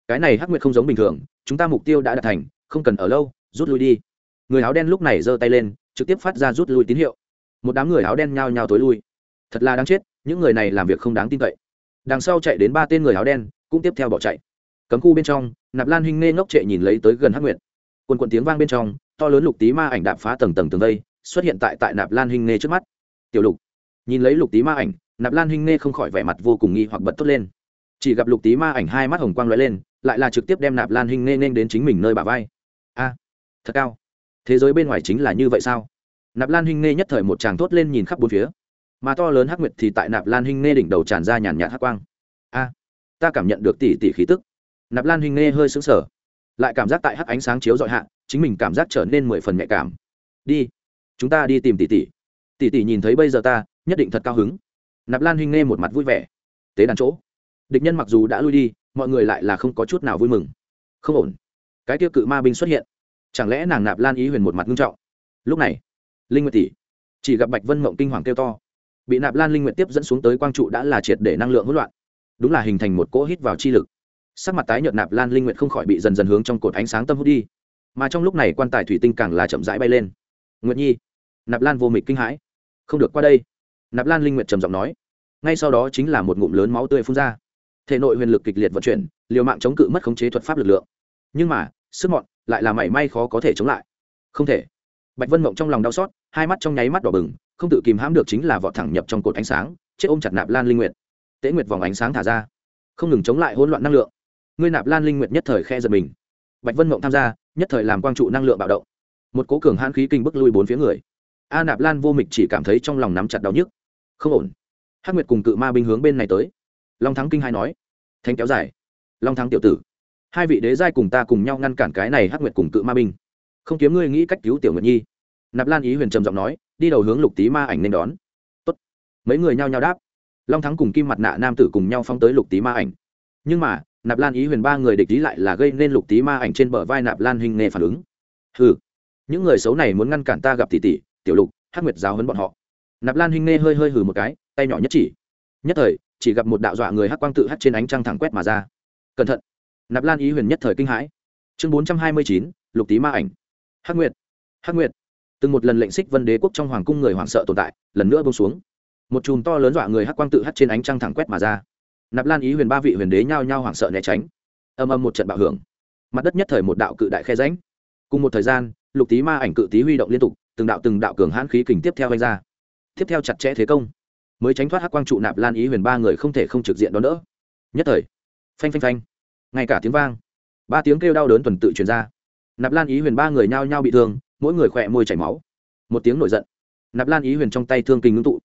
Cái này hắc nguyệt không giống bình thường, chúng ta mục tiêu đã đạt thành, không cần ở lâu, rút lui đi. Người áo đen lúc này giơ tay lên, trực tiếp phát ra rút lui tín hiệu. Một đám người áo đen nhao nhao tối lui. Thật là đáng chết, những người này làm việc không đáng tin cậy. Đằng sau chạy đến ba tên người áo đen, cũng tiếp theo bỏ chạy. Cấm khu bên trong, nạp lan hình nghe ngốc trệ nhìn lấy tới gần hắc nguyệt. Quần quần tiếng vang bên trong to lớn lục tí ma ảnh đạp phá tầng tầng tường vây, xuất hiện tại tại nạp lan hinh nghe trước mắt. Tiểu lục, nhìn lấy lục tí ma ảnh, nạp lan hinh nghe không khỏi vẻ mặt vô cùng nghi hoặc bật tốt lên. Chỉ gặp lục tí ma ảnh hai mắt hồng quang l lên, lại là trực tiếp đem nạp lan hinh nghe nên đến chính mình nơi bà vai. A, thật cao. Thế giới bên ngoài chính là như vậy sao? Nạp lan hinh nghe nhất thời một tràng thốt lên nhìn khắp bốn phía. Mà to lớn hắc nguyệt thì tại nạp lan hinh nghe đỉnh đầu tràn ra nhàn nhạt hắc quang. A, ta cảm nhận được tỷ tỷ khí tức. Nạp lan hinh nghe hơi xứng sở lại cảm giác tại hắc ánh sáng chiếu dọi hạ, chính mình cảm giác trở nên mười phần nhạy cảm. Đi, chúng ta đi tìm tỷ tỷ. Tỷ tỷ nhìn thấy bây giờ ta, nhất định thật cao hứng. Nạp lan huynh nghe một mặt vui vẻ. Tế đàn chỗ. Địch nhân mặc dù đã lui đi, mọi người lại là không có chút nào vui mừng. Không ổn. Cái tiêu cự ma binh xuất hiện. Chẳng lẽ nàng nạp lan ý huyền một mặt nghiêm trọng? Lúc này, linh nguyệt tỷ, chỉ gặp bạch vân mộng kinh hoàng kêu to. Bị nạp lan linh nguyệt tiếp dẫn xuống tới quang trụ đã là triệt để năng lượng hỗn loạn. Đúng là hình thành một cỗ hít vào chi lực sắc mặt tái nhợt nạp lan linh nguyệt không khỏi bị dần dần hướng trong cột ánh sáng tâm hút đi mà trong lúc này quan tài thủy tinh càng là chậm rãi bay lên nguyệt nhi nạp lan vô mịch kinh hãi không được qua đây nạp lan linh nguyệt trầm giọng nói ngay sau đó chính là một ngụm lớn máu tươi phun ra thể nội huyền lực kịch liệt vận chuyển liều mạng chống cự mất khống chế thuật pháp lực lượng nhưng mà sức mọn lại là mảy may khó có thể chống lại không thể bạch vân mộng trong lòng đau xót hai mắt trong nháy mắt đỏ bừng không tự kìm hãm được chính là vọt thẳng nhập trong cột ánh sáng chết ôm chặt nạp lan linh nguyệt tễ nguyệt vòng ánh sáng thả ra không ngừng chống lại hỗn loạn năng lượng ngươi nạp lan linh nguyệt nhất thời khe giật mình. Bạch vân mộng tham gia, nhất thời làm quang trụ năng lượng bạo động. Một cố cường hãn khí kinh bức lui bốn phía người. A nạp lan vô mịch chỉ cảm thấy trong lòng nắm chặt đau nhức. Không ổn. Hắc nguyệt cùng cự ma binh hướng bên này tới. Long thắng kinh hai nói. Thanh kéo dài. Long thắng tiểu tử. Hai vị đế giai cùng ta cùng nhau ngăn cản cái này hắc nguyệt cùng cự ma binh. Không kiếm ngươi nghĩ cách cứu tiểu nguyệt nhi. Nạp lan ý huyền trầm giọng nói, đi đầu hướng lục tý ma ảnh nên đón. Tốt. mấy người nhao nhao đáp. Long thắng cùng kim mặt nạ nam tử cùng nhau phóng tới lục tý ma ảnh. Nhưng mà nạp lan ý huyền ba người địch ý lại là gây nên lục tý ma ảnh trên bờ vai nạp lan hình nghề phản ứng. Ừ những người xấu này muốn ngăn cản ta gặp tỷ tỷ, tiểu lục, hắc nguyệt giáo hấn bọn họ. Nạp lan hình nghề hơi hơi hừ một cái, tay nhỏ nhất chỉ. Nhất thời, chỉ gặp một đạo dọa người hắc quang tự hát trên ánh trăng thẳng quét mà ra. Cẩn thận. Nạp lan ý huyền nhất thời kinh hãi. Chương bốn trăm hai mươi chín, lục tý ma ảnh. Hắc nguyệt hắc nguyệt. Từng một lần lệnh xích vân đế quốc trong hoàng cung người hoảng sợ tồn tại, lần nữa bông xuống. Một chùm to lớn dọa người hắc quang tự hát trên ánh trăng thẳng quét mà ra nạp lan ý huyền ba vị huyền đế nhao nhao hoảng sợ né tránh. Âm âm một trận bạo hưởng. Mặt đất nhất thời một đạo cự đại khe ránh cùng một thời gian, lục tý ma ảnh cự tý huy động liên tục, từng đạo từng đạo cường hãn khí kình tiếp theo vanh ra. Tiếp theo chặt chẽ thế công, mới tránh thoát hắc quang trụ nạp lan ý huyền ba người không thể không trực diện đón đỡ. Nhất thời, phanh phanh phanh, ngay cả tiếng vang, ba tiếng kêu đau đớn tuần tự truyền ra. Nạp lan ý huyền ba người nhao nhao bị thương, mỗi người khỏe môi chảy máu. Một tiếng nổi giận, nạp lan ý huyền trong tay thương kình ngưng tụ.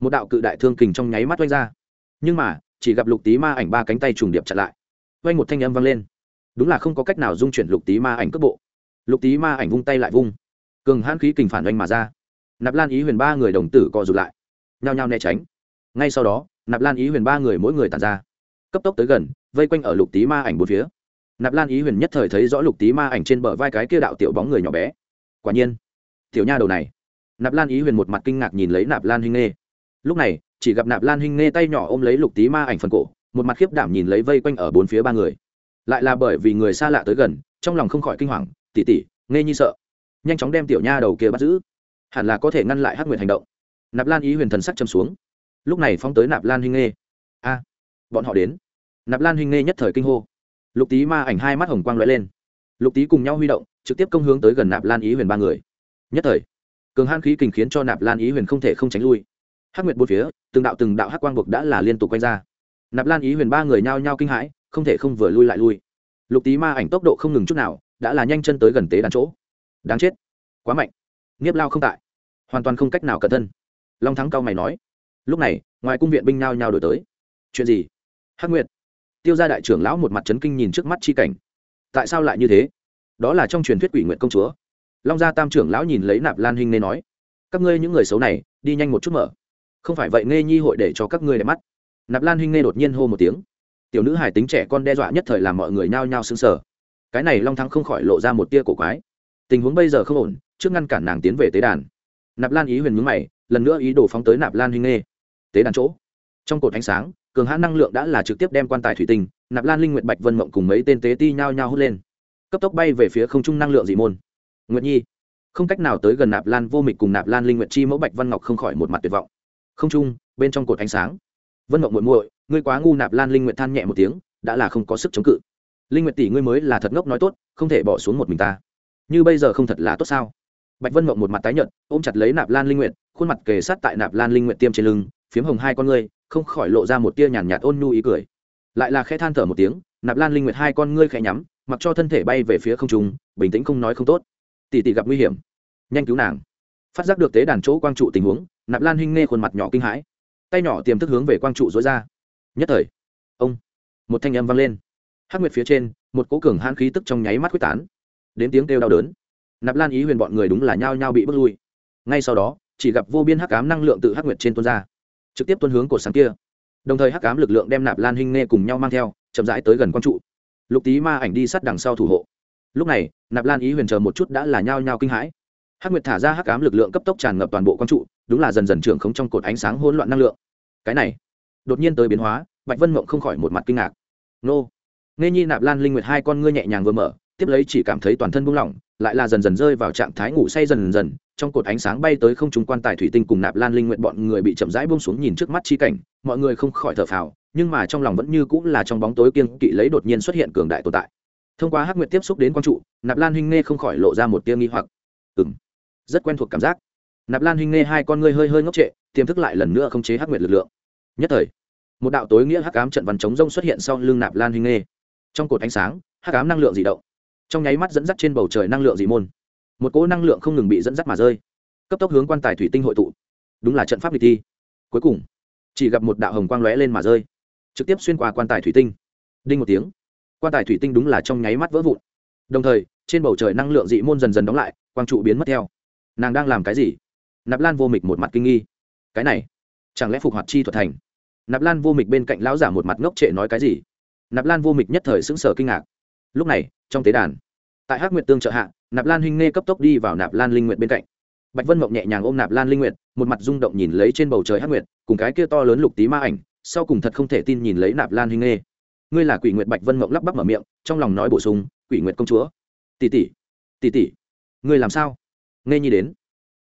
Một đạo cự đại thương kình trong nháy mắt oanh ra. Nhưng mà chỉ gặp lục tí ma ảnh ba cánh tay trùng điệp chặn lại. Oanh một thanh âm vang lên. Đúng là không có cách nào dung chuyển lục tí ma ảnh cước bộ. Lục tí ma ảnh vung tay lại vung. Cường hãn khí kình phản oanh mà ra. Nạp lan ý huyền ba người đồng tử co rụt lại. Nhao nhao né tránh. Ngay sau đó, nạp lan ý huyền ba người mỗi người tàn ra. Cấp tốc tới gần, vây quanh ở lục tí ma ảnh bốn phía. Nạp lan ý huyền nhất thời thấy rõ lục tí ma ảnh trên bờ vai cái kia đạo tiểu bóng người nhỏ bé. Quả nhiên, tiểu nha đầu này. Nạp lan ý huyền một mặt kinh ngạc nhìn lấy nạp lan hinh nghê. Lúc này chỉ gặp nạp lan hinh nghe tay nhỏ ôm lấy lục tí ma ảnh phần cổ, một mặt khiếp đảm nhìn lấy vây quanh ở bốn phía ba người. Lại là bởi vì người xa lạ tới gần, trong lòng không khỏi kinh hoàng tỉ tỉ nghe như sợ. Nhanh chóng đem tiểu nha đầu kia bắt giữ. Hẳn là có thể ngăn lại hắc nguyệt hành động. Nạp lan ý huyền thần sắc châm xuống. Lúc này phóng tới nạp lan hinh nghe. A, bọn họ đến. Nạp lan hinh nghe nhất thời kinh hô. Lục tý ma ảnh hai mắt hồng quang l lên. Lục tý cùng nhau huy động, trực tiếp công hướng tới gần nạp lan ý huyền ba người. Nhất thời, cường han khí kình khiến cho nạp lan ý huyền không thể không tránh lui hắc nguyệt bốn phía, từng đạo từng đạo hắc quang buộc đã là liên tục quanh ra. Nạp lan ý huyền ba người nhao nhao kinh hãi, không thể không vừa lui lại lui. Lục tý ma ảnh tốc độ không ngừng chút nào, đã là nhanh chân tới gần tế đàn chỗ. Đáng chết. Quá mạnh. Nghiếp lao không tại. Hoàn toàn không cách nào cẩn thân. Long thắng cao mày nói. Lúc này, ngoài cung viện binh nhao nhao đổi tới. Chuyện gì? Hắc nguyệt. Tiêu gia đại trưởng lão một mặt trấn kinh nhìn trước mắt chi cảnh. Tại sao lại như thế? Đó là trong truyền thuyết quỷ nguyện công chúa. Long gia tam trưởng lão nhìn lấy nạp lan hình nên nói. Các ngươi những người xấu này, đi nhanh một chút mở không phải vậy nghe nhi hội để cho các ngươi đẹp mắt. Nạp lan huynh nghe đột nhiên hô một tiếng. Tiểu nữ hài tính trẻ con đe dọa nhất thời làm mọi người nhao nhao sững sờ. Cái này long thắng không khỏi lộ ra một tia cổ quái. Tình huống bây giờ không ổn, trước ngăn cản nàng tiến về tế đàn. Nạp lan ý huyền mướn mày, lần nữa ý đồ phóng tới nạp lan huynh Nghe. tế đàn chỗ. Trong cột ánh sáng, cường hãn năng lượng đã là trực tiếp đem quan tài thủy tinh, nạp lan linh nguyệt bạch vân mộng cùng mấy tên tế ti nhao nhao hút lên. Cấp tốc bay về phía không trung năng lượng dị môn. Nguyện nhi. Không cách nào tới gần nạp lan vô mịch cùng nạp lan linh nguyệt chi mẫu bạch văn ngọc không khỏi một mặt tuyệt vọng không trung bên trong cột ánh sáng. Vân mộng muội muội, ngươi quá ngu nạp lan linh nguyệt than nhẹ một tiếng, đã là không có sức chống cự. Linh nguyệt tỷ ngươi mới là thật ngốc nói tốt, không thể bỏ xuống một mình ta. Như bây giờ không thật là tốt sao? Bạch vân mộng một mặt tái nhợt, ôm chặt lấy nạp lan linh nguyệt, khuôn mặt kề sát tại nạp lan linh nguyệt tiêm trên lưng, phiếm hồng hai con ngươi, không khỏi lộ ra một tia nhàn nhạt ôn nhu ý cười. Lại là khẽ than thở một tiếng, nạp lan linh nguyệt hai con ngươi khẽ nhắm, mặc cho thân thể bay về phía không trung, bình tĩnh không nói không tốt. Tỷ tỷ gặp nguy hiểm. Nhanh cứu nàng phát giác được tế đàn chỗ quang trụ tình huống, nạp lan hinh nghe khuôn mặt nhỏ kinh hãi. Tay nhỏ tiềm thức hướng về quang trụ dối ra. Nhất thời, ông, một thanh âm vang lên. Hắc nguyệt phía trên, một cố cường hãn khí tức trong nháy mắt quyết tán. Đến tiếng kêu đau đớn, nạp lan ý huyền bọn người đúng là nhao nhao bị bước lui. Ngay sau đó, chỉ gặp vô biên hắc ám năng lượng tự hắc nguyệt trên tuôn ra, trực tiếp tuân hướng cột sáng kia. Đồng thời hắc ám lực lượng đem nạp lan hinh nghe cùng nhau mang theo, chậm rãi tới gần quang trụ. Lục tý ma ảnh đi sát đằng sau thủ hộ. Lúc này, nạp lan ý huyền chờ một chút đã là nhao nhao kinh hãi hắc nguyệt thả ra hắc ám lực lượng cấp tốc tràn ngập toàn bộ quang trụ, đúng là dần dần trưởng khống trong cột ánh sáng hỗn loạn năng lượng. Cái này, đột nhiên tới biến hóa, bạch vân mộng không khỏi một mặt kinh ngạc. Nô nghe nhi nạp lan linh nguyệt hai con ngươi nhẹ nhàng vừa mở, tiếp lấy chỉ cảm thấy toàn thân buông lỏng, lại là dần dần rơi vào trạng thái ngủ say dần dần, trong cột ánh sáng bay tới không trung quan tài thủy tinh cùng nạp lan linh nguyện bọn người bị chậm rãi buông xuống nhìn trước mắt chi cảnh, mọi người không khỏi thở phào, nhưng mà trong lòng vẫn như cũng là trong bóng tối kiên kỵ lấy đột nhiên xuất hiện cường đại tồn tại. Thông qua hắc nguyệt tiếp xúc đến quang trụ, nạp lan huynh nghe không khỏi lộ ra một tia nghi hoặc. Ừ m rất quen thuộc cảm giác. Nạp lan huynh nghe hai con ngươi hơi hơi ngốc trệ, tiềm thức lại lần nữa không chế hắc nguyệt lực lượng. Nhất thời, một đạo tối nghĩa hắc ám trận văn chống rông xuất hiện sau lưng nạp lan huynh nghe. Trong cột ánh sáng, hắc ám năng lượng dị động. Trong nháy mắt dẫn dắt trên bầu trời năng lượng dị môn. Một cỗ năng lượng không ngừng bị dẫn dắt mà rơi. Cấp tốc hướng quan tài thủy tinh hội tụ. Đúng là trận pháp lịch thi. Cuối cùng, chỉ gặp một đạo hồng quang lóe lên mà rơi. Trực tiếp xuyên qua quan tài thủy tinh. Đinh một tiếng, quan tài thủy tinh đúng là trong nháy mắt vỡ vụn. Đồng thời, trên bầu trời năng lượng dị môn dần dần đóng lại, quang trụ biến mất theo nàng đang làm cái gì? Nạp lan vô mịch một mặt kinh nghi. Cái này, chẳng lẽ phục hoạt chi thuật thành? Nạp lan vô mịch bên cạnh lão giả một mặt ngốc trệ nói cái gì? Nạp lan vô mịch nhất thời sững sờ kinh ngạc. Lúc này, trong tế đàn, tại hắc nguyệt tương trợ hạ, nạp lan huynh nghe cấp tốc đi vào nạp lan linh nguyệt bên cạnh. Bạch vân mộng nhẹ nhàng ôm nạp lan linh nguyệt, một mặt rung động nhìn lấy trên bầu trời hắc nguyệt, cùng cái kia to lớn lục tí ma ảnh, sau cùng thật không thể tin nhìn lấy nạp lan huynh nghe. Ngươi là quỷ nguyệt bạch vân mộng lắp bắp mở miệng, trong lòng nói bổ sung, quỷ nguyệt công chúa. Tỷ tỷ tỷ tỷ, ngươi làm sao? Nghe nhi đến.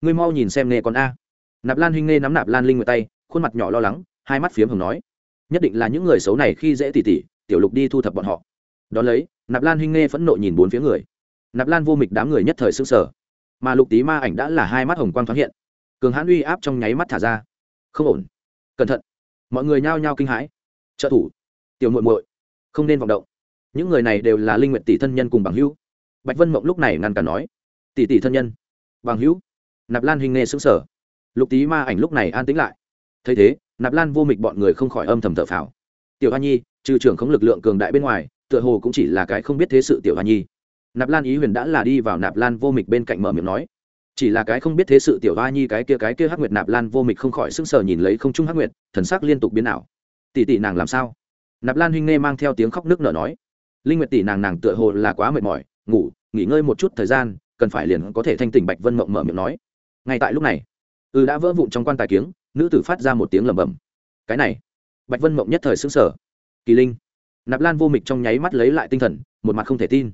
Ngươi mau nhìn xem nghe con a. Nạp lan huynh nghe nắm nạp lan linh nguyệt tay, khuôn mặt nhỏ lo lắng, hai mắt phiếm hồng nói. Nhất định là những người xấu này khi dễ tỷ tỷ tiểu lục đi thu thập bọn họ. Đón lấy, nạp lan huynh nghe phẫn nộ nhìn bốn phía người. Nạp lan vô mịch đám người nhất thời s ư n g sở mà lục tý ma ảnh đã là hai mắt hồng quang thoáng hiện. Cường hãn uy áp trong nháy mắt thả ra. Không ổn. Cẩn thận. Mọi người nhao nhao kinh hãi. Trợ thủ. Tiểu muội muội. Không nên vọng động. Những người này đều là linh nguyện tỷ thân nhân cùng bằng hữu. Bạch vân mộng lúc này ngăn cản nói. Tỷ tỷ thân nhân bằng hữu. Nạp lan hình nghe xứng sở lục tý ma ảnh lúc này an tĩnh lại. Thấy thế, nạp lan vô mịch bọn người không khỏi âm thầm thở phào. Tiểu hoa nhi, trừ trưởng không lực lượng cường đại bên ngoài, tựa hồ cũng chỉ là cái không biết thế sự tiểu hoa nhi. Nạp lan ý huyền đã là đi vào nạp lan vô mịch bên cạnh mở miệng nói. Chỉ là cái không biết thế sự tiểu hoa nhi cái kia cái kia hắc nguyệt nạp lan vô mịch không khỏi sững sờ nhìn lấy không trung hắc nguyệt, thần sắc liên tục biến ảo. Tỷ tỷ nàng làm sao? Nạp lan huynh nghe mang theo tiếng khóc nước nở nói. Linh nguyệt tỷ nàng nàng tựa hồ là quá mệt mỏi, ngủ, nghỉ ngơi một chút thời gian cần phải liền có thể thanh tỉnh bạch vân mộng mở miệng nói. Ngay tại lúc này ư ừ đã vỡ vụn trong quan tài kiếng, nữ tử phát ra một tiếng lẩm bẩm. Cái này, bạch vân mộng nhất thời xứng sở kỳ linh, nạp lan vô mịch trong nháy mắt lấy lại tinh thần, một mặt không thể tin.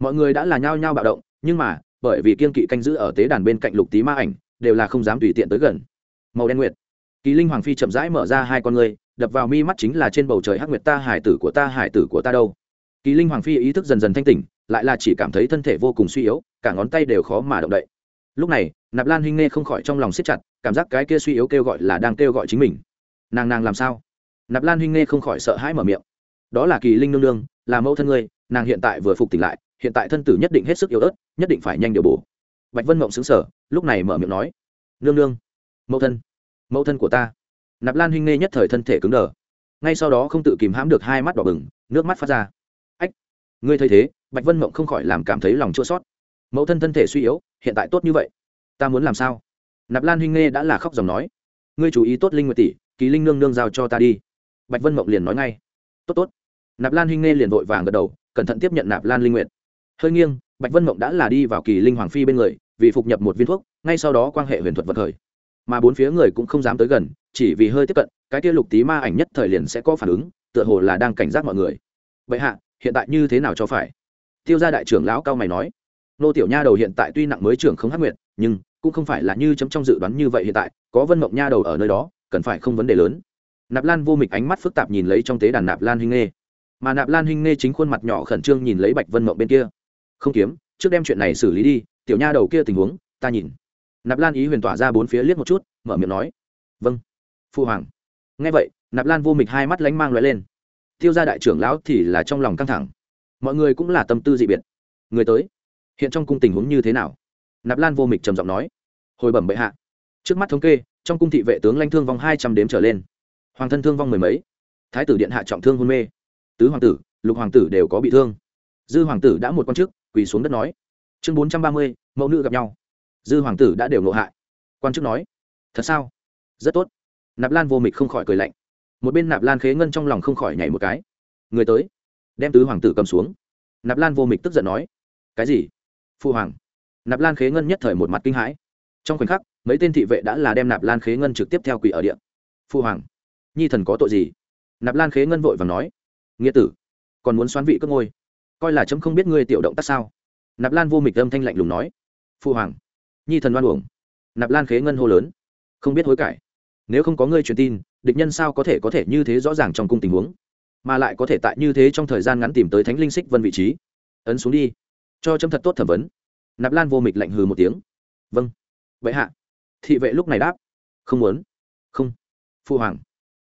Mọi người đã là nhao nhao bạo động, nhưng mà, bởi vì kiên kỵ canh giữ ở tế đàn bên cạnh lục tý ma ảnh, đều là không dám tùy tiện tới gần. Màu đen nguyệt. Kỳ linh hoàng phi chậm rãi mở ra hai con người đập vào mi mắt chính là trên bầu trời hắc nguyệt ta, hải tử của ta, hải tử của ta đâu. Kỳ linh hoàng phi ý thức dần dần thanh tỉnh lại là chỉ cảm thấy thân thể vô cùng suy yếu, cả ngón tay đều khó mà động đậy. Lúc này, nạp lan huynh nghe không khỏi trong lòng siết chặt, cảm giác cái kia suy yếu kêu gọi là đang kêu gọi chính mình. Nàng nàng làm sao? Nạp lan huynh nghe không khỏi sợ hãi mở miệng. Đó là kỳ linh nương nương, là mẫu thân ngươi, nàng hiện tại vừa phục tỉnh lại, hiện tại thân tử nhất định hết sức yếu ớt, nhất định phải nhanh điều bổ. Bạch vân mộng xứng sở lúc này mở miệng nói, nương nương, mẫu thân mẫu thân của ta. Nạp lan huynh nghe nhất thời thân thể cứng đờ. Ngay sau đó không tự kìm hãm được hai mắt đỏ bừng, nước mắt phát ra. Ách, ngươi thấy thế bạch vân mộng không khỏi làm cảm thấy lòng chua sót mẫu thân thân thể suy yếu, hiện tại tốt như vậy. Ta muốn làm sao? Nạp lan huynh nghe đã là khóc dòng nói. Ngươi chú ý tốt linh nguyệt tỷ kỳ linh nương nương giao cho ta đi. Bạch vân mộng liền nói ngay. Tốt tốt. Nạp lan huynh nghe liền vội vàng gật đầu, cẩn thận tiếp nhận nạp lan linh Nguyệt. hơi nghiêng, bạch vân mộng đã là đi vào kỳ linh hoàng phi bên người, vì phục nhập một viên thuốc, ngay sau đó quan hệ huyền thuật vật khởi. Mà bốn phía người cũng không dám tới gần, chỉ vì hơi tiếp cận, cái kia lục tí ma ảnh nhất thời liền sẽ có phản ứng, tựa hồ là đang cảnh giác mọi người. Vậy hạ, hiện tại như thế nào cho phải? Tiêu gia đại trưởng lão cao mày nói nô tiểu nha đầu hiện tại tuy nặng mới trưởng không hắc nguyện, nhưng cũng không phải là như chấm trong dự đoán như vậy hiện tại có vân mộng nha đầu ở nơi đó cần phải không vấn đề lớn. Nạp lan vô mịch ánh mắt phức tạp nhìn lấy trong tế đàn nạp lan hinh nghê. Mà nạp lan hinh nghê chính khuôn mặt nhỏ khẩn trương nhìn lấy bạch vân mộng bên kia. Không kiếm trước đem chuyện này xử lý đi tiểu nha đầu kia tình huống ta nhìn. Nạp lan ý huyền tỏa ra bốn phía liếc một chút mở miệng nói vâng phu hoàng. Nghe vậy nạp lan vô mịch hai mắt lánh mang loại lên. Tiêu gia đại trưởng lão thì là trong lòng căng thẳng mọi người cũng là tâm tư dị biệt. Người tới. Hiện trong cung tình huống như thế nào? Nạp lan vô mịch trầm giọng nói. Hồi bẩm bệ hạ. Trước mắt thống kê, trong cung thị vệ tướng lanh thương vong hai trăm đếm trở lên. Hoàng thân thương vong mười mấy. Thái tử điện hạ trọng thương hôn mê. Tứ hoàng tử, lục hoàng tử đều có bị thương. Dư hoàng tử đã một con chức, quỳ xuống đất nói. Chương bốn trăm ba mươi, mẫu nữ gặp nhau. Dư hoàng tử đã đều nộ hại. Quan chức nói. Thật sao? Rất tốt. Nạp lan vô mịch không khỏi cười lạnh. Một bên nạp lan khế ngân trong lòng không khỏi nhảy một cái. Người tới đem tứ hoàng tử cầm xuống. Nạp lan vô mịch tức giận nói, cái gì? Phu hoàng. Nạp lan khế ngân nhất thời một mặt kinh hãi. Trong khoảnh khắc, mấy tên thị vệ đã là đem nạp lan khế ngân trực tiếp theo quỷ ở điện phu hoàng, nhi thần có tội gì? Nạp lan khế ngân vội và nói, nghĩa tử, còn muốn xoán vị cất ngôi, coi là chấm không biết ngươi tiểu động tác sao? Nạp lan vô mịch âm thanh lạnh lùng nói, phu hoàng, nhi thần đoan uổng. Nạp lan khế ngân hô lớn, không biết hối cải, nếu không có ngươi truyền tin, địch nhân sao có thể có thể như thế rõ ràng trong cung tình huống? Mà lại có thể tại như thế trong thời gian ngắn tìm tới thánh linh xích vân vị trí. Ấn xuống đi. Cho chấm thật tốt thẩm vấn. Nạp lan vô mịch lạnh hừ một tiếng. Vâng. Vậy hạ. Thị vệ lúc này đáp. Không muốn. Không. Phu hoàng.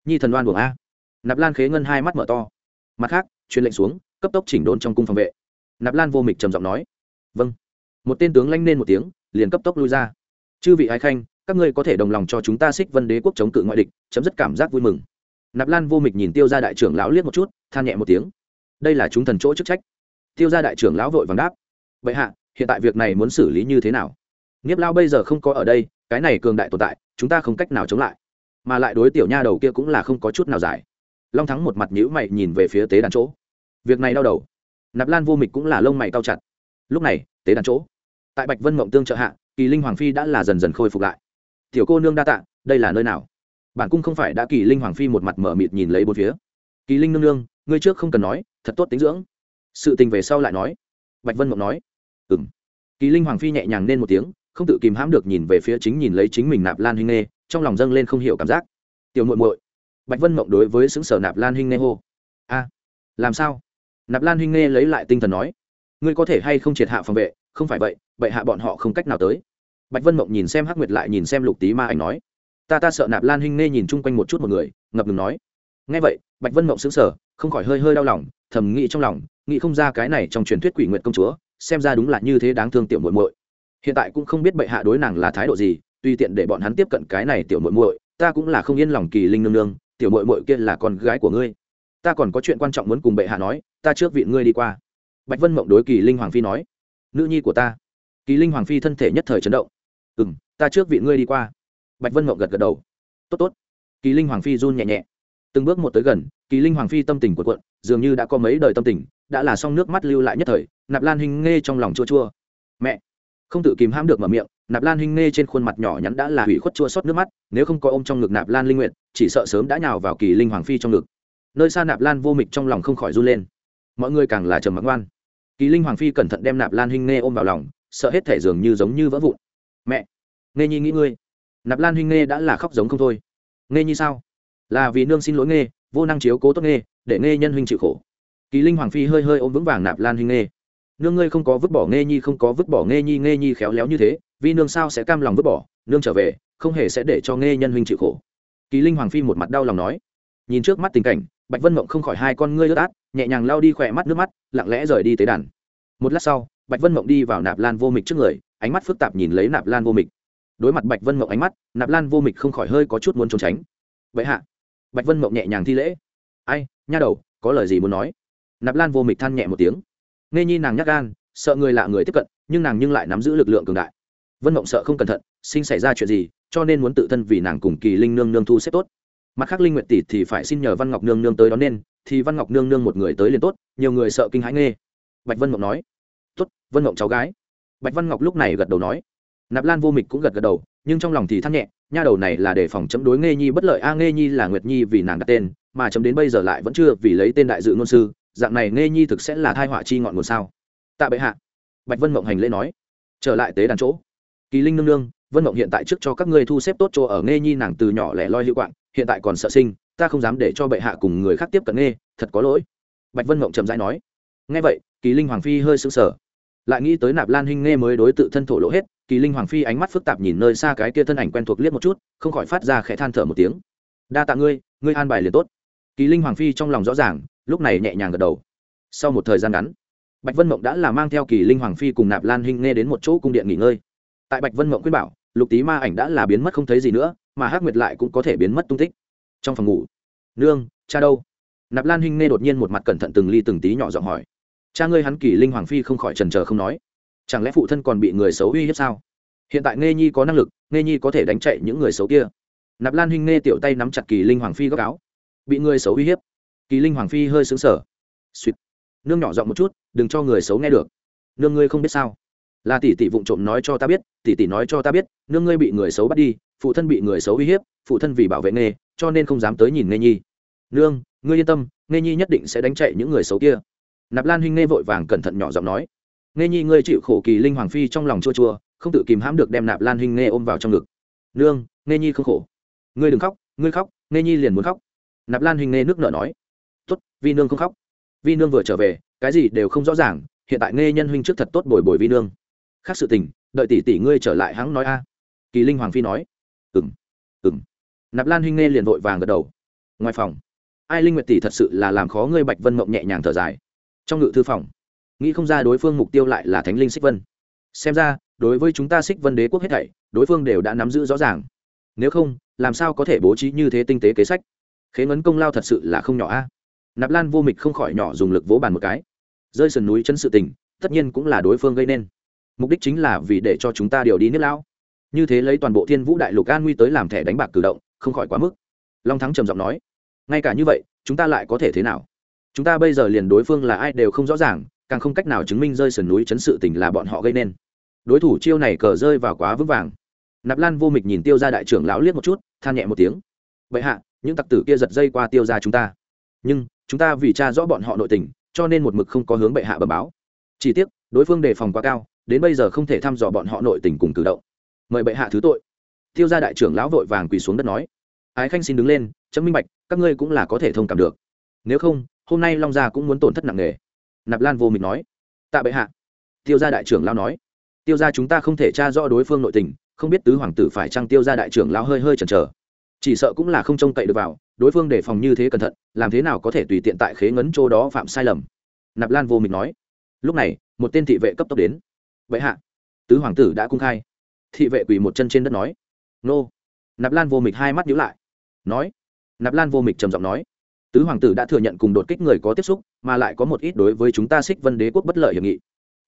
Nhi thần đoan buồng a. Nạp lan khế ngân hai mắt mở to. Mặt khác, truyền lệnh xuống, cấp tốc chỉnh đốn trong cung phòng vệ. Nạp lan vô mịch trầm giọng nói. Vâng. Một tên tướng lanh lên một tiếng, liền cấp tốc lui ra. Chư vị ái khanh, các ngươi có thể đồng lòng cho chúng ta xích vân đế quốc chống cự ngoại địch, chấm dứt cảm giác vui mừng nạp lan vô mịch nhìn tiêu ra đại trưởng lão liếc một chút, than nhẹ một tiếng. Đây là chúng thần chỗ chức trách. Tiêu ra đại trưởng lão vội vàng đáp. Vậy hạ, hiện tại việc này muốn xử lý như thế nào? Nghiếp lao bây giờ không có ở đây, cái này cường đại tồn tại, chúng ta không cách nào chống lại. Mà lại đối tiểu nha đầu kia cũng là không có chút nào giải. Long thắng một mặt nhữ mày nhìn về phía tế đàn chỗ. Việc này đau đầu. Nạp lan vô mịch cũng là lông mày cao chặt. Lúc này, tế đàn chỗ. Tại bạch vân mộng tương trợ hạ, kỳ linh hoàng phi đã là dần dần khôi phục lại. Tiểu cô nương đa tạ, đây là nơi nào? Bản cung không phải đã kỳ linh hoàng phi một mặt mở mịt nhìn lấy bốn phía. Kỳ linh nương nương, ngươi trước không cần nói, thật tốt tính dưỡng. Sự tình về sau lại nói. Bạch vân mộng nói. Ừ m kỳ linh hoàng phi nhẹ nhàng nên một tiếng, không tự kìm hãm được nhìn về phía chính nhìn lấy chính mình nạp lan hinh nê trong lòng dâng lên không hiểu cảm giác. Tiểu muội muội. Bạch vân mộng đối với xứng sở nạp lan hinh nê hô. A, làm sao? Nạp lan hinh nê lấy lại tinh thần nói. Ngươi có thể hay không triệt hạ phòng vệ? Không phải vậy vậy hạ bọn họ không cách nào tới. Bạch vân mộng nhìn xem hắc nguyệt lại nhìn xem lục tý ma ảnh nói ta ta sợ nạp lan hinh nê nhìn chung quanh một chút một người, ngập ngừng nói. Ngay vậy, bạch vân mộng xứng sở không khỏi hơi hơi đau lòng, thầm nghĩ trong lòng, nghĩ không ra cái này trong truyền thuyết quỷ nguyện công chúa, xem ra đúng là như thế đáng thương tiểu muội muội. Hiện tại cũng không biết bệ hạ đối nàng là thái độ gì tùy tiện để bọn hắn tiếp cận cái này tiểu muội muội, ta cũng là không yên lòng kỳ linh nương nương, tiểu muội muội kia là con gái của ngươi. Ta còn có chuyện quan trọng muốn cùng bệ hạ nói, ta trước vị ngươi đi qua. Bạch vân mộng đối kỳ linh hoàng phi nói. Nữ nhi của ta. Kỳ linh hoàng phi thân thể nhất thời chấn động. Ừ m ta trước vị ngươi đi qua bạch vân mộng gật gật đầu. Tốt tốt. Kỳ linh hoàng phi run nhẹ nhẹ. Từng bước một tới gần, kỳ linh hoàng phi tâm tình của quận dường như đã có mấy đời tâm tình, đã là xong nước mắt lưu lại nhất thời, nạp lan hình nghe trong lòng chua chua. Mẹ! Không tự kìm hãm được mở miệng, nạp lan hình nghe trên khuôn mặt nhỏ nhắn đã là hủy khuất chua xót nước mắt, nếu không có ôm trong ngực nạp lan linh nguyện chỉ sợ sớm đã nhào vào kỳ linh hoàng phi trong ngực. Nơi xa nạp lan vô mịch trong lòng không khỏi run lên. Mọi người càng là trầm mặc ngoan. Kỳ linh hoàng phi cẩn thận đem nạp lan hình nghe ôm vào lòng, sợ hết thể dường như giống như vỡ vụn. Mẹ! Nghe nhi nghĩ ngươi nạp lan huynh nghe đã là khóc giống không thôi. Nghe như sao? Là vì nương xin lỗi nghe vô năng chiếu cố tốt nghe để nghe nhân huynh chịu khổ. Kỳ linh hoàng phi hơi hơi ôm vững vàng nạp lan huynh nghe nương ngươi không có vứt bỏ nghe nhi, không có vứt bỏ nghe nhi nghe nhi khéo léo như thế, vì nương sao sẽ cam lòng vứt bỏ? Nương trở về, không hề sẽ để cho nghe nhân huynh chịu khổ. Kỳ linh hoàng phi một mặt đau lòng nói. Nhìn trước mắt tình cảnh, bạch vân mộng không khỏi hai con ngươi ướt át, nhẹ nhàng lao đi khỏe mắt nước mắt, lặng lẽ rời đi tế đàn. Một lát sau, bạch vân mộng đi vào nạp lan vô mịch trước người, ánh mắt phức tạp nhìn lấy nạp lan vô mịch đối mặt bạch vân mộng ánh mắt, nạp lan vô mịch không khỏi hơi có chút muốn trốn tránh. Vậy hạ. Bạch vân mộng nhẹ nhàng thi lễ. Ai, nha đầu, có lời gì muốn nói? Nạp lan vô mịch than nhẹ một tiếng. Nghe nhi nàng nhắc gan, sợ người lạ người tiếp cận, nhưng nàng nhưng lại nắm giữ lực lượng cường đại. Vân mộng sợ không cẩn thận, sinh xảy ra chuyện gì, cho nên muốn tự thân vì nàng cùng kỳ linh nương nương thu xếp tốt. Mặt khác linh nguyện tỷ thì phải xin nhờ văn ngọc nương nương tới đó nên, thì văn ngọc nương nương một người tới liền tốt, nhiều người sợ kinh hãi nghe bạch vân mộng nói. Tốt, vân mộng cháu gái. Bạch văn ngọc lúc này gật đầu nói nạp lan vô mịch cũng gật gật đầu, nhưng trong lòng thì thắt nhẹ, nha đầu này là để phòng chấm đối nghe nhi bất lợi. A nghe nhi là nguyệt nhi vì nàng đặt tên, mà chấm đến bây giờ lại vẫn chưa vì lấy tên đại dự ngôn sư. Dạng này nghe nhi thực sẽ là thai họa chi ngọn nguồn sao? Tạ bệ hạ. Bạch vân mộng hành lễ nói. Trở lại tế đàn chỗ. Kỳ linh nương nương, vân mộng hiện tại trước cho các ngươi thu xếp tốt chỗ ở nghe nhi nàng từ nhỏ lẻ loi hữu quạng, hiện tại còn sợ sinh, ta không dám để cho bệ hạ cùng người khác tiếp cận nghe thật có lỗi. Bạch vân mộng chậm rãi nói. Nghe vậy, kỳ linh hoàng phi hơi sững sờ. Lại nghĩ tới nạp lan hinh nghe mới đối tự thân thổ lộ hết kỳ linh hoàng phi ánh mắt phức tạp nhìn nơi xa cái kia thân ảnh quen thuộc liếc một chút, không khỏi phát ra khẽ than thở một tiếng. Đa tạ ngươi ngươi an bài liền tốt. Kỳ linh hoàng phi trong lòng rõ ràng, lúc này nhẹ nhàng gật đầu. Sau một thời gian ngắn, bạch vân mộng đã là mang theo kỳ linh hoàng phi cùng nạp lan hinh nghe đến một chỗ cung điện nghỉ ngơi. Tại bạch vân mộng khuyên bảo, lục tý ma ảnh đã là biến mất không thấy gì nữa, mà hắc nguyệt lại cũng có thể biến mất tung tích. Trong phòng ngủ, nương, cha đâu? Nạp lan hinh nghe đột nhiên một mặt cẩn thận từng ly từng tí nhỏ giọng hỏi. Cha ngươi hắn kỳ linh hoàng phi không khỏi trần trờ không nói chẳng lẽ phụ thân còn bị người xấu uy hiếp sao? Hiện tại nghe nhi có năng lực nghe nhi có thể đánh chạy những người xấu kia. Nạp lan huynh nghe tiểu tay nắm chặt kỳ linh hoàng phi góc áo. Bị người xấu uy hiếp. Kỳ linh hoàng phi hơi xứng sở suýt nương nhỏ giọng một chút, đừng cho người xấu nghe được. Nương ngươi không biết sao? Là tỷ tỷ vụng trộm nói cho ta biết, tỷ tỷ nói cho ta biết, nương ngươi bị người xấu bắt đi, phụ thân bị người xấu uy hiếp, phụ thân vì bảo vệ nghề cho nên không dám tới nhìn nghe nhi. Nương, ngươi yên tâm nghe nhi nhất định sẽ đánh chạy những người xấu kia. Nạp lan huynh nghe vội vàng cẩn thận nhỏ giọng nói nghe nhi, ngươi chịu khổ kỳ linh hoàng phi trong lòng chua chua, không tự kìm hãm được đem nạp lan huynh nghe ôm vào trong ngực. Nương, nghe nhi không khổ. Ngươi đừng khóc, ngươi khóc, nghe nhi liền muốn khóc. Nạp lan huynh nghe nước nở nói. Tốt, vi nương không khóc. Vi nương vừa trở về, cái gì đều không rõ ràng, hiện tại nghe nhân huynh trước thật tốt bồi bồi vi nương. Khác sự tình, đợi tỷ tỷ ngươi trở lại hắn nói a. Kỳ linh hoàng phi nói. Ừng ừng nạp lan huynh nghe liền vội vàng gật đầu. Ngoài phòng, ai linh nguyệt tỷ thật sự là làm khó ngươi bạch vân mộng nhẹ nhàng thở dài. Trong ngự thư phòng nghĩ không ra đối phương mục tiêu lại là thánh linh xích vân. Xem ra, đối với chúng ta xích vân đế quốc hết thảy, đối phương đều đã nắm giữ rõ ràng. Nếu không, làm sao có thể bố trí như thế tinh tế kế sách? Khế ngấn công lao thật sự là không nhỏ a. Nạp lan vô mịch không khỏi nhỏ dùng lực vỗ bàn một cái. Rơi sườn núi chân sự tình, tất nhiên cũng là đối phương gây nên. Mục đích chính là vì để cho chúng ta điều đi nước lão như thế lấy toàn bộ thiên vũ đại lục an nguy tới làm thẻ đánh bạc cử động, không khỏi quá mức. Long thắng trầm giọng nói, ngay cả như vậy, chúng ta lại có thể thế nào? Chúng ta bây giờ liền đối phương là ai đều không rõ ràng càng không cách nào chứng minh rơi sườn núi chấn sự tình là bọn họ gây nên. Đối thủ chiêu này cờ rơi vào quá vững vàng. Nạp lan vô mịch nhìn tiêu ra đại trưởng lão liếc một chút, than nhẹ một tiếng. Bệ hạ, những tặc tử kia giật dây qua tiêu ra chúng ta. Nhưng, chúng ta vì cha rõ bọn họ nội tình, cho nên một mực không có hướng bệ hạ bờ báo. Chỉ tiếc, đối phương đề phòng quá cao, đến bây giờ không thể thăm dò bọn họ nội tình cùng cử động. Mời bệ hạ thứ tội. Tiêu gia đại trưởng lão vội vàng quỳ xuống đất nói. Ái khanh xin đứng lên, chấm minh bạch, các ngươi cũng là có thể thông cảm được. Nếu không, hôm nay long gia cũng muốn tổn thất nặng nề nạp lan vô mịch nói. Tạ bệ hạ. Tiêu gia đại trưởng lao nói. Tiêu gia chúng ta không thể tra rõ đối phương nội tình, không biết tứ hoàng tử phải chăng tiêu gia đại trưởng lao hơi hơi chần chờ. Chỉ sợ cũng là không trông cậy được vào, đối phương đề phòng như thế cẩn thận, làm thế nào có thể tùy tiện tại khế ngấn chỗ đó phạm sai lầm. Nạp lan vô mịch nói. Lúc này, một tên thị vệ cấp tốc đến. Vậy hạ. Tứ hoàng tử đã cung khai. Thị vệ quỳ một chân trên đất nói. Nô. Nạp lan vô mịch hai mắt nhíu lại. Nói. Nạp lan vô mịch trầm giọng nói tứ hoàng tử đã thừa nhận cùng đột kích người có tiếp xúc, mà lại có một ít đối với chúng ta xích vân đế quốc bất lợi hiệp nghị.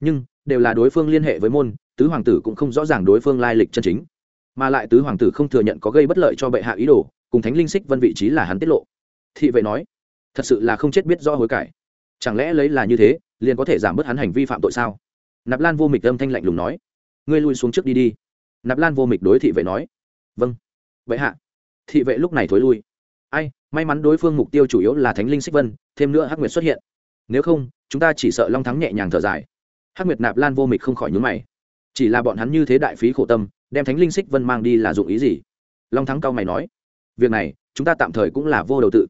Nhưng, đều là đối phương liên hệ với môn, tứ hoàng tử cũng không rõ ràng đối phương lai lịch chân chính. Mà lại tứ hoàng tử không thừa nhận có gây bất lợi cho bệ hạ ý đồ, cùng thánh linh xích vân vị trí là hắn tiết lộ. Thị vệ nói, thật sự là không chết biết rõ hối cải. Chẳng lẽ lấy là như thế, liền có thể giảm bớt hắn hành vi phạm tội sao? Nạp lan vô mịch âm thanh lạnh lùng nói, ngươi lui xuống trước đi đi. Nạp lan vô mịch đối thị vệ nói vâng vậy hạ. Thị vệ lúc này thối lui may mắn đối phương mục tiêu chủ yếu là thánh linh xích vân, thêm nữa hắc nguyệt xuất hiện. Nếu không, chúng ta chỉ sợ long thắng nhẹ nhàng thở dài. Hắc nguyệt nạp lan vô mịch không khỏi nhún mày. Chỉ là bọn hắn như thế đại phí khổ tâm, đem thánh linh xích vân mang đi là dụng ý gì? Long thắng cao mày nói. Việc này, chúng ta tạm thời cũng là vô đầu tự.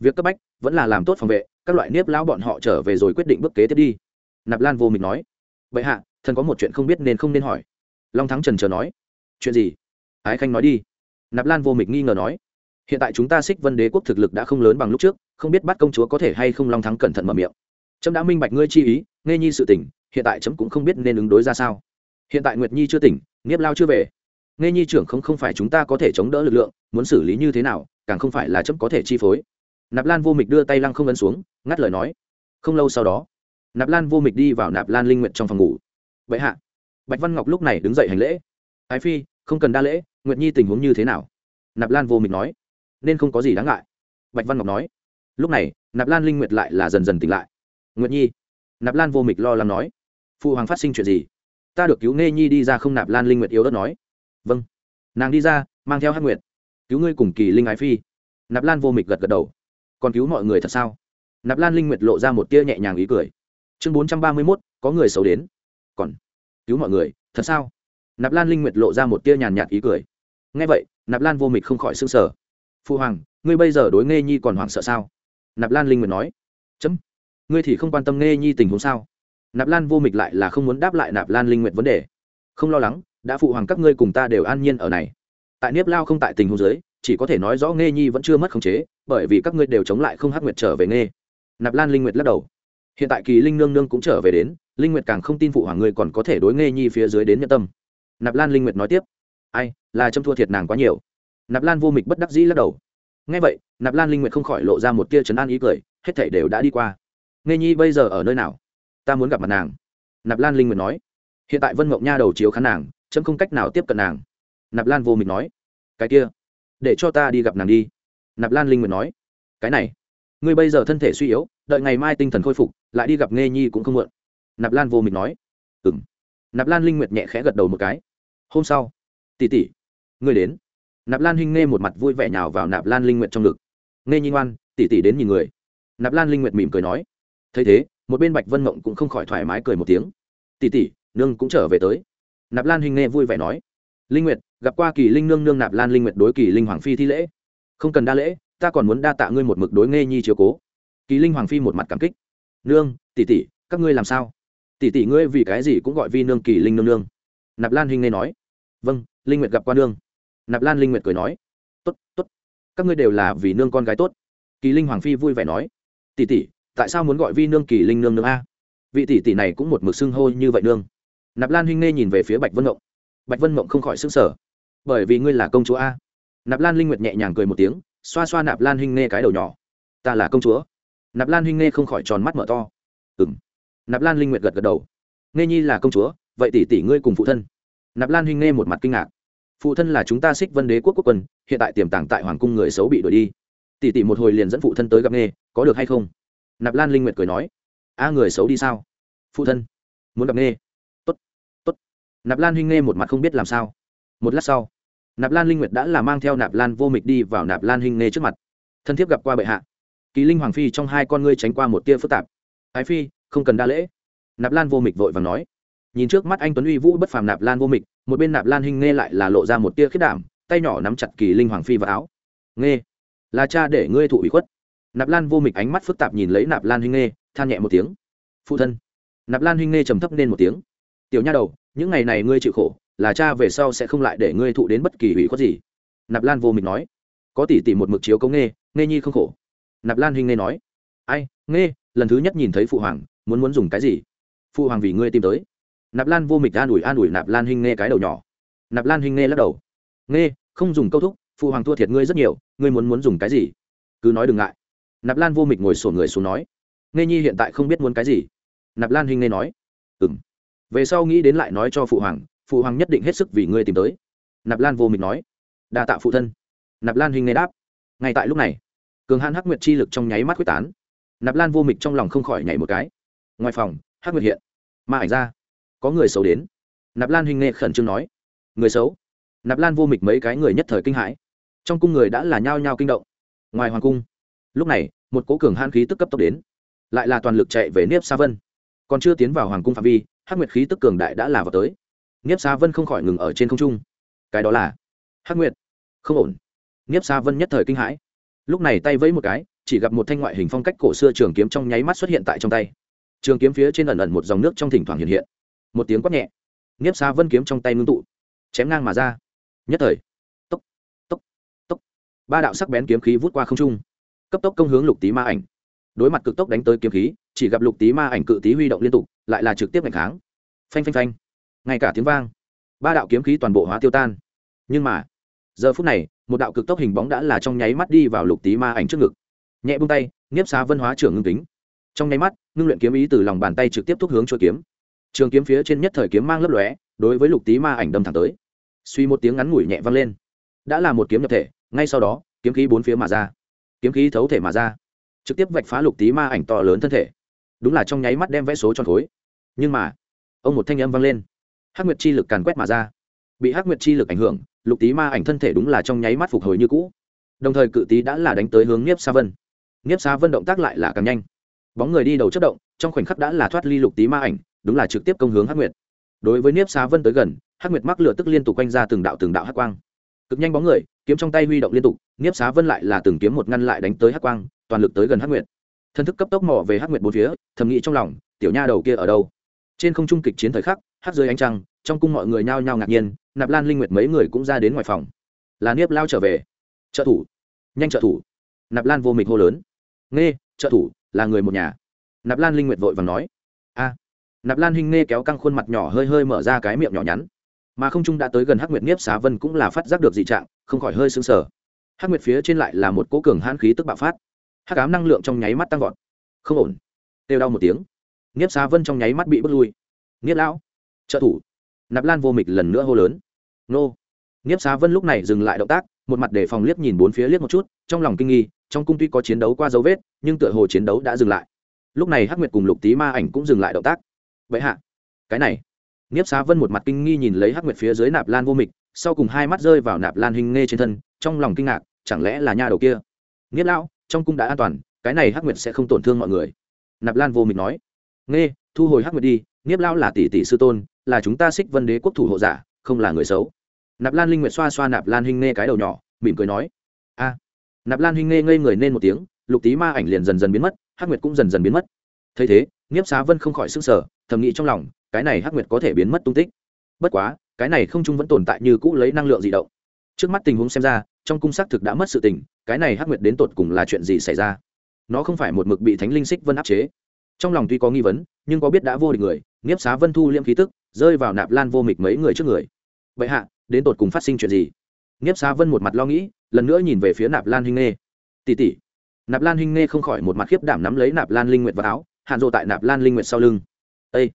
Việc cấp bách vẫn là làm tốt phòng vệ, các loại nếp lão bọn họ trở về rồi quyết định bước kế tiếp đi. Nạp lan vô mịch nói. Vậy hạ, thần có một chuyện không biết nên không nên hỏi. Long thắng trần trờ nói. Chuyện gì? Ái khanh nói đi. Nạp lan vô mịch nghi ngờ nói hiện tại chúng ta xích vân đế quốc thực lực đã không lớn bằng lúc trước, không biết bắt công chúa có thể hay không long thắng cẩn thận mở miệng. Trâm đã minh bạch ngươi chi ý nghe nhi sự tỉnh, hiện tại trâm cũng không biết nên ứng đối ra sao. Hiện tại nguyệt nhi chưa tỉnh, nghiếp lao chưa về. Nghe nhi trưởng không không phải chúng ta có thể chống đỡ lực lượng, muốn xử lý như thế nào, càng không phải là trâm có thể chi phối. Nạp lan vô mịch đưa tay lăng không ấn xuống, ngắt lời nói. Không lâu sau đó, nạp lan vô mịch đi vào nạp lan linh nguyện trong phòng ngủ. Vậy hạ, bạch văn ngọc lúc này đứng dậy hành lễ. Ái phi, không cần đa lễ, nguyệt nhi tình huống như thế nào? Nạp lan vô mịch nói nên không có gì đáng ngại. Bạch văn ngọc nói. Lúc này, nạp lan linh nguyệt lại là dần dần tỉnh lại. Nguyệt nhi, nạp lan vô mịch lo lắng nói. Phụ hoàng phát sinh chuyện gì? Ta được cứu nghe nhi đi ra không, nạp lan linh nguyệt yếu đất nói. Vâng. Nàng đi ra, mang theo hát nguyệt. Cứu ngươi cùng kỳ linh ái phi. Nạp lan vô mịch gật gật đầu. Còn cứu mọi người thật sao? Nạp lan linh nguyệt lộ ra một tia nhẹ nhàng ý cười. Chương bốn trăm ba mươi mốt, có người xấu đến. Còn cứu mọi người, thật sao? Nạp lan linh nguyệt lộ ra một tia nhàn nhạt ý cười. Ngay vậy, nạp lan vô mịch không khỏi s ư n g sở Phụ hoàng, ngươi bây giờ đối nghe nhi còn hoảng sợ sao? Nạp lan linh nguyệt nói. Chấm, ngươi thì không quan tâm nghe nhi tình huống sao? Nạp lan vô mịch lại là không muốn đáp lại nạp lan linh nguyệt vấn đề. Không lo lắng, đã phụ hoàng các ngươi cùng ta đều an nhiên ở này. Tại niếp lao không tại tình huống giới chỉ có thể nói rõ nghe nhi vẫn chưa mất khống chế, bởi vì các ngươi đều chống lại không hắc nguyệt trở về nghe nạp lan linh nguyệt lắc đầu. Hiện tại kỳ linh nương nương cũng trở về đến, linh nguyệt càng không tin phụ hoàng ngươi còn có thể đối nghe nhi phía dưới đến nhân tâm. Nạp lan linh nguyệt nói tiếp. Ai, là châm thua thiệt nàng quá nhiều nạp lan vô mịch bất đắc dĩ lắc đầu. Ngay vậy, nạp lan linh nguyệt không khỏi lộ ra một tia chấn an ý cười, hết thảy đều đã đi qua. Nghe nhi bây giờ ở nơi nào? Ta muốn gặp mặt nàng. Nạp lan linh nguyệt nói. Hiện tại vân mộng nha đầu chiếu khán nàng, chấm không cách nào tiếp cận nàng. Nạp lan vô mịch nói. Cái kia, để cho ta đi gặp nàng đi. Nạp lan linh nguyệt nói. Cái này, ngươi bây giờ thân thể suy yếu, đợi ngày mai tinh thần khôi phục, lại đi gặp nghe nhi cũng không muộn. Nạp lan vô mịch nói. Ừ nạp lan linh nguyệt nhẹ khẽ gật đầu một cái. Hôm sau tỉ tỉ ngươi đến nạp lan hinh nghe một mặt vui vẻ nhào vào nạp lan linh nguyệt trong ngực. Nghe nhi ngoan, tỉ tỉ đến nhìn người. Nạp lan linh nguyệt mỉm cười nói. Thấy thế, một bên bạch vân mộng cũng không khỏi thoải mái cười một tiếng. Tỉ tỉ, nương cũng trở về tới. Nạp lan hinh nghe vui vẻ nói. Linh nguyệt, gặp qua kỳ linh nương nương nạp lan linh nguyệt đối kỳ linh hoàng phi thi lễ. Không cần đa lễ, ta còn muốn đa tạ ngươi một mực đối nghe nhi chiếu cố. Kỳ linh hoàng phi một mặt cảm kích. Nương tỷ tỷ các ngươi làm sao? Tỷ tỷ ngươi vì cái gì cũng gọi vi nương kỳ linh nương nương? Nạp lan hình nghe nói. Vâng linh nguyệt gặp qua nương nạp lan linh nguyệt cười nói, tốt tốt, các ngươi đều là vì nương con gái tốt. Kỳ linh hoàng phi vui vẻ nói, tỷ tỷ, tại sao muốn gọi vi nương kỳ linh nương nương a? Vị tỷ tỷ này cũng một mực xưng hô như vậy nương. Nạp lan huynh nghe nhìn về phía bạch vân mộng. Bạch vân mộng không khỏi s ư n g sở bởi vì ngươi là công chúa a. Nạp lan linh nguyệt nhẹ nhàng cười một tiếng, xoa xoa nạp lan huynh nghe cái đầu nhỏ. Ta là công chúa. Nạp lan huynh nghe không khỏi tròn mắt mở to. Ừ m nạp lan linh nguyệt gật gật đầu. Nghe nhi là công chúa, vậy tỷ tỷ ngươi cùng phụ thân. Nạp lan huynh nghe một mặt kinh ngạc phụ thân là chúng ta xích vân đế quốc quốc quân, hiện tại tiềm tàng tại hoàng cung người xấu bị đuổi đi. Tỷ tỷ một hồi liền dẫn phụ thân tới gặp nghe có được hay không? Nạp lan linh nguyệt cười nói. A, người xấu đi sao? Phụ thân, muốn gặp nghe tốt tốt. Nạp lan huynh nghe một mặt không biết làm sao. Một lát sau, nạp lan linh nguyệt đã là mang theo nạp lan vô mịch đi vào nạp lan huynh nghe trước mặt. Thân thiết gặp qua bệ hạ. Kỳ linh hoàng phi trong hai con ngươi tránh qua một tia phức tạp. Ái phi, không cần đa lễ. Nạp lan vô mịch vội và nói nhìn trước mắt anh tuấn uy vũ bất phàm nạp lan vô mịch, một bên nạp lan hình nghe lại là lộ ra một tia khiết đảm, tay nhỏ nắm chặt kỳ linh hoàng phi vào áo. Nghe, là cha để ngươi thụ ủy khuất. Nạp lan vô mịch ánh mắt phức tạp nhìn lấy nạp lan hình nghe, than nhẹ một tiếng. Phụ thân. Nạp lan hình nghe trầm thấp nên một tiếng. Tiểu nha đầu, những ngày này ngươi chịu khổ, là cha về sau sẽ không lại để ngươi thụ đến bất kỳ ủy khuất gì. Nạp lan vô mịch nói. Có tỷ tỷ một mực chiếu cống nghe nghe nhi không khổ. Nạp lan Hinh nghe nói. Ai, nghe, lần thứ nhất nhìn thấy phụ hoàng, muốn muốn dùng cái gì? Phụ hoàng vì ngươi tìm tới nạp lan vô mịch an ủi an ủi nạp lan hình nghe cái đầu nhỏ. Nạp lan hình nghe lắc đầu. Nghe, không dùng câu thúc, phụ hoàng thua thiệt ngươi rất nhiều, ngươi muốn muốn dùng cái gì? Cứ nói đừng ngại. Nạp lan vô mịch ngồi sổ người xuống nói. Nghe nhi hiện tại không biết muốn cái gì. Nạp lan hình nghe nói. Ừ m về sau nghĩ đến lại nói cho phụ hoàng phụ hoàng nhất định hết sức vì ngươi tìm tới. Nạp lan vô mịch nói. Đa tạ phụ thân. Nạp lan hình nghe đáp. Ngay tại lúc này, cường hãn hắc nguyệt chi lực trong nháy mắt quyết tán. Nạp lan vô mịch trong lòng không khỏi nhảy một cái. Ngoài phòng, hắc nguyệt hiện. Ma ảnh ra có người xấu đến. Nạp lan huynh nghệ khẩn trương nói. Người xấu? Nạp lan vô mịch mấy cái người nhất thời kinh hãi. Trong cung người đã là nhao nhao kinh động. Ngoài hoàng cung, lúc này, một cố cường han khí tức cấp tốc đến. Lại là toàn lực chạy về nếp sa vân. Còn chưa tiến vào hoàng cung phạm vi, hắc nguyệt khí tức cường đại đã là vào tới. Nếp xa vân không khỏi ngừng ở trên không trung. Cái đó là hắc nguyệt. Không ổn. Nếp xa vân nhất thời kinh hãi. Lúc này tay vẫy một cái, chỉ gặp một thanh ngoại hình phong cách cổ xưa trường kiếm trong nháy mắt xuất hiện tại trong tay. Trường kiếm phía trên ẩn ẩn một dòng nước trong thỉnh thoảng hiện hiện một tiếng quát nhẹ. Nghiếp xa vân kiếm trong tay ngưng tụ, chém ngang mà ra. Nhất thời, tốc tốc tốc. Ba đạo sắc bén kiếm khí vút qua không trung. Cấp tốc công hướng lục tý ma ảnh. Đối mặt cực tốc đánh tới kiếm khí, chỉ gặp lục tý ma ảnh cự tý huy động liên tục, lại là trực tiếp ngày kháng. Phanh phanh phanh. Ngay cả tiếng vang, ba đạo kiếm khí toàn bộ hóa tiêu tan. Nhưng mà, giờ phút này, một đạo cực tốc hình bóng đã là trong nháy mắt đi vào lục tý ma ảnh trước ngực. Nhẹ bung tay nghiếp xá vân hóa trưởng ngưng kính. Trong nháy mắt, ngưng luyện kiếm ý từ lòng bàn tay trực tiếp thúc hướng cho kiếm trường kiếm phía trên nhất thời kiếm mang lấp lóe, đối với lục tý ma ảnh đâm thẳng tới. Suy một tiếng ngắn ngủi nhẹ vang lên. Đã là một kiếm nhập thể, ngay sau đó, kiếm khí bốn phía mà ra. Kiếm khí thấu thể mà ra. Trực tiếp vạch phá lục tí ma ảnh to lớn thân thể. Đúng là trong nháy mắt đem vẽ số tròn khối. Nhưng mà, ông một thanh âm vang lên. Hắc nguyệt chi lực càn quét mà ra. Bị hắc nguyệt chi lực ảnh hưởng, lục tí ma ảnh thân thể đúng là trong nháy mắt phục hồi như cũ. Đồng thời cự tý đã là đánh tới hướng nhiếp sa vân. Nhiếp sa vân động tác lại là càng nhanh. Bóng người đi đầu chất động, trong khoảnh khắc đã là thoát ly lục tí ma ảnh đúng là trực tiếp công hướng hắc nguyệt. Đối với Niếp Xá vân tới gần, hắc nguyệt mắc lửa tức liên tục quanh ra từng đạo từng đạo hắc quang. Cực nhanh bóng người, kiếm trong tay huy động liên tục, Niếp xá vân lại là từng kiếm một ngăn lại đánh tới hắc quang, toàn lực tới gần hắc nguyệt. Thân thức cấp tốc mò về hắc nguyệt bốn phía, thầm nghĩ trong lòng, tiểu nha đầu kia ở đâu? Trên không trung kịch chiến thời khắc, hắc dưới ánh trăng, trong cung mọi người nhao nhao ngạc nhiên, nạp lan linh nguyệt mấy người cũng ra đến ngoài phòng. Là niếp lao trở về. Trợ thủ. Nhanh trợ thủ. Nạp lan vô mịch hô lớn. Nghe, trợ thủ, là người một nhà. Nạp lan linh nguyệt vội vàng nói nạp lan hinh nghe kéo căng khuôn mặt nhỏ hơi hơi mở ra cái miệng nhỏ nhắn mà không trung đã tới gần hắc nguyệt nhiếp xá vân cũng là phát giác được dị trạng không khỏi hơi sững sờ hắc nguyệt phía trên lại là một cố cường hãn khí tức bạo phát hắc ám năng lượng trong nháy mắt tăng vọt không ổn têu đau một tiếng nhiếp xá vân trong nháy mắt bị bước lui nghiếp lão trợ thủ nạp lan vô mịch lần nữa hô lớn nô nhiếp xá vân lúc này dừng lại động tác một mặt để phòng liếc nhìn bốn phía liếc một chút trong lòng kinh nghi trong cung tuy có chiến đấu qua dấu vết nhưng tựa hồ chiến đấu đã dừng lại lúc này hắc nguyệt cùng lục tý ma ảnh cũng dừng lại động tác vậy hạ. Cái này. Nghiếp xá vân một mặt kinh nghi nhìn lấy hắc nguyệt phía dưới nạp lan vô mịch, sau cùng hai mắt rơi vào nạp lan hình nghe trên thân, trong lòng kinh ngạc, chẳng lẽ là nha đầu kia? Nghiếp lão, trong cung đã an toàn, cái này hắc nguyệt sẽ không tổn thương mọi người. Nạp lan vô mịch nói. Nghe thu hồi hắc nguyệt đi nghiếp lão là tỷ tỷ sư tôn, là chúng ta xích vân đế quốc thủ hộ giả, không là người xấu. Nạp lan linh nguyệt xoa xoa nạp lan hình nghe cái đầu nhỏ, mỉm cười nói. A. Nạp lan hình nghe ngây người nên một tiếng, lục tí ma ảnh liền dần dần biến mất, hắc nguyệt cũng dần dần biến mất. Thấy thế nghiếp xá vân không khỏi s ư n g sở thầm nghĩ trong lòng, cái này hắc nguyệt có thể biến mất tung tích. Bất quá, cái này không Chung vẫn tồn tại như cũ lấy năng lượng di động. Trước mắt tình huống xem ra, trong cung xác thực đã mất sự tình, cái này hắc nguyệt đến tột cùng là chuyện gì xảy ra? Nó không phải một mực bị thánh linh xích vân áp chế. Trong lòng tuy có nghi vấn, nhưng có biết đã vô địch người, nghiếp xá vân thu liêm khí tức, rơi vào nạp lan vô mịch mấy người trước người. Vậy hạ, đến tột cùng phát sinh chuyện gì? Nghiếp xá vân một mặt lo nghĩ, lần nữa nhìn về phía nạp lan hinh nghê. Tỉ tỉ nạp lan hinh nghê không khỏi một mặt khiếp đảm nắm lấy nạp lan linh nguyệt vào áo, hạn rộ tại nạp lan linh nguyệt sau lưng. Ê!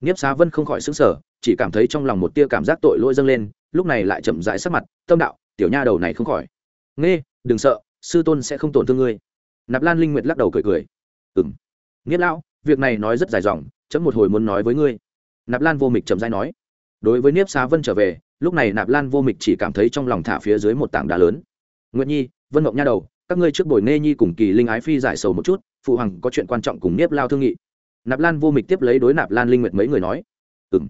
Niếp xá vân không khỏi sững sờ, chỉ cảm thấy trong lòng một tia cảm giác tội lỗi dâng lên lúc này lại chậm rãi sắc mặt tâm đạo tiểu nha đầu này không khỏi. Nghe đừng sợ sư tôn sẽ không tổn thương ngươi. Nạp lan linh nguyệt lắc đầu cười cười. "Ừm. Niếp lão việc này nói rất dài dòng chấm một hồi muốn nói với ngươi. Nạp lan vô mịch chậm rãi nói. Đối với niếp xá vân trở về lúc này nạp lan vô mịch chỉ cảm thấy trong lòng thả phía dưới một tảng đá lớn. Nguyệt nhi vân mộng nha đầu các ngươi trước buổi Nê nhi cùng kỳ linh ái phi giải sầu một chút phụ hoàng có chuyện quan trọng cùng niếp lao thương nghị nạp lan vô mịch tiếp lấy đối nạp lan linh nguyệt mấy người nói. Ừ m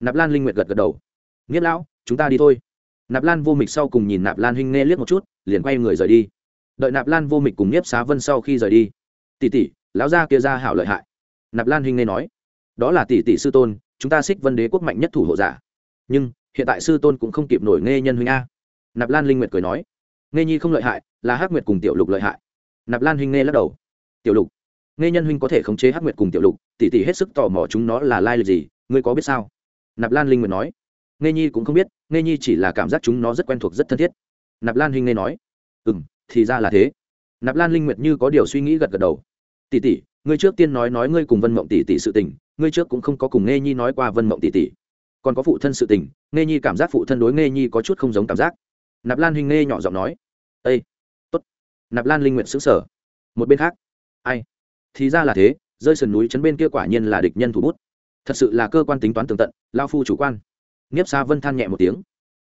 nạp lan linh nguyệt gật gật đầu. Nghiết lão, chúng ta đi thôi. Nạp lan vô mịch sau cùng nhìn nạp lan huynh nghe liếc một chút, liền quay người rời đi. Đợi nạp lan vô mịch cùng niếp xá vân sau khi rời đi. Tỷ tỷ, lão gia kia ra hảo lợi hại. Nạp lan huynh nghe nói. Đó là tỷ tỷ sư tôn, chúng ta xích vân đế quốc mạnh nhất thủ hộ giả. Nhưng, hiện tại sư tôn cũng không kịp nổi nghe nhân huynh a. Nạp lan linh nguyệt cười nói. Nghe nhi không lợi hại, là hắc nguyệt cùng tiểu lục lợi hại. Nạp lan huynh nghe lắc đầu. Tiểu lục nghe nhân huynh có thể khống chế hắc nguyệt cùng tiểu lục tỉ tỉ hết sức tò mò chúng nó là lai lịch gì, ngươi có biết sao? Nạp lan linh nguyệt nói. Nghe nhi cũng không biết, nghe nhi chỉ là cảm giác chúng nó rất quen thuộc, rất thân thiết. Nạp lan huynh nghe nói. Ừ m thì ra là thế. Nạp lan linh nguyệt như có điều suy nghĩ gật gật đầu. Tỉ tỉ ngươi trước tiên nói nói ngươi cùng vân mộng tỷ tỷ sự tình, ngươi trước cũng không có cùng nghe nhi nói qua vân mộng tỷ tỷ. Còn có phụ thân sự tình, nghe nhi cảm giác phụ thân đối nghe nhi có chút không giống cảm giác. Nạp lan Huynh nghe nhỏ giọng nói. Ây tốt. Nạp lan linh nguyện xứng sở một bên khác. Ai? Thì ra là thế, rơi sườn núi chấn bên kia quả nhiên là địch nhân thủ bút. Thật sự là cơ quan tính toán tường tận, lao phu chủ quan. Nghiếp xa vân than nhẹ một tiếng.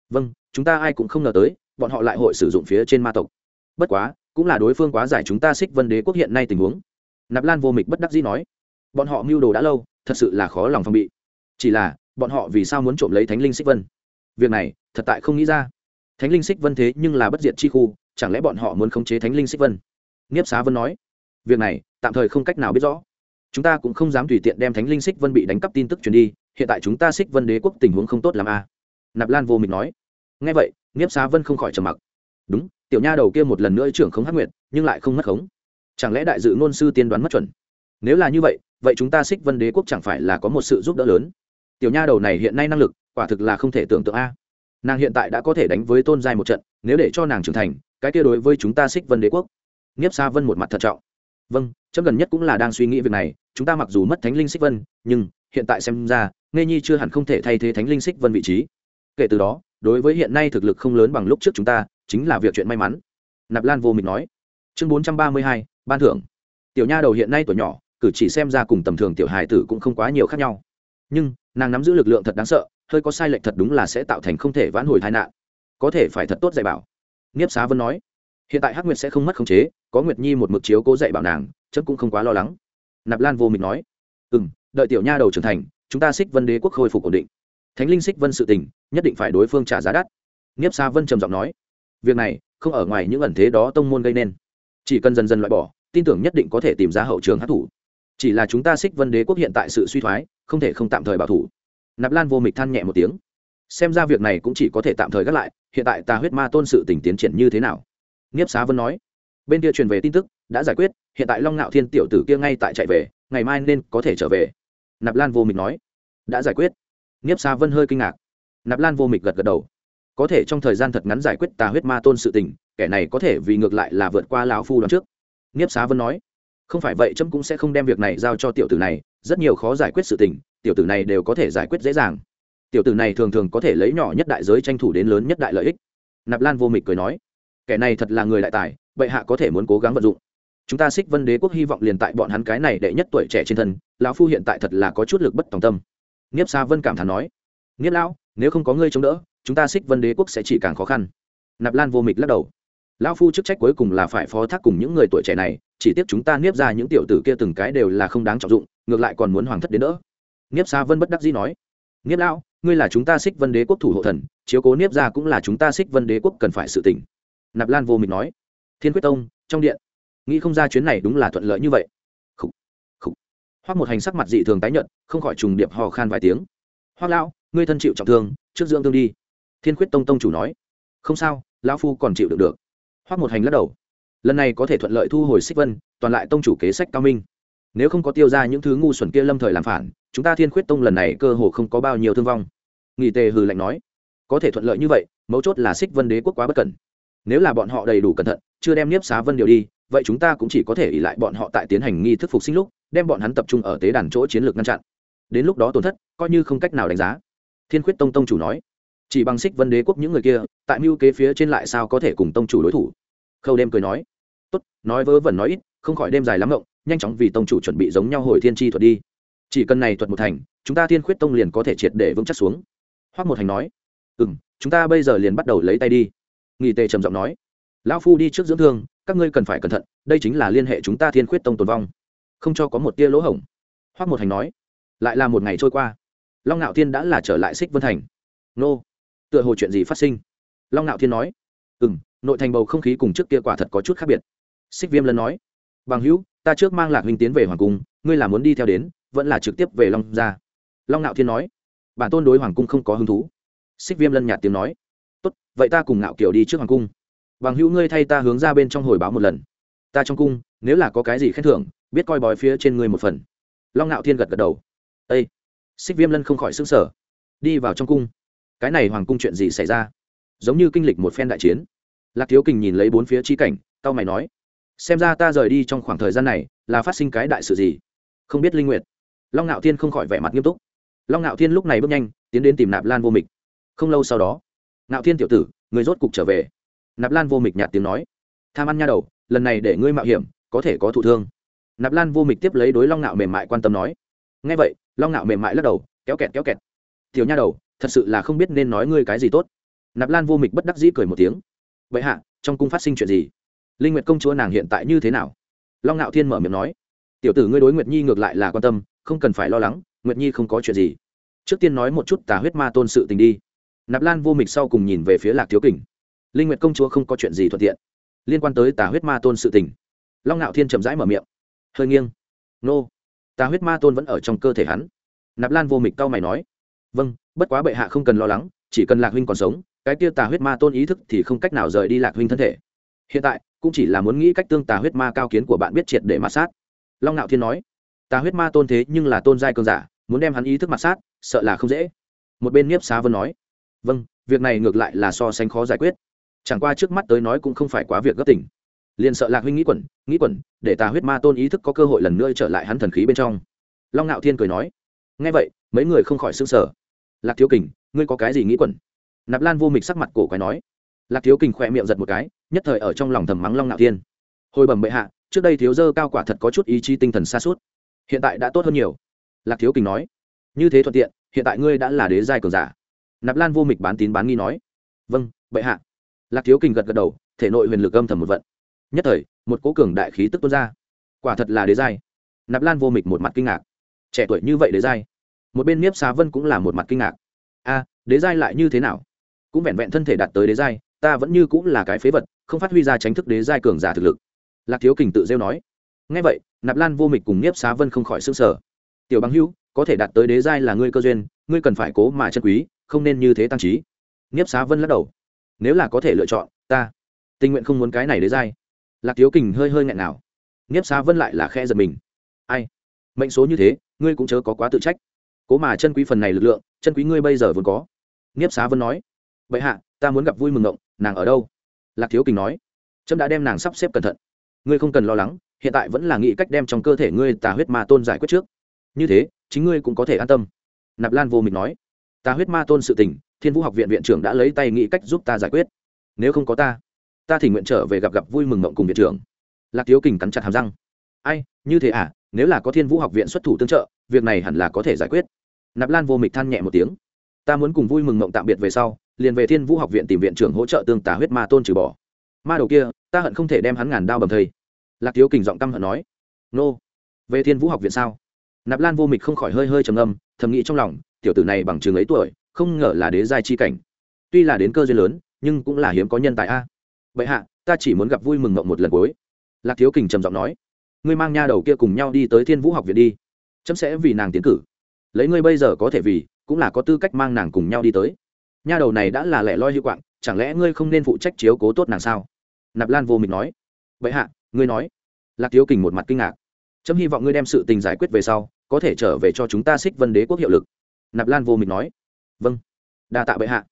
Vâng chúng ta ai cũng không ngờ tới, bọn họ lại hội sử dụng phía trên ma tộc. Bất quá, cũng là đối phương quá giải chúng ta xích vân đế quốc hiện nay tình huống. Nạp lan vô mịch bất đắc dĩ nói. Bọn họ mưu đồ đã lâu, thật sự là khó lòng phòng bị. Chỉ là, bọn họ vì sao muốn trộm lấy thánh linh xích vân? Việc này, thật tại không nghĩ ra. Thánh linh xích vân thế nhưng là bất diệt chi khu, chẳng lẽ bọn họ muốn khống chế thánh linh xích vân? Nghiếp xá vân nói. Việc này tạm thời không cách nào biết rõ. Chúng ta cũng không dám tùy tiện đem thánh linh xích vân bị đánh cắp tin tức truyền đi, hiện tại chúng ta xích vân đế quốc tình huống không tốt làm a à? nạp lan vô mình nói. Ngay vậy, nghiếp xá vân không khỏi trầm mặc. Đúng, tiểu nha đầu kia một lần nữa trưởng không hắc nguyệt, nhưng lại không mất khống. Chẳng lẽ đại dự ngôn sư tiên đoán mất chuẩn? Nếu là như vậy vậy chúng ta xích vân đế quốc chẳng phải là có một sự giúp đỡ lớn? Tiểu nha đầu này hiện nay năng lực, quả thực là không thể tưởng tượng a. Nàng hiện tại đã có thể đánh với tôn giai một trận, nếu để cho nàng trưởng thành, cái kia đối với chúng ta xích vân đế quốc. Nghiếp xa vân một mặt thận trọng. Vâng chấm gần nhất cũng là đang suy nghĩ việc này, chúng ta mặc dù mất thánh linh xích vân, nhưng hiện tại xem ra nghe nhi chưa hẳn không thể thay thế thánh linh xích vân vị trí. Kể từ đó, đối với hiện nay thực lực không lớn bằng lúc trước chúng ta, chính là việc chuyện may mắn. Nạp lan vô mịch nói. Chương bốn trăm ba mươi hai, ban thưởng. Tiểu nha đầu hiện nay tuổi nhỏ, cử chỉ xem ra cùng tầm thường tiểu hài tử cũng không quá nhiều khác nhau. Nhưng, nàng nắm giữ lực lượng thật đáng sợ, hơi có sai lệch thật đúng là sẽ tạo thành không thể vãn hồi tai nạn. Có thể phải thật tốt dạy bảo. Nghiếp xá vân nói. Hiện tại hắc nguyệt sẽ không mất khống chế, có nguyệt nhi một mực chiếu cố dạy bảo nàng chấm cũng không quá lo lắng. Nạp lan vô mịch nói ừ m đợi tiểu nha đầu trưởng thành, chúng ta xích vân đế quốc khôi phục ổn định. Thánh linh xích vân sự tình, nhất định phải đối phương trả giá đắt. Nghiếp xa vân trầm giọng nói, việc này, không ở ngoài những ẩn thế đó tông môn gây nên. Chỉ cần dần dần loại bỏ, tin tưởng nhất định có thể tìm ra hậu trường hát thủ chỉ là chúng ta xích vân đế quốc hiện tại sự suy thoái, không thể không tạm thời bảo thủ. Nạp lan vô mịch than nhẹ một tiếng, xem ra việc này cũng chỉ có thể tạm thời gác lại, hiện tại ta huyết ma tôn sự tình tiến triển như thế nào? Nghiếp xá vân nói bên kia truyền về tin tức, đã giải quyết, hiện tại long ngạo thiên tiểu tử kia ngay tại chạy về, ngày mai nên có thể trở về. Nạp lan vô mịch nói. Đã giải quyết. Nghiếp xa vân hơi kinh ngạc. Nạp lan vô mịch gật gật đầu. Có thể trong thời gian thật ngắn giải quyết tà huyết ma tôn sự tình, kẻ này có thể vì ngược lại là vượt qua lão phu đón trước. Nghiếp xá vân nói. Không phải vậy trâm cũng sẽ không đem việc này giao cho tiểu tử này, rất nhiều khó giải quyết sự tình, tiểu tử này đều có thể giải quyết dễ dàng. Tiểu tử này thường thường có thể lấy nhỏ nhất đại giới tranh thủ đến lớn nhất đại lợi ích. Nạp lan vô mịch cười nói kẻ này thật là người đại tài, bệ hạ có thể muốn cố gắng vận dụng. Chúng ta xích vân đế quốc hy vọng liền tại bọn hắn cái này đệ nhất tuổi trẻ trên thân, lão phu hiện tại thật là có chút lực bất tòng tâm. Nghiếp xa vân cảm thán nói, nghiếp lão, nếu không có ngươi chống đỡ, chúng ta xích vân đế quốc sẽ chỉ càng khó khăn. Nạp lan vô mịch lắc đầu, lão phu chức trách cuối cùng là phải phó thác cùng những người tuổi trẻ này, chỉ tiếc chúng ta niếp ra những tiểu tử kia từng cái đều là không đáng trọng dụng, ngược lại còn muốn hoàng thất đến đỡ. Niếp xa vân bất đắc dĩ nói niếp lão, ngươi là chúng ta xích vân đế quốc thủ hộ thần, chiếu cố niếp ra cũng là chúng ta xích vân đế quốc cần phải sự tỉnh nạp lan vô mịch nói thiên quyết tông trong điện nghĩ không ra chuyến này đúng là thuận lợi như vậy. Khúc, khúc, hoác một hành sắc mặt dị thường tái nhợt, không khỏi trùng điệp hò khan vài tiếng. Hoác lão ngươi thân chịu trọng thương trước dưỡng thương đi. Thiên quyết tông tông chủ nói. Không sao lão phu còn chịu được được. Hoác một hành lắc đầu. Lần này có thể thuận lợi thu hồi xích vân toàn lại tông chủ kế sách cao minh. Nếu không có tiêu ra những thứ ngu xuẩn kia lâm thời làm phản chúng ta thiên khuyết tông lần này cơ hồ không có bao nhiêu thương vong. Nghỉ tề hừ lạnh nói. Có thể thuận lợi như vậy mấu chốt là xích vân đế quốc quá bất cẩn nếu là bọn họ đầy đủ cẩn thận, chưa đem niếp xá vân điều đi, vậy chúng ta cũng chỉ có thể ỉ lại bọn họ tại tiến hành nghi thức phục sinh lúc, đem bọn hắn tập trung ở tế đàn chỗ chiến lược ngăn chặn. Đến lúc đó tổn thất, coi như không cách nào đánh giá. Thiên khuyết tông tông chủ nói. Chỉ bằng xích vân đế quốc những người kia, tại mưu kế phía trên lại sao có thể cùng tông chủ đối thủ? Khâu đêm cười nói. Tốt, nói vớ vẩn nói ít, không khỏi đêm dài lắm ngộng, nhanh chóng vì tông chủ chuẩn bị giống nhau hồi thiên tri thuật đi. Chỉ cần này thuật một thành, chúng ta thiên khuyết tông liền có thể triệt để vững chắc xuống. Hoác một hành nói. Ừ m chúng ta bây giờ liền bắt đầu lấy tay đi nghị tề trầm giọng nói, lão phu đi trước dưỡng thương, các ngươi cần phải cẩn thận, đây chính là liên hệ chúng ta thiên khuyết tông tồn vong. Không cho có một tia lỗ hổng. Hoác một hành nói, lại là một ngày trôi qua, long ngạo thiên đã là trở lại xích vân thành. Nô, tựa hồ chuyện gì phát sinh? Long ngạo thiên nói ừ m nội thành bầu không khí cùng trước kia quả thật có chút khác biệt. Xích viêm lân nói, bằng hữu, ta trước mang lạc huynh tiến về hoàng cung, ngươi là muốn đi theo đến, vẫn là trực tiếp về long gia long ngạo thiên nói, bản tôn đối hoàng cung không có hứng thú. Xích viêm lân nhạt tiếng nói tốt, vậy ta cùng ngạo kiều đi trước hoàng cung. Bằng hữu ngươi thay ta hướng ra bên trong hồi báo một lần. Ta trong cung, nếu là có cái gì khen thưởng, biết coi bói phía trên ngươi một phần. Long ngạo thiên gật gật đầu. Â xích viêm lân không khỏi xứng sở đi vào trong cung. Cái này hoàng cung chuyện gì xảy ra? Giống như kinh lịch một phen đại chiến. Lạc thiếu kình nhìn lấy bốn phía chi cảnh tao mày nói, xem ra ta rời đi trong khoảng thời gian này, là phát sinh cái đại sự gì? Không biết linh nguyệt. Long ngạo thiên không khỏi vẻ mặt nghiêm túc. Long ngạo thiên lúc này bước nhanh, tiến đến tìm nạp lan vô mịch. Không lâu sau đó ngạo thiên tiểu tử người rốt cục trở về. Nạp lan vô mịch nhạt tiếng nói. Tham ăn nha đầu, lần này để ngươi mạo hiểm, có thể có thụ thương. Nạp lan vô mịch tiếp lấy đối long ngạo mềm mại quan tâm nói. Ngay vậy, long ngạo mềm mại lắc đầu, kéo kẹt kéo kẹt. Tiểu nha đầu, thật sự là không biết nên nói ngươi cái gì tốt. Nạp lan vô mịch bất đắc dĩ cười một tiếng. Vậy hạ, trong cung phát sinh chuyện gì? Linh nguyệt công chúa nàng hiện tại như thế nào? Long ngạo thiên mở miệng nói. Tiểu tử ngươi đối nguyệt nhi ngược lại là quan tâm, không cần phải lo lắng, nguyệt nhi không có chuyện gì. Trước tiên nói một chút tà huyết ma tôn sự tình đi nạp lan vô mịch sau cùng nhìn về phía lạc thiếu kình. Linh nguyệt công chúa không có chuyện gì thuận tiện. Liên quan tới tà huyết ma tôn sự tình. Long ngạo thiên chậm rãi mở miệng. Hơi nghiêng. Nô. Tà huyết ma tôn vẫn ở trong cơ thể hắn. Nạp lan vô mịch cau mày nói. Vâng bất quá bệ hạ không cần lo lắng, chỉ cần lạc huynh còn sống, cái kia tà huyết ma tôn ý thức thì không cách nào rời đi lạc huynh thân thể. Hiện tại, cũng chỉ là muốn nghĩ cách tương tà huyết ma cao kiến của bạn biết triệt để mặt sát. Long ngạo thiên nói. Tà huyết ma tôn thế nhưng là tôn giai cường giả, muốn đem hắn ý thức mặt sát, sợ là không dễ. Một bên nhiếp xá vân nói vâng việc này ngược lại là so sánh khó giải quyết. Chẳng qua trước mắt tới nói cũng không phải quá việc gấp tỉnh. Liền sợ lạc huynh nghĩ quẩn nghĩ quẩn, để tà huyết ma tôn ý thức có cơ hội lần nữa trở lại hắn thần khí bên trong. Long ngạo thiên cười nói ngay vậy, mấy người không khỏi s ư n g sở lạc thiếu kình, ngươi có cái gì nghĩ quẩn? Nạp lan vô mịch sắc mặt cổ quái nói. Lạc thiếu kình khỏe miệng giật một cái, nhất thời ở trong lòng thầm mắng long ngạo thiên. Hồi bẩm bệ hạ, trước đây thiếu dơ cao quả thật có chút ý chí tinh thần xa suốt. Hiện tại đã tốt hơn nhiều. Lạc thiếu kình nói. Như thế thuận tiện, hiện tại ngươi đã là đế giai cường giả nạp lan vô mịch bán tín bán nghi nói vâng bệ hạ. Lạc thiếu kình gật gật đầu, thể nội huyền lực âm thầm một vận. Nhất thời, một cố cường đại khí tức tuôn ra. Quả thật là đế giai. Nạp lan vô mịch một mặt kinh ngạc. Trẻ tuổi như vậy đế giai. Một bên nếp xá vân cũng là một mặt kinh ngạc. A, đế giai lại như thế nào? Cũng vẹn vẹn thân thể đạt tới đế giai, ta vẫn như cũng là cái phế vật, không phát huy ra tránh thức đế giai cường giả thực lực. Lạc thiếu kình tự rêu nói. Ngay vậy, nạp lan vô mịch cùng nếp xá vân không khỏi s ư n g sở tiểu bằng hữu, có thể đạt tới đế giai là ngươi cơ duyên, ngươi cần phải cố mà chân quý không nên như thế tăng trí. Niếp xá vân lắc đầu. Nếu là có thể lựa chọn, ta tình nguyện không muốn cái này đế dai. lạc thiếu kình hơi hơi nghẹn nào. Niếp xá vân lại là khe giật mình. Ai? Mệnh số như thế, ngươi cũng chớ có quá tự trách. Cố mà chân quý phần này lực lượng, chân quý ngươi bây giờ vốn có. Niếp xá vân nói. Bệ hạ, ta muốn gặp vui mừng ngộng, nàng ở đâu? Lạc thiếu kình nói. Trâm đã đem nàng sắp xếp cẩn thận. Ngươi không cần lo lắng, hiện tại vẫn là nghĩ cách đem trong cơ thể ngươi tà huyết ma tôn giải quyết trước. Như thế, chính ngươi cũng có thể an tâm. Nạp lan vô mình nói. Ta huyết ma tôn sự tình, thiên vũ học viện viện trưởng đã lấy tay nghĩ cách giúp ta giải quyết. Nếu không có ta ta thì nguyện trở về gặp gặp vui mừng mộng cùng viện trưởng. Lạc thiếu kình cắn chặt hàm răng. Ai, như thế à? Nếu là có thiên vũ học viện xuất thủ tương trợ, việc này hẳn là có thể giải quyết. Nạp lan vô mịch than nhẹ một tiếng. Ta muốn cùng vui mừng mộng tạm biệt về sau, liền về thiên vũ học viện tìm viện trưởng hỗ trợ tương tà huyết ma tôn trừ bỏ. Ma đầu kia, ta hận không thể đem hắn ngàn đao bầm thây. Lạc thiếu kình giọng căm hận nói. Nô, về thiên vũ học viện sao? Nạp lan vô mịch không khỏi hơi hơi trầm âm thầm nghĩ trong lòng tiểu tử này bằng chừng ấy tuổi, không ngờ là đế giai chi cảnh. Tuy là đến cơ duyên lớn, nhưng cũng là hiếm có nhân tài a. Vậy hạ, ta chỉ muốn gặp vui mừng mộng một lần cuối. Lạc thiếu kình trầm giọng nói, ngươi mang nha đầu kia cùng nhau đi tới thiên vũ học viện đi. Chấm sẽ vì nàng tiến cử. Lấy ngươi bây giờ có thể vì, cũng là có tư cách mang nàng cùng nhau đi tới. Nha đầu này đã là lẻ loi hữu quạng, chẳng lẽ ngươi không nên phụ trách chiếu cố tốt nàng sao? Nạp lan vô mình nói vậy hạ, ngươi nói. Lạc thiếu kình một mặt kinh ngạc. Chấm hy vọng ngươi đem sự tình giải quyết về sau, có thể trở về cho chúng ta xích vân đế quốc hiệu lực nạp lan vô mịch nói vâng đa tạ bệ hạ.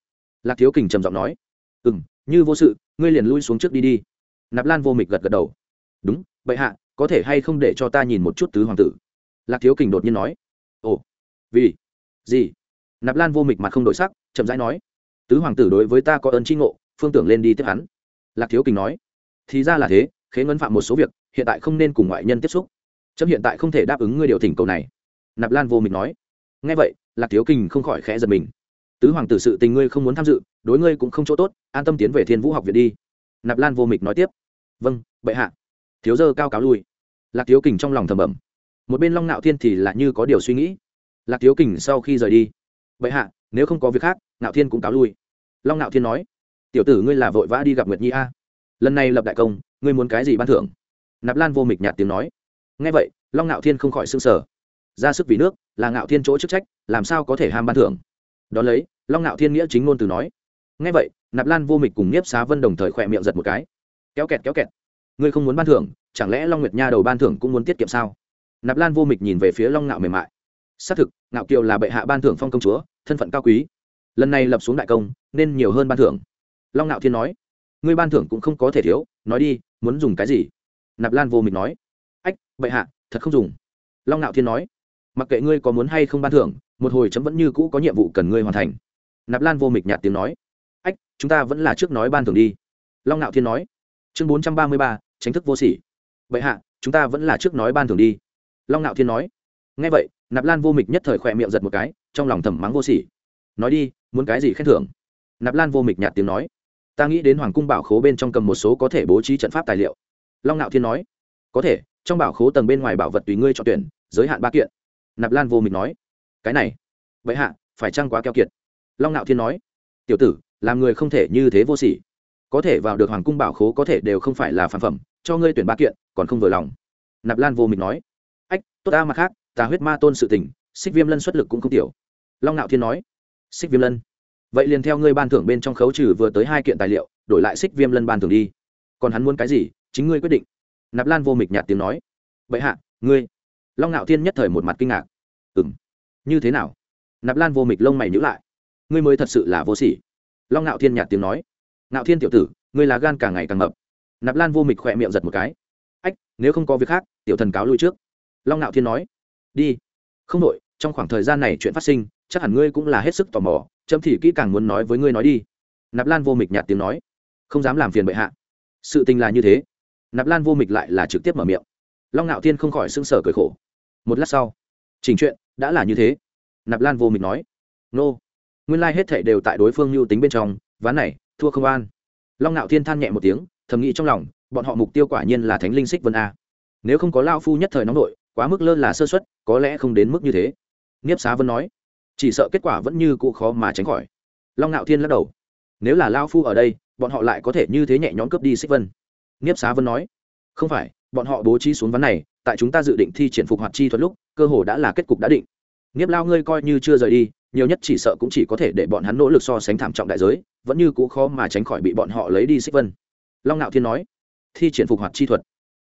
Lạc thiếu kình trầm giọng nói ừ m như vô sự, ngươi liền lui xuống trước đi đi. Nạp lan vô mịch gật gật đầu, đúng, bệ hạ, có thể hay không để cho ta nhìn một chút tứ hoàng tử? Lạc thiếu kình đột nhiên nói, ồ, vì gì? Nạp lan vô mịch mặt không đổi sắc, chậm rãi nói, tứ hoàng tử đối với ta có ơn tri ngộ, phương tưởng lên đi tiếp hắn. Lạc thiếu kình nói, thì ra là thế, khế ngân phạm một số việc, hiện tại không nên cùng ngoại nhân tiếp xúc. Chấm hiện tại không thể đáp ứng ngươi điều thỉnh cầu này. Nạp lan vô mịch nói ngay vậy, lạc thiếu kình không khỏi khẽ giật mình. Tứ hoàng tử sự tình ngươi không muốn tham dự, đối ngươi cũng không chỗ tốt, an tâm tiến về thiên vũ học viện đi. Nạp lan vô mịch nói tiếp. Vâng bệ hạ. Thiếu dơ cao cáo lui. Lạc thiếu kình trong lòng thầm bẩm. Một bên long nạo thiên thì lại như có điều suy nghĩ. Lạc thiếu kình sau khi rời đi. Bệ hạ, nếu không có việc khác, nạo thiên cũng cáo lui. Long nạo thiên nói. Tiểu tử ngươi là vội vã đi gặp nguyệt nhi a. Lần này lập đại công, ngươi muốn cái gì ban thưởng? Nạp lan vô mịch nhạt tiếng nói. Ngay vậy, long nạo thiên không khỏi s ư n g sở ra sức vì nước, là ngạo thiên chỗ chức trách, làm sao có thể ham ban thưởng? Đón lấy, long ngạo thiên nghĩa chính ngôn từ nói ngay vậy, nạp lan vô mịch cùng nhiếp xá vân đồng thời khỏe miệng giật một cái. Kéo kẹt kéo kẹt. Ngươi không muốn ban thưởng, chẳng lẽ long nguyệt nha đầu ban thưởng cũng muốn tiết kiệm sao? Nạp lan vô mịch nhìn về phía long ngạo mềm mại. Xác thực ngạo kiều là bệ hạ ban thưởng phong công chúa, thân phận cao quý. Lần này lập xuống đại công, nên nhiều hơn ban thưởng. Long ngạo thiên nói, ngươi ban thưởng cũng không có thể thiếu, nói đi, muốn dùng cái gì? Nạp lan vô mịch nói, ách, bệ hạ, thật không dùng. Long ngạo thiên nói mặc kệ ngươi có muốn hay không ban thưởng, một hồi chấm vẫn như cũ có nhiệm vụ cần ngươi hoàn thành. Nạp lan vô mịch nhạt tiếng nói. Ách, chúng ta vẫn là trước nói ban thưởng đi. Long ngạo thiên nói. Chương bốn trăm ba mươi ba, tránh thức vô sỉ. Vậy hạ, chúng ta vẫn là trước nói ban thưởng đi. Long ngạo thiên nói. Ngay vậy, nạp lan vô mịch nhất thời khỏe miệng giật một cái, trong lòng thầm mắng vô sỉ. Nói đi, muốn cái gì khen thưởng? Nạp lan vô mịch nhạt tiếng nói. Ta nghĩ đến hoàng cung bảo khố bên trong cầm một số có thể bố trí trận pháp tài liệu. Long ngạo thiên nói. Có thể, trong bảo khố tầng bên ngoài bảo vật tùy ngươi chọn tuyển, giới hạn ba kiện nạp lan vô mịch nói, cái này, vậy hạ, phải chăng quá keo kiệt? Long ngạo thiên nói, tiểu tử, làm người không thể như thế vô sỉ. Có thể vào được hoàng cung bảo khố có thể đều không phải là phản phẩm, cho ngươi tuyển ba kiện, còn không vừa lòng. Nạp lan vô mịch nói, ách, tốt ta mặt khác, ta huyết ma tôn sự tình, xích viêm lân xuất lực cũng không tiểu. Long ngạo thiên nói, xích viêm lân? Vậy liền theo ngươi ban thưởng bên trong khấu trừ vừa tới hai kiện tài liệu, đổi lại xích viêm lân ban thưởng đi. Còn hắn muốn cái gì, chính ngươi quyết định. Nạp lan vô mịch nhạt tiếng nói, vậy hạ, ngươi long ngạo thiên nhất thời một mặt kinh ngạc. Ừ m như thế nào? Nạp lan vô mịch lông mày nhữ lại. Ngươi mới thật sự là vô sỉ. Long ngạo thiên nhạt tiếng nói. Ngạo thiên tiểu tử, ngươi là gan càng ngày càng mập. Nạp lan vô mịch khỏe miệng giật một cái. Ách, nếu không có việc khác, tiểu thần cáo lui trước. Long ngạo thiên nói. Đi. Không đội trong khoảng thời gian này chuyện phát sinh, chắc hẳn ngươi cũng là hết sức tò mò, chấm thì kỹ càng muốn nói với ngươi nói đi. Nạp lan vô mịch nhạt tiếng nói. Không dám làm phiền bệ hạ. Sự tình là như thế. Nạp lan vô mịch lại là trực tiếp mở miệng long ngạo thiên không khỏi sững sở cười khổ. Một lát sau, trình chuyện, đã là như thế. Nạp lan vô mình nói, nô. Nguyên lai hết thệ đều tại đối phương mưu tính bên trong, ván này, thua không an. Long ngạo thiên than nhẹ một tiếng, thầm nghĩ trong lòng, bọn họ mục tiêu quả nhiên là thánh linh xích vân a. Nếu không có lao phu nhất thời nóng đội quá mức lơ là sơ xuất có lẽ không đến mức như thế. Nghiếp xá vân nói, chỉ sợ kết quả vẫn như cụ khó mà tránh khỏi. Long ngạo thiên lắc đầu, nếu là lao phu ở đây, bọn họ lại có thể như thế nhẹ nhõm cướp đi xích vân. Nghiếp xá vân nói, không phải bọn họ bố trí xuống ván này, tại chúng ta dự định thi triển phục hoạt chi thuật lúc, cơ hồ đã là kết cục đã định. Nghiếp lao ngươi coi như chưa rời đi, nhiều nhất chỉ sợ cũng chỉ có thể để bọn hắn nỗ lực so sánh thảm trọng đại giới, vẫn như cũ khó mà tránh khỏi bị bọn họ lấy đi xích vân. Long ngạo thiên nói, thi triển phục hoạt chi thuật.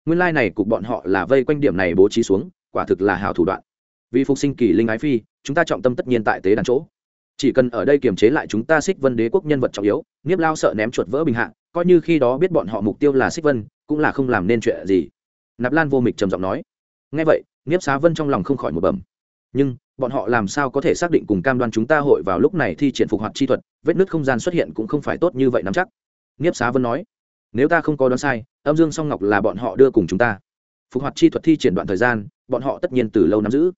Nguyên lai này cục bọn họ là vây quanh điểm này bố trí xuống, quả thực là hảo thủ đoạn. Vì phục sinh kỳ linh ái phi, chúng ta trọng tâm tất nhiên tại tế đàn chỗ. Chỉ cần ở đây kiềm chế lại chúng ta xích vân đế quốc nhân vật trọng yếu nghiếp lao sợ ném chuột vỡ bình hạ, coi như khi đó biết bọn họ mục tiêu là xích vân, cũng là không làm nên chuyện gì nạp lan vô mịch trầm giọng nói. Ngay vậy, nghiếp xá vân trong lòng không khỏi một bẩm. Nhưng, bọn họ làm sao có thể xác định cùng cam đoan chúng ta hội vào lúc này thi triển phục hoạt chi thuật, vết nứt không gian xuất hiện cũng không phải tốt như vậy nắm chắc. Nghiếp xá vân nói. Nếu ta không có đoán sai, âm dương song ngọc là bọn họ đưa cùng chúng ta. Phục hoạt chi thuật thi triển đoạn thời gian, bọn họ tất nhiên từ lâu nắm giữ.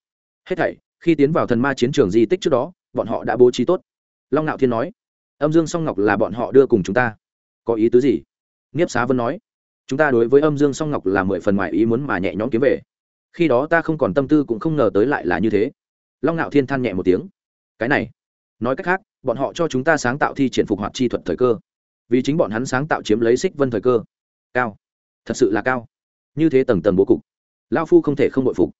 Hết thảy, khi tiến vào thần ma chiến trường di tích trước đó, bọn họ đã bố trí tốt. Long ngạo thiên nói. Âm dương song ngọc là bọn họ đưa cùng chúng ta. Có ý tứ gì? Nghiếp xá vân nói chúng ta đối với âm dương song ngọc là mười phần ngoài ý muốn mà nhẹ nhõm kiếm về. Khi đó ta không còn tâm tư cũng không ngờ tới lại là như thế. Long ngạo thiên than nhẹ một tiếng. Cái này, nói cách khác, bọn họ cho chúng ta sáng tạo thi triển phục hoạt chi thuật thời cơ. Vì chính bọn hắn sáng tạo chiếm lấy xích vân thời cơ. Cao. Thật sự là cao. Như thế tầng tầng bố cục. Lao phu không thể không bội phục.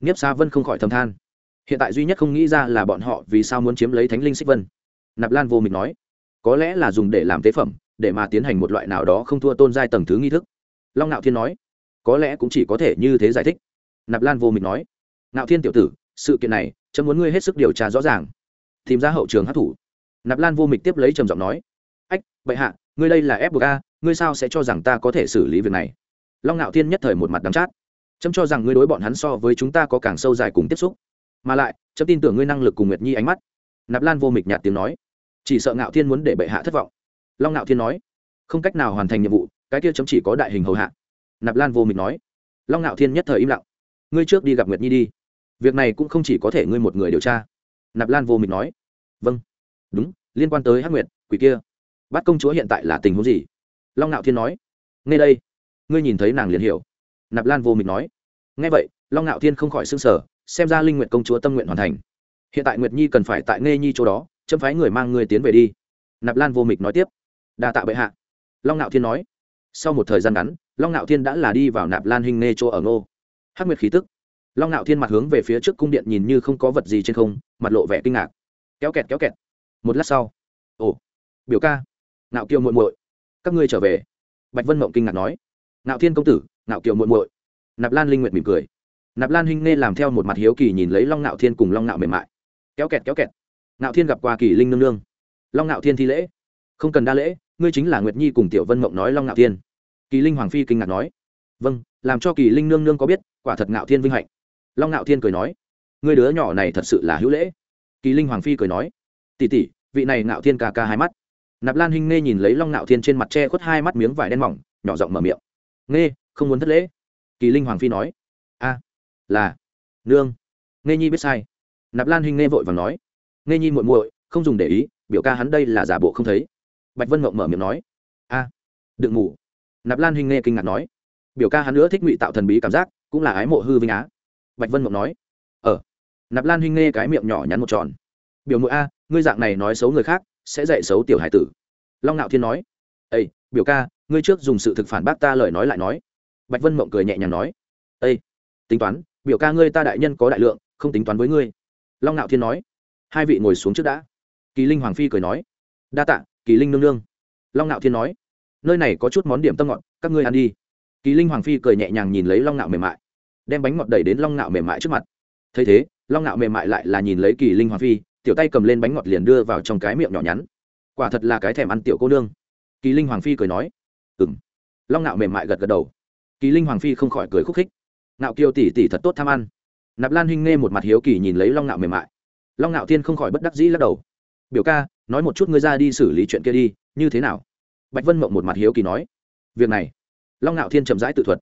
Nghiếp xa vân không khỏi thầm than. Hiện tại duy nhất không nghĩ ra là bọn họ vì sao muốn chiếm lấy thánh linh xích vân. Nạp lan vô mịch nói. Có lẽ là dùng để làm tế phẩm, để mà tiến hành một loại nào đó không thua tôn giai tầng thứ nghi thức long ngạo thiên nói, có lẽ cũng chỉ có thể như thế giải thích. Nạp lan vô mịch nói ngạo thiên tiểu tử, sự kiện này, chấm muốn ngươi hết sức điều tra rõ ràng, tìm ra hậu trường hát thủ nạp lan vô mịch tiếp lấy trầm giọng nói, ách, bệ hạ, ngươi đây là ép buộc a, ngươi sao sẽ cho rằng ta có thể xử lý việc này? Long ngạo thiên nhất thời một mặt đắm chát, chấm cho rằng ngươi đối bọn hắn so với chúng ta có càng sâu dài cùng tiếp xúc, mà lại, chấm tin tưởng ngươi năng lực cùng nguyệt nhi ánh mắt. Nạp lan vô mịch nhạt tiếng nói, chỉ sợ ngạo thiên muốn để bệ hạ thất vọng. Long ngạo thiên nói, không cách nào hoàn thành nhiệm vụ cái kia chấm chỉ có đại hình hầu hạ. Nạp lan vô mịch nói. Long ngạo thiên nhất thời im lặng. Ngươi trước đi gặp nguyệt nhi đi. Việc này cũng không chỉ có thể ngươi một người điều tra. Nạp lan vô mịch nói. Vâng. Đúng, liên quan tới hắc nguyệt, quỷ kia. Bắt công chúa hiện tại là tình huống gì? Long ngạo thiên nói. Ngay đây, ngươi nhìn thấy nàng liền hiểu. Nạp lan vô mịch nói. Ngay vậy, long ngạo thiên không khỏi s ư n g sở xem ra linh nguyện công chúa tâm nguyện hoàn thành. Hiện tại nguyệt nhi cần phải tại nghe nhi chỗ đó, chấm phái người mang người tiến về đi. Nạp lan vô mịch nói tiếp. Đa tạ bệ hạ. Long ngạo thiên nói sau một thời gian ngắn, long ngạo thiên đã là đi vào nạp lan hình nghe chỗ ở ngô. Hắc nguyệt khí tức. Long ngạo thiên mặt hướng về phía trước cung điện nhìn như không có vật gì trên không, mặt lộ vẻ kinh ngạc. Kéo kẹt kéo kẹt. Một lát sau. Ồ, biểu ca. Ngạo kiều muội muội, các ngươi trở về. Bạch vân mộng kinh ngạc nói. Ngạo thiên công tử ngạo kiều muội muội. Nạp lan linh nguyệt mỉm cười. Nạp lan huynh nê làm theo một mặt hiếu kỳ nhìn lấy long ngạo thiên cùng long ngạo mềm mại. Kéo kẹt kéo kẹt. Ngạo thiên gặp qua kỳ linh nương nương. Long ngạo thiên thi lễ. Không cần đa lễ ngươi chính là nguyệt nhi cùng tiểu vân mộng nói long ngạo thiên kỳ linh hoàng phi kinh ngạc nói vâng làm cho kỳ linh nương nương có biết quả thật ngạo thiên vinh hạnh long ngạo thiên cười nói Ngươi đứa nhỏ này thật sự là hữu lễ kỳ linh hoàng phi cười nói tỉ tỉ vị này ngạo thiên ca ca hai mắt nạp lan hinh nghe nhìn lấy long ngạo thiên trên mặt che khuất hai mắt miếng vải đen mỏng nhỏ giọng mở miệng nghe không muốn thất lễ kỳ linh hoàng phi nói a là nương nghe nhi biết sai nạp lan hinh nghe vội và nói nghe nhi muội muội không dùng để ý biểu ca hắn đây là giả bộ không thấy bạch vân mộng mở miệng nói, a, đừng ngủ. Nạp lan hinh nghe kinh ngạc nói, biểu ca hắn nữa thích ngụy tạo thần bí cảm giác, cũng là ái mộ hư vinh á. Bạch vân mộng nói ờ. Nạp lan huynh nghe cái miệng nhỏ nhắn một tròn, biểu mũi a, ngươi dạng này nói xấu người khác, sẽ dạy xấu tiểu hải tử. Long ngạo thiên nói ây biểu ca, ngươi trước dùng sự thực phản bác ta lời nói lại nói. Bạch vân mộng cười nhẹ nhàng nói ây tính toán, biểu ca ngươi ta đại nhân có đại lượng, không tính toán với ngươi. Long ngạo thiên nói, hai vị ngồi xuống trước đã. Kỳ linh hoàng phi cười nói, đa tạ kỳ linh nương nương. Long ngạo thiên nói, nơi này có chút món điểm tâm ngọt, các ngươi ăn đi. Kỳ linh hoàng phi cười nhẹ nhàng nhìn lấy long ngạo mềm mại, đem bánh ngọt đẩy đến long ngạo mềm mại trước mặt. Thấy thế, long ngạo mềm mại lại là nhìn lấy kỳ linh hoàng phi, tiểu tay cầm lên bánh ngọt liền đưa vào trong cái miệng nhỏ nhắn. Quả thật là cái thèm ăn tiểu cô nương. Kỳ linh hoàng phi cười nói ừng long ngạo mềm mại gật gật đầu. Kỳ linh hoàng phi không khỏi cười khúc khích. Ngạo kiều tỉ tỉ thật tốt tham ăn. Nạp lan huynh nghe một mặt hiếu kỳ nhìn lấy long ngạo mềm mại. Long ngạo thiên không khỏi bất đắc dĩ lắc đầu. Biểu ca nói một chút ngươi ra đi xử lý chuyện kia đi, như thế nào? Bạch vân mộng một mặt hiếu kỳ nói. Việc này, long ngạo thiên chậm rãi tự thuật.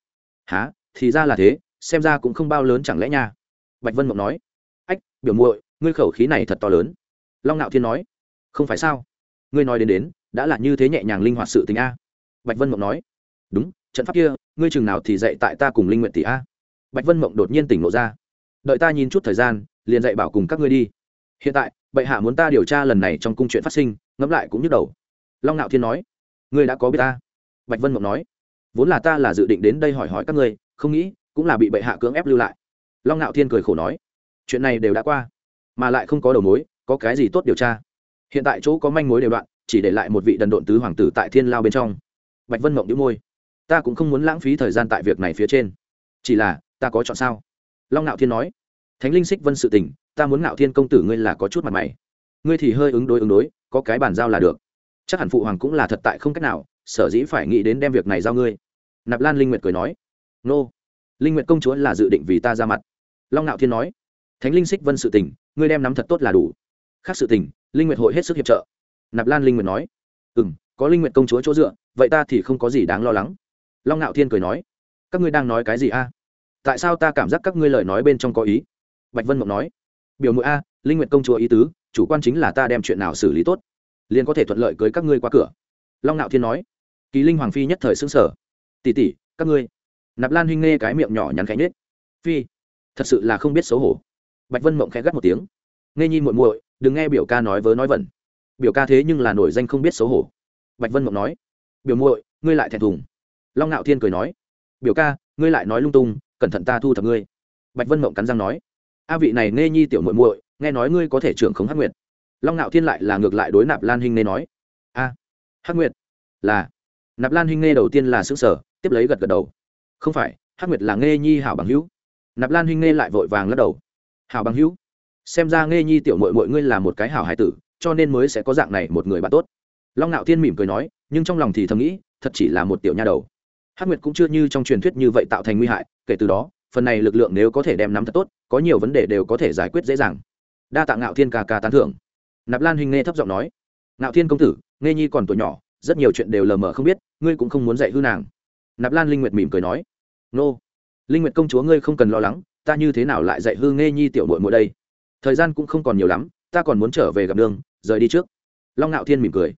Há thì ra là thế, xem ra cũng không bao lớn chẳng lẽ nha? Bạch vân mộng nói. Ách, biểu muội, ngươi khẩu khí này thật to lớn. Long ngạo thiên nói. Không phải sao? Ngươi nói đến đến, đã là như thế nhẹ nhàng linh hoạt sự tình a. Bạch vân mộng nói. Đúng, trận pháp kia, ngươi chừng nào thì dạy tại ta cùng linh nguyện tỷ a. Bạch vân mộng đột nhiên tỉnh lộ ra. Đợi ta nhìn chút thời gian, liền dạy bảo cùng các ngươi đi hiện tại, bệ hạ muốn ta điều tra lần này trong cung chuyện phát sinh, ngẫm lại cũng nhức đầu. Long ngạo thiên nói, ngươi đã có biết ta? Bạch vân mộng nói, vốn là ta là dự định đến đây hỏi hỏi các ngươi, không nghĩ cũng là bị bệ hạ cưỡng ép lưu lại. Long ngạo thiên cười khổ nói, chuyện này đều đã qua, mà lại không có đầu mối, có cái gì tốt điều tra? Hiện tại chỗ có manh mối đều đoạn, chỉ để lại một vị đần độn tứ hoàng tử tại thiên lao bên trong. Bạch vân mộng đĩu môi, ta cũng không muốn lãng phí thời gian tại việc này phía trên. Chỉ là, ta có chọn sao? Long ngạo thiên nói thánh linh xích vân sự tình, ta muốn ngạo thiên công tử ngươi là có chút mặt mày. Ngươi thì hơi ứng đối ứng đối, có cái bàn giao là được. Chắc hẳn phụ hoàng cũng là thật tại không cách nào, sở dĩ phải nghĩ đến đem việc này giao ngươi. Nạp lan linh nguyệt cười nói. Nô, linh nguyệt công chúa là dự định vì ta ra mặt. Long ngạo thiên nói. Thánh linh xích vân sự tình, ngươi đem nắm thật tốt là đủ. Khác sự tình, linh nguyệt hội hết sức hiệp trợ. Nạp lan linh nguyệt nói. Ừ m có linh nguyệt công chúa chỗ dựa, vậy ta thì không có gì đáng lo lắng. Long ngạo thiên cười nói. Các ngươi đang nói cái gì a? Tại sao ta cảm giác các ngươi lời nói bên trong có ý? Bạch vân mộng nói, biểu mũi a, linh nguyện công chúa ý tứ, chủ quan chính là ta đem chuyện nào xử lý tốt, liền có thể thuận lợi cưới các ngươi qua cửa. Long Nạo thiên nói, kỳ linh hoàng phi nhất thời xứng sở tỷ tỷ, các ngươi. Nạp lan huynh nghe cái miệng nhỏ nhắn khẽ nết phi, thật sự là không biết xấu hổ. Bạch vân mộng khẽ gắt một tiếng, nghe nhi muội muội, đừng nghe biểu ca nói vớ nói vẩn. Biểu ca thế nhưng là nổi danh không biết xấu hổ. Bạch vân mộng nói, biểu muội, ngươi lại thẹn thùng. Long ngạo thiên cười nói, biểu ca, ngươi lại nói lung tung, cẩn thận ta thu thập ngươi. Bạch vân mộng cắn răng nói a vị này nghe nhi tiểu muội muội, nghe nói ngươi có thể trưởng khống hắc nguyệt. Long ngạo thiên lại là ngược lại đối nạp lan hinh nghe nói. A, hắc nguyệt, là. Nạp lan hinh nghe đầu tiên là xứng sở tiếp lấy gật gật đầu. Không phải, hắc nguyệt là nghe nhi hảo bằng hữu. Nạp lan hinh nghe lại vội vàng lắc đầu. Hảo bằng hữu? Xem ra nghe nhi tiểu mội mội ngươi là một cái hảo hải tử, cho nên mới sẽ có dạng này một người bạn tốt. Long ngạo thiên mỉm cười nói, nhưng trong lòng thì thầm nghĩ, thật chỉ là một tiểu nha đầu. Hắc nguyệt cũng chưa như trong truyền thuyết như vậy tạo thành nguy hại, kể từ đó phần này lực lượng nếu có thể đem nắm thật tốt, có nhiều vấn đề đều có thể giải quyết dễ dàng. Đa tạ ngạo thiên ca ca tán thưởng. Nạp lan hình nghe thấp giọng nói, ngạo thiên công tử nghe nhi còn tuổi nhỏ, rất nhiều chuyện đều lờ mờ không biết, ngươi cũng không muốn dạy hư nàng. Nạp lan linh nguyệt mỉm cười nói, nô, linh nguyệt công chúa ngươi không cần lo lắng, ta như thế nào lại dạy hư nghe nhi tiểu muội muội đây? Thời gian cũng không còn nhiều lắm, ta còn muốn trở về gặp đường, rời đi trước. Long ngạo thiên mỉm cười